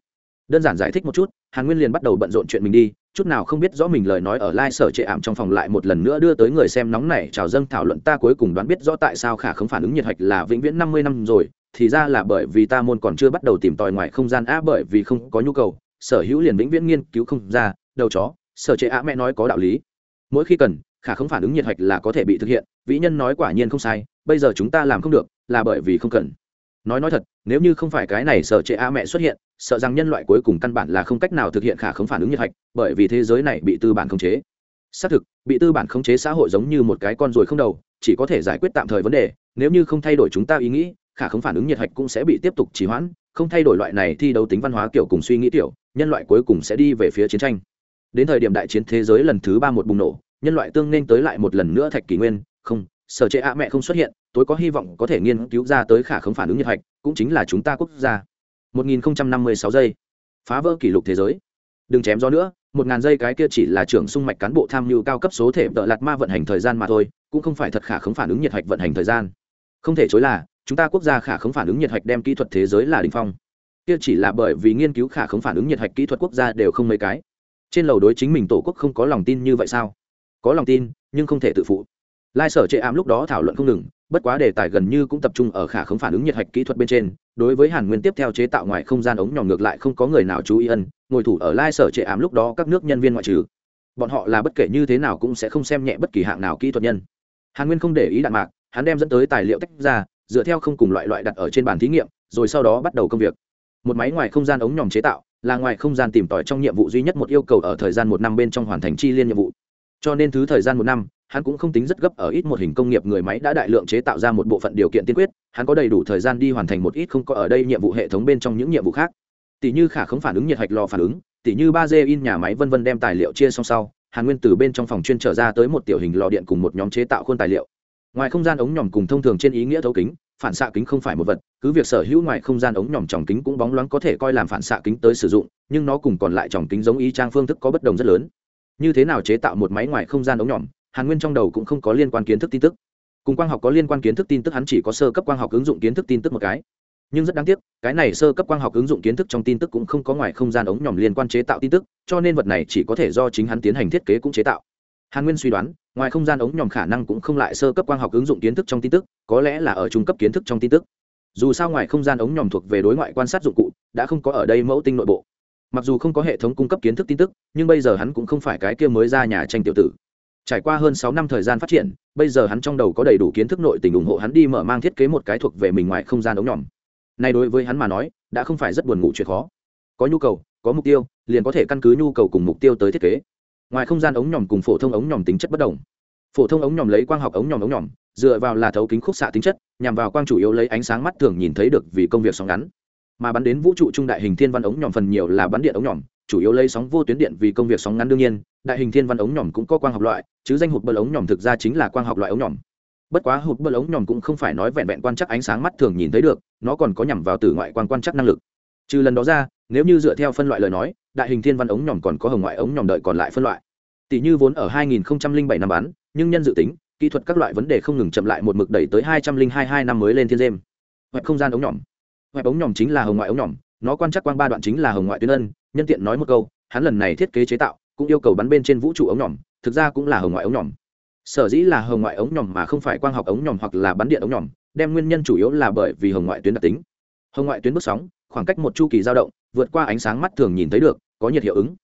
Đơn giản giải thích một chút, hàn nguyên liền bắt đầu bận rộn chuyện mình đi, chút nào không biết rõ mình lời nói ở lai、like、sở trệ ảm trong phòng lại một lần nữa đưa tới người xem nóng này chào dâng thảo luận ta cuối cùng đoán biết rõ tại sao khả không phản ứng nhiệt hạch là vĩnh viễn năm mươi năm rồi, thì ra là bởi vì ta môn còn chưa bắt đầu tìm tòi ngoài không gian á bởi vì không có nhu cầu, sở hữu liền vĩnh viễn nghiên cứu không ra, đầu chó, sở trệ ả mẹ nói có đạo lý. Mỗi khi cần khả không phản ứng nhiệt hạch là có thể bị thực hiện, vĩ nhân nói quả nhiên không sai, bây giờ chúng ta làm không được, là bởi vì không cần. Nói nói thật, nếu như không phải cái này sợ trệ a mẹ xuất hiện, sợ rằng nhân loại cuối cùng căn bản là không cách nào thực hiện khả không phản ứng nhiệt hạch, bởi vì thế giới này bị tư bản khống chế. Xác thực, bị tư bản khống chế xã hội giống như một cái con ruồi không đầu, chỉ có thể giải quyết tạm thời vấn đề, nếu như không thay đổi chúng ta ý nghĩ, khả không phản ứng nhiệt hạch cũng sẽ bị tiếp tục trì hoãn, không thay đổi loại này thi đấu tính văn hóa kiểu cùng suy nghĩ kiểu nhân loại cuối cùng sẽ đi về phía chiến tranh. Đến thời điểm đại chiến thế giới lần thứ ba một bùng nổ nhân loại tương nên tới lại một lần nữa thạch kỷ nguyên, không, sở trệ a mẹ không xuất hiện, tối có hy vọng có thể nghiên cứu ra tới khả không phản ứng nhiệt hạch, cũng chính là chúng ta quốc gia. 1056 giây. Phá vỡ kỷ lục thế giới. Đừng chém gió nữa, một ngàn giây cái kia chỉ là trưởng sung mạch cán bộ tham mưu cao cấp số thể tợ lạt ma vận hành thời gian mà thôi, cũng không phải thật khả không phản ứng nhiệt hạch vận hành thời gian. Không thể chối là, chúng ta quốc gia khả không phản ứng nhiệt hạch đem kỹ thuật thế giới là đình phong. Kia chỉ là bởi vì nghiên cứu khả không phản ứng nhiệt hạch kỹ thuật quốc gia đều không mấy cái. Trên lầu đối chính mình tổ quốc không có lòng tin như vậy sao? Có lòng tin, nhưng không thể tự phụ. Lai sở chệ ám lúc đó thảo luận không ngừng, bất quá đề tài gần như cũng tập trung ở khả không phản ứng nhiệt hạch kỹ thuật bên trên. Đối với hàn nguyên tiếp theo chế tạo ngoài không gian ống nhỏ ngược lại không có người nào chú ý ân, ngồi thủ ở lai sở trệ ám lúc đó các nước nhân viên ngoại trừ. Bọn họ là bất kể như thế nào cũng sẽ không xem nhẹ bất kỳ hạng nào kỹ thuật nhân. Hàn nguyên không để ý đạn mạc, hắn đem dẫn tới tài liệu tách ra, dựa theo không cùng loại loại đặt ở trên bàn thí nghiệm, rồi sau đó bắt đầu công việc. Một máy ngoài không gian ống nhòm chế tạo, là ngoài không gian tìm tòi trong nhiệm vụ duy nhất một yêu cầu ở thời gian một năm bên trong hoàn thành chi liên nhiệm vụ cho nên thứ thời gian một năm, hắn cũng không tính rất gấp ở ít một hình công nghiệp người máy đã đại lượng chế tạo ra một bộ phận điều kiện tiên quyết, hắn có đầy đủ thời gian đi hoàn thành một ít không có ở đây nhiệm vụ hệ thống bên trong những nhiệm vụ khác. Tỷ như khả không phản ứng nhiệt hạch lò phản ứng, tỷ như ba d in nhà máy vân vân đem tài liệu chia xong sau, hàn nguyên từ bên trong phòng chuyên trở ra tới một tiểu hình lò điện cùng một nhóm chế tạo khuôn tài liệu. Ngoài không gian ống nhòm cùng thông thường trên ý nghĩa thấu kính, phản xạ kính không phải một vật, cứ việc sở hữu ngoài không gian ống nhòm tròng kính cũng bóng loáng có thể coi làm phản xạ kính tới sử dụng, nhưng nó cùng còn lại tròng kính giống y trang phương thức có bất đồng rất lớn như thế nào chế tạo một máy ngoài không gian ống nhòm, hàn nguyên trong đầu cũng không có liên quan kiến thức tin tức. Cùng quang học có liên quan kiến thức tin tức, hắn chỉ có sơ cấp quang học ứng dụng kiến thức tin tức một cái. Nhưng rất đáng tiếc, cái này sơ cấp quang học ứng dụng kiến thức trong tin tức cũng không có ngoài không gian ống nhòm liên quan chế tạo tin tức, cho nên vật này chỉ có thể do chính hắn tiến hành thiết kế cũng chế tạo. Hàn nguyên suy đoán, ngoài không gian ống nhòm khả năng cũng không lại sơ cấp quang học ứng dụng kiến thức trong tin tức, có lẽ là ở trung cấp kiến thức trong tin tức. Dù sao ngoài không gian ống nhòm thuộc về đối ngoại quan sát dụng cụ, đã không có ở đây mẫu tinh nội bộ mặc dù không có hệ thống cung cấp kiến thức tin tức, nhưng bây giờ hắn cũng không phải cái kia mới ra nhà tranh tiểu tử. Trải qua hơn sáu năm thời gian phát triển, bây giờ hắn trong đầu có đầy đủ kiến thức nội tình ủng hộ hắn đi mở mang thiết kế một cái thuộc về mình ngoài không gian ống nhòm. Nay đối với hắn mà nói, đã không phải rất buồn ngủ chuyện khó. Có nhu cầu, có mục tiêu, liền có thể căn cứ nhu cầu cùng mục tiêu tới thiết kế. Ngoài không gian ống nhòm cùng phổ thông ống nhòm tính chất bất đồng. Phổ thông ống nhòm lấy quang học ống nhòm ống nhòm, dựa vào là thấu kính khúc xạ tính chất, nhằm vào quang chủ yếu lấy ánh sáng mắt thường nhìn thấy được vì công việc sóng ngắn mà bắn đến vũ trụ trung đại hình thiên văn ống nhòm phần nhiều là bắn điện ống nhòm, chủ yếu lấy sóng vô tuyến điện vì công việc sóng ngắn đương nhiên, đại hình thiên văn ống nhòm cũng có quang học loại, chứ danh hụt bờ ống nhòm thực ra chính là quang học loại ống nhòm. Bất quá hụt bờ ống nhòm cũng không phải nói vẹn vẹn quan chắc ánh sáng mắt thường nhìn thấy được, nó còn có nhằm vào từ ngoại quan quan chắc năng lực. Trừ lần đó ra, nếu như dựa theo phân loại lời nói, đại hình thiên văn ống nhòm còn có hồng ngoại ống nhòm đợi còn lại phân loại. Tỷ như vốn ở 2007 năm bán, nhưng nhân dự tính, kỹ thuật các loại vấn đề không ngừng chậm lại một mực đẩy tới 2022 năm mới lên thiên dêm hoặc không gian ống nhòm ngoại ống nhòm chính là hồng ngoại ống nhòm, nó quan chắc quang ba đoạn chính là hồng ngoại tuyến ân, nhân tiện nói một câu, hắn lần này thiết kế chế tạo, cũng yêu cầu bắn bên trên vũ trụ ống nhòm, thực ra cũng là hồng ngoại ống nhòm. Sở dĩ là hồng ngoại ống nhòm mà không phải quang học ống nhòm hoặc là bắn điện ống nhòm, đem nguyên nhân chủ yếu là bởi vì hồng ngoại tuyến đặc tính. Hồng ngoại tuyến bước sóng, khoảng cách một chu kỳ dao động, vượt qua ánh sáng mắt thường nhìn thấy được, có nhiệt hiệu ứng.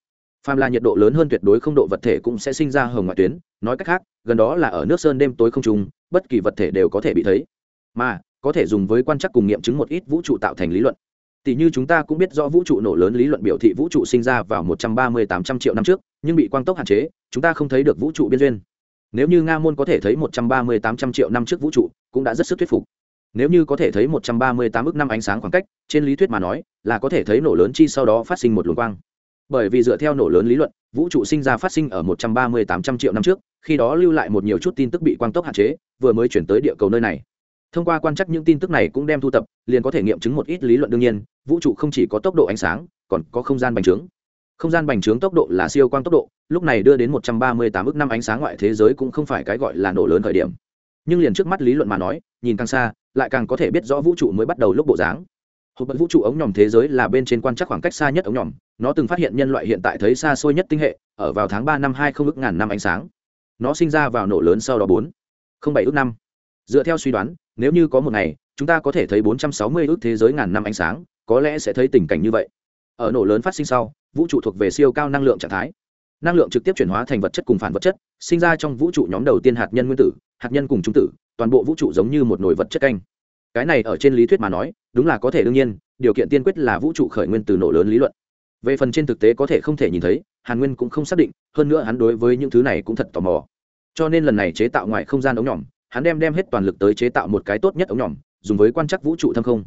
Phàm là nhiệt độ lớn hơn tuyệt đối không độ vật thể cũng sẽ sinh ra hồng ngoại tuyến, nói cách khác, gần đó là ở nước sơn đêm tối không trùng bất kỳ vật thể đều có thể bị thấy. Mà có thể dùng với quan trắc cùng nghiệm chứng một ít vũ trụ tạo thành lý luận. Tỷ như chúng ta cũng biết rõ vũ trụ nổ lớn lý luận biểu thị vũ trụ sinh ra vào một trăm ba mươi tám trăm triệu năm trước, nhưng bị quang tốc hạn chế, chúng ta không thấy được vũ trụ biên duyên. Nếu như nga môn có thể thấy một trăm ba mươi tám trăm triệu năm trước vũ trụ, cũng đã rất sức thuyết phục. Nếu như có thể thấy 138 ức năm ánh sáng khoảng cách, trên lý thuyết mà nói, là có thể thấy nổ lớn chi sau đó phát sinh một luồng quang. Bởi vì dựa theo nổ lớn lý luận, vũ trụ sinh ra phát sinh ở một trăm ba mươi tám trăm triệu năm trước, khi đó lưu lại một nhiều chút tin tức bị quang tốc hạn chế, vừa mới chuyển tới địa cầu nơi này thông qua quan trắc những tin tức này cũng đem thu tập, liền có thể nghiệm chứng một ít lý luận đương nhiên, vũ trụ không chỉ có tốc độ ánh sáng, còn có không gian bành trướng. Không gian bành trướng tốc độ là siêu quang tốc độ, lúc này đưa đến một trăm ba mươi tám ước năm ánh sáng ngoại thế giới cũng không phải cái gọi là nổ lớn khởi điểm. Nhưng liền trước mắt lý luận mà nói, nhìn càng xa, lại càng có thể biết rõ vũ trụ mới bắt đầu lúc bộ dáng. Hộp bật vũ trụ ống nhòm thế giới là bên trên quan trắc khoảng cách xa nhất ống nhòm, nó từng phát hiện nhân loại hiện tại thấy xa xôi nhất tinh hệ, ở vào tháng ba năm hai không ước ngàn năm ánh sáng. Nó sinh ra vào nổ lớn sau đó bốn không bảy ước năm dựa theo suy đoán, nếu như có một ngày, chúng ta có thể thấy bốn trăm sáu mươi ước thế giới ngàn năm ánh sáng, có lẽ sẽ thấy tình cảnh như vậy. Ở nổ lớn phát sinh sau, vũ trụ thuộc về siêu cao năng lượng trạng thái. Năng lượng trực tiếp chuyển hóa thành vật chất cùng phản vật chất, sinh ra trong vũ trụ nhóm đầu tiên hạt nhân nguyên tử, hạt nhân cùng trung tử, toàn bộ vũ trụ giống như một nồi vật chất canh. Cái này ở trên lý thuyết mà nói, đúng là có thể đương nhiên, điều kiện tiên quyết là vũ trụ khởi nguyên từ nổ lớn lý luận. Về phần trên thực tế có thể không thể nhìn thấy, hàn nguyên cũng không xác định, hơn nữa hắn đối với những thứ này cũng thật tò mò. Cho nên lần này chế tạo ngoài không gian ống nhỏm hắn đem đem hết toàn lực tới chế tạo một cái tốt nhất ống nhỏm dùng với quan chắc vũ trụ thâm không.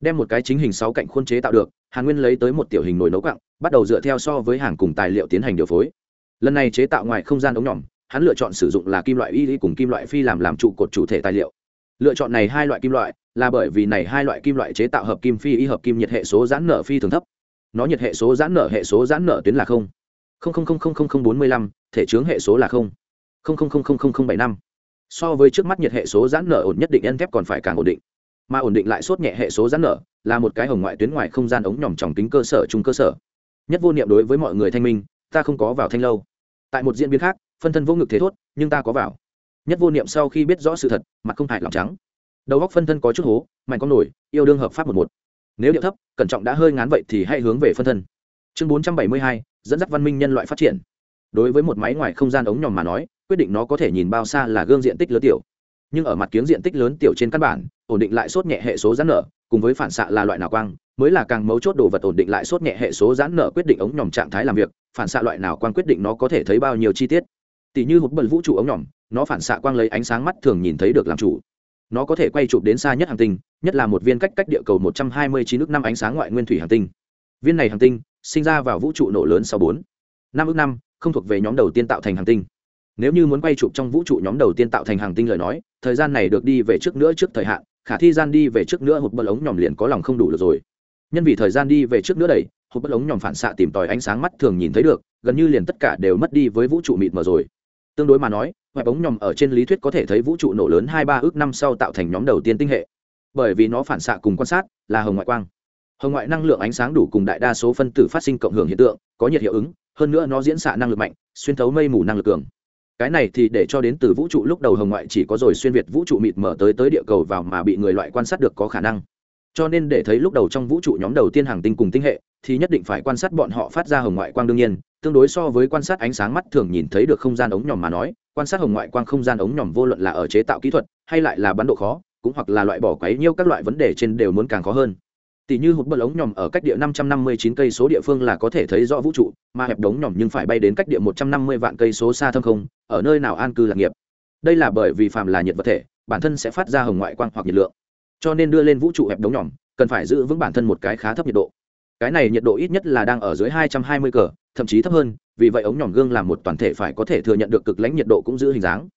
Đem một cái chính hình sáu cạnh khuôn chế tạo được, hàn nguyên lấy tới một tiểu hình nồi nấu cặng bắt đầu dựa theo so với hàng cùng tài liệu tiến hành điều phối. Lần này chế tạo ngoài không gian ống nhỏm hắn lựa chọn sử dụng là kim loại y cùng kim loại phi làm làm trụ cột chủ thể tài liệu. Lựa chọn này hai loại kim loại, là bởi vì này hai loại kim loại chế tạo hợp kim phi y hợp kim nhiệt hệ số giãn nở phi thường thấp. Nó nhiệt hệ số giãn nở hệ số giãn nở tuyến là không. Bốn mươi lăm, thể chướng hệ số là không bảy năm so với trước mắt nhiệt hệ số giãn nở ổn nhất định nhân thép còn phải càng ổn định. Mà ổn định lại sốt nhẹ hệ số giãn nở là một cái hồng ngoại tuyến ngoài không gian ống nhỏm tròng kính cơ sở trung cơ sở. Nhất vô niệm đối với mọi người thanh minh, ta không có vào thanh lâu. Tại một diễn biến khác, phân thân vô ngực thế thốt, nhưng ta có vào. Nhất vô niệm sau khi biết rõ sự thật, mặt không hại lòng trắng. Đầu góc phân thân có chút hố, mạnh con nổi, yêu đương hợp pháp một một. Nếu điệu thấp, cẩn trọng đã hơi ngán vậy thì hãy hướng về phân thân. Chương bốn trăm bảy mươi hai, dẫn dắt văn minh nhân loại phát triển. Đối với một máy ngoài không gian ống nhòm mà nói quyết định nó có thể nhìn bao xa là gương diện tích lớn tiểu. Nhưng ở mặt kiếng diện tích lớn tiểu trên căn bản, ổn định lại sốt nhẹ hệ số giãn nở, cùng với phản xạ là loại nào quang, mới là càng mấu chốt đồ vật ổn định lại sốt nhẹ hệ số giãn nở quyết định ống nhòm trạng thái làm việc, phản xạ loại nào quang quyết định nó có thể thấy bao nhiêu chi tiết. Tỷ như hụt bẩn vũ trụ ống nhòm, nó phản xạ quang lấy ánh sáng mắt thường nhìn thấy được làm chủ. Nó có thể quay chụp đến xa nhất hành tinh, nhất là một viên cách cách địa cầu một trăm hai mươi chín ước năm ánh sáng ngoại nguyên thủy hành tinh. Viên này hành tinh sinh ra vào vũ trụ nổ lớn sau bốn, năm ước năm, không thuộc về nhóm đầu tiên tạo thành hành tinh nếu như muốn quay chụp trong vũ trụ nhóm đầu tiên tạo thành hàng tinh lời nói, thời gian này được đi về trước nữa trước thời hạn, khả thi gian đi về trước nữa hụt bất ống nhòm liền có lòng không đủ được rồi. Nhân vì thời gian đi về trước nữa đầy hụt bất ống nhòm phản xạ tìm tòi ánh sáng mắt thường nhìn thấy được, gần như liền tất cả đều mất đi với vũ trụ mịt mờ rồi. Tương đối mà nói, hoại ống nhòm ở trên lý thuyết có thể thấy vũ trụ nổ lớn hai ba ước năm sau tạo thành nhóm đầu tiên tinh hệ. Bởi vì nó phản xạ cùng quan sát là hồng ngoại quang. Hồng ngoại năng lượng ánh sáng đủ cùng đại đa số phân tử phát sinh cộng hưởng hiện tượng, có nhiệt hiệu ứng, hơn nữa nó diễn xạ năng lực mạnh, xuyên thấu mây mù năng lực cường cái này thì để cho đến từ vũ trụ lúc đầu hồng ngoại chỉ có rồi xuyên việt vũ trụ mịt mở tới tới địa cầu vào mà bị người loại quan sát được có khả năng. Cho nên để thấy lúc đầu trong vũ trụ nhóm đầu tiên hàng tinh cùng tinh hệ, thì nhất định phải quan sát bọn họ phát ra hồng ngoại quang đương nhiên, tương đối so với quan sát ánh sáng mắt thường nhìn thấy được không gian ống nhòm mà nói, quan sát hồng ngoại quang không gian ống nhòm vô luận là ở chế tạo kỹ thuật, hay lại là bắn độ khó, cũng hoặc là loại bỏ quấy nhiêu các loại vấn đề trên đều muốn càng khó hơn tỷ như hụt bật ống nhòm ở cách địa 559 cây số địa phương là có thể thấy rõ vũ trụ, mà hẹp đống nhòm nhưng phải bay đến cách địa 150 vạn cây số xa thâm không, ở nơi nào an cư lạc nghiệp. Đây là bởi vì phàm là nhiệt vật thể, bản thân sẽ phát ra hồng ngoại quang hoặc nhiệt lượng. Cho nên đưa lên vũ trụ hẹp đống nhòm, cần phải giữ vững bản thân một cái khá thấp nhiệt độ. Cái này nhiệt độ ít nhất là đang ở dưới 220 cờ, thậm chí thấp hơn, vì vậy ống nhòm gương làm một toàn thể phải có thể thừa nhận được cực lãnh nhiệt độ cũng giữ hình dáng.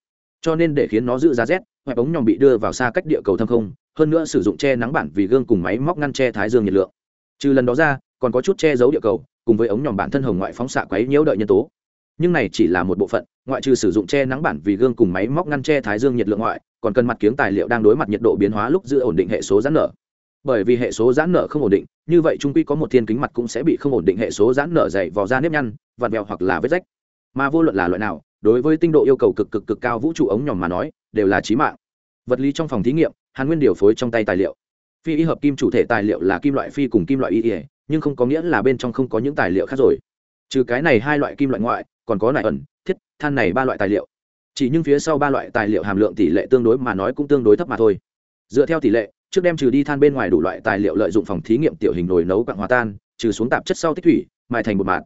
Cho nên để khiến nó giữ giá rét hẹp ống nhòm bị đưa vào xa cách địa cầu thâm không, hơn nữa sử dụng che nắng bản vì gương cùng máy móc ngăn che thái dương nhiệt lượng. Trừ lần đó ra, còn có chút che giấu địa cầu, cùng với ống nhòm bản thân hồng ngoại phóng xạ quấy nhiễu đợi nhân tố. Nhưng này chỉ là một bộ phận, ngoại trừ sử dụng che nắng bản vì gương cùng máy móc ngăn che thái dương nhiệt lượng ngoại, còn cần mặt kiếng tài liệu đang đối mặt nhiệt độ biến hóa lúc giữ ổn định hệ số giãn nở. Bởi vì hệ số giãn nở không ổn định, như vậy trung quy có một thiên kính mặt cũng sẽ bị không ổn định hệ số giãn nở dày vò ra nếp nhăn vạt vẹo hoặc là vết rách. Mà vô luận là loại nào đối với tinh độ yêu cầu cực cực cực cao vũ trụ ống nhòm mà nói, đều là chí mạng. Vật lý trong phòng thí nghiệm, hàn nguyên điều phối trong tay tài liệu. Phi y hợp kim chủ thể tài liệu là kim loại phi cùng kim loại y ỉa nhưng không có nghĩa là bên trong không có những tài liệu khác rồi. Trừ cái này hai loại kim loại ngoại, còn có nải ẩn, thiết, than này ba loại tài liệu. Chỉ nhưng phía sau ba loại tài liệu hàm lượng tỷ lệ tương đối mà nói cũng tương đối thấp mà thôi. Dựa theo tỷ lệ, trước đem trừ đi than bên ngoài đủ loại tài liệu lợi dụng phòng thí nghiệm tiểu hình nồi nấu quặng hòa tan, trừ xuống tạp chất sau tích thủy, mài thành bột mạt.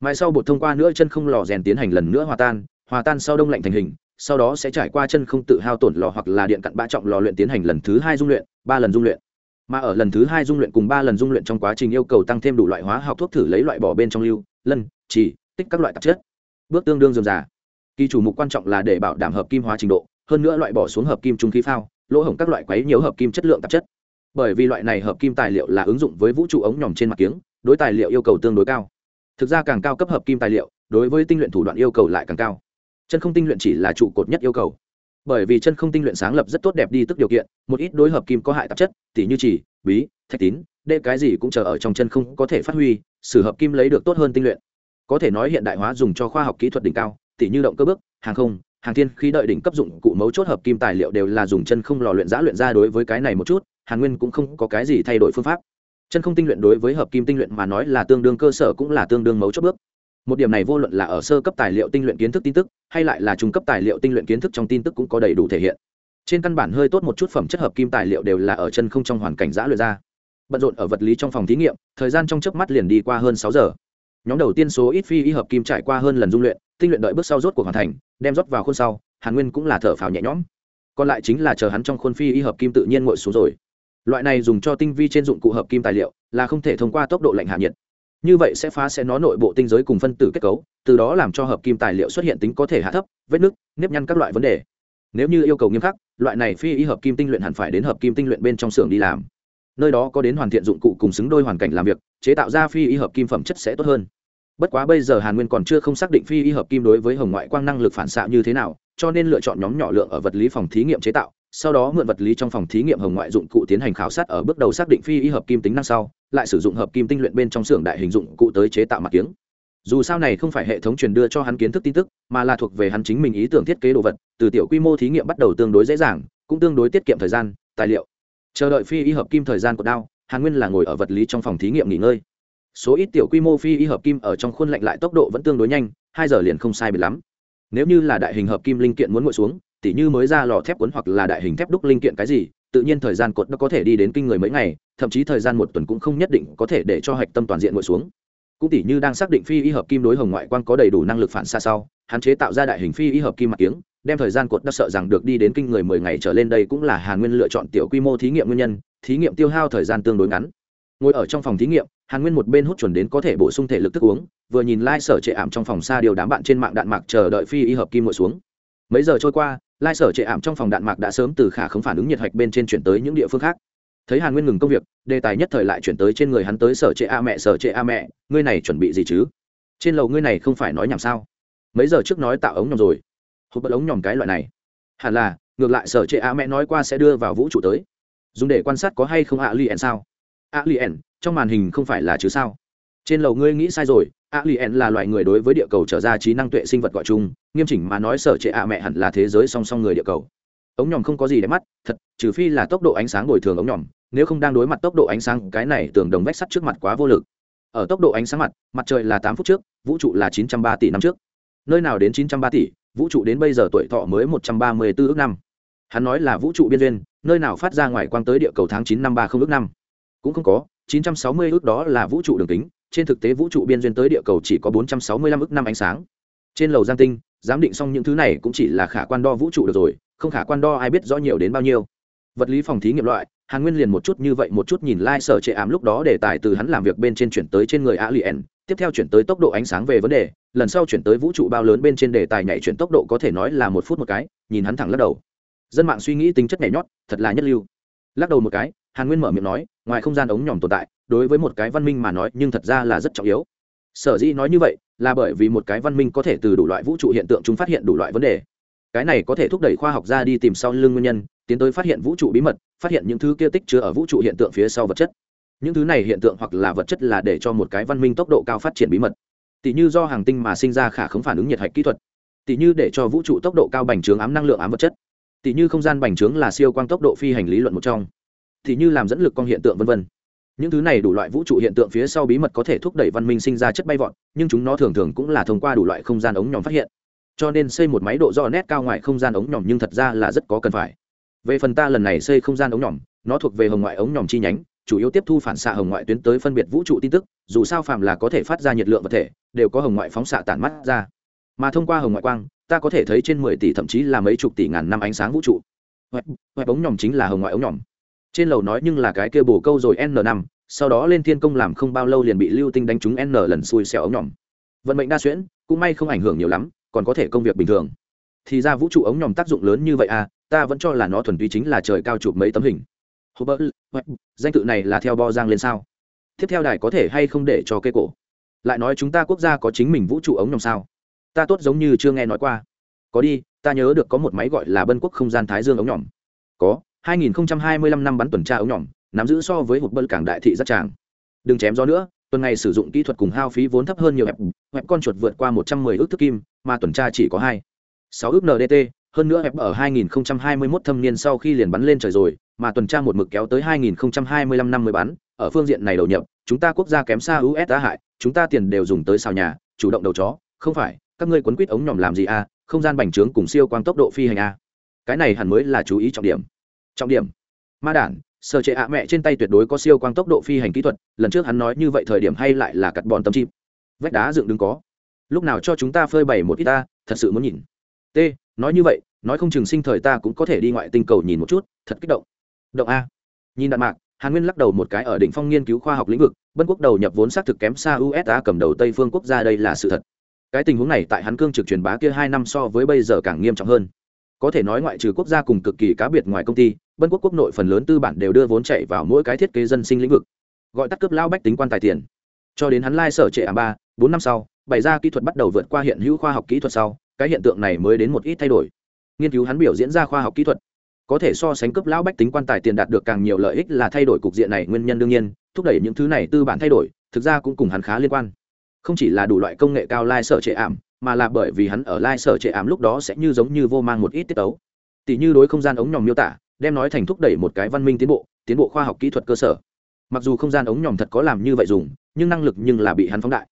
Mài sau bột thông qua nữa chân không lò rèn tiến hành lần nữa hòa tan hòa tan sau đông lạnh thành hình, sau đó sẽ trải qua chân không tự hao tổn lò hoặc là điện cặn bã trọng lò luyện tiến hành lần thứ hai dung luyện, ba lần dung luyện. Mà ở lần thứ hai dung luyện cùng ba lần dung luyện trong quá trình yêu cầu tăng thêm đủ loại hóa học thuốc thử lấy loại bỏ bên trong lưu, lân chỉ tích các loại tạp chất. Bước tương đương dườm già. Kỳ chủ mục quan trọng là để bảo đảm hợp kim hóa trình độ, hơn nữa loại bỏ xuống hợp kim trung khí phao, lỗ hổng các loại quấy nhiều hợp kim chất lượng tạp chất. Bởi vì loại này hợp kim tài liệu là ứng dụng với vũ trụ ống nhỏm trên mặt kiếng, đối tài liệu yêu cầu tương đối cao. Thực ra càng cao cấp hợp kim tài liệu, đối với tinh luyện thủ đoạn yêu cầu lại càng cao chân không tinh luyện chỉ là trụ cột nhất yêu cầu. Bởi vì chân không tinh luyện sáng lập rất tốt đẹp đi tức điều kiện, một ít đối hợp kim có hại tạp chất, tỉ như chỉ, bí, thạch tín, đệ cái gì cũng chờ ở trong chân không có thể phát huy, sử hợp kim lấy được tốt hơn tinh luyện. Có thể nói hiện đại hóa dùng cho khoa học kỹ thuật đỉnh cao, tỉ như động cơ bước, hàng không, hàng thiên khi đợi đỉnh cấp dụng cụ mấu chốt hợp kim tài liệu đều là dùng chân không lò luyện giã luyện ra đối với cái này một chút, hàn nguyên cũng không có cái gì thay đổi phương pháp. Chân không tinh luyện đối với hợp kim tinh luyện mà nói là tương đương cơ sở cũng là tương đương mấu chốt bước một điểm này vô luận là ở sơ cấp tài liệu tinh luyện kiến thức tin tức, hay lại là trung cấp tài liệu tinh luyện kiến thức trong tin tức cũng có đầy đủ thể hiện. Trên căn bản hơi tốt một chút phẩm chất hợp kim tài liệu đều là ở chân không trong hoàn cảnh giã luyện ra. Bận rộn ở vật lý trong phòng thí nghiệm, thời gian trong chớp mắt liền đi qua hơn sáu giờ. Nhóm đầu tiên số ít phi y hợp kim trải qua hơn lần dung luyện, tinh luyện đợi bước sau rốt cuộc hoàn thành, đem rót vào khuôn sau, hàn nguyên cũng là thở phào nhẹ nhõm. Còn lại chính là chờ hắn trong khuôn phi y hợp kim tự nhiên ngội xuống rồi. Loại này dùng cho tinh vi trên dụng cụ hợp kim tài liệu là không thể thông qua tốc độ lạnh hạ nhiệt như vậy sẽ phá sẽ nó nội bộ tinh giới cùng phân tử kết cấu, từ đó làm cho hợp kim tài liệu xuất hiện tính có thể hạ thấp, vết nứt, nếp nhăn các loại vấn đề. Nếu như yêu cầu nghiêm khắc, loại này phi y hợp kim tinh luyện hẳn phải đến hợp kim tinh luyện bên trong xưởng đi làm. Nơi đó có đến hoàn thiện dụng cụ cùng xứng đôi hoàn cảnh làm việc, chế tạo ra phi y hợp kim phẩm chất sẽ tốt hơn. Bất quá bây giờ hàn nguyên còn chưa không xác định phi y hợp kim đối với hồng ngoại quang năng lực phản xạ như thế nào, cho nên lựa chọn nhóm nhỏ lượng ở vật lý phòng thí nghiệm chế tạo, sau đó mượn vật lý trong phòng thí nghiệm hồng ngoại dụng cụ tiến hành khảo sát ở bước đầu xác định phi y hợp kim tính năng sau lại sử dụng hợp kim tinh luyện bên trong xưởng đại hình dụng cụ tới chế tạo mặt kiếng. Dù sao này không phải hệ thống truyền đưa cho hắn kiến thức tin tức, mà là thuộc về hắn chính mình ý tưởng thiết kế đồ vật, từ tiểu quy mô thí nghiệm bắt đầu tương đối dễ dàng, cũng tương đối tiết kiệm thời gian, tài liệu. Chờ đợi phi y hợp kim thời gian của đao, hàn nguyên là ngồi ở vật lý trong phòng thí nghiệm nghỉ ngơi. Số ít tiểu quy mô phi y hợp kim ở trong khuôn lạnh lại tốc độ vẫn tương đối nhanh, hai giờ liền không sai biệt lắm. Nếu như là đại hình hợp kim linh kiện muốn ngồi xuống, tỉ như mới ra lò thép cuốn hoặc là đại hình thép đúc linh kiện cái gì tự nhiên thời gian cột nó có thể đi đến kinh người mấy ngày, thậm chí thời gian một tuần cũng không nhất định có thể để cho hạch tâm toàn diện ngồi xuống. Cũng tỉ như đang xác định phi y hợp kim đối hồng ngoại quang có đầy đủ năng lực phản xa sau hạn chế tạo ra đại hình phi y hợp kim mặt kiếng, đem thời gian cột đã sợ rằng được đi đến kinh người mười ngày trở lên đây cũng là hàn nguyên lựa chọn tiểu quy mô thí nghiệm nguyên nhân, thí nghiệm tiêu hao thời gian tương đối ngắn. Ngồi ở trong phòng thí nghiệm, hàn nguyên một bên hút chuẩn đến có thể bổ sung thể lực thức uống, vừa nhìn lai、like、sở trệ ảm trong phòng xa điều đám bạn trên mạng đạn mạc chờ đợi phi y hợp kim ngồi xuống. Mấy giờ trôi qua Lai sở trệ ảm trong phòng đạn mạc đã sớm từ khả không phản ứng nhiệt hạch bên trên chuyển tới những địa phương khác. Thấy hàn nguyên ngừng công việc, đề tài nhất thời lại chuyển tới trên người hắn tới sở trệ a mẹ, sở trệ a mẹ, ngươi này chuẩn bị gì chứ? Trên lầu ngươi này không phải nói nhảm sao? Mấy giờ trước nói tạo ống nhòm rồi? Hộp bật ống nhòm cái loại này. Hẳn là, ngược lại sở trệ a mẹ nói qua sẽ đưa vào vũ trụ tới. Dùng để quan sát có hay không a lien sao? A lien, trong màn hình không phải là chứ sao? Trên lầu ngươi nghĩ sai rồi, a lien là loại người đối với địa cầu trở ra trí năng tuệ sinh vật gọi chung, nghiêm chỉnh mà nói sở trệ a mẹ hẳn là thế giới song song người địa cầu. Ống nhòm không có gì để mắt, thật, trừ phi là tốc độ ánh sáng bồi thường ống nhòm, nếu không đang đối mặt tốc độ ánh sáng, cái này tường đồng vách sắt trước mặt quá vô lực. Ở tốc độ ánh sáng mặt mặt trời là tám phút trước, vũ trụ là chín trăm ba tỷ năm trước. Nơi nào đến chín trăm ba tỷ, vũ trụ đến bây giờ tuổi thọ mới một trăm ba mươi bốn ước năm. Hắn nói là vũ trụ biên duyên, nơi nào phát ra ngoài quang tới địa cầu tháng chín năm ba không ước năm. Cũng không có, chín trăm sáu mươi ước đó là vũ trụ đường kính trên thực tế vũ trụ biên duyên tới địa cầu chỉ có bốn trăm sáu mươi lăm năm ánh sáng. Trên lầu giang tinh, giám định xong những thứ này cũng chỉ là khả quan đo vũ trụ được rồi, không khả quan đo ai biết rõ nhiều đến bao nhiêu. Vật lý phòng thí nghiệm loại, hàn nguyên liền một chút như vậy, một chút nhìn lai sở trệ ám lúc đó đề tài từ hắn làm việc bên trên chuyển tới trên người a tiếp theo chuyển tới tốc độ ánh sáng về vấn đề, lần sau chuyển tới vũ trụ bao lớn bên trên đề tài nhảy chuyển tốc độ có thể nói là một phút một cái, nhìn hắn thẳng lắc đầu. Dân mạng suy nghĩ tính chất nhảy nhót, thật là nhất lưu. Lắc đầu một cái hàn nguyên mở miệng nói, ngoài không gian ống nhòm tồn tại, đối với một cái văn minh mà nói, nhưng thật ra là rất trọng yếu. Sở dĩ nói như vậy, là bởi vì một cái văn minh có thể từ đủ loại vũ trụ hiện tượng chúng phát hiện đủ loại vấn đề. Cái này có thể thúc đẩy khoa học ra đi tìm sau lưng nguyên nhân, tiến tới phát hiện vũ trụ bí mật, phát hiện những thứ kia tích chứa ở vũ trụ hiện tượng phía sau vật chất. Những thứ này hiện tượng hoặc là vật chất là để cho một cái văn minh tốc độ cao phát triển bí mật. Tỷ như do hàng tinh mà sinh ra khả không phản ứng nhiệt hạch kỹ thuật. Tỷ như để cho vũ trụ tốc độ cao bành trướng ám năng lượng ám vật chất. Tỷ như không gian bành trướng là siêu quang tốc độ phi hành lý luận một trong thì như làm dẫn lực con hiện tượng vân vân. Những thứ này đủ loại vũ trụ hiện tượng phía sau bí mật có thể thúc đẩy văn minh sinh ra chất bay vọt, nhưng chúng nó thường thường cũng là thông qua đủ loại không gian ống nhòm phát hiện. Cho nên xây một máy độ do nét cao ngoài không gian ống nhòm nhưng thật ra là rất có cần phải. Về phần ta lần này xây không gian ống nhòm, nó thuộc về hồng ngoại ống nhòm chi nhánh, chủ yếu tiếp thu phản xạ hồng ngoại tuyến tới phân biệt vũ trụ tin tức, dù sao phàm là có thể phát ra nhiệt lượng vật thể, đều có hồng ngoại phóng xạ tản mắt ra. Mà thông qua hồng ngoại quang, ta có thể thấy trên mười tỷ thậm chí là mấy chục tỷ ngàn năm ánh sáng vũ trụ. Hoẹp bóng nhòm chính là hồng ngoại ống nhòm trên lầu nói nhưng là cái kia bổ câu rồi n năm sau đó lên thiên công làm không bao lâu liền bị lưu tinh đánh trúng n lần xui xẻo ống nhòm. Vận mệnh đa xuyễn cũng may không ảnh hưởng nhiều lắm còn có thể công việc bình thường. Thì ra vũ trụ ống nhòm tác dụng lớn như vậy à ta vẫn cho là nó thuần túy chính là trời cao chụp mấy tấm hình. Hubert, danh tự này là theo bo giang lên sao? Tiếp theo đài có thể hay không để cho cây cổ? Lại nói chúng ta quốc gia có chính mình vũ trụ ống nhòm sao? Ta tốt giống như chưa nghe nói qua. Có đi ta nhớ được có một máy gọi là bân quốc không gian thái dương ống nhòm. Có 2025 năm bắn tuần tra ống nhòm nắm giữ so với hụt bơ cảng đại thị rất tràng. Đừng chém gió nữa, tuần này sử dụng kỹ thuật cùng hao phí vốn thấp hơn nhiều hẹp hẹp con chuột vượt qua 110 ước thức kim, mà tuần tra chỉ có hai, sáu ước ndt hơn nữa hẹp ở 2021 thâm niên sau khi liền bắn lên trời rồi, mà tuần tra một mực kéo tới 2025 năm mới bắn, ở phương diện này đầu nhập, chúng ta quốc gia kém xa us đã hại, chúng ta tiền đều dùng tới xào nhà, chủ động đầu chó, không phải, các ngươi quấn quýt ống nhòm làm gì à không gian bành trướng cùng siêu quang tốc độ phi hành a cái này hẳn mới là chú ý trọng điểm trọng điểm. Ma đản, sở trệ ạ mẹ trên tay tuyệt đối có siêu quang tốc độ phi hành kỹ thuật, lần trước hắn nói như vậy thời điểm hay lại là cắt bòn tâm chim vách đá dựng đứng có. Lúc nào cho chúng ta phơi bày một ít ta, thật sự muốn nhìn. T, nói như vậy, nói không chừng sinh thời ta cũng có thể đi ngoại tinh cầu nhìn một chút, thật kích động. Động a. Nhìn đạn mạc, hàn nguyên lắc đầu một cái ở đỉnh phong nghiên cứu khoa học lĩnh vực, bân quốc đầu nhập vốn xác thực kém xa usa cầm đầu tây phương quốc gia đây là sự thật. Cái tình huống này tại hắn cương trực truyền bá kia hai năm so với bây giờ càng nghiêm trọng hơn. Có thể nói ngoại trừ quốc gia cùng cực kỳ cá biệt ngoài công ty bân quốc quốc nội phần lớn tư bản đều đưa vốn chạy vào mỗi cái thiết kế dân sinh lĩnh vực, gọi tắt cướp lao bách tính quan tài tiền. Cho đến hắn lai sở trệ ảm ba, bốn năm sau, bày ra kỹ thuật bắt đầu vượt qua hiện hữu khoa học kỹ thuật sau, cái hiện tượng này mới đến một ít thay đổi. Nghiên cứu hắn biểu diễn ra khoa học kỹ thuật, có thể so sánh cấp lão bách tính quan tài tiền đạt được càng nhiều lợi ích là thay đổi cục diện này nguyên nhân đương nhiên, thúc đẩy những thứ này tư bản thay đổi, thực ra cũng cùng hắn khá liên quan. Không chỉ là đủ loại công nghệ cao lai sở trệ ảm, mà là bởi vì hắn ở lai sở trệ ảm lúc đó sẽ như giống như vô mang một ít tiết tấu. Tỷ như đối không gian ống nhòm miêu tả đem nói thành thúc đẩy một cái văn minh tiến bộ tiến bộ khoa học kỹ thuật cơ sở. Mặc dù không gian ống nhòm thật có làm như vậy dùng, nhưng năng lực nhưng là bị hắn phóng đại.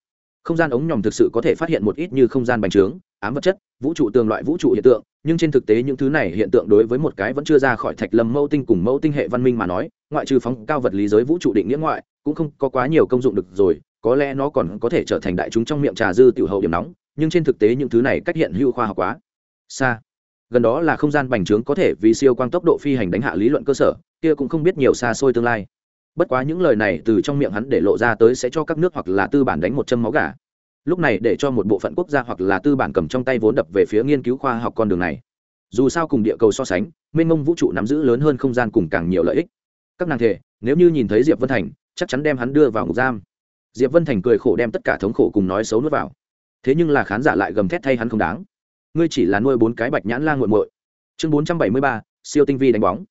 Không gian ống nhòm thực sự có thể phát hiện một ít như không gian bành trướng, ám vật chất, vũ trụ tương loại vũ trụ hiện tượng, nhưng trên thực tế những thứ này hiện tượng đối với một cái vẫn chưa ra khỏi thạch lâm mẫu tinh cùng mẫu tinh hệ văn minh mà nói, ngoại trừ phóng cao vật lý giới vũ trụ định nghĩa ngoại, cũng không có quá nhiều công dụng được rồi, có lẽ nó còn có thể trở thành đại chúng trong miệng trà dư tiểu hậu điểm nóng, nhưng trên thực tế những thứ này cách hiện hữu khoa học quá xa gần đó là không gian bành trướng có thể vì siêu quang tốc độ phi hành đánh hạ lý luận cơ sở, kia cũng không biết nhiều xa xôi tương lai. Bất quá những lời này từ trong miệng hắn để lộ ra tới sẽ cho các nước hoặc là tư bản đánh một châm máu gà. Lúc này để cho một bộ phận quốc gia hoặc là tư bản cầm trong tay vốn đập về phía nghiên cứu khoa học con đường này. Dù sao cùng địa cầu so sánh, mênh mông vũ trụ nắm giữ lớn hơn không gian cùng càng nhiều lợi ích. Các nàng thể nếu như nhìn thấy diệp vân thành, chắc chắn đem hắn đưa vào ngục giam. Diệp vân thành cười khổ đem tất cả thống khổ cùng nói xấu nuốt vào. Thế nhưng là khán giả lại gầm thét thay hắn không đáng ngươi chỉ là nuôi bốn cái bạch nhãn la nguội muội. Chương bốn trăm bảy mươi ba, siêu tinh vi đánh bóng.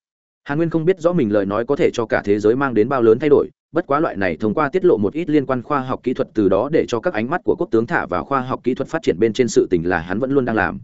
Hàn nguyên không biết rõ mình lời nói có thể cho cả thế giới mang đến bao lớn thay đổi, bất quá loại này thông qua tiết lộ một ít liên quan khoa học kỹ thuật từ đó để cho các ánh mắt của quốc tướng thả vào khoa học kỹ thuật phát triển bên trên sự tình là hắn vẫn luôn đang làm.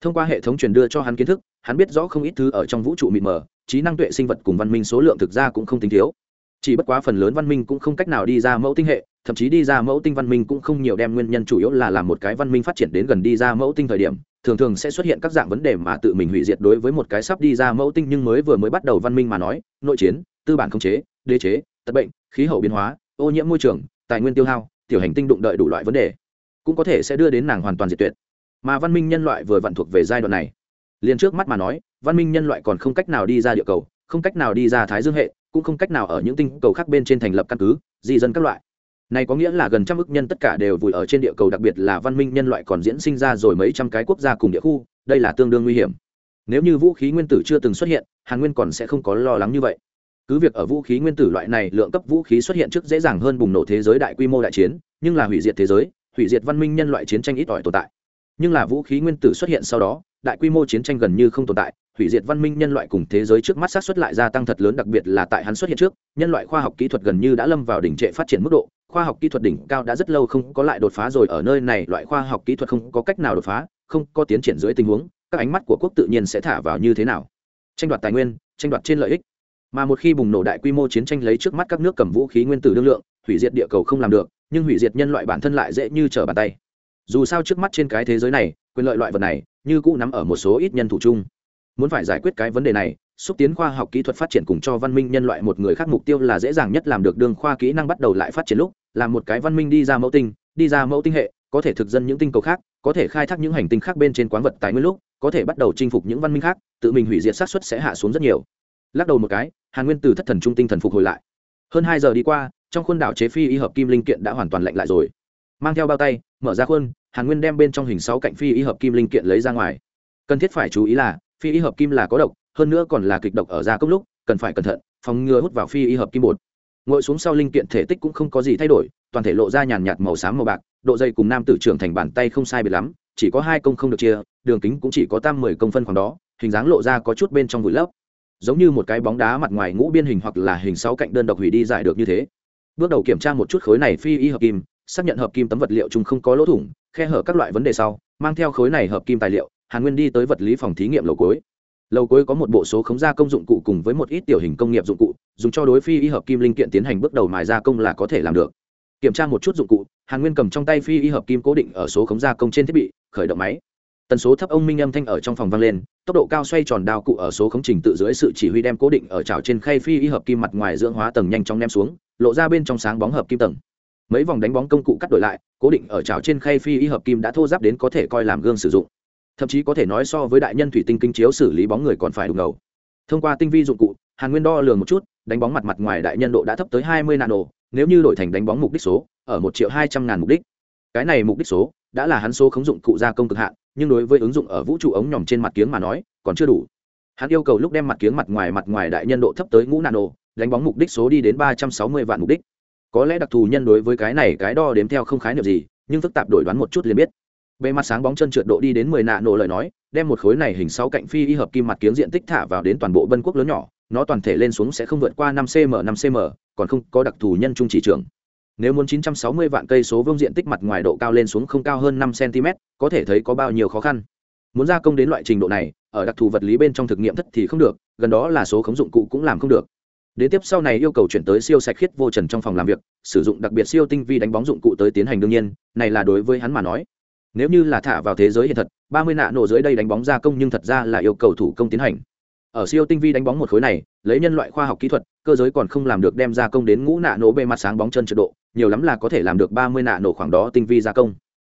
Thông qua hệ thống truyền đưa cho hắn kiến thức, hắn biết rõ không ít thứ ở trong vũ trụ mịt mờ, trí năng tuệ sinh vật cùng văn minh số lượng thực ra cũng không tính thiếu. Chỉ bất quá phần lớn văn minh cũng không cách nào đi ra mẫu tinh hệ, thậm chí đi ra mẫu tinh văn minh cũng không nhiều đem nguyên nhân chủ yếu là làm một cái văn minh phát triển đến gần đi ra mẫu tinh thời điểm thường thường sẽ xuất hiện các dạng vấn đề mà tự mình hủy diệt đối với một cái sắp đi ra mẫu tinh nhưng mới vừa mới bắt đầu văn minh mà nói, nội chiến, tư bản khống chế, đế chế, tật bệnh, khí hậu biến hóa, ô nhiễm môi trường, tài nguyên tiêu hao, tiểu hành tinh đụng đợi đủ loại vấn đề, cũng có thể sẽ đưa đến nàng hoàn toàn diệt tuyệt. Mà văn minh nhân loại vừa vặn thuộc về giai đoạn này. Liền trước mắt mà nói, văn minh nhân loại còn không cách nào đi ra địa cầu, không cách nào đi ra thái dương hệ, cũng không cách nào ở những tinh cầu khác bên trên thành lập căn cứ, di dân các loại này có nghĩa là gần trăm ức nhân tất cả đều vùi ở trên địa cầu, đặc biệt là văn minh nhân loại còn diễn sinh ra rồi mấy trăm cái quốc gia cùng địa khu, đây là tương đương nguy hiểm. Nếu như vũ khí nguyên tử chưa từng xuất hiện, hàn nguyên còn sẽ không có lo lắng như vậy. Cứ việc ở vũ khí nguyên tử loại này, lượng cấp vũ khí xuất hiện trước dễ dàng hơn bùng nổ thế giới đại quy mô đại chiến, nhưng là hủy diệt thế giới, hủy diệt văn minh nhân loại chiến tranh ít ỏi tồn tại. Nhưng là vũ khí nguyên tử xuất hiện sau đó, đại quy mô chiến tranh gần như không tồn tại, hủy diệt văn minh nhân loại cùng thế giới trước mắt sát xuất lại gia tăng thật lớn, đặc biệt là tại hắn xuất hiện trước, nhân loại khoa học kỹ thuật gần như đã lâm vào đỉnh trệ phát triển mức độ khoa học kỹ thuật đỉnh cao đã rất lâu không có lại đột phá rồi, ở nơi này loại khoa học kỹ thuật không có cách nào đột phá, không có tiến triển dưới tình huống, các ánh mắt của quốc tự nhiên sẽ thả vào như thế nào? Tranh đoạt tài nguyên, tranh đoạt trên lợi ích. Mà một khi bùng nổ đại quy mô chiến tranh lấy trước mắt các nước cầm vũ khí nguyên tử đương lượng, hủy diệt địa cầu không làm được, nhưng hủy diệt nhân loại bản thân lại dễ như trở bàn tay. Dù sao trước mắt trên cái thế giới này, quyền lợi loại vật này, như cũ nắm ở một số ít nhân thủ chung. Muốn phải giải quyết cái vấn đề này xúc tiến khoa học kỹ thuật phát triển cùng cho văn minh nhân loại một người khác mục tiêu là dễ dàng nhất làm được đường khoa kỹ năng bắt đầu lại phát triển lúc, làm một cái văn minh đi ra mẫu tinh, đi ra mẫu tinh hệ, có thể thực dân những tinh cầu khác, có thể khai thác những hành tinh khác bên trên quán vật tài nguyên lúc, có thể bắt đầu chinh phục những văn minh khác, tự mình hủy diệt sát xuất sẽ hạ xuống rất nhiều. Lắc đầu một cái, hàn nguyên từ thất thần trung tinh thần phục hồi lại. Hơn hai giờ đi qua, trong khuôn đảo chế phi y hợp kim linh kiện đã hoàn toàn lạnh lại rồi. Mang theo bao tay, mở ra khuôn, hàn nguyên đem bên trong hình sáu cạnh phi y hợp kim linh kiện lấy ra ngoài. Cần thiết phải chú ý là phi y hợp kim là có độc, hơn nữa còn là kịch độc ở gia công lúc, cần phải cẩn thận, phòng ngừa hút vào phi y hợp kim bột. Ngồi xuống sau linh kiện thể tích cũng không có gì thay đổi, toàn thể lộ ra nhàn nhạt màu xám màu bạc, độ dày cùng nam tử trưởng thành bàn tay không sai biệt lắm, chỉ có hai công không được chia, đường kính cũng chỉ có tam mười công phân khoảng đó, hình dáng lộ ra có chút bên trong vùi lấp. Giống như một cái bóng đá mặt ngoài ngũ biên hình hoặc là hình sáu cạnh đơn độc hủy đi giải được như thế. Bước đầu kiểm tra một chút khối này phi y hợp kim, xác nhận hợp kim tấm vật liệu chung không có lỗ thủng, khe hở các loại vấn đề sau, mang theo khối này hợp kim tài liệu hàn nguyên đi tới vật lý phòng thí nghiệm lầu cuối. Lầu cuối có một bộ số khống gia công dụng cụ cùng với một ít tiểu hình công nghiệp dụng cụ, dùng cho đối phi y hợp kim linh kiện tiến hành bước đầu mài gia công là có thể làm được. Kiểm tra một chút dụng cụ, hàn nguyên cầm trong tay phi y hợp kim cố định ở số khống gia công trên thiết bị, khởi động máy. Tần số thấp ông minh âm thanh ở trong phòng vang lên, tốc độ cao xoay tròn đao cụ ở số khống trình tự dưới sự chỉ huy đem cố định ở trào trên khay phi y hợp kim mặt ngoài dưỡng hóa tầng nhanh chóng ném xuống, lộ ra bên trong sáng bóng hợp kim tầng. Mấy vòng đánh bóng công cụ cắt đổi lại, cố định ở trào trên khay phi y hợp kim đã thô giáp đến có thể coi làm gương sử dụng thậm chí có thể nói so với đại nhân thủy tinh kinh chiếu xử lý bóng người còn phải đục ngầu thông qua tinh vi dụng cụ, hàn nguyên đo lường một chút, đánh bóng mặt mặt ngoài đại nhân độ đã thấp tới hai mươi nano, nếu như đổi thành đánh bóng mục đích số, ở một triệu hai trăm ngàn mục đích. Cái này mục đích số, đã là hắn số khống dụng cụ gia công cực hạn, nhưng đối với ứng dụng ở vũ trụ ống nhòm trên mặt kiếng mà nói, còn chưa đủ. Hắn yêu cầu lúc đem mặt kiếng mặt ngoài mặt ngoài đại nhân độ thấp tới ngũ nano, đánh bóng mục đích số đi đến ba trăm sáu mươi vạn mục đích. Có lẽ đặc thù nhân đối với cái này cái đo đếm theo không khái niệm gì, nhưng phức tạp đổi đoán một chút liền biết bề mặt sáng bóng chân trượt độ đi đến mười nạ nổ lời nói, đem một khối này hình sáu cạnh phi y hợp kim mặt kiếng diện tích thả vào đến toàn bộ bân quốc lớn nhỏ, nó toàn thể lên xuống sẽ không vượt qua năm cm năm cm còn không có đặc thù nhân trung chỉ trường. Nếu muốn 960 vạn cây số vuông diện tích mặt ngoài độ cao lên xuống không cao hơn 5 cm có thể thấy có bao nhiêu khó khăn. Muốn gia công đến loại trình độ này, ở đặc thù vật lý bên trong thực nghiệm thất thì không được, gần đó là số khống dụng cụ cũng làm không được. Đến tiếp sau này yêu cầu chuyển tới siêu sạch khiết vô trần trong phòng làm việc, sử dụng đặc biệt siêu tinh vi đánh bóng dụng cụ tới tiến hành đương nhiên, này là đối với hắn mà nói nếu như là thả vào thế giới hiện thật, ba mươi nạ nổ dưới đây đánh bóng gia công nhưng thật ra là yêu cầu thủ công tiến hành. Ở siêu tinh vi đánh bóng một khối này, lấy nhân loại khoa học kỹ thuật, cơ giới còn không làm được đem gia công đến ngũ nạ nổ bề mặt sáng bóng chân trượt độ, nhiều lắm là có thể làm được ba mươi nạ nổ khoảng đó tinh vi gia công.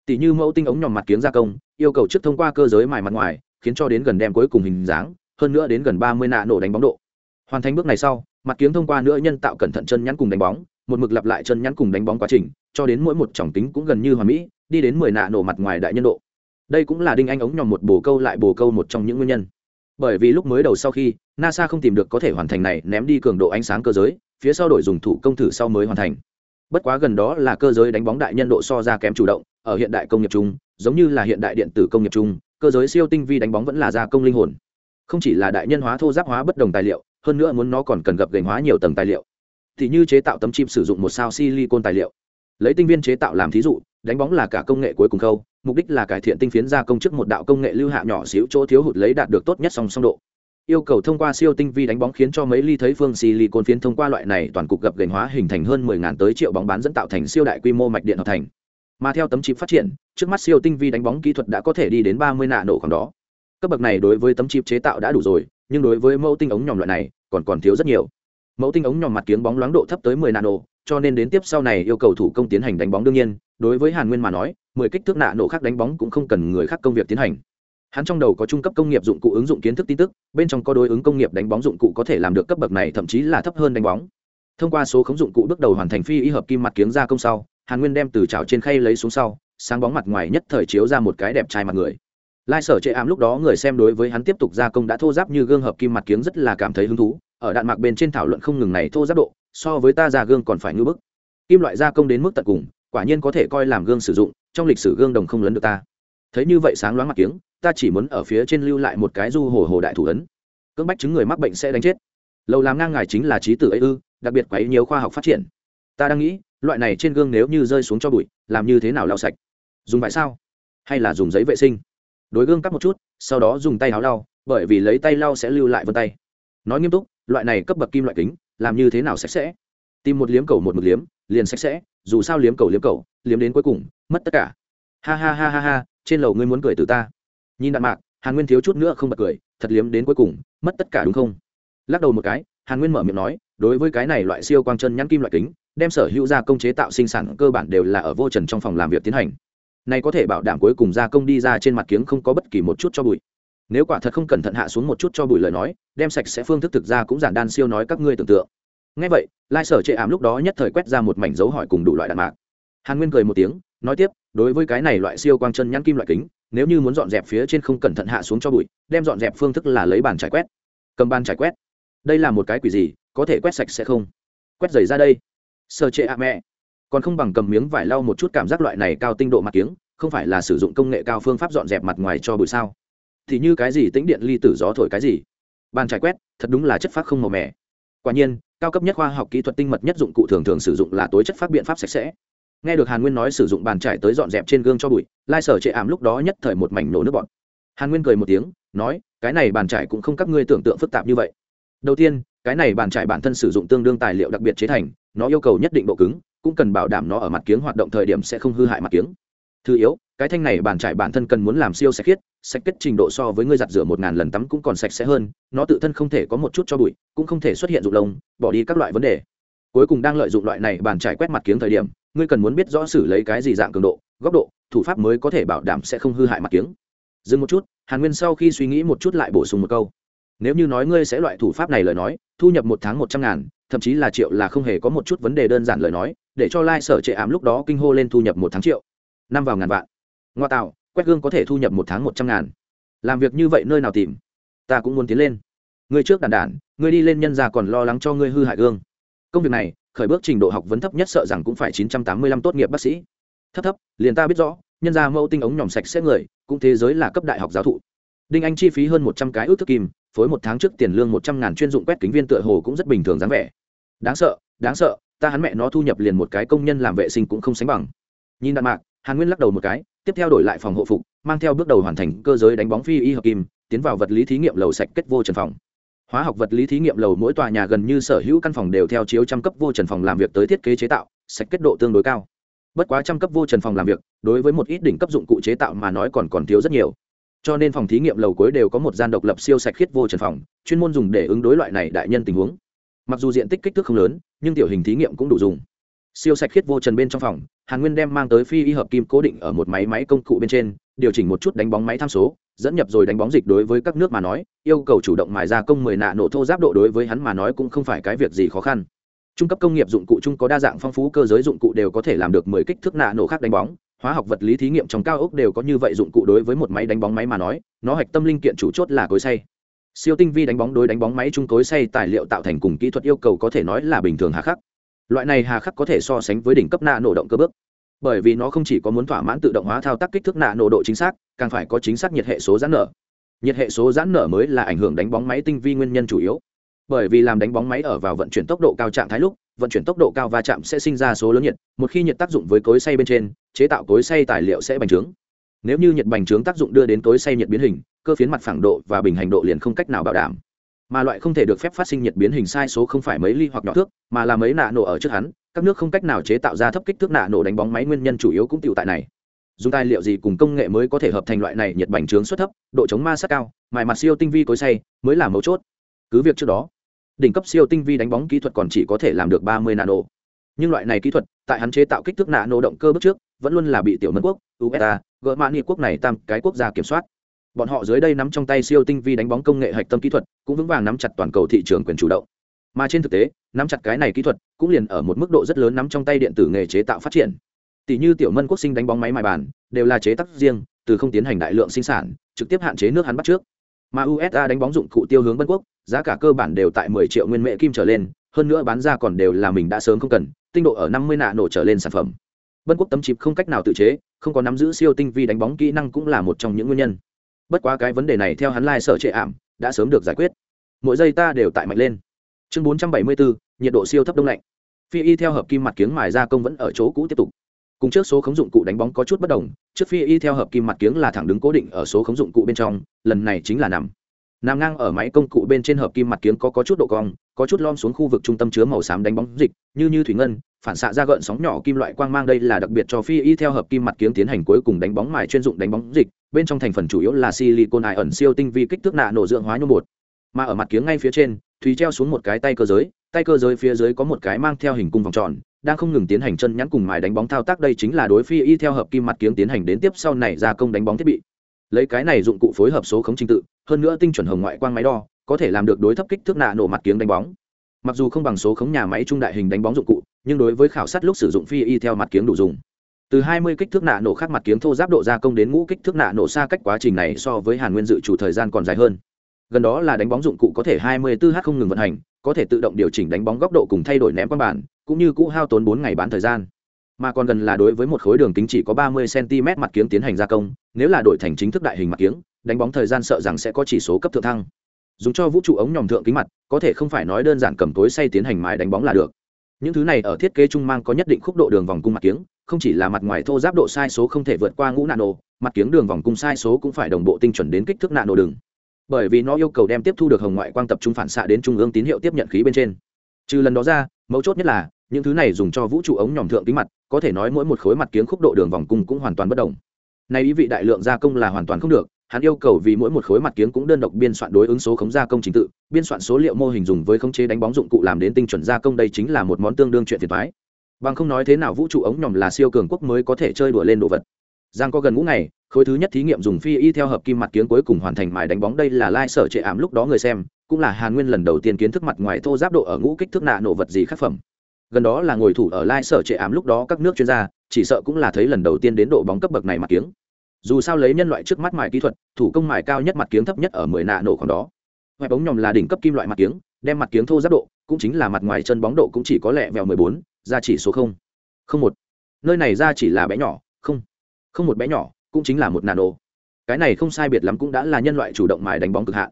Tỷ như mẫu tinh ống nhòm mặt kiếng gia công, yêu cầu trước thông qua cơ giới mài mặt ngoài, khiến cho đến gần đem cuối cùng hình dáng, hơn nữa đến gần ba mươi nạ nổ đánh bóng độ. Hoàn thành bước này sau, mặt kiếng thông qua nữa nhân tạo cẩn thận chân nhắn cùng đánh bóng một mực lặp lại chân nhắn cùng đánh bóng quá trình, cho đến mỗi một tròng tính cũng gần như hoàn mỹ, đi đến mười nạ nổ mặt ngoài đại nhân độ. Đây cũng là đinh anh ống nhòm một bồ câu lại bồ câu một trong những nguyên nhân. Bởi vì lúc mới đầu sau khi, nasa không tìm được có thể hoàn thành này ném đi cường độ ánh sáng cơ giới, phía sau đổi dùng thủ công thử sau mới hoàn thành. Bất quá gần đó là cơ giới đánh bóng đại nhân độ so ra kém chủ động, ở hiện đại công nghiệp chung, giống như là hiện đại điện tử công nghiệp chung, cơ giới siêu tinh vi đánh bóng vẫn là gia công linh hồn. Không chỉ là đại nhân hóa, thô giáp hóa bất đồng tài liệu, hơn nữa muốn nó còn cần gập gành hóa nhiều tầng tài liệu thì như chế tạo tấm chim sử dụng một sao silicon tài liệu. Lấy tinh viên chế tạo làm thí dụ, đánh bóng là cả công nghệ cuối cùng khâu, mục đích là cải thiện tinh phiến gia công chức một đạo công nghệ lưu hạ nhỏ xíu chỗ thiếu hụt lấy đạt được tốt nhất song song độ. Yêu cầu thông qua siêu tinh vi đánh bóng khiến cho mấy ly thấy phương silicon phiến thông qua loại này toàn cục gập gành hóa hình thành hơn 10.000 tới triệu bóng bán dẫn tạo thành siêu đại quy mô mạch điện hợp thành. Mà theo tấm chip phát triển, trước mắt siêu tinh vi đánh bóng kỹ thuật đã có thể đi đến 30 nạ nổ khoảng đó. Cấp bậc này đối với tấm chip chế tạo đã đủ rồi, nhưng đối với mẫu tinh ống nhòm loại này, còn còn thiếu rất nhiều mẫu tinh ống nhòm mặt kiếng bóng loáng độ thấp tới 10 nano, cho nên đến tiếp sau này yêu cầu thủ công tiến hành đánh bóng đương nhiên, đối với hàn nguyên mà nói 10 kích thước nạ nổ khác đánh bóng cũng không cần người khác công việc tiến hành. Hắn trong đầu có trung cấp công nghiệp dụng cụ ứng dụng kiến thức tin tức, bên trong có đối ứng công nghiệp đánh bóng dụng cụ có thể làm được cấp bậc này thậm chí là thấp hơn đánh bóng. Thông qua số khống dụng cụ bước đầu hoàn thành phi y hợp kim mặt kiếng ra công sau, hàn nguyên đem từ chảo trên khay lấy xuống sau, sáng bóng mặt ngoài nhất thời chiếu ra một cái đẹp trai mặt người. Lai sở chệ ám lúc đó người xem đối với hắn tiếp tục gia công đã thô giáp như gương hợp kim mặt kiếng rất là cảm thấy hứng thú ở đạn mạc bên trên thảo luận không ngừng này thô giáp độ, so với ta ra gương còn phải ngưỡng bức. Kim loại gia công đến mức tận cùng, quả nhiên có thể coi làm gương sử dụng, trong lịch sử gương đồng không lấn được ta. Thấy như vậy sáng loáng mặt kiếng, ta chỉ muốn ở phía trên lưu lại một cái du hồ hồ đại thủ ấn. Cưỡng bách chứng người mắc bệnh sẽ đánh chết. Lầu làm ngang ngài chính là trí tử ấy ư, đặc biệt quấy nhiều khoa học phát triển. Ta đang nghĩ, loại này trên gương nếu như rơi xuống cho bụi, làm như thế nào lau sạch? Dùng vải sao? Hay là dùng giấy vệ sinh? Đối gương cắt một chút, sau đó dùng tay áo lau, bởi vì lấy tay lau sẽ lưu lại vân tay nói nghiêm túc, loại này cấp bậc kim loại kính, làm như thế nào sạch sẽ? Tìm một liếm cầu một mực liếm, liền sạch sẽ, dù sao liếm cầu liếm cầu, liếm đến cuối cùng, mất tất cả. Ha ha ha ha ha, trên lầu ngươi muốn cười từ ta. Nhìn đạn mạc, hàn nguyên thiếu chút nữa không bật cười, thật liếm đến cuối cùng, mất tất cả đúng không? Lắc đầu một cái, hàn nguyên mở miệng nói, đối với cái này loại siêu quang chân nhắn kim loại kính, đem sở hữu gia công chế tạo sinh sản cơ bản đều là ở vô trần trong phòng làm việc tiến hành. Này có thể bảo đảm cuối cùng gia công đi ra trên mặt kiếng không có bất kỳ một chút cho bụi nếu quả thật không cẩn thận hạ xuống một chút cho bụi lời nói, đem sạch sẽ phương thức thực ra cũng giản đan siêu nói các ngươi tưởng tượng. Ngay vậy, lai sở chệ ảm lúc đó nhất thời quét ra một mảnh dấu hỏi cùng đủ loại đạn mạc. Hàn nguyên cười một tiếng, nói tiếp, đối với cái này loại siêu quang chân nhãn kim loại kính, nếu như muốn dọn dẹp phía trên không cẩn thận hạ xuống cho bụi, đem dọn dẹp phương thức là lấy bàn trải quét. Cầm bàn trải quét. Đây là một cái quỷ gì, có thể quét sạch sẽ không? Quét giày ra đây. Sơ chệ ạ mẹ. Còn không bằng cầm miếng vải lau một chút cảm giác loại này cao tinh độ mặt kiếng, không phải là sử dụng công nghệ cao phương pháp dọn dẹp mặt ngoài cho bụi sao? Thì như cái gì tĩnh điện ly tử gió thổi cái gì? Bàn trải quét, thật đúng là chất phát không màu mẻ quả nhiên, cao cấp nhất khoa học kỹ thuật tinh mật nhất dụng cụ thường thường sử dụng là tối chất phát biện pháp sạch sẽ. Nghe được hàn nguyên nói sử dụng bàn trải tới dọn dẹp trên gương cho bụi, lai sở chệ ảm lúc đó nhất thời một mảnh nổ nước bọn hàn nguyên cười một tiếng, nói, cái này bàn trải cũng không các ngươi tưởng tượng phức tạp như vậy. Đầu tiên, cái này bàn trải bản thân sử dụng tương đương tài liệu đặc biệt chế thành, nó yêu cầu nhất định độ cứng, cũng cần bảo đảm nó ở mặt kiếng hoạt động thời điểm sẽ không hư hại mặt kiếng. Thứ yếu, cái thanh này bàn trải bản thân cần muốn làm siêu sạch khiết sạch kết trình độ so với ngươi giặt rửa một ngàn lần tắm cũng còn sạch sẽ hơn, nó tự thân không thể có một chút cho bụi, cũng không thể xuất hiện dụng lông, bỏ đi các loại vấn đề. Cuối cùng đang lợi dụng loại này bàn trải quét mặt kiếng thời điểm, ngươi cần muốn biết rõ xử lấy cái gì dạng cường độ, góc độ, thủ pháp mới có thể bảo đảm sẽ không hư hại mặt kiếng. Dừng một chút, hàn nguyên sau khi suy nghĩ một chút lại bổ sung một câu. Nếu như nói ngươi sẽ loại thủ pháp này lời nói, thu nhập một tháng một trăm ngàn, thậm chí là triệu là không hề có một chút vấn đề đơn giản lời nói, để cho lai、like、sở trệ ám lúc đó kinh hô lên thu nhập một tháng triệu. Năm vào ngàn vạn. Ngoa tạo quét gương có thể thu nhập một tháng một trăm ngàn. Làm việc như vậy nơi nào tìm? Ta cũng muốn tiến lên. Ngươi trước đàn đản ngươi đi lên nhân ra còn lo lắng cho ngươi hư hại gương. Công việc này, khởi bước trình độ học vấn thấp nhất sợ rằng cũng phải chín trăm tám mươi lăm tốt nghiệp bác sĩ. Thấp thấp, liền ta biết rõ, nhân ra mẫu tinh ống nhòm sạch sẽ người, cũng thế giới là cấp đại học giáo thụ. Đinh anh chi phí hơn một trăm cái ước thức kim, phối một tháng trước tiền lương một trăm ngàn chuyên dụng quét kính viên tựa hồ cũng rất bình thường dáng vẻ. Đáng sợ đáng sợ, ta hắn mẹ nó thu nhập liền một cái công nhân làm vệ sinh cũng không sánh bằng. Nhìn đạn mạc hàn nguyên lắc đầu một cái, tiếp theo đổi lại phòng hộ phục, mang theo bước đầu hoàn thành cơ giới đánh bóng phi y hợp kim, tiến vào vật lý thí nghiệm lầu sạch kết vô trần phòng. Hóa học vật lý thí nghiệm lầu mỗi tòa nhà gần như sở hữu căn phòng đều theo chiếu trăm cấp vô trần phòng làm việc tới thiết kế chế tạo, sạch kết độ tương đối cao. Bất quá trăm cấp vô trần phòng làm việc, đối với một ít đỉnh cấp dụng cụ chế tạo mà nói còn còn thiếu rất nhiều. Cho nên phòng thí nghiệm lầu cuối đều có một gian độc lập siêu sạch khiết vô trần phòng, chuyên môn dùng để ứng đối loại này đại nhân tình huống. Mặc dù diện tích kích thước không lớn, nhưng tiểu hình thí nghiệm cũng đủ dùng siêu sạch khiết vô trần bên trong phòng, hàn nguyên đem mang tới phi y hợp kim cố định ở một máy máy công cụ bên trên, điều chỉnh một chút đánh bóng máy tham số, dẫn nhập rồi đánh bóng dịch đối với các nước mà nói, yêu cầu chủ động mài ra công mười nạ nổ thô giáp độ đối với hắn mà nói cũng không phải cái việc gì khó khăn. Trung cấp công nghiệp dụng cụ chung có đa dạng phong phú cơ giới dụng cụ đều có thể làm được mười kích thước nạ nổ khác đánh bóng, hóa học vật lý thí nghiệm trong cao ốc đều có như vậy dụng cụ đối với một máy đánh bóng máy mà nói, nó hạch tâm linh kiện chủ chốt là cối say siêu tinh vi đánh bóng đối đánh bóng máy trung cối say tài liệu tạo thành cùng kỹ thuật yêu cầu có thể nói là bình thường hạ khắc loại này hà khắc có thể so sánh với đỉnh cấp nạ nổ động cơ bước. Bởi vì nó không chỉ có muốn thỏa mãn tự động hóa thao tác kích thước nạ nổ độ chính xác, càng phải có chính xác nhiệt hệ số giãn nở. Nhiệt hệ số giãn nở mới là ảnh hưởng đánh bóng máy tinh vi nguyên nhân chủ yếu. Bởi vì làm đánh bóng máy ở vào vận chuyển tốc độ cao trạng thái lúc, vận chuyển tốc độ cao va chạm sẽ sinh ra số lớn nhiệt, một khi nhiệt tác dụng với cối xay bên trên, chế tạo cối xay tài liệu sẽ bành trướng. Nếu như nhiệt bành trướng tác dụng đưa đến cối xay nhiệt biến hình, cơ phiến mặt phẳng độ và bình hành độ liền không cách nào bảo đảm mà loại không thể được phép phát sinh nhiệt biến hình sai số không phải mấy ly hoặc nhỏ thước, mà là mấy nạ nổ ở trước hắn, các nước không cách nào chế tạo ra thấp kích thước nạ nổ đánh bóng máy nguyên nhân chủ yếu cũng tựu tại này. Dùng tài liệu gì cùng công nghệ mới có thể hợp thành loại này nhiệt bành trướng suất thấp, độ chống ma sát cao, mài mặt siêu tinh vi cối xay mới là mấu chốt. Cứ việc trước đó, đỉnh cấp siêu tinh vi đánh bóng kỹ thuật còn chỉ có thể làm được ba mươi nano nhưng loại này kỹ thuật, tại hắn chế tạo kích thước nano động cơ bước trước, vẫn luôn là bị tiểu mân quốc usa gỡ mã nghị quốc này tam cái quốc gia kiểm soát bọn họ dưới đây nắm trong tay siêu tinh vi đánh bóng công nghệ hạch tâm kỹ thuật, cũng vững vàng nắm chặt toàn cầu thị trường quyền chủ động. Mà trên thực tế, nắm chặt cái này kỹ thuật, cũng liền ở một mức độ rất lớn nắm trong tay điện tử nghề chế tạo phát triển. Tỷ như tiểu mân quốc sinh đánh bóng máy mài bàn, đều là chế tác riêng, từ không tiến hành đại lượng sinh sản, trực tiếp hạn chế nước hắn bắt trước. Mà usa đánh bóng dụng cụ tiêu hướng bân quốc, giá cả cơ bản đều tại 10 triệu nguyên mệ kim trở lên, hơn nữa bán ra còn đều là mình đã sớm không cần, tinh độ ở 50 nạ nổ trở lên sản phẩm. Bân quốc tấm chip không cách nào tự chế, không có nắm giữ siêu tinh vi đánh bóng kỹ năng cũng là một trong những nguyên nhân bất quá cái vấn đề này theo hắn lai sở trệ ảm đã sớm được giải quyết. Mỗi giây ta đều tại mạnh lên. Chương 474, nhiệt độ siêu thấp đông lạnh. Phi y theo hợp kim mặt kiếng mài ra công vẫn ở chỗ cũ tiếp tục. Cùng trước số khống dụng cụ đánh bóng có chút bất đồng trước phi y theo hợp kim mặt kiếng là thẳng đứng cố định ở số khống dụng cụ bên trong lần này chính là nằm nằm ngang ở máy công cụ bên trên hợp kim mặt kiếng có, có chút độ cong có chút lom xuống khu vực trung tâm chứa màu xám đánh bóng dịch như như thủy ngân phản xạ ra gợn sóng nhỏ kim loại quang mang đây là đặc biệt cho phi y theo hợp kim mặt kiếng tiến hành cuối cùng đánh bóng mài chuyên dụng đánh bóng dịch bên trong thành phần chủ yếu là silicon ai ẩn siêu tinh vi kích thước nạ nổ dưỡng hóa nhôm bột. Mà ở mặt kiếng ngay phía trên thùy treo xuống một cái tay cơ giới tay cơ giới phía dưới có một cái mang theo hình cung vòng tròn đang không ngừng tiến hành chân nhắn cùng mài đánh bóng thao tác đây chính là đối phi y theo hợp kim mặt kiếng tiến hành đến tiếp sau này gia công đánh bóng thiết bị lấy cái này dụng cụ phối hợp số khống trình tự, hơn nữa tinh chuẩn hồng ngoại quang máy đo, có thể làm được đối thấp kích thước nạ nổ mặt kiếng đánh bóng. Mặc dù không bằng số khống nhà máy trung đại hình đánh bóng dụng cụ, nhưng đối với khảo sát lúc sử dụng phi y theo mặt kiếng đủ dùng. Từ 20 kích thước nạ nổ khác mặt kiếng thô giáp độ gia công đến ngũ kích thước nạ nổ xa cách quá trình này so với hàn nguyên dự chủ thời gian còn dài hơn. Gần đó là đánh bóng dụng cụ có thể 24 h không ngừng vận hành, có thể tự động điều chỉnh đánh bóng góc độ cùng thay đổi ném quan bản cũng như cũ hao tốn 4 ngày bán thời gian mà còn gần là đối với một khối đường kính chỉ có 30 cm mặt kiếng tiến hành gia công, nếu là đổi thành chính thức đại hình mặt kiếng, đánh bóng thời gian sợ rằng sẽ có chỉ số cấp thượng thăng. Dùng cho vũ trụ ống nhòm thượng kính mặt, có thể không phải nói đơn giản cầm tối say tiến hành mài đánh bóng là được. Những thứ này ở thiết kế trung mang có nhất định khúc độ đường vòng cung mặt kiếng, không chỉ là mặt ngoài thô giáp độ sai số không thể vượt qua ngũ nano, mặt kiếng đường vòng cung sai số cũng phải đồng bộ tinh chuẩn đến kích thước nano đường. Bởi vì nó yêu cầu đem tiếp thu được hồng ngoại quang tập trung phản xạ đến trung ương tín hiệu tiếp nhận khí bên trên. Trừ lần đó ra, mấu chốt nhất là những thứ này dùng cho vũ trụ ống nhòm thượng kính mặt, có thể nói mỗi một khối mặt kiếng khúc độ đường vòng cung cũng hoàn toàn bất đồng. Nay ý vị đại lượng gia công là hoàn toàn không được, hắn yêu cầu vì mỗi một khối mặt kiếng cũng đơn độc biên soạn đối ứng số khống gia công trình tự, biên soạn số liệu mô hình dùng với khống chế đánh bóng dụng cụ làm đến tinh chuẩn gia công đây chính là một món tương đương chuyện thiệt thái bằng không nói thế nào vũ trụ ống nhòm là siêu cường quốc mới có thể chơi đùa lên đồ vật. Giang có gần ngũ ngày, khối thứ nhất thí nghiệm dùng phi y theo hợp kim mặt kiếng cuối cùng hoàn thành mài đánh bóng đây là lai sở trệ ảm lúc đó người xem, cũng là hàn nguyên lần đầu tiên kiến thức mặt ngoài thô giáp độ ở ngũ kích thước nạ nổ vật gì khác phẩm gần đó là ngồi thủ ở lai sở trệ ám lúc đó các nước chuyên gia, chỉ sợ cũng là thấy lần đầu tiên đến độ bóng cấp bậc này mặt kiếng. Dù sao lấy nhân loại trước mắt mài kỹ thuật, thủ công mài cao nhất mặt kiếng thấp nhất ở mười nạ nổ còn đó. Ngoài bóng nhòm là đỉnh cấp kim loại mặt kiếng, đem mặt kiếng thô giáp độ, cũng chính là mặt ngoài chân bóng độ cũng chỉ có lẹ vẹo mười bốn, ra chỉ số không. Không một. Nơi này ra chỉ là bé nhỏ, không. Không một bé nhỏ, cũng chính là một nano cái này không sai biệt lắm cũng đã là nhân loại chủ động mài đánh bóng cực hạn.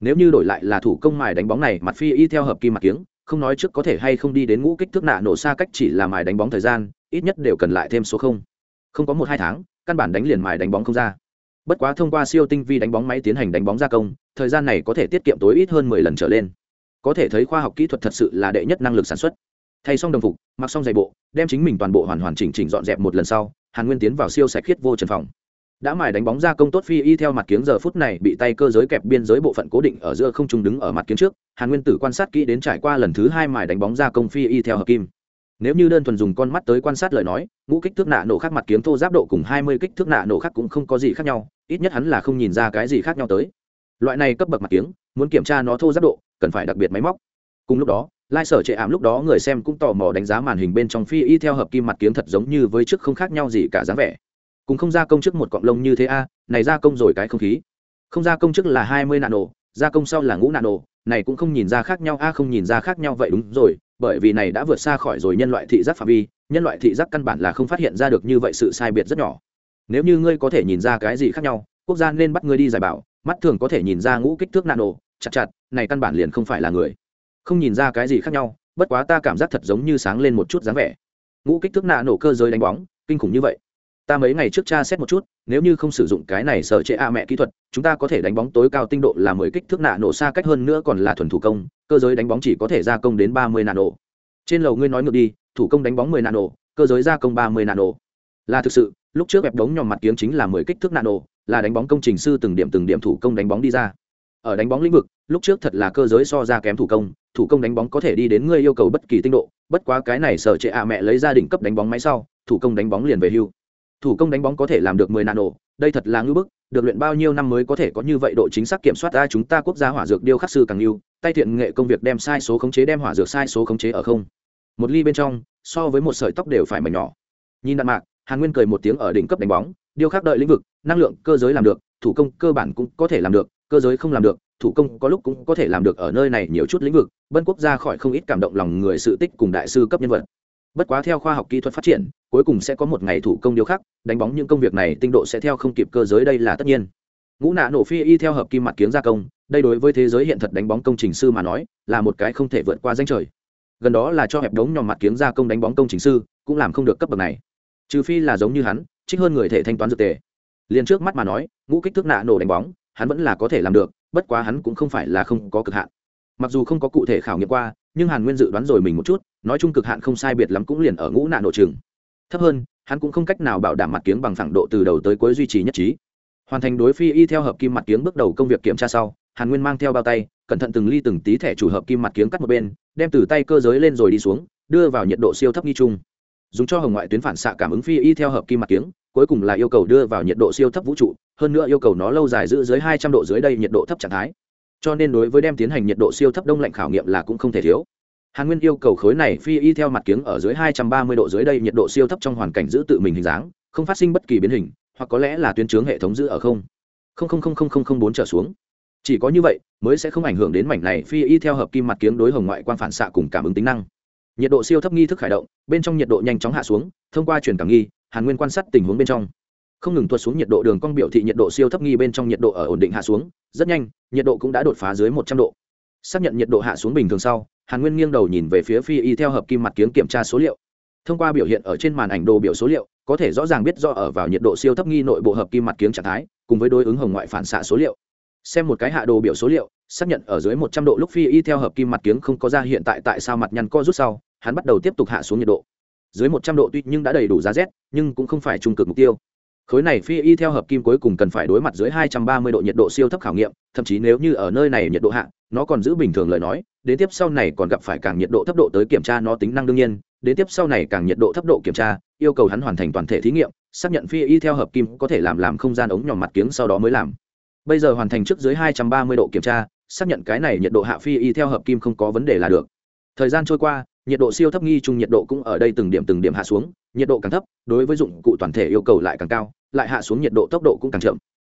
Nếu như đổi lại là thủ công mài đánh bóng này, mặt phi y theo hợp kim mặt kiếng không nói trước có thể hay không đi đến ngũ kích thước nạ nổ xa cách chỉ là mài đánh bóng thời gian, ít nhất đều cần lại thêm số không. Không có một hai tháng, căn bản đánh liền mài đánh bóng không ra. Bất quá thông qua siêu tinh vi đánh bóng máy tiến hành đánh bóng gia công, thời gian này có thể tiết kiệm tối ít hơn mười lần trở lên. Có thể thấy khoa học kỹ thuật thật sự là đệ nhất năng lực sản xuất. Thay xong đồng phục, mặc xong giày bộ, đem chính mình toàn bộ hoàn hoàn chỉnh chỉnh dọn dẹp một lần sau, hàn nguyên tiến vào siêu sạch khiết vô trần phòng đã mài đánh bóng ra công tốt phi y theo mặt kiếng giờ phút này bị tay cơ giới kẹp biên giới bộ phận cố định ở giữa không trung đứng ở mặt kiếng trước. Hàn nguyên tử quan sát kỹ đến trải qua lần thứ hai mài đánh bóng ra công phi y theo hợp kim. Nếu như đơn thuần dùng con mắt tới quan sát lời nói, ngũ kích thước nạ nổ khác mặt kiếm thô giáp độ cùng hai mươi kích thước nạ nổ khác cũng không có gì khác nhau, ít nhất hắn là không nhìn ra cái gì khác nhau tới. Loại này cấp bậc mặt kiếng, muốn kiểm tra nó thô giáp độ, cần phải đặc biệt máy móc. Cùng lúc đó, lai sở trệ ảm lúc đó người xem cũng tò mò đánh giá màn hình bên trong phi y theo hợp kim mặt kiếng thật giống như với trước không khác nhau gì cả dáng vẻ cùng không gia công trước một cọng lông như thế a, này gia công rồi cái không khí. Không gia công trước là hai mươi nano gia công sau là ngũ nano, này cũng không nhìn ra khác nhau a, không nhìn ra khác nhau vậy đúng rồi, bởi vì này đã vượt xa khỏi rồi nhân loại thị giác phạm vi, nhân loại thị giác căn bản là không phát hiện ra được như vậy sự sai biệt rất nhỏ. Nếu như ngươi có thể nhìn ra cái gì khác nhau, quốc gia nên bắt ngươi đi giải bảo, mắt thường có thể nhìn ra ngũ kích thước nano, chặt chặt, này căn bản liền không phải là người. Không nhìn ra cái gì khác nhau, bất quá ta cảm giác thật giống như sáng lên một chút dáng vẻ. Ngũ kích thước nạ nổ cơ giới đánh bóng, kinh khủng như vậy ta mấy ngày trước cha xét một chút, nếu như không sử dụng cái này sở chế a mẹ kỹ thuật, chúng ta có thể đánh bóng tối cao tinh độ là mười kích thước nạ nổ xa cách hơn nữa còn là thuần thủ công, cơ giới đánh bóng chỉ có thể gia công đến ba mươi nạ nổ. Trên lầu ngươi nói ngược đi, thủ công đánh bóng mười nạ nổ, cơ giới gia công ba mươi nạ nổ. Là thực sự, lúc trước ép đống nhòm mặt kiếng chính là mười kích thước nạ nổ, là đánh bóng công trình sư từng điểm từng điểm thủ công đánh bóng đi ra. Ở đánh bóng lĩnh vực, lúc trước thật là cơ giới so ra kém thủ công thủ công đánh bóng có thể đi đến ngươi yêu cầu bất kỳ tinh độ, bất quá cái này sở chế a mẹ lấy gia đình cấp đánh bóng máy sau, thủ công đánh bóng liền về hưu thủ công đánh bóng có thể làm được mười nano, đây thật là ngưỡng bức, được luyện bao nhiêu năm mới có thể có như vậy độ chính xác kiểm soát ra chúng ta quốc gia hỏa dược điêu khắc sư càng yêu, tay thiện nghệ công việc đem sai số khống chế đem hỏa dược sai số khống chế ở không. Một ly bên trong, so với một sợi tóc đều phải mảnh nhỏ. Nhìn đạn mạc, hàn nguyên cười một tiếng ở đỉnh cấp đánh bóng, điêu khắc đợi lĩnh vực, năng lượng cơ giới làm được, thủ công cơ bản cũng có thể làm được, cơ giới không làm được, thủ công có lúc cũng có thể làm được ở nơi này nhiều chút lĩnh vực bân quốc gia khỏi không ít cảm động lòng người sự tích cùng đại sư cấp nhân vật bất quá theo khoa học kỹ thuật phát triển, cuối cùng sẽ có một ngày thủ công điêu khắc, đánh bóng những công việc này tinh độ sẽ theo không kịp cơ giới đây là tất nhiên. Ngũ nạ nổ phi y theo hợp kim mặt kiếng gia công, đây đối với thế giới hiện thật đánh bóng công trình sư mà nói, là một cái không thể vượt qua danh trời. Gần đó là cho hẹp đống nhòm mặt kiếng gia công đánh bóng công trình sư, cũng làm không được cấp bậc này. Trừ phi là giống như hắn, trích hơn người thể thanh toán dược tề. Liền trước mắt mà nói, ngũ kích thước nạ nổ đánh bóng, hắn vẫn là có thể làm được, bất quá hắn cũng không phải là không có cực hạn. Mặc dù không có cụ thể khảo nghiệm qua nhưng hàn nguyên dự đoán rồi mình một chút nói chung cực hạn không sai biệt lắm cũng liền ở ngũ nạn nội trường thấp hơn hắn cũng không cách nào bảo đảm mặt kiếng bằng phẳng độ từ đầu tới cuối duy trì nhất trí hoàn thành đối phi y theo hợp kim mặt kiếng bước đầu công việc kiểm tra sau hàn nguyên mang theo bao tay cẩn thận từng ly từng tí thẻ chủ hợp kim mặt kiếng cắt một bên đem từ tay cơ giới lên rồi đi xuống đưa vào nhiệt độ siêu thấp nghi trung, dùng cho hồng ngoại tuyến phản xạ cảm ứng phi y theo hợp kim mặt kiếng cuối cùng là yêu cầu đưa vào nhiệt độ siêu thấp vũ trụ hơn nữa yêu cầu nó lâu dài giữ dưới hai trăm độ dưới đây nhiệt độ thấp trạng thái cho nên đối với đem tiến hành nhiệt độ siêu thấp đông lạnh khảo nghiệm là cũng không thể thiếu. Hàn nguyên yêu cầu khối này phi y theo mặt kiếng ở dưới hai trăm ba mươi độ dưới đây nhiệt độ siêu thấp trong hoàn cảnh giữ tự mình hình dáng, không phát sinh bất kỳ biến hình, hoặc có lẽ là tuyến chướng hệ thống giữ ở không. Không không không không không không bốn trở xuống. Chỉ có như vậy, mới sẽ không ảnh hưởng đến mảnh này phi y theo hợp kim mặt kiếng đối hồng ngoại quan phản xạ cùng cảm ứng tính năng. Nhiệt độ siêu thấp nghi thức khởi động, bên trong nhiệt độ nhanh chóng hạ xuống, thông qua truyền cảm nghi, hàn nguyên quan sát tình huống bên trong không ngừng tuột xuống nhiệt độ đường cong biểu thị nhiệt độ siêu thấp nghi bên trong nhiệt độ ở ổn định hạ xuống, rất nhanh, nhiệt độ cũng đã đột phá dưới một trăm độ. Xác nhận nhiệt độ hạ xuống bình thường sau, hàn nguyên nghiêng đầu nhìn về phía phi y theo hợp kim mặt kiếng kiểm tra số liệu. Thông qua biểu hiện ở trên màn ảnh đồ biểu số liệu, có thể rõ ràng biết do ở vào nhiệt độ siêu thấp nghi nội bộ hợp kim mặt kiếng trạng thái, cùng với đối ứng hồng ngoại phản xạ số liệu. Xem một cái hạ đồ biểu số liệu, xác nhận ở dưới một trăm độ lúc phi y theo hợp kim mặt kiếng không có ra hiện tại tại sao mặt nhăn co rút sau, hắn bắt đầu tiếp tục hạ xuống nhiệt độ. Dưới một trăm độ tuy nhưng đã đầy đủ giá rét, nhưng cũng không phải trung cực mục tiêu khối này phi y theo hợp kim cuối cùng cần phải đối mặt dưới 230 độ nhiệt độ siêu thấp khảo nghiệm, thậm chí nếu như ở nơi này nhiệt độ hạ, nó còn giữ bình thường lời nói, đến tiếp sau này còn gặp phải càng nhiệt độ thấp độ tới kiểm tra nó tính năng đương nhiên, đến tiếp sau này càng nhiệt độ thấp độ kiểm tra, yêu cầu hắn hoàn thành toàn thể thí nghiệm, xác nhận phi y theo hợp kim có thể làm làm không gian ống nhỏ mặt kiếng sau đó mới làm. Bây giờ hoàn thành trước dưới 230 độ kiểm tra, xác nhận cái này nhiệt độ hạ phi y theo hợp kim không có vấn đề là được. Thời gian trôi qua, nhiệt độ siêu thấp nghi chung nhiệt độ cũng ở đây từng điểm từng điểm hạ xuống nhiệt độ càng thấp, đối với dụng cụ toàn thể yêu cầu lại càng cao, lại hạ xuống nhiệt độ tốc độ cũng càng chậm.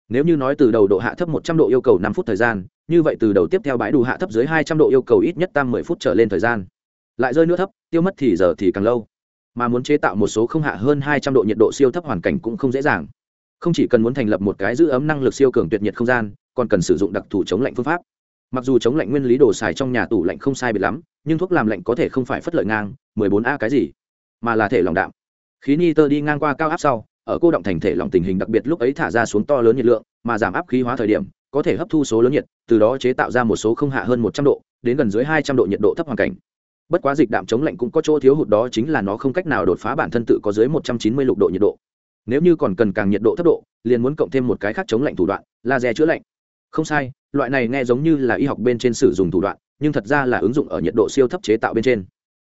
Nếu như nói từ đầu độ hạ thấp một trăm độ yêu cầu năm phút thời gian, như vậy từ đầu tiếp theo bãi đủ hạ thấp dưới hai trăm độ yêu cầu ít nhất tam mười phút trở lên thời gian. Lại rơi nữa thấp, tiêu mất thì giờ thì càng lâu. Mà muốn chế tạo một số không hạ hơn hai trăm độ nhiệt độ siêu thấp hoàn cảnh cũng không dễ dàng. Không chỉ cần muốn thành lập một cái giữ ấm năng lực siêu cường tuyệt nhiệt không gian, còn cần sử dụng đặc thù chống lạnh phương pháp. Mặc dù chống lạnh nguyên lý đồ xài trong nhà tủ lạnh không sai biệt lắm, nhưng thuốc làm lạnh có thể không phải phất lợi ngang 14 a cái gì, mà là thể lòng đạm khí nitơ đi ngang qua cao áp sau, ở cô động thành thể lòng tình hình đặc biệt lúc ấy thả ra xuống to lớn nhiệt lượng, mà giảm áp khí hóa thời điểm, có thể hấp thu số lớn nhiệt, từ đó chế tạo ra một số không hạ hơn 100 độ, đến gần dưới 200 độ nhiệt độ thấp hoàn cảnh. Bất quá dịch đạm chống lạnh cũng có chỗ thiếu hụt đó chính là nó không cách nào đột phá bản thân tự có dưới 190 lục độ nhiệt độ. Nếu như còn cần càng nhiệt độ thấp độ, liền muốn cộng thêm một cái khác chống lạnh thủ đoạn, laser chữa lạnh. Không sai, loại này nghe giống như là y học bên trên sử dụng thủ đoạn, nhưng thật ra là ứng dụng ở nhiệt độ siêu thấp chế tạo bên trên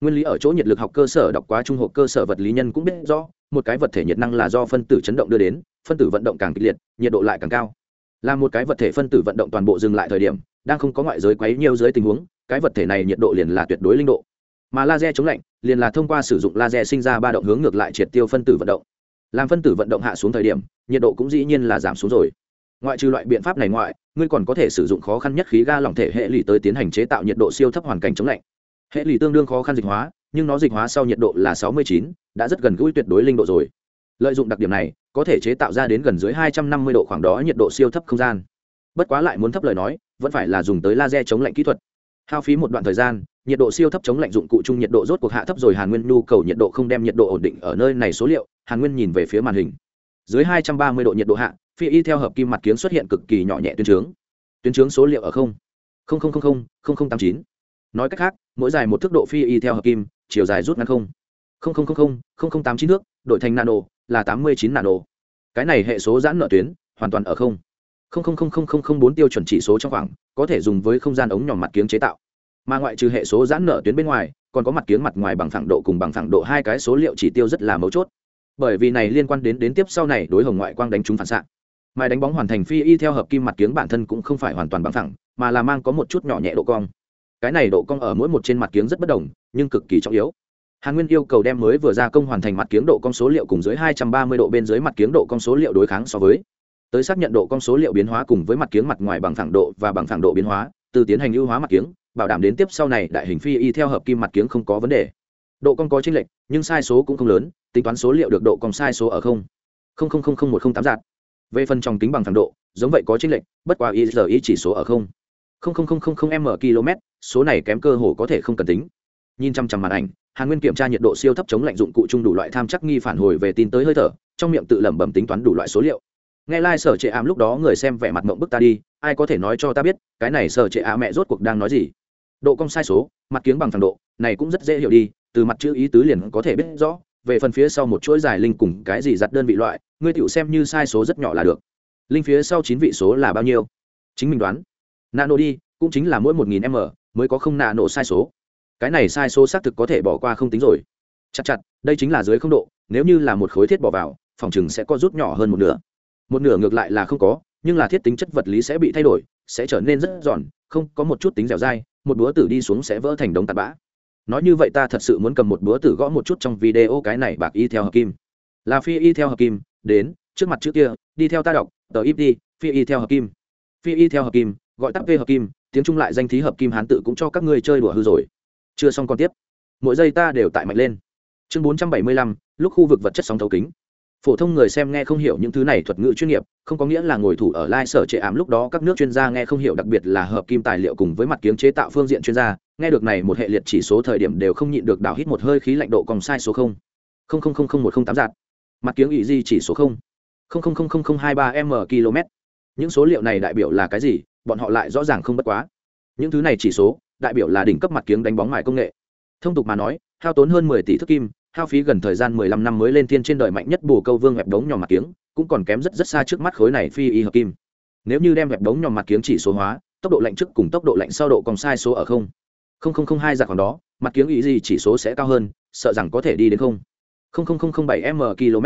nguyên lý ở chỗ nhiệt lực học cơ sở đọc quá trung học cơ sở vật lý nhân cũng biết rõ, một cái vật thể nhiệt năng là do phân tử chấn động đưa đến, phân tử vận động càng kịch liệt, nhiệt độ lại càng cao. Là một cái vật thể phân tử vận động toàn bộ dừng lại thời điểm, đang không có ngoại giới quấy nhiều dưới tình huống, cái vật thể này nhiệt độ liền là tuyệt đối linh độ. Mà laser chống lạnh liền là thông qua sử dụng laser sinh ra ba động hướng ngược lại triệt tiêu phân tử vận động. Làm phân tử vận động hạ xuống thời điểm, nhiệt độ cũng dĩ nhiên là giảm xuống rồi. Ngoại trừ loại biện pháp này ngoại, ngươi còn có thể sử dụng khó khăn nhất khí ga lỏng thể hệ lụy tới tiến hành chế tạo nhiệt độ siêu thấp hoàn cảnh chống lạnh hệ lì tương đương khó khăn dịch hóa nhưng nó dịch hóa sau nhiệt độ là 69, đã rất gần gũi tuyệt đối linh độ rồi. Lợi dụng đặc điểm này có thể chế tạo ra đến gần dưới 250 độ khoảng đó nhiệt độ siêu thấp không gian. Bất quá lại muốn thấp lời nói vẫn phải là dùng tới laser chống lạnh kỹ thuật. Hao phí một đoạn thời gian nhiệt độ siêu thấp chống lạnh dụng cụ chung nhiệt độ rốt cuộc hạ thấp rồi hàn nguyên nhu cầu nhiệt độ không đem nhiệt độ ổn định ở nơi này số liệu hàn nguyên nhìn về phía màn hình. Dưới 230 độ nhiệt độ hạ phi y theo hợp kim mặt kiếng xuất hiện cực kỳ nhỏ nhẹ tuyến trướng. Tuyến trướng số liệu ở không tám chín nói cách khác mỗi dài một thước độ phi y theo hợp kim chiều dài rút ngắn không. Không không không không không tám chín nước, đổi thành nano là tám mươi chín nano. Cái này hệ số giãn nợ tuyến hoàn toàn ở không. Bốn tiêu chuẩn chỉ số trong khoảng có thể dùng với không gian ống nhỏ mặt kiếng chế tạo. Mà ngoại trừ hệ số giãn nợ tuyến bên ngoài còn có mặt kiếng mặt ngoài bằng phẳng độ cùng bằng phẳng độ hai cái số liệu chỉ tiêu rất là mấu chốt. Bởi vì này liên quan đến đến tiếp sau này đối hồng ngoại quang đánh trúng phản xạ. Mài đánh bóng hoàn thành phi y theo hợp kim mặt kiếng bản thân cũng không phải hoàn toàn bằng phẳng mà là mang có một chút nhỏ nhẹ độ cong cái này độ cong ở mỗi một trên mặt kiếng rất bất đồng, nhưng cực kỳ trọng yếu. Hàn nguyên yêu cầu đem mới vừa ra công hoàn thành mặt kiếng độ cong số liệu cùng dưới 230 độ bên dưới mặt kiếng độ cong số liệu đối kháng so với. Tới xác nhận độ cong số liệu biến hóa cùng với mặt kiếng mặt ngoài bằng phẳng độ và bằng phẳng độ biến hóa, từ tiến hành ưu hóa mặt kiếng, bảo đảm đến tiếp sau này đại hình phi y theo hợp kim mặt kiếng không có vấn đề. Độ cong có chênh lệch, nhưng sai số cũng không lớn, tính toán số liệu được độ cong sai số ở không. không không không không một không tám giạt. Về phần trong kính bằng phẳng độ, giống vậy có chênh lệch, bất qua y giờ y chỉ số ở không m km, số này kém cơ hồ có thể không cần tính. Nhìn chăm chăm màn ảnh, hàn nguyên kiểm tra nhiệt độ siêu thấp chống lạnh dụng cụ chung đủ loại tham chắc nghi phản hồi về tin tới hơi thở, trong miệng tự lẩm bẩm tính toán đủ loại số liệu. Nghe lai、like、sở trệ ám lúc đó người xem vẻ mặt mộng bức ta đi, ai có thể nói cho ta biết, cái này sở trệ á mẹ rốt cuộc đang nói gì? Độ cong sai số, mặt kiếng bằng phẳng độ, này cũng rất dễ hiểu đi, từ mặt chữ ý tứ liền có thể biết rõ, về phần phía sau một chuỗi dài linh cùng cái gì giặt đơn vị loại, ngươi tựu xem như sai số rất nhỏ là được. Linh phía sau chín vị số là bao nhiêu? Chính mình đoán nano đi, cũng chính là mỗi một nghìn m mới có không nano sai số. Cái này sai số xác thực có thể bỏ qua không tính rồi. Chặt chặt, đây chính là dưới không độ, nếu như là một khối thiết bỏ vào, phòng chừng sẽ có rút nhỏ hơn một nửa. Một nửa ngược lại là không có, nhưng là thiết tính chất vật lý sẽ bị thay đổi, sẽ trở nên rất giòn, không có một chút tính dẻo dai, một búa tử đi xuống sẽ vỡ thành đống tạt bã. Nói như vậy ta thật sự muốn cầm một búa tử gõ một chút trong video cái này bạc y theo hợp kim. Là phi y theo hợp kim, đến, trước mặt trước kia, đi theo ta đọc, tờ ít đi, phi y theo hợp kim. Phi y theo hợp kim gọi tắt v hợp kim, tiếng trung lại danh thí hợp kim hán tự cũng cho các ngươi chơi đùa hư rồi. Chưa xong còn tiếp. Mỗi giây ta đều tại mạnh lên. Chương bốn trăm bảy mươi lăm, lúc khu vực vật chất sóng thấu kính. Phổ thông người xem nghe không hiểu những thứ này thuật ngữ chuyên nghiệp, không có nghĩa là ngồi thủ ở lai sở trệ ám lúc đó các nước chuyên gia nghe không hiểu, đặc biệt là hợp kim tài liệu cùng với mặt kiếng chế tạo phương diện chuyên gia, nghe được này một hệ liệt chỉ số thời điểm đều không nhịn được đảo hít một hơi khí lạnh độ còn sai số không. Không không không không một không tám giạt mặt kiếng ý di chỉ số không? Không không không không không hai ba m km những số liệu này đại biểu là cái gì? Bọn họ lại rõ ràng không bất quá. Những thứ này chỉ số, đại biểu là đỉnh cấp mặt kiếng đánh bóng mài công nghệ. Thông tục mà nói, hao tốn hơn mười tỷ thước kim, hao phí gần thời gian mười lăm năm mới lên thiên trên đời mạnh nhất bù câu vương hẹp đống nhỏ mặt kiếng, cũng còn kém rất rất xa trước mắt khối này phi y hợp kim. Nếu như đem hẹp đống nhỏ mặt kiếng chỉ số hóa, tốc độ lạnh trước cùng tốc độ lạnh sau độ còn sai số ở không. Không không không hai giặc còn đó, mặt kiếng ý gì chỉ số sẽ cao hơn, sợ rằng có thể đi đến không. Không không không không bảy m km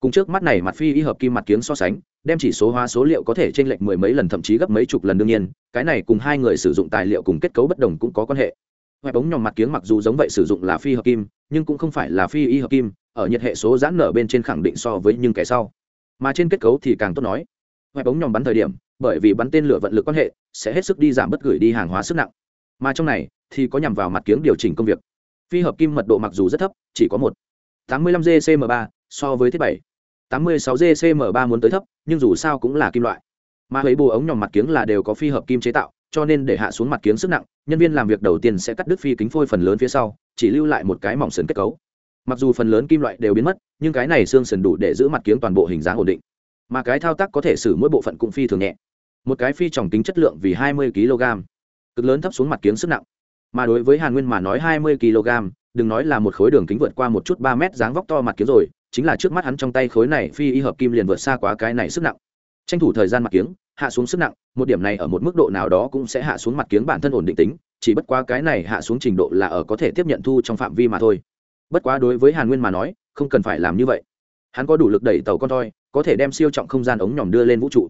cùng trước mắt này mặt phi y hợp kim mặt kiếng so sánh đem chỉ số hóa số liệu có thể chênh lệch mười mấy lần, thậm chí gấp mấy chục lần đương nhiên, cái này cùng hai người sử dụng tài liệu cùng kết cấu bất đồng cũng có quan hệ. Ngoại bóng nhòm mặt kiếng mặc dù giống vậy sử dụng là phi hợp kim, nhưng cũng không phải là phi y hợp kim, ở nhiệt hệ số giãn nở bên trên khẳng định so với nhưng kẻ sau. Mà trên kết cấu thì càng tốt nói. Ngoại bóng nhòm bắn thời điểm, bởi vì bắn tên lửa vận lực quan hệ, sẽ hết sức đi giảm bất gửi đi hàng hóa sức nặng. Mà trong này, thì có nhằm vào mặt kiếng điều chỉnh công việc. Phi hợp kim mật độ mặc dù rất thấp, chỉ có một. tám mươi lăm gcm ba so với thiết bảy. tám mươi sáu gcm ba muốn tới thấp nhưng dù sao cũng là kim loại. Mà lấy bù ống nhòm mặt kiếng là đều có phi hợp kim chế tạo, cho nên để hạ xuống mặt kiếng sức nặng, nhân viên làm việc đầu tiên sẽ cắt đứt phi kính phôi phần lớn phía sau, chỉ lưu lại một cái mỏng sườn kết cấu. Mặc dù phần lớn kim loại đều biến mất, nhưng cái này xương sườn đủ để giữ mặt kiếng toàn bộ hình dáng ổn định. Mà cái thao tác có thể xử mỗi bộ phận cũng phi thường nhẹ. Một cái phi tròng kính chất lượng vì hai mươi kg cực lớn thấp xuống mặt kiếng sức nặng. Mà đối với hàn nguyên mà nói hai mươi kg đừng nói là một khối đường kính vượt qua một chút ba mét dáng vóc to mặt kiếng rồi chính là trước mắt hắn trong tay khối này phi y hợp kim liền vượt xa quá cái này sức nặng. Tranh thủ thời gian mặt kiếng, hạ xuống sức nặng, một điểm này ở một mức độ nào đó cũng sẽ hạ xuống mặt kiếng bản thân ổn định tính, chỉ bất quá cái này hạ xuống trình độ là ở có thể tiếp nhận thu trong phạm vi mà thôi. Bất quá đối với hàn nguyên mà nói, không cần phải làm như vậy. Hắn có đủ lực đẩy tàu con thoi có thể đem siêu trọng không gian ống nhòm đưa lên vũ trụ.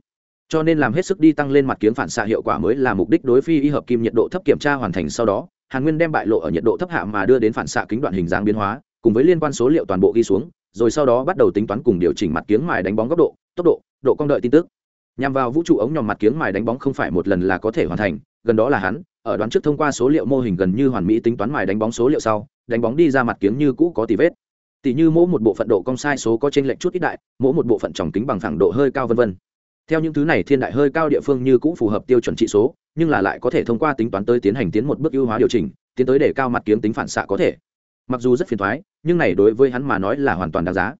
Cho nên làm hết sức đi tăng lên mặt kiếng phản xạ hiệu quả mới là mục đích đối phi y hợp kim nhiệt độ thấp kiểm tra hoàn thành sau đó, hàn nguyên đem bại lộ ở nhiệt độ thấp hạ mà đưa đến phản xạ kính đoạn hình dáng biến hóa, cùng với liên quan số liệu toàn bộ ghi xuống rồi sau đó bắt đầu tính toán cùng điều chỉnh mặt kiếng mài đánh bóng góc độ, tốc độ độ cong đợi tin tức. Nhằm vào vũ trụ ống nhòm mặt kiếng mài đánh bóng không phải một lần là có thể hoàn thành, gần đó là hắn, ở đoán trước thông qua số liệu mô hình gần như hoàn mỹ tính toán mài đánh bóng số liệu sau, đánh bóng đi ra mặt kiếng như cũ có tỷ vết. Tỷ như mỗi một bộ phận độ cong sai số có trên lệch chút ít đại, mỗi một bộ phận tròng kính bằng phẳng độ hơi cao vân vân. Theo những thứ này thiên đại hơi cao địa phương như cũ phù hợp tiêu chuẩn trị số, nhưng là lại có thể thông qua tính toán tới tiến hành tiến một bước ưu hóa điều chỉnh, tiến tới để cao mặt kiếng tính phản xạ có thể mặc dù rất phiền thoái, nhưng này đối với hắn mà nói là hoàn toàn đáng giá.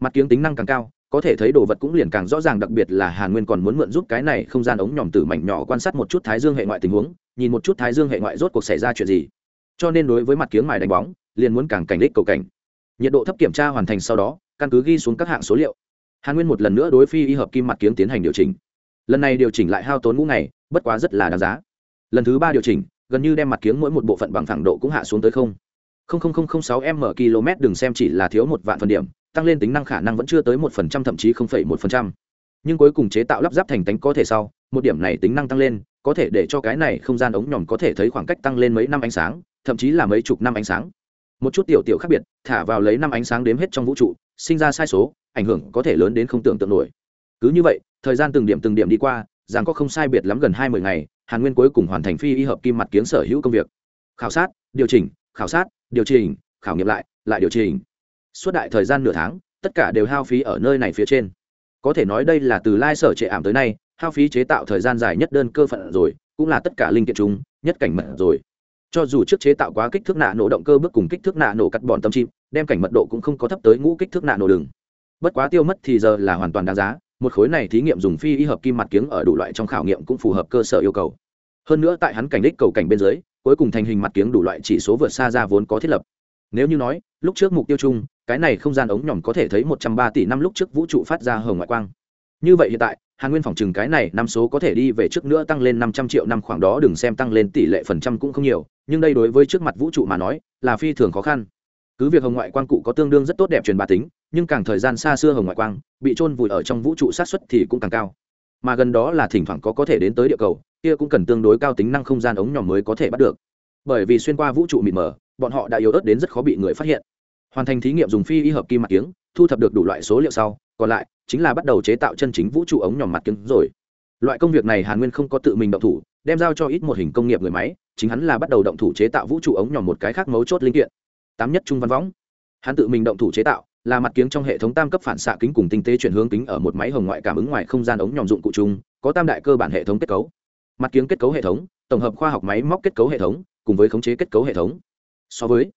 Mặt kiếng tính năng càng cao, có thể thấy đồ vật cũng liền càng rõ ràng, đặc biệt là hàn nguyên còn muốn mượn giúp cái này không gian ống nhòm từ mảnh nhỏ quan sát một chút thái dương hệ ngoại tình huống, nhìn một chút thái dương hệ ngoại rốt cuộc xảy ra chuyện gì. Cho nên đối với mặt kiếng mài đánh bóng, liền muốn càng cảnh đích cầu cảnh. Nhiệt độ thấp kiểm tra hoàn thành sau đó, căn cứ ghi xuống các hạng số liệu hàn nguyên một lần nữa đối phi y hợp kim mặt kiếng tiến hành điều chỉnh. Lần này điều chỉnh lại hao tốn ngũ ngày, bất quá rất là đáng giá. Lần thứ ba điều chỉnh, gần như đem mặt kiếng mỗi một bộ phận bằng phẳng độ cũng hạ xuống tới không sáu m km, đừng xem chỉ là thiếu một vạn phần điểm, tăng lên tính năng khả năng vẫn chưa tới một phần trăm, thậm chí không phẩy một phần trăm. Nhưng cuối cùng chế tạo lắp ráp thành tánh có thể sau, một điểm này tính năng tăng lên, có thể để cho cái này không gian ống nhòm có thể thấy khoảng cách tăng lên mấy năm ánh sáng, thậm chí là mấy chục năm ánh sáng. Một chút tiểu tiểu khác biệt, thả vào lấy năm ánh sáng đếm hết trong vũ trụ, sinh ra sai số, ảnh hưởng có thể lớn đến không tưởng tượng nổi. Cứ như vậy, thời gian từng điểm từng điểm đi qua rằng có không sai biệt lắm gần hai mươi ngày, hàn nguyên cuối cùng hoàn thành phi y hợp kim mặt kiếng sở hữu công việc. Khảo sát, điều chỉnh, khảo sát điều chỉnh, khảo nghiệm lại lại điều chỉnh. Suốt đại thời gian nửa tháng, tất cả đều hao phí ở nơi này phía trên. Có thể nói đây là từ lai sở trệ ảm tới nay, hao phí chế tạo thời gian dài nhất đơn cơ phận rồi, cũng là tất cả linh kiện chung, nhất cảnh mật rồi. Cho dù trước chế tạo quá kích thước nạ nổ động cơ bước cùng kích thước nạ nổ cắt bọn tâm chim, đem cảnh mật độ cũng không có thấp tới ngũ kích thước nạ nổ đường. Bất quá tiêu mất thì giờ là hoàn toàn đáng giá, một khối này thí nghiệm dùng phi y hợp kim mặt kiếng ở đủ loại trong khảo nghiệm cũng phù hợp cơ sở yêu cầu hơn nữa tại hắn cảnh đích cầu cảnh bên dưới, cuối cùng thành hình mặt kiếng đủ loại chỉ số vượt xa ra vốn có thiết lập. Nếu như nói, lúc trước mục tiêu chung, cái này không gian ống nhỏm có thể thấy một trăm ba tỷ năm lúc trước vũ trụ phát ra hồng ngoại quang. Như vậy hiện tại, hàn nguyên phòng chừng cái này năm số có thể đi về trước nữa tăng lên năm trăm triệu năm khoảng đó, đừng xem tăng lên tỷ lệ phần trăm cũng không nhiều, nhưng đây đối với trước mặt vũ trụ mà nói, là phi thường khó khăn. Cứ việc hồng ngoại quang cụ có tương đương rất tốt đẹp truyền bá tính, nhưng càng thời gian xa xưa hồng ngoại quang, bị trôn vùi ở trong vũ trụ sát xuất thì cũng càng cao mà gần đó là thỉnh thoảng có có thể đến tới địa cầu, kia cũng cần tương đối cao tính năng không gian ống nhỏ mới có thể bắt được. Bởi vì xuyên qua vũ trụ mịt mờ, bọn họ đã yếu ớt đến rất khó bị người phát hiện. Hoàn thành thí nghiệm dùng phi y hợp kim mặt kiếng, thu thập được đủ loại số liệu sau, còn lại chính là bắt đầu chế tạo chân chính vũ trụ ống nhòm mặt kiếng rồi. Loại công việc này hàn nguyên không có tự mình động thủ, đem giao cho ít một hình công nghiệp người máy, chính hắn là bắt đầu động thủ chế tạo vũ trụ ống nhòm một cái khác mấu chốt linh kiện. Tám nhất trung văn võng. Hắn tự mình động thủ chế tạo là mặt kiếng trong hệ thống tam cấp phản xạ kính cùng tinh tế chuyển hướng kính ở một máy hồng ngoại cảm ứng ngoài không gian ống nhòm dụng cụ chung, có tam đại cơ bản hệ thống kết cấu. Mặt kiếng kết cấu hệ thống, tổng hợp khoa học máy móc kết cấu hệ thống, cùng với khống chế kết cấu hệ thống. So với,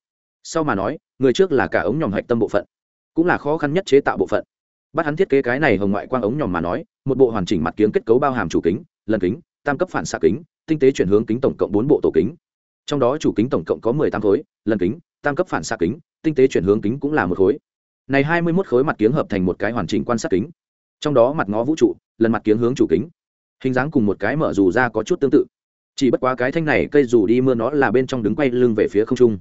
sau mà nói, người trước là cả ống nhòm hạch tâm bộ phận, cũng là khó khăn nhất chế tạo bộ phận. Bắt hắn thiết kế cái này hồng ngoại quang ống nhòm mà nói, một bộ hoàn chỉnh mặt kiếng kết cấu bao hàm chủ kính, lần kính, tam cấp phản xạ kính, tinh tế chuyển hướng kính tổng cộng bốn bộ tổ kính. Trong đó chủ kính tổng cộng có mười tám khối, lần kính, tam cấp phản xạ kính, tinh tế chuyển hướng kính cũng là một khối này hai mươi mốt khối mặt kiếng hợp thành một cái hoàn chỉnh quan sát kính. Trong đó mặt ngó vũ trụ, lần mặt kiếng hướng chủ kính. Hình dáng cùng một cái mở dù ra có chút tương tự. Chỉ bất quá cái thanh này cây dù đi mưa nó là bên trong đứng quay lưng về phía không trung.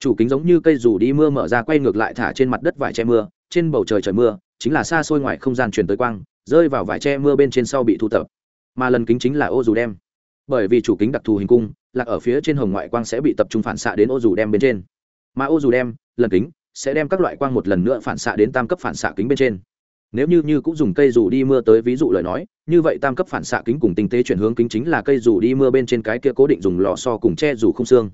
Chủ kính giống như cây dù đi mưa mở ra quay ngược lại thả trên mặt đất vải che mưa, trên bầu trời trời mưa, chính là xa xôi ngoài không gian truyền tới quang, rơi vào vải che mưa bên trên sau bị thu tập. Mà lần kính chính là ô dù đem. Bởi vì chủ kính đặc thù hình cung, lạc ở phía trên hồng ngoại quang sẽ bị tập trung phản xạ đến ô dù đem bên trên. Mà ô dù đem, lần kính sẽ đem các loại quang một lần nữa phản xạ đến tam cấp phản xạ kính bên trên. Nếu như như cũng dùng cây dù đi mưa tới ví dụ lời nói, như vậy tam cấp phản xạ kính cùng tinh tế chuyển hướng kính chính là cây dù đi mưa bên trên cái kia cố định dùng lò so cùng che dù không xương.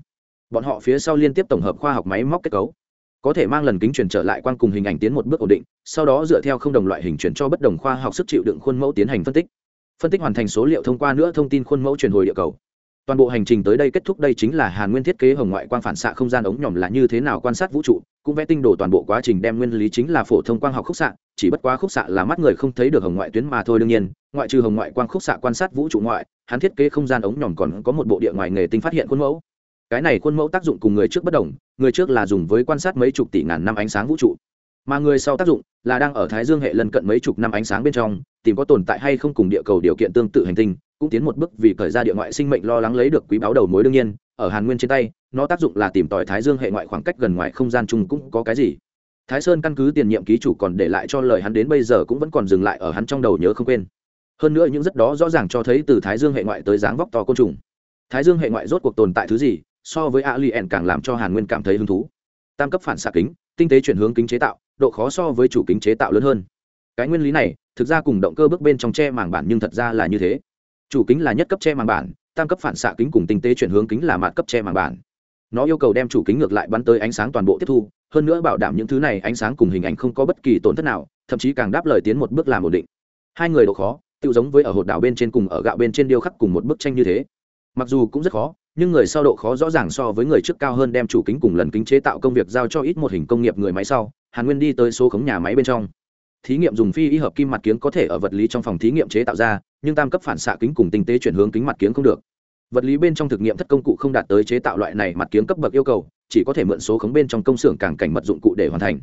Bọn họ phía sau liên tiếp tổng hợp khoa học máy móc kết cấu. Có thể mang lần kính chuyển trở lại quang cùng hình ảnh tiến một bước ổn định, sau đó dựa theo không đồng loại hình chuyển cho bất đồng khoa học sức chịu đựng khuôn mẫu tiến hành phân tích. Phân tích hoàn thành số liệu thông qua nữa thông tin khuôn mẫu truyền hồi địa cầu toàn bộ hành trình tới đây kết thúc đây chính là hàn nguyên thiết kế hồng ngoại quang phản xạ không gian ống nhòm là như thế nào quan sát vũ trụ, cũng vẽ tinh đồ toàn bộ quá trình đem nguyên lý chính là phổ thông quang học khúc xạ, chỉ bất quá khúc xạ là mắt người không thấy được hồng ngoại tuyến mà thôi đương nhiên, ngoại trừ hồng ngoại quang khúc xạ quan sát vũ trụ ngoại, hắn thiết kế không gian ống nhòm còn có một bộ địa ngoài nghề tinh phát hiện khuôn mẫu. Cái này khuôn mẫu tác dụng cùng người trước bất đồng, người trước là dùng với quan sát mấy chục tỷ ngàn năm ánh sáng vũ trụ, mà người sau tác dụng là đang ở thái dương hệ lân cận mấy chục năm ánh sáng bên trong, tìm có tồn tại hay không cùng địa cầu điều kiện tương tự hành tinh cũng tiến một bước vì thời ra địa ngoại sinh mệnh lo lắng lấy được quý báo đầu mối đương nhiên, ở hàn nguyên trên tay, nó tác dụng là tìm tòi thái dương hệ ngoại khoảng cách gần ngoài không gian chung cũng có cái gì. Thái sơn căn cứ tiền nhiệm ký chủ còn để lại cho lời hắn đến bây giờ cũng vẫn còn dừng lại ở hắn trong đầu nhớ không quên. Hơn nữa những rất đó rõ ràng cho thấy từ thái dương hệ ngoại tới dáng vóc to côn trùng. Thái dương hệ ngoại rốt cuộc tồn tại thứ gì, so với alien càng làm cho hàn nguyên cảm thấy hứng thú. Tam cấp phản xạ kính, tinh tế chuyển hướng kính chế tạo, độ khó so với chủ kính chế tạo lớn hơn. Cái nguyên lý này, thực ra cùng động cơ bước bên trong che màng bản nhưng thật ra là như thế chủ kính là nhất cấp che màng bản, tam cấp phản xạ kính cùng tinh tế chuyển hướng kính là mạt cấp che màng bản. Nó yêu cầu đem chủ kính ngược lại bắn tới ánh sáng toàn bộ tiếp thu, hơn nữa bảo đảm những thứ này ánh sáng cùng hình ảnh không có bất kỳ tổn thất nào, thậm chí càng đáp lời tiến một bước làm ổn định. Hai người độ khó tự giống với ở hột đảo bên trên cùng ở gạo bên trên điêu khắc cùng một bức tranh như thế. Mặc dù cũng rất khó, nhưng người sau độ khó rõ ràng so với người trước cao hơn đem chủ kính cùng lần kính chế tạo công việc giao cho ít một hình công nghiệp người máy sau, hàn nguyên đi tới số khống nhà máy bên trong thí nghiệm dùng phi y hợp kim mặt kiếng có thể ở vật lý trong phòng thí nghiệm chế tạo ra, nhưng tam cấp phản xạ kính cùng tinh tế chuyển hướng kính mặt kiếng không được. Vật lý bên trong thực nghiệm thất công cụ không đạt tới chế tạo loại này mặt kiếng cấp bậc yêu cầu, chỉ có thể mượn số khống bên trong công xưởng càng cảnh mật dụng cụ để hoàn thành.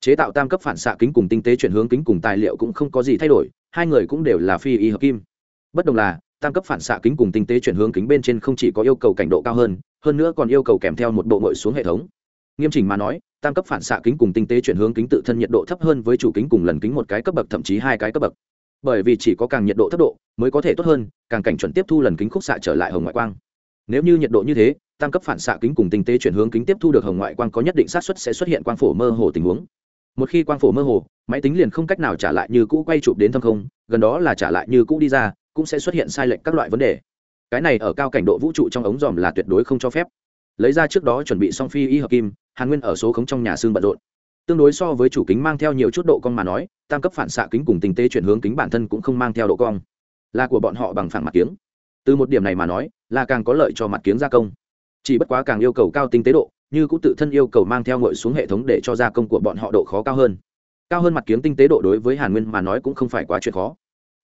Chế tạo tam cấp phản xạ kính cùng tinh tế chuyển hướng kính cùng tài liệu cũng không có gì thay đổi, hai người cũng đều là phi y hợp kim. Bất đồng là, tam cấp phản xạ kính cùng tinh tế chuyển hướng kính bên trên không chỉ có yêu cầu cảnh độ cao hơn hơn nữa còn yêu cầu kèm theo một bộ ngội xuống hệ thống. Nghiêm chỉnh mà nói tam cấp phản xạ kính cùng tinh tế chuyển hướng kính tự thân nhiệt độ thấp hơn với chủ kính cùng lần kính một cái cấp bậc, thậm chí hai cái cấp bậc. Bởi vì chỉ có càng nhiệt độ thấp độ mới có thể tốt hơn, càng cảnh chuẩn tiếp thu lần kính khúc xạ trở lại hồng ngoại quang. Nếu như nhiệt độ như thế, tam cấp phản xạ kính cùng tinh tế chuyển hướng kính tiếp thu được hồng ngoại quang có nhất định xác suất sẽ xuất hiện quang phổ mơ hồ tình huống. Một khi quang phổ mơ hồ, máy tính liền không cách nào trả lại như cũ quay chụp đến thâm không, gần đó là trả lại như cũ đi ra, cũng sẽ xuất hiện sai lệch các loại vấn đề. Cái này ở cao cảnh độ vũ trụ trong ống dòm là tuyệt đối không cho phép. Lấy ra trước đó chuẩn bị song phi y hợp kim hàn nguyên ở số khống trong nhà xương bận rộn. Tương đối so với chủ kính mang theo nhiều chút độ cong mà nói, tam cấp phản xạ kính cùng tinh tế chuyển hướng kính bản thân cũng không mang theo độ cong. Là của bọn họ bằng phẳng mặt kiếng. Từ một điểm này mà nói, là càng có lợi cho mặt kiếng gia công. Chỉ bất quá càng yêu cầu cao tinh tế độ, như cũng tự thân yêu cầu mang theo ngội xuống hệ thống để cho gia công của bọn họ độ khó cao hơn. Cao hơn mặt kiếng tinh tế độ đối với hàn nguyên mà nói cũng không phải quá chuyện khó.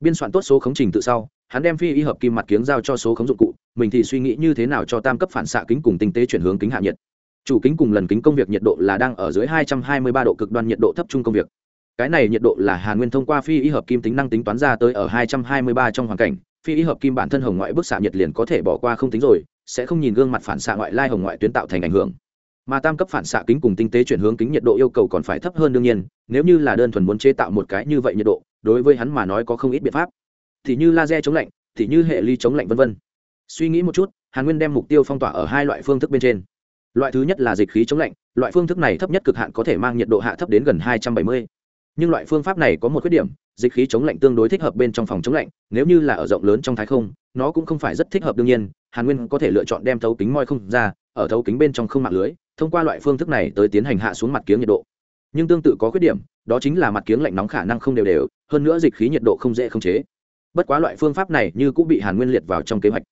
Biên soạn tốt số khống trình tự sau, hắn đem phi y hợp kim mặt kiếng giao cho số khống dụng cụ, mình thì suy nghĩ như thế nào cho tam cấp phản xạ kính cùng tinh tế chuyển hướng kính hạ nhiệt chủ kính cùng lần kính công việc nhiệt độ là đang ở dưới 223 độ cực đoan nhiệt độ thấp trung công việc. Cái này nhiệt độ là hàn nguyên thông qua phi y hợp kim tính năng tính toán ra tới ở 223 trong hoàn cảnh. Phi y hợp kim bản thân hồng ngoại bức xạ nhiệt liền có thể bỏ qua không tính rồi, sẽ không nhìn gương mặt phản xạ ngoại lai hồng ngoại tuyến tạo thành ảnh hưởng. Mà tam cấp phản xạ kính cùng tinh tế chuyển hướng kính nhiệt độ yêu cầu còn phải thấp hơn đương nhiên, nếu như là đơn thuần muốn chế tạo một cái như vậy nhiệt độ, đối với hắn mà nói có không ít biện pháp. Thì như laser chống lạnh, thì như hệ ly chống lạnh vân vân. Suy nghĩ một chút, hàn nguyên đem mục tiêu phong tỏa ở hai loại phương thức bên trên loại thứ nhất là dịch khí chống lạnh, loại phương thức này thấp nhất cực hạn có thể mang nhiệt độ hạ thấp đến gần hai trăm bảy mươi. Nhưng loại phương pháp này có một khuyết điểm, dịch khí chống lạnh tương đối thích hợp bên trong phòng chống lạnh, nếu như là ở rộng lớn trong thái không, nó cũng không phải rất thích hợp đương nhiên, hàn nguyên có thể lựa chọn đem thấu kính moi không ra, ở thấu kính bên trong không mạng lưới, thông qua loại phương thức này tới tiến hành hạ xuống mặt kiếng nhiệt độ. Nhưng tương tự có khuyết điểm, đó chính là mặt kiếng lạnh nóng khả năng không đều đều, hơn nữa dịch khí nhiệt độ không dễ khống chế. Bất quá loại phương pháp này như cũng bị hàn nguyên liệt vào trong kế hoạch.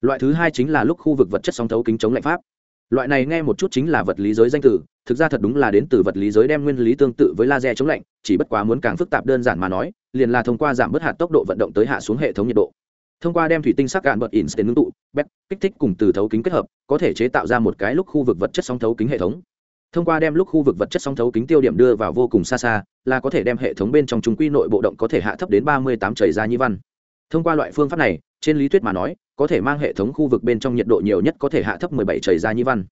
Loại thứ hai chính là lúc khu vực vật chất sóng thấu kính chống lạnh pháp loại này nghe một chút chính là vật lý giới danh từ, thực ra thật đúng là đến từ vật lý giới đem nguyên lý tương tự với laser chống lạnh, chỉ bất quá muốn càng phức tạp đơn giản mà nói, liền là thông qua giảm bớt hạt tốc độ vận động tới hạ xuống hệ thống nhiệt độ. Thông qua đem thủy tinh sắc cạn bật instant ngưng tụ, bét, kích thích cùng từ thấu kính kết hợp, có thể chế tạo ra một cái lúc khu vực vật chất sóng thấu kính hệ thống. Thông qua đem lúc khu vực vật chất sóng thấu kính tiêu điểm đưa vào vô cùng xa xa, là có thể đem hệ thống bên trong trung quy nội bộ động có thể hạ thấp đến ba mươi tám chảy ra nhi văn thông qua loại phương pháp này, trên lý thuyết mà nói, có thể mang hệ thống khu vực bên trong nhiệt độ nhiều nhất có thể hạ thấp 17 chảy ra nhi văn.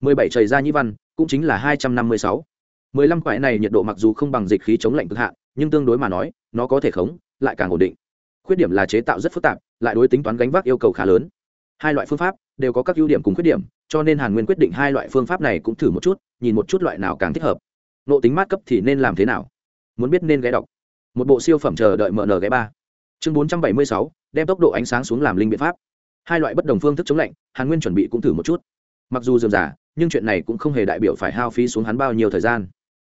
17 chảy ra nhi văn cũng chính là 256. 15 quái này nhiệt độ mặc dù không bằng dịch khí chống lạnh cực hạn, nhưng tương đối mà nói, nó có thể khống, lại càng ổn định. Khuyết điểm là chế tạo rất phức tạp, lại đối tính toán gánh vác yêu cầu khá lớn. Hai loại phương pháp đều có các ưu điểm cùng khuyết điểm, cho nên hàn nguyên quyết định hai loại phương pháp này cũng thử một chút, nhìn một chút loại nào càng thích hợp. Nộ tính mát cấp thì nên làm thế nào? Muốn biết nên ghé đọc. Một bộ siêu phẩm chờ đợi mở nở ghé ba chương 476, đem tốc độ ánh sáng xuống làm linh biện pháp. Hai loại bất đồng phương thức chống lạnh hàn nguyên chuẩn bị cũng thử một chút. Mặc dù dườm giả nhưng chuyện này cũng không hề đại biểu phải hao phí xuống hắn bao nhiêu thời gian.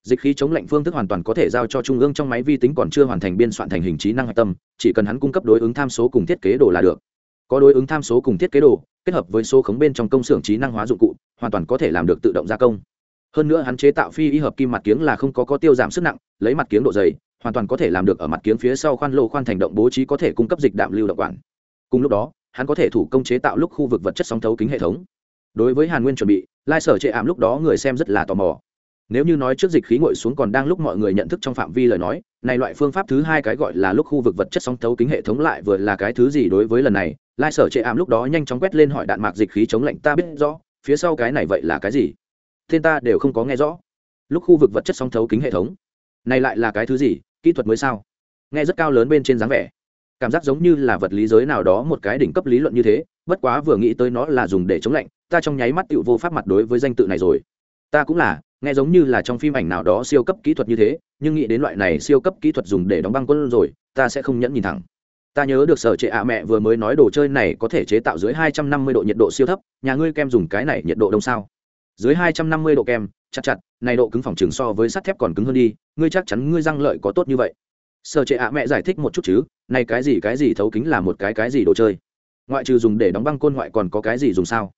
Dịch khí chống lạnh phương thức hoàn toàn có thể giao cho trung ương trong máy vi tính còn chưa hoàn thành biên soạn thành hình trí năng hạch tâm chỉ cần hắn cung cấp đối ứng tham số cùng thiết kế đồ là được. Có đối ứng tham số cùng thiết kế đồ kết hợp với số khống bên trong công xưởng trí năng hóa dụng cụ hoàn toàn có thể làm được tự động gia công. Hơn nữa hắn chế tạo phi y hợp kim mặt kiếng là không có có tiêu giảm sức nặng lấy mặt kiếng độ dày hoàn toàn có thể làm được ở mặt kiếng phía sau khoan lô khoan thành động bố trí có thể cung cấp dịch đạm lưu động quản. Cùng lúc đó, hắn có thể thủ công chế tạo lúc khu vực vật chất sóng thấu kính hệ thống. Đối với hàn nguyên chuẩn bị, lai sở chệ ảm lúc đó người xem rất là tò mò. Nếu như nói trước dịch khí ngội xuống còn đang lúc mọi người nhận thức trong phạm vi lời nói, này loại phương pháp thứ hai cái gọi là lúc khu vực vật chất sóng thấu kính hệ thống lại vừa là cái thứ gì đối với lần này, lai sở chệ ảm lúc đó nhanh chóng quét lên hỏi đạn mạc dịch khí chống lạnh ta biết rõ, phía sau cái này vậy là cái gì? Tên ta đều không có nghe rõ. Lúc khu vực vật chất sóng thấu kính hệ thống, này lại là cái thứ gì? Kỹ thuật mới sao? Nghe rất cao lớn bên trên dáng vẻ. Cảm giác giống như là vật lý giới nào đó một cái đỉnh cấp lý luận như thế, bất quá vừa nghĩ tới nó là dùng để chống lạnh, ta trong nháy mắt tựu vô pháp mặt đối với danh tự này rồi. Ta cũng là, nghe giống như là trong phim ảnh nào đó siêu cấp kỹ thuật như thế, nhưng nghĩ đến loại này siêu cấp kỹ thuật dùng để đóng băng quân rồi, ta sẽ không nhẫn nhìn thẳng. Ta nhớ được sở trệ ạ mẹ vừa mới nói đồ chơi này có thể chế tạo dưới 250 độ nhiệt độ siêu thấp, nhà ngươi kem dùng cái này nhiệt độ đông sao? Dưới 250 độ kem, chặt chặt này độ cứng phòng trường so với sắt thép còn cứng hơn đi, ngươi chắc chắn ngươi răng lợi có tốt như vậy. Sở trệ ạ mẹ giải thích một chút chứ, này cái gì cái gì thấu kính là một cái cái gì đồ chơi? Ngoại trừ dùng để đóng băng côn ngoại còn có cái gì dùng sao?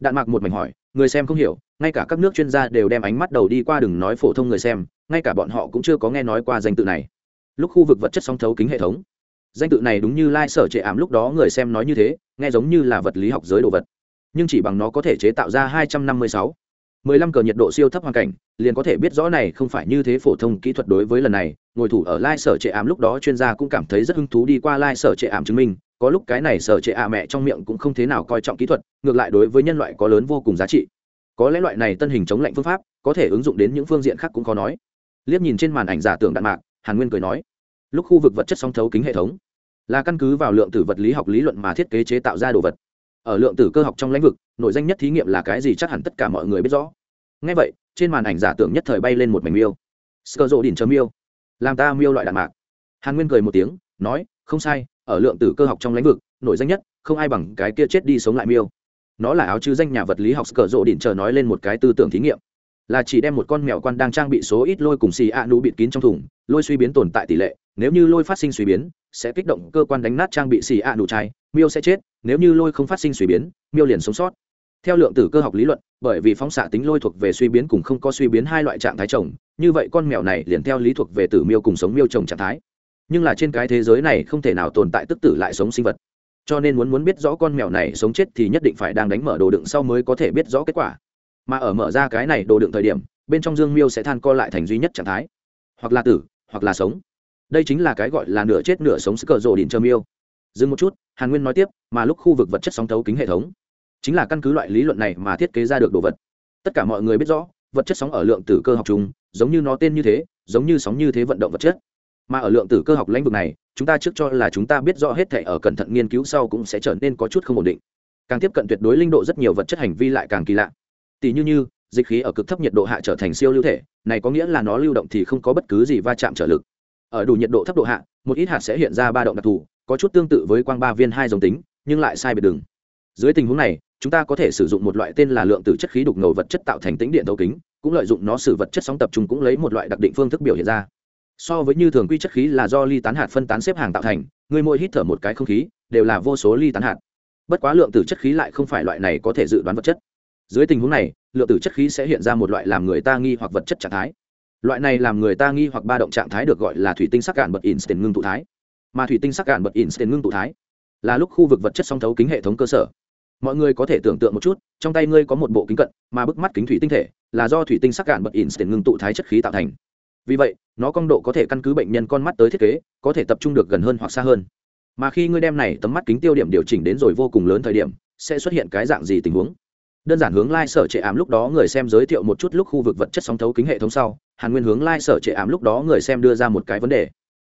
Đạn mạc một mảnh hỏi, người xem không hiểu, ngay cả các nước chuyên gia đều đem ánh mắt đầu đi qua đừng nói phổ thông người xem, ngay cả bọn họ cũng chưa có nghe nói qua danh tự này. Lúc khu vực vật chất song thấu kính hệ thống. Danh tự này đúng như lai、like、sở trệ ảm lúc đó người xem nói như thế, nghe giống như là vật lý học giới đồ vật. Nhưng chỉ bằng nó có thể chế tạo ra hai trăm năm mươi sáu mười lăm cờ nhiệt độ siêu thấp hoàn cảnh, liền có thể biết rõ này không phải như thế phổ thông kỹ thuật đối với lần này, ngồi thủ ở lai sở trệ ảm lúc đó chuyên gia cũng cảm thấy rất hứng thú đi qua lai sở trệ ảm chứng minh, có lúc cái này sở trệ ạ mẹ trong miệng cũng không thế nào coi trọng kỹ thuật, ngược lại đối với nhân loại có lớn vô cùng giá trị. Có lẽ loại này tân hình chống lạnh phương pháp, có thể ứng dụng đến những phương diện khác cũng khó nói. Liếc nhìn trên màn ảnh giả tưởng đạn mạc, hàn nguyên cười nói, lúc khu vực vật chất song thấu kính hệ thống, là căn cứ vào lượng tử vật lý học lý luận mà thiết kế chế tạo ra đồ vật ở lượng tử cơ học trong lĩnh vực, nội danh nhất thí nghiệm là cái gì chắc hẳn tất cả mọi người biết rõ. Ngay vậy, trên màn ảnh giả tưởng nhất thời bay lên một mảnh miêu. Sơ rộ đỉnh chấm miêu. Làm ta miêu loại đạn mạc. Hàn nguyên cười một tiếng, nói, không sai, ở lượng tử cơ học trong lĩnh vực nổi danh nhất, không ai bằng cái kia chết đi sống lại miêu. Nó là áo chứ danh nhà vật lý học cờ rộ đỉnh chờ nói lên một cái tư tưởng thí nghiệm. Là chỉ đem một con mèo quan đang trang bị số ít lôi cùng xì a nú bịt kín trong thùng, lôi suy biến tồn tại tỷ lệ nếu như lôi phát sinh suy biến, sẽ kích động cơ quan đánh nát trang bị xì ạ đủ chai, miêu sẽ chết, nếu như lôi không phát sinh suy biến, miêu liền sống sót. Theo lượng tử cơ học lý luận, bởi vì phóng xạ tính lôi thuộc về suy biến cùng không có suy biến hai loại trạng thái trồng như vậy con mèo này liền theo lý thuộc về tử miêu cùng sống miêu trồng trạng thái. Nhưng là trên cái thế giới này không thể nào tồn tại tức tử lại sống sinh vật. Cho nên muốn muốn biết rõ con mèo này sống chết thì nhất định phải đang đánh mở đồ đựng sau mới có thể biết rõ kết quả. Mà ở mở ra cái này đồ đựng thời điểm, bên trong dương miêu sẽ than co lại thành duy nhất trạng thái. Hoặc là tử, hoặc là sống đây chính là cái gọi là nửa chết nửa sống sức cờ rồ đỉnh trơ miêu dừng một chút, hàn nguyên nói tiếp, mà lúc khu vực vật chất sóng thấu kính hệ thống, chính là căn cứ loại lý luận này mà thiết kế ra được đồ vật. Tất cả mọi người biết rõ, vật chất sóng ở lượng tử cơ học chung, giống như nó tên như thế, giống như sóng như thế vận động vật chất. Mà ở lượng tử cơ học lĩnh vực này, chúng ta trước cho là chúng ta biết rõ hết thể ở cẩn thận nghiên cứu sau cũng sẽ trở nên có chút không ổn định. Càng tiếp cận tuyệt đối linh độ rất nhiều vật chất hành vi lại càng kỳ lạ. Tỷ như như, dịch khí ở cực thấp nhiệt độ hạ trở thành siêu lưu thể, này có nghĩa là nó lưu động thì không có bất cứ gì va chạm trở lực ở đủ nhiệt độ thấp độ hạ, một ít hạt sẽ hiện ra ba động đặc thù, có chút tương tự với quang ba viên hai dòng tính, nhưng lại sai biệt đường. Dưới tình huống này, chúng ta có thể sử dụng một loại tên là lượng tử chất khí đục ngầu vật chất tạo thành tĩnh điện thấu kính, cũng lợi dụng nó sử vật chất sóng tập trung cũng lấy một loại đặc định phương thức biểu hiện ra. So với như thường quy chất khí là do ly tán hạt phân tán xếp hàng tạo thành, người mỗi hít thở một cái không khí, đều là vô số ly tán hạt. Bất quá lượng tử chất khí lại không phải loại này có thể dự đoán vật chất. Dưới tình huống này, lượng tử chất khí sẽ hiện ra một loại làm người ta nghi hoặc vật chất trạng thái loại này làm người ta nghi hoặc ba động trạng thái được gọi là thủy tinh sắc cạn bật instant ngưng tụ thái. Mà thủy tinh sắc cạn bật instant ngưng tụ thái là lúc khu vực vật chất song thấu kính hệ thống cơ sở. Mọi người có thể tưởng tượng một chút, trong tay ngươi có một bộ kính cận, mà bức mắt kính thủy tinh thể là do thủy tinh sắc cạn bật instant ngưng tụ thái chất khí tạo thành. Vì vậy, nó cong độ có thể căn cứ bệnh nhân con mắt tới thiết kế, có thể tập trung được gần hơn hoặc xa hơn. Mà khi ngươi đem này tấm mắt kính tiêu điểm điều chỉnh đến rồi vô cùng lớn thời điểm, sẽ xuất hiện cái dạng gì tình huống? Đơn giản hướng lai、like、sở trệ ám lúc đó người xem giới thiệu một chút lúc khu vực vật chất sóng thấu kính hệ thống sau, hàn nguyên hướng lai、like、sở trệ ám lúc đó người xem đưa ra một cái vấn đề.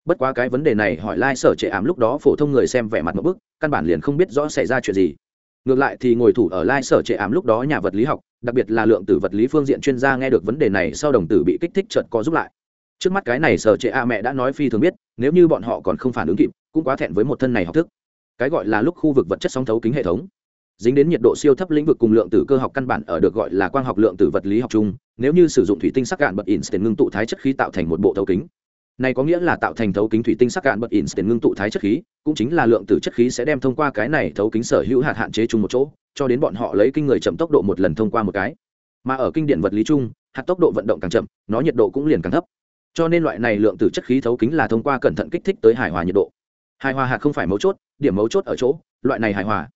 Bất quá cái vấn đề này hỏi lai、like、sở trệ ám lúc đó phổ thông người xem vẻ mặt một bức, căn bản liền không biết rõ xảy ra chuyện gì. Ngược lại thì ngồi thủ ở lai sở trệ ám lúc đó nhà vật lý học, đặc biệt là lượng tử vật lý phương diện chuyên gia nghe được vấn đề này sau đồng tử bị kích thích chợt có giúp lại. Trước mắt cái này sở trệ a mẹ đã nói phi thường biết, nếu như bọn họ còn không phản ứng kịp, cũng quá thẹn với một thân này học thức. Cái gọi là lúc khu vực vật chất sóng thấu kính hệ thống dính đến nhiệt độ siêu thấp lĩnh vực cùng lượng tử cơ học căn bản ở được gọi là quang học lượng tử vật lý học chung, nếu như sử dụng thủy tinh sắc cạn bật instant ngưng tụ thái chất khí tạo thành một bộ thấu kính. Này có nghĩa là tạo thành thấu kính thủy tinh sắc cạn bật instant ngưng tụ thái chất khí, cũng chính là lượng tử chất khí sẽ đem thông qua cái này thấu kính sở hữu hạt hạn chế chung một chỗ, cho đến bọn họ lấy kinh người chậm tốc độ một lần thông qua một cái. Mà ở kinh điển vật lý chung, hạt tốc độ vận động càng chậm, nó nhiệt độ cũng liền càng thấp. Cho nên loại này lượng tử chất khí thấu kính là thông qua cẩn thận kích thích tới hài hòa nhiệt độ. Hài hòa hạt không phải mấu chốt, điểm mấu chốt ở chỗ, loại này hài hòa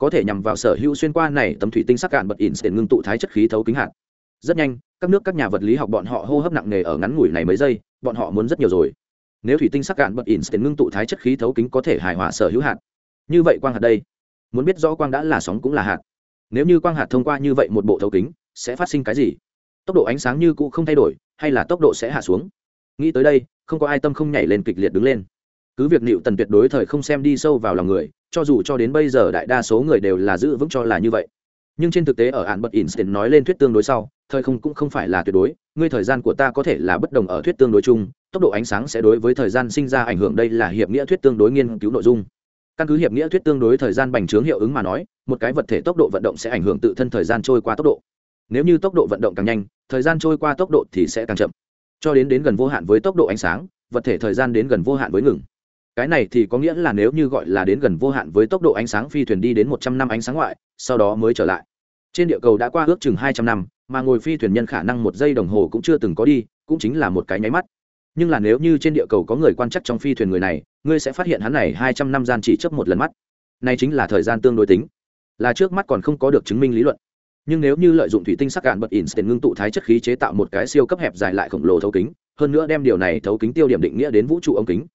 có thể nhằm vào sở hữu xuyên qua này tấm thủy tinh sắc cạn bật ỉn để ngưng tụ thái chất khí thấu kính hạt. Rất nhanh, các nước các nhà vật lý học bọn họ hô hấp nặng nề ở ngắn ngủi này mấy giây, bọn họ muốn rất nhiều rồi. Nếu thủy tinh sắc cạn bật in ngưng tụ thái chất khí thấu kính có thể hài hòa sở hữu hạt. Như vậy quang hạt đây, muốn biết rõ quang đã là sóng cũng là hạt. Nếu như quang hạt thông qua như vậy một bộ thấu kính, sẽ phát sinh cái gì? Tốc độ ánh sáng như cũ không thay đổi, hay là tốc độ sẽ hạ xuống? Nghĩ tới đây, không có ai tâm không nhảy lên kịch liệt đứng lên cứ việc nịu tần tuyệt đối thời không xem đi sâu vào lòng người, cho dù cho đến bây giờ đại đa số người đều là giữ vững cho là như vậy. Nhưng trên thực tế ở hạn bật instant nói lên thuyết tương đối sau, thời không cũng không phải là tuyệt đối, ngươi thời gian của ta có thể là bất đồng ở thuyết tương đối chung, tốc độ ánh sáng sẽ đối với thời gian sinh ra ảnh hưởng, đây là hiệp nghĩa thuyết tương đối nghiên cứu nội dung. Căn cứ hiệp nghĩa thuyết tương đối thời gian bành trướng hiệu ứng mà nói, một cái vật thể tốc độ vận động sẽ ảnh hưởng tự thân thời gian trôi qua tốc độ. Nếu như tốc độ vận động càng nhanh, thời gian trôi qua tốc độ thì sẽ càng chậm. Cho đến đến gần vô hạn với tốc độ ánh sáng, vật thể thời gian đến gần vô hạn với ngừng cái này thì có nghĩa là nếu như gọi là đến gần vô hạn với tốc độ ánh sáng phi thuyền đi đến một trăm năm ánh sáng ngoại, sau đó mới trở lại. Trên địa cầu đã qua ước chừng hai trăm năm, mà ngồi phi thuyền nhân khả năng một giây đồng hồ cũng chưa từng có đi, cũng chính là một cái nháy mắt. Nhưng là nếu như trên địa cầu có người quan chắc trong phi thuyền người này, ngươi sẽ phát hiện hắn này hai trăm năm gian chỉ chấp một lần mắt. Này chính là thời gian tương đối tính. Là trước mắt còn không có được chứng minh lý luận. Nhưng nếu như lợi dụng thủy tinh sắc cạn bật instant ngưng tụ thái chất khí chế tạo một cái siêu cấp hẹp dài lại khổng lồ thấu kính, hơn nữa đem điều này thấu kính tiêu điểm định nghĩa đến vũ trụ ống kính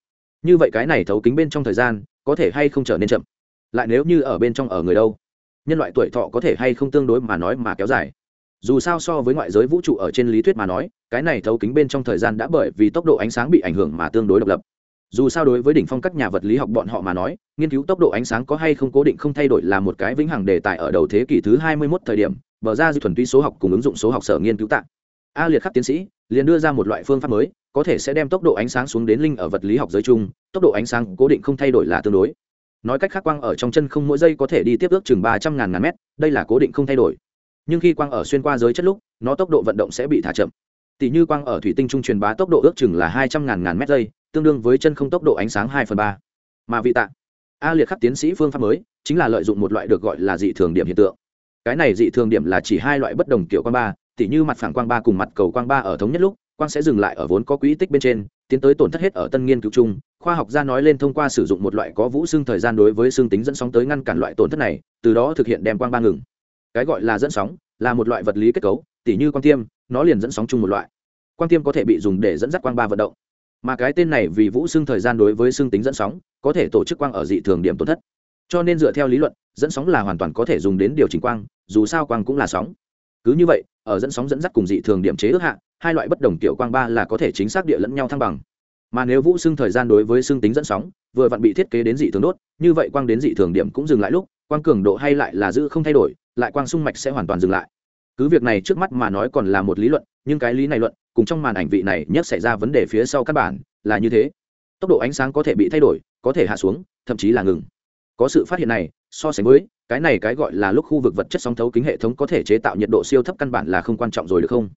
như vậy cái này thấu kính bên trong thời gian, có thể hay không trở nên chậm? Lại nếu như ở bên trong ở người đâu? Nhân loại tuổi thọ có thể hay không tương đối mà nói mà kéo dài? Dù sao so với ngoại giới vũ trụ ở trên lý thuyết mà nói, cái này thấu kính bên trong thời gian đã bởi vì tốc độ ánh sáng bị ảnh hưởng mà tương đối độc lập. Dù sao đối với đỉnh phong các nhà vật lý học bọn họ mà nói, nghiên cứu tốc độ ánh sáng có hay không cố định không thay đổi là một cái vĩnh hằng đề tài ở đầu thế kỷ thứ hai mươi 21 thời điểm, bờ ra di thuần túy số học cùng ứng dụng số học sở nghiên cứu tạng a liệt khắc tiến sĩ, liền đưa ra một loại phương pháp mới có thể sẽ đem tốc độ ánh sáng xuống đến linh ở vật lý học giới chung, tốc độ ánh sáng cố định không thay đổi là tương đối. Nói cách khác quang ở trong chân không mỗi giây có thể đi tiếp ước chừng ba trăm ngàn ngàn mét, đây là cố định không thay đổi. Nhưng khi quang ở xuyên qua giới chất lúc, nó tốc độ vận động sẽ bị thả chậm. Tỷ như quang ở thủy tinh trung truyền bá tốc độ ước chừng là hai trăm ngàn ngàn mét giây, tương đương với chân không tốc độ ánh sáng hai phần ba. Mà vị tạ, a liệt khắc tiến sĩ phương pháp mới, chính là lợi dụng một loại được gọi là dị thường điểm hiện tượng. Cái này dị thường điểm là chỉ hai loại bất đồng kiểu quang ba, tỉ như mặt phẳng quang ba cùng mặt cầu quang ba ở thống nhất lúc quang sẽ dừng lại ở vốn có quỹ tích bên trên, tiến tới tổn thất hết ở tân nghiên cứu chung. Khoa học gia nói lên thông qua sử dụng một loại có vũ xương thời gian đối với xương tính dẫn sóng tới ngăn cản loại tổn thất này, từ đó thực hiện đem quang ba ngừng. Cái gọi là dẫn sóng là một loại vật lý kết cấu, tỉ như quang tiêm, nó liền dẫn sóng chung một loại. Quang tiêm có thể bị dùng để dẫn dắt quang ba vận động. Mà cái tên này vì vũ xương thời gian đối với xương tính dẫn sóng, có thể tổ chức quang ở dị thường điểm tổn thất. Cho nên dựa theo lý luận, dẫn sóng là hoàn toàn có thể dùng đến điều chỉnh quang, dù sao quang cũng là sóng. Cứ như vậy, ở dẫn sóng dẫn dắt cùng dị thường điểm chế ước hạ hai loại bất đồng tiểu quang ba là có thể chính xác địa lẫn nhau thăng bằng. Mà nếu vũ xưng thời gian đối với xưng tính dẫn sóng, vừa vặn bị thiết kế đến dị thường đốt, như vậy quang đến dị thường điểm cũng dừng lại lúc, quang cường độ hay lại là giữ không thay đổi, lại quang sung mạch sẽ hoàn toàn dừng lại. Cứ việc này trước mắt mà nói còn là một lý luận, nhưng cái lý này luận, cùng trong màn ảnh vị này nhất xảy ra vấn đề phía sau căn bản là như thế. Tốc độ ánh sáng có thể bị thay đổi, có thể hạ xuống, thậm chí là ngừng. Có sự phát hiện này, so sánh với, cái này cái gọi là lúc khu vực vật chất sóng thấu kính hệ thống có thể chế tạo nhiệt độ siêu thấp căn bản là không quan trọng rồi được không?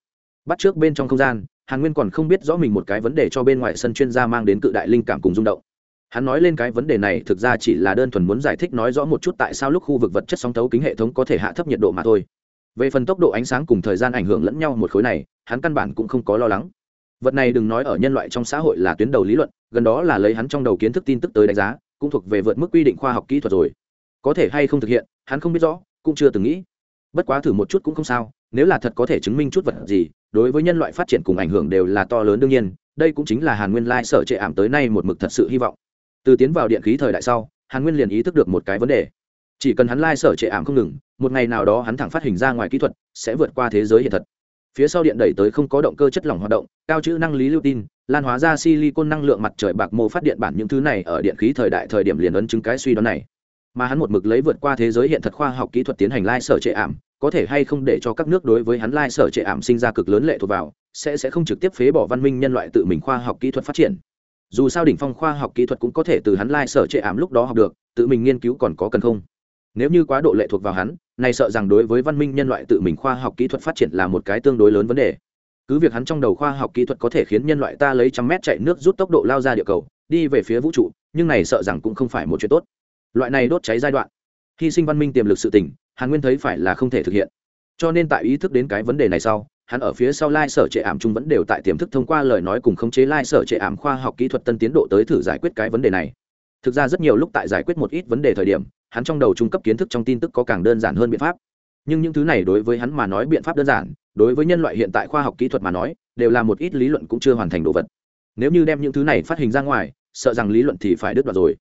Bắt trước bên trong không gian, hàn nguyên còn không biết rõ mình một cái vấn đề cho bên ngoài sân chuyên gia mang đến cự đại linh cảm cùng rung động. Hắn nói lên cái vấn đề này thực ra chỉ là đơn thuần muốn giải thích nói rõ một chút tại sao lúc khu vực vật chất sóng thấu kính hệ thống có thể hạ thấp nhiệt độ mà thôi. Về phần tốc độ ánh sáng cùng thời gian ảnh hưởng lẫn nhau một khối này, hắn căn bản cũng không có lo lắng. Vật này đừng nói ở nhân loại trong xã hội là tuyến đầu lý luận, gần đó là lấy hắn trong đầu kiến thức tin tức tới đánh giá, cũng thuộc về vượt mức quy định khoa học kỹ thuật rồi. Có thể hay không thực hiện, hắn không biết rõ, cũng chưa từng nghĩ. Bất quá thử một chút cũng không sao nếu là thật có thể chứng minh chút vật gì, đối với nhân loại phát triển cùng ảnh hưởng đều là to lớn đương nhiên, đây cũng chính là hàn nguyên lai sở trệ ảm tới nay một mực thật sự hy vọng. Từ tiến vào điện khí thời đại sau, hàn nguyên liền ý thức được một cái vấn đề. Chỉ cần hắn lai sở trệ ảm không ngừng, một ngày nào đó hắn thẳng phát hình ra ngoài kỹ thuật, sẽ vượt qua thế giới hiện thật. Phía sau điện đẩy tới không có động cơ chất lỏng hoạt động, cao chữ năng lý lưu tin, lan hóa ra silicon năng lượng mặt trời bạc mô phát điện bản những thứ này ở điện khí thời đại thời điểm liền ấn chứng cái suy đoán này. Mà hắn một mực lấy vượt qua thế giới hiện thật khoa học kỹ thuật tiến hành lai sở trệ ảm có thể hay không để cho các nước đối với hắn lai sở trệ ảm sinh ra cực lớn lệ thuộc vào, sẽ sẽ không trực tiếp phế bỏ văn minh nhân loại tự mình khoa học kỹ thuật phát triển. Dù sao đỉnh phong khoa học kỹ thuật cũng có thể từ hắn lai sở trệ ảm lúc đó học được, tự mình nghiên cứu còn có cần không? Nếu như quá độ lệ thuộc vào hắn, này sợ rằng đối với văn minh nhân loại tự mình khoa học kỹ thuật phát triển là một cái tương đối lớn vấn đề. Cứ việc hắn trong đầu khoa học kỹ thuật có thể khiến nhân loại ta lấy trăm mét chạy nước rút tốc độ lao ra địa cầu, đi về phía vũ trụ, nhưng này sợ rằng cũng không phải một chuyện tốt. Loại này đốt cháy giai đoạn. Hy sinh văn minh tiềm lực sự tỉnh hàn nguyên thấy phải là không thể thực hiện. Cho nên tại ý thức đến cái vấn đề này sau, hắn ở phía sau lai sở trệ ảm chung vẫn đều tại tiềm thức thông qua lời nói cùng khống chế lai sở trệ ảm khoa học kỹ thuật tân tiến độ tới thử giải quyết cái vấn đề này. Thực ra rất nhiều lúc tại giải quyết một ít vấn đề thời điểm, hắn trong đầu trung cấp kiến thức trong tin tức có càng đơn giản hơn biện pháp. Nhưng những thứ này đối với hắn mà nói biện pháp đơn giản, đối với nhân loại hiện tại khoa học kỹ thuật mà nói, đều là một ít lý luận cũng chưa hoàn thành đồ vật. Nếu như đem những thứ này phát hình ra ngoài, sợ rằng lý luận thì phải đứt đoạn rồi.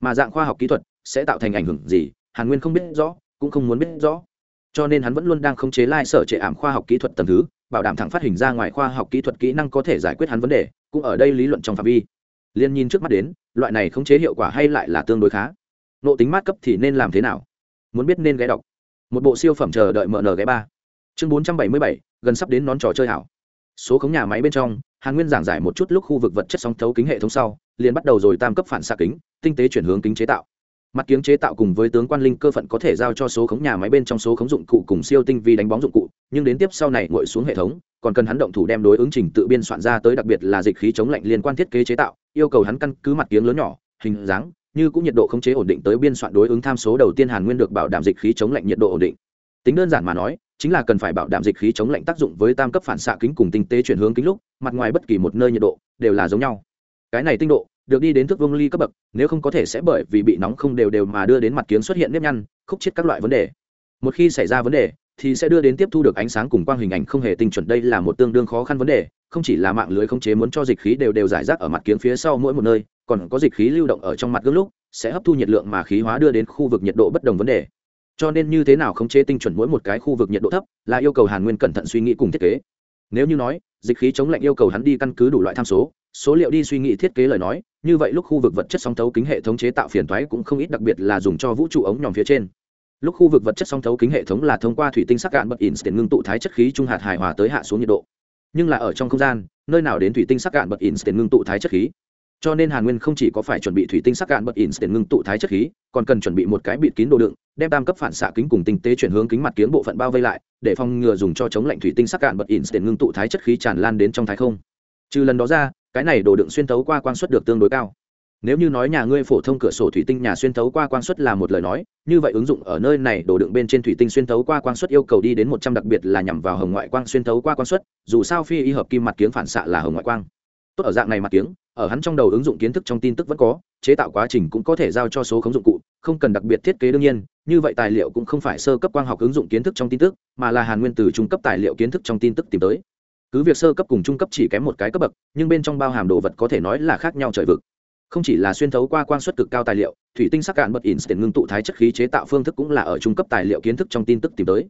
Mà dạng khoa học kỹ thuật sẽ tạo thành ảnh hưởng gì, hàn nguyên không biết rõ cũng không muốn biết rõ. Cho nên hắn vẫn luôn đang khống chế lai、like、sở trệ ảm khoa học kỹ thuật tầm thứ, bảo đảm thẳng phát hình ra ngoài khoa học kỹ thuật kỹ năng có thể giải quyết hắn vấn đề, cũng ở đây lý luận trong phạm vi. Liên nhìn trước mắt đến, loại này khống chế hiệu quả hay lại là tương đối khá. Nộ tính mát cấp thì nên làm thế nào? Muốn biết nên ghé đọc. Một bộ siêu phẩm chờ đợi mở nở ghé ba. Chương bốn trăm bảy mươi bảy, gần sắp đến nón trò chơi hảo. Số khống nhà máy bên trong, hàn nguyên giảng giải một chút lúc khu vực vật chất sóng thấu kính hệ thống sau, liền bắt đầu rồi tam cấp phản xạ kính, tinh tế chuyển hướng kính chế tạo mặt kiếng chế tạo cùng với tướng quan linh cơ phận có thể giao cho số khống nhà máy bên trong số khống dụng cụ cùng siêu tinh vi đánh bóng dụng cụ, nhưng đến tiếp sau này ngồi xuống hệ thống, còn cần hắn động thủ đem đối ứng trình tự biên soạn ra tới đặc biệt là dịch khí chống lạnh liên quan thiết kế chế tạo, yêu cầu hắn căn cứ mặt kiếng lớn nhỏ, hình dáng, như cũng nhiệt độ khống chế ổn định tới biên soạn đối ứng tham số đầu tiên hàn nguyên được bảo đảm dịch khí chống lạnh nhiệt độ ổn định. Tính đơn giản mà nói, chính là cần phải bảo đảm dịch khí chống lạnh tác dụng với tam cấp phản xạ kính cùng tinh tế chuyển hướng kính lúc, mặt ngoài bất kỳ một nơi nhiệt độ đều là giống nhau. Cái này tinh độ được đi đến thước vương ly cấp bậc, nếu không có thể sẽ bởi vì bị nóng không đều đều mà đưa đến mặt kiếng xuất hiện nếp nhăn, khúc chết các loại vấn đề. Một khi xảy ra vấn đề, thì sẽ đưa đến tiếp thu được ánh sáng cùng quang hình ảnh không hề tinh chuẩn. Đây là một tương đương khó khăn vấn đề, không chỉ là mạng lưới không chế muốn cho dịch khí đều đều giải rác ở mặt kiếng phía sau mỗi một nơi, còn có dịch khí lưu động ở trong mặt gương lúc, sẽ hấp thu nhiệt lượng mà khí hóa đưa đến khu vực nhiệt độ bất đồng vấn đề. Cho nên như thế nào khống chế tinh chuẩn mỗi một cái khu vực nhiệt độ thấp, là yêu cầu hàn nguyên cẩn thận suy nghĩ cùng thiết kế. Nếu như nói, dịch khí chống lạnh yêu cầu hắn đi căn cứ đủ loại tham số số liệu đi suy nghĩ thiết kế lời nói, như vậy lúc khu vực vật chất song thấu kính hệ thống chế tạo phiền toái cũng không ít, đặc biệt là dùng cho vũ trụ ống nhòm phía trên. Lúc khu vực vật chất song thấu kính hệ thống là thông qua thủy tinh sắc cạn bật in ngưng tụ thái chất khí trung hạt hài hòa tới hạ xuống nhiệt độ. Nhưng là ở trong không gian, nơi nào đến thủy tinh sắc cạn bật in ngưng tụ thái chất khí? Cho nên hàn nguyên không chỉ có phải chuẩn bị thủy tinh sắc cạn bật in ngưng tụ thái chất khí, còn cần chuẩn bị một cái bịt kín đồ đựng, đem tam cấp phản xạ kính cùng tinh tế chuyển hướng kính mặt kiếng bộ phận bao vây lại, để phòng ngừa dùng cho chống lạnh thủy tinh sắc cạn bật in ngưng tụ thái chất khí tràn lan đến trong thái không. Trừ lần đó ra cái này đồ đựng xuyên thấu qua quang suất được tương đối cao. Nếu như nói nhà ngươi phổ thông cửa sổ thủy tinh nhà xuyên thấu qua quang suất là một lời nói, như vậy ứng dụng ở nơi này đồ đựng bên trên thủy tinh xuyên thấu qua quang suất yêu cầu đi đến một trăm đặc biệt là nhằm vào hồng ngoại quang xuyên thấu qua quang suất, dù sao phi y hợp kim mặt kiếng phản xạ là hồng ngoại quang. Tốt ở dạng này mặt kiếng, ở hắn trong đầu ứng dụng kiến thức trong tin tức vẫn có, chế tạo quá trình cũng có thể giao cho số khống dụng cụ, không cần đặc biệt thiết kế đương nhiên, như vậy tài liệu cũng không phải sơ cấp quang học ứng dụng kiến thức trong tin tức, mà là hàn nguyên từ trung cấp tài liệu kiến thức trong tin tức tìm tới cứ việc sơ cấp cùng trung cấp chỉ kém một cái cấp bậc, nhưng bên trong bao hàm đồ vật có thể nói là khác nhau trời vực. Không chỉ là xuyên thấu qua quang suất cực cao tài liệu, thủy tinh sắc cạn bật instant ngưng tụ thái chất khí chế tạo phương thức cũng là ở trung cấp tài liệu kiến thức trong tin tức tìm tới.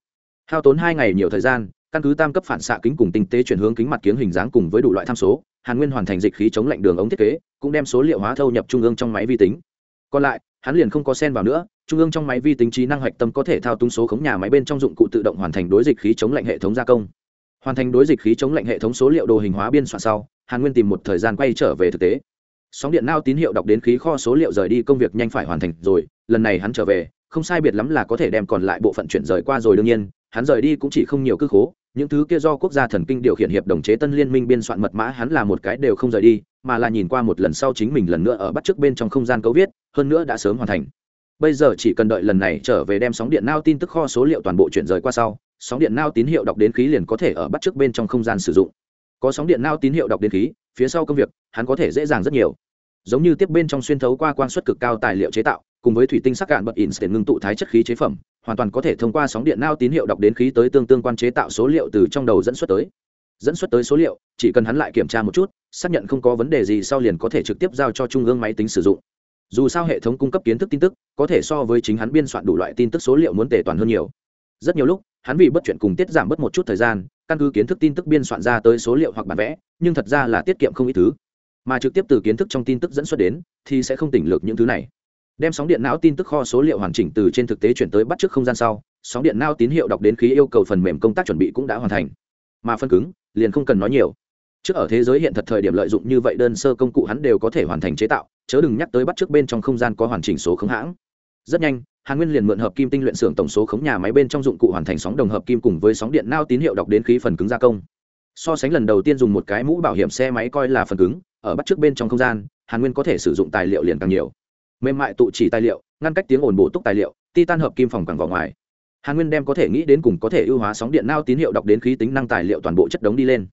Hao tốn hai ngày nhiều thời gian, căn cứ tam cấp phản xạ kính cùng tinh tế chuyển hướng kính mặt kiếng hình dáng cùng với đủ loại tham số, hàn nguyên hoàn thành dịch khí chống lạnh đường ống thiết kế, cũng đem số liệu hóa thâu nhập trung ương trong máy vi tính. Còn lại, hắn liền không có sen vào nữa, trung ương trong máy vi tính trí năng hoạch tâm có thể thao túng số khống nhà máy bên trong dụng cụ tự động hoàn thành đối dịch khí chống lạnh hệ thống gia công hoàn thành đối dịch khí chống lạnh hệ thống số liệu đồ hình hóa biên soạn sau, hàn nguyên tìm một thời gian quay trở về thực tế. Sóng điện nao tín hiệu đọc đến khí kho số liệu rời đi công việc nhanh phải hoàn thành rồi, lần này hắn trở về, không sai biệt lắm là có thể đem còn lại bộ phận chuyển rời qua rồi đương nhiên, hắn rời đi cũng chỉ không nhiều cư khố, những thứ kia do quốc gia thần kinh điều khiển hiệp đồng chế tân liên minh biên soạn mật mã hắn là một cái đều không rời đi, mà là nhìn qua một lần sau chính mình lần nữa ở bắt trước bên trong không gian cấu viết, hơn nữa đã sớm hoàn thành. Bây giờ chỉ cần đợi lần này trở về đem sóng điện nao tin tức kho số liệu toàn bộ chuyển rời qua sau sóng điện nao tín hiệu đọc đến khí liền có thể ở bắt trước bên trong không gian sử dụng. Có sóng điện nao tín hiệu đọc đến khí, phía sau công việc, hắn có thể dễ dàng rất nhiều. Giống như tiếp bên trong xuyên thấu qua quang suất cực cao tài liệu chế tạo, cùng với thủy tinh sắc cạn bật instant ngưng tụ thái chất khí chế phẩm, hoàn toàn có thể thông qua sóng điện nao tín hiệu đọc đến khí tới tương tương quan chế tạo số liệu từ trong đầu dẫn xuất tới. Dẫn xuất tới số liệu, chỉ cần hắn lại kiểm tra một chút, xác nhận không có vấn đề gì sau liền có thể trực tiếp giao cho trung ương máy tính sử dụng. Dù sao hệ thống cung cấp kiến thức tin tức, có thể so với chính hắn biên soạn đủ loại tin tức số liệu muốn tề toàn hơn nhiều. Rất nhiều lúc hắn vì bất chuyện cùng tiết giảm bớt một chút thời gian, căn cứ kiến thức tin tức biên soạn ra tới số liệu hoặc bản vẽ, nhưng thật ra là tiết kiệm không ít thứ. Mà trực tiếp từ kiến thức trong tin tức dẫn xuất đến, thì sẽ không tỉnh lược những thứ này. Đem sóng điện não tin tức kho số liệu hoàn chỉnh từ trên thực tế chuyển tới bắt trước không gian sau, sóng điện não tín hiệu đọc đến khí yêu cầu phần mềm công tác chuẩn bị cũng đã hoàn thành. Mà phân cứng, liền không cần nói nhiều. Trước ở thế giới hiện thật thời điểm lợi dụng như vậy đơn sơ công cụ hắn đều có thể hoàn thành chế tạo, chớ đừng nhắc tới bắt trước bên trong không gian có hoàn chỉnh số khống hãng. Rất nhanh hàn nguyên liền mượn hợp kim tinh luyện xưởng tổng số khống nhà máy bên trong dụng cụ hoàn thành sóng đồng hợp kim cùng với sóng điện nao tín hiệu đọc đến khí phần cứng gia công. So sánh lần đầu tiên dùng một cái mũ bảo hiểm xe máy coi là phần cứng, ở bắt trước bên trong không gian, hàn nguyên có thể sử dụng tài liệu liền càng nhiều. Mềm mại tụ chỉ tài liệu, ngăn cách tiếng ồn bổ túc tài liệu, titan hợp kim phòng càng vào ngoài. Hàn nguyên đem có thể nghĩ đến cùng có thể ưu hóa sóng điện nao tín hiệu đọc đến khí tính năng tài liệu toàn bộ chất đống đi lên.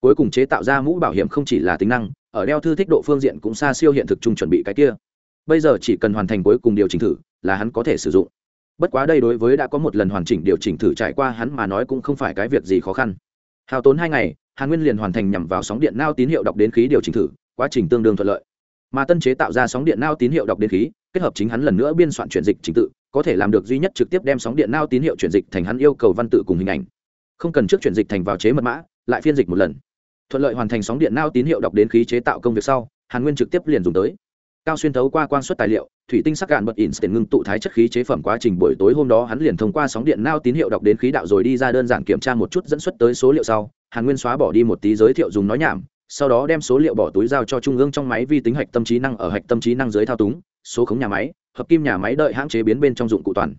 Cuối cùng chế tạo ra mũ bảo hiểm không chỉ là tính năng, ở đeo thư thích độ phương diện cũng xa siêu hiện thực chung chuẩn bị cái kia bây giờ chỉ cần hoàn thành cuối cùng điều chỉnh thử là hắn có thể sử dụng. Bất quá đây đối với đã có một lần hoàn chỉnh điều chỉnh thử trải qua hắn mà nói cũng không phải cái việc gì khó khăn. Hao tốn hai ngày, hàn nguyên liền hoàn thành nhằm vào sóng điện nao tín hiệu đọc đến khí điều chỉnh thử, quá trình tương đương thuận lợi. Mà tân chế tạo ra sóng điện nao tín hiệu đọc đến khí, kết hợp chính hắn lần nữa biên soạn chuyển dịch trình tự, có thể làm được duy nhất trực tiếp đem sóng điện nao tín hiệu chuyển dịch thành hắn yêu cầu văn tự cùng hình ảnh. Không cần trước chuyển dịch thành vào chế mật mã, lại phiên dịch một lần. Thuận lợi hoàn thành sóng điện nao tín hiệu đọc đến khí chế tạo công việc sau, hàn nguyên trực tiếp liền dùng tới cao xuyên thấu qua quan suất tài liệu, thủy tinh sắc cạn bật instant ngưng tụ thái chất khí chế phẩm quá trình buổi tối hôm đó hắn liền thông qua sóng điện nao tín hiệu đọc đến khí đạo rồi đi ra đơn giản kiểm tra một chút dẫn xuất tới số liệu sau, hàn nguyên xóa bỏ đi một tí giới thiệu dùng nói nhảm, sau đó đem số liệu bỏ túi giao cho trung ương trong máy vi tính hạch tâm trí năng ở hạch tâm trí năng dưới thao túng, số khống nhà máy, hợp kim nhà máy đợi hãng chế biến bên trong dụng cụ toàn.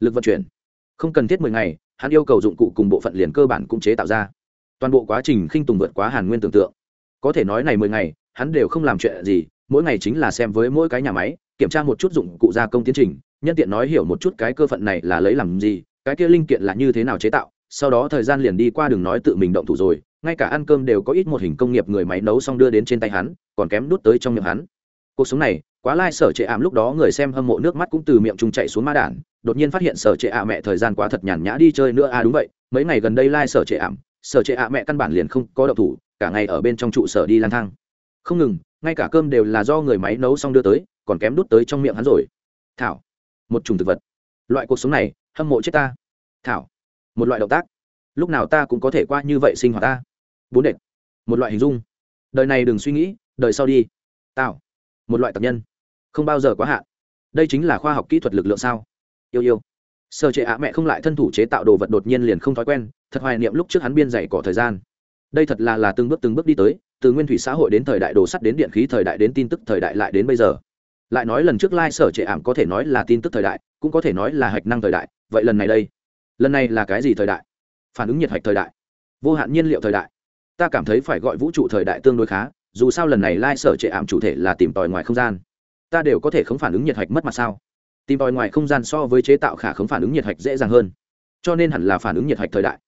Lực vận chuyển. Không cần thiết mười ngày, hắn yêu cầu dụng cụ cùng bộ phận liền cơ bản cũng chế tạo ra. Toàn bộ quá trình khinh tùng vượt quá hàn nguyên tưởng tượng. Có thể nói này mười ngày, hắn đều không làm chuyện gì mỗi ngày chính là xem với mỗi cái nhà máy, kiểm tra một chút dụng cụ gia công tiến trình, nhân tiện nói hiểu một chút cái cơ phận này là lấy làm gì, cái kia linh kiện là như thế nào chế tạo, sau đó thời gian liền đi qua đường nói tự mình động thủ rồi, ngay cả ăn cơm đều có ít một hình công nghiệp người máy nấu xong đưa đến trên tay hắn, còn kém đút tới trong miệng hắn. Cuộc sống này, quá lai sở trệ ảm lúc đó người xem hâm mộ nước mắt cũng từ miệng trung chạy xuống ma đản đột nhiên phát hiện sở trệ ạ mẹ thời gian quá thật nhàn nhã đi chơi nữa. À đúng vậy, mấy ngày gần đây lai sở trệ ảm, sở trệ ạ mẹ căn bản liền không có độc thủ, cả ngày ở bên trong trụ sở đi lang thang. Không ngừng ngay cả cơm đều là do người máy nấu xong đưa tới, còn kém đút tới trong miệng hắn rồi. Thảo, một chủng thực vật. Loại cuộc sống này, hâm mộ chết ta. Thảo, một loại động tác. Lúc nào ta cũng có thể qua như vậy sinh hoạt ta. Bốn đệt một loại hình dung. Đời này đừng suy nghĩ, đời sau đi. Tạo một loại tập nhân. Không bao giờ quá hạn. Đây chính là khoa học kỹ thuật lực lượng sao? Yêu yêu. Sơ chế ạ, mẹ không lại thân thủ chế tạo đồ vật đột nhiên liền không thói quen, thật hoài niệm lúc trước hắn biên dạy cỏ thời gian. Đây thật là là từng bước từng bước đi tới từ nguyên thủy xã hội đến thời đại đồ sắt đến điện khí thời đại đến tin tức thời đại lại đến bây giờ. Lại nói lần trước lai、like、sở trệ ảm có thể nói là tin tức thời đại, cũng có thể nói là hạch năng thời đại, vậy lần này đây, lần này là cái gì thời đại? Phản ứng nhiệt hạch thời đại, vô hạn nhiên liệu thời đại. Ta cảm thấy phải gọi vũ trụ thời đại tương đối khá, dù sao lần này lai、like、sở trệ ảm chủ thể là tìm tòi ngoài không gian. Ta đều có thể không phản ứng nhiệt hạch mất mặt sao? Tìm tòi ngoài không gian so với chế tạo khả không phản ứng nhiệt hạch dễ dàng hơn, cho nên hẳn là phản ứng nhiệt hạch thời đại.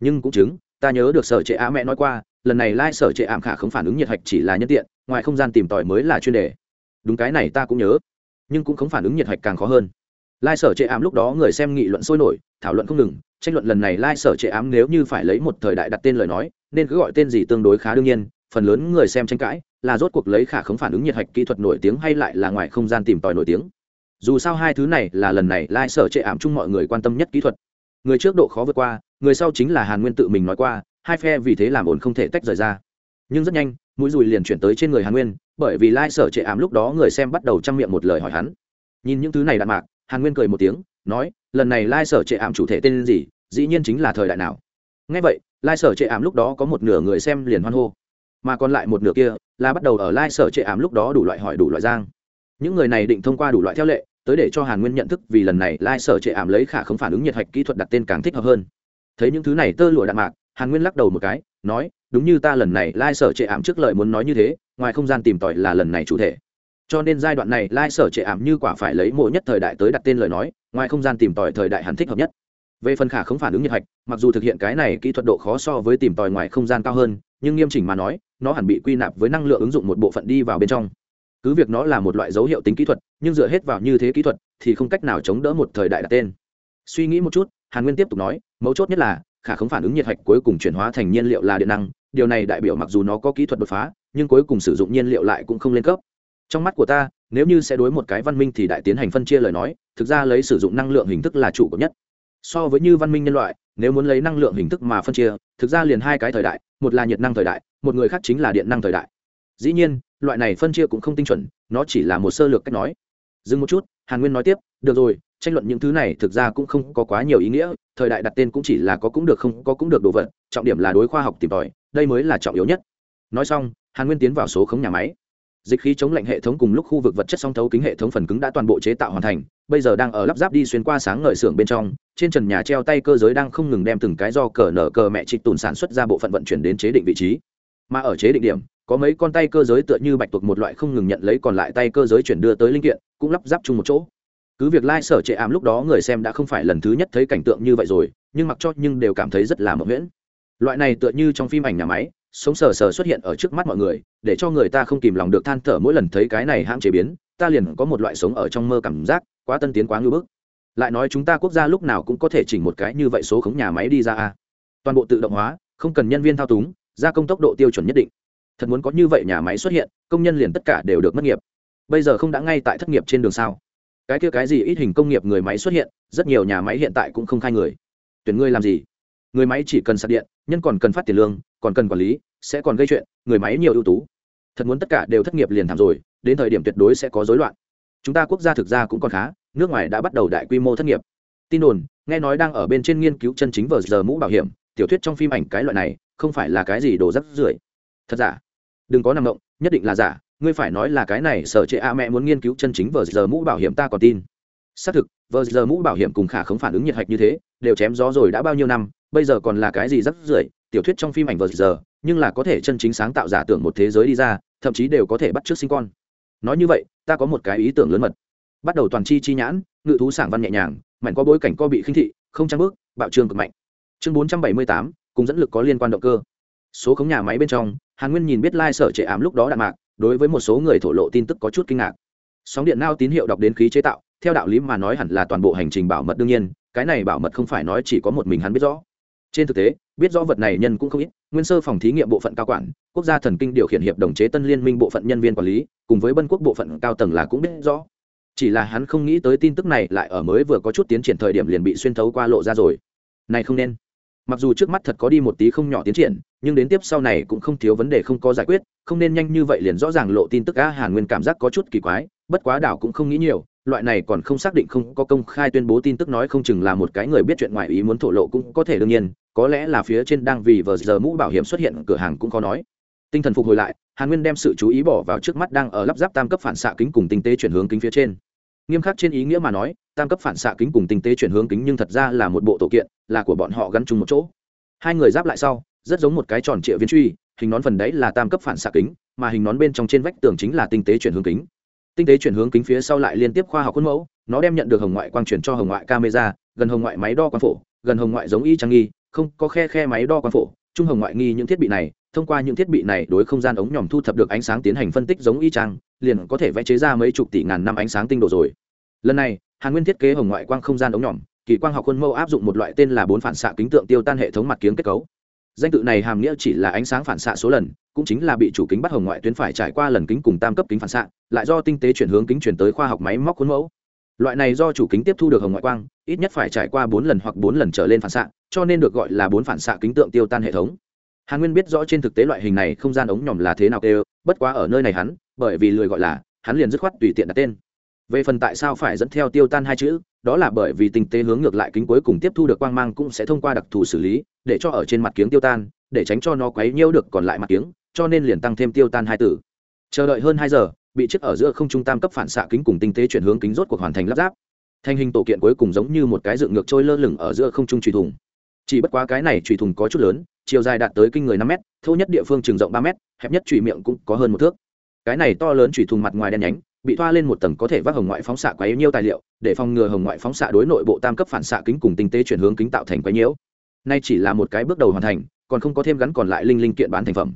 Nhưng cũng chứng, ta nhớ được sở trệ á mẹ nói qua lần này lai sở trệ ảm khả không phản ứng nhiệt hạch chỉ là nhân tiện, ngoài không gian tìm tòi mới là chuyên đề. Đúng cái này ta cũng nhớ, nhưng cũng không phản ứng nhiệt hạch càng khó hơn. Lai sở trệ ảm lúc đó người xem nghị luận sôi nổi, thảo luận không ngừng, tranh luận lần này lai sở trệ ám nếu như phải lấy một thời đại đặt tên lời nói, nên cứ gọi tên gì tương đối khá đương nhiên, phần lớn người xem tranh cãi là rốt cuộc lấy khả không phản ứng nhiệt hạch kỹ thuật nổi tiếng hay lại là ngoài không gian tìm tòi nổi tiếng. Dù sao hai thứ này là lần này lai sở trệ ảm chung mọi người quan tâm nhất kỹ thuật. Người trước độ khó vượt qua, người sau chính là hàn nguyên tự mình nói qua hai phe vì thế làm ổn không thể tách rời ra. Nhưng rất nhanh, mũi dùi liền chuyển tới trên người hàn nguyên, bởi vì lai sở trệ ảm lúc đó người xem bắt đầu chăm miệng một lời hỏi hắn. Nhìn những thứ này đạn mạc, hàn nguyên cười một tiếng, nói, lần này lai sở trệ ảm chủ thể tên gì, dĩ nhiên chính là thời đại nào. Ngay vậy, lai sở trệ ảm lúc đó có một nửa người xem liền hoan hô, mà còn lại một nửa kia là bắt đầu ở lai sở trệ ảm lúc đó đủ loại hỏi đủ loại giang. Những người này định thông qua đủ loại theo lệ, tới để cho hàn nguyên nhận thức vì lần này lai sở trệ ảm lấy khả không phản ứng nhiệt hạch kỹ thuật đặt tên càng thích hợp hơn. Thấy những thứ này tơ lụa đạn mạc hàn nguyên lắc đầu một cái, nói, đúng như ta lần này lai sở trệ ảm trước lợi muốn nói như thế, ngoài không gian tìm tòi là lần này chủ thể. Cho nên giai đoạn này lai sở trệ ảm như quả phải lấy mỗi nhất thời đại tới đặt tên lời nói, ngoài không gian tìm tòi thời đại hẳn thích hợp nhất. Về phần khả không phản ứng nhiệt hạch, mặc dù thực hiện cái này kỹ thuật độ khó so với tìm tòi ngoài không gian cao hơn, nhưng nghiêm chỉnh mà nói, nó hẳn bị quy nạp với năng lượng ứng dụng một bộ phận đi vào bên trong. Cứ việc nó là một loại dấu hiệu tính kỹ thuật, nhưng dựa hết vào như thế kỹ thuật thì không cách nào chống đỡ một thời đại đặt tên. Suy nghĩ một chút, hàn nguyên tiếp tục nói, mấu chốt nhất là khả không phản ứng nhiệt hạch cuối cùng chuyển hóa thành nhiên liệu là điện năng. Điều này đại biểu mặc dù nó có kỹ thuật đột phá, nhưng cuối cùng sử dụng nhiên liệu lại cũng không lên cấp. Trong mắt của ta, nếu như sẽ đối một cái văn minh thì đại tiến hành phân chia lời nói, thực ra lấy sử dụng năng lượng hình thức là chủ cấp nhất. So với như văn minh nhân loại, nếu muốn lấy năng lượng hình thức mà phân chia, thực ra liền hai cái thời đại, một là nhiệt năng thời đại, một người khác chính là điện năng thời đại. Dĩ nhiên, loại này phân chia cũng không tinh chuẩn, nó chỉ là một sơ lược cách nói. Dừng một chút, hàn nguyên nói tiếp, được rồi tranh luận những thứ này thực ra cũng không có quá nhiều ý nghĩa, thời đại đặt tên cũng chỉ là có cũng được không, có cũng được đồ vật, trọng điểm là đối khoa học tìm tòi, đây mới là trọng yếu nhất. Nói xong, hàn nguyên tiến vào số khống nhà máy. Dịch khí chống lạnh hệ thống cùng lúc khu vực vật chất song thấu kính hệ thống phần cứng đã toàn bộ chế tạo hoàn thành, bây giờ đang ở lắp ráp đi xuyên qua sáng ngời xưởng bên trong, trên trần nhà treo tay cơ giới đang không ngừng đem từng cái do cờ nở cờ mẹ trịch tùn sản xuất ra bộ phận vận chuyển đến chế định vị trí. Mà ở chế định điểm, có mấy con tay cơ giới tựa như bạch tuộc một loại không ngừng nhận lấy còn lại tay cơ giới chuyển đưa tới linh kiện, cũng lắp ráp chung một chỗ cứ việc lai、like、sở trệ ảm lúc đó người xem đã không phải lần thứ nhất thấy cảnh tượng như vậy rồi, nhưng mặc cho nhưng đều cảm thấy rất là mộng nguyễn loại này tựa như trong phim ảnh nhà máy, sống sờ sờ xuất hiện ở trước mắt mọi người, để cho người ta không kìm lòng được than thở mỗi lần thấy cái này hãng chế biến, ta liền có một loại sống ở trong mơ cảm giác, quá tân tiến quá ngưỡng bức. Lại nói chúng ta quốc gia lúc nào cũng có thể chỉnh một cái như vậy số khống nhà máy đi ra a toàn bộ tự động hóa, không cần nhân viên thao túng, gia công tốc độ tiêu chuẩn nhất định. Thật muốn có như vậy nhà máy xuất hiện, công nhân liền tất cả đều được mất nghiệp. Bây giờ không đã ngay tại thất nghiệp trên đường sao? Cái kia cái gì ít hình công nghiệp người máy xuất hiện, rất nhiều nhà máy hiện tại cũng không khai người. Tuyển ngươi làm gì? Người máy chỉ cần sạc điện, nhân còn cần phát tiền lương, còn cần quản lý, sẽ còn gây chuyện, người máy nhiều ưu tú. Thật muốn tất cả đều thất nghiệp liền thảm rồi, đến thời điểm tuyệt đối sẽ có rối loạn. Chúng ta quốc gia thực ra cũng còn khá, nước ngoài đã bắt đầu đại quy mô thất nghiệp. Tin đồn, nghe nói đang ở bên trên nghiên cứu chân chính vờ giờ mũ bảo hiểm, tiểu thuyết trong phim ảnh cái loại này, không phải là cái gì đồ rắc rưởi. Thật giả? Đừng có nằm động, nhất định là giả ngươi phải nói là cái này sở trệ a mẹ muốn nghiên cứu chân chính vờ giờ mũ bảo hiểm ta còn tin. Xác thực, vờ giờ mũ bảo hiểm cùng khả không phản ứng nhiệt hạch như thế, đều chém gió rồi đã bao nhiêu năm, bây giờ còn là cái gì rắc rưởi, tiểu thuyết trong phim ảnh vờ giờ, nhưng là có thể chân chính sáng tạo giả tưởng một thế giới đi ra, thậm chí đều có thể bắt trước sinh con. Nói như vậy, ta có một cái ý tưởng lớn mật. Bắt đầu toàn chi chi nhãn, ngự thú sảng văn nhẹ nhàng mạnh có bối cảnh co bị khinh thị, không trang bước, bạo trương cực mạnh. Chương bốn trăm bảy mươi tám, cùng dẫn lực có liên quan động cơ. Số khống nhà máy bên trong, hàn nguyên nhìn biết lai、like、sở trệ ám lúc đó đạn mạc đối với một số người thổ lộ tin tức có chút kinh ngạc. Sóng điện nao tín hiệu đọc đến khí chế tạo, theo đạo lý mà nói hẳn là toàn bộ hành trình bảo mật đương nhiên, cái này bảo mật không phải nói chỉ có một mình hắn biết rõ. Trên thực tế, biết rõ vật này nhân cũng không ít, nguyên sơ phòng thí nghiệm bộ phận cao quản, quốc gia thần kinh điều khiển hiệp đồng chế tân liên minh bộ phận nhân viên quản lý, cùng với bân quốc bộ phận cao tầng là cũng biết rõ. Chỉ là hắn không nghĩ tới tin tức này lại ở mới vừa có chút tiến triển thời điểm liền bị xuyên thấu qua lộ ra rồi. Này không nên mặc dù trước mắt thật có đi một tí không nhỏ tiến triển, nhưng đến tiếp sau này cũng không thiếu vấn đề không có giải quyết, không nên nhanh như vậy liền rõ ràng lộ tin tức a hàn nguyên cảm giác có chút kỳ quái, bất quá đảo cũng không nghĩ nhiều, loại này còn không xác định không có công khai tuyên bố tin tức nói không chừng là một cái người biết chuyện ngoài ý muốn thổ lộ cũng có thể đương nhiên, có lẽ là phía trên đang vì vờ giờ mũ bảo hiểm xuất hiện, cửa hàng cũng có nói. Tinh thần phục hồi lại, hàn nguyên đem sự chú ý bỏ vào trước mắt đang ở lắp ráp tam cấp phản xạ kính cùng tinh tế chuyển hướng kính phía trên nghiêm khắc trên ý nghĩa mà nói, tam cấp phản xạ kính cùng tinh tế chuyển hướng kính nhưng thật ra là một bộ tổ kiện, là của bọn họ gắn chung một chỗ. Hai người giáp lại sau, rất giống một cái tròn trịa viên truy, hình nón phần đấy là tam cấp phản xạ kính, mà hình nón bên trong trên vách tường chính là tinh tế chuyển hướng kính. Tinh tế chuyển hướng kính phía sau lại liên tiếp khoa học khuôn mẫu, nó đem nhận được hồng ngoại quang chuyển cho hồng ngoại camera, gần hồng ngoại máy đo quang phổ, gần hồng ngoại giống y trang nghi, không có khe khe máy đo quang phổ. Trung hồng ngoại nghi những thiết bị này, thông qua những thiết bị này đối không gian ống nhòm thu thập được ánh sáng tiến hành phân tích giống y trang liền có thể vẽ chế ra mấy chục tỷ ngàn năm ánh sáng tinh độ rồi. Lần này, hàn nguyên thiết kế hồng ngoại quang không gian ống nhòm, kỳ quang học khuôn mẫu áp dụng một loại tên là bốn phản xạ kính tượng tiêu tan hệ thống mặt kiếng kết cấu. Danh tự này hàm nghĩa chỉ là ánh sáng phản xạ số lần, cũng chính là bị chủ kính bắt hồng ngoại tuyến phải trải qua lần kính cùng tam cấp kính phản xạ, lại do tinh tế chuyển hướng kính chuyển tới khoa học máy móc khuôn mẫu. Loại này do chủ kính tiếp thu được hồng ngoại quang, ít nhất phải trải qua bốn lần hoặc bốn lần trở lên phản xạ, cho nên được gọi là bốn phản xạ kính tượng tiêu tan hệ thống. Hàn nguyên biết rõ trên thực tế loại hình này không gian ống nhòm là thế nào kêu, bất quá ở nơi này hắn bởi vì lười gọi là, hắn liền dứt khoát tùy tiện đặt tên. Về phần tại sao phải dẫn theo tiêu tan hai chữ, đó là bởi vì tinh tế hướng ngược lại kính cuối cùng tiếp thu được quang mang cũng sẽ thông qua đặc thù xử lý, để cho ở trên mặt kiếng tiêu tan, để tránh cho nó quấy nhiễu được còn lại mặt kiếng, cho nên liền tăng thêm tiêu tan hai tử chờ đợi hơn hai giờ, bị chiếc ở giữa không trung tam cấp phản xạ kính cùng tinh tế chuyển hướng kính rốt cuộc hoàn thành lắp ráp. Thành hình tổ kiện cuối cùng giống như một cái dựng ngược trôi lơ lửng ở giữa không trung trùy thùng. Chỉ bất quá cái này trùy thùng có chút lớn, chiều dài đạt tới kinh người năm m thô nhất địa phương trường rộng ba m hẹp nhất trùy miệng cũng có hơn một thước cái này to lớn chủy thùng mặt ngoài đen nhánh, bị thoa lên một tầng có thể vác hồng ngoại phóng xạ quá nhiều tài liệu, để phòng ngừa hồng ngoại phóng xạ đối nội bộ tam cấp phản xạ kính cùng tinh tế chuyển hướng kính tạo thành quá nhiễu. Nay chỉ là một cái bước đầu hoàn thành, còn không có thêm gắn còn lại linh linh kiện bán thành phẩm.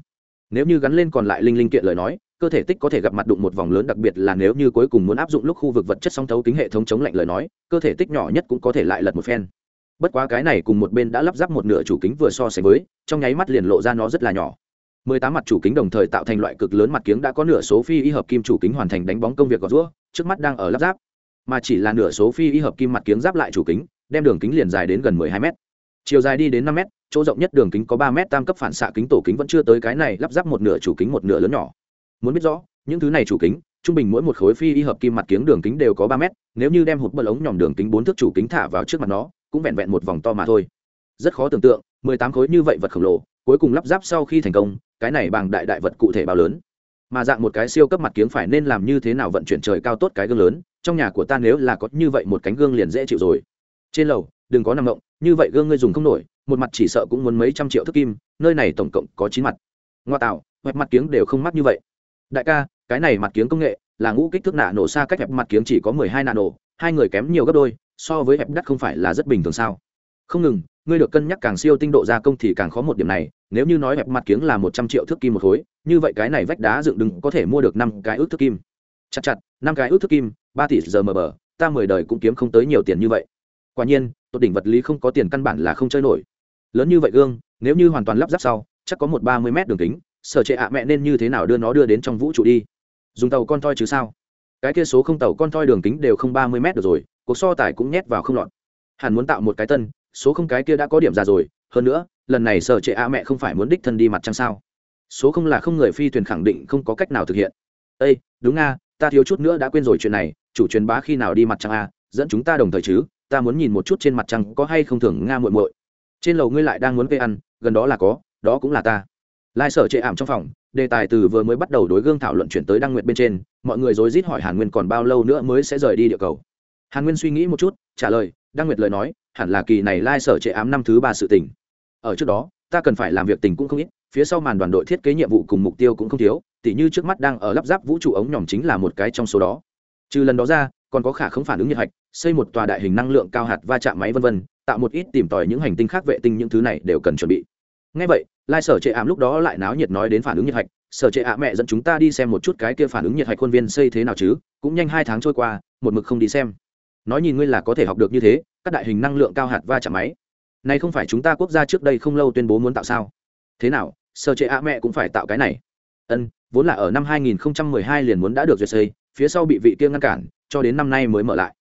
Nếu như gắn lên còn lại linh linh kiện lời nói, cơ thể tích có thể gặp mặt đụng một vòng lớn, đặc biệt là nếu như cuối cùng muốn áp dụng lúc khu vực vật chất song thấu kính hệ thống chống lạnh lời nói, cơ thể tích nhỏ nhất cũng có thể lại lật một phen. Bất quá cái này cùng một bên đã lắp ráp một nửa chủ kính vừa so sánh với, trong nháy mắt liền lộ ra nó rất là nhỏ mười tám mặt chủ kính đồng thời tạo thành loại cực lớn mặt kiếng đã có nửa số phi y hợp kim chủ kính hoàn thành đánh bóng công việc gọt rũa, trước mắt đang ở lắp ráp. Mà chỉ là nửa số phi y hợp kim mặt kiếng giáp lại chủ kính, đem đường kính liền dài đến gần mười hai m chiều dài đi đến năm m chỗ rộng nhất đường kính có ba m tam cấp phản xạ kính tổ kính vẫn chưa tới cái này lắp ráp một nửa chủ kính một nửa lớn nhỏ. Muốn biết rõ, những thứ này chủ kính, trung bình mỗi một khối phi y hợp kim mặt kiếng đường kính đều có ba m nếu như đem hụt bờ ống nhòm đường kính bốn thước chủ kính thả vào trước mặt nó, cũng vẹn vẹn một vòng to mà thôi. Rất khó tưởng tượng, mười tám khối như vậy vật khổng lồ cuối cùng lắp ráp sau khi thành công, cái này bằng đại đại vật cụ thể bao lớn. Mà dạng một cái siêu cấp mặt kiếng phải nên làm như thế nào vận chuyển trời cao tốt cái gương lớn, trong nhà của ta nếu là có như vậy một cánh gương liền dễ chịu rồi. Trên lầu, đừng có nằm động, như vậy gương ngươi dùng không nổi, một mặt chỉ sợ cũng muốn mấy trăm triệu thức kim, nơi này tổng cộng có chín mặt. Ngoa tạo hoạch mặt kiếng đều không mắc như vậy. Đại ca, cái này mặt kiếng công nghệ, là ngũ kích thước nạ nổ xa cách hẹp mặt kiếng chỉ có mười hai nạ nổ, hai người kém nhiều gấp đôi, so với hẹp đắt không phải là rất bình thường sao? Không ngừng, ngươi được cân nhắc càng siêu tinh độ gia công thì càng khó một điểm này, nếu như nói hẹp mặt kiếng là một trăm triệu thước kim một khối, như vậy cái này vách đá dựng đứng có thể mua được năm cái ước thước kim. Chặt chặt, năm cái ước thước kim, ba tỷ giờ mờ bờ, ta mười đời cũng kiếm không tới nhiều tiền như vậy. Quả nhiên, tột đỉnh vật lý không có tiền căn bản là không chơi nổi. Lớn như vậy gương, nếu như hoàn toàn lắp ráp sau, chắc có một ba mươi mét đường kính, sở trệ ạ mẹ nên như thế nào đưa nó đưa đến trong vũ trụ đi? Dùng tàu con toi chứ sao? Cái kia số không tàu con toi đường kính đều không ba mươi mét được rồi, cuộc so tài cũng nhét vào không lọt. Hẳn muốn tạo một cái tân số không cái kia đã có điểm ra rồi, hơn nữa, lần này sở trệ a mẹ không phải muốn đích thân đi mặt trăng sao? Số không là không người phi thuyền khẳng định không có cách nào thực hiện. Ây đúng nga, ta thiếu chút nữa đã quên rồi chuyện này, chủ truyền bá khi nào đi mặt trăng a, dẫn chúng ta đồng thời chứ, ta muốn nhìn một chút trên mặt trăng có hay không thường nga muội muội. Trên lầu ngươi lại đang muốn về ăn, gần đó là có, đó cũng là ta. Lai sở trệ ảm trong phòng, đề tài từ vừa mới bắt đầu đối gương thảo luận chuyển tới đăng nguyện bên trên, mọi người rối rít hỏi hàn nguyên còn bao lâu nữa mới sẽ rời đi địa cầu. Hàn nguyên suy nghĩ một chút, trả lời đăng nguyệt lời nói, hẳn là kỳ này lai sở trệ ám năm thứ ba sự tình. Ở trước đó, ta cần phải làm việc tình cũng không ít, phía sau màn đoàn đội thiết kế nhiệm vụ cùng mục tiêu cũng không thiếu, tỉ như trước mắt đang ở lắp ráp vũ trụ ống nhỏm chính là một cái trong số đó. Trừ lần đó ra, còn có khả không phản ứng nhiệt hạch, xây một tòa đại hình năng lượng cao hạt va chạm máy vân vân, tạo một ít tìm tòi những hành tinh khác vệ tinh những thứ này đều cần chuẩn bị. Ngay vậy, lai sở trệ ảm lúc đó lại náo nhiệt nói đến phản ứng nhiệt hạch, sở trệ ạ, mẹ dẫn chúng ta đi xem một chút cái kia phản ứng nhiệt hạch khuôn viên xây thế nào chứ, cũng nhanh hai tháng trôi qua, một mực không đi xem nói nhìn ngươi là có thể học được như thế, các đại hình năng lượng cao hạt va chạm máy. Này không phải chúng ta quốc gia trước đây không lâu tuyên bố muốn tạo sao? Thế nào, sơ chế ạ mẹ cũng phải tạo cái này. Ân, vốn là ở năm 2012 liền muốn đã được duyệt xây, phía sau bị vị kia ngăn cản, cho đến năm nay mới mở lại.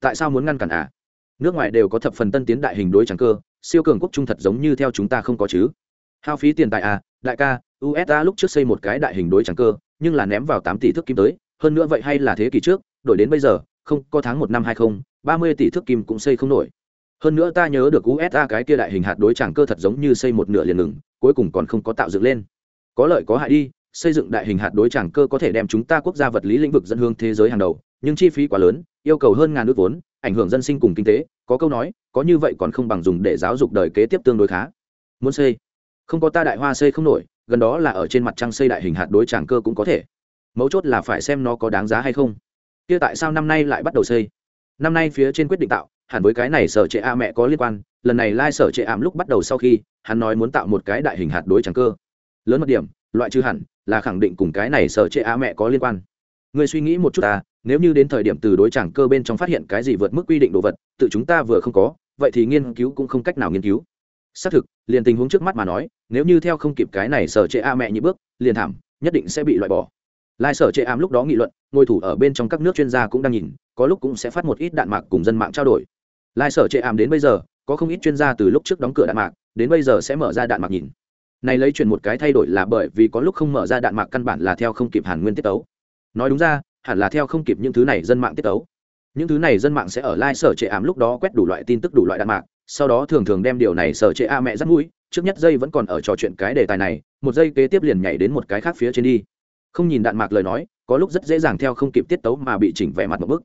Tại sao muốn ngăn cản à? Nước ngoài đều có thập phần tân tiến đại hình đối trắng cơ, siêu cường quốc trung thật giống như theo chúng ta không có chứ. Hao phí tiền tài à đại ca usa lúc trước xây một cái đại hình đối trắng cơ, nhưng là ném vào tám tỷ thước kim tới, hơn nữa vậy hay là thế kỷ trước, đổi đến bây giờ không, có tháng một năm hai không, ba mươi tỷ thước kim cũng xây không nổi. Hơn nữa ta nhớ được usa cái kia đại hình hạt đối tràng cơ thật giống như xây một nửa liền ngừng, cuối cùng còn không có tạo dựng lên. Có lợi có hại đi, xây dựng đại hình hạt đối tràng cơ có thể đem chúng ta quốc gia vật lý lĩnh vực dẫn hướng thế giới hàng đầu, nhưng chi phí quá lớn, yêu cầu hơn ngàn nước vốn, ảnh hưởng dân sinh cùng kinh tế, có câu nói, có như vậy còn không bằng dùng để giáo dục đời kế tiếp tương đối khá. Muốn xây, không có ta đại hoa xây không nổi, gần đó là ở trên mặt trăng xây đại hình hạt đối tràng cơ cũng có thể. Mấu chốt là phải xem nó có đáng giá hay không kia tại sao năm nay lại bắt đầu xây? Năm nay phía trên quyết định tạo, hẳn với cái này sở trệ a mẹ có liên quan, lần này lai、like、sở trệ ảm lúc bắt đầu sau khi, hắn nói muốn tạo một cái đại hình hạt đối trắng cơ. Lớn một điểm, loại trừ hẳn là khẳng định cùng cái này sở trệ a mẹ có liên quan. Người suy nghĩ một chút ta, nếu như đến thời điểm từ đối chẳng cơ bên trong phát hiện cái gì vượt mức quy định đồ vật, tự chúng ta vừa không có, vậy thì nghiên cứu cũng không cách nào nghiên cứu. Xác thực, liền tình huống trước mắt mà nói, nếu như theo không kịp cái này sở trệ a mẹ như bước, liền thảm, nhất định sẽ bị loại bỏ. Lai sở trệ ảm lúc đó nghị luận ngôi thủ ở bên trong các nước chuyên gia cũng đang nhìn, có lúc cũng sẽ phát một ít đạn mạc cùng dân mạng trao đổi. Lai sở trệ ảm đến bây giờ, có không ít chuyên gia từ lúc trước đóng cửa đạn mạc, đến bây giờ sẽ mở ra đạn mạc nhìn. Này lấy chuyển một cái thay đổi là bởi vì có lúc không mở ra đạn mạc căn bản là theo không kịp hàn nguyên tiết tấu. Nói đúng ra, hẳn là theo không kịp những thứ này dân mạng tiết tấu. Những thứ này dân mạng sẽ ở lai sở trệ ảm lúc đó quét đủ loại tin tức đủ loại đạn mạc, sau đó thường thường đem điều này sở trệ a mẹ dắt mũi, trước nhất dây vẫn còn ở trò chuyện cái đề tài này, một giây kế tiếp liền nhảy đến một cái khác phía trên đi. Không nhìn đạn mạc lời nói có lúc rất dễ dàng theo không kịp tiết tấu mà bị chỉnh vẻ mặt một bức.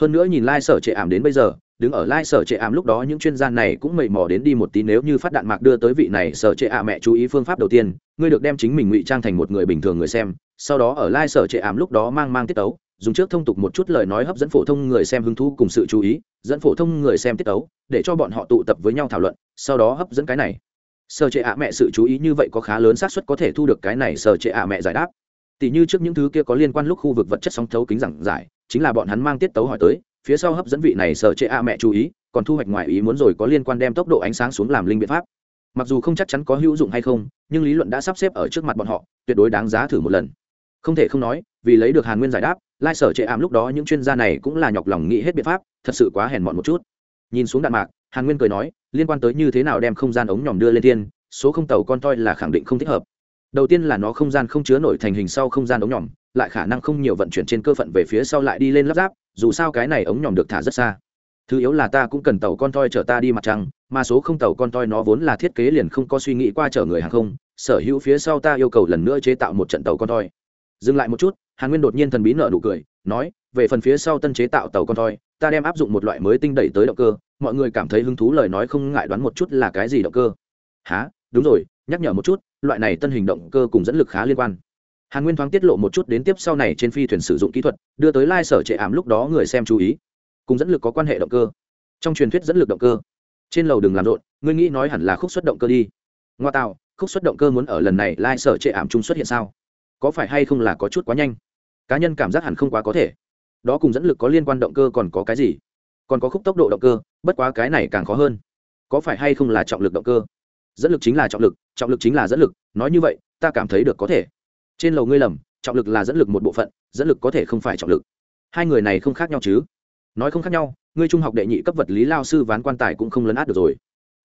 Hơn nữa nhìn lai、like、sở trệ ảm đến bây giờ, đứng ở lai、like、sở trệ ảm lúc đó những chuyên gia này cũng mầy mò đến đi một tí nếu như phát đạn mạc đưa tới vị này sở trệ ả mẹ chú ý phương pháp đầu tiên, ngươi được đem chính mình ngụy trang thành một người bình thường người xem, sau đó ở lai、like、sở trệ ảm lúc đó mang mang tiết tấu, dùng trước thông tục một chút lời nói hấp dẫn phổ thông người xem hứng thú cùng sự chú ý, dẫn phổ thông người xem tiết tấu, để cho bọn họ tụ tập với nhau thảo luận, sau đó hấp dẫn cái này. Sở trệ ạ mẹ sự chú ý như vậy có khá lớn xác suất có thể thu được cái này, sở trệ ạ mẹ giải đáp. Tỷ như trước những thứ kia có liên quan lúc khu vực vật chất sóng thấu kính giảng giải, chính là bọn hắn mang tiết tấu hỏi tới, phía sau hấp dẫn vị này sở chế a mẹ chú ý, còn thu hoạch ngoài ý muốn rồi có liên quan đem tốc độ ánh sáng xuống làm linh biện pháp. Mặc dù không chắc chắn có hữu dụng hay không, nhưng lý luận đã sắp xếp ở trước mặt bọn họ, tuyệt đối đáng giá thử một lần. Không thể không nói, vì lấy được Hàn Nguyên giải đáp, lai sở chế ảm lúc đó những chuyên gia này cũng là nhọc lòng nghĩ hết biện pháp, thật sự quá hèn mọn một chút. Nhìn xuống đạn mạc, Hàn Nguyên cười nói, liên quan tới như thế nào đem không gian ống nhòm đưa lên thiên, số không tàu con toi là khẳng định không thích hợp đầu tiên là nó không gian không chứa nổi thành hình sau không gian ống nhỏm lại khả năng không nhiều vận chuyển trên cơ phận về phía sau lại đi lên lắp ráp, dù sao cái này ống nhỏm được thả rất xa. Thứ yếu là ta cũng cần tàu con toi chở ta đi mặt trăng, mà số không tàu con toi nó vốn là thiết kế liền không có suy nghĩ qua chở người hàng không, sở hữu phía sau ta yêu cầu lần nữa chế tạo một trận tàu con toi. Dừng lại một chút, hàn nguyên đột nhiên thần bí nợ nụ cười, nói, về phần phía sau tân chế tạo tàu con toi, ta đem áp dụng một loại mới tinh đẩy tới động cơ, mọi người cảm thấy hứng thú lời nói không ngại đoán một chút là cái gì động cơ. Há đúng rồi nhắc nhở một chút, loại này tân hình động cơ cùng dẫn lực khá liên quan. Hàn nguyên thoáng tiết lộ một chút đến tiếp sau này trên phi thuyền sử dụng kỹ thuật, đưa tới lai sở trệ ảm lúc đó người xem chú ý. Cùng dẫn lực có quan hệ động cơ. Trong truyền thuyết dẫn lực động cơ. Trên lầu đừng làm rộn, ngươi nghĩ nói hẳn là khúc xuất động cơ đi. Ngoa tạo, khúc xuất động cơ muốn ở lần này lai sở trệ ảm chung xuất hiện sao? Có phải hay không là có chút quá nhanh? Cá nhân cảm giác hẳn không quá có thể. Đó cùng dẫn lực có liên quan động cơ còn có cái gì? Còn có khúc tốc độ động cơ, bất quá cái này càng khó hơn. Có phải hay không là trọng lực động cơ? Dẫn lực chính là trọng lực trọng lực chính là dẫn lực, nói như vậy, ta cảm thấy được có thể. Trên lầu ngươi lầm, trọng lực là dẫn lực một bộ phận, dẫn lực có thể không phải trọng lực. Hai người này không khác nhau chứ? Nói không khác nhau, ngươi trung học đệ nhị cấp vật lý lao sư ván quan tài cũng không lấn át được rồi.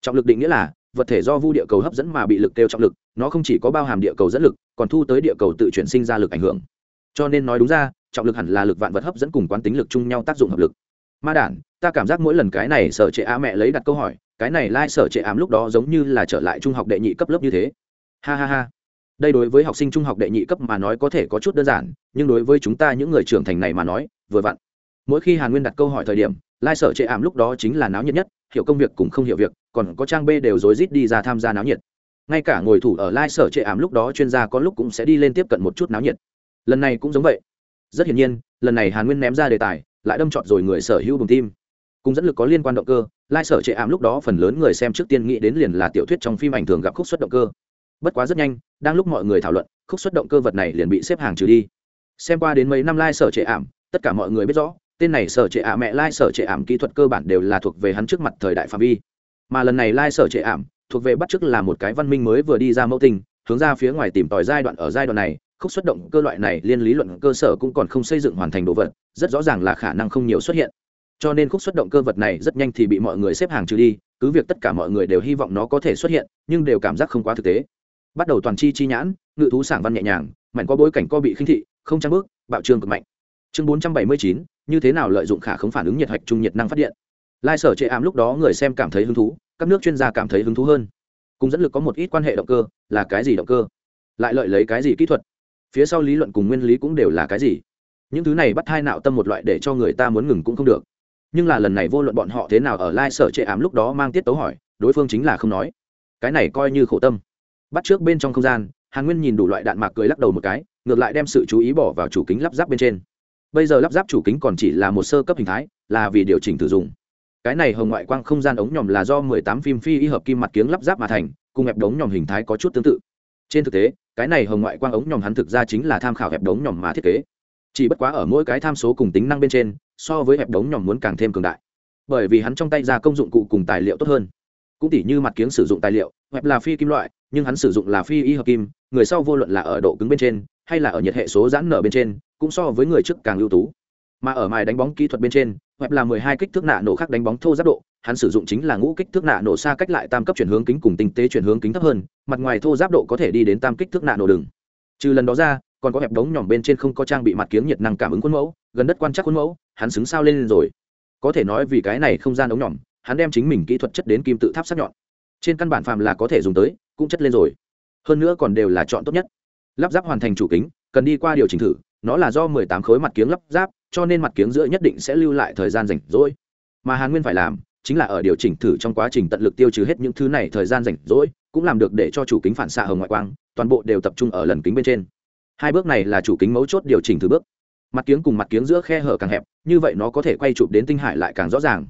Trọng lực định nghĩa là, vật thể do vu địa cầu hấp dẫn mà bị lực kêu trọng lực, nó không chỉ có bao hàm địa cầu dẫn lực, còn thu tới địa cầu tự chuyển sinh ra lực ảnh hưởng. Cho nên nói đúng ra, trọng lực hẳn là lực vạn vật hấp dẫn cùng quán tính lực chung nhau tác dụng hợp lực. Ma đản, ta cảm giác mỗi lần cái này sở trệ á mẹ lấy đặt câu hỏi cái này lai sở trệ ám lúc đó giống như là trở lại trung học đệ nhị cấp lớp như thế. Ha ha ha. Đây đối với học sinh trung học đệ nhị cấp mà nói có thể có chút đơn giản, nhưng đối với chúng ta những người trưởng thành này mà nói, vừa vặn. Mỗi khi hàn nguyên đặt câu hỏi thời điểm, lai sở trệ ảm lúc đó chính là náo nhiệt nhất, hiểu công việc cũng không hiểu việc, còn có trang b đều rối rít đi ra tham gia náo nhiệt. Ngay cả ngồi thủ ở lai sở trệ ảm lúc đó chuyên gia có lúc cũng sẽ đi lên tiếp cận một chút náo nhiệt. Lần này cũng giống vậy. Rất hiển nhiên, lần này hàn nguyên ném ra đề tài, lại đâm trọt rồi người sở hữu bùng tim cùng dẫn lực có liên quan động cơ, lai sở chệ ảm lúc đó phần lớn người xem trước tiên nghĩ đến liền là tiểu thuyết trong phim ảnh thường gặp khúc xuất động cơ. Bất quá rất nhanh, đang lúc mọi người thảo luận, khúc xuất động cơ vật này liền bị xếp hàng trừ đi. Xem qua đến mấy năm lai sở chệ ảm, tất cả mọi người biết rõ, tên này sở trệ ả mẹ lai sở trệ ảm kỹ thuật cơ bản đều là thuộc về hắn trước mặt thời đại phạm vi. Mà lần này lai sở trệ ảm, thuộc về bắt chước là một cái văn minh mới vừa đi ra mẫu tình hướng ra phía ngoài tìm tòi giai đoạn ở giai đoạn này, khúc xuất động cơ loại này liên lý luận cơ sở cũng còn không xây dựng hoàn thành đồ vật, rất rõ ràng là khả năng không nhiều xuất hiện cho nên khúc xuất động cơ vật này rất nhanh thì bị mọi người xếp hàng trừ đi, cứ việc tất cả mọi người đều hy vọng nó có thể xuất hiện, nhưng đều cảm giác không quá thực tế. Bắt đầu toàn chi chi nhãn, ngự thú sảng văn nhẹ nhàng, mạnh có bối cảnh co bị khinh thị, không trang bước, bạo trương cực mạnh. Chương bốn trăm bảy mươi chín, như thế nào lợi dụng khả không phản ứng nhiệt hạch trung nhiệt năng phát điện? Lai sở chệ ám lúc đó người xem cảm thấy hứng thú, các nước chuyên gia cảm thấy hứng thú hơn. Cùng dẫn lực có một ít quan hệ động cơ, là cái gì động cơ? Lại lợi lấy cái gì kỹ thuật? Phía sau lý luận cùng nguyên lý cũng đều là cái gì? Những thứ này bắt hai nạo tâm một loại để cho người ta muốn ngừng cũng không được nhưng là lần này vô luận bọn họ thế nào ở lai sở trệ ám lúc đó mang tiết tấu hỏi, đối phương chính là không nói. Cái này coi như khổ tâm. Bắt trước bên trong không gian, hàn nguyên nhìn đủ loại đạn mạc cười lắc đầu một cái, ngược lại đem sự chú ý bỏ vào chủ kính lắp ráp bên trên. Bây giờ lắp ráp chủ kính còn chỉ là một sơ cấp hình thái, là vì điều chỉnh thử dụng cái này hồng ngoại quang không gian ống nhòm là do 18 phim phi y hợp kim mặt kiếng lắp ráp mà thành, cùng hẹp đống nhòm hình thái có chút tương tự. Trên thực tế, cái này hồng ngoại quang ống nhòm hắn thực ra chính là tham khảo hẹp đống nhòm mà thiết kế chỉ bất quá ở mỗi cái tham số cùng tính năng bên trên, so với hẹp đống nhỏ muốn càng thêm cường đại. Bởi vì hắn trong tay ra công dụng cụ cùng tài liệu tốt hơn. Cũng tỉ như mặt kiếng sử dụng tài liệu, hẹp là phi kim loại, nhưng hắn sử dụng là phi y hợp kim, người sau vô luận là ở độ cứng bên trên, hay là ở nhiệt hệ số giãn nở bên trên, cũng so với người trước càng ưu tú. Mà ở mài đánh bóng kỹ thuật bên trên, hẹp là mười hai kích thước nạ nổ khác đánh bóng thô giáp độ, hắn sử dụng chính là ngũ kích thước nạ nổ xa cách lại tam cấp chuyển hướng kính cùng tinh tế chuyển hướng kính thấp hơn, mặt ngoài thô giáp độ có thể đi đến tam kích thước nạ nổ đường. Trừ lần đó ra còn có hẹp đống nhỏm bên trên không có trang bị mặt kiếng nhiệt năng cảm ứng khuôn mẫu, gần đất quan trắc khuôn mẫu, hắn xứng sao lên rồi. Có thể nói vì cái này không gian ống nhỏm hắn đem chính mình kỹ thuật chất đến kim tự tháp sắc nhọn. Trên căn bản phàm là có thể dùng tới, cũng chất lên rồi. Hơn nữa còn đều là chọn tốt nhất. Lắp ráp hoàn thành chủ kính, cần đi qua điều chỉnh thử, nó là do 18 khối mặt kiếng lắp ráp, cho nên mặt kiếng giữa nhất định sẽ lưu lại thời gian rảnh rỗi. Mà hàn nguyên phải làm, chính là ở điều chỉnh thử trong quá trình tận lực tiêu trừ hết những thứ này thời gian rảnh rỗi, cũng làm được để cho chủ kính phản xạ hồng ngoại quang, toàn bộ đều tập trung ở lần kính bên trên hai bước này là chủ kính mấu chốt điều chỉnh thứ bước. Mặt kiếng cùng mặt kiếng giữa khe hở càng hẹp, như vậy nó có thể quay chụp đến tinh hải lại càng rõ ràng.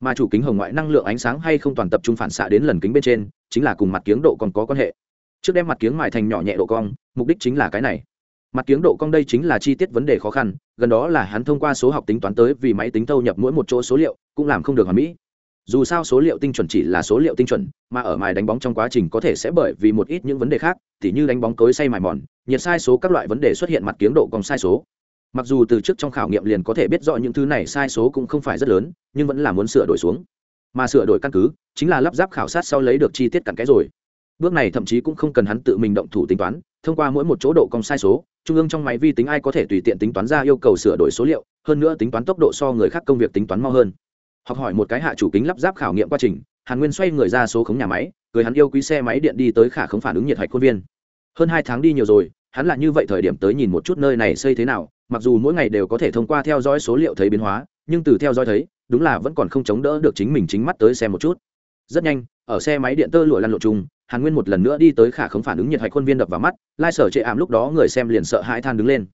Mà chủ kính hồng ngoại năng lượng ánh sáng hay không toàn tập trung phản xạ đến lần kính bên trên, chính là cùng mặt kiếng độ còn có quan hệ. Trước đem mặt kiếng mài thành nhỏ nhẹ độ cong, mục đích chính là cái này. Mặt kiếng độ cong đây chính là chi tiết vấn đề khó khăn, gần đó là hắn thông qua số học tính toán tới vì máy tính thâu nhập mỗi một chỗ số liệu, cũng làm không được hoàn mỹ. Dù sao số liệu tinh chuẩn chỉ là số liệu tinh chuẩn, mà ở mài đánh bóng trong quá trình có thể sẽ bởi vì một ít những vấn đề khác t như đánh bóng cối say mài mòn nhiệt sai số các loại vấn đề xuất hiện mặt kiếng độ còn sai số. Mặc dù từ trước trong khảo nghiệm liền có thể biết rõ những thứ này sai số cũng không phải rất lớn, nhưng vẫn là muốn sửa đổi xuống. Mà sửa đổi căn cứ, chính là lắp ráp khảo sát sau lấy được chi tiết cặn kẽ rồi. Bước này thậm chí cũng không cần hắn tự mình động thủ tính toán, thông qua mỗi một chỗ độ cong sai số, trung ương trong máy vi tính ai có thể tùy tiện tính toán ra yêu cầu sửa đổi số liệu, hơn nữa tính toán tốc độ so người khác công việc tính toán mau hơn. Học hỏi một cái hạ chủ kính lắp ráp khảo nghiệm quá trình, hàn nguyên xoay người ra số khống nhà máy người hắn yêu quý xe máy điện đi tới khả không phản ứng nhiệt hạch khuôn viên. Hơn hai tháng đi nhiều rồi hắn là như vậy thời điểm tới nhìn một chút nơi này xây thế nào, mặc dù mỗi ngày đều có thể thông qua theo dõi số liệu thấy biến hóa, nhưng từ theo dõi thấy, đúng là vẫn còn không chống đỡ được chính mình chính mắt tới xem một chút. Rất nhanh, ở xe máy điện tơ lụa lăn lộ chung, hàn nguyên một lần nữa đi tới khả không phản ứng nhiệt hạch khuôn viên đập vào mắt, lai sở chệ ảm lúc đó người xem liền sợ hai than đứng lên.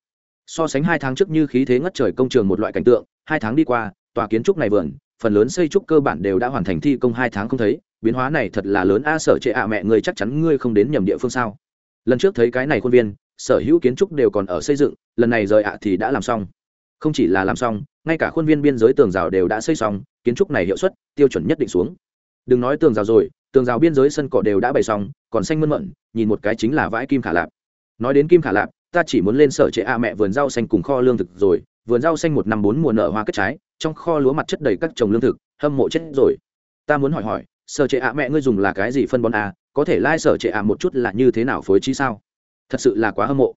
So sánh hai tháng trước như khí thế ngất trời công trường một loại cảnh tượng, hai tháng đi qua, tòa kiến trúc này vườn, phần lớn xây trúc cơ bản đều đã hoàn thành thi công hai tháng không thấy, biến hóa này thật là lớn. A, sở trệ ạ mẹ người chắc chắn ngươi không đến nhầm địa phương sao? Lần trước thấy cái này khuôn viên sở hữu kiến trúc đều còn ở xây dựng, lần này rời ạ thì đã làm xong. Không chỉ là làm xong, ngay cả khuôn viên biên giới tường rào đều đã xây xong, kiến trúc này hiệu suất, tiêu chuẩn nhất định xuống. Đừng nói tường rào rồi, tường rào biên giới sân cỏ đều đã bày xong, còn xanh mơn mận, nhìn một cái chính là vãi kim khả lạp. Nói đến kim khả lạp, ta chỉ muốn lên sở trệ a mẹ vườn rau xanh cùng kho lương thực rồi. Vườn rau xanh một năm bốn mùa nở hoa kết trái, trong kho lúa mặt chất đầy các trồng lương thực, hâm mộ chết rồi. Ta muốn hỏi hỏi, sở trệ a mẹ ngươi dùng là cái gì phân bón a có thể lai、like、sở trệ a một chút là như thế nào phối trí sao? Thật sự là quá hâm mộ.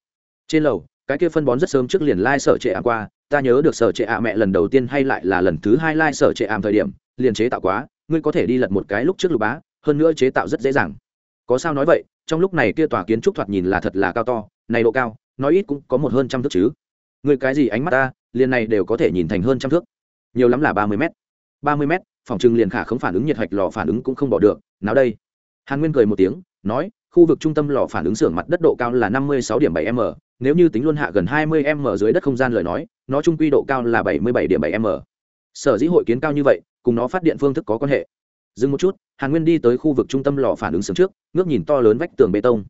Trên lầu, cái kia phân bón rất sớm trước liền lai、like、sở trệ ảm qua, ta nhớ được sở trệ a mẹ lần đầu tiên hay lại là lần thứ hai lai、like、sở trệ ảm thời điểm, liền chế tạo quá, ngươi có thể đi lật một cái lúc trước lục bá, hơn nữa chế tạo rất dễ dàng. Có sao nói vậy, trong lúc này kia tòa kiến trúc thoạt nhìn là thật là cao to, này độ cao, nói ít cũng có một hơn trăm thước chứ. Người cái gì ánh mắt ta, liền này đều có thể nhìn thành hơn trăm thước. Nhiều lắm là ba mươi m ba mươi m phòng trừng liền khả không phản ứng nhiệt hạch lò phản ứng cũng không bỏ được. Nào đây? Hàn nguyên cười một tiếng, nói khu vực trung tâm lò phản ứng xưởng mặt đất độ cao là năm mươi sáu điểm bảy m, nếu như tính luôn hạ gần hai mươi m dưới đất không gian lời nói, nó trung quy độ cao là bảy mươi bảy điểm bảy m. Sở dĩ hội kiến cao như vậy, cùng nó phát điện phương thức có quan hệ. Dừng một chút, hàn nguyên đi tới khu vực trung tâm lò phản ứng xưởng trước, ngước nhìn to lớn vách tường bê tông.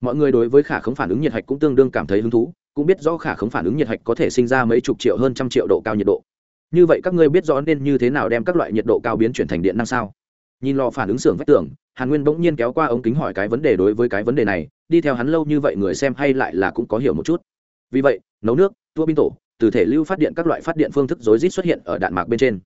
Mọi người đối với khả khống phản ứng nhiệt hạch cũng tương đương cảm thấy hứng thú, cũng biết rõ khả khống phản ứng nhiệt hạch có thể sinh ra mấy chục triệu hơn trăm triệu độ cao nhiệt độ. Như vậy các ngươi biết rõ nên như thế nào đem các loại nhiệt độ cao biến chuyển thành điện năng sao? Nhìn lò phản ứng xưởng vách tường hàn nguyên bỗng nhiên kéo qua ống kính hỏi cái vấn đề đối với cái vấn đề này, đi theo hắn lâu như vậy người xem hay lại là cũng có hiểu một chút. Vì vậy, nấu nước, tua pin tổ, từ thể lưu phát điện các loại phát điện phương thức rối rít xuất hiện ở đạn mạc bên trên.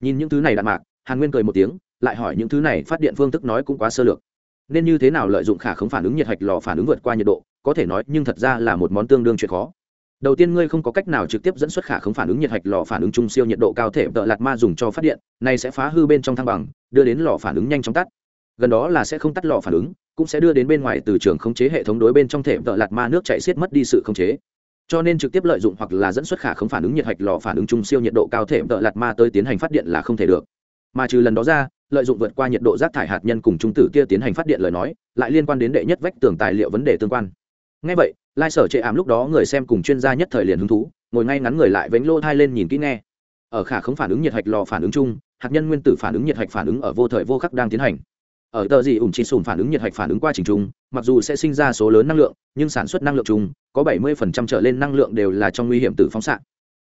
Nhìn những thứ này đạn mạc, hàn nguyên cười một tiếng, lại hỏi những thứ này phát điện phương thức nói cũng quá sơ lược. Nên như thế nào lợi dụng khả không phản ứng nhiệt hạch lò phản ứng vượt qua nhiệt độ, có thể nói, nhưng thật ra là một món tương đương chuyện khó. Đầu tiên ngươi không có cách nào trực tiếp dẫn xuất khả không phản ứng nhiệt hạch lò phản ứng trung siêu nhiệt độ cao thể tợ lạt ma dùng cho phát điện, này sẽ phá hư bên trong thăng bằng, đưa đến lò phản ứng nhanh chóng tắt gần đó là sẽ không tắt lò phản ứng, cũng sẽ đưa đến bên ngoài từ trường khống chế hệ thống đối bên trong thể vợ lạt ma nước chạy xiết mất đi sự khống chế. Cho nên trực tiếp lợi dụng hoặc là dẫn xuất khả không phản ứng nhiệt hạch lò phản ứng trung siêu nhiệt độ cao thể vợ lạt ma tới tiến hành phát điện là không thể được. Mà trừ lần đó ra, lợi dụng vượt qua nhiệt độ rác thải hạt nhân cùng trung tử kia tiến hành phát điện lời nói, lại liên quan đến đệ nhất vách tường tài liệu vấn đề tương quan. Ngay vậy, lai sở chệ ảm lúc đó người xem cùng chuyên gia nhất thời liền hứng thú, ngồi ngay ngắn người lại vánh lô thai lên nhìn kỹ nghe. Ở khả không phản ứng nhiệt hạch lò phản ứng chung, hạt nhân nguyên tử phản ứng nhiệt hạch phản ứng ở vô thời vô khắc đang tiến hành ở tờ gì ủng chỉ sùn phản ứng nhiệt hạch phản ứng qua trình chung, mặc dù sẽ sinh ra số lớn năng lượng, nhưng sản xuất năng lượng chung, có 70% trở lên năng lượng đều là trong nguy hiểm từ phóng xạ.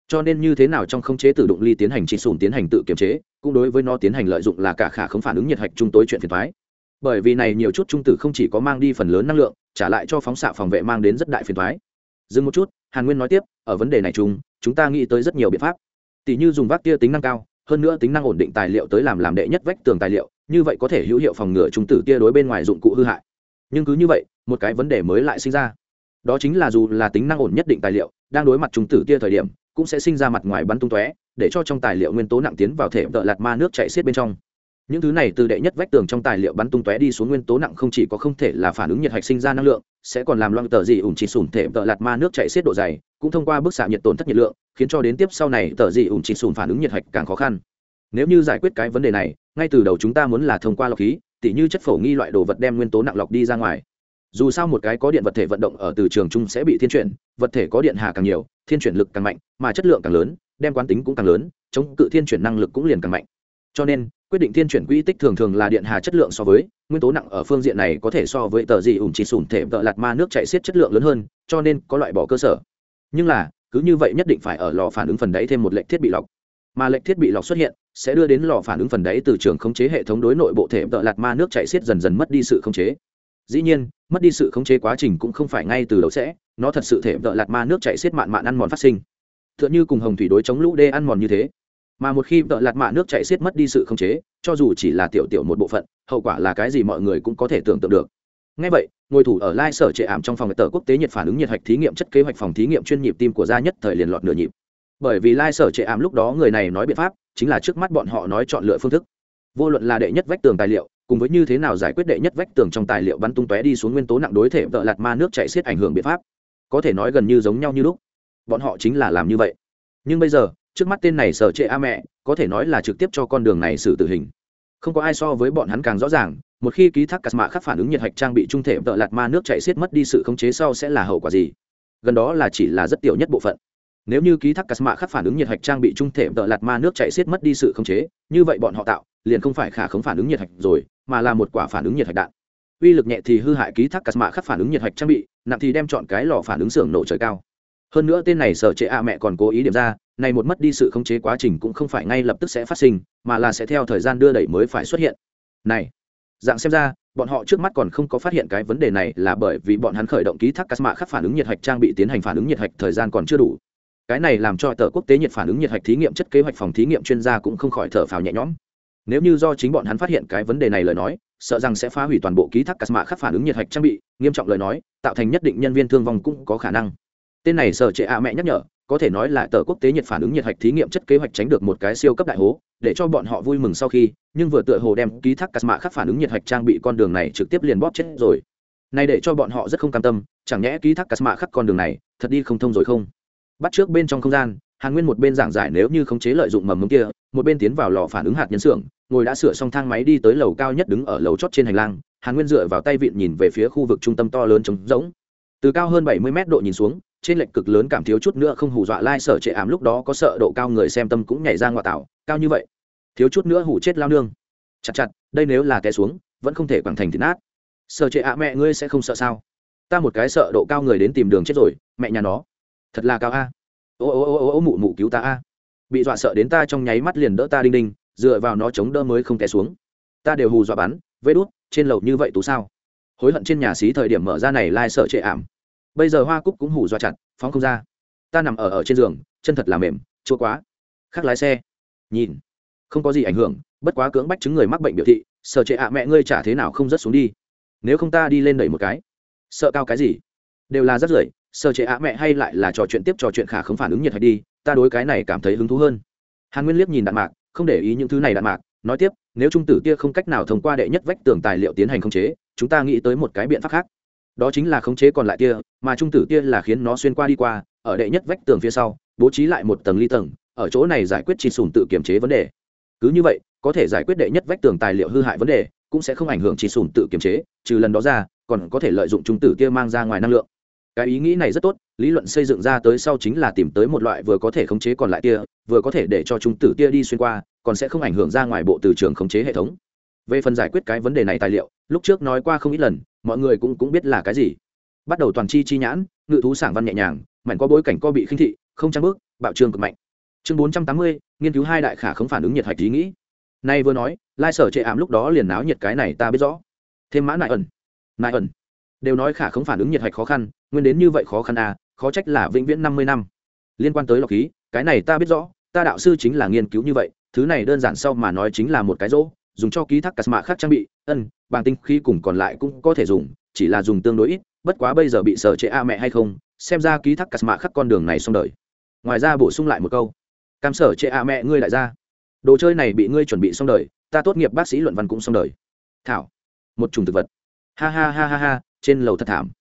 Cho nên như thế nào trong không chế tự động ly tiến hành chỉ sùn tiến hành tự kiểm chế, cũng đối với nó tiến hành lợi dụng là cả khả không phản ứng nhiệt hạch chung tối chuyện phiền thoái bởi vì này nhiều chút trung tử không chỉ có mang đi phần lớn năng lượng, trả lại cho phóng xạ phòng vệ mang đến rất đại phiền thoái dừng một chút, hàn nguyên nói tiếp, ở vấn đề này chung, chúng ta nghĩ tới rất nhiều biện pháp. Tỷ như dùng vác tia tính năng cao, hơn nữa tính năng ổn định tài liệu tới làm làm đệ nhất vách tường tài liệu như vậy có thể hữu hiệu phòng ngừa trùng tử tia đối bên ngoài dụng cụ hư hại. Nhưng cứ như vậy, một cái vấn đề mới lại sinh ra. Đó chính là dù là tính năng ổn nhất định tài liệu, đang đối mặt trùng tử tia thời điểm, cũng sẽ sinh ra mặt ngoài bắn tung tóe, để cho trong tài liệu nguyên tố nặng tiến vào thể tợ lạt ma nước chạy xiết bên trong. Những thứ này từ đệ nhất vách tường trong tài liệu bắn tung tóe đi xuống nguyên tố nặng không chỉ có không thể là phản ứng nhiệt hạch sinh ra năng lượng, sẽ còn làm loang tờ dị ủng chỉ sùn thể tợ lạt ma nước chạy xiết độ dày, cũng thông qua bức xạ nhiệt tổn thất nhiệt lượng, khiến cho đến tiếp sau này tờ dị ủng chỉ sùn phản ứng nhiệt hạch càng khó khăn nếu như giải quyết cái vấn đề này, ngay từ đầu chúng ta muốn là thông qua lọc khí, tỉ như chất phổ nghi loại đồ vật đem nguyên tố nặng lọc đi ra ngoài. Dù sao một cái có điện vật thể vận động ở từ trường chung sẽ bị thiên chuyển, vật thể có điện hà càng nhiều, thiên chuyển lực càng mạnh, mà chất lượng càng lớn, đem quán tính cũng càng lớn, chống cự thiên chuyển năng lực cũng liền càng mạnh. Cho nên, quyết định thiên chuyển quỹ tích thường thường là điện hà chất lượng so với, nguyên tố nặng ở phương diện này có thể so với tờ gì ủng chỉ sủn thể tợ lạt ma nước chạy xiết chất lượng lớn hơn, cho nên có loại bỏ cơ sở. Nhưng là, cứ như vậy nhất định phải ở lò phản ứng phần đấy thêm một lệnh thiết bị lọc. Mà lệnh thiết bị lọc xuất hiện sẽ đưa đến lò phản ứng phần đáy từ trường khống chế hệ thống đối nội bộ thể tợ lạt ma nước chạy xiết dần dần mất đi sự khống chế. Dĩ nhiên, mất đi sự khống chế quá trình cũng không phải ngay từ đầu sẽ, nó thật sự thể tợ lạt ma nước chạy xiết mạn mạn ăn mòn phát sinh. T h ư ợ n như cùng hồng thủy đối chống lũ đê ăn mòn như thế. Mà một khi tợ lạt mạ nước chạy xiết mất đi sự khống chế, cho dù chỉ là tiểu tiểu một bộ phận, hậu quả là cái gì mọi người cũng có thể tưởng tượng được. Ngay vậy, ngồi thủ ở lai sở trệ ảm trong phòng tờ quốc tế nhiệt phản ứng nhiệt hạch thí nghiệm chất kế hoạch phòng thí nghiệm chuyên nhịp tim của gia nhất thời liền lọt nửa nhịp bởi vì lai sở trệ ảm lúc đó người này nói biện pháp chính là trước mắt bọn họ nói chọn lựa phương thức. Vô luận là đệ nhất vách tường tài liệu, cùng với như thế nào giải quyết đệ nhất vách tường trong tài liệu bắn tung tóe đi xuống nguyên tố nặng đối thể vợ lạt ma nước chạy xiết ảnh hưởng biện pháp. Có thể nói gần như giống nhau như lúc. Bọn họ chính là làm như vậy. Nhưng bây giờ, trước mắt tên này sở trệ a mẹ, có thể nói là trực tiếp cho con đường này xử tử hình. Không có ai so với bọn hắn càng rõ ràng, một khi ký thác cắt mạ khắc phản ứng nhiệt hạch trang bị trung thể vợ lạt ma nước chạy xiết mất đi sự khống chế sau sẽ là hậu quả gì? Gần đó là chỉ là rất tiểu nhất bộ phận nếu như ký thác cắt khắc phản ứng nhiệt hạch trang bị trung thể tợ lạt ma nước chạy xiết mất đi sự khống chế, như vậy bọn họ tạo, liền không phải khả khống phản ứng nhiệt hạch rồi, mà là một quả phản ứng nhiệt hạch đạn. Uy lực nhẹ thì hư hại ký thác cắt khắc phản ứng nhiệt hạch trang bị, nặng thì đem chọn cái lò phản ứng xưởng nổ trời cao. Hơn nữa tên này sở trệ a mẹ còn cố ý điểm ra, này một mất đi sự khống chế quá trình cũng không phải ngay lập tức sẽ phát sinh, mà là sẽ theo thời gian đưa đẩy mới phải xuất hiện. Này, dạng xem ra, bọn họ trước mắt còn không có phát hiện cái vấn đề này là bởi vì bọn hắn khởi động ký thác casma khắc phản ứng nhiệt hạch trang bị tiến hành phản ứng nhiệt hạch thời gian còn chưa đủ cái này làm cho tờ quốc tế nhiệt phản ứng nhiệt hạch thí nghiệm chất kế hoạch phòng thí nghiệm chuyên gia cũng không khỏi thở phào nhẹ nhõm. Nếu như do chính bọn hắn phát hiện cái vấn đề này lời nói, sợ rằng sẽ phá hủy toàn bộ ký thác casma khắc phản ứng nhiệt hạch trang bị, nghiêm trọng lời nói, tạo thành nhất định nhân viên thương vong cũng có khả năng. Tên này sở trệ ạ mẹ nhắc nhở, có thể nói là tờ quốc tế nhiệt phản ứng nhiệt hạch thí nghiệm chất kế hoạch tránh được một cái siêu cấp đại hố, để cho bọn họ vui mừng sau khi, nhưng vừa tựa hồ đem ký thác cắt mạ khắc phản ứng nhiệt hạch trang bị con đường này trực tiếp liền bóp chết rồi. Này để cho bọn họ rất không cam tâm, chẳng nhẽ ký thác cắt mạ khắc con đường này, thật đi không thông rồi không? Bắt trước bên trong không gian, hàn nguyên một bên giảng giải nếu như khống chế lợi dụng mầm mống kia, một bên tiến vào lò phản ứng hạt nhân xưởng, ngồi đã sửa xong thang máy đi tới lầu cao nhất đứng ở lầu chót trên hành lang, hàn nguyên dựa vào tay vịn nhìn về phía khu vực trung tâm to lớn trống rỗng. Từ cao hơn bảy mươi mét độ nhìn xuống, trên lệch cực lớn cảm thiếu chút nữa không hù dọa lai sở trệ ảm lúc đó có sợ độ cao người xem tâm cũng nhảy ra ngoại tảo cao như vậy. Thiếu chút nữa hủ chết lao nương. Chặt chặt, đây nếu là té xuống, vẫn không thể quẳng thành thịt nát. Sợ trệ ạ, mẹ ngươi sẽ không sợ sao? Ta một cái sợ độ cao người đến tìm đường chết rồi, mẹ nhà nó thật là cao a. Ô ô ô ô ô, mụ mụ cứu ta a. Bị dọa sợ đến ta trong nháy mắt liền đỡ ta đinh đinh, dựa vào nó chống đỡ mới không té xuống. Ta đều hù dọa bắn, vê đút, trên lầu như vậy tú sao? Hối hận trên nhà xí thời điểm mở ra này lai sợ trệ ảm. Bây giờ hoa cúc cũng hù dọa chặt, phóng không ra. Ta nằm ở ở trên giường, chân thật là mềm, chua quá. Khác lái xe. Nhìn. Không có gì ảnh hưởng, bất quá cưỡng bách chứng người mắc bệnh biểu thị, sợ trệ ạ mẹ ngươi trả thế nào không rớt xuống đi. Nếu không ta đi lên đẩy một cái. Sợ cao cái gì? Đều là rất rưởi sơ chế ạ mẹ hay lại là trò chuyện tiếp trò chuyện khả không phản ứng nhiệt hay đi, ta đối cái này cảm thấy hứng thú hơn. Hàn nguyên liếc nhìn đạn mạc, không để ý những thứ này đạn mạc, nói tiếp, nếu trung tử kia không cách nào thông qua đệ nhất vách tường tài liệu tiến hành khống chế, chúng ta nghĩ tới một cái biện pháp khác. Đó chính là khống chế còn lại kia, mà trung tử kia là khiến nó xuyên qua đi qua, ở đệ nhất vách tường phía sau, bố trí lại một tầng ly tầng, ở chỗ này giải quyết chỉ sùng tự kiểm chế vấn đề. Cứ như vậy, có thể giải quyết đệ nhất vách tường tài liệu hư hại vấn đề, cũng sẽ không ảnh hưởng chỉ sùng tự kiểm chế, trừ lần đó ra, còn có thể lợi dụng trung tử kia mang ra ngoài năng lượng cái ý nghĩ này rất tốt, lý luận xây dựng ra tới sau chính là tìm tới một loại vừa có thể khống chế còn lại kia vừa có thể để cho chúng tử kia đi xuyên qua, còn sẽ không ảnh hưởng ra ngoài bộ từ trường khống chế hệ thống. Về phần giải quyết cái vấn đề này tài liệu, lúc trước nói qua không ít lần, mọi người cũng cũng biết là cái gì. Bắt đầu toàn chi chi nhãn, ngự thú sảng văn nhẹ nhàng, mảnh có bối cảnh co bị khinh thị, không trang bước, bạo trương cực mạnh. Chương bốn trăm tám mươi, nghiên cứu hai đại khả không phản ứng nhiệt hạch ý nghĩ. Nay vừa nói, lai sở chệ ảm lúc đó liền náo nhiệt cái này ta biết rõ. Thêm mã nại ẩn. Nại ẩn đều nói khả không phản ứng nhiệt hạch khó khăn, nguyên đến như vậy khó khăn à khó trách là vĩnh viễn năm mươi năm. Liên quan tới lọc khí, cái này ta biết rõ, ta đạo sư chính là nghiên cứu như vậy, thứ này đơn giản sau mà nói chính là một cái rỗ, dùng cho ký thác cà mạ khác trang bị, ân bằng tinh khí cùng còn lại cũng có thể dùng, chỉ là dùng tương đối ít, bất quá bây giờ bị sở chế a mẹ hay không, xem ra ký thác cà mạ khắc con đường này xong đời. Ngoài ra bổ sung lại một câu, cam sở chế a mẹ ngươi lại ra. Đồ chơi này bị ngươi chuẩn bị xong đời, ta tốt nghiệp bác sĩ luận văn cũng xong đời. Thảo, một chủng thực vật. Ha ha ha ha ha trên lầu thật thảm.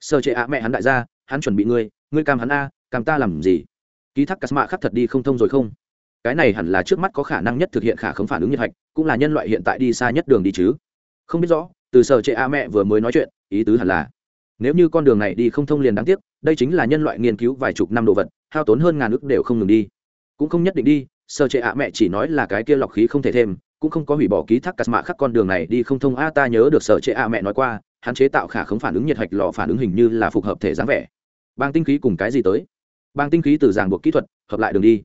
Sở chế a mẹ hắn đại gia, hắn chuẩn bị ngươi ngươi cam hắn a, cam ta làm gì? Ký thác cắt mạ khắc thật đi không thông rồi không? Cái này hẳn là trước mắt có khả năng nhất thực hiện khả không phản ứng nhiệt hạch, cũng là nhân loại hiện tại đi xa nhất đường đi chứ. Không biết rõ, từ sở trệ a mẹ vừa mới nói chuyện, ý tứ hẳn là, nếu như con đường này đi không thông liền đáng tiếc, đây chính là nhân loại nghiên cứu vài chục năm đồ vật, hao tốn hơn ngàn ước đều không ngừng đi. Cũng không nhất định đi, sở trệ a mẹ chỉ nói là cái kia lọc khí không thể thêm, cũng không có hủy bỏ ký thác cắt mạ khắc con đường này đi không thông. A, ta nhớ được sở trệ a mẹ nói qua hắn chế tạo khả không phản ứng nhiệt hạch lò phản ứng hình như là phục hợp thể dáng vẻ. Bang tinh khí cùng cái gì tới? Bang tinh khí từ giảng buộc kỹ thuật, hợp lại đường đi.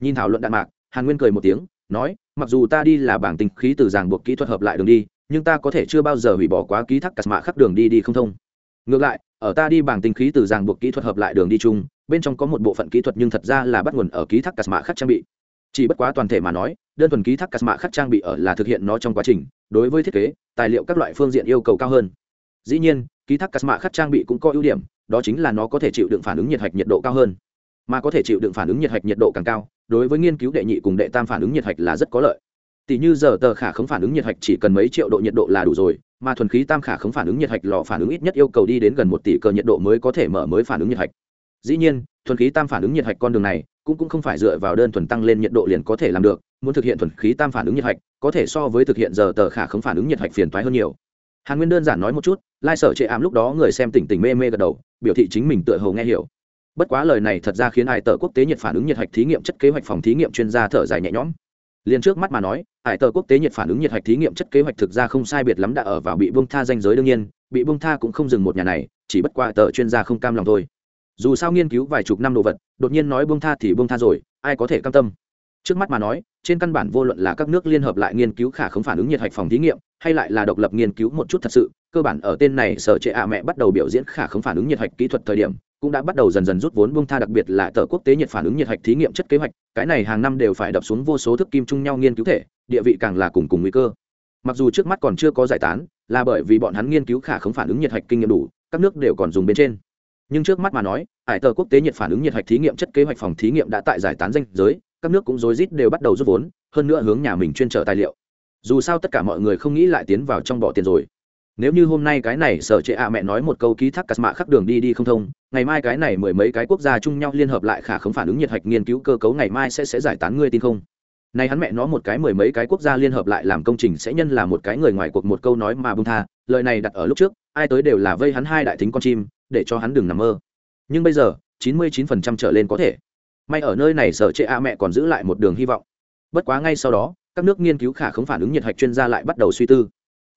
Nhìn thảo luận đạn mạc, hàn nguyên cười một tiếng, nói, mặc dù ta đi là bảng tinh khí từ giảng buộc kỹ thuật hợp lại đường đi, nhưng ta có thể chưa bao giờ hủy bỏ quá ký thác cắt mạ khắc đường đi đi không thông. Ngược lại, ở ta đi bảng tinh khí từ giảng buộc kỹ thuật hợp lại đường đi chung, bên trong có một bộ phận kỹ thuật nhưng thật ra là bắt nguồn ở ký thác cắt mạ khắc trang bị. Chỉ bất quá toàn thể mà nói, đơn thuần ký thác cắt mạ khắc trang bị ở là thực hiện nó trong quá trình, đối với thiết kế, tài liệu các loại phương diện yêu cầu cao hơn dĩ nhiên ký thác cắt mạ khắc trang bị cũng có ưu điểm đó chính là nó có thể chịu đựng phản ứng nhiệt hạch nhiệt độ cao hơn mà có thể chịu đựng phản ứng nhiệt hạch nhiệt độ càng cao đối với nghiên cứu đệ nhị cùng đệ tam phản ứng nhiệt hạch là rất có lợi tỷ như giờ tờ khả không phản ứng nhiệt hạch chỉ cần mấy triệu độ nhiệt độ là đủ rồi mà thuần khí tam khả không phản ứng nhiệt hạch lò phản ứng ít nhất yêu cầu đi đến gần một tỷ cờ nhiệt độ mới có thể mở mới phản ứng nhiệt hạch dĩ nhiên thuần khí tam phản ứng nhiệt hạch con đường này cũng cũng không phải dựa vào đơn thuần tăng lên nhiệt độ liền có thể làm được muốn thực hiện thuần khí tam phản ứng nhiệt hạch có thể so với thực hiện giờ tờ khả không phản ứng nhiệt hạch phiền toái hơn nhiều hàn nguyên đơn giản nói một chút lai sở chệ ám lúc đó người xem tỉnh tỉnh mê mê gật đầu, biểu thị chính mình tựa hồ nghe hiểu. Bất quá lời này thật ra khiến ai tờ quốc tế nhiệt phản ứng nhiệt hạch thí nghiệm chất kế hoạch phòng thí nghiệm chuyên gia thở dài nhẹ nhõm. Liền trước mắt mà nói, hải tờ quốc tế nhiệt phản ứng nhiệt hạch thí nghiệm chất kế hoạch thực ra không sai biệt lắm đã ở vào bị bông tha danh giới đương nhiên, bị bông tha cũng không dừng một nhà này, chỉ bất qua tờ chuyên gia không cam lòng thôi. Dù sao nghiên cứu vài chục năm đồ vật, đột nhiên nói bông tha thì bông tha rồi, ai có thể cam tâm? Trước mắt mà nói, trên căn bản vô luận là các nước liên hợp lại nghiên cứu khả không phản ứng nhiệt hạch phòng thí nghiệm hay lại là độc lập nghiên cứu một chút thật sự, cơ bản ở tên này sở trệ ạ mẹ bắt đầu biểu diễn khả không phản ứng nhiệt hạch kỹ thuật thời điểm, cũng đã bắt đầu dần dần rút vốn bông tha đặc biệt là tờ quốc tế nhiệt phản ứng nhiệt hạch thí nghiệm chất kế hoạch, cái này hàng năm đều phải đập xuống vô số thức kim chung nhau nghiên cứu thể, địa vị càng là cùng cùng nguy cơ. Mặc dù trước mắt còn chưa có giải tán, là bởi vì bọn hắn nghiên cứu khả không phản ứng nhiệt hạch kinh nghiệm đủ, các nước đều còn dùng bên trên. Nhưng trước mắt mà nói, hải tờ quốc tế nhiệt phản ứng nhiệt hạch thí nghiệm chất kế hoạch phòng thí nghiệm đã tại giải tán danh giới, các nước cũng rối rít đều bắt đầu rút vốn, hơn nữa hướng nhà mình chuyên trở tài liệu dù sao tất cả mọi người không nghĩ lại tiến vào trong bỏ tiền rồi. Nếu như hôm nay cái này sở trệ ạ mẹ nói một câu ký thác cắt mạ khắc đường đi đi không thông, ngày mai cái này mười mấy cái quốc gia chung nhau liên hợp lại khả không phản ứng nhiệt hạch nghiên cứu cơ cấu ngày mai sẽ sẽ giải tán ngươi tin không? Nay hắn mẹ nó một cái mười mấy cái quốc gia liên hợp lại làm công trình sẽ nhân là một cái người ngoài cuộc một câu nói mà bung tha, lời này đặt ở lúc trước, ai tới đều là vây hắn hai đại thính con chim, để cho hắn đừng nằm mơ. Nhưng bây giờ, chín mươi chín phần trăm trở lên có thể. May ở nơi này sở trệ a mẹ còn giữ lại một đường hy vọng. Bất quá ngay sau đó các nước nghiên cứu khả không phản ứng nhiệt hạch chuyên gia lại bắt đầu suy tư.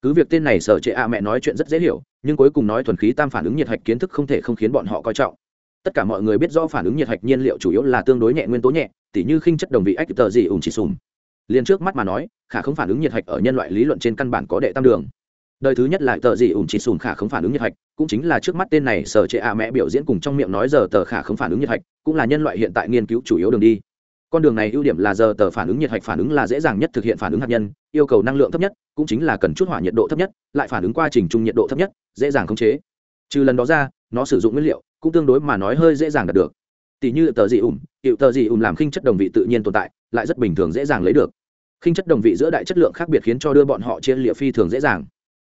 Cứ việc tên này sở trệ a mẹ nói chuyện rất dễ hiểu, nhưng cuối cùng nói thuần khí tam phản ứng nhiệt hạch kiến thức không thể không khiến bọn họ coi trọng. Tất cả mọi người biết do phản ứng nhiệt hạch nhiên liệu chủ yếu là tương đối nhẹ, nguyên tố nhẹ, tỉ như khinh chất đồng vị ách tờ gì ủng chỉ sùm liền trước mắt mà nói, khả không phản ứng nhiệt hạch ở nhân loại lý luận trên căn bản có đệ tam đường. Đời thứ nhất là tờ gì ủng chỉ sùm khả không phản ứng nhiệt hạch, cũng chính là trước mắt tên này sở trệ a mẹ biểu diễn cùng trong miệng nói giờ tờ khả không phản ứng nhiệt hạch, cũng là nhân loại hiện tại nghiên cứu chủ yếu đường đi con đường này ưu điểm là giờ tờ phản ứng nhiệt hạch phản ứng là dễ dàng nhất thực hiện phản ứng hạt nhân, yêu cầu năng lượng thấp nhất, cũng chính là cần chút hỏa nhiệt độ thấp nhất, lại phản ứng quá trình trung nhiệt độ thấp nhất, dễ dàng khống chế. Trừ lần đó ra, nó sử dụng nguyên liệu cũng tương đối mà nói hơi dễ dàng đạt được. Tỷ như tờ dị ủng, hiệu tờ dị ủng làm khinh chất đồng vị tự nhiên tồn tại, lại rất bình thường dễ dàng lấy được. Khinh chất đồng vị giữa đại chất lượng khác biệt khiến cho đưa bọn họ chia lịa phi thường dễ dàng.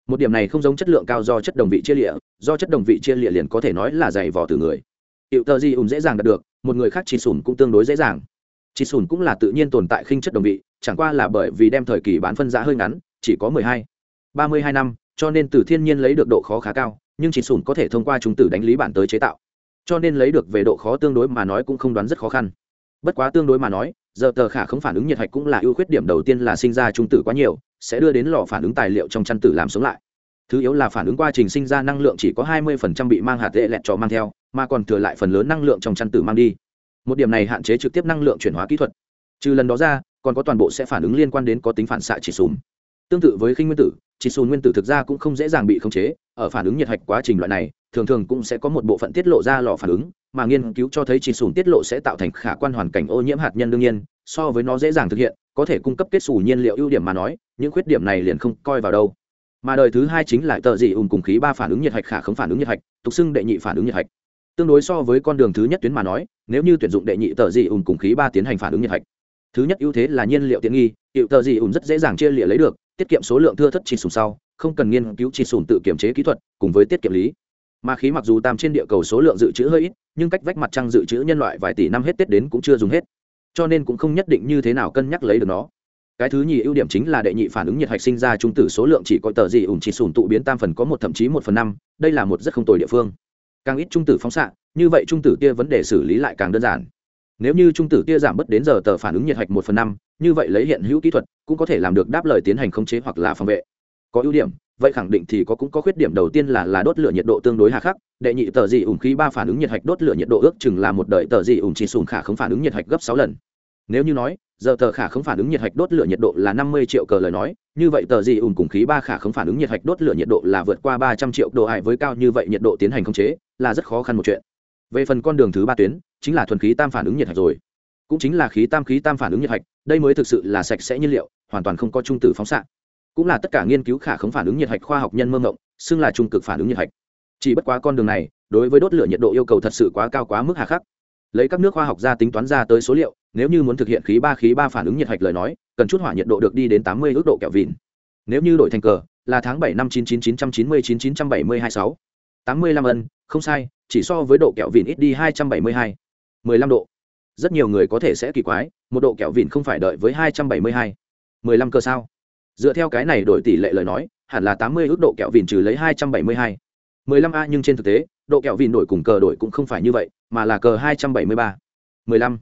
Một điểm này không giống chất lượng cao do chất đồng vị chia lịa, do chất đồng vị chia lịa liền có thể nói là dày vỏ từ người. Hiệu tờ dị ủng dễ dàng đạt được, một người khác chỉ sủng cũng tương đối dễ dàng chỉ sùn cũng là tự nhiên tồn tại khinh chất đồng vị, chẳng qua là bởi vì đem thời kỳ bán phân giá hơi ngắn, chỉ có mười hai, ba mươi hai năm, cho nên từ thiên nhiên lấy được độ khó khá cao, nhưng chỉ sùn có thể thông qua chúng tử đánh lý bản tới chế tạo. Cho nên lấy được về độ khó tương đối mà nói cũng không đoán rất khó khăn. Bất quá tương đối mà nói, giờ tờ khả không phản ứng nhiệt hạch cũng là ưu khuyết điểm đầu tiên là sinh ra trung tử quá nhiều, sẽ đưa đến lò phản ứng tài liệu trong chăn tử làm sống lại. Thứ yếu là phản ứng quá trình sinh ra năng lượng chỉ có 20% bị mang hạt tệ lẹt cho mang theo, mà còn thừa lại phần lớn năng lượng trong chăn tử mang đi một điểm này hạn chế trực tiếp năng lượng chuyển hóa kỹ thuật. Trừ lần đó ra, còn có toàn bộ sẽ phản ứng liên quan đến có tính phản xạ chỉ sùn tương tự với khinh nguyên tử, chỉ sùn nguyên tử thực ra cũng không dễ dàng bị khống chế, ở phản ứng nhiệt hạch quá trình loại này, thường thường cũng sẽ có một bộ phận tiết lộ ra lò phản ứng, mà nghiên cứu cho thấy chỉ sùn tiết lộ sẽ tạo thành khả quan hoàn cảnh ô nhiễm hạt nhân đương nhiên, so với nó dễ dàng thực hiện, có thể cung cấp kết xù nhiên liệu ưu điểm mà nói, những khuyết điểm này liền không coi vào đâu. Mà đời thứ hai chính là tờ dị ùn cùng khí ba phản ứng nhiệt hạch khả không phản ứng nhiệt hạch, tục xưng đệ nhị phản ứng nhiệt hạch tương đối so với con đường thứ nhất tuyến mà nói, nếu như tuyển dụng đệ nhị tờ dị ùn cùng khí ba tiến hành phản ứng nhiệt hạch. Thứ nhất ưu thế là nhiên liệu tiện nghi, hiệu tờ dị ùn rất dễ dàng chia lịa lấy được, tiết kiệm số lượng thưa thất chỉ sùng sau, không cần nghiên cứu chỉ sùng tự kiểm chế kỹ thuật, cùng với tiết kiệm lý. Mà khí mặc dù tam trên địa cầu số lượng dự trữ hơi ít, nhưng cách vách mặt trăng dự trữ nhân loại vài tỷ năm hết tết đến cũng chưa dùng hết. Cho nên cũng không nhất định như thế nào cân nhắc lấy được nó. Cái thứ nhì ưu điểm chính là đệ nhị phản ứng nhiệt hạch sinh ra trung tử số lượng chỉ có tờ dị ủng chỉ sùn tụ biến tam phần có một thậm chí một phần năm, đây là một rất không tồi địa phương càng ít trung tử phóng xạ, như vậy trung tử kia vấn đề xử lý lại càng đơn giản. Nếu như trung tử kia giảm bớt đến giờ tờ phản ứng nhiệt hạch một phần năm, như vậy lấy hiện hữu kỹ thuật, cũng có thể làm được đáp lời tiến hành khống chế hoặc là phòng vệ. Có ưu điểm, vậy khẳng định thì có cũng có khuyết điểm đầu tiên là là đốt lửa nhiệt độ tương đối hà khắc, đệ nhị tờ dị ủng khí ba phản ứng nhiệt hạch đốt lửa nhiệt độ ước chừng là một đời tờ dị ủng chỉ sùng khả không phản ứng nhiệt hạch gấp sáu lần nếu như nói, giờ tờ khả không phản ứng nhiệt hạch đốt lửa nhiệt độ là năm mươi triệu cờ lời nói, như vậy tờ gì ùn cùng khí ba khả không phản ứng nhiệt hạch đốt lửa nhiệt độ là vượt qua ba trăm triệu độ hại với cao như vậy nhiệt độ tiến hành khống chế, là rất khó khăn một chuyện. Về phần con đường thứ ba tuyến, chính là thuần khí tam phản ứng nhiệt hạch rồi. Cũng chính là khí tam khí tam phản ứng nhiệt hạch, đây mới thực sự là sạch sẽ nhiên liệu, hoàn toàn không có trung tử phóng xạ. Cũng là tất cả nghiên cứu khả không phản ứng nhiệt hạch khoa học nhân mơ ngộng xưng là trung cực phản ứng nhiệt hạch. Chỉ bất quá con đường này, đối với đốt lửa nhiệt độ yêu cầu thật sự quá cao quá mức hà khắc lấy các nước khoa học ra tính toán ra tới số liệu, nếu như muốn thực hiện khí ba khí ba phản ứng nhiệt hạch lời nói, cần chút hỏa nhiệt độ được đi đến tám mươi ước độ kẹo vịn nếu như đổi thành cờ, là tháng bảy năm chín chín chín trăm chín mươi chín chín trăm bảy mươi hai sáu. tám mươi lăm ân, không sai, chỉ so với độ kẹo vịn ít đi hai trăm bảy mươi hai. mười lăm độ. Rất nhiều người có thể sẽ kỳ quái, một độ kẹo vịn không phải đợi với hai trăm bảy mươi hai. mười lăm cơ sao? Dựa theo cái này đổi tỷ lệ lời nói, hẳn là tám mươi ước độ kẹo vịn trừ lấy hai trăm bảy mươi hai. mười lăm a nhưng trên thực tế độ kẹo vìn đổi cùng cờ đổi cũng không phải như vậy, mà là cờ hai trăm bảy mươi ba. mười lăm.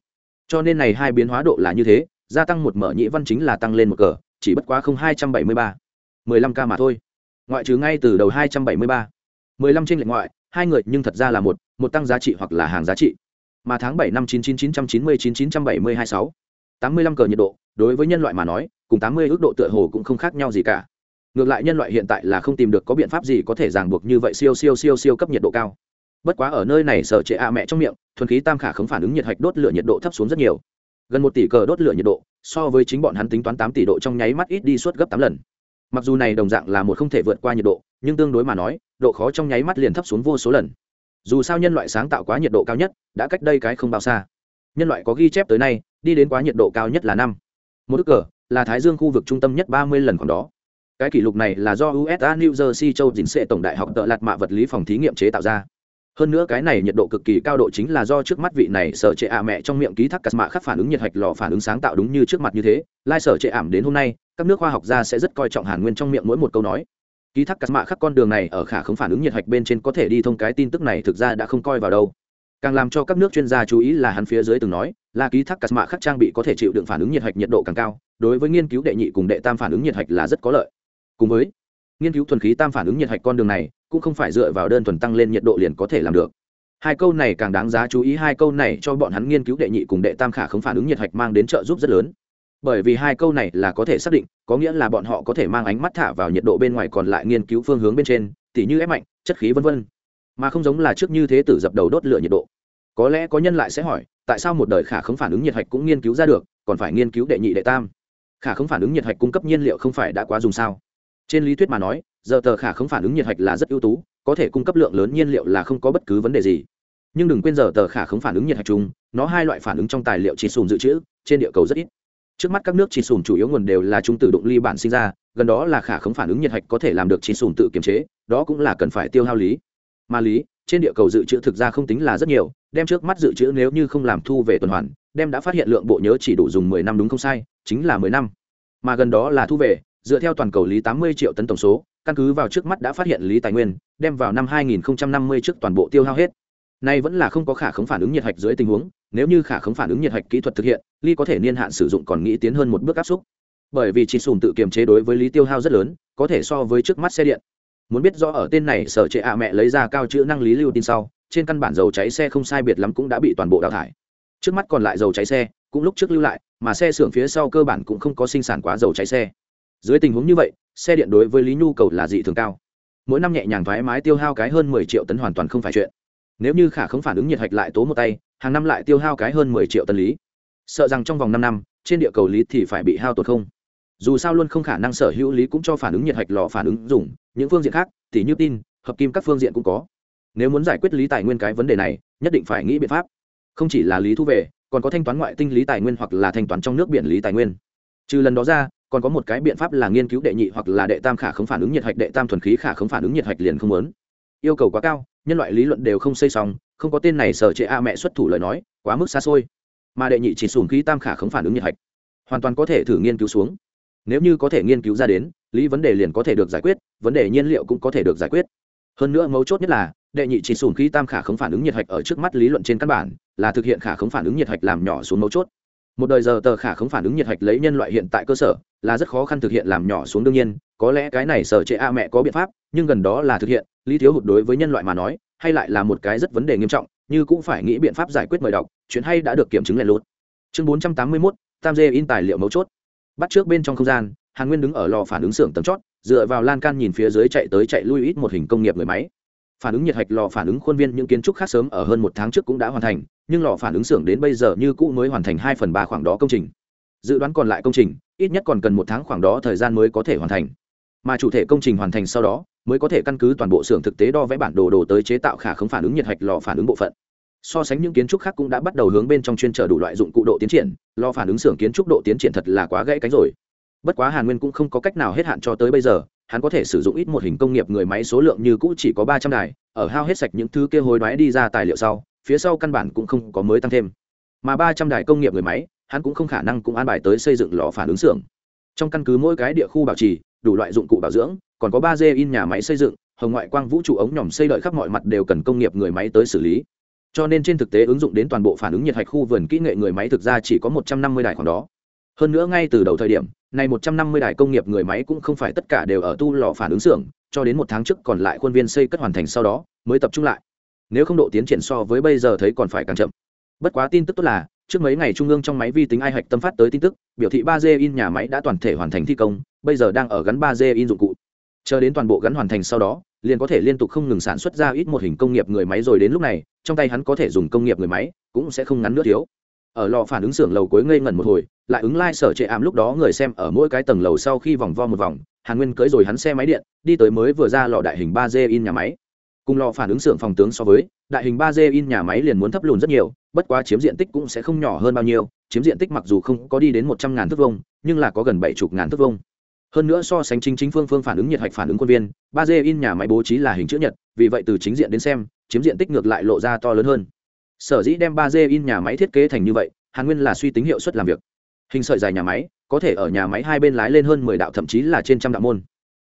Cho nên này hai biến hóa độ là như thế, gia tăng một mở nhĩ văn chính là tăng lên một cờ, chỉ bất quá không hai trăm bảy mươi ba. mười lăm k mà thôi. Ngoại trừ ngay từ đầu hai trăm bảy mươi ba. mười lăm trên lệnh ngoại, hai người nhưng thật ra là một một tăng giá trị hoặc là hàng giá trị. Mà tháng bảy năm chín chín chín trăm chín mươi chín chín trăm bảy mươi hai sáu. tám mươi lăm cờ nhiệt độ, đối với nhân loại mà nói, cùng tám mươi ước độ tựa hồ cũng không khác nhau gì cả ngược lại nhân loại hiện tại là không tìm được có biện pháp gì có thể ràng buộc như vậy siêu siêu siêu siêu cấp nhiệt độ cao. Bất quá ở nơi này sở trệ a mẹ trong miệng, thuần khí tam khả không phản ứng nhiệt hạch đốt lửa nhiệt độ thấp xuống rất nhiều. Gần một tỷ cờ đốt lửa nhiệt độ, so với chính bọn hắn tính toán tám tỷ độ trong nháy mắt ít đi suốt gấp tám lần. Mặc dù này đồng dạng là một không thể vượt qua nhiệt độ, nhưng tương đối mà nói, độ khó trong nháy mắt liền thấp xuống vô số lần. Dù sao nhân loại sáng tạo quá nhiệt độ cao nhất, đã cách đây cái không bao xa. Nhân loại có ghi chép tới nay, đi đến quá nhiệt độ cao nhất là năm. Một đức cờ, là thái dương khu vực trung tâm nhất ba mươi lần khoảng đó cái kỷ lục này là do usa new jersey châu dình sệ tổng đại học tợ lạt mạ vật lý phòng thí nghiệm chế tạo ra. Hơn nữa cái này nhiệt độ cực kỳ cao độ chính là do trước mắt vị này sở trệ ạ mẹ trong miệng ký thác cắt mạ khắc phản ứng nhiệt hạch lò phản ứng sáng tạo đúng như trước mặt như thế. Lai sở trệ ảm đến hôm nay, các nước khoa học gia sẽ rất coi trọng hàn nguyên trong miệng mỗi một câu nói. Ký thác cắt mạ khắc con đường này ở khả không phản ứng nhiệt hạch bên trên có thể đi thông cái tin tức này thực ra đã không coi vào đâu. Càng làm cho các nước chuyên gia chú ý là hắn phía dưới từng nói, là ký thác cắt mạ khắc trang bị có thể chịu đựng phản ứng nhiệt hạch nhiệt độ càng cao, đối với nghiên cứu đệ nhị cùng đệ tam phản ứng nhiệt hạch là rất có lợi cùng với, nghiên cứu thuần khí tam phản ứng nhiệt hạch con đường này, cũng không phải dựa vào đơn thuần tăng lên nhiệt độ liền có thể làm được. Hai câu này càng đáng giá chú ý, hai câu này cho bọn hắn nghiên cứu đệ nhị cùng đệ tam khả không phản ứng nhiệt hạch mang đến trợ giúp rất lớn. Bởi vì hai câu này là có thể xác định, có nghĩa là bọn họ có thể mang ánh mắt thả vào nhiệt độ bên ngoài còn lại nghiên cứu phương hướng bên trên, tỉ như ép mạnh, chất khí vân vân. Mà không giống là trước như thế tử dập đầu đốt lửa nhiệt độ. Có lẽ có nhân lại sẽ hỏi, tại sao một đời khả không phản ứng nhiệt hạch cũng nghiên cứu ra được, còn phải nghiên cứu đệ nhị đệ tam? Khả không phản ứng nhiệt hạch cung cấp nhiên liệu không phải đã quá dùng sao? Trên lý thuyết mà nói, giờ tờ khả không phản ứng nhiệt hạch là rất ưu tú, có thể cung cấp lượng lớn nhiên liệu là không có bất cứ vấn đề gì. Nhưng đừng quên giờ tờ khả không phản ứng nhiệt hạch chung, nó hai loại phản ứng trong tài liệu chỉ sùn dự trữ, trên địa cầu rất ít. Trước mắt các nước chỉ sùn chủ yếu nguồn đều là chúng từ động ly bản sinh ra, gần đó là khả không phản ứng nhiệt hạch có thể làm được chỉ sùn tự kiềm chế, đó cũng là cần phải tiêu hao lý. Mà lý, trên địa cầu dự trữ thực ra không tính là rất nhiều, đem trước mắt dự trữ nếu như không làm thu về tuần hoàn, đem đã phát hiện lượng bộ nhớ chỉ đủ dùng mười năm đúng không sai, chính là mười năm. Mà gần đó là thu về dựa theo toàn cầu lý tám mươi triệu tấn tổng số, căn cứ vào trước mắt đã phát hiện lý tài nguyên, đem vào năm hai nghìn năm mươi trước toàn bộ tiêu hao hết. Nay vẫn là không có khả khống phản ứng nhiệt hạch dưới tình huống, nếu như khả khống phản ứng nhiệt hạch kỹ thuật thực hiện, ly có thể niên hạn sử dụng còn nghĩ tiến hơn một bước áp xúc bởi vì chỉ sùn tự kiềm chế đối với lý tiêu hao rất lớn, có thể so với trước mắt xe điện. Muốn biết rõ ở tên này sở chế ạ mẹ lấy ra cao chữ năng lý lưu tin sau, trên căn bản dầu cháy xe không sai biệt lắm cũng đã bị toàn bộ đào thải. Trước mắt còn lại dầu cháy xe, cũng lúc trước lưu lại, mà xe xưởng phía sau cơ bản cũng không có sinh sản quá dầu cháy xe dưới tình huống như vậy, xe điện đối với lý nhu cầu là dị thường cao. Mỗi năm nhẹ nhàng thoái mái tiêu hao cái hơn mười triệu tấn hoàn toàn không phải chuyện. Nếu như khả không phản ứng nhiệt hạch lại tố một tay, hàng năm lại tiêu hao cái hơn mười triệu tấn lý. Sợ rằng trong vòng năm năm, trên địa cầu lý thì phải bị hao tột không? Dù sao luôn không khả năng sở hữu lý cũng cho phản ứng nhiệt hạch lò phản ứng dùng, những phương diện khác, thì như tin, hợp kim các phương diện cũng có. Nếu muốn giải quyết lý tài nguyên cái vấn đề này, nhất định phải nghĩ biện pháp. Không chỉ là lý thu về, còn có thanh toán ngoại tinh lý tài nguyên hoặc là thanh toán trong nước biển lý tài nguyên trừ lần đó ra, còn có một cái biện pháp là nghiên cứu đệ nhị hoặc là đệ tam khả không phản ứng nhiệt hạch, đệ tam thuần khí khả không phản ứng nhiệt hạch liền không lớn yêu cầu quá cao, nhân loại lý luận đều không xây xong, không có tên này sở chế a mẹ xuất thủ lời nói, quá mức xa xôi. Mà đệ nhị chỉ sùn khí tam khả không phản ứng nhiệt hạch, hoàn toàn có thể thử nghiên cứu xuống. Nếu như có thể nghiên cứu ra đến, lý vấn đề liền có thể được giải quyết, vấn đề nhiên liệu cũng có thể được giải quyết. Hơn nữa mấu chốt nhất là, đệ nhị chỉ sùn khí tam khả không phản ứng nhiệt hạch ở trước mắt lý luận trên căn bản, là thực hiện khả không phản ứng nhiệt hạch làm nhỏ xuống mấu chốt một đời giờ tờ khả không phản ứng nhiệt hạch lấy nhân loại hiện tại cơ sở, là rất khó khăn thực hiện làm nhỏ xuống đương nhiên, có lẽ cái này sở trệ a mẹ có biện pháp, nhưng gần đó là thực hiện, lý thiếu hụt đối với nhân loại mà nói, hay lại là một cái rất vấn đề nghiêm trọng, như cũng phải nghĩ biện pháp giải quyết mời đọc, chuyện hay đã được kiểm chứng lẻ lốt chương bốn trăm tám mươi mốt, tam dê in tài liệu mấu chốt. Bắt trước bên trong không gian, hàn nguyên đứng ở lò phản ứng xưởng tấm chót, dựa vào lan can nhìn phía dưới chạy tới chạy lui ít một hình công nghiệp người máy phản ứng nhiệt hạch lò phản ứng khuôn viên những kiến trúc khác sớm ở hơn một tháng trước cũng đã hoàn thành, nhưng lò phản ứng xưởng đến bây giờ như cũ mới hoàn thành hai phần ba khoảng đó công trình. Dự đoán còn lại công trình, ít nhất còn cần một tháng khoảng đó thời gian mới có thể hoàn thành. Mà chủ thể công trình hoàn thành sau đó, mới có thể căn cứ toàn bộ xưởng thực tế đo vẽ bản đồ đồ tới chế tạo khả không phản ứng nhiệt hạch lò phản ứng bộ phận. So sánh những kiến trúc khác cũng đã bắt đầu hướng bên trong chuyên trở đủ loại dụng cụ độ tiến triển, lò phản ứng xưởng kiến trúc độ tiến triển thật là quá gãy cánh rồi. Bất quá hàn nguyên cũng không có cách nào hết hạn cho tới bây giờ hắn có thể sử dụng ít một hình công nghiệp người máy số lượng như cũ chỉ có ba trăm đài, ở hao hết sạch những thứ kia hối đoái đi ra tài liệu sau, phía sau căn bản cũng không có mới tăng thêm. Mà ba trăm đài công nghiệp người máy, hắn cũng không khả năng cũng an bài tới xây dựng lò phản ứng xưởng. Trong căn cứ mỗi cái địa khu bảo trì, đủ loại dụng cụ bảo dưỡng, còn có ba d in nhà máy xây dựng, hồng ngoại quang vũ trụ ống nhỏm xây đợi khắp mọi mặt đều cần công nghiệp người máy tới xử lý. Cho nên trên thực tế ứng dụng đến toàn bộ phản ứng nhiệt hạch khu vườn kỹ nghệ người máy thực ra chỉ có một trăm năm mươi đài khoảng đó hơn nữa ngay từ đầu thời điểm, này một trăm năm mươi đài công nghiệp người máy cũng không phải tất cả đều ở tu lò phản ứng xưởng, cho đến một tháng trước còn lại khuôn viên xây cất hoàn thành sau đó, mới tập trung lại. Nếu không độ tiến triển so với bây giờ thấy còn phải càng chậm. Bất quá tin tức tốt là, trước mấy ngày trung ương trong máy vi tính ai hạch tâm phát tới tin tức, biểu thị ba d in nhà máy đã toàn thể hoàn thành thi công, bây giờ đang ở gắn ba d in dụng cụ. Chờ đến toàn bộ gắn hoàn thành sau đó, liền có thể liên tục không ngừng sản xuất ra ít một hình công nghiệp người máy rồi đến lúc này, trong tay hắn có thể dùng công nghiệp người máy, cũng sẽ không ngắn nữa thiếu ở lò phản ứng xưởng lầu cuối ngây ngẩn một hồi, lại ứng lai、like、sở trệ ảm lúc đó người xem ở mỗi cái tầng lầu sau khi vòng vo một vòng, hàn nguyên cưới rồi hắn xe máy điện, đi tới mới vừa ra lò đại hình ba d in nhà máy. Cùng lò phản ứng xưởng phòng tướng so với, đại hình ba d in nhà máy liền muốn thấp lùn rất nhiều, bất quá chiếm diện tích cũng sẽ không nhỏ hơn bao nhiêu, chiếm diện tích mặc dù không có đi đến một trăm ngàn thước vông nhưng là có gần bảy chục ngàn thước vông hơn nữa so sánh chính chính phương phương phản ứng nhiệt hạch phản ứng quân viên, ba d in nhà máy bố trí là hình chữ nhật, vì vậy từ chính diện đến xem, chiếm diện tích ngược lại lộ ra to lớn hơn sở dĩ đem ba d in nhà máy thiết kế thành như vậy, hàn nguyên là suy tính hiệu suất làm việc. Hình sợi dài nhà máy, có thể ở nhà máy hai bên lái lên hơn mười đạo, thậm chí là trên trăm đạo môn.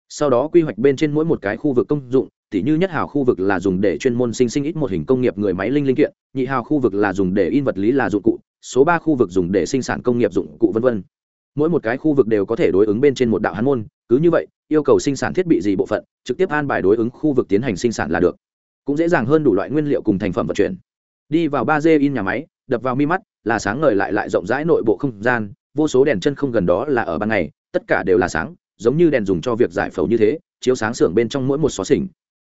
Sau đó quy hoạch bên trên mỗi một cái khu vực công dụng, tỉ như nhất hào khu vực là dùng để chuyên môn sinh sinh ít một hình công nghiệp người máy linh linh kiện, nhị hào khu vực là dùng để in vật lý là dụng cụ, số ba khu vực dùng để sinh sản công nghiệp dụng cụ v v mỗi một cái khu vực đều có thể đối ứng bên trên một đạo hán môn, cứ như vậy, yêu cầu sinh sản thiết bị gì bộ phận, trực tiếp an bài đối ứng khu vực tiến hành sinh sản là được. Cũng dễ dàng hơn đủ loại nguyên liệu cùng thành phẩm vận chuyển đi vào ba d in nhà máy, đập vào mi mắt, là sáng ngời lại lại rộng rãi nội bộ không gian, vô số đèn chân không gần đó là ở ban ngày, tất cả đều là sáng, giống như đèn dùng cho việc giải phẫu như thế, chiếu sáng xưởng bên trong mỗi một xó xỉnh.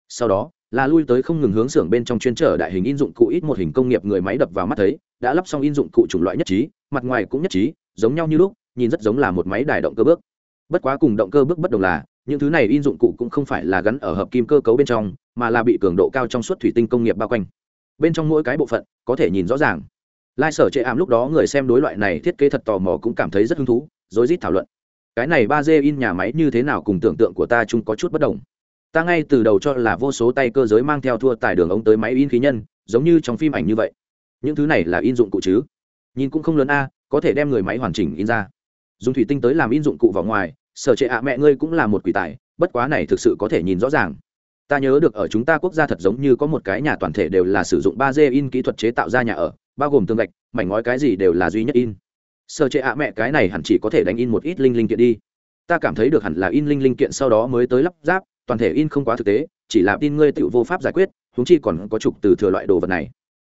Sau đó, là lui tới không ngừng hướng xưởng bên trong chuyên trở đại hình in dụng cụ ít một hình công nghiệp người máy đập vào mắt thấy, đã lắp xong in dụng cụ chủng loại nhất trí, mặt ngoài cũng nhất trí, giống nhau như lúc, nhìn rất giống là một máy đài động cơ bước. Bất quá cùng động cơ bước bất đồng là, những thứ này in dụng cụ cũng không phải là gắn ở hợp kim cơ cấu bên trong, mà là bị cường độ cao trong suốt thủy tinh công nghiệp bao quanh bên trong mỗi cái bộ phận có thể nhìn rõ ràng. Lai sở chệ ảm lúc đó người xem đối loại này thiết kế thật tò mò cũng cảm thấy rất hứng thú, rối rít thảo luận. Cái này ba d in nhà máy như thế nào cùng tưởng tượng của ta chung có chút bất đồng. Ta ngay từ đầu cho là vô số tay cơ giới mang theo thua tài đường ống tới máy in khí nhân, giống như trong phim ảnh như vậy. Những thứ này là in dụng cụ chứ? Nhìn cũng không lớn a, có thể đem người máy hoàn chỉnh in ra. Dùng thủy tinh tới làm in dụng cụ vào ngoài, sở trệ ạ mẹ ngươi cũng là một quỷ tài, bất quá này thực sự có thể nhìn rõ ràng ta nhớ được ở chúng ta quốc gia thật giống như có một cái nhà toàn thể đều là sử dụng ba d in kỹ thuật chế tạo ra nhà ở, bao gồm tương gạch, mảnh ngói cái gì đều là duy nhất in. Sở chế ạ mẹ, cái này hẳn chỉ có thể đánh in một ít linh linh kiện đi. Ta cảm thấy được hẳn là in linh linh kiện sau đó mới tới lắp ráp, toàn thể in không quá thực tế, chỉ là tin ngươi tự vô pháp giải quyết húng chi còn có trục từ thừa loại đồ vật này.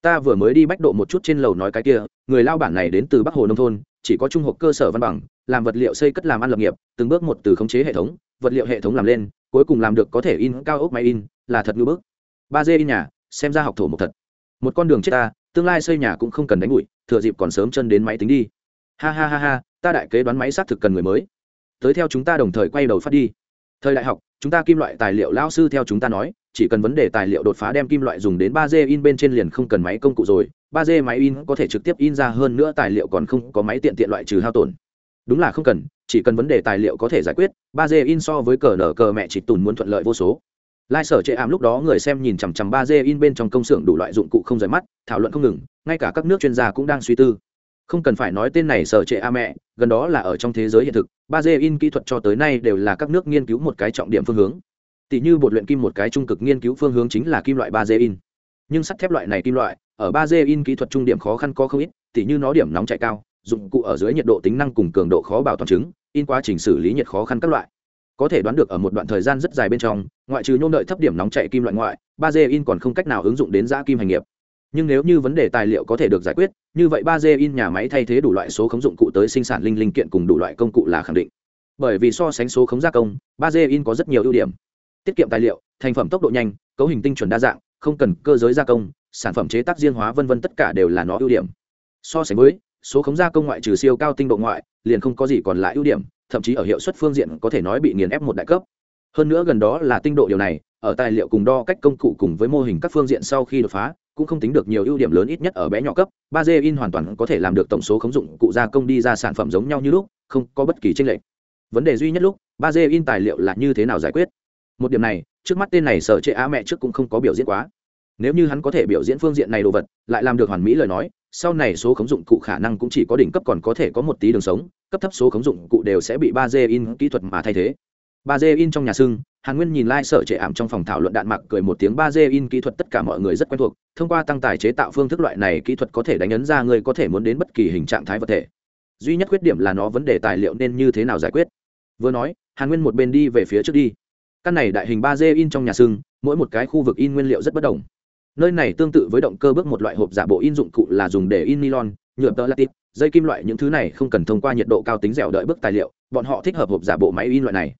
Ta vừa mới đi bách độ một chút trên lầu nói cái kia, người lao bản này đến từ bắc hồ nông thôn, chỉ có trung học cơ sở văn bằng làm vật liệu xây cất làm ăn lập nghiệp, từng bước một từ khống chế hệ thống, vật liệu hệ thống làm lên, cuối cùng làm được có thể in cao ốc máy in, là thật ngưỡng bước ba d in nhà, xem ra học thổ một thật. Một con đường chết ta, tương lai xây nhà cũng không cần đánh bụi, thừa dịp còn sớm chân đến máy tính đi. Ha ha ha ha, ta đại kế đoán máy xác thực cần người mới. Tới theo chúng ta đồng thời quay đầu phát đi. Thời đại học, chúng ta kim loại tài liệu lao sư theo chúng ta nói, chỉ cần vấn đề tài liệu đột phá đem kim loại dùng đến ba d in bên trên liền không cần máy công cụ rồi, ba d máy in có thể trực tiếp in ra hơn nữa tài liệu còn không có máy tiện tiện loại trừ hao tổn đúng là không cần, chỉ cần vấn đề tài liệu có thể giải quyết, ba d in so với cờ nở cờ mẹ chỉ tùn muốn thuận lợi vô số. Lai sở chệ ảm lúc đó người xem nhìn chằm chằm ba d in bên trong công xưởng đủ loại dụng cụ không rời mắt, thảo luận không ngừng, ngay cả các nước chuyên gia cũng đang suy tư. Không cần phải nói tên này sở trệ a mẹ, gần đó là ở trong thế giới hiện thực, ba d in kỹ thuật cho tới nay đều là các nước nghiên cứu một cái trọng điểm phương hướng. Tỷ như bột luyện kim một cái trung cực nghiên cứu phương hướng chính là kim loại ba d in. Nhưng sắt thép loại này kim loại, ở ba d in kỹ thuật trung điểm khó khăn có không ít tỷ như nó điểm nóng chạy cao dụng cụ ở dưới nhiệt độ tính năng cùng cường độ khó bảo toàn chứng, in quá trình xử lý nhiệt khó khăn các loại. Có thể đoán được ở một đoạn thời gian rất dài bên trong, ngoại trừ nhôm đợi thấp điểm nóng chạy kim loại ngoại, ba d in còn không cách nào ứng dụng đến giã kim hành nghiệp. Nhưng nếu như vấn đề tài liệu có thể được giải quyết, như vậy ba d in nhà máy thay thế đủ loại số khống dụng cụ tới sinh sản linh linh kiện cùng đủ loại công cụ là khẳng định. Bởi vì so sánh số khống gia công, ba d in có rất nhiều ưu điểm. Tiết kiệm tài liệu, thành phẩm tốc độ nhanh, cấu hình tinh chuẩn đa dạng, không cần cơ giới gia công, sản phẩm chế tác riêng hóa vân vân tất cả đều là nó ưu điểm. So sánh với số khống gia công ngoại trừ siêu cao tinh độ ngoại, liền không có gì còn lại ưu điểm, thậm chí ở hiệu suất phương diện có thể nói bị nghiền ép một đại cấp. Hơn nữa gần đó là tinh độ điều này, ở tài liệu cùng đo cách công cụ cùng với mô hình các phương diện sau khi đột phá, cũng không tính được nhiều ưu điểm lớn ít nhất ở bé nhỏ cấp, ba d in hoàn toàn có thể làm được tổng số khống dụng cụ gia công đi ra sản phẩm giống nhau như lúc, không có bất kỳ tranh lệch. Vấn đề duy nhất lúc, ba d in tài liệu là như thế nào giải quyết? Một điểm này, trước mắt tên này sở chế á mẹ trước cũng không có biểu diễn quá. Nếu như hắn có thể biểu diễn phương diện này đồ vật, lại làm được hoàn mỹ lời nói sau này số khống dụng cụ khả năng cũng chỉ có đỉnh cấp còn có thể có một tí đường sống, cấp thấp số khống dụng cụ đều sẽ bị ba d in kỹ thuật mà thay thế. Ba d in trong nhà xưng hàn nguyên nhìn lai、like、sợ trệ ảm trong phòng thảo luận đạn mặc cười một tiếng ba d in kỹ thuật tất cả mọi người rất quen thuộc, thông qua tăng tài chế tạo phương thức loại này kỹ thuật có thể đánh ấn ra người có thể muốn đến bất kỳ hình trạng thái vật thể. Duy nhất khuyết điểm là nó vấn đề tài liệu nên như thế nào giải quyết. Vừa nói, hàn nguyên một bên đi về phía trước đi. Căn này đại hình ba d in trong nhà xưng mỗi một cái khu vực in nguyên liệu rất bất đồng nơi này tương tự với động cơ bước một loại hộp giả bộ in dụng cụ là dùng để in nylon, nhựa tơ latit, dây kim loại, những thứ này không cần thông qua nhiệt độ cao tính dẻo đợi bước tài liệu, bọn họ thích hợp hộp giả bộ máy in loại này.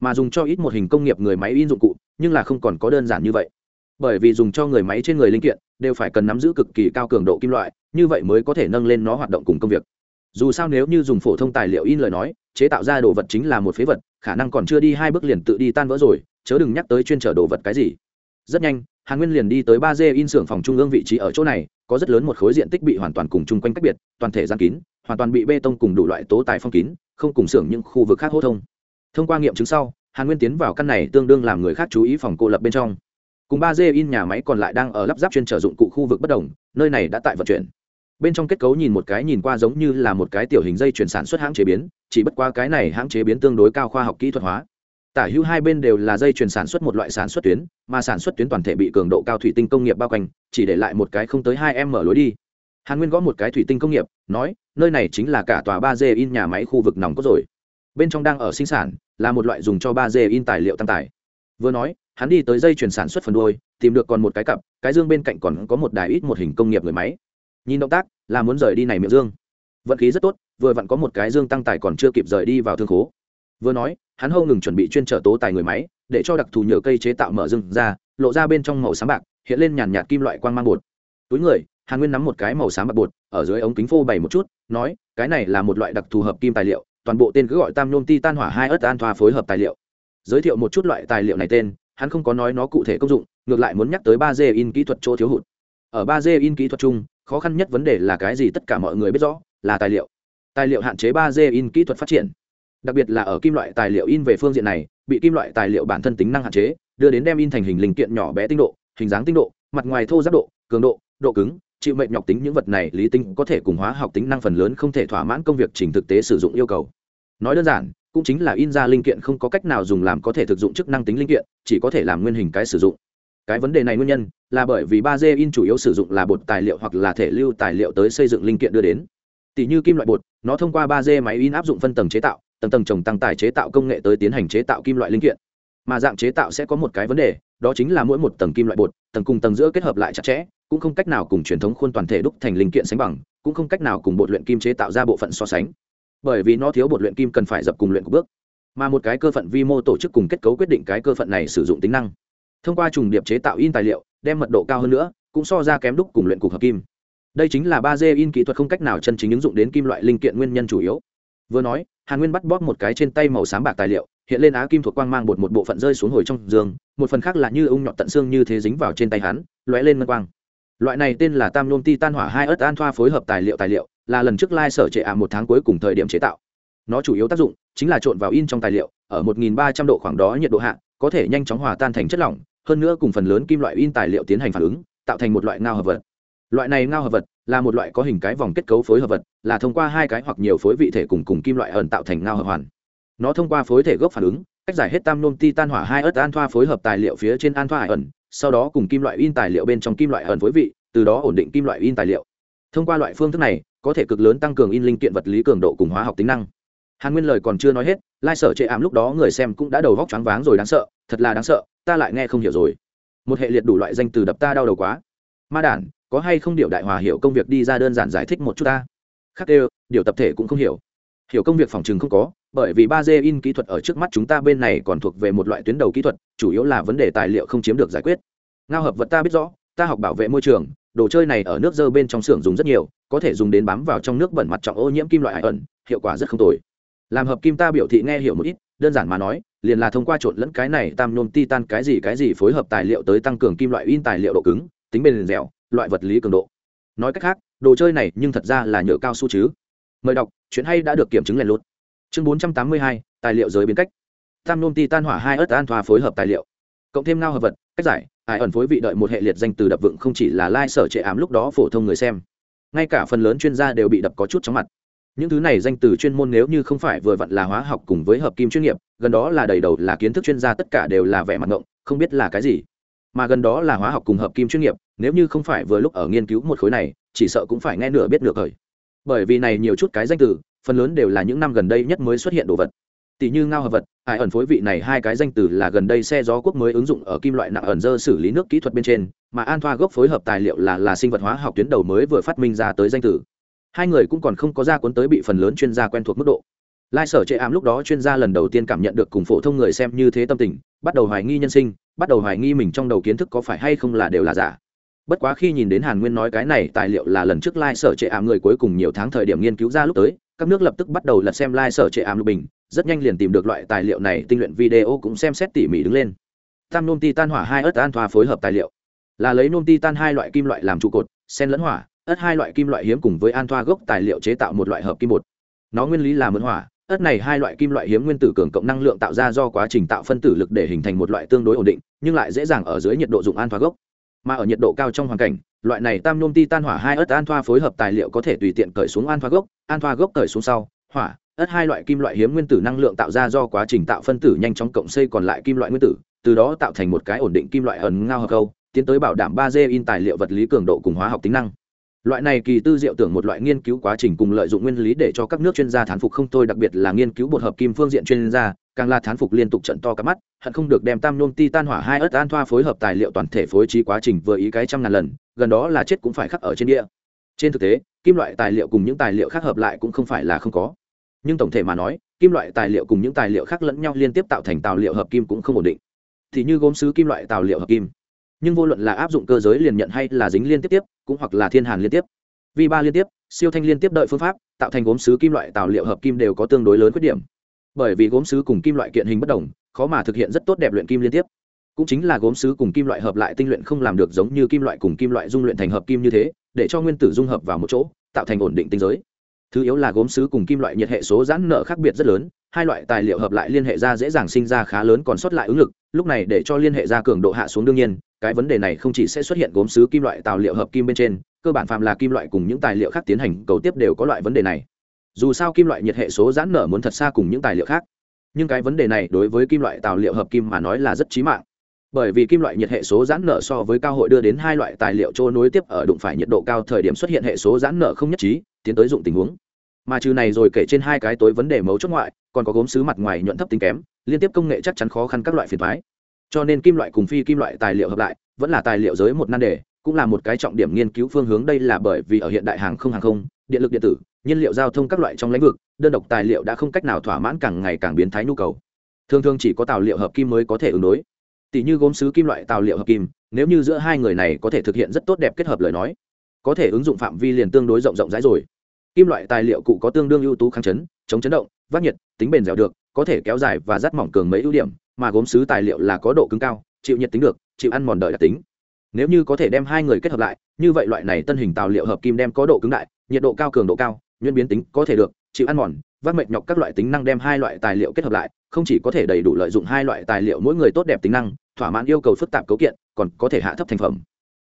Mà dùng cho ít một hình công nghiệp người máy in dụng cụ, nhưng là không còn có đơn giản như vậy. Bởi vì dùng cho người máy trên người linh kiện, đều phải cần nắm giữ cực kỳ cao cường độ kim loại, như vậy mới có thể nâng lên nó hoạt động cùng công việc. Dù sao nếu như dùng phổ thông tài liệu in lời nói, chế tạo ra đồ vật chính là một phế vật, khả năng còn chưa đi hai bước liền tự đi tan vỡ rồi, chớ đừng nhắc tới chuyên trở đồ vật cái gì. Rất nhanh hàn nguyên liền đi tới ba d in xưởng phòng trung ương vị trí ở chỗ này, có rất lớn một khối diện tích bị hoàn toàn cùng chung quanh cách biệt, toàn thể gian kín, hoàn toàn bị bê tông cùng đủ loại tố tài phong kín, không cùng xưởng những khu vực khác hô thông. Thông qua nghiệm chứng sau hàn nguyên tiến vào căn này tương đương làm người khác chú ý phòng cô lập bên trong. Cùng ba d in nhà máy còn lại đang ở lắp ráp chuyên trở dụng cụ khu vực bất đồng, nơi này đã tại vận chuyển. Bên trong kết cấu nhìn một cái nhìn qua giống như là một cái tiểu hình dây chuyển sản xuất hãng chế biến, chỉ bất qua cái này hãng chế biến tương đối cao khoa học kỹ thuật hóa tả hữu hai bên đều là dây chuyền sản xuất một loại sản xuất tuyến, mà sản xuất tuyến toàn thể bị cường độ cao thủy tinh công nghiệp bao quanh, chỉ để lại một cái không tới hai m mở lối đi. Hàn nguyên gõ một cái thủy tinh công nghiệp, nói, nơi này chính là cả tòa ba d in nhà máy khu vực nòng cốt rồi. Bên trong đang ở sinh sản, là một loại dùng cho ba d in tài liệu tăng tải vừa nói, hắn đi tới dây chuyển sản xuất phần đôi tìm được còn một cái cặp, cái dương bên cạnh còn có một đài ít một hình công nghiệp người máy. Nhìn động tác, là muốn rời đi này miệng dương. Vận khí rất tốt, vừa vặn có một cái dương tăng tài còn chưa kịp rời đi vào thương khố vừa nói, hắn hâu ngừng chuẩn bị chuyên trở tố tài người máy, để cho đặc thù nhựa cây chế tạo mở rừng ra, lộ ra bên trong màu xám bạc, hiện lên nhàn nhạt kim loại quang mang bột. Túi người, hàn nguyên nắm một cái màu xám bạc bột, ở dưới ống kính phô bày một chút, nói, cái này là một loại đặc thù hợp kim tài liệu, toàn bộ tên cứ gọi tam nhôm ti tan hỏa hai ớt an thoa phối hợp tài liệu. Giới thiệu một chút loại tài liệu này tên, hắn không có nói nó cụ thể công dụng, ngược lại muốn nhắc tới ba d in kỹ thuật chỗ thiếu hụt. Ở ba d in kỹ thuật chung, khó khăn nhất vấn đề là cái gì tất cả mọi người biết rõ, là tài liệu. Tài liệu hạn chế ba d in kỹ thuật phát triển đặc biệt là ở kim loại tài liệu in về phương diện này, bị kim loại tài liệu bản thân tính năng hạn chế, đưa đến đem in thành hình linh kiện nhỏ bé tinh độ, hình dáng tinh độ, mặt ngoài thô giáp độ, cường độ độ cứng, chịu mệnh nhọc tính những vật này lý tính có thể cùng hóa học tính năng phần lớn không thể thỏa mãn công việc trình thực tế sử dụng yêu cầu. Nói đơn giản, cũng chính là in ra linh kiện không có cách nào dùng làm có thể thực dụng chức năng tính linh kiện, chỉ có thể làm nguyên hình cái sử dụng. Cái vấn đề này nguyên nhân là bởi vì ba d in chủ yếu sử dụng là bột tài liệu hoặc là thể lưu tài liệu tới xây dựng linh kiện đưa đến. Tỷ như kim loại bột, nó thông qua ba d máy in áp dụng phân tầng chế tạo tầng tầng trồng tăng tài chế tạo công nghệ tới tiến hành chế tạo kim loại linh kiện. Mà dạng chế tạo sẽ có một cái vấn đề, đó chính là mỗi một tầng kim loại bột, tầng cùng tầng giữa kết hợp lại chặt chẽ, cũng không cách nào cùng truyền thống khuôn toàn thể đúc thành linh kiện sánh bằng, cũng không cách nào cùng bột luyện kim chế tạo ra bộ phận so sánh. Bởi vì nó thiếu bột luyện kim cần phải dập cùng luyện của bước. Mà một cái cơ phận vi mô tổ chức cùng kết cấu quyết định cái cơ phận này sử dụng tính năng. Thông qua trùng điệp chế tạo in tài liệu, đem mật độ cao hơn nữa, cũng so ra kém đúc cùng luyện cục hợp kim. Đây chính là ba d in kỹ thuật không cách nào chân chính ứng dụng đến kim loại linh kiện nguyên nhân chủ yếu. Vừa nói hàn nguyên bắt bóp một cái trên tay màu xám bạc tài liệu, hiện lên á kim thuộc quang mang bột một bộ phận rơi xuống hồi trong giường, một phần khác là như ung nhọn tận xương như thế dính vào trên tay hắn, lóe lên ngân quang. Loại này tên là tam nôm ti tan hỏa hai ớt an thoa phối hợp tài liệu tài liệu, là lần trước lai sở trệ ả một tháng cuối cùng thời điểm chế tạo. Nó chủ yếu tác dụng chính là trộn vào in trong tài liệu, ở 1.300 độ khoảng đó nhiệt độ hạ, có thể nhanh chóng hòa tan thành chất lỏng, hơn nữa cùng phần lớn kim loại in tài liệu tiến hành phản ứng, tạo thành một loại ngao hợp vật loại này ngao hợp vật là một loại có hình cái vòng kết cấu phối hợp vật, là thông qua hai cái hoặc nhiều phối vị thể cùng cùng kim loại ẩn tạo thành ngao hợp hoàn. Nó thông qua phối thể gốc phản ứng, cách giải hết tam nôm ti tan hỏa hai ớt an thoa phối hợp tài liệu phía trên an thoa ẩn, sau đó cùng kim loại in tài liệu bên trong kim loại ẩn phối vị, từ đó ổn định kim loại in tài liệu. Thông qua loại phương thức này, có thể cực lớn tăng cường in linh kiện vật lý cường độ cùng hóa học tính năng. Hàn nguyên lời còn chưa nói hết, lai sở chệ ảm lúc đó người xem cũng đã đầu vóc choáng váng rồi, đáng sợ, thật là đáng sợ, ta lại nghe không hiểu rồi. Một hệ liệt đủ loại danh từ đập ta đau đầu quá. Ma đản có hay không điều đại hòa hiểu công việc đi ra đơn giản giải thích một chút ta? Khác đều, điều tập thể cũng không hiểu. Hiểu công việc phòng chừng không có, bởi vì ba d in kỹ thuật ở trước mắt chúng ta bên này còn thuộc về một loại tuyến đầu kỹ thuật, chủ yếu là vấn đề tài liệu không chiếm được giải quyết. Ngao hợp vật ta biết rõ, ta học bảo vệ môi trường, đồ chơi này ở nước dơ bên trong xưởng dùng rất nhiều, có thể dùng đến bám vào trong nước bẩn mặt trọng ô nhiễm kim loại hải ẩn hiệu quả rất không tồi. Làm hợp kim ta biểu thị nghe hiểu một ít, đơn giản mà nói, liền là thông qua trộn lẫn cái này tam nhôm titan cái gì cái gì phối hợp tài liệu tới tăng cường kim loại in tài liệu độ cứng, tính bền dẻo loại vật lý cường độ. Nói cách khác, đồ chơi này nhưng thật ra là nhựa cao su chứ. Mời đọc, chuyện hay đã được kiểm chứng lèn lút. Chương bốn trăm tám mươi hai, tài liệu giới biến cách. Tam ti titan hỏa hai ớt an thoa phối hợp tài liệu. Cộng thêm ngao hợp vật, cách giải, ải ẩn phối vị đợi một hệ liệt danh từ đập vựng không chỉ là lai、like、sở sở trệ ám lúc đó phổ thông người xem. Ngay cả phần lớn chuyên gia đều bị đập có chút chóng mặt. Những thứ này danh từ chuyên môn nếu như không phải vừa vặn là hóa học cùng với hợp kim chuyên nghiệp, gần đó là đầy đầu là kiến thức chuyên gia tất cả đều là vẻ mặt ngộng, không biết là cái gì. Mà gần đó là hóa học cùng hợp kim chuyên nghiệp nếu như không phải vừa lúc ở nghiên cứu một khối này, chỉ sợ cũng phải nghe nửa biết nửa thời bởi vì này nhiều chút cái danh từ, phần lớn đều là những năm gần đây nhất mới xuất hiện đồ vật. Tỷ như ngao hợp vật ai ẩn phối vị này hai cái danh từ là gần đây xe gió quốc mới ứng dụng ở kim loại nặng ẩn dơ xử lý nước kỹ thuật bên trên, mà an thoa gốc phối hợp tài liệu là là sinh vật hóa học tuyến đầu mới vừa phát minh ra tới danh từ. Hai người cũng còn không có ra cuốn tới bị phần lớn chuyên gia quen thuộc mức độ. Lai sở chệ ảm lúc đó chuyên gia lần đầu tiên cảm nhận được cùng phổ thông người xem như thế tâm tình, bắt đầu hoài nghi nhân sinh, bắt đầu hoài nghi mình trong đầu kiến thức có phải hay không là đều là giả bất quá khi nhìn đến hàn nguyên nói cái này tài liệu là lần trước lai sở trệ ảm người cuối cùng nhiều tháng thời điểm nghiên cứu ra lúc tới, các nước lập tức bắt đầu lật xem lai sở trệ ảm lục bình, rất nhanh liền tìm được loại tài liệu này, tinh luyện video cũng xem xét tỉ mỉ đứng lên. Tam nôm ti tan hỏa hai ớt an thoa phối hợp tài liệu. Là lấy nôm ti tan hai loại kim loại làm trụ cột, sen lẫn hỏa, ớt hai loại kim loại hiếm cùng với an thoa gốc tài liệu chế tạo một loại hợp kim bột. Nó nguyên lý là mượn hỏa, ớt này hai loại kim loại hiếm nguyên tử cường cộng năng lượng tạo ra do quá trình tạo phân tử lực để hình thành một loại tương đối ổn định, nhưng lại dễ dàng ở dưới nhiệt độ dụng an thoa gốc mà ở nhiệt độ cao trong hoàn cảnh, loại này tam nhôm ti tan hỏa hai ớt an thoa phối hợp tài liệu có thể tùy tiện cởi xuống an thoa gốc, an thoa gốc cởi xuống sau, hỏa, ớt hai loại kim loại hiếm nguyên tử năng lượng tạo ra do quá trình tạo phân tử nhanh chóng cộng xây còn lại kim loại nguyên tử, từ đó tạo thành một cái ổn định kim loại ẩn ngao hợp câu, tiến tới bảo đảm ba d in tài liệu vật lý cường độ cùng hóa học tính năng. Loại này kỳ tư diệu tưởng một loại nghiên cứu quá trình cùng lợi dụng nguyên lý để cho các nước chuyên gia thán phục không thôi, đặc biệt là nghiên cứu bột hợp kim phương diện chuyên gia càng là thán phục liên tục trận to cả mắt, hận không được đem tam nôm ti tan hỏa hai ớt an thoa phối hợp tài liệu toàn thể phối trí quá trình vừa ý cái trăm ngàn lần, gần đó là chết cũng phải khắc ở trên địa. Trên thực tế, kim loại tài liệu cùng những tài liệu khác hợp lại cũng không phải là không có. Nhưng tổng thể mà nói, kim loại tài liệu cùng những tài liệu khác lẫn nhau liên tiếp tạo thành tài liệu hợp kim cũng không ổn định. Thì như gốm sứ kim loại tài liệu hợp kim. Nhưng vô luận là áp dụng cơ giới liền nhận hay là dính liên tiếp tiếp, cũng hoặc là thiên hàn liên tiếp. Vi ba liên tiếp, siêu thanh liên tiếp đợi phương pháp, tạo thành gốm sứ kim loại tài liệu hợp kim đều có tương đối lớn khuyết điểm bởi vì gốm sứ cùng kim loại kiện hình bất đồng, khó mà thực hiện rất tốt đẹp luyện kim liên tiếp. Cũng chính là gốm sứ cùng kim loại hợp lại tinh luyện không làm được giống như kim loại cùng kim loại dung luyện thành hợp kim như thế, để cho nguyên tử dung hợp vào một chỗ, tạo thành ổn định tinh giới. Thứ yếu là gốm sứ cùng kim loại nhiệt hệ số giãn nợ khác biệt rất lớn, hai loại tài liệu hợp lại liên hệ ra dễ dàng sinh ra khá lớn còn sót lại ứng lực, lúc này để cho liên hệ ra cường độ hạ xuống đương nhiên, cái vấn đề này không chỉ sẽ xuất hiện gốm sứ kim loại tài liệu hợp kim bên trên, cơ bản phàm là kim loại cùng những tài liệu khác tiến hành cấu tiếp đều có loại vấn đề này dù sao kim loại nhiệt hệ số giãn nở muốn thật xa cùng những tài liệu khác. Nhưng cái vấn đề này đối với kim loại tài liệu hợp kim mà nói là rất chí mạng. Bởi vì kim loại nhiệt hệ số giãn nở so với cao hội đưa đến hai loại tài liệu trôi nối tiếp ở đụng phải nhiệt độ cao thời điểm xuất hiện hệ số giãn nở không nhất trí, tiến tới dụng tình huống. Mà trừ này rồi kể trên hai cái tối vấn đề mấu chốt ngoại, còn có gốm sứ mặt ngoài nhuận thấp tính kém, liên tiếp công nghệ chắc chắn khó khăn các loại phiền thoái cho nên kim loại cùng phi kim loại tài liệu hợp lại, vẫn là tài liệu giới một nan đề, cũng là một cái trọng điểm nghiên cứu phương hướng. Đây là bởi vì ở hiện đại hàng không hàng không điện lực điện tử, nhiên liệu giao thông các loại trong lĩnh vực, đơn độc tài liệu đã không cách nào thỏa mãn càng ngày càng biến thái nhu cầu. Thường thường chỉ có tài liệu hợp kim mới có thể ứng đối. Tỷ như gốm sứ kim loại tài liệu hợp kim, nếu như giữa hai người này có thể thực hiện rất tốt đẹp kết hợp lời nói, có thể ứng dụng phạm vi liền tương đối rộng rộng rãi rồi. Kim loại tài liệu cụ có tương đương ưu tú kháng chấn, chống chấn động, vác nhiệt, tính bền dẻo được, có thể kéo dài và rát mỏng cường mấy ưu điểm, mà gốm sứ tài liệu là có độ cứng cao, chịu nhiệt tính được, chịu ăn mòn đợi đặc tính. Nếu như có thể đem hai người kết hợp lại, như vậy loại này tân hình tài liệu hợp kim đem có độ cứng đại nhiệt độ cao cường độ cao nhuyễn biến tính có thể được, chịu ăn mòn, vác mệt nhọc các loại tính năng đem hai loại tài liệu kết hợp lại, không chỉ có thể đầy đủ lợi dụng hai loại tài liệu mỗi người tốt đẹp tính năng, thỏa mãn yêu cầu phức tạp cấu kiện, còn có thể hạ thấp thành phẩm.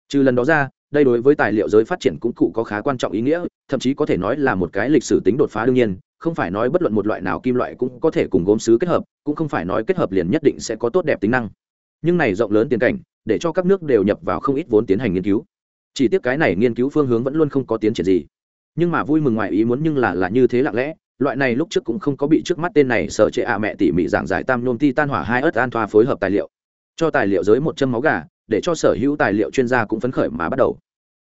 Trừ lần đó ra, đây đối với tài liệu giới phát triển cũng cụ có khá quan trọng ý nghĩa, thậm chí có thể nói là một cái lịch sử tính đột phá đương nhiên, không phải nói bất luận một loại nào kim loại cũng có thể cùng gốm sứ kết hợp, cũng không phải nói kết hợp liền nhất định sẽ có tốt đẹp tính năng. Nhưng này rộng lớn tiền cảnh, để cho các nước đều nhập vào không ít vốn tiến hành nghiên cứu. Chỉ tiếc cái này nghiên cứu phương hướng vẫn luôn không có tiến triển gì nhưng mà vui mừng ngoài ý muốn nhưng là là như thế lặng lẽ, loại này lúc trước cũng không có bị trước mắt tên này sở trệ ạ mẹ tỉ mỉ giảng giải tam nhôm ti tan hỏa hai ớt an thoa phối hợp tài liệu. Cho tài liệu giới một châm máu gà, để cho sở hữu tài liệu chuyên gia cũng phấn khởi mà bắt đầu.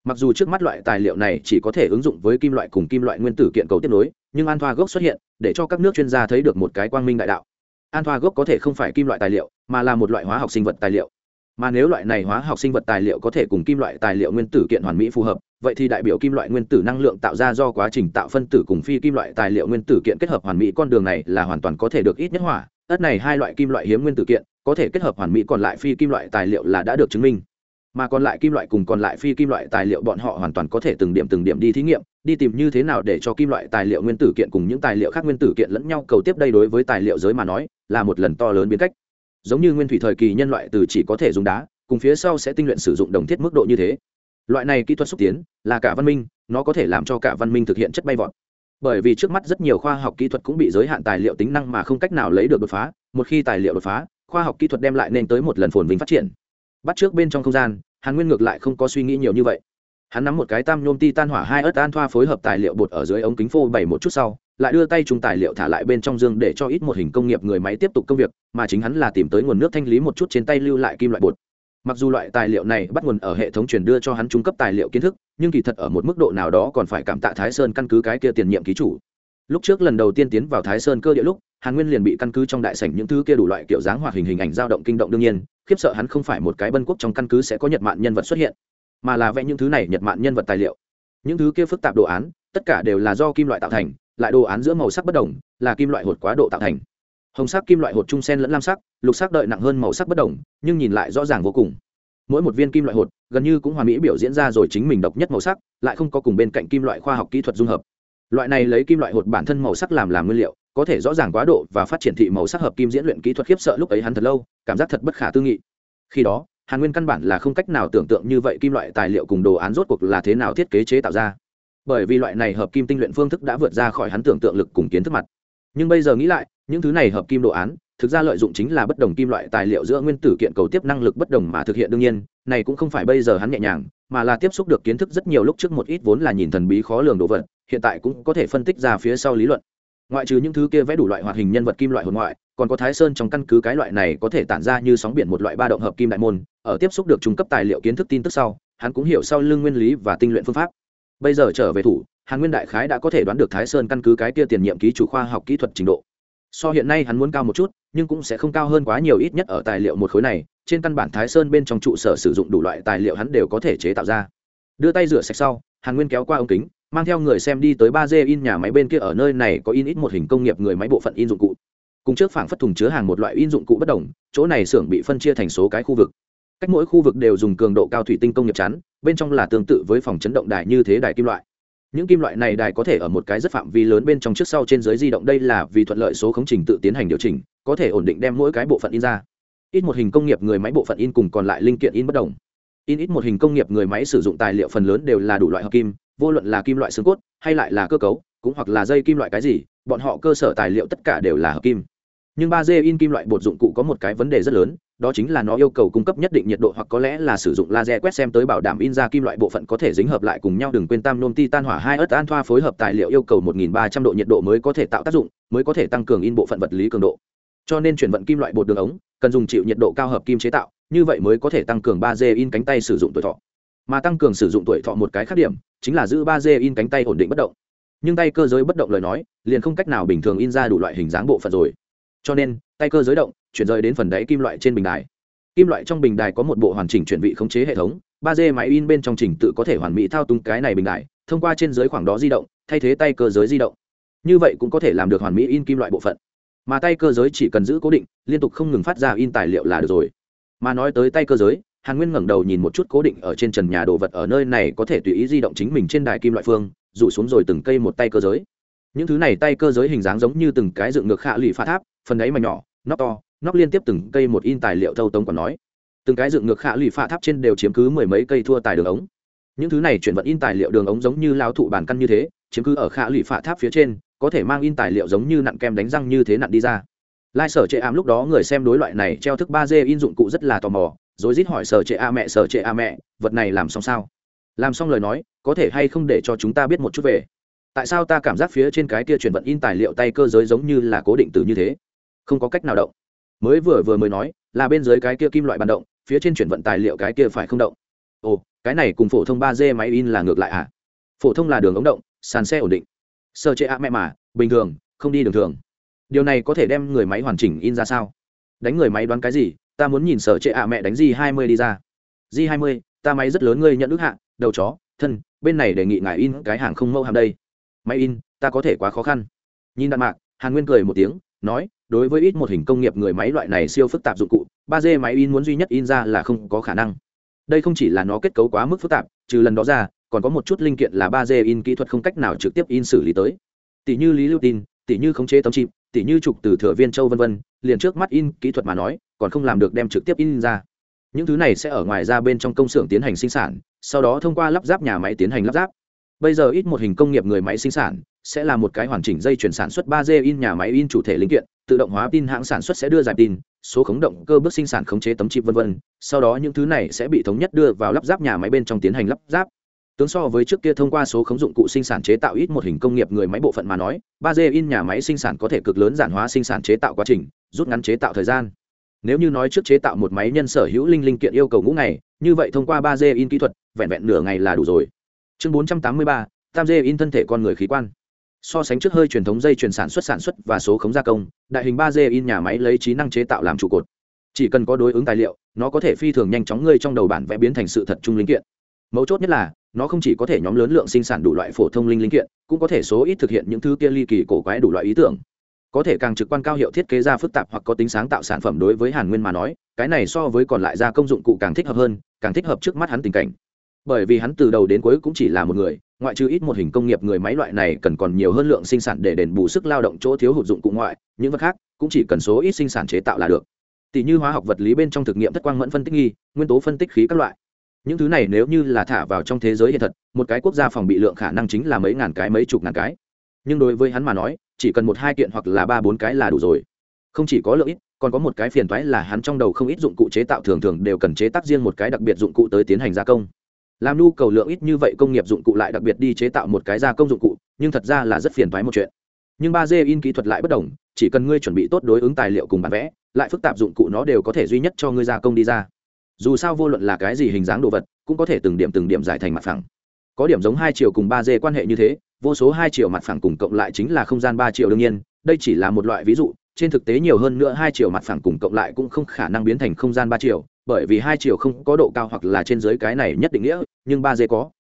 Mặc dù trước mắt loại tài liệu này chỉ có thể ứng dụng với kim loại cùng kim loại nguyên tử kiện cầu tiếp nối, nhưng an thoa gốc xuất hiện, để cho các nước chuyên gia thấy được một cái quang minh đại đạo. An thoa gốc có thể không phải kim loại tài liệu, mà là một loại hóa học sinh vật tài liệu. Mà nếu loại này hóa học sinh vật tài liệu có thể cùng kim loại tài liệu nguyên tử kiện hoàn mỹ phù hợp vậy thì đại biểu kim loại nguyên tử năng lượng tạo ra do quá trình tạo phân tử cùng phi kim loại tài liệu nguyên tử kiện kết hợp hoàn mỹ con đường này là hoàn toàn có thể được ít nhất hỏa. Ất này hai loại kim loại hiếm nguyên tử kiện, có thể kết hợp hoàn mỹ còn lại phi kim loại tài liệu là đã được chứng minh. Mà còn lại kim loại cùng còn lại phi kim loại tài liệu bọn họ hoàn toàn có thể từng điểm từng điểm đi thí nghiệm, đi tìm như thế nào để cho kim loại tài liệu nguyên tử kiện cùng những tài liệu khác nguyên tử kiện lẫn nhau cầu tiếp đây đối với tài liệu giới mà nói, là một lần to lớn biến cách. Giống như nguyên thủy thời kỳ nhân loại từ chỉ có thể dùng đá, cùng phía sau sẽ tinh luyện sử dụng đồng thiết mức độ như thế loại này kỹ thuật xúc tiến là cả văn minh, nó có thể làm cho cả văn minh thực hiện chất bay vọt. Bởi vì trước mắt rất nhiều khoa học kỹ thuật cũng bị giới hạn tài liệu tính năng mà không cách nào lấy được đột phá, một khi tài liệu đột phá, khoa học kỹ thuật đem lại nên tới một lần phồn vinh phát triển. Bắt trước bên trong không gian, hàn nguyên ngược lại không có suy nghĩ nhiều như vậy. Hắn nắm một cái tam nhôm ti tan hỏa hai ớt an thoa phối hợp tài liệu bột ở dưới ống kính phô bảy một chút sau, lại đưa tay chung tài liệu thả lại bên trong dương để cho ít một hình công nghiệp người máy tiếp tục công việc, mà chính hắn là tìm tới nguồn nước thanh lý một chút trên tay lưu lại kim loại bột mặc dù loại tài liệu này bắt nguồn ở hệ thống truyền đưa cho hắn trung cấp tài liệu kiến thức, nhưng kỳ thật ở một mức độ nào đó còn phải cảm tạ thái sơn căn cứ cái kia tiền nhiệm ký chủ. Lúc trước lần đầu tiên tiến vào thái sơn cơ địa lúc, hàn nguyên liền bị căn cứ trong đại sảnh những thứ kia đủ loại kiểu dáng hoạt hình hình ảnh dao động kinh động đương nhiên, khiếp sợ hắn không phải một cái bân quốc trong căn cứ sẽ có nhật mạn nhân vật xuất hiện, mà là vẽ những thứ này nhật mạn nhân vật tài liệu. Những thứ kia phức tạp đồ án, tất cả đều là do kim loại tạo thành, lại đồ án giữa màu sắc bất đồng, là kim loại hột quá độ tạo thành hồng sắc kim loại hột trung sen lẫn lam sắc, lục sắc đợi nặng hơn màu sắc bất đồng, nhưng nhìn lại rõ ràng vô cùng. Mỗi một viên kim loại hột, gần như cũng hoàn mỹ biểu diễn ra rồi chính mình độc nhất màu sắc, lại không có cùng bên cạnh kim loại khoa học kỹ thuật dung hợp. Loại này lấy kim loại hột bản thân màu sắc làm làm nguyên liệu, có thể rõ ràng quá độ và phát triển thị màu sắc hợp kim diễn luyện kỹ thuật khiếp sợ lúc ấy hắn thật lâu, cảm giác thật bất khả tư nghị. Khi đó, hàn nguyên căn bản là không cách nào tưởng tượng như vậy kim loại tài liệu cùng đồ án rốt cuộc là thế nào thiết kế chế tạo ra. Bởi vì loại này hợp kim tinh luyện phương thức đã vượt ra khỏi hắn tưởng tượng lực cùng kiến thức mặt. Nhưng bây giờ nghĩ lại những thứ này hợp kim đồ án, thực ra lợi dụng chính là bất đồng kim loại tài liệu giữa nguyên tử kiện cầu tiếp năng lực bất đồng mà thực hiện đương nhiên, này cũng không phải bây giờ hắn nhẹ nhàng, mà là tiếp xúc được kiến thức rất nhiều lúc trước một ít vốn là nhìn thần bí khó lường đồ vật, hiện tại cũng có thể phân tích ra phía sau lý luận. Ngoại trừ những thứ kia vẽ đủ loại hoạt hình nhân vật kim loại hồn ngoại, còn có thái sơn trong căn cứ cái loại này có thể tản ra như sóng biển một loại ba động hợp kim đại môn, ở tiếp xúc được trung cấp tài liệu kiến thức tin tức sau, hắn cũng hiểu sau lưng nguyên lý và tinh luyện phương pháp. Bây giờ trở về thủ, hàn nguyên đại khái đã có thể đoán được thái sơn căn cứ cái kia tiền nhiệm ký chủ khoa học kỹ thuật trình độ so hiện nay hắn muốn cao một chút, nhưng cũng sẽ không cao hơn quá nhiều ít nhất ở tài liệu một khối này, trên căn bản thái sơn bên trong trụ sở sử dụng đủ loại tài liệu hắn đều có thể chế tạo ra. Đưa tay rửa sạch sau, hàn nguyên kéo qua ống kính, mang theo người xem đi tới ba d in nhà máy bên kia ở nơi này có in ít một hình công nghiệp người máy bộ phận in dụng cụ. Cùng trước phảng phất thùng chứa hàng một loại in dụng cụ bất đồng, chỗ này xưởng bị phân chia thành số cái khu vực. Cách mỗi khu vực đều dùng cường độ cao thủy tinh công nghiệp chắn, bên trong là tương tự với phòng chấn động đài như thế đài kim loại những kim loại này đài có thể ở một cái rất phạm vi lớn bên trong trước sau trên dưới di động, đây là vì thuận lợi số khống trình tự tiến hành điều chỉnh, có thể ổn định đem mỗi cái bộ phận in ra. Ít một hình công nghiệp người máy bộ phận in cùng còn lại linh kiện in bất đồng in ít một hình công nghiệp người máy sử dụng tài liệu phần lớn đều là đủ loại hợp kim, vô luận là kim loại xương cốt hay lại là cơ cấu, cũng hoặc là dây kim loại cái gì, bọn họ cơ sở tài liệu tất cả đều là hợp kim. Nhưng ba d in kim loại bột dụng cụ có một cái vấn đề rất lớn đó chính là nó yêu cầu cung cấp nhất định nhiệt độ hoặc có lẽ là sử dụng laser quét xem tới bảo đảm in ra kim loại bộ phận có thể dính hợp lại cùng nhau, đừng quên tam nôm tan hỏa hai ớt an thoa phối hợp tài liệu yêu cầu 1.300 độ nhiệt độ mới có thể tạo tác dụng, mới có thể tăng cường in bộ phận vật lý cường độ. Cho nên chuyển vận kim loại bột đường ống, cần dùng chịu nhiệt độ cao hợp kim chế tạo, như vậy mới có thể tăng cường ba d in cánh tay sử dụng tuổi thọ. Mà tăng cường sử dụng tuổi thọ một cái khác điểm, chính là giữ ba d in cánh tay ổn định bất động. Nhưng tay cơ giới bất động lời nói, liền không cách nào bình thường in ra đủ loại hình dáng bộ phận rồi. Cho nên, tay cơ giới động chuyển rời đến phần đáy kim loại trên bình đài. Kim loại trong bình đài có một bộ hoàn chỉnh chuyển vị khống chế hệ thống, ba d máy in bên trong trình tự có thể hoàn mỹ thao túng cái này bình đài, thông qua trên giới khoảng đó di động, thay thế tay cơ giới di động. Như vậy cũng có thể làm được hoàn mỹ in kim loại bộ phận. Mà tay cơ giới chỉ cần giữ cố định, liên tục không ngừng phát ra in tài liệu là được rồi. Mà nói tới tay cơ giới, hàn nguyên ngẩng đầu nhìn một chút cố định ở trên trần nhà đồ vật ở nơi này có thể tùy ý di động chính mình trên đài kim loại phương, rủ xuống rồi từng cây một tay cơ giới. Những thứ này tay cơ giới hình dáng giống như từng cái dựng ngược hạ lụy pha tháp, phần đáy mà nhỏ, nóc to nóc liên tiếp từng cây một in tài liệu thâu tống còn nói. Từng cái dựng ngược Khả lụy phạ tháp trên đều chiếm cứ mười mấy cây thua tài đường ống. Những thứ này chuyển vận in tài liệu đường ống giống như lao thụ bản căn như thế, chiếm cứ ở Khả lụy phạ tháp phía trên, có thể mang in tài liệu giống như nặn kem đánh răng như thế nặn đi ra. Lai sở trệ ám lúc đó người xem đối loại này treo thức ba d in dụng cụ rất là tò mò rồi rít hỏi sở trệ a mẹ, sở trệ a mẹ, vật này làm xong sao? Làm xong lời nói, có thể hay không để cho chúng ta biết một chút về? Tại sao ta cảm giác phía trên cái kia chuyển vận in tài liệu tay cơ giới giống như là cố định từ như thế? Không có cách nào động mới vừa vừa mới nói, là bên dưới cái kia kim loại bàn động, phía trên chuyển vận tài liệu cái kia phải không động. Ồ, cái này cùng phổ thông ba d máy in là ngược lại à phổ thông là đường ống động, sàn xe ổn định. Sơ chế ạ mẹ mà, bình thường, không đi đường thường. Điều này có thể đem người máy hoàn chỉnh in ra sao? Đánh người máy đoán cái gì? Ta muốn nhìn sở trệ ạ mẹ đánh gì hai mươi đi ra. Di hai mươi, ta máy rất lớn, ngươi nhận ước hạ, đầu chó, thân, bên này đề nghị ngài in cái hàng không mẫu hàm đây. Máy in, ta có thể quá khó khăn. Nhìn đạn mạc, hàn nguyên cười một tiếng nói, đối với ít một hình công nghiệp người máy loại này siêu phức tạp dụng cụ, ba d máy in muốn duy nhất in ra là không có khả năng. Đây không chỉ là nó kết cấu quá mức phức tạp, trừ lần đó ra, còn có một chút linh kiện là ba d in kỹ thuật không cách nào trực tiếp in xử lý tới. Tỷ như lý lưu tin, tỷ như khống chế tấm chip, tỷ như trục từ thừa viên châu vân vân, liền trước mắt in kỹ thuật mà nói, còn không làm được đem trực tiếp in ra. Những thứ này sẽ ở ngoài ra bên trong công xưởng tiến hành sinh sản, sau đó thông qua lắp ráp nhà máy tiến hành lắp ráp. Bây giờ ít một hình công nghiệp người máy sinh sản sẽ là một cái hoàn chỉnh dây chuyển sản xuất 3D in nhà máy in chủ thể linh kiện, tự động hóa tin hãng sản xuất sẽ đưa giải tin, số khống động cơ bước sinh sản khống chế tấm chip vân vân, sau đó những thứ này sẽ bị thống nhất đưa vào lắp ráp nhà máy bên trong tiến hành lắp ráp. Tướng so với trước kia thông qua số khống dụng cụ sinh sản chế tạo ít một hình công nghiệp người máy bộ phận mà nói 3D in nhà máy sinh sản có thể cực lớn giản hóa sinh sản chế tạo quá trình, rút ngắn chế tạo thời gian. Nếu như nói trước chế tạo một máy nhân sở hữu linh linh kiện yêu cầu ngũ ngày, như vậy thông qua 3D in kỹ thuật, vẹn vẹn nửa ngày là đủ rồi. Chương bốn trăm tám mươi ba, tam d in thân thể con người khí quan so sánh trước hơi truyền thống dây chuyển sản xuất sản xuất và số khống gia công, đại hình ba d in nhà máy lấy trí năng chế tạo làm trụ cột. Chỉ cần có đối ứng tài liệu, nó có thể phi thường nhanh chóng ngươi trong đầu bản vẽ biến thành sự thật chung linh kiện. Mấu chốt nhất là, nó không chỉ có thể nhóm lớn lượng sinh sản đủ loại phổ thông linh linh kiện, cũng có thể số ít thực hiện những thứ kia ly kỳ cổ quái đủ loại ý tưởng. Có thể càng trực quan cao hiệu thiết kế ra phức tạp hoặc có tính sáng tạo sản phẩm đối với hàn nguyên mà nói, cái này so với còn lại gia công dụng cụ càng thích hợp hơn, càng thích hợp trước mắt hắn tình cảnh bởi vì hắn từ đầu đến cuối cũng chỉ là một người, ngoại trừ ít một hình công nghiệp người máy loại này cần còn nhiều hơn lượng sinh sản để đền bù sức lao động chỗ thiếu hụt dụng cụ ngoại, những vật khác cũng chỉ cần số ít sinh sản chế tạo là được. Tỷ như hóa học vật lý bên trong thực nghiệm thất quang mẫn phân tích nghi, nguyên tố phân tích khí các loại. Những thứ này nếu như là thả vào trong thế giới hiện thật, một cái quốc gia phòng bị lượng khả năng chính là mấy ngàn cái, mấy chục ngàn cái. Nhưng đối với hắn mà nói, chỉ cần một hai kiện hoặc là ba bốn cái là đủ rồi. Không chỉ có lượng ít còn có một cái phiền toái là hắn trong đầu không ít dụng cụ chế tạo thường thường đều cần chế tác riêng một cái đặc biệt dụng cụ tới tiến hành gia công làm nhu cầu lượng ít như vậy công nghiệp dụng cụ lại đặc biệt đi chế tạo một cái gia công dụng cụ, nhưng thật ra là rất phiền thoái một chuyện. Nhưng ba d in kỹ thuật lại bất đồng, chỉ cần ngươi chuẩn bị tốt đối ứng tài liệu cùng bản vẽ, lại phức tạp dụng cụ nó đều có thể duy nhất cho ngươi gia công đi ra. Dù sao vô luận là cái gì hình dáng đồ vật, cũng có thể từng điểm từng điểm giải thành mặt phẳng. Có điểm giống hai chiều cùng ba d quan hệ như thế, vô số hai chiều mặt phẳng cùng cộng lại chính là không gian ba chiều đương nhiên, đây chỉ là một loại ví dụ, trên thực tế nhiều hơn nữa hai chiều mặt phẳng cùng cộng lại cũng không khả năng biến thành không gian ba chiều bởi vì hai chiều không có độ cao hoặc là trên dưới cái này nhất định nghĩa, nhưng ba d có.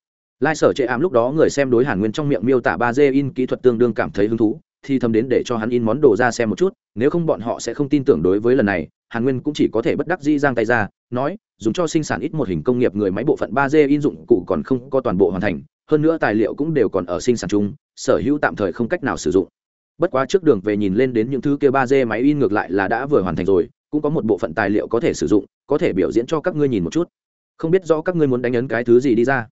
Lai sở chệ ám lúc đó người xem đối hàn nguyên trong miệng miêu tả ba d in kỹ thuật tương đương cảm thấy hứng thú, thì thầm đến để cho hắn in món đồ ra xem một chút, nếu không bọn họ sẽ không tin tưởng đối với lần này, hàn nguyên cũng chỉ có thể bất đắc dĩ giang tay ra, nói, dùng cho sinh sản ít một hình công nghiệp người máy bộ phận ba d in dụng cụ còn không có toàn bộ hoàn thành, hơn nữa tài liệu cũng đều còn ở sinh sản chung, sở hữu tạm thời không cách nào sử dụng. Bất quá trước đường về nhìn lên đến những thứ kia ba d máy in ngược lại là đã vừa hoàn thành rồi cũng có một bộ phận tài liệu có thể sử dụng, có thể biểu diễn cho các ngươi nhìn một chút. Không biết rõ các ngươi muốn đánh ấn cái thứ gì đi ra.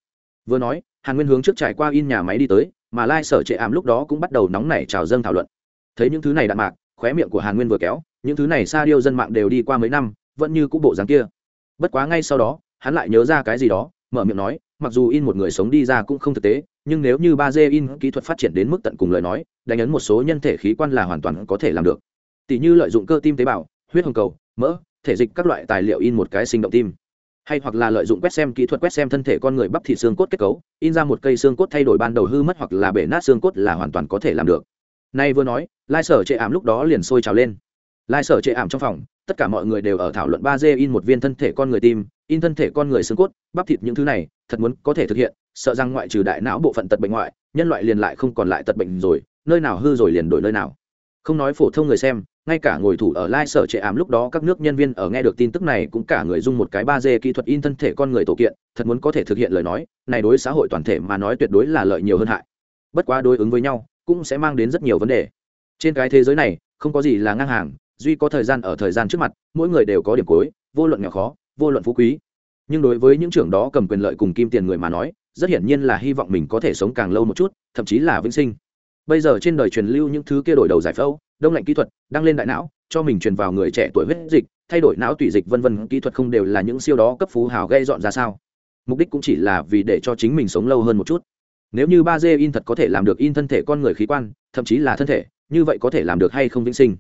Vừa nói, hàn nguyên hướng trước trải qua in nhà máy đi tới, mà lai sở trệ ảm lúc đó cũng bắt đầu nóng nảy trào dâng thảo luận. Thấy những thứ này đạn mạc, khóe miệng của hàn nguyên vừa kéo, những thứ này xa điêu dân mạng đều đi qua mấy năm, vẫn như cũ bộ dáng kia. Bất quá ngay sau đó, hắn lại nhớ ra cái gì đó, mở miệng nói, mặc dù in một người sống đi ra cũng không thực tế, nhưng nếu như ba d in kỹ thuật phát triển đến mức tận cùng lời nói, đánh ấn một số nhân thể khí quan là hoàn toàn có thể làm được. Tỷ như lợi dụng cơ tim tế bào huyết hồng cầu, mỡ, thể dịch các loại tài liệu in một cái sinh động tim. Hay hoặc là lợi dụng quét xem kỹ thuật quét xem thân thể con người bắp thịt xương cốt kết cấu, in ra một cây xương cốt thay đổi ban đầu hư mất hoặc là bể nát xương cốt là hoàn toàn có thể làm được. Nay vừa nói, lai sở chệ ảm lúc đó liền sôi trào lên. Lai sở chệ ảm trong phòng, tất cả mọi người đều ở thảo luận ba d in một viên thân thể con người tim, in thân thể con người xương cốt, bắp thịt những thứ này, thật muốn có thể thực hiện, sợ rằng ngoại trừ đại não bộ phận tật bệnh ngoại, nhân loại liền lại không còn lại tật bệnh rồi, nơi nào hư rồi liền đổi nơi nào. Không nói phổ thông người xem ngay cả ngồi thủ ở lai sở trệ ảm lúc đó các nước nhân viên ở nghe được tin tức này cũng cả người dung một cái ba d kỹ thuật in thân thể con người tổ kiện, thật muốn có thể thực hiện lời nói, này đối xã hội toàn thể mà nói tuyệt đối là lợi nhiều hơn hại. Bất quá đối ứng với nhau, cũng sẽ mang đến rất nhiều vấn đề. Trên cái thế giới này, không có gì là ngang hàng, duy có thời gian ở thời gian trước mặt, mỗi người đều có điểm cuối, vô luận nghèo khó, vô luận phú quý. Nhưng đối với những trưởng đó cầm quyền lợi cùng kim tiền người mà nói, rất hiển nhiên là hy vọng mình có thể sống càng lâu một chút, thậm chí là vĩnh sinh. Bây giờ trên đời truyền lưu những thứ kia đổi đầu giải phẫu đông lạnh kỹ thuật đăng lên đại não, cho mình truyền vào người trẻ tuổi huyết dịch, thay đổi não tủy dịch vân vân, kỹ thuật không đều là những siêu đó cấp phú hào gây dọn ra sao. Mục đích cũng chỉ là vì để cho chính mình sống lâu hơn một chút. Nếu như ba d in thật có thể làm được in thân thể con người khí quan, thậm chí là thân thể, như vậy có thể làm được hay không vĩnh sinh?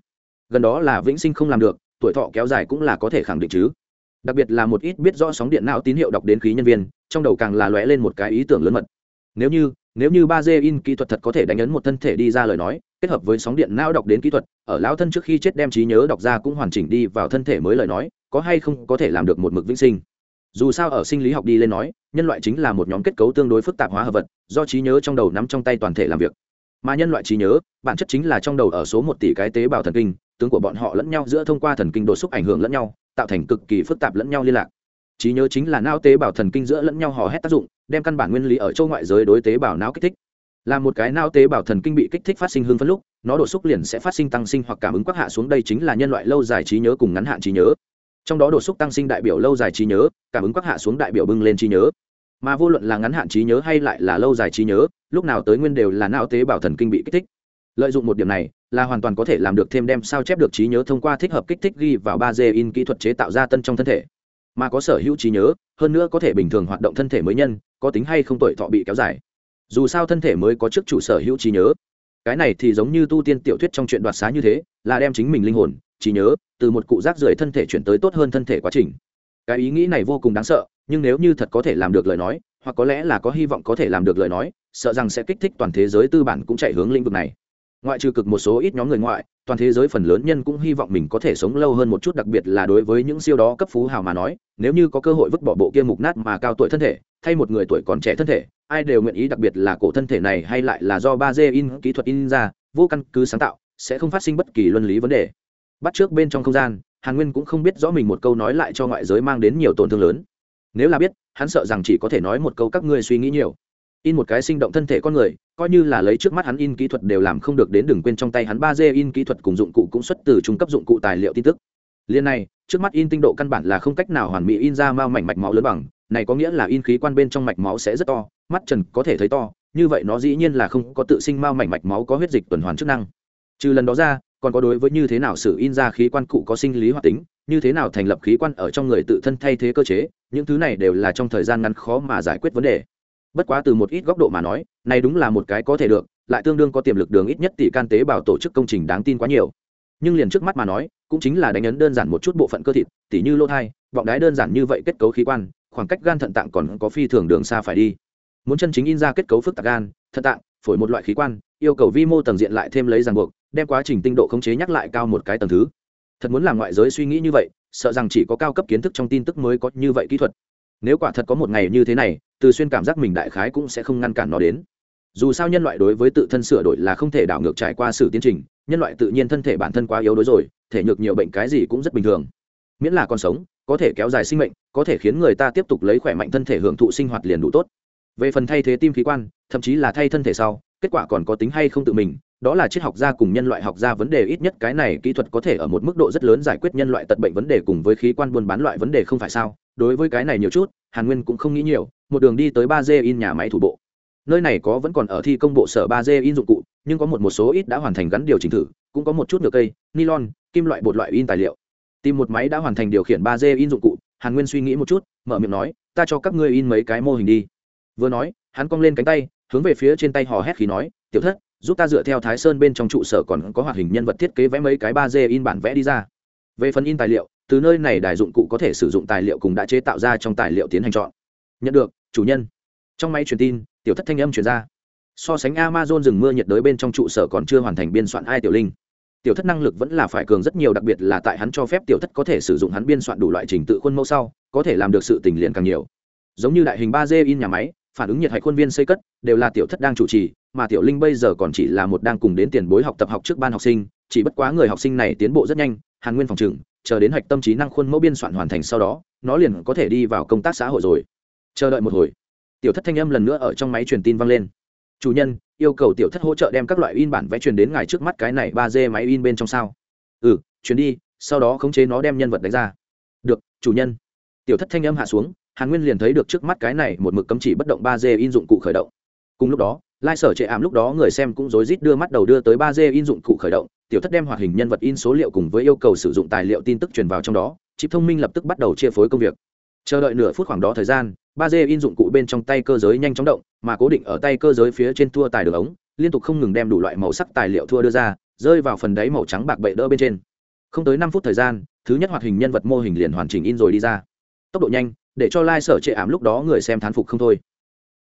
Gần đó là vĩnh sinh không làm được, tuổi thọ kéo dài cũng là có thể khẳng định chứ. Đặc biệt là một ít biết rõ sóng điện não tín hiệu đọc đến khí nhân viên, trong đầu càng là lóe lên một cái ý tưởng lớn mật. Nếu như nếu như ba d in kỹ thuật thật có thể đánh ấn một thân thể đi ra lời nói, kết hợp với sóng điện não đọc đến kỹ thuật, ở lão thân trước khi chết đem trí nhớ đọc ra cũng hoàn chỉnh đi vào thân thể mới lời nói, có hay không có thể làm được một mực vĩnh sinh. Dù sao ở sinh lý học đi lên nói, nhân loại chính là một nhóm kết cấu tương đối phức tạp hóa hợp vật, do trí nhớ trong đầu nắm trong tay toàn thể làm việc. Mà nhân loại trí nhớ, bản chất chính là trong đầu ở số một tỷ cái tế bào thần kinh, tướng của bọn họ lẫn nhau giữa thông qua thần kinh đột xúc ảnh hưởng lẫn nhau, tạo thành cực kỳ phức tạp lẫn nhau liên lạc trí nhớ chính là não tế bào thần kinh giữa lẫn nhau hò hét tác dụng, đem căn bản nguyên lý ở châu ngoại giới đối tế bào não kích thích. Là một cái não tế bào thần kinh bị kích thích phát sinh hương phân lúc, nó đột xúc liền sẽ phát sinh tăng sinh hoặc cảm ứng quắc hạ xuống đây chính là nhân loại lâu dài trí nhớ cùng ngắn hạn trí nhớ. Trong đó đột xúc tăng sinh đại biểu lâu dài trí nhớ, cảm ứng quắc hạ xuống đại biểu bưng lên trí nhớ. Mà vô luận là ngắn hạn trí nhớ hay lại là lâu dài trí nhớ, lúc nào tới nguyên đều là não tế bào thần kinh bị kích thích. Lợi dụng một điểm này, là hoàn toàn có thể làm được thêm đem sao chép được trí nhớ thông qua thích hợp kích thích ghi vào ba d in kỹ thuật chế tạo ra tân trong thân thể mà có sở hữu trí nhớ, hơn nữa có thể bình thường hoạt động thân thể mới nhân, có tính hay không tuổi thọ bị kéo dài. Dù sao thân thể mới có chức chủ sở hữu trí nhớ. Cái này thì giống như tu tiên tiểu thuyết trong chuyện đoạt xá như thế, là đem chính mình linh hồn, trí nhớ, từ một cụ rác rưởi thân thể chuyển tới tốt hơn thân thể quá trình. Cái ý nghĩ này vô cùng đáng sợ, nhưng nếu như thật có thể làm được lời nói, hoặc có lẽ là có hy vọng có thể làm được lời nói, sợ rằng sẽ kích thích toàn thế giới tư bản cũng chạy hướng lĩnh vực này ngoại trừ cực một số ít nhóm người ngoại, toàn thế giới phần lớn nhân cũng hy vọng mình có thể sống lâu hơn một chút, đặc biệt là đối với những siêu đó cấp phú hào mà nói, nếu như có cơ hội vứt bỏ bộ kia mục nát mà cao tuổi thân thể, thay một người tuổi còn trẻ thân thể, ai đều nguyện ý, đặc biệt là cổ thân thể này hay lại là do ba d in kỹ thuật in ra, vô căn cứ sáng tạo, sẽ không phát sinh bất kỳ luân lý vấn đề. Bắt trước bên trong không gian, hàn nguyên cũng không biết rõ mình một câu nói lại cho ngoại giới mang đến nhiều tổn thương lớn. Nếu là biết, hắn sợ rằng chỉ có thể nói một câu các ngươi suy nghĩ nhiều in một cái sinh động thân thể con người, coi như là lấy trước mắt hắn in kỹ thuật đều làm không được đến đừng quên trong tay hắn ba d in kỹ thuật cùng dụng cụ cũng xuất từ trung cấp dụng cụ tài liệu tin tức. Liên này, trước mắt in tinh độ căn bản là không cách nào hoàn mỹ in ra mao mảnh mạch máu lớn bằng, này có nghĩa là in khí quan bên trong mạch máu sẽ rất to, mắt trần có thể thấy to, như vậy nó dĩ nhiên là không có tự sinh mao mảnh mạch máu có huyết dịch tuần hoàn chức năng. Trừ lần đó ra, còn có đối với như thế nào sự in ra khí quan cụ có sinh lý hoạt tính, như thế nào thành lập khí quan ở trong người tự thân thay thế cơ chế, những thứ này đều là trong thời gian ngắn khó mà giải quyết vấn đề bất quá từ một ít góc độ mà nói, này đúng là một cái có thể được, lại tương đương có tiềm lực đường ít nhất tỷ can tế bào tổ chức công trình đáng tin quá nhiều. Nhưng liền trước mắt mà nói, cũng chính là đánh ấn đơn giản một chút bộ phận cơ thịt, tỉ như lô thai, vọng đái đơn giản như vậy kết cấu khí quan, khoảng cách gan thận tạng còn có phi thường đường xa phải đi. Muốn chân chính in ra kết cấu phức tạp gan, thận tạng, phổi một loại khí quan, yêu cầu vi mô tầng diện lại thêm lấy ràng buộc, đem quá trình tinh độ khống chế nhắc lại cao một cái tầng thứ. Thật muốn làm ngoại giới suy nghĩ như vậy, sợ rằng chỉ có cao cấp kiến thức trong tin tức mới có như vậy kỹ thuật. Nếu quả thật có một ngày như thế này từ xuyên cảm giác mình đại khái cũng sẽ không ngăn cản nó đến. Dù sao nhân loại đối với tự thân sửa đổi là không thể đảo ngược trải qua sự tiến trình, nhân loại tự nhiên thân thể bản thân quá yếu đuối rồi, thể nhược nhiều bệnh cái gì cũng rất bình thường. Miễn là còn sống, có thể kéo dài sinh mệnh, có thể khiến người ta tiếp tục lấy khỏe mạnh thân thể hưởng thụ sinh hoạt liền đủ tốt. Về phần thay thế tim khí quan, thậm chí là thay thân thể sau, kết quả còn có tính hay không tự mình, đó là triết học gia cùng nhân loại học gia vấn đề ít nhất cái này kỹ thuật có thể ở một mức độ rất lớn giải quyết nhân loại tật bệnh vấn đề cùng với khí quan buôn bán loại vấn đề không phải sao? Đối với cái này nhiều chút, hàn nguyên cũng không nghĩ nhiều một đường đi tới ba d in nhà máy thủ bộ. Nơi này có vẫn còn ở thi công bộ sở ba d in dụng cụ, nhưng có một một số ít đã hoàn thành gắn điều chỉnh thử, cũng có một chút nhựa cây, nylon, kim loại bột loại in tài liệu. Tìm một máy đã hoàn thành điều khiển ba d in dụng cụ, hàn nguyên suy nghĩ một chút, mở miệng nói, ta cho các ngươi in mấy cái mô hình đi. Vừa nói, hắn cong lên cánh tay, hướng về phía trên tay hò hét khí nói, tiểu thất, giúp ta dựa theo thái sơn bên trong trụ sở còn có hoạt hình nhân vật thiết kế vẽ mấy cái ba d in bản vẽ đi ra. Về phần in tài liệu, từ nơi này đài dụng cụ có thể sử dụng tài liệu cùng đã chế tạo ra trong tài liệu tiến hành chọn. Nhận được chủ nhân. Trong máy truyền tin, tiểu thất thanh âm truyền ra. So sánh amazon rừng mưa nhiệt đới bên trong trụ sở còn chưa hoàn thành biên soạn ai tiểu linh. Tiểu thất năng lực vẫn là phải cường rất nhiều, đặc biệt là tại hắn cho phép tiểu thất có thể sử dụng hắn biên soạn đủ loại trình tự khuôn mẫu sau, có thể làm được sự tình liền càng nhiều. Giống như đại hình ba d in nhà máy, phản ứng nhiệt hạch khuôn viên xây cất, đều là tiểu thất đang chủ trì, mà tiểu linh bây giờ còn chỉ là một đang cùng đến tiền bối học tập học trước ban học sinh, chỉ bất quá người học sinh này tiến bộ rất nhanh, hàn nguyên phòng trừng chờ đến hạch tâm trí năng khuôn mẫu biên soạn hoàn thành sau đó, nó liền có thể đi vào công tác xã hội rồi chờ đợi một hồi. Tiểu thất thanh âm lần nữa ở trong máy truyền tin vang lên. Chủ nhân, yêu cầu tiểu thất hỗ trợ đem các loại in bản vẽ truyền đến ngài trước mắt cái này ba d máy in bên trong sao? Ừ truyền đi, sau đó khống chế nó đem nhân vật đánh ra. Được, chủ nhân. Tiểu thất thanh âm hạ xuống, hàn nguyên liền thấy được trước mắt cái này một mực cấm chỉ bất động ba d in dụng cụ khởi động. Cùng lúc đó, lai sở trệ ảm lúc đó người xem cũng rối rít đưa mắt đầu đưa tới ba d in dụng cụ khởi động, tiểu thất đem hoạt hình nhân vật in số liệu cùng với yêu cầu sử dụng tài liệu tin tức truyền vào trong đó, chip thông minh lập tức bắt đầu chia phối công việc chờ đợi nửa phút khoảng đó thời gian, ba d in dụng cụ bên trong tay cơ giới nhanh chóng động, mà cố định ở tay cơ giới phía trên thua tài đường ống, liên tục không ngừng đem đủ loại màu sắc tài liệu thua đưa ra, rơi vào phần đáy màu trắng bạc bệ đỡ bên trên. Không tới năm phút thời gian, thứ nhất hoạt hình nhân vật mô hình liền hoàn chỉnh in rồi đi ra. Tốc độ nhanh, để cho lai、like、sở trệ ảm lúc đó người xem thán phục không thôi.